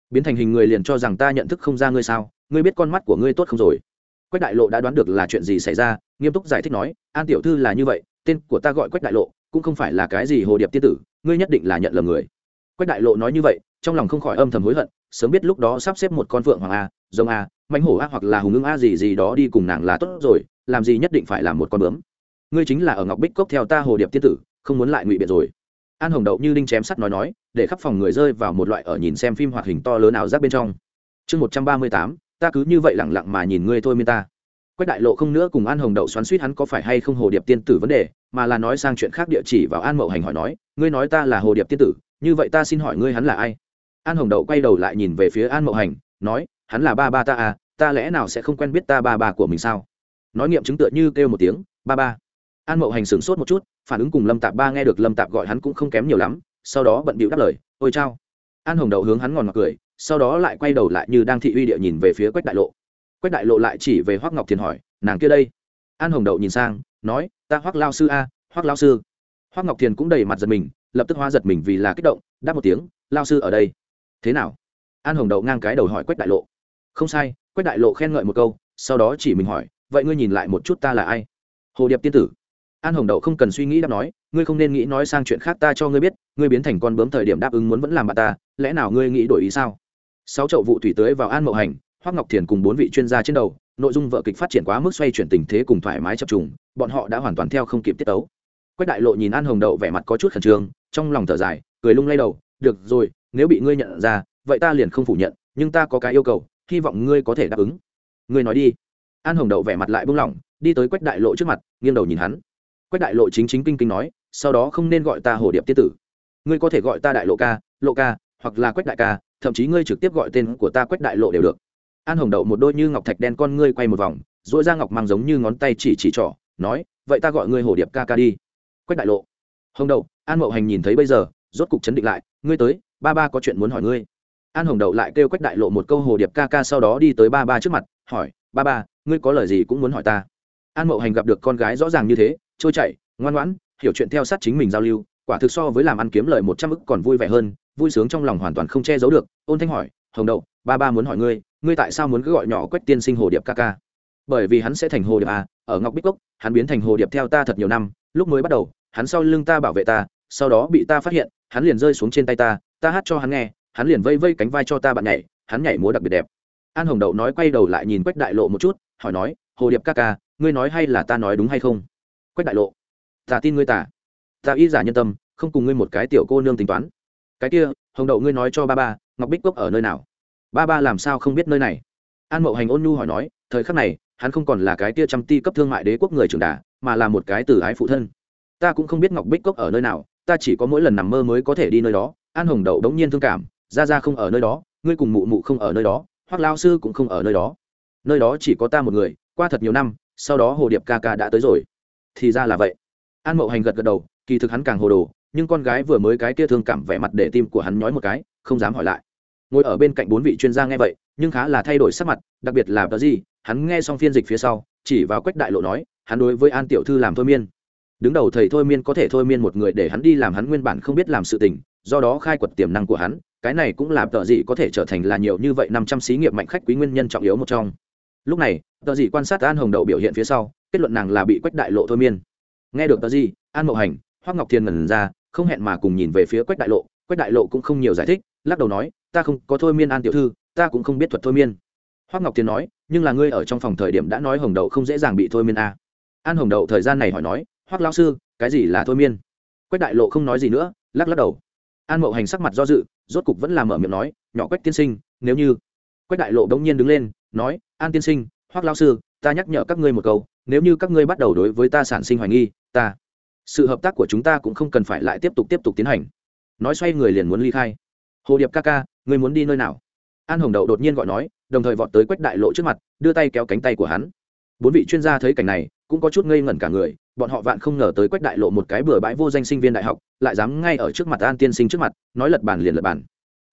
biến thành hình người liền cho rằng ta nhận thức không ra ngươi sao? Ngươi biết con mắt của ngươi tốt không rồi? Quách đại lộ đã đoán được là chuyện gì xảy ra, nghiêm túc giải thích nói, an tiểu thư là như vậy, tên của ta gọi quách đại lộ, cũng không phải là cái gì hồ điệp tiên tử, ngươi nhất định là nhận lầm người. Quách đại lộ nói như vậy, trong lòng không khỏi âm thầm hối hận, sớm biết lúc đó sắp xếp một con phượng hoàng a rồng a, mãnh hổ a hoặc là hùng ngưng a gì gì đó đi cùng nàng là tốt rồi, làm gì nhất định phải làm một con bướm ngươi chính là ở ngọc bích cốc theo ta hồ điệp tiên tử, không muốn lại ngụy biện rồi. An hồng đậu như đinh chém sắt nói nói, để khắp phòng người rơi vào một loại ở nhìn xem phim hoạt hình to lớn ảo giác bên trong. Chương một trăm ba mươi tám, ta cứ như vậy lẳng lặng mà nhìn ngươi thôi miên ta. Quách đại lộ không nữa cùng an hồng đậu xoắn suýt hắn có phải hay không hồ điệp tiên tử vấn đề, mà là nói sang chuyện khác địa chỉ vào an mậu hành hỏi nói, ngươi nói ta là hồ điệp tiên tử, như vậy ta xin hỏi ngươi hắn là ai? An hồng đậu quay đầu lại nhìn về phía an mậu hành, nói, hắn là ba ba ta à ta lẽ nào sẽ không quen biết ta ba ba của mình sao? Nói nghiệm chứng tựa như kêu một tiếng, ba ba an mậu hành sửng sốt một chút, phản ứng cùng lâm tạp ba nghe được lâm tạp gọi hắn cũng không kém nhiều lắm, sau đó bận bịu đáp lời, ôi chao. An hồng đậu hướng hắn ngòn ngọt cười, sau đó lại quay đầu lại như đang thị uy địa nhìn về phía quách đại lộ. Quách đại lộ lại chỉ về hoác ngọc thiền hỏi, nàng kia đây? An hồng đậu nhìn sang, nói, ta hoác lao sư a hoác lao sư. Hoác ngọc thiền cũng đầy mặt giật mình, lập tức hoa giật mình vì là kích động, đáp một tiếng, lao sư ở đây. Thế nào? An hồng đậu ngang cái đầu hỏi quách đại lộ. Không sai. Quách đại lộ khen ngợi một câu, sau đó chỉ mình hỏi, vậy ngươi nhìn lại một chút ta là ai? Hồ điệp tiên tử an hồng đậu không cần suy nghĩ đáp nói, ngươi không nên nghĩ nói sang chuyện khác, ta cho ngươi biết, ngươi biến thành con bướm thời điểm đáp ứng muốn vẫn làm bà ta, lẽ nào ngươi nghĩ đổi ý sao? Sáu chậu vụ thủy tưới vào an mậu hành, hoác ngọc thiền cùng bốn vị chuyên gia trên đầu, nội dung vợ kịch phát triển quá mức xoay chuyển tình thế cùng thoải mái chập trùng, bọn họ đã hoàn toàn theo không kịp tiết tấu. Quách đại lộ nhìn an hồng đậu vẻ mặt có chút khẩn trương, trong lòng thở dài, cười lung lay đầu, được rồi, nếu bị ngươi nhận ra, vậy ta liền không phủ nhận, nhưng ta có cái yêu cầu, hy vọng ngươi có thể đáp ứng. Ngươi nói đi. An hồng đậu vẻ mặt lại buông lỏng, đi tới quách đại lộ trước mặt, nghiêng đầu nhìn hắn quách đại lộ chính chính kinh kinh nói, sau đó không nên gọi ta hồ điệp tiết tử. Ngươi có thể gọi ta đại lộ ca lộ ca, hoặc là quách đại ca, thậm chí ngươi trực tiếp gọi tên của ta quách đại lộ đều được. An hồng đậu một đôi như ngọc thạch đen con ngươi quay một vòng dỗi ra ngọc mang giống như ngón tay chỉ chỉ trỏ, nói, vậy ta gọi ngươi hồ điệp ca ca đi. Quách đại lộ. Hồng đậu, an mậu hành nhìn thấy bây giờ, rốt cục chấn định lại, ngươi tới, ba ba có chuyện muốn hỏi ngươi. An hồng đậu lại kêu quách đại lộ một câu hồ điệp ca ca sau đó đi tới ba ba trước mặt, hỏi, ba ba, ngươi có lời gì cũng muốn hỏi ta? An mậu hành gặp được con gái rõ ràng như thế trôi chảy, ngoan ngoãn, hiểu chuyện theo sát chính mình giao lưu, quả thực so với làm ăn kiếm lời một trăm ức còn vui vẻ hơn, vui sướng trong lòng hoàn toàn không che giấu được, ôn thanh hỏi, hồng đậu, ba ba muốn hỏi ngươi ngươi tại sao muốn cứ gọi nhỏ quách tiên sinh hồ điệp ca ca? Bởi vì hắn sẽ thành hồ điệp à ở ngọc bích cốc, hắn biến thành hồ điệp theo ta thật nhiều năm, lúc mới bắt đầu, hắn sau lưng ta bảo vệ ta, sau đó bị ta phát hiện, hắn liền rơi xuống trên tay ta ta hát cho hắn nghe, hắn liền vây vây cánh vai cho ta bạn nhảy, hắn nhảy múa đặc biệt đẹp. An hồng đậu nói quay đầu lại nhìn quách đại lộ một chút, hỏi nói, hồ điệp ca ca, ngươi nói hay là ta nói đúng hay không? Quách đại lộ. Ta tin ngươi tả. Ta y giả nhân tâm, không cùng ngươi một cái tiểu cô nương tính toán. Cái kia, hồng đậu ngươi nói cho ba ba, ngọc bích cốc ở nơi nào? Ba ba làm sao không biết nơi này? An mậu hành ôn nhu hỏi nói, thời khắc này, hắn không còn là cái tia trăm ti cấp thương mại đế quốc người trưởng đà, mà là một cái từ ái phụ thân. Ta cũng không biết ngọc bích cốc ở nơi nào, ta chỉ có mỗi lần nằm mơ mới có thể đi nơi đó. An hồng đậu đống nhiên thương cảm, ra ra không ở nơi đó, ngươi cùng mụ mụ không ở nơi đó hoặc lao sư cũng không ở nơi đó. Nơi đó chỉ có ta một người, qua thật nhiều năm, sau đó hồ điệp ca ca đã tới rồi thì ra là vậy. An mậu hành gật gật đầu, kỳ thực hắn càng hồ đồ, nhưng con gái vừa mới cái kia thương cảm vẻ mặt để tim của hắn nhói một cái, không dám hỏi lại. Ngồi ở bên cạnh bốn vị chuyên gia nghe vậy, nhưng khá là thay đổi sắc mặt, đặc biệt là tờ gì hắn nghe xong phiên dịch phía sau, chỉ vào quách đại lộ nói, hắn đối với an tiểu thư làm thôi miên. Đứng đầu thầy thôi miên có thể thôi miên một người để hắn đi làm hắn nguyên bản không biết làm sự tình, do đó khai quật tiềm năng của hắn, cái này cũng làm tờ gì có thể trở thành là nhiều như vậy năm trăm xí nghiệp mạnh khách quý nguyên nhân trọng yếu một trong. Lúc này tờ gì quan sát an hồng đậu biểu hiện phía sau kết luận nàng là bị quách đại lộ thôi miên. Nghe được tờ gì, an mậu hành hoắc ngọc thiên ngẩn ra, không hẹn mà cùng nhìn về phía quách đại lộ. Quách đại lộ cũng không nhiều giải thích, lắc đầu nói, ta không có thôi miên an tiểu thư, ta cũng không biết thuật thôi miên. Hoắc ngọc thiên nói, nhưng là ngươi ở trong phòng thời điểm đã nói hồng đậu không dễ dàng bị thôi miên a à. an hồng đậu thời gian này hỏi nói hoắc lao sư, cái gì là thôi miên? Quách đại lộ không nói gì nữa, lắc lắc đầu. An mậu hành sắc mặt do dự, rốt cục vẫn làm mở miệng nói, nhỏ quách tiên sinh, nếu như quách đại lộ đông nhiên đứng lên, nói, an tiên sinh hoắc lao sư, ta nhắc nhở các ngươi một câu nếu như các ngươi bắt đầu đối với ta sản sinh hoài nghi, ta, sự hợp tác của chúng ta cũng không cần phải lại tiếp tục tiếp tục tiến hành. Nói xoay người liền muốn ly khai. Hồ điệp ca ca, ngươi muốn đi nơi nào? An hồng đậu đột nhiên gọi nói, đồng thời vọt tới quách đại lộ trước mặt, đưa tay kéo cánh tay của hắn. Bốn vị chuyên gia thấy cảnh này, cũng có chút ngây ngẩn cả người, bọn họ vạn không ngờ tới quách đại lộ một cái bừa bãi vô danh sinh viên đại học, lại dám ngay ở trước mặt an tiên sinh trước mặt, nói lật bàn liền lật bàn.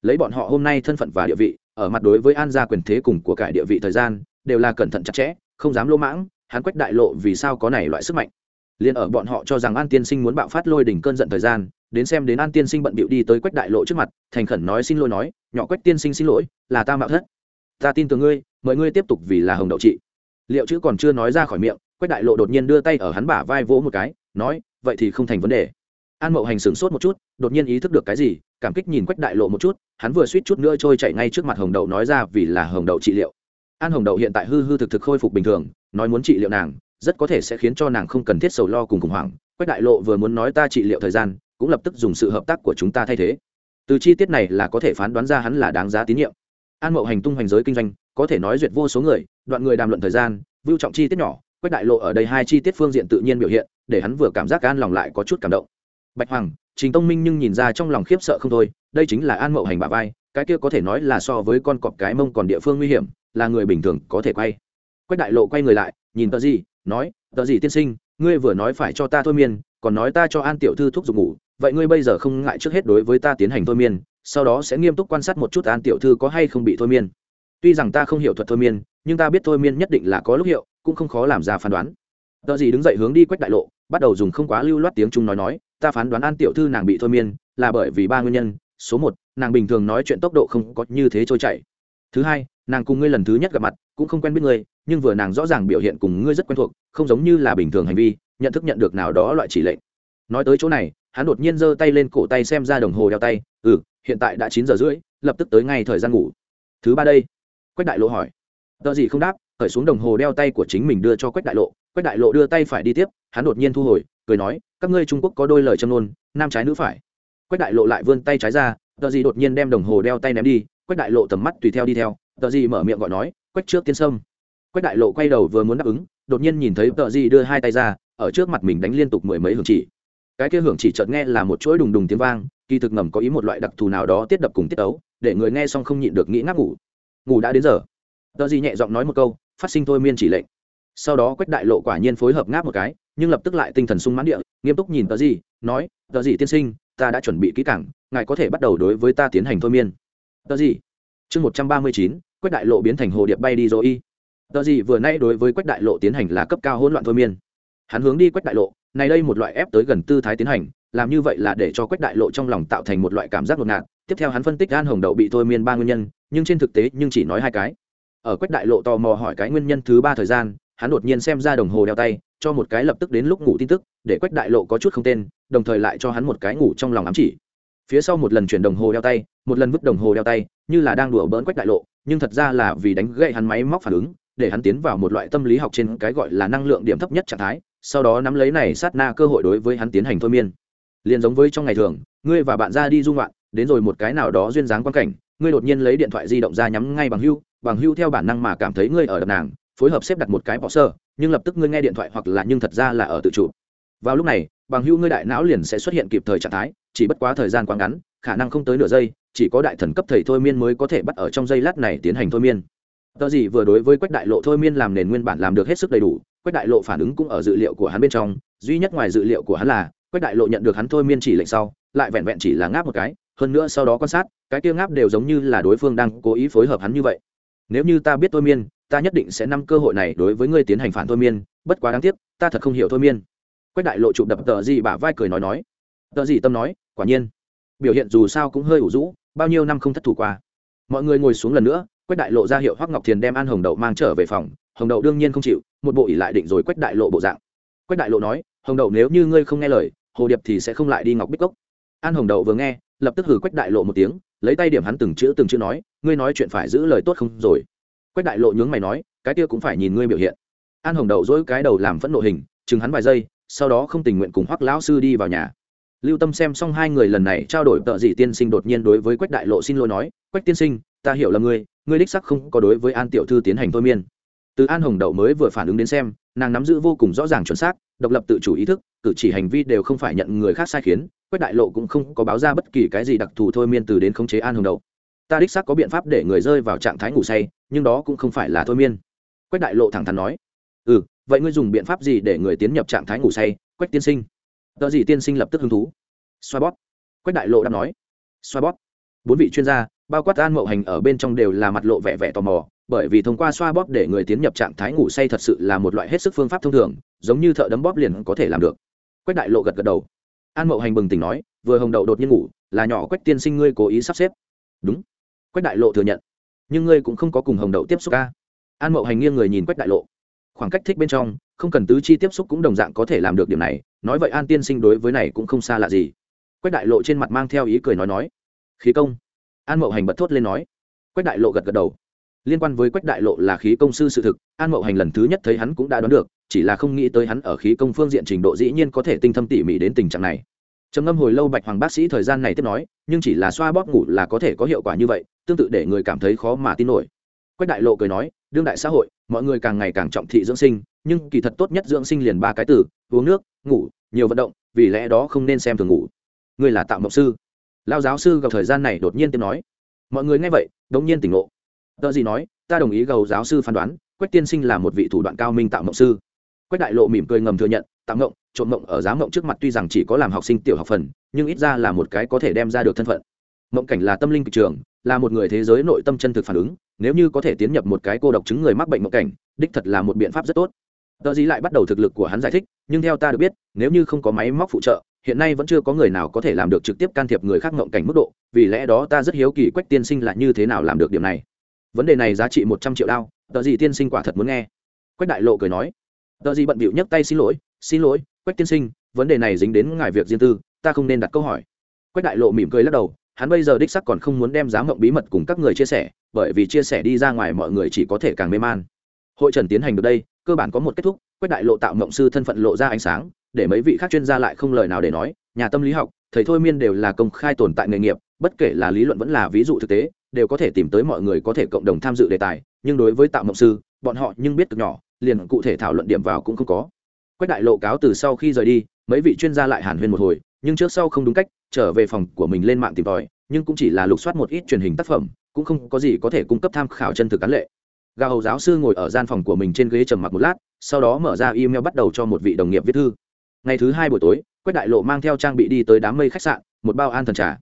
lấy bọn họ hôm nay thân phận và địa vị, ở mặt đối với an gia quyền thế cùng của cải địa vị thời gian, đều là cẩn thận chặt chẽ, không dám lỗ mãng hắn quách đại lộ vì sao có này loại sức mạnh. Liền ở bọn họ cho rằng an tiên sinh muốn bạo phát lôi đỉnh cơn giận thời gian, đến xem đến an tiên sinh bận bịu đi tới quách đại lộ trước mặt, thành khẩn nói xin lỗi nói, nhỏ quách tiên sinh xin lỗi, là ta mạo thất. Ta tin tưởng ngươi, mời ngươi tiếp tục vì là hồng đậu trị. Liệu chữ còn chưa nói ra khỏi miệng, quách đại lộ đột nhiên đưa tay ở hắn bả vai vỗ một cái, nói, vậy thì không thành vấn đề. An mậu hành sửng sốt một chút, đột nhiên ý thức được cái gì, cảm kích nhìn quách đại lộ một chút, hắn vừa suýt chút nữa trôi chạy ngay trước mặt hồng đậu nói ra vì là hồng đậu trị liệu an hồng đậu hiện tại hư hư thực thực khôi phục bình thường, nói muốn trị liệu nàng, rất có thể sẽ khiến cho nàng không cần thiết sầu lo cùng khủng hoảng. Quách đại lộ vừa muốn nói ta trị liệu thời gian, cũng lập tức dùng sự hợp tác của chúng ta thay thế. Từ chi tiết này là có thể phán đoán ra hắn là đáng giá tín nhiệm. An mậu hành tung hoành giới kinh doanh, có thể nói duyệt vô số người, đoạn người đàm luận thời gian vưu trọng chi tiết nhỏ, quách đại lộ ở đây hai chi tiết phương diện tự nhiên biểu hiện, để hắn vừa cảm giác an lòng lại có chút cảm động. Bạch hoàng, trình tông minh nhưng nhìn ra trong lòng khiếp sợ không thôi, đây chính là an mậu hành bà vai, cái kia có thể nói là so với con cọp cái mông còn địa phương nguy hiểm là người bình thường có thể quay. Quách đại lộ quay người lại, nhìn tờ gì, nói, tờ gì tiên sinh, ngươi vừa nói phải cho ta thôi miên, còn nói ta cho an tiểu thư thuốc dùng ngủ. Vậy ngươi bây giờ không ngại trước hết đối với ta tiến hành thôi miên, sau đó sẽ nghiêm túc quan sát một chút an tiểu thư có hay không bị thôi miên. Tuy rằng ta không hiểu thuật thôi miên, nhưng ta biết thôi miên nhất định là có lúc hiệu, cũng không khó làm ra phán đoán. Tờ gì đứng dậy hướng đi quách đại lộ, bắt đầu dùng không quá lưu loát tiếng trung nói nói, ta phán đoán an tiểu thư nàng bị thôi miên, là bởi vì ba nguyên nhân. Số một, nàng bình thường nói chuyện tốc độ không có như thế trôi chảy thứ hai, nàng cùng ngươi lần thứ nhất gặp mặt, cũng không quen biết ngươi, nhưng vừa nàng rõ ràng biểu hiện cùng ngươi rất quen thuộc, không giống như là bình thường hành vi, nhận thức nhận được nào đó loại chỉ lệnh. Nói tới chỗ này, hắn đột nhiên giơ tay lên cổ tay xem ra đồng hồ đeo tay ừ hiện tại đã chín giờ rưỡi, lập tức tới ngay thời gian ngủ. Thứ ba đây, quách đại lộ hỏi. Tờ gì không đáp khởi xuống đồng hồ đeo tay của chính mình đưa cho quách đại lộ. Quách đại lộ đưa tay phải đi tiếp, hắn đột nhiên thu hồi, cười nói, các ngươi trung quốc có đôi lời châm nôn nam trái nữ phải. Quách đại lộ lại vươn tay trái ra, tờ gì đột nhiên đem đồng hồ đeo tay ném đi quách đại lộ tầm mắt tùy theo đi theo, tờ gì mở miệng gọi nói, quách trước tiên sâm quách đại lộ quay đầu vừa muốn đáp ứng, đột nhiên nhìn thấy tờ gì đưa hai tay ra, ở trước mặt mình đánh liên tục mười mấy hưởng chỉ. Cái kia hưởng chỉ chợt nghe là một chuỗi đùng đùng tiếng vang, kỳ thực ngầm có ý một loại đặc thù nào đó tiết đập cùng tiết ấu để người nghe xong không nhịn được nghĩ ngáp ngủ. Ngủ đã đến giờ. Tờ gì nhẹ giọng nói một câu, phát sinh thôi miên chỉ lệnh. Sau đó quách đại lộ quả nhiên phối hợp ngáp một cái, nhưng lập tức lại tinh thần sung mãn địa, nghiêm túc nhìn tờ gì nói, tờ gì tiên sinh, ta đã chuẩn bị kỹ cảng ngài có thể bắt đầu đối với ta tiến hành thôi miên tờ gì? Chương một trăm ba mươi chín, quách đại lộ biến thành hồ điệp bay đi rồi. Y tờ gì vừa nay đối với quách đại lộ tiến hành là cấp cao hỗn loạn thôi miên. Hắn hướng đi quách đại lộ, này đây một loại ép tới gần tư thái tiến hành, làm như vậy là để cho quách đại lộ trong lòng tạo thành một loại cảm giác ngột ngạt. Tiếp theo hắn phân tích gan hồng đậu bị thôi miên ba nguyên nhân, nhưng trên thực tế nhưng chỉ nói hai cái. Ở quách đại lộ tò mò hỏi cái nguyên nhân thứ ba thời gian, hắn đột nhiên xem ra đồng hồ đeo tay, cho một cái lập tức đến lúc ngủ tin tức, để quách đại lộ có chút không tên, đồng thời lại cho hắn một cái ngủ trong lòng ám chỉ phía sau một lần chuyển đồng hồ đeo tay, một lần vứt đồng hồ đeo tay, như là đang đùa bỡn quách đại lộ, nhưng thật ra là vì đánh gậy hắn máy móc phản ứng, để hắn tiến vào một loại tâm lý học trên cái gọi là năng lượng điểm thấp nhất trạng thái, sau đó nắm lấy này sát na cơ hội đối với hắn tiến hành thôi miên. Liền giống với trong ngày thường, ngươi và bạn ra đi dung loạn đến rồi một cái nào đó duyên dáng quan cảnh, ngươi đột nhiên lấy điện thoại di động ra nhắm ngay bằng hưu bằng hưu theo bản năng mà cảm thấy ngươi ở đập nàng, phối hợp xếp đặt một cái bỏ sơ nhưng lập tức ngươi nghe điện thoại hoặc là nhưng thật ra là ở tự chủ. Vào lúc này bằng hữu ngươi đại não liền sẽ xuất hiện kịp thời trạng thái, chỉ bất quá thời gian quá ngắn, khả năng không tới nửa giây, chỉ có đại thần cấp thầy thôi miên mới có thể bắt ở trong giây lát này tiến hành thôi miên. Tờ gì vừa đối với quách đại lộ thôi miên làm nền nguyên bản làm được hết sức đầy đủ, quách đại lộ phản ứng cũng ở dự liệu của hắn bên trong, duy nhất ngoài dự liệu của hắn là, quách đại lộ nhận được hắn thôi miên chỉ lệnh sau, lại vẹn vẹn chỉ là ngáp một cái, hơn nữa sau đó quan sát, cái kia ngáp đều giống như là đối phương đang cố ý phối hợp hắn như vậy. Nếu như ta biết thôi miên, ta nhất định sẽ nắm cơ hội này đối với ngươi tiến hành phản thôi miên, bất quá đáng tiếc, ta thật không hiểu thôi miên quách đại lộ chụp đập tờ gì bả vai cười nói nói. Tờ gì tâm nói, quả nhiên. Biểu hiện dù sao cũng hơi ủ rũ, bao nhiêu năm không thất thủ qua. Mọi người ngồi xuống lần nữa, quách đại lộ ra hiệu hoắc ngọc thiền đem ăn hồng đậu mang trở về phòng. Hồng đậu đương nhiên không chịu, một bộ ỉ lại định rồi quách đại lộ bộ dạng. Quách đại lộ nói, hồng đậu, nếu như ngươi không nghe lời, hồ điệp thì sẽ không lại đi ngọc bích cốc. An hồng đậu vừa nghe, lập tức hử quách đại lộ một tiếng, lấy tay điểm hắn từng chữ từng chữ nói, ngươi nói chuyện phải giữ lời tốt không rồi. Quách đại lộ nhướng mày nói, cái kia cũng phải nhìn ngươi biểu hiện. An hồng đậu dỗi cái đầu làm phẫn nộ hình, chừng hắn vài giây sau đó không tình nguyện cùng hoắc lão sư đi vào nhà. Lưu tâm xem xong hai người lần này trao đổi tợ dị tiên sinh đột nhiên đối với quách đại lộ xin lỗi nói, quách tiên sinh, ta hiểu là ngươi ngươi đích sắc không có đối với an tiểu thư tiến hành thôi miên. Từ an hồng đậu mới vừa phản ứng đến xem, nàng nắm giữ vô cùng rõ ràng chuẩn xác, độc lập tự chủ ý thức, cử chỉ hành vi đều không phải nhận người khác sai khiến, quách đại lộ cũng không có báo ra bất kỳ cái gì đặc thù thôi miên từ đến khống chế an hồng đậu. Ta đích xác có biện pháp để người rơi vào trạng thái ngủ say, nhưng đó cũng không phải là thôi miên. Quách đại lộ thẳng thắn nói ừ vậy ngươi dùng biện pháp gì để người tiến nhập trạng thái ngủ say? Quách tiên sinh. Tờ gì tiên sinh lập tức hứng thú. Xoa bóp. Quách đại lộ đã nói. Xoa bóp. Bốn vị chuyên gia, bao quát an mậu hành ở bên trong đều là mặt lộ vẻ vẻ tò mò, bởi vì thông qua xoa bóp để người tiến nhập trạng thái ngủ say thật sự là một loại hết sức phương pháp thông thường, giống như thợ đấm bóp liền có thể làm được. Quách đại lộ gật gật đầu. An mậu hành bừng tỉnh nói, vừa hồng đậu đột nhiên ngủ, là nhỏ quách tiên sinh ngươi cố ý sắp xếp. Đúng. Quách đại lộ thừa nhận. Nhưng ngươi cũng không có cùng hồng đậu tiếp xúc ca. An mậu hành nghiêng người nhìn quách đại lộ khoảng cách thích bên trong, không cần tứ chi tiếp xúc cũng đồng dạng có thể làm được điểm này, nói vậy an tiên sinh đối với này cũng không xa lạ gì. Quách đại lộ trên mặt mang theo ý cười nói nói, khí công. An mậu hành bật thốt lên nói. Quách đại lộ gật gật đầu. Liên quan với quách đại lộ là khí công sư sự thực, an mậu hành lần thứ nhất thấy hắn cũng đã đoán được, chỉ là không nghĩ tới hắn ở khí công phương diện trình độ dĩ nhiên có thể tinh thâm tỉ mỉ đến tình trạng này. Trầm ngâm hồi lâu bạch hoàng bác sĩ thời gian này tiếp nói, nhưng chỉ là xoa bóp ngủ là có thể có hiệu quả như vậy, tương tự để người cảm thấy khó mà tin nổi. Quách đại lộ cười nói, đương đại xã hội mọi người càng ngày càng trọng thị dưỡng sinh, nhưng kỳ thật tốt nhất dưỡng sinh liền ba cái từ, uống nước, ngủ, nhiều vận động, vì lẽ đó không nên xem thường ngủ. Ngươi là tạo mộng sư. Lao giáo sư gặp thời gian này đột nhiên tiếng nói. Mọi người nghe vậy, đống nhiên tỉnh ngộ. Tờ gì nói, ta đồng ý gầu giáo sư phán đoán, quách tiên sinh là một vị thủ đoạn cao minh tạo mộng sư. Quách đại lộ mỉm cười ngầm thừa nhận tạo mộng, trộm mộng ở giá mộng trước mặt tuy rằng chỉ có làm học sinh tiểu học phần, nhưng ít ra là một cái có thể đem ra được thân phận mộng cảnh là tâm linh kịch trường, là một người thế giới nội tâm chân thực phản ứng, nếu như có thể tiến nhập một cái cô độc chứng người mắc bệnh mộng cảnh, đích thật là một biện pháp rất tốt. Tờ gì lại bắt đầu thực lực của hắn giải thích, nhưng theo ta được biết, nếu như không có máy móc phụ trợ, hiện nay vẫn chưa có người nào có thể làm được trực tiếp can thiệp người khác mộng cảnh mức độ, vì lẽ đó ta rất hiếu kỳ quách tiên sinh là như thế nào làm được điểm này. Vấn đề này giá trị một trăm triệu đao, tờ gì tiên sinh quả thật muốn nghe. Quách đại lộ cười nói, tờ gì bận bịu nhấc tay xin lỗi xin lỗi, quách tiên sinh, vấn đề này dính đến ngài việc riêng tư, ta không nên đặt câu hỏi. Quách đại lộ mỉm cười lắc đầu hắn bây giờ đích sắc còn không muốn đem giá mộng bí mật cùng các người chia sẻ, bởi vì chia sẻ đi ra ngoài mọi người chỉ có thể càng mê man. Hội trần tiến hành được đây, cơ bản có một kết thúc, quách đại lộ tạo mộng sư thân phận lộ ra ánh sáng, để mấy vị khác chuyên gia lại không lời nào để nói, nhà tâm lý học, thầy thôi miên đều là công khai tồn tại nghề nghiệp, bất kể là lý luận vẫn là ví dụ thực tế, đều có thể tìm tới mọi người có thể cộng đồng tham dự đề tài, nhưng đối với tạo mộng sư, bọn họ nhưng biết cực nhỏ, liền cụ thể thảo luận điểm vào cũng không có. Quách đại lộ cáo từ sau khi rời đi, mấy vị chuyên gia lại hàn huyên một hồi nhưng trước sau không đúng cách, trở về phòng của mình lên mạng tìm tòi, nhưng cũng chỉ là lục soát một ít truyền hình tác phẩm, cũng không có gì có thể cung cấp tham khảo chân thực cán lệ. Gà hầu giáo sư ngồi ở gian phòng của mình trên ghế trầm mặc một lát, sau đó mở ra email bắt đầu cho một vị đồng nghiệp viết thư. Ngày thứ hai buổi tối, quách đại lộ mang theo trang bị đi tới đám mây khách sạn, một bao an thần trà.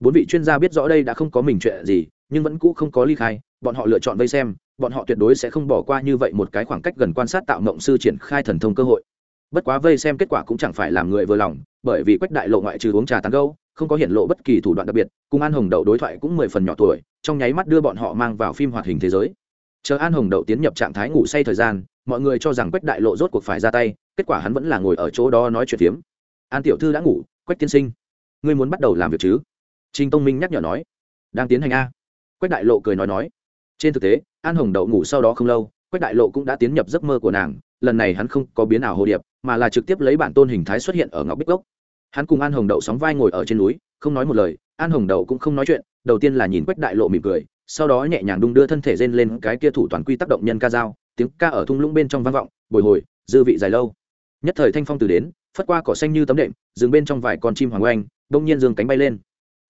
Bốn vị chuyên gia biết rõ đây đã không có mình chuyện gì, nhưng vẫn cũ không có ly khai, bọn họ lựa chọn vây xem, bọn họ tuyệt đối sẽ không bỏ qua như vậy một cái khoảng cách gần quan sát tạo mộng sư triển khai thần thông cơ hội bất quá vây xem kết quả cũng chẳng phải làm người vừa lòng, bởi vì quách đại lộ ngoại trừ uống trà tán gâu không có hiện lộ bất kỳ thủ đoạn đặc biệt, cùng an hồng đậu đối thoại cũng mười phần nhỏ tuổi, trong nháy mắt đưa bọn họ mang vào phim hoạt hình thế giới. Chờ an hồng đậu tiến nhập trạng thái ngủ say thời gian, mọi người cho rằng quách đại lộ rốt cuộc phải ra tay, kết quả hắn vẫn là ngồi ở chỗ đó nói chuyện phiếm. An tiểu thư đã ngủ, quách tiên sinh, ngươi muốn bắt đầu làm việc chứ? Trinh tông minh nhắc nhở nói. Đang tiến hành a. Quách đại lộ cười nói nói. Trên thực tế, an hồng đậu ngủ sau đó không lâu quách đại lộ cũng đã tiến nhập giấc mơ của nàng, lần này hắn không có biến ảo hồ điệp, mà là trực tiếp lấy bản tôn hình thái xuất hiện ở ngọc bích gốc hắn cùng an hồng đậu sóng vai ngồi ở trên núi, không nói một lời, an hồng đậu cũng không nói chuyện, đầu tiên là nhìn quách đại lộ mỉm cười, sau đó nhẹ nhàng đung đưa thân thể rên lên cái kia thủ toàn quy tác động nhân ca dao, tiếng ca ở thung lũng bên trong vang vọng, bồi hồi, dư vị dài lâu. Nhất thời thanh phong từ đến, phất qua cỏ xanh như tấm đệm dừng bên trong vài con chim hoàng oanh, bỗng nhiên dương cánh bay lên.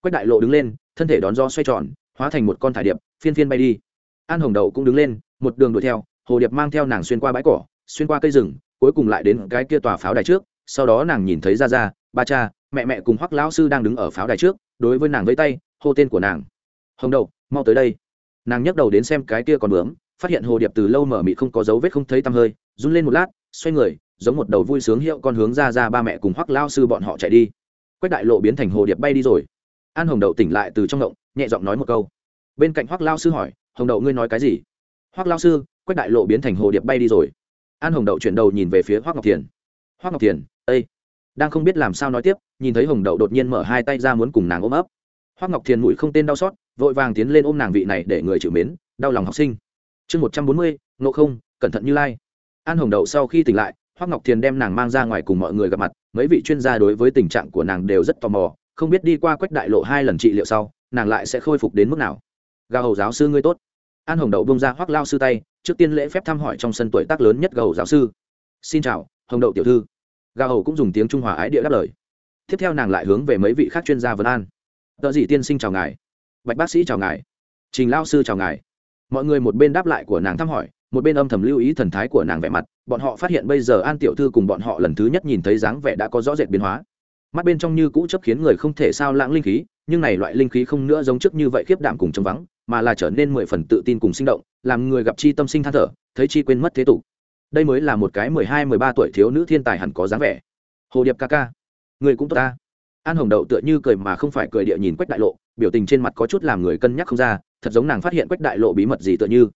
Quách đại lộ đứng lên, thân thể đón do xoay tròn, hóa thành một con thải điệp, phiên phiên bay đi an hồng đậu cũng đứng lên, một đường đuổi theo, hồ điệp mang theo nàng xuyên qua bãi cỏ, xuyên qua cây rừng, cuối cùng lại đến cái kia tòa pháo đài trước, sau đó nàng nhìn thấy ra ra ba cha, mẹ mẹ cùng hoắc lão sư đang đứng ở pháo đài trước, đối với nàng vẫy tay, hô tên của nàng. Hồng đậu, mau tới đây. Nàng nhấc đầu đến xem cái kia còn bướm, phát hiện hồ điệp từ lâu mở mị không có dấu vết không thấy tăm hơi, run lên một lát, xoay người, giống một đầu vui sướng hiệu con hướng ra ra ba mẹ cùng hoắc lao sư bọn họ chạy đi. Quách đại lộ biến thành hồ điệp bay đi rồi. An hồng đậu tỉnh lại từ trong động, nhẹ giọng nói một câu. Bên cạnh hoắc lao sư hỏi hồng đậu ngươi nói cái gì? Hoắc lao sư, quách đại lộ biến thành hồ điệp bay đi rồi. An hồng đậu chuyển đầu nhìn về phía hoắc ngọc thiền. Hoắc ngọc thiền ây đang không biết làm sao nói tiếp, nhìn thấy hồng đậu đột nhiên mở hai tay ra muốn cùng nàng ôm ấp. Hoắc ngọc thiền mũi không tên đau xót, vội vàng tiến lên ôm nàng vị này để người chịu mến, đau lòng học sinh. Chương một trăm bốn mươi nộ không, cẩn thận như lai. An hồng đậu sau khi tỉnh lại, hoắc ngọc thiền đem nàng mang ra ngoài cùng mọi người gặp mặt, mấy vị chuyên gia đối với tình trạng của nàng đều rất tò mò, không biết đi qua quách đại lộ hai lần trị liệu sau, nàng lại sẽ khôi phục đến mức nào. Gà hầu giáo sư ngươi tốt an hồng đậu bông ra hoắc lao sư tay, trước tiên lễ phép thăm hỏi trong sân tuổi tác lớn nhất gầu giáo sư. Xin chào, hồng đậu tiểu thư. Gà hầu cũng dùng tiếng trung hòa ái địa đáp lời. Tiếp theo nàng lại hướng về mấy vị khác chuyên gia vấn an. Tợ dị tiên sinh chào ngài. Bạch bác sĩ chào ngài. Trình lao sư chào ngài. Mọi người một bên đáp lại của nàng thăm hỏi, một bên âm thầm lưu ý thần thái của nàng vẻ mặt. Bọn họ phát hiện bây giờ an tiểu thư cùng bọn họ lần thứ nhất nhìn thấy dáng vẻ đã có rõ rệt biến hóa. Mắt bên trong như cũ chấp khiến người không thể sao lãng linh khí, nhưng này loại linh khí không nữa giống trước như vậy khiếp đảm cùng trống vắng mà là trở nên mười phần tự tin cùng sinh động, làm người gặp chi tâm sinh than thở, thấy chi quên mất thế tục. Đây mới là một cái mười hai, mười ba tuổi thiếu nữ thiên tài hẳn có dáng vẻ. Hồ điệp ca ca, người cũng tốt ta. An hồng đậu tựa như cười mà không phải cười địa nhìn quách đại lộ, biểu tình trên mặt có chút làm người cân nhắc không ra, thật giống nàng phát hiện quách đại lộ bí mật gì tựa như.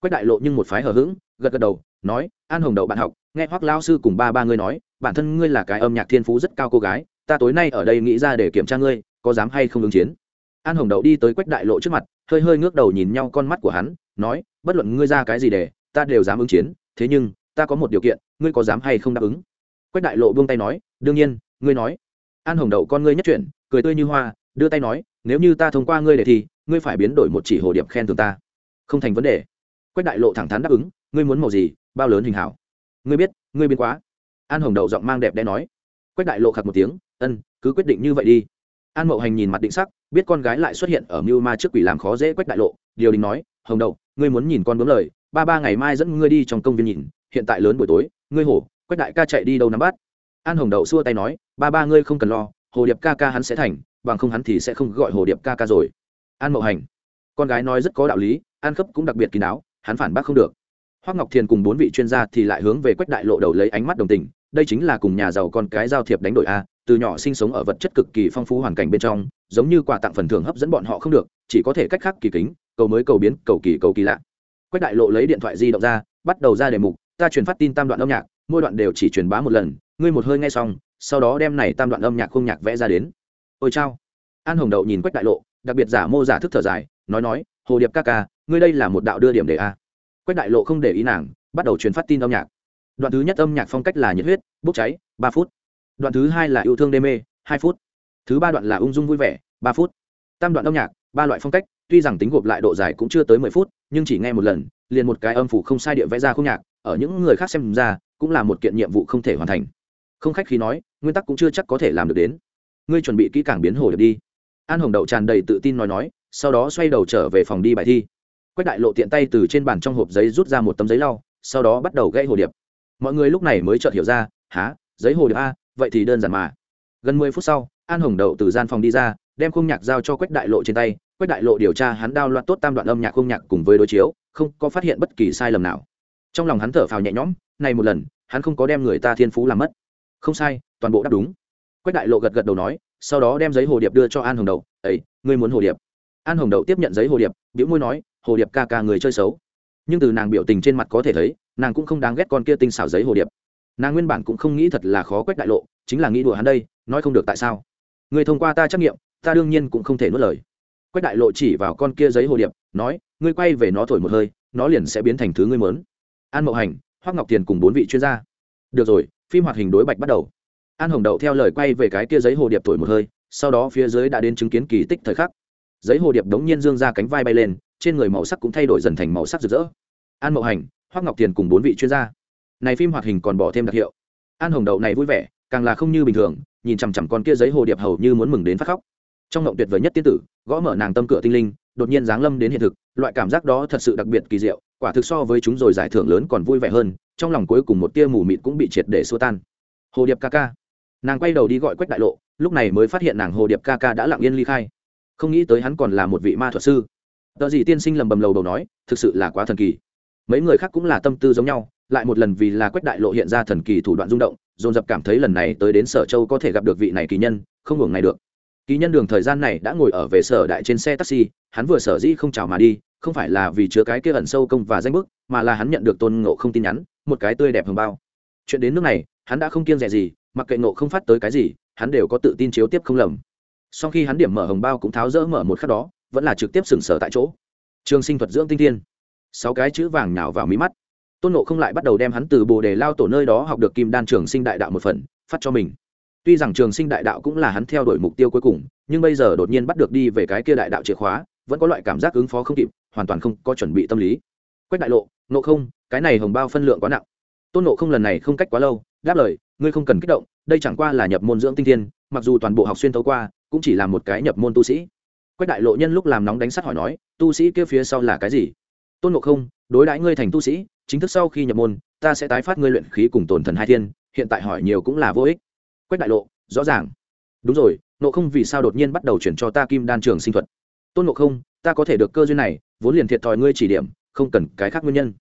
Quách đại lộ nhưng một phái hờ hững, gật gật đầu, nói, an hồng đậu bạn học, nghe hoắc lao sư cùng ba ba ngươi nói, bản thân ngươi là cái âm nhạc thiên phú rất cao cô gái, ta tối nay ở đây nghĩ ra để kiểm tra ngươi, có dám hay không ứng chiến? An hồng đậu đi tới quách đại lộ trước mặt hơi hơi ngước đầu nhìn nhau con mắt của hắn, nói, bất luận ngươi ra cái gì để, ta đều dám ứng chiến, thế nhưng, ta có một điều kiện, ngươi có dám hay không đáp ứng? Quách đại lộ buông tay nói, đương nhiên, ngươi nói. An hồng đậu con ngươi nhất chuyển, cười tươi như hoa, đưa tay nói, nếu như ta thông qua ngươi để thì, ngươi phải biến đổi một chỉ hồ điệp khen thường ta. Không thành vấn đề. Quách đại lộ thẳng thắn đáp ứng, ngươi muốn màu gì, bao lớn hình hảo. Ngươi biết, ngươi biến quá. An hồng đậu giọng mang đẹp đẽ nói. Quách đại lộ khạc một tiếng, ân, cứ quyết định như vậy đi an mậu hành nhìn mặt định sắc, biết con gái lại xuất hiện ở mưu ma trước quỷ làm khó dễ quách đại lộ, điều đình nói, hồng đậu, ngươi muốn nhìn con bướm lời, ba ba ngày mai dẫn ngươi đi trong công viên nhìn, hiện tại lớn buổi tối, ngươi hổ, quách đại ca chạy đi đâu nắm bắt? An hồng đậu xua tay nói, ba ba ngươi không cần lo, hồ điệp ca ca hắn sẽ thành, bằng không hắn thì sẽ không gọi hồ điệp ca ca rồi. An mậu hành, con gái nói rất có đạo lý, an khấp cũng đặc biệt kín đáo, hắn phản bác không được. Hoác ngọc thiền cùng bốn vị chuyên gia thì lại hướng về quách đại lộ đầu lấy ánh mắt đồng tình, đây chính là cùng nhà giàu con cái giao thiệp đánh đổi a từ nhỏ sinh sống ở vật chất cực kỳ phong phú hoàn cảnh bên trong, giống như quà tặng phần thưởng hấp dẫn bọn họ không được, chỉ có thể cách khác kỳ kính, cầu mới cầu biến, cầu kỳ cầu kỳ lạ. Quách đại lộ lấy điện thoại di động ra, bắt đầu ra đề mục, ta truyền phát tin tam đoạn âm nhạc, mỗi đoạn đều chỉ truyền bá một lần, ngươi một hơi nghe xong, sau đó đem này tam đoạn âm nhạc không nhạc vẽ ra đến. Ôi chao. An hồng đậu nhìn quách đại lộ, đặc biệt giả mô giả thức thở dài, nói nói, hồ điệp ca ca, ngươi đây là một đạo đưa điểm đề a. Quách đại lộ không để ý nàng, bắt đầu truyền phát tin âm nhạc. Đoạn thứ nhất âm nhạc phong cách là nhiệt huyết, bốc cháy, ba phút đoạn thứ hai là yêu thương đê mê, hai phút. Thứ ba đoạn là ung dung vui vẻ, ba phút. Tam đoạn âm nhạc, ba loại phong cách, tuy rằng tính gộp lại độ dài cũng chưa tới mười phút, nhưng chỉ nghe một lần, liền một cái âm phủ không sai địa vẽ ra khung nhạc, ở những người khác xem ra, cũng là một kiện nhiệm vụ không thể hoàn thành. Không khách khi nói, nguyên tắc cũng chưa chắc có thể làm được đến. Ngươi chuẩn bị kỹ càng biến hồ được đi. An hồng đậu tràn đầy tự tin nói nói, sau đó xoay đầu trở về phòng đi bài thi. Quách đại lộ tiện tay từ trên bàn trong hộp giấy rút ra một tấm giấy lau, sau đó bắt đầu gãy hồ điệp. Mọi người lúc này mới chợt hiểu ra há giấy hồ điệp a vậy thì đơn giản mà. Gần mười phút sau, an hồng đậu từ gian phòng đi ra, đem khung nhạc giao cho quách đại lộ trên tay. Quách đại lộ điều tra hắn đao loạt tốt tam đoạn âm nhạc khung nhạc cùng với đối chiếu, không có phát hiện bất kỳ sai lầm nào. Trong lòng hắn thở phào nhẹ nhõm, này một lần, hắn không có đem người ta thiên phú làm mất. Không sai, toàn bộ đáp đúng. Quách đại lộ gật gật đầu nói, sau đó đem giấy hồ điệp đưa cho an hồng đậu. Ấy ngươi muốn hồ điệp? An hồng đậu tiếp nhận giấy hồ điệp biểu môi nói, hồ điệp ca ca người chơi xấu. Nhưng từ nàng biểu tình trên mặt có thể thấy, nàng cũng không đáng ghét con kia tinh xảo giấy hồ điệp nàng nguyên bản cũng không nghĩ thật là khó quách đại lộ, chính là nghĩ đùa hắn đây, nói không được tại sao. Người thông qua ta trắc nghiệm, ta đương nhiên cũng không thể nuốt lời. Quách đại lộ chỉ vào con kia giấy hồ điệp, nói, ngươi quay về nó thổi một hơi, nó liền sẽ biến thành thứ ngươi mớn an mậu hành hoác ngọc tiền cùng bốn vị chuyên gia. Được rồi, phim hoạt hình đối bạch bắt đầu. An hồng đậu theo lời quay về cái kia giấy hồ điệp thổi một hơi, sau đó phía dưới đã đến chứng kiến kỳ tích thời khắc. Giấy hồ điệp đống nhiên dương ra cánh vai bay lên, trên người màu sắc cũng thay đổi dần thành màu sắc rực rỡ. An mậu hành hoác ngọc tiền cùng bốn vị chuyên gia này phim hoạt hình còn bỏ thêm đặc hiệu. An hồng đậu này vui vẻ, càng là không như bình thường, nhìn chằm chằm con kia giấy hồ điệp hầu như muốn mừng đến phát khóc. Trong ngộng tuyệt vời nhất tiên tử, gõ mở nàng tâm cửa tinh linh, đột nhiên giáng lâm đến hiện thực, loại cảm giác đó thật sự đặc biệt kỳ diệu, quả thực so với chúng rồi giải thưởng lớn còn vui vẻ hơn, trong lòng cuối cùng một tia mù mịt cũng bị triệt để xua tan. Hồ điệp ca ca. Nàng quay đầu đi gọi quách đại lộ, lúc này mới phát hiện nàng hồ điệp ca ca đã lặng yên ly khai. Không nghĩ tới hắn còn là một vị ma thuật sư. Tờ gì tiên sinh lầm bầm lầu đầu nói, thực sự là quá thần kỳ. Mấy người khác cũng là tâm tư giống nhau lại một lần vì là quách đại lộ hiện ra thần kỳ thủ đoạn rung động, dồn dập cảm thấy lần này tới đến sở châu có thể gặp được vị này kỳ nhân, không hưởng này được. Kỳ nhân đường thời gian này đã ngồi ở về sở đại trên xe taxi, hắn vừa sở dĩ không chào mà đi, không phải là vì chứa cái kia ẩn sâu công và danh bức, mà là hắn nhận được tôn ngộ không tin nhắn, một cái tươi đẹp hồng bao. Chuyện đến nước này, hắn đã không kiêng rẻ gì, mặc kệ ngộ không phát tới cái gì, hắn đều có tự tin chiếu tiếp không lầm. Sau khi hắn điểm mở hồng bao cũng tháo rỡ mở một khắc đó, vẫn là trực tiếp sừng sở tại chỗ. Trường sinh thuật dưỡng tinh thiên. Sáu cái chữ vàng nào vào mí mắt tôn nộ không lại bắt đầu đem hắn từ bồ đề lao tổ nơi đó học được kim đan trường sinh đại đạo một phần, phát cho mình. Tuy rằng trường sinh đại đạo cũng là hắn theo đuổi mục tiêu cuối cùng, nhưng bây giờ đột nhiên bắt được đi về cái kia đại đạo chìa khóa, vẫn có loại cảm giác ứng phó không kịp, hoàn toàn không có chuẩn bị tâm lý. Quách đại lộ nộ không, cái này hồng bao phân lượng quá nặng. Tôn nộ không lần này không cách quá lâu, đáp lời, ngươi không cần kích động, đây chẳng qua là nhập môn dưỡng tinh thiên, mặc dù toàn bộ học xuyên tấu qua, cũng chỉ là một cái nhập môn tu sĩ. Quách đại lộ nhân lúc làm nóng đánh sắt hỏi nói, tu sĩ kia phía sau là cái gì? Tôn nộ không, đối đãi ngươi thành tu sĩ chính thức sau khi nhập môn, ta sẽ tái phát ngươi luyện khí cùng tổn thần hai thiên, hiện tại hỏi nhiều cũng là vô ích. Quách đại lộ, rõ ràng. Đúng rồi nộ không vì sao đột nhiên bắt đầu chuyển cho ta kim đan trường sinh thuật? Tôn nộ không, ta có thể được cơ duyên này, vốn liền thiệt thòi ngươi chỉ điểm, không cần cái khác nguyên nhân.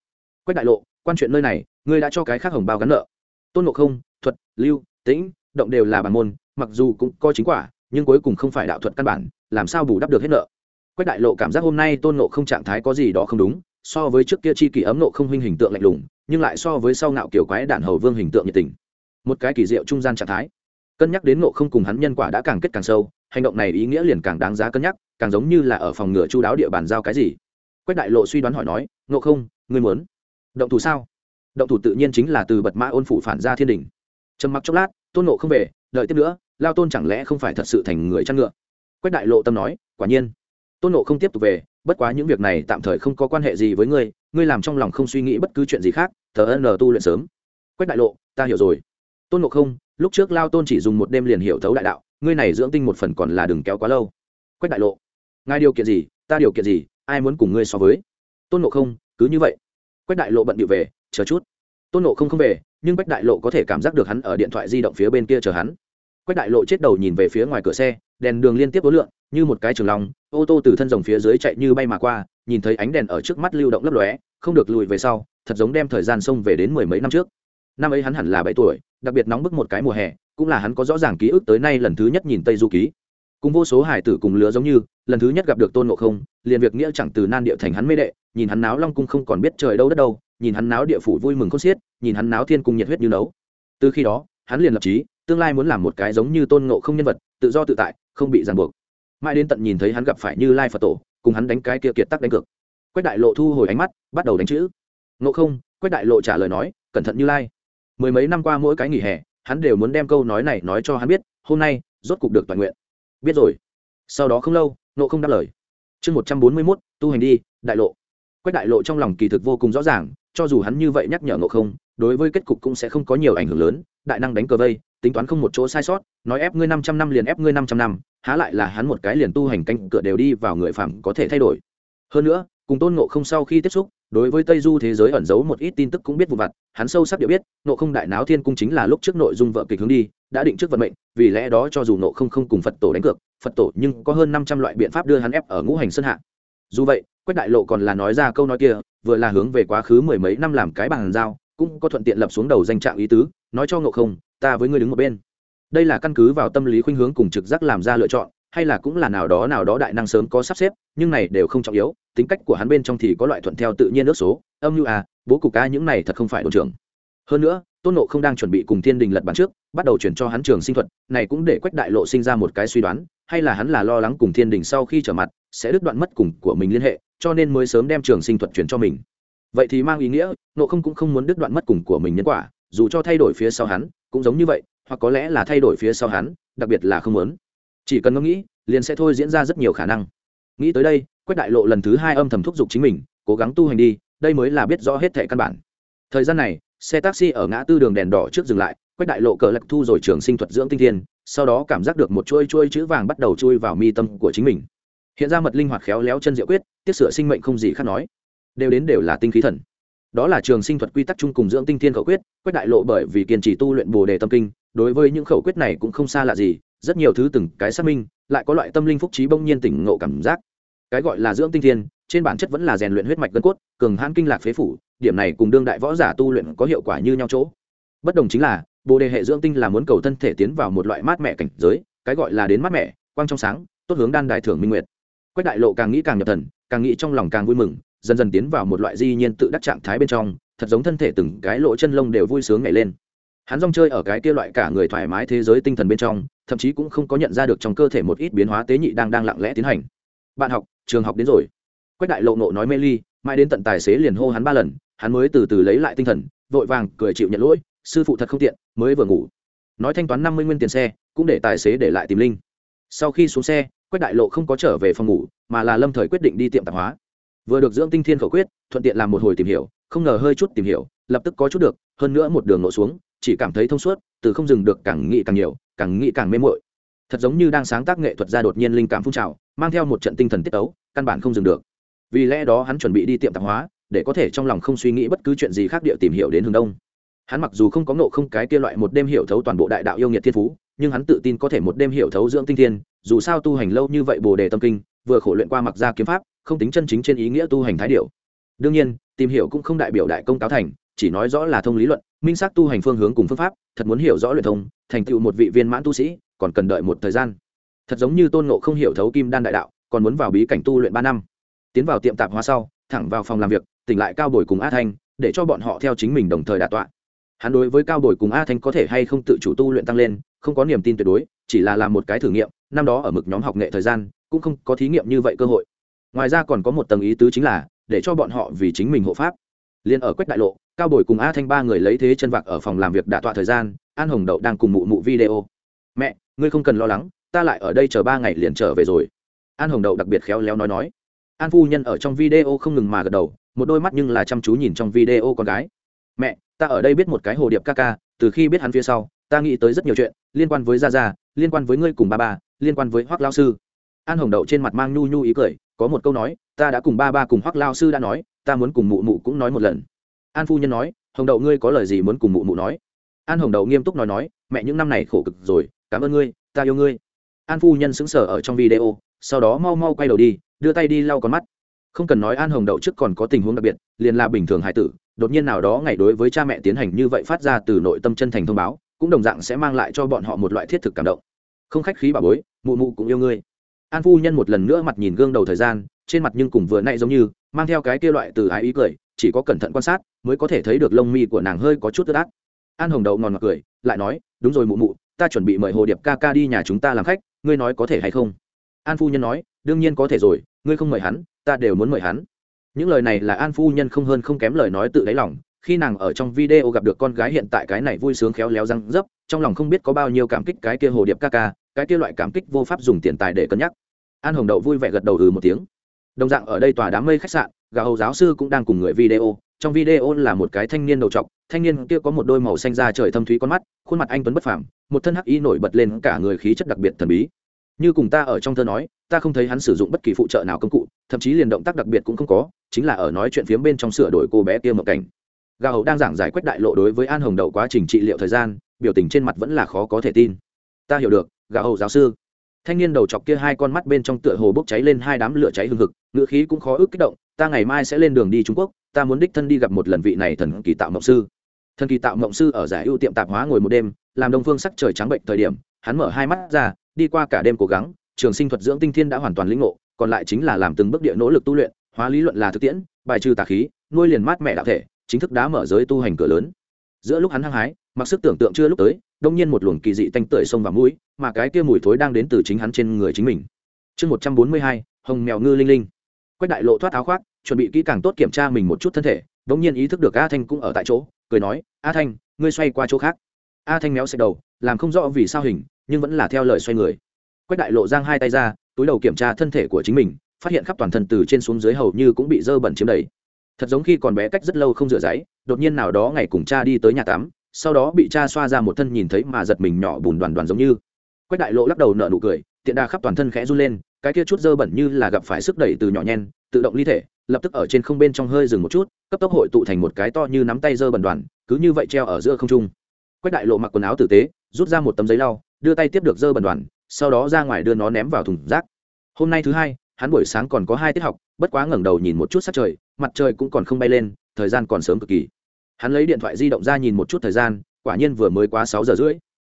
Quách đại lộ, quan chuyện nơi này, ngươi đã cho cái khác hồng bao gắn nợ. Tôn nộ không, thuật, lưu, tĩnh, động đều là bản môn, mặc dù cũng có chính quả, nhưng cuối cùng không phải đạo thuật căn bản, làm sao bù đắp được hết nợ? Quách đại lộ cảm giác hôm nay tôn nộ không trạng thái có gì đó không đúng so với trước kia chi kỷ ấm nộ không huynh hình tượng lạnh lùng, nhưng lại so với sau ngạo kiểu quái đạn hầu vương hình tượng nhiệt tình. Một cái kỳ diệu trung gian trạng thái. Cân nhắc đến nộ không cùng hắn nhân quả đã càng kết càng sâu, hành động này ý nghĩa liền càng đáng giá cân nhắc, càng giống như là ở phòng ngừa chu đáo địa bàn giao cái gì. Quách đại lộ suy đoán hỏi nói, nộ không, ngươi muốn động thủ sao? Động thủ tự nhiên chính là từ bật mã ôn phủ phản ra thiên đình. Trầm mặc chốc lát, tôn nộ không về, đợi tiếp nữa, lao tôn chẳng lẽ không phải thật sự thành người chăn ngựa? Quách đại lộ tâm nói, quả nhiên. Tôn nộ không tiếp tục về bất quá những việc này tạm thời không có quan hệ gì với ngươi ngươi làm trong lòng không suy nghĩ bất cứ chuyện gì khác thờ ân tu luyện sớm. Quách đại lộ, ta hiểu rồi. Tôn nộ không, lúc trước lao tôn chỉ dùng một đêm liền hiểu thấu đại đạo, ngươi này dưỡng tinh một phần còn là đừng kéo quá lâu. Quách đại lộ, ngài điều kiện gì, ta điều kiện gì, ai muốn cùng ngươi so với? Tôn nộ không, cứ như vậy. Quách đại lộ bận điệu về, chờ chút. Tôn nộ không không về, nhưng quách đại lộ có thể cảm giác được hắn ở điện thoại di động phía bên kia chờ hắn. Quách đại lộ chết đầu nhìn về phía ngoài cửa xe, đèn đường liên tiếp ố lượn như một cái trường lòng ô tô từ thân rồng phía dưới chạy như bay mà qua, nhìn thấy ánh đèn ở trước mắt lưu động lấp lóe, không được lùi về sau, thật giống đem thời gian xông về đến mười mấy năm trước. Năm ấy hắn hẳn là bảy tuổi, đặc biệt nóng bức một cái mùa hè, cũng là hắn có rõ ràng ký ức tới nay lần thứ nhất nhìn tây du ký. Cùng vô số hải tử cùng lứa giống như, lần thứ nhất gặp được tôn ngộ không, liền việc nghĩa chẳng từ nan địa thành hắn mê đệ, nhìn hắn náo long cung không còn biết trời đâu đất đâu, nhìn hắn náo địa phủ vui mừng khôn xiết, nhìn hắn náo thiên cung nhiệt huyết như nấu. Từ khi đó, hắn liền lập trí, tương lai muốn làm một cái giống như tôn ngộ không nhân vật, tự do tự tại, không bị ràng buộc mãi đến tận nhìn thấy hắn gặp phải như lai phật tổ, cùng hắn đánh cái kia kiệt tắc đánh cược. Quách đại lộ thu hồi ánh mắt, bắt đầu đánh chữ. Ngộ không, quách đại lộ trả lời nói, cẩn thận như lai. Mười mấy năm qua mỗi cái nghỉ hè, hắn đều muốn đem câu nói này nói cho hắn biết, hôm nay, rốt cục được toàn nguyện. Biết rồi. Sau đó không lâu nộ không đáp lời. Chương một trăm bốn mươi mốt, tu hành đi, đại lộ. Quách đại lộ trong lòng kỳ thực vô cùng rõ ràng, cho dù hắn như vậy nhắc nhở nộ không, đối với kết cục cũng sẽ không có nhiều ảnh hưởng lớn, đại năng đánh cờ vây tính toán không một chỗ sai sót, nói ép ngươi năm trăm năm liền ép ngươi năm trăm năm, há lại là hắn một cái liền tu hành canh cửa đều đi vào người phạm có thể thay đổi. Hơn nữa, cùng tôn ngộ không sau khi tiếp xúc, đối với tây du thế giới ẩn giấu một ít tin tức cũng biết vụ vặt, hắn sâu sắc địa biết, ngộ không đại náo thiên cung chính là lúc trước nội dung vợ kịch hướng đi, đã định trước vận mệnh, vì lẽ đó cho dù ngộ không không cùng phật tổ đánh cược, phật tổ nhưng có hơn năm trăm loại biện pháp đưa hắn ép ở ngũ hành sơn hạ. Dù vậy, quách đại lộ còn là nói ra câu nói kia, vừa là hướng về quá khứ mười mấy năm làm cái bàn giao, cũng có thuận tiện lập xuống đầu danh trạng ý tứ, nói cho ngộ không ta với ngươi đứng một bên. Đây là căn cứ vào tâm lý khuynh hướng cùng trực giác làm ra lựa chọn, hay là cũng là nào đó nào đó đại năng sớm có sắp xếp, nhưng này đều không trọng yếu, tính cách của hắn bên trong thì có loại thuận theo tự nhiên nước số. Âm như à bố cục ca những này thật không phải đồn trưởng. Hơn nữa, tôn nộ không đang chuẩn bị cùng thiên đình lật bản trước, bắt đầu chuyển cho hắn trường sinh thuật, này cũng để quách đại lộ sinh ra một cái suy đoán, hay là hắn là lo lắng cùng thiên đình sau khi trở mặt, sẽ đứt đoạn mất cùng của mình liên hệ, cho nên mới sớm đem trường sinh thuật chuyển cho mình. Vậy thì mang ý nghĩa nộ không cũng không muốn đứt đoạn mất cùng của mình nhân quả, dù cho thay đổi phía sau hắn cũng giống như vậy, hoặc có lẽ là thay đổi phía sau hắn, đặc biệt là không muốn. Chỉ cần ngẫm nghĩ, liền sẽ thôi diễn ra rất nhiều khả năng. Nghĩ tới đây, quách đại lộ lần thứ hai âm thầm thúc giục chính mình, cố gắng tu hành đi, đây mới là biết rõ hết thẻ căn bản. Thời gian này, xe taxi ở ngã tư đường đèn đỏ trước dừng lại, quách đại lộ cờ lạc thu rồi trường sinh thuật dưỡng tinh thiên, sau đó cảm giác được một chuôi chuôi chữ vàng bắt đầu chui vào mi tâm của chính mình. Hiện ra mật linh hoạt khéo léo chân diệu quyết, tiết sửa sinh mệnh không gì khác nói. Đều đến đều là tinh khí thần đó là trường sinh thuật quy tắc chung cùng dưỡng tinh thiên khẩu quyết, quách đại lộ bởi vì kiên trì tu luyện bồ đề tâm kinh, đối với những khẩu quyết này cũng không xa lạ gì, rất nhiều thứ từng cái xác minh, lại có loại tâm linh phúc trí bỗng nhiên tỉnh ngộ cảm giác. Cái gọi là dưỡng tinh thiên, trên bản chất vẫn là rèn luyện huyết mạch gân cốt, cường hãn kinh lạc phế phủ, điểm này cùng đương đại võ giả tu luyện có hiệu quả như nhau chỗ. Bất đồng chính là, bồ đề hệ dưỡng tinh là muốn cầu thân thể tiến vào một loại mát mẻ cảnh giới, cái gọi là đến mát mẻ, quang trong sáng, tốt hướng đan đại thưởng minh nguyệt. Quách đại lộ càng nghĩ càng nhập thần, càng nghĩ trong lòng càng vui mừng dần dần tiến vào một loại di nhiên tự đắc trạng thái bên trong, thật giống thân thể từng cái lỗ chân lông đều vui sướng nhảy lên. Hắn rong chơi ở cái kia loại cả người thoải mái thế giới tinh thần bên trong, thậm chí cũng không có nhận ra được trong cơ thể một ít biến hóa tế nhị đang đang lặng lẽ tiến hành. Bạn học, trường học đến rồi. Quách đại lộ nộ nói mê ly, mãi đến tận tài xế liền hô hắn ba lần, hắn mới từ từ lấy lại tinh thần, vội vàng cười chịu nhận lỗi, sư phụ thật không tiện, mới vừa ngủ. Nói thanh toán năm mươi nguyên tiền xe, cũng để tài xế để lại tìm linh. Sau khi xuống xe, quách đại lộ không có trở về phòng ngủ, mà là lâm thời quyết định đi tiệm tạp hóa vừa được dưỡng tinh thiên khẩu quyết, thuận tiện làm một hồi tìm hiểu, không ngờ hơi chút tìm hiểu, lập tức có chút được, hơn nữa một đường nổ xuống, chỉ cảm thấy thông suốt, từ không dừng được càng nghĩ càng nhiều, càng nghĩ càng mê mội thật giống như đang sáng tác nghệ thuật ra đột nhiên linh cảm phun trào, mang theo một trận tinh thần tiết tấu, căn bản không dừng được. Vì lẽ đó hắn chuẩn bị đi tiệm tạp hóa, để có thể trong lòng không suy nghĩ bất cứ chuyện gì khác địa tìm hiểu đến hướng đông. Hắn mặc dù không có ngộ không cái kia loại một đêm hiểu thấu toàn bộ đại đạo yêu nghiệt thiên phú, nhưng hắn tự tin có thể một đêm hiểu thấu dưỡng tinh thiên, dù sao tu hành lâu như vậy bồ đề tâm kinh, vừa khổ luyện qua mặc ra kiếm pháp không tính chân chính trên ý nghĩa tu hành thái điệu. Đương nhiên, tìm hiểu cũng không đại biểu đại công cáo thành, chỉ nói rõ là thông lý luận, minh xác tu hành phương hướng cùng phương pháp, thật muốn hiểu rõ luyện thông, thành tựu một vị viên mãn tu sĩ, còn cần đợi một thời gian. Thật giống như tôn ngộ không hiểu thấu kim đan đại đạo, còn muốn vào bí cảnh tu luyện ba năm. Tiến vào tiệm tạp hóa sau, thẳng vào phòng làm việc, tỉnh lại cao bồi cùng a thanh, để cho bọn họ theo chính mình đồng thời đạt tọa. Hắn đối với cao bồi cùng a thanh có thể hay không tự chủ tu luyện tăng lên, không có niềm tin tuyệt đối, chỉ là làm một cái thử nghiệm, năm đó ở mực nhóm học nghệ thời gian, cũng không có thí nghiệm như vậy cơ hội ngoài ra còn có một tầng ý tứ chính là, để cho bọn họ vì chính mình hộ pháp. Liền ở quách đại lộ, cao bồi cùng a thanh ba người lấy thế chân vạc ở phòng làm việc đả tọa thời gian, an hồng đậu đang cùng mụ mụ video. Mẹ, ngươi không cần lo lắng, ta lại ở đây chờ ba ngày liền trở về rồi. An hồng đậu đặc biệt khéo léo nói nói. An phu nhân ở trong video không ngừng mà gật đầu, một đôi mắt nhưng là chăm chú nhìn trong video con gái. Mẹ, ta ở đây biết một cái hồ điệp ca ca, từ khi biết hắn phía sau, ta nghĩ tới rất nhiều chuyện, liên quan với gia gia, liên quan với ngươi cùng ba ba, liên quan với hoác lao sư. An hồng đậu trên mặt mang nhu nhu ý cười có một câu nói, ta đã cùng ba ba cùng hoác lao sư đã nói, ta muốn cùng mụ mụ cũng nói một lần. An phu nhân nói, hồng đậu ngươi có lời gì muốn cùng mụ mụ nói? An hồng đậu nghiêm túc nói nói, mẹ những năm này khổ cực rồi, cảm ơn ngươi, ta yêu ngươi. An phu nhân sững sờ ở trong video, sau đó mau mau quay đầu đi, đưa tay đi lau con mắt. Không cần nói an hồng đậu trước còn có tình huống đặc biệt, liền là bình thường hải tử, đột nhiên nào đó ngày đối với cha mẹ tiến hành như vậy phát ra từ nội tâm chân thành thông báo, cũng đồng dạng sẽ mang lại cho bọn họ một loại thiết thực cảm động. Không khách khí bà bối, mụ mụ cũng yêu ngươi an phu nhân một lần nữa mặt nhìn gương đầu thời gian, trên mặt nhưng cùng vừa nay giống như, mang theo cái kia loại từ ái ý cười, chỉ có cẩn thận quan sát mới có thể thấy được lông mi của nàng hơi có chút tức át. An hồng đậu ngòn ngọt cười, lại nói, đúng rồi mụ mụ, ta chuẩn bị mời hồ điệp ca ca đi nhà chúng ta làm khách, ngươi nói có thể hay không? An phu nhân nói, đương nhiên có thể rồi, ngươi không mời hắn, ta đều muốn mời hắn. Những lời này là an phu nhân không hơn không kém lời nói tự đáy lòng, khi nàng ở trong video gặp được con gái hiện tại cái này vui sướng khéo léo răng dấp, trong lòng không biết có bao nhiêu cảm kích cái kia hồ điệp ca ca cái kia loại cảm kích vô pháp dùng tiền tài để cân nhắc. An hồng đậu vui vẻ gật đầu ừ một tiếng. Đồng dạng ở đây tòa đám mây khách sạn, gà hầu giáo sư cũng đang cùng người video. Trong video là một cái thanh niên đầu trọc, thanh niên kia có một đôi màu xanh da trời thâm thúy con mắt, khuôn mặt anh tuấn bất phàm, một thân hắc y nổi bật lên cả người khí chất đặc biệt thần bí. Như cùng ta ở trong thơ nói, ta không thấy hắn sử dụng bất kỳ phụ trợ nào công cụ, thậm chí liền động tác đặc biệt cũng không có, chính là ở nói chuyện phiếm bên trong sửa đổi cô bé kia một cảnh. Gà hầu đang giảng giải quách đại lộ đối với an hồng đậu quá trình trị liệu thời gian, biểu tình trên mặt vẫn là khó có thể tin ta hiểu được, gà hầu giáo sư. Thanh niên đầu chọc kia hai con mắt bên trong tựa hồ bốc cháy lên hai đám lửa cháy hừng hực, ngữ khí cũng khó ức kích động, ta ngày mai sẽ lên đường đi trung quốc, ta muốn đích thân đi gặp một lần vị này thần kỳ tạo mộng sư. Thần kỳ tạo mộng sư ở giải ưu tiệm tạp hóa ngồi một đêm, làm đông phương sắc trời trắng bệnh thời điểm, hắn mở hai mắt ra, đi qua cả đêm cố gắng, trường sinh thuật dưỡng tinh thiên đã hoàn toàn lĩnh ngộ, còn lại chính là làm từng bước địa nỗ lực tu luyện, hóa lý luận là thực tiễn, bài trừ tà khí, nuôi liền mát mẹ đạo thể, chính thức đã mở giới tu hành cửa lớn giữa lúc hắn hăng hái, mặc sức tưởng tượng chưa lúc tới, đông nhiên một luồng kỳ dị tanh tưởi sông vào mũi, mà cái kia mùi thối đang đến từ chính hắn trên người chính mình. Chương một trăm bốn mươi hai, hồng mèo ngư linh linh. Quách đại lộ thoát áo khoác, chuẩn bị kỹ càng tốt kiểm tra mình một chút thân thể, đông nhiên ý thức được a thanh cũng ở tại chỗ, cười nói, a thanh, ngươi xoay qua chỗ khác. A thanh méo xẹt đầu, làm không rõ vì sao hình, nhưng vẫn là theo lời xoay người. Quách đại lộ giang hai tay ra, túi đầu kiểm tra thân thể của chính mình, phát hiện khắp toàn thân từ trên xuống dưới hầu như cũng bị dơ bẩn chiếm đầy thật giống khi còn bé cách rất lâu không rửa giấy, đột nhiên nào đó ngày cùng cha đi tới nhà tắm, sau đó bị cha xoa ra một thân nhìn thấy mà giật mình nhỏ bùn đoàn đoàn giống như. Quách đại lộ lắc đầu nở nụ cười, tiện đa khắp toàn thân khẽ run lên, cái kia chút dơ bẩn như là gặp phải sức đẩy từ nhỏ nhen, tự động ly thể, lập tức ở trên không bên trong hơi dừng một chút, cấp tốc hội tụ thành một cái to như nắm tay dơ bẩn đoàn, cứ như vậy treo ở giữa không trung. Quách đại lộ mặc quần áo tử tế, rút ra một tấm giấy lau, đưa tay tiếp được dơ bẩn đoàn, sau đó ra ngoài đưa nó ném vào thùng rác. Hôm nay thứ hai, hắn buổi sáng còn có hai tiết học, bất quá ngẩng đầu nhìn một chút sát trời mặt trời cũng còn không bay lên, thời gian còn sớm cực kỳ. Hắn lấy điện thoại di động ra nhìn một chút thời gian, quả nhiên vừa mới quá sáu giờ rưỡi.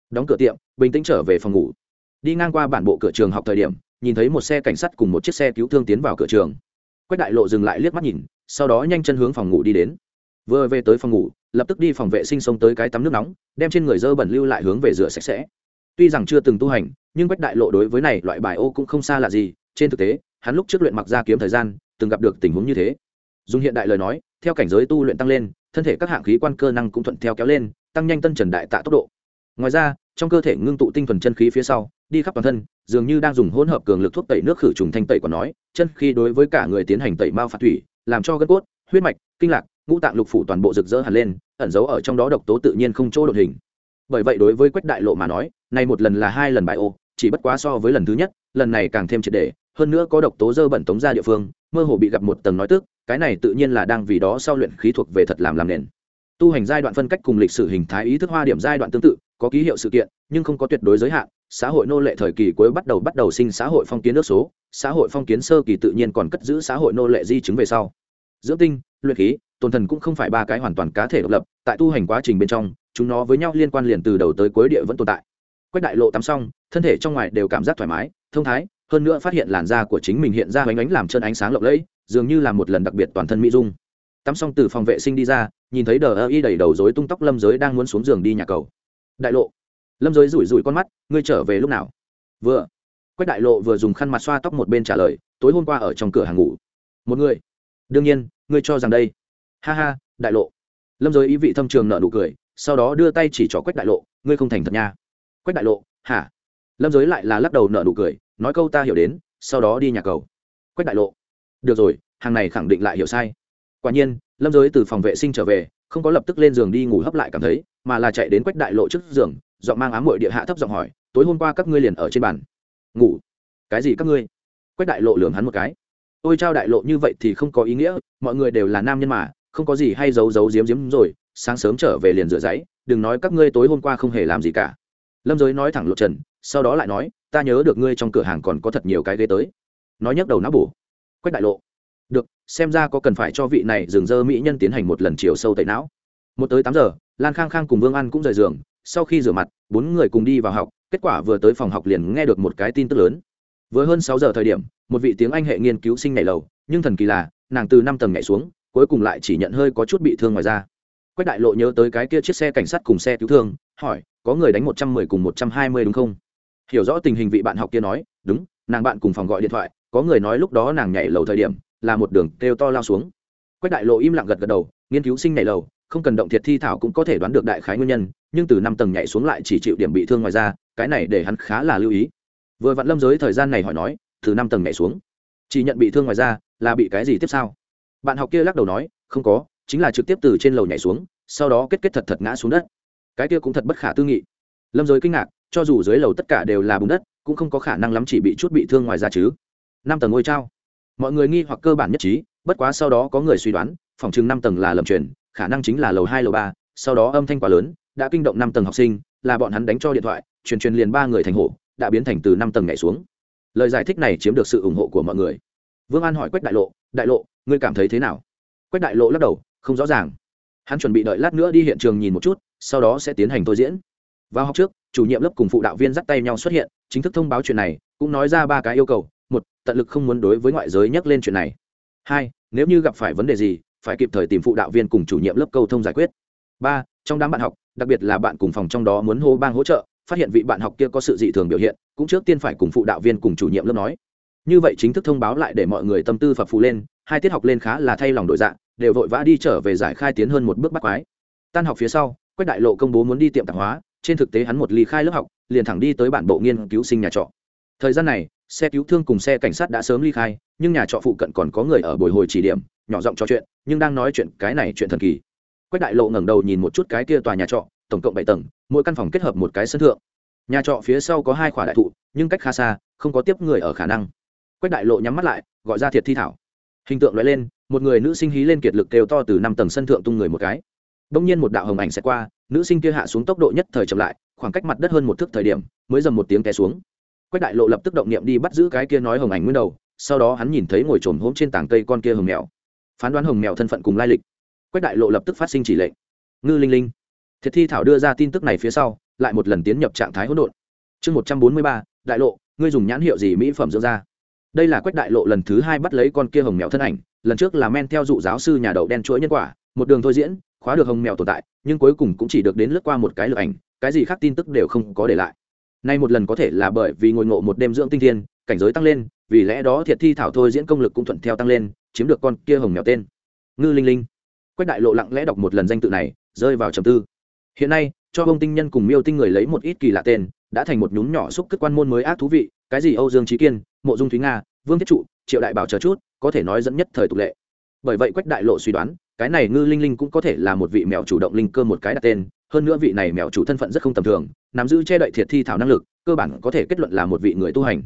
Đóng cửa tiệm, bình tĩnh trở về phòng ngủ. Đi ngang qua bản bộ cửa trường học thời điểm, nhìn thấy một xe cảnh sát cùng một chiếc xe cứu thương tiến vào cửa trường. Quách đại lộ dừng lại liếc mắt nhìn, sau đó nhanh chân hướng phòng ngủ đi đến. Vừa về tới phòng ngủ, lập tức đi phòng vệ sinh xông tới cái tắm nước nóng, đem trên người dơ bẩn lưu lại hướng về rửa sạch sẽ. Tuy rằng chưa từng tu hành, nhưng quách đại lộ đối với này loại bài ô cũng không xa lạ gì. Trên thực tế, hắn lúc trước luyện mặc ra kiếm thời gian, từng gặp được tình huống như thế dùng hiện đại lời nói, theo cảnh giới tu luyện tăng lên, thân thể các hạng khí quan cơ năng cũng thuận theo kéo lên, tăng nhanh tân trần đại tạ tốc độ. Ngoài ra, trong cơ thể ngưng tụ tinh thuần chân khí phía sau, đi khắp toàn thân, dường như đang dùng hỗn hợp cường lực thuốc tẩy nước khử trùng thanh tẩy còn nói, chân khí đối với cả người tiến hành tẩy mao phạt thủy, làm cho gân cốt, huyết mạch, kinh lạc, ngũ tạng lục phủ toàn bộ rực rỡ hẳn lên, ẩn giấu ở trong đó độc tố tự nhiên không chỗ đột hình. Bởi vậy đối với quách đại lộ mà nói, nay một lần là hai lần bại ô, chỉ bất quá so với lần thứ nhất, lần này càng thêm triệt để hơn nữa có độc tố dơ bẩn tống ra địa phương, mơ hồ bị gặp một tầng nói tức, cái này tự nhiên là đang vì đó sau luyện khí thuộc về thật làm làm nền. Tu hành giai đoạn phân cách cùng lịch sử hình thái ý thức hoa điểm giai đoạn tương tự, có ký hiệu sự kiện, nhưng không có tuyệt đối giới hạn, xã hội nô lệ thời kỳ cuối bắt đầu bắt đầu sinh xã hội phong kiến nước số, xã hội phong kiến sơ kỳ tự nhiên còn cất giữ xã hội nô lệ di chứng về sau. Dưỡng tinh, luyện khí, tồn thần cũng không phải ba cái hoàn toàn cá thể độc lập, tại tu hành quá trình bên trong, chúng nó với nhau liên quan liền từ đầu tới cuối địa vẫn tồn tại. Quách đại lộ tắm xong, thân thể trong ngoài đều cảm giác thoải mái, thông thái hơn nữa phát hiện làn da của chính mình hiện ra ánh ánh làm chân ánh sáng lộng lẫy, dường như là một lần đặc biệt toàn thân mỹ dung. Tắm xong từ phòng vệ sinh đi ra, nhìn thấy đờ ơ y đầy đầu dối tung tóc lâm giới đang muốn xuống giường đi nhà cầu. Đại lộ. Lâm giới rủi rủi con mắt, ngươi trở về lúc nào? Vừa. Quách đại lộ vừa dùng khăn mặt xoa tóc một bên trả lời, tối hôm qua ở trong cửa hàng ngủ. Một người. Đương nhiên, ngươi cho rằng đây. Ha ha, đại lộ. Lâm giới ý vị thâm trường nợ nụ cười, sau đó đưa tay chỉ cho quách đại lộ, ngươi không thành thật nha. Quách đại lộ, hả? Lâm giới lại là lắc đầu nợ nụ cười, nói câu ta hiểu đến, sau đó đi nhà cầu. Quách đại lộ. Được rồi, hàng này khẳng định lại hiểu sai. Quả nhiên, lâm giới từ phòng vệ sinh trở về, không có lập tức lên giường đi ngủ hấp lại cảm thấy, mà là chạy đến quách đại lộ trước giường, giọng mang ám mội địa hạ thấp giọng hỏi, tối hôm qua các ngươi liền ở trên bàn? Ngủ. Cái gì các ngươi? Quách đại lộ lường hắn một cái. Ôi trao đại lộ như vậy thì không có ý nghĩa, mọi người đều là nam nhân mà, không có gì hay giấu giấu giếm giếm rồi, sáng sớm trở về liền rửa giấy, đừng nói các ngươi tối hôm qua không hề làm gì cả. Lâm giới nói thẳng lộ trần sau đó lại nói, ta nhớ được ngươi trong cửa hàng còn có thật nhiều cái ghế tới. Nói nhấc đầu não bổ. Quách đại lộ. Được, xem ra có cần phải cho vị này dừng dơ mỹ nhân tiến hành một lần chiều sâu tẩy não. Một tới tám giờ, lan khang khang cùng vương ăn cũng rời giường. Sau khi rửa mặt, bốn người cùng đi vào học, kết quả vừa tới phòng học liền nghe được một cái tin tức lớn. Với hơn sáu giờ thời điểm, một vị tiếng anh hệ nghiên cứu sinh nhảy lầu, nhưng thần kỳ là, nàng từ năm tầng nhảy xuống, cuối cùng lại chỉ nhận hơi có chút bị thương ngoài ra quách đại lộ nhớ tới cái kia chiếc xe cảnh sát cùng xe cứu thương, hỏi, có người đánh một trăm mười cùng một trăm hai mươi đúng không? Hiểu rõ tình hình vị bạn học kia nói, đúng, nàng bạn cùng phòng gọi điện thoại, có người nói lúc đó nàng nhảy lầu thời điểm, là một đường kêu to lao xuống. Quách đại lộ im lặng gật gật đầu, nghiên cứu sinh nhảy lầu, không cần động thiệt thi thảo cũng có thể đoán được đại khái nguyên nhân, nhưng từ năm tầng nhảy xuống lại chỉ chịu điểm bị thương ngoài ra cái này để hắn khá là lưu ý. Vừa vặn lâm giới thời gian này hỏi nói, từ năm tầng nhảy xuống, chỉ nhận bị thương ngoài ra là bị cái gì tiếp sau? Bạn học kia lắc đầu nói, không có, chính là trực tiếp từ trên lầu nhảy xuống, sau đó kết kết thật thật ngã xuống đất. Cái kia cũng thật bất khả tư nghị. Lâm giới kinh ngạc cho dù dưới lầu tất cả đều là bùn đất, cũng không có khả năng lắm chỉ bị chút bị thương ngoài ra chứ. Năm tầng ngôi trao. Mọi người nghi hoặc cơ bản nhất trí, bất quá sau đó có người suy đoán, phòng chừng năm tầng là lầm truyền, khả năng chính là lầu hai, lầu ba, sau đó âm thanh quá lớn, đã kinh động năm tầng học sinh, là bọn hắn đánh cho điện thoại, truyền truyền liền ba người thành hổ, đã biến thành từ năm tầng nhảy xuống. Lời giải thích này chiếm được sự ủng hộ của mọi người. Vương an hỏi quách đại lộ đại lộ, ngươi cảm thấy thế nào? Quách đại lộ lắc đầu, không rõ ràng. Hắn chuẩn bị đợi lát nữa đi hiện trường nhìn một chút, sau đó sẽ tiến hành tôi diễn vào học trước, chủ nhiệm lớp cùng phụ đạo viên dắt tay nhau xuất hiện, chính thức thông báo chuyện này, cũng nói ra ba cái yêu cầu. Một, tận lực không muốn đối với ngoại giới nhắc lên chuyện này. Hai, nếu như gặp phải vấn đề gì, phải kịp thời tìm phụ đạo viên cùng chủ nhiệm lớp câu thông giải quyết. Ba, trong đám bạn học, đặc biệt là bạn cùng phòng trong đó muốn hô bang hỗ trợ, phát hiện vị bạn học kia có sự dị thường biểu hiện, cũng trước tiên phải cùng phụ đạo viên cùng chủ nhiệm lớp nói. Như vậy chính thức thông báo lại để mọi người tâm tư phập phù lên, hai tiết học lên khá là thay lòng đội dạ đều vội vã đi trở về giải khai tiến hơn một bước bắt quái. Tan học phía sau, quách đại lộ công bố muốn đi tiệm tạp hóa trên thực tế hắn một ly khai lớp học, liền thẳng đi tới bản bộ nghiên cứu sinh nhà trọ. Thời gian này, xe cứu thương cùng xe cảnh sát đã sớm ly khai, nhưng nhà trọ phụ cận còn có người ở bồi hồi chỉ điểm, nhỏ giọng trò chuyện, nhưng đang nói chuyện cái này chuyện thần kỳ. Quách đại lộ ngẩng đầu nhìn một chút cái kia tòa nhà trọ, tổng cộng bảy tầng, mỗi căn phòng kết hợp một cái sân thượng. Nhà trọ phía sau có hai khỏa đại thụ, nhưng cách khá xa, không có tiếp người ở khả năng. Quách đại lộ nhắm mắt lại, gọi ra thiệt thi thảo. Hình tượng loại lên, một người nữ sinh hí lên kiệt lực kêu to từ năm tầng sân thượng tung người một cái. Đông nhiên một đạo hồng ảnh sẽ qua nữ sinh kia hạ xuống tốc độ nhất thời chậm lại, khoảng cách mặt đất hơn một thước thời điểm, mới dầm một tiếng té xuống. Quách đại lộ lập tức động niệm đi bắt giữ cái kia nói hồng ảnh nguyên đầu, sau đó hắn nhìn thấy ngồi trồm hôm trên tảng cây con kia hồng mèo. Phán đoán hồng mèo thân phận cùng lai lịch. Quách đại lộ lập tức phát sinh chỉ lệnh. Ngư linh linh. Thiệt thi thảo đưa ra tin tức này phía sau, lại một lần tiến nhập trạng thái hỗn độn. Chương một trăm bốn mươi ba, đại lộ, ngươi dùng nhãn hiệu gì mỹ phẩm dưỡng da? Đây là quách đại lộ lần thứ hai bắt lấy con kia hồng mèo thân ảnh, lần trước là men theo dụ giáo sư nhà đậu đen chuỗi nhân quả, một đường thôi diễn khóa được hồng mèo tồn tại, nhưng cuối cùng cũng chỉ được đến lướt qua một cái lượt ảnh, cái gì khác tin tức đều không có để lại. Nay một lần có thể là bởi vì ngồi ngộ một đêm dưỡng tinh thiên, cảnh giới tăng lên, vì lẽ đó thiệt thi thảo thôi diễn công lực cũng thuận theo tăng lên, chiếm được con kia hồng mèo tên. Ngư linh linh. Quách đại lộ lặng lẽ đọc một lần danh tự này, rơi vào trầm tư. Hiện nay, cho bông tinh nhân cùng miêu tinh người lấy một ít kỳ lạ tên, đã thành một nhún nhỏ xúc cất quan môn mới ác thú vị, cái gì âu dương trí kiên, mộ dung thúy nga, vương thiết trụ, triệu đại bảo chờ chút, có thể nói dẫn nhất thời tục lệ. Bởi vậy quách đại lộ suy đoán cái này ngư linh linh cũng có thể là một vị mèo chủ động linh cơ một cái đặt tên, hơn nữa vị này mèo chủ thân phận rất không tầm thường, nắm giữ che đậy thiệt thi thảo năng lực, cơ bản có thể kết luận là một vị người tu hành.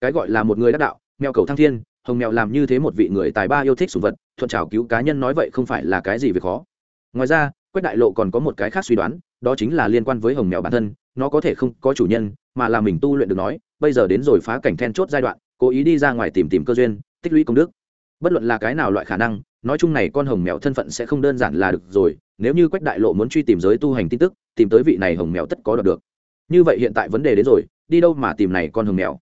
Cái gọi là một người đắc đạo, mèo cầu thăng thiên, hồng mèo làm như thế một vị người tài ba yêu thích sủng vật, thuận trào cứu cá nhân nói vậy không phải là cái gì việc khó. Ngoài ra, quách đại lộ còn có một cái khác suy đoán, đó chính là liên quan với hồng mèo bản thân, nó có thể không có chủ nhân, mà là mình tu luyện được nói, bây giờ đến rồi phá cảnh then chốt giai đoạn, cố ý đi ra ngoài tìm tìm cơ duyên, tích lũy công đức. Bất luận là cái nào loại khả năng nói chung này con hồng mèo thân phận sẽ không đơn giản là được rồi, nếu như quách đại lộ muốn truy tìm giới tu hành tin tức, tìm tới vị này hồng mèo tất có đọc được. Như vậy hiện tại vấn đề đến rồi, đi đâu mà tìm này con hồng mèo?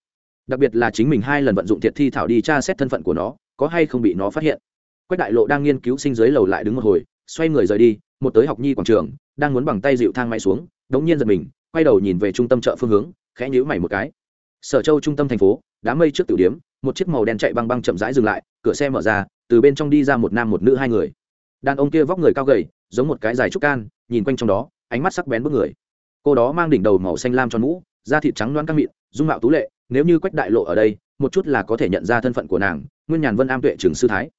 Đặc biệt là chính mình hai lần vận dụng thiệt thi thảo đi tra xét thân phận của nó, có hay không bị nó phát hiện? Quách đại lộ đang nghiên cứu sinh giới lầu lại đứng một hồi, xoay người rời đi, một tới học nhi quảng trường, đang muốn bằng tay dịu thang máy xuống, đống nhiên giật mình, quay đầu nhìn về trung tâm chợ phương hướng, khẽ nhíu mày một cái. Sở châu trung tâm thành phố, đám mây trước tiểu điếm một chiếc màu đen chạy băng băng chậm rãi dừng lại, cửa xe mở ra từ bên trong đi ra một nam một nữ hai người. Đàn ông kia vóc người cao gầy, giống một cái dài trúc can, nhìn quanh trong đó, ánh mắt sắc bén bước người. Cô đó mang đỉnh đầu màu xanh lam tròn mũ, da thịt trắng loáng căng mịn, dung mạo tú lệ, nếu như quách đại lộ ở đây, một chút là có thể nhận ra thân phận của nàng, nguyên nhàn vân am tuệ trường sư thái.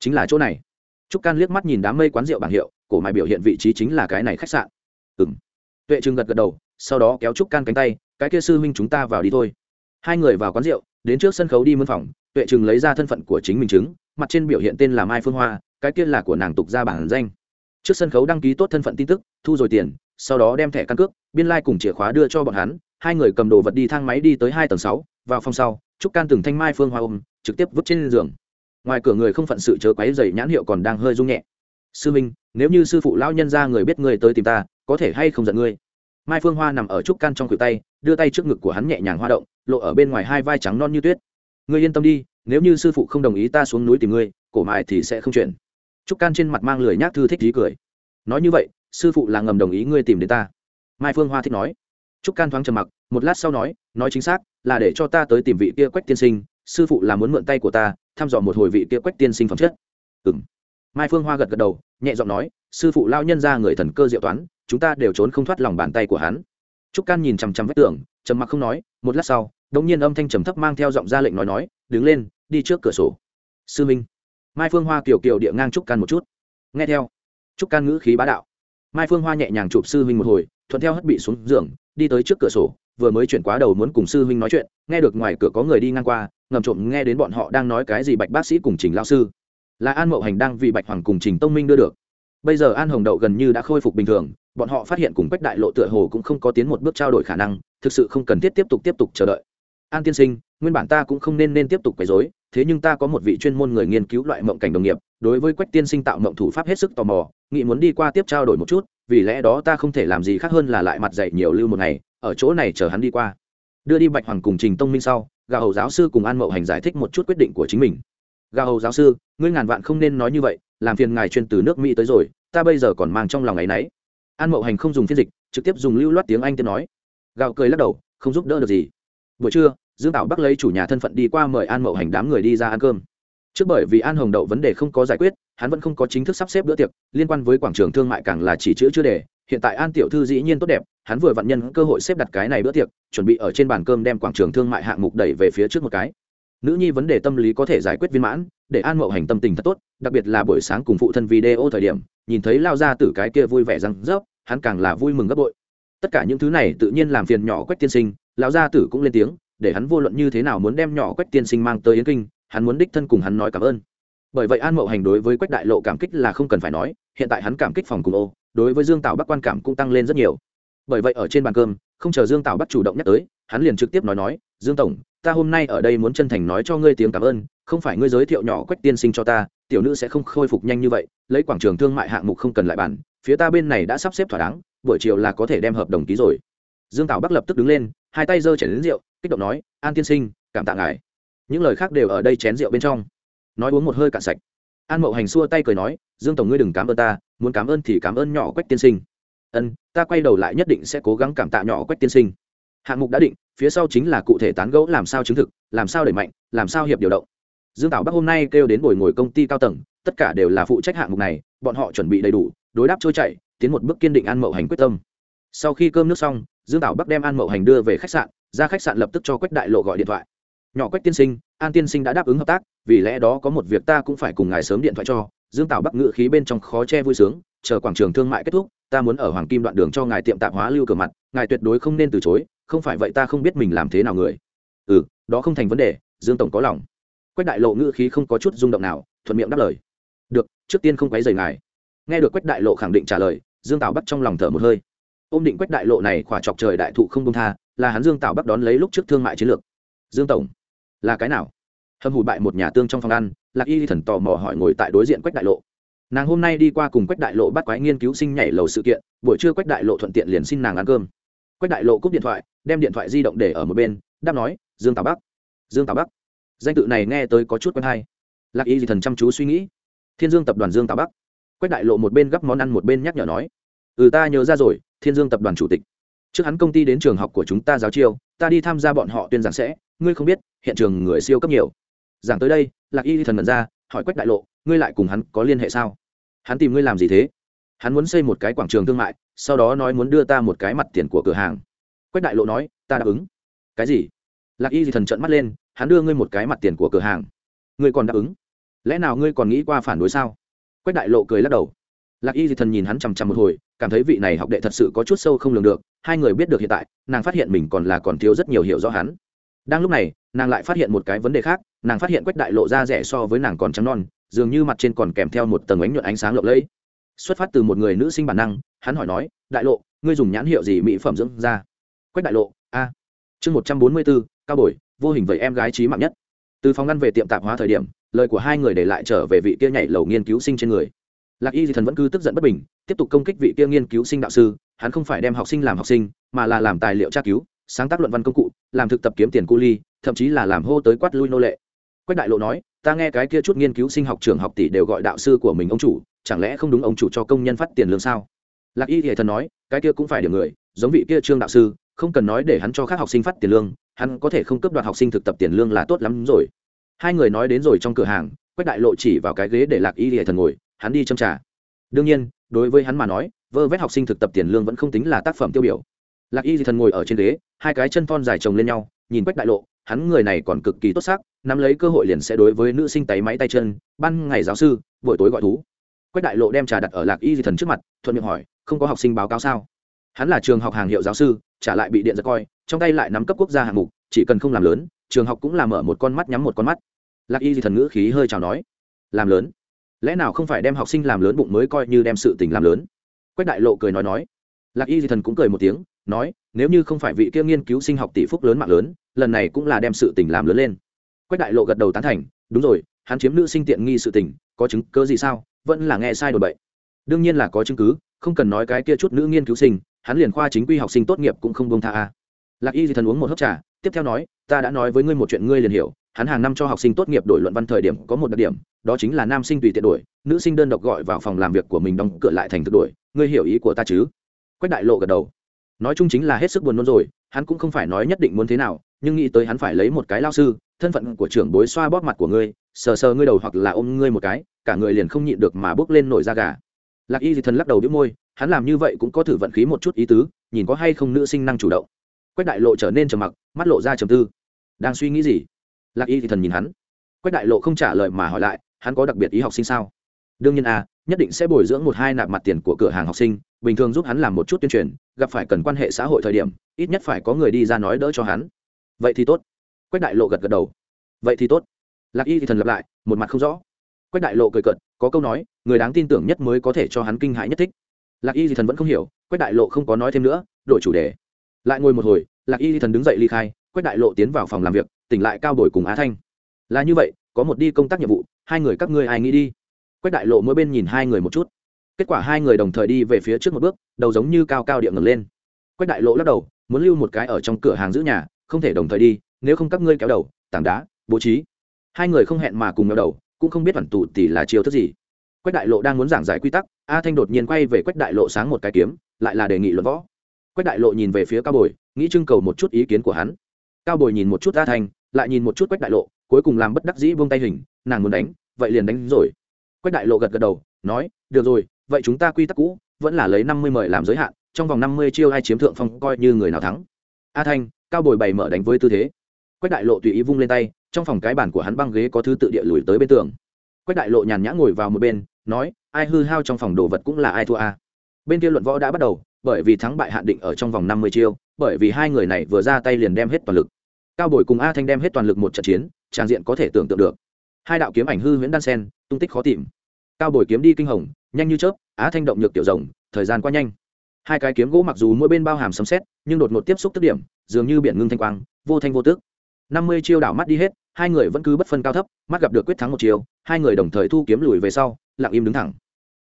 Chính là chỗ này. Trúc can liếc mắt nhìn đám mây quán rượu bảng hiệu, cổ mài biểu hiện vị trí chính là cái này khách sạn. Ừng tuệ trường gật gật đầu, sau đó kéo trúc can cánh tay, cái kia sư huynh chúng ta vào đi thôi. Hai người vào quán rượu, đến trước sân khấu đi mân phòng tuệ chừng lấy ra thân phận của chính mình chứng, mặt trên biểu hiện tên là mai phương hoa, cái kia là của nàng tục ra bản danh. Trước sân khấu đăng ký tốt thân phận tin tức, thu rồi tiền, sau đó đem thẻ căn cước, biên lai、like、cùng chìa khóa đưa cho bọn hắn, hai người cầm đồ vật đi thang máy đi tới hai tầng sáu, vào phòng sau, trúc can từng thanh mai phương hoa ôm, trực tiếp vứt trên giường. Ngoài cửa người không phận sự chớ quáy dày nhãn hiệu còn đang hơi rung nhẹ. Sư minh, nếu như sư phụ lão nhân ra người biết người tới tìm ta, có thể hay không giận ngươi? Mai phương hoa nằm ở trúc can trong cửa tay, đưa tay trước ngực của hắn nhẹ nhàng hoa động, lộ ở bên ngoài hai vai trắng non như tuyết ngươi yên tâm đi, nếu như sư phụ không đồng ý ta xuống núi tìm ngươi, cổ mại thì sẽ không chuyển. Trúc can trên mặt mang lười nhác thư thích dí cười. Nói như vậy, sư phụ là ngầm đồng ý ngươi tìm đến ta. Mai phương hoa thích nói. Trúc can thoáng trầm mặc, một lát sau nói nói chính xác, là để cho ta tới tìm vị kia quách tiên sinh, sư phụ là muốn mượn tay của ta, thăm dò một hồi vị kia quách tiên sinh phẩm chất. Ừ m mai phương hoa gật gật đầu, nhẹ giọng nói, sư phụ lao nhân ra người thần cơ diệu toán, chúng ta đều trốn không thoát lòng bàn tay của hắn. Trúc can nhìn chằm chằm vách tường, trầm mặc không nói, một lát sau đống nhiên âm thanh trầm thấp mang theo giọng ra lệnh nói nói, đứng lên, đi trước cửa sổ. Sư minh. Mai phương hoa kiều kiều địa ngang trúc can một chút. Nghe theo. Trúc can ngữ khí bá đạo. Mai phương hoa nhẹ nhàng chụp sư huynh một hồi, thuận theo hất bị xuống giường, đi tới trước cửa sổ, vừa mới chuyển quá đầu muốn cùng sư huynh nói chuyện, nghe được ngoài cửa có người đi ngang qua, ngầm trộm nghe đến bọn họ đang nói cái gì bạch bác sĩ cùng trình lao sư. Là an mậu hành đang vì bạch hoàng cùng trình tông minh đưa được. Bây giờ an hồng đậu gần như đã khôi phục bình thường, bọn họ phát hiện cùng quách đại lộ tựa hồ cũng không có tiến một bước trao đổi khả năng, thực sự không cần thiết tiếp tục tiếp tục chờ đợi an tiên sinh, nguyên bản ta cũng không nên nên tiếp tục quấy dối thế nhưng ta có một vị chuyên môn người nghiên cứu loại mộng cảnh đồng nghiệp, đối với quách tiên sinh tạo mộng thủ pháp hết sức tò mò nghị muốn đi qua tiếp trao đổi một chút, vì lẽ đó ta không thể làm gì khác hơn là lại mặt dạy nhiều lưu một ngày, ở chỗ này chờ hắn đi qua. Đưa đi bạch hoàng cùng trình tông minh sau, gà hầu giáo sư cùng an mậu hành giải thích một chút quyết định của chính mình. Gà hầu giáo sư, ngươi ngàn vạn không nên nói như vậy, làm phiền ngài chuyên từ nước mỹ tới rồi, ta bây giờ còn mang trong lòng ấ y n ấ y an mậu hành không dùng phiên dịch, trực tiếp dùng lưu loát tiếng anh tiếng nói. Gạo cười lắc đầu, không giúp đỡ được gì. Buổi trưa dương tạo bắc lấy chủ nhà thân phận đi qua mời an mậu hành đám người đi ra ăn cơm. Trước bởi vì an hồng đậu vấn đề không có giải quyết, hắn vẫn không có chính thức sắp xếp bữa tiệc, liên quan với quảng trường thương mại càng là chỉ chữ chưa đề hiện tại an tiểu thư dĩ nhiên tốt đẹp, hắn vừa vặn nhân cơ hội xếp đặt cái này bữa tiệc, chuẩn bị ở trên bàn cơm đem quảng trường thương mại hạng mục đẩy về phía trước một cái. Nữ nhi vấn đề tâm lý có thể giải quyết viên mãn, để an mậu hành tâm tình thật tốt, đặc biệt là buổi sáng cùng phụ thân video thời điểm, nhìn thấy lao ra từ cái kia vui vẻ răng rớp, hắn càng là vui mừng gấp bội. Tất cả những thứ này tự nhiên làm phiền nhỏ quách tiên sinh, lão gia tử cũng lên tiếng để hắn vô luận như thế nào muốn đem nhỏ quách tiên sinh mang tới yến kinh, hắn muốn đích thân cùng hắn nói cảm ơn. Bởi vậy an mậu hành đối với quách đại lộ cảm kích là không cần phải nói, hiện tại hắn cảm kích phòng cùng ô, đối với dương tạo bắc quan cảm cũng tăng lên rất nhiều. Bởi vậy ở trên bàn cơm, không chờ dương tạo bắc chủ động nhắc tới, hắn liền trực tiếp nói nói, dương tổng, ta hôm nay ở đây muốn chân thành nói cho ngươi tiếng cảm ơn, không phải ngươi giới thiệu nhỏ quách tiên sinh cho ta, tiểu nữ sẽ không khôi phục nhanh như vậy, lấy quảng trường thương mại hạng mục không cần lại bản phía ta bên này đã sắp xếp thỏa đáng, buổi chiều là có thể đem hợp đồng ký rồi. Dương tạo bắc lập tức đứng lên, hai tay giơ chảy đến rượu kích động nói, an tiên sinh, cảm tạ ngài. Những lời khác đều ở đây chén rượu bên trong. Nói uống một hơi cạn sạch. An mậu hành xua tay cười nói, dương tổng ngươi đừng cảm ơn ta, muốn cảm ơn thì cảm ơn nhỏ quách tiên sinh. Ân, ta quay đầu lại nhất định sẽ cố gắng cảm tạ nhỏ quách tiên sinh. Hạng mục đã định, phía sau chính là cụ thể tán gẫu làm sao chứng thực, làm sao đẩy mạnh, làm sao hiệp điều động. Dương tảo bắc hôm nay kêu đến buổi ngồi công ty cao tầng, tất cả đều là phụ trách hạng mục này, bọn họ chuẩn bị đầy đủ, đối đáp trôi chảy, tiến một bước kiên định an mậu hành quyết tâm. Sau khi cơm nước xong, dương tảo bắc đem an mậu hành đưa về khách sạn ra khách sạn lập tức cho quách đại lộ gọi điện thoại. Nhỏ quách tiên sinh, an tiên sinh đã đáp ứng hợp tác, vì lẽ đó có một việc ta cũng phải cùng ngài sớm điện thoại cho. Dương tảo bắc ngự khí bên trong khó che vui sướng, chờ quảng trường thương mại kết thúc, ta muốn ở hoàng kim đoạn đường cho ngài tiệm tạp hóa lưu cửa mặt, ngài tuyệt đối không nên từ chối, không phải vậy ta không biết mình làm thế nào người. Ừ đó không thành vấn đề, dương tổng có lòng. Quách đại lộ ngự khí không có chút rung động nào, thuận miệng đáp lời. Được, trước tiên không quấy rầy ngài. Nghe được quách đại lộ khẳng định trả lời, dương tảo bắc trong lòng thở một hơi. Ôm định quách đại lộ này khỏa chọc trời đại thụ không công tha là hắn dương tạo bắc đón lấy lúc trước thương mại chiến lược. Dương tổng, là cái nào? Hâm hủ bại một nhà tương trong phòng ăn, lạc y thần tò mò hỏi ngồi tại đối diện quách đại lộ. Nàng hôm nay đi qua cùng quách đại lộ bắt quái nghiên cứu sinh nhảy lầu sự kiện, buổi trưa quách đại lộ thuận tiện liền xin nàng ăn cơm. Quách đại lộ cúp điện thoại, đem điện thoại di động để ở một bên, đáp nói, dương Tào bắc dương Tào bắc danh tự này nghe tới có chút quen hay. Lạc y thần chăm chú suy nghĩ. Thiên dương tập đoàn dương Tào bắc quách đại lộ một bên gắp món ăn một bên nhắc nhở nói ừ ta nhớ ra rồi, thiên dương tập đoàn chủ tịch trước hắn công ty đến trường học của chúng ta giáo chiêu, ta đi tham gia bọn họ tuyên giảng sẽ, ngươi không biết, hiện trường người siêu cấp nhiều. Giảng tới đây, lạc y thần mật ra, hỏi quách đại lộ, ngươi lại cùng hắn có liên hệ sao? Hắn tìm ngươi làm gì thế? Hắn muốn xây một cái quảng trường thương mại, sau đó nói muốn đưa ta một cái mặt tiền của cửa hàng. Quách đại lộ nói, ta đáp ứng. Cái gì? Lạc y thần trợn mắt lên, hắn đưa ngươi một cái mặt tiền của cửa hàng. Ngươi còn đáp ứng? Lẽ nào ngươi còn nghĩ qua phản đối sao? Quách đại lộ cười lắc đầu lạc y thì thần nhìn hắn chằm chằm một hồi, cảm thấy vị này học đệ thật sự có chút sâu không lường được, hai người biết được hiện tại, nàng phát hiện mình còn là còn thiếu rất nhiều hiểu rõ hắn. Đang lúc này, nàng lại phát hiện một cái vấn đề khác, nàng phát hiện quách đại lộ ra rẻ so với nàng còn trắng non, dường như mặt trên còn kèm theo một tầng ánh nhuận ánh sáng lộng lẫy. Xuất phát từ một người nữ sinh bản năng, hắn hỏi nói, đại lộ, ngươi dùng nhãn hiệu gì mỹ phẩm dưỡng da? Quách đại lộ, a. Chương một trăm bốn mươi bốn, cao bồi, vô hình vậy em gái trí mạng nhất. Từ phòng ngăn về tiệm tạp hóa thời điểm, lời của hai người để lại trở về vị kia nhảy lầu nghiên cứu sinh trên người lạc y Di thần vẫn cứ tức giận bất bình, tiếp tục công kích vị kia nghiên cứu sinh đạo sư, hắn không phải đem học sinh làm học sinh, mà là làm tài liệu tra cứu, sáng tác luận văn công cụ, làm thực tập kiếm tiền cu ly, thậm chí là làm hô tới quát lui nô lệ. Quách đại lộ nói, ta nghe cái kia chút nghiên cứu sinh học trường học tỷ đều gọi đạo sư của mình ông chủ, chẳng lẽ không đúng ông chủ cho công nhân phát tiền lương sao? Lạc y thì thần nói, cái kia cũng phải điểm người, giống vị kia trương đạo sư, không cần nói để hắn cho các học sinh phát tiền lương, hắn có thể không cấp đoạt học sinh thực tập tiền lương là tốt lắm rồi. Hai người nói đến rồi trong cửa hàng, quách đại lộ chỉ vào cái ghế để lạc y thì thần ngồi hắn đi châm trả đương nhiên, đối với hắn mà nói, vơ vét học sinh thực tập tiền lương vẫn không tính là tác phẩm tiêu biểu. Lạc y thì thần ngồi ở trên ghế, hai cái chân thon dài chồng lên nhau, nhìn quách đại lộ, hắn người này còn cực kỳ tốt sắc, nắm lấy cơ hội liền sẽ đối với nữ sinh tay máy tay chân, ban ngày giáo sư, buổi tối gọi thú. Quách đại lộ đem trà đặt ở lạc y di thần trước mặt, thuận miệng hỏi, không có học sinh báo cáo sao? Hắn là trường học hàng hiệu giáo sư, trả lại bị điện giật coi, trong tay lại nắm cấp quốc gia hạng mục, chỉ cần không làm lớn, trường học cũng làm mở một con mắt nhắm một con mắt. Lạc y di thần ngữ khí hơi chào nói, làm lớn lẽ nào không phải đem học sinh làm lớn bụng mới coi như đem sự tình làm lớn? Quách đại lộ cười nói nói. Lạc y di thần cũng cười một tiếng, nói, nếu như không phải vị kia nghiên cứu sinh học tỷ phúc lớn mạng lớn, lần này cũng là đem sự tình làm lớn lên. Quách đại lộ gật đầu tán thành, đúng rồi, hắn chiếm nữ sinh tiện nghi sự tình, có chứng cơ gì sao? Vẫn là nghe sai đồn bậy. Đương nhiên là có chứng cứ, không cần nói cái kia chút nữ nghiên cứu sinh, hắn liền khoa chính quy học sinh tốt nghiệp cũng không bông tha a. Lạc y di thần uống một hớp trà tiếp theo nói, ta đã nói với ngươi một chuyện ngươi liền hiểu, hắn hàng năm cho học sinh tốt nghiệp đổi luận văn thời điểm có một đặc điểm, đó chính là nam sinh tùy tiện đổi, nữ sinh đơn độc gọi vào phòng làm việc của mình đóng cửa lại thành thực đổi, ngươi hiểu ý của ta chứ? Quách đại lộ gật đầu. Nói chung chính là hết sức buồn nôn rồi, hắn cũng không phải nói nhất định muốn thế nào, nhưng nghĩ tới hắn phải lấy một cái lao sư, thân phận của trưởng bối xoa bóp mặt của ngươi, sờ sờ ngươi đầu hoặc là ôm ngươi một cái, cả người liền không nhịn được mà bước lên nổi da gà. Lạc y thì thần lắc đầu đĩu môi, hắn làm như vậy cũng có thử vận khí một chút ý tứ, nhìn có hay không nữ sinh năng chủ động quách đại lộ trở nên trầm mặc mắt lộ ra trầm tư. Đang suy nghĩ gì? Lạc y thì thần nhìn hắn. Quách đại lộ không trả lời mà hỏi lại hắn có đặc biệt ý học sinh sao? Đương nhiên a à, nhất định sẽ bồi dưỡng một hai nạp mặt tiền của cửa hàng học sinh bình thường giúp hắn làm một chút tuyên truyền gặp phải cần quan hệ xã hội thời điểm ít nhất phải có người đi ra nói đỡ cho hắn. Vậy thì tốt. Quách đại lộ gật gật đầu. Vậy thì tốt. Lạc y thì thần lặp lại một mặt không rõ. Quách đại lộ cười cợt có câu nói người đáng tin tưởng nhất mới có thể cho hắn kinh hãi nhất thích. Lạc y thì thần vẫn không hiểu quách đại lộ không có nói thêm nữa đổi chủ đề lại ngồi một hồi, lạc y thần đứng dậy ly khai, quách đại lộ tiến vào phòng làm việc, tỉnh lại cao đổi cùng á thanh. Là như vậy, có một đi công tác nhiệm vụ, hai người các ngươi ai nghĩ đi? Quách đại lộ mỗi bên nhìn hai người một chút. Kết quả hai người đồng thời đi về phía trước một bước, đầu giống như cao cao địa ngẩng lên. Quách đại lộ lắc đầu, muốn lưu một cái ở trong cửa hàng giữ nhà, không thể đồng thời đi, nếu không các ngươi kéo đầu, tảng đá, bố trí. Hai người không hẹn mà cùng nhau đầu, cũng không biết phản tụ tỷ là chiêu thức gì. Quách đại lộ đang muốn giảng giải quy tắc a thanh đột nhiên quay về quách đại lộ sáng một cái kiếm, lại là đề nghị luận võ quách đại lộ nhìn về phía cao bồi, nghĩ trưng cầu một chút ý kiến của hắn. Cao bồi nhìn một chút a thanh lại nhìn một chút quách đại lộ, cuối cùng làm bất đắc dĩ buông tay hình, nàng muốn đánh, vậy liền đánh rồi. Quách đại lộ gật gật đầu, nói, được rồi, vậy chúng ta quy tắc cũ, vẫn là lấy năm mươi mời làm giới hạn, trong vòng năm mươi chiêu ai chiếm thượng phong coi như người nào thắng. A thanh cao bồi bày mở đánh với tư thế. Quách đại lộ tùy ý vung lên tay, trong phòng cái bản của hắn băng ghế có thứ tự địa lùi tới bên tường. Quách đại lộ nhàn nhã ngồi vào một bên, nói, ai hư hao trong phòng đồ vật cũng là ai thua a? Bên kia luận võ đã bắt đầu bởi vì thắng bại hạn định ở trong vòng năm mươi chiêu bởi vì hai người này vừa ra tay liền đem hết toàn lực. Cao bồi cùng a thanh đem hết toàn lực một trận chiến tràng diện có thể tưởng tượng được. Hai đạo kiếm ảnh hư huyễn đan sen tung tích khó tìm. Cao bồi kiếm đi kinh hồng nhanh như chớp á thanh động nhược tiểu rồng thời gian qua nhanh. Hai cái kiếm gỗ mặc dù mỗi bên bao hàm sấm sét, nhưng đột ngột tiếp xúc tức điểm dường như biển ngưng thanh quang vô thanh vô tức. năm mươi chiêu đảo mắt đi hết hai người vẫn cứ bất phân cao thấp mắt gặp được quyết thắng một chiều hai người đồng thời thu kiếm lùi về sau lặng im đứng thẳng.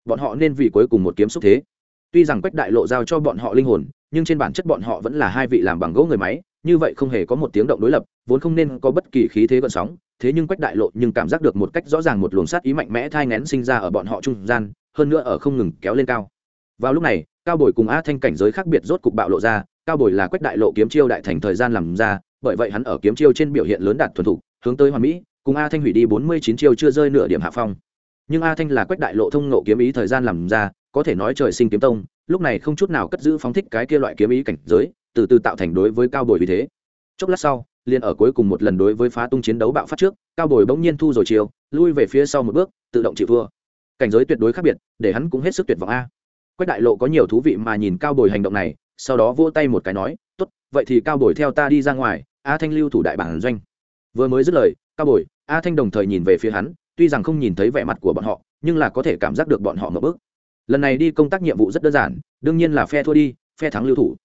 Bọn họ nên vì cuối cùng một kiếm xúc thế tuy rằng quách đại lộ giao cho bọn họ linh hồn, nhưng trên bản chất bọn họ vẫn là hai vị làm bằng gỗ người máy, như vậy không hề có một tiếng động đối lập, vốn không nên có bất kỳ khí thế gợn sóng, thế nhưng quách đại lộ nhưng cảm giác được một cách rõ ràng một luồng sát ý mạnh mẽ thai ngén sinh ra ở bọn họ trung gian, hơn nữa ở không ngừng kéo lên cao. Vào lúc này, cao bồi cùng a thanh cảnh giới khác biệt rốt cục bạo lộ ra, cao bồi là quách đại lộ kiếm chiêu đại thành thời gian làm ra, bởi vậy hắn ở kiếm chiêu trên biểu hiện lớn đạt thuần thục, hướng tới hoàn mỹ, cùng a thanh hủy đi bốn mươi chín chiêu chưa rơi nửa điểm hạ phong. Nhưng a thanh là quách đại lộ thông nộ kiếm ý thời gian làm ra có thể nói trời sinh kiếm tông, lúc này không chút nào cất giữ phóng thích cái kia loại kiếm ý cảnh giới, từ từ tạo thành đối với cao bồi vì thế. Chốc lát sau, liền ở cuối cùng một lần đối với phá tung chiến đấu bạo phát trước, cao bồi bỗng nhiên thu rồi chiều lui về phía sau một bước, tự động chịu thua. Cảnh giới tuyệt đối khác biệt, để hắn cũng hết sức tuyệt vọng a. Quách đại lộ có nhiều thú vị mà nhìn cao bồi hành động này, sau đó vỗ tay một cái nói, tốt, vậy thì cao bồi theo ta đi ra ngoài, a thanh lưu thủ đại bản doanh. Vừa mới dứt lời, cao bồi, a thanh đồng thời nhìn về phía hắn, tuy rằng không nhìn thấy vẻ mặt của bọn họ, nhưng là có thể cảm giác được bọn họ ngập bước lần này đi công tác nhiệm vụ rất đơn giản, đương nhiên là phe thua đi, phe thắng lưu thủ.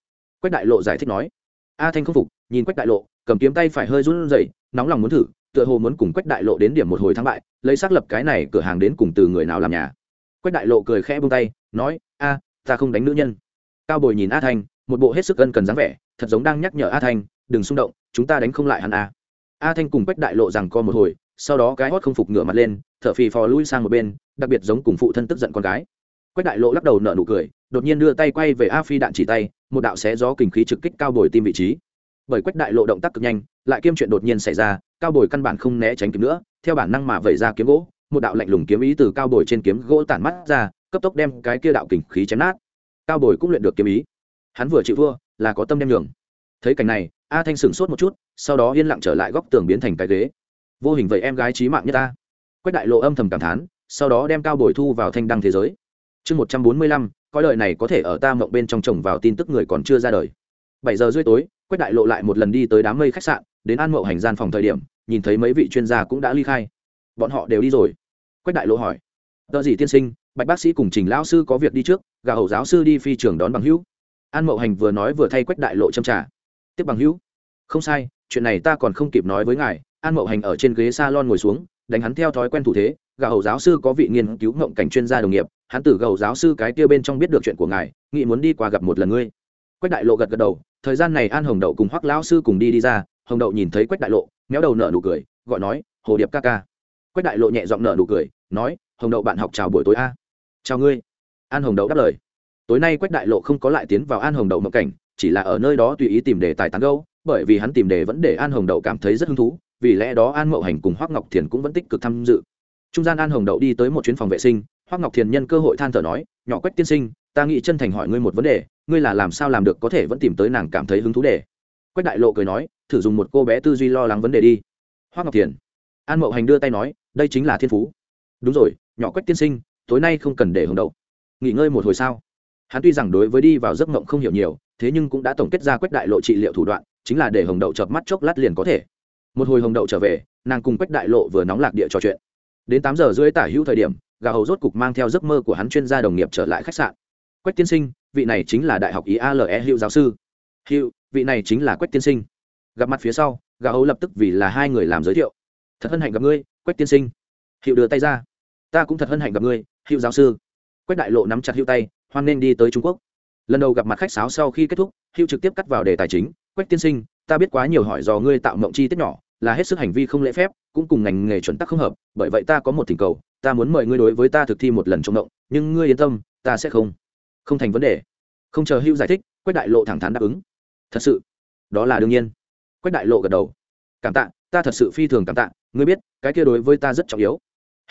Quách đại lộ giải thích nói. A thanh không phục, nhìn quách đại lộ, cầm kiếm tay phải hơi run rẩy, nóng lòng muốn thử, tựa hồ muốn cùng quách đại lộ đến điểm một hồi thắng bại, lấy xác lập cái này cửa hàng đến cùng từ người nào làm nhà. Quách đại lộ cười khẽ buông tay, nói, a, ta không đánh nữ nhân. Cao bồi nhìn a thanh, một bộ hết sức ân cần dáng vẻ, thật giống đang nhắc nhở a thanh, đừng xung động, chúng ta đánh không lại hắn a. A thanh cùng quách đại lộ rằng co một hồi, sau đó cái hót không phục ngửa mặt lên, thở phì phò lui sang một bên, đặc biệt giống cùng phụ thân tức giận con gái quách đại lộ lắc đầu nở nụ cười, đột nhiên đưa tay quay về a phi đạn chỉ tay, một đạo xé gió kình khí trực kích cao bồi tim vị trí. Bởi quách đại lộ động tác cực nhanh, lại kiêm chuyện đột nhiên xảy ra, cao bồi căn bản không né tránh kịp nữa, theo bản năng mà vẩy ra kiếm gỗ, một đạo lạnh lùng kiếm ý từ cao bồi trên kiếm gỗ tản mắt ra, cấp tốc đem cái kia đạo kình khí chém nát. Cao bồi cũng luyện được kiếm ý. Hắn vừa chịu thua, là có tâm đem nhường. Thấy cảnh này, a thanh sửng sốt một chút, sau đó yên lặng trở lại góc tường biến thành cái ghế. Vô hình vậy em gái trí mạng nhất ta. Quách đại lộ âm thầm cảm thán, sau đó đem cao bồi thu vào thanh đăng thế giới chương một trăm bốn mươi lăm, coi đời này có thể ở ta mộng bên trong chồng vào tin tức người còn chưa ra đời. Bảy giờ rưỡi tối, quách đại lộ lại một lần đi tới đám mây khách sạn, đến an mậu hành gian phòng thời điểm, nhìn thấy mấy vị chuyên gia cũng đã ly khai. Bọn họ đều đi rồi. Quách đại lộ hỏi, tờ gì tiên sinh, bạch bác sĩ cùng trình lão sư có việc đi trước, gà hậu giáo sư đi phi trường đón bằng hữu. An mậu hành vừa nói vừa thay quách đại lộ châm trả tiếp bằng hữu. Không sai, chuyện này ta còn không kịp nói với ngài. An mậu hành ở trên ghế s a lon ngồi xuống đánh hắn theo thói quen thủ thế, gà hầu giáo sư có vị nghiên cứu ngộng cảnh chuyên gia đồng nghiệp, hắn từ gầu giáo sư cái kia bên trong biết được chuyện của ngài nghị muốn đi qua gặp một lần ngươi. Quách đại lộ gật gật đầu, thời gian này an hồng đậu cùng hoắc lão sư cùng đi đi ra, hồng đậu nhìn thấy quách đại lộ, méo đầu nở nụ cười, gọi nói, hồ điệp ca ca. Quách đại lộ nhẹ giọng nở nụ cười, nói, hồng đậu bạn học chào buổi tối a. Chào ngươi. An hồng đậu đáp lời. Tối nay quách đại lộ không có lại tiến vào an hồng đậu mộng cảnh, chỉ là ở nơi đó tùy ý tìm đề tài tán gâu bởi vì hắn tìm đề vẫn để an hồng đậu cảm thấy rất hứng thú vì lẽ đó an mậu hành cùng hoác ngọc thiền cũng vẫn tích cực tham dự. Trung gian an hồng đậu đi tới một chuyến phòng vệ sinh, hoác ngọc thiền nhân cơ hội than thở nói, nhỏ quách tiên sinh, ta nghĩ chân thành hỏi ngươi một vấn đề, ngươi là làm sao làm được có thể vẫn tìm tới nàng cảm thấy hứng thú để? Quách đại lộ cười nói, thử dùng một cô bé tư duy lo lắng vấn đề đi. Hoác ngọc thiền, an mậu hành đưa tay nói, đây chính là thiên phú. Đúng rồi, nhỏ quách tiên sinh, tối nay không cần để hồng đậu. Nghỉ ngơi một hồi sao? Hắn tuy rằng đối với đi vào giấc mộng không hiểu nhiều, thế nhưng cũng đã tổng kết ra quách đại lộ trị liệu thủ đoạn, chính là để hồng đậu chợp mắt chốc lát liền có thể một hồi hồng đậu trở về, nàng cùng quách đại lộ vừa nóng lạc địa trò chuyện. Đến tám giờ rưỡi tả hữu thời điểm, gà hầu rốt cục mang theo giấc mơ của hắn chuyên gia đồng nghiệp trở lại khách sạn. Quách tiên sinh, vị này chính là đại học ý ale hữu giáo sư. Hữu, vị này chính là quách tiên sinh. Gặp mặt phía sau, gà hầu lập tức vì là hai người làm giới thiệu. Thật hân hạnh gặp ngươi, quách tiên sinh. Hữu đưa tay ra. Ta cũng thật hân hạnh gặp ngươi, hữu giáo sư. Quách đại lộ nắm chặt hữu tay, hoan nên đi tới trung quốc. Lần đầu gặp mặt khách sáo sau khi kết thúc, hữu trực tiếp cắt vào đề tài chính. Quách tiên sinh, ta biết quá nhiều hỏi do ngươi tạo mộng chi tiết nhỏ là hết sức hành vi không lễ phép, cũng cùng ngành nghề chuẩn tắc không hợp, bởi vậy ta có một thỉnh cầu, ta muốn mời ngươi đối với ta thực thi một lần trong động nhưng ngươi yên tâm, ta sẽ không. Không thành vấn đề. Không chờ Hưu giải thích, quách đại lộ thẳng thắn đáp ứng. Thật sự. Đó là đương nhiên. Quách đại lộ gật đầu. Cảm tạ, ta thật sự phi thường cảm tạ, ngươi biết, cái kia đối với ta rất trọng yếu.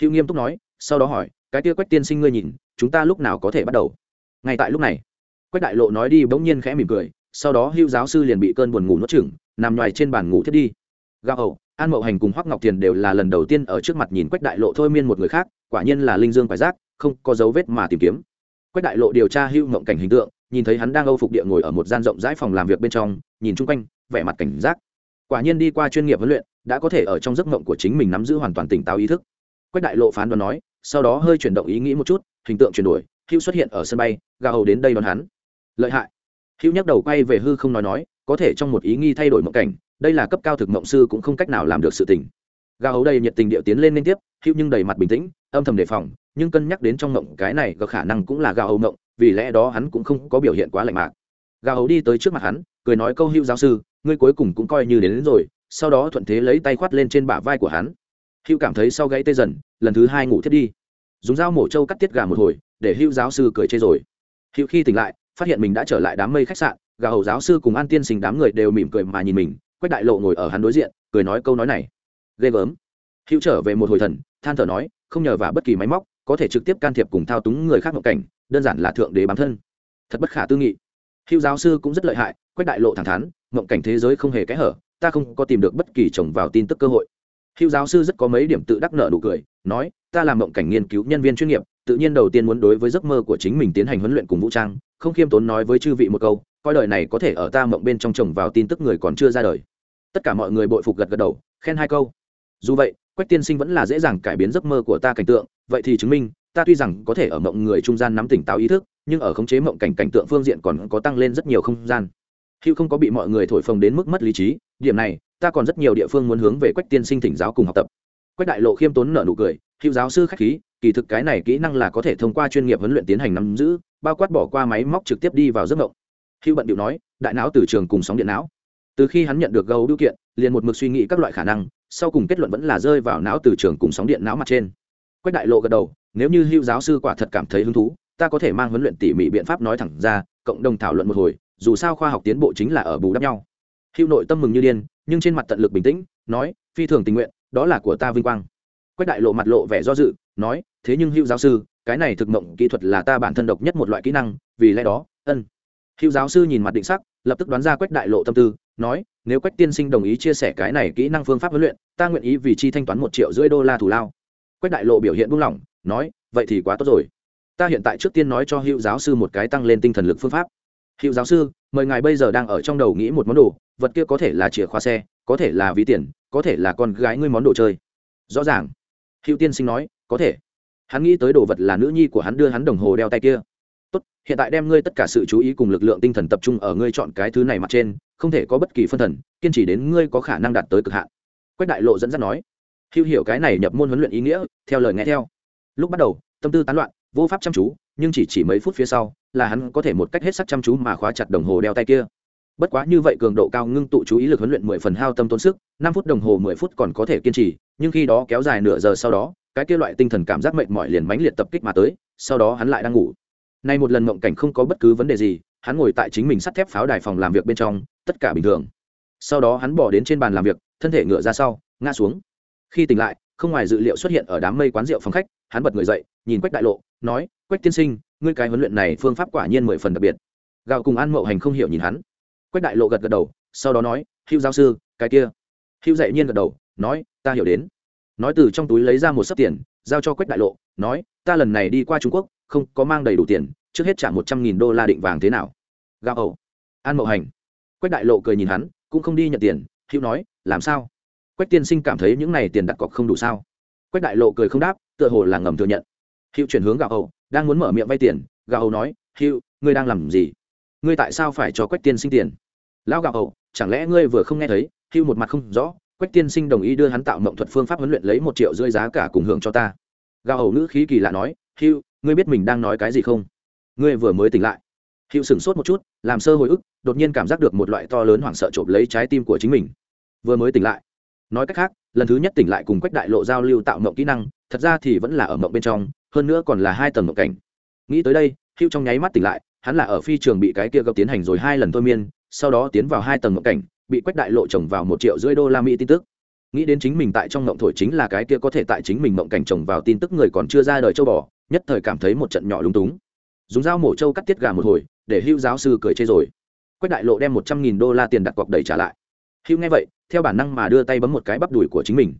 Hữu nghiêm túc nói, sau đó hỏi, cái kia quách tiên sinh ngươi nhìn, chúng ta lúc nào có thể bắt đầu? Ngay tại lúc này, quách đại lộ nói đi, bỗng nhiên khẽ mỉm cười, sau đó hữu giáo sư liền bị cơn buồn ngủ nuốt chửng, nằm ngoài trên bàn ngủ thiết đi gạo ẩu an mậu hành cùng hoắc ngọc thiền đều là lần đầu tiên ở trước mặt nhìn quách đại lộ thôi miên một người khác, quả nhiên là linh dương phải giác, không có dấu vết mà tìm kiếm. Quách đại lộ điều tra hưu ngộng cảnh hình tượng, nhìn thấy hắn đang âu phục địa ngồi ở một gian rộng rãi phòng làm việc bên trong, nhìn chung quanh, vẻ mặt cảnh giác. Quả nhiên đi qua chuyên nghiệp huấn luyện, đã có thể ở trong giấc mộng của chính mình nắm giữ hoàn toàn tỉnh táo ý thức. Quách đại lộ phán đoán nói, sau đó hơi chuyển động ý nghĩ một chút, hình tượng chuyển đổi, hữu xuất hiện ở sân bay, gà hầu đến đây đón hắn. Lợi hại. Hữu nhắc đầu quay về hư không nói nói, có thể trong một ý nghi thay đổi mộng cảnh đây là cấp cao thực mộng sư cũng không cách nào làm được sự tình. Gà hấu đầy nhiệt tình điệu tiến lên liên tiếp hữu nhưng đầy mặt bình tĩnh âm thầm đề phòng nhưng cân nhắc đến trong mộng cái này có khả năng cũng là gà hấu mộng vì lẽ đó hắn cũng không có biểu hiện quá lạnh mạc. Gà hấu đi tới trước mặt hắn cười nói câu hữu giáo sư ngươi cuối cùng cũng coi như đến, đến rồi sau đó thuận thế lấy tay khoát lên trên bả vai của hắn. Hữu cảm thấy sau gãy tê dần lần thứ hai ngủ thiết đi. Dùng dao mổ trâu cắt tiết gà một hồi để hữu giáo sư cười chê rồi. Hữu khi tỉnh lại phát hiện mình đã trở lại đám mây khách sạn gà hầu giáo sư cùng an tiên sinh đám người đều mỉm cười mà nhìn mình quách đại lộ ngồi ở hắn đối diện, cười nói câu nói này. Ghê gớm. Hữu trở về một hồi thần, than thở nói, không nhờ vào bất kỳ máy móc, có thể trực tiếp can thiệp cùng thao túng người khác mộng cảnh, đơn giản là thượng đế bám thân. Thật bất khả tư nghị. Hữu giáo sư cũng rất lợi hại, quách đại lộ thẳng thắn mộng cảnh thế giới không hề kẽ hở, ta không có tìm được bất kỳ chồng vào tin tức cơ hội. Hữu giáo sư rất có mấy điểm tự đắc nợ nụ cười, nói, ta làm mộng cảnh nghiên cứu nhân viên chuyên nghiệp, tự nhiên đầu tiên muốn đối với giấc mơ của chính mình tiến hành huấn luyện cùng vũ trang, không khiêm tốn nói với chư vị một câu, coi đời này có thể ở ta mộng bên trong chồng vào tin tức người còn chưa ra đời tất cả mọi người bội phục gật gật đầu, khen hai câu. Dù vậy, quách tiên sinh vẫn là dễ dàng cải biến giấc mơ của ta cảnh tượng, vậy thì chứng minh, ta tuy rằng có thể ở mộng người trung gian nắm tỉnh táo ý thức, nhưng ở khống chế mộng cảnh cảnh tượng phương diện còn có tăng lên rất nhiều không gian. Hữu không có bị mọi người thổi phồng đến mức mất lý trí, điểm này, ta còn rất nhiều địa phương muốn hướng về quách tiên sinh thỉnh giáo cùng học tập. Quách đại lộ khiêm tốn nở nụ cười hữu giáo sư khách khí, kỳ thực cái này kỹ năng là có thể thông qua chuyên nghiệp huấn luyện tiến hành nắm giữ, bao quát bỏ qua máy móc trực tiếp đi vào giấc mộng. Hữu bận điệu nói, đại não từ trường cùng sóng điện não từ khi hắn nhận được gấu điều kiện, liền một mực suy nghĩ các loại khả năng, sau cùng kết luận vẫn là rơi vào não từ trường cùng sóng điện não mặt trên. Quách đại lộ gật đầu, nếu như hữu giáo sư quả thật cảm thấy hứng thú, ta có thể mang huấn luyện tỉ mỉ biện pháp nói thẳng ra, cộng đồng thảo luận một hồi, dù sao khoa học tiến bộ chính là ở bù đắp nhau. Hữu nội tâm mừng như điên, nhưng trên mặt tận lực bình tĩnh, nói, phi thường tình nguyện, đó là của ta vinh quang. Quách đại lộ mặt lộ vẻ do dự, nói, thế nhưng hữu giáo sư, cái này thực mộng kỹ thuật là ta bản thân độc nhất một loại kỹ năng, vì lẽ đó, ân. Hữu giáo sư nhìn mặt định sắc, lập tức đoán ra quách đại lộ tâm tư nói, nếu quách tiên sinh đồng ý chia sẻ cái này kỹ năng phương pháp huấn luyện, ta nguyện ý vì chi thanh toán một triệu rưỡi đô la thủ lao. Quách đại lộ biểu hiện buông lỏng, nói, vậy thì quá tốt rồi. Ta hiện tại trước tiên nói cho hữu giáo sư một cái tăng lên tinh thần lực phương pháp. Hữu giáo sư, mời ngài bây giờ đang ở trong đầu nghĩ một món đồ, vật kia có thể là chìa khóa xe, có thể là ví tiền, có thể là con gái ngươi món đồ chơi. Rõ ràng. Hữu tiên sinh nói, có thể. Hắn nghĩ tới đồ vật là nữ nhi của hắn đưa hắn đồng hồ đeo tay kia tốt, hiện tại đem ngươi tất cả sự chú ý cùng lực lượng tinh thần tập trung ở ngươi chọn cái thứ này mặt trên, không thể có bất kỳ phân thần, kiên trì đến ngươi có khả năng đạt tới cực hạn. Quách đại lộ dẫn dắt nói. Hữu hiểu cái này nhập môn huấn luyện ý nghĩa, theo lời nghe theo. Lúc bắt đầu, tâm tư tán loạn, vô pháp chăm chú, nhưng chỉ chỉ mấy phút phía sau, là hắn có thể một cách hết sắc chăm chú mà khóa chặt đồng hồ đeo tay kia. Bất quá như vậy cường độ cao ngưng tụ chú ý lực huấn luyện mười phần hao tâm tốn sức, năm phút đồng hồ mười phút còn có thể kiên trì, nhưng khi đó kéo dài nửa giờ sau đó, cái kia loại tinh thần cảm giác mệt mỏi liền mãnh liệt tập kích mà tới, sau đó hắn lại đang ngủ nay một lần mộng cảnh không có bất cứ vấn đề gì, hắn ngồi tại chính mình sắt thép pháo đài phòng làm việc bên trong, tất cả bình thường. Sau đó hắn bỏ đến trên bàn làm việc, thân thể ngựa ra sau, ngã xuống. Khi tỉnh lại, không ngoài dự liệu xuất hiện ở đám mây quán rượu phòng khách, hắn bật người dậy, nhìn quách đại lộ, nói, quách tiên sinh, ngươi cái huấn luyện này phương pháp quả nhiên mười phần đặc biệt. Gạo cùng an mậu hành không hiểu nhìn hắn. Quách đại lộ gật gật đầu, sau đó nói, hữu giáo sư, cái kia. Hữu dạy nhiên gật đầu, nói, ta hiểu đến. Nói từ trong túi lấy ra một sấp tiền, giao cho quách đại lộ, nói, ta lần này đi qua trung quốc không có mang đầy đủ tiền, trước hết trả một trăm nghìn đô la định vàng thế nào? Gạo ẩu an mậu hành. Quách đại lộ cười nhìn hắn, cũng không đi nhận tiền, hữu nói, làm sao? Quách tiên sinh cảm thấy những này tiền đặt cọc không đủ sao? Quách đại lộ cười không đáp, tựa hồ là ngầm thừa nhận. Hữu chuyển hướng gạo ẩu đang muốn mở miệng vay tiền, gạo ẩu nói, hữu, ngươi đang làm gì? Ngươi tại sao phải cho quách tiên sinh tiền? Lão gạo ẩu chẳng lẽ ngươi vừa không nghe thấy, hữu một mặt không rõ, quách tiên sinh đồng ý đưa hắn tạo mộng thuật phương pháp huấn luyện lấy một triệu rưỡi giá cả cùng hưởng cho ta. Gạo ẩu nữ khí kỳ lạ nói, hữu ngươi biết mình đang nói cái gì không? Ngươi vừa mới tỉnh lại. Hữu sửng sốt một chút, làm sơ hồi ức, đột nhiên cảm giác được một loại to lớn hoảng sợ trộm lấy trái tim của chính mình. Vừa mới tỉnh lại. Nói cách khác, lần thứ nhất tỉnh lại cùng quách đại lộ giao lưu tạo mộng kỹ năng, thật ra thì vẫn là ở mộng bên trong, hơn nữa còn là hai tầng mộng cảnh. Nghĩ tới đây, hữu trong nháy mắt tỉnh lại, hắn là ở phi trường bị cái kia gặp tiến hành rồi hai lần thôi miên, sau đó tiến vào hai tầng mộng cảnh, bị quách đại lộ trồng vào một triệu rưỡi đô la mỹ tin tức. Nghĩ đến chính mình tại trong mộng thổi chính là cái kia có thể tại chính mình mộng cảnh trồng vào tin tức người còn chưa ra đời châu bò nhất thời cảm thấy một trận nhỏ lúng túng. Dùng dao mổ trâu cắt tiết gà một hồi, để hưu giáo sư cười chê rồi. Quách đại lộ đem một trăm nghìn đô la tiền đặt cọc đầy trả lại. Hưu nghe vậy, theo bản năng mà đưa tay bấm một cái bắp đùi của chính mình.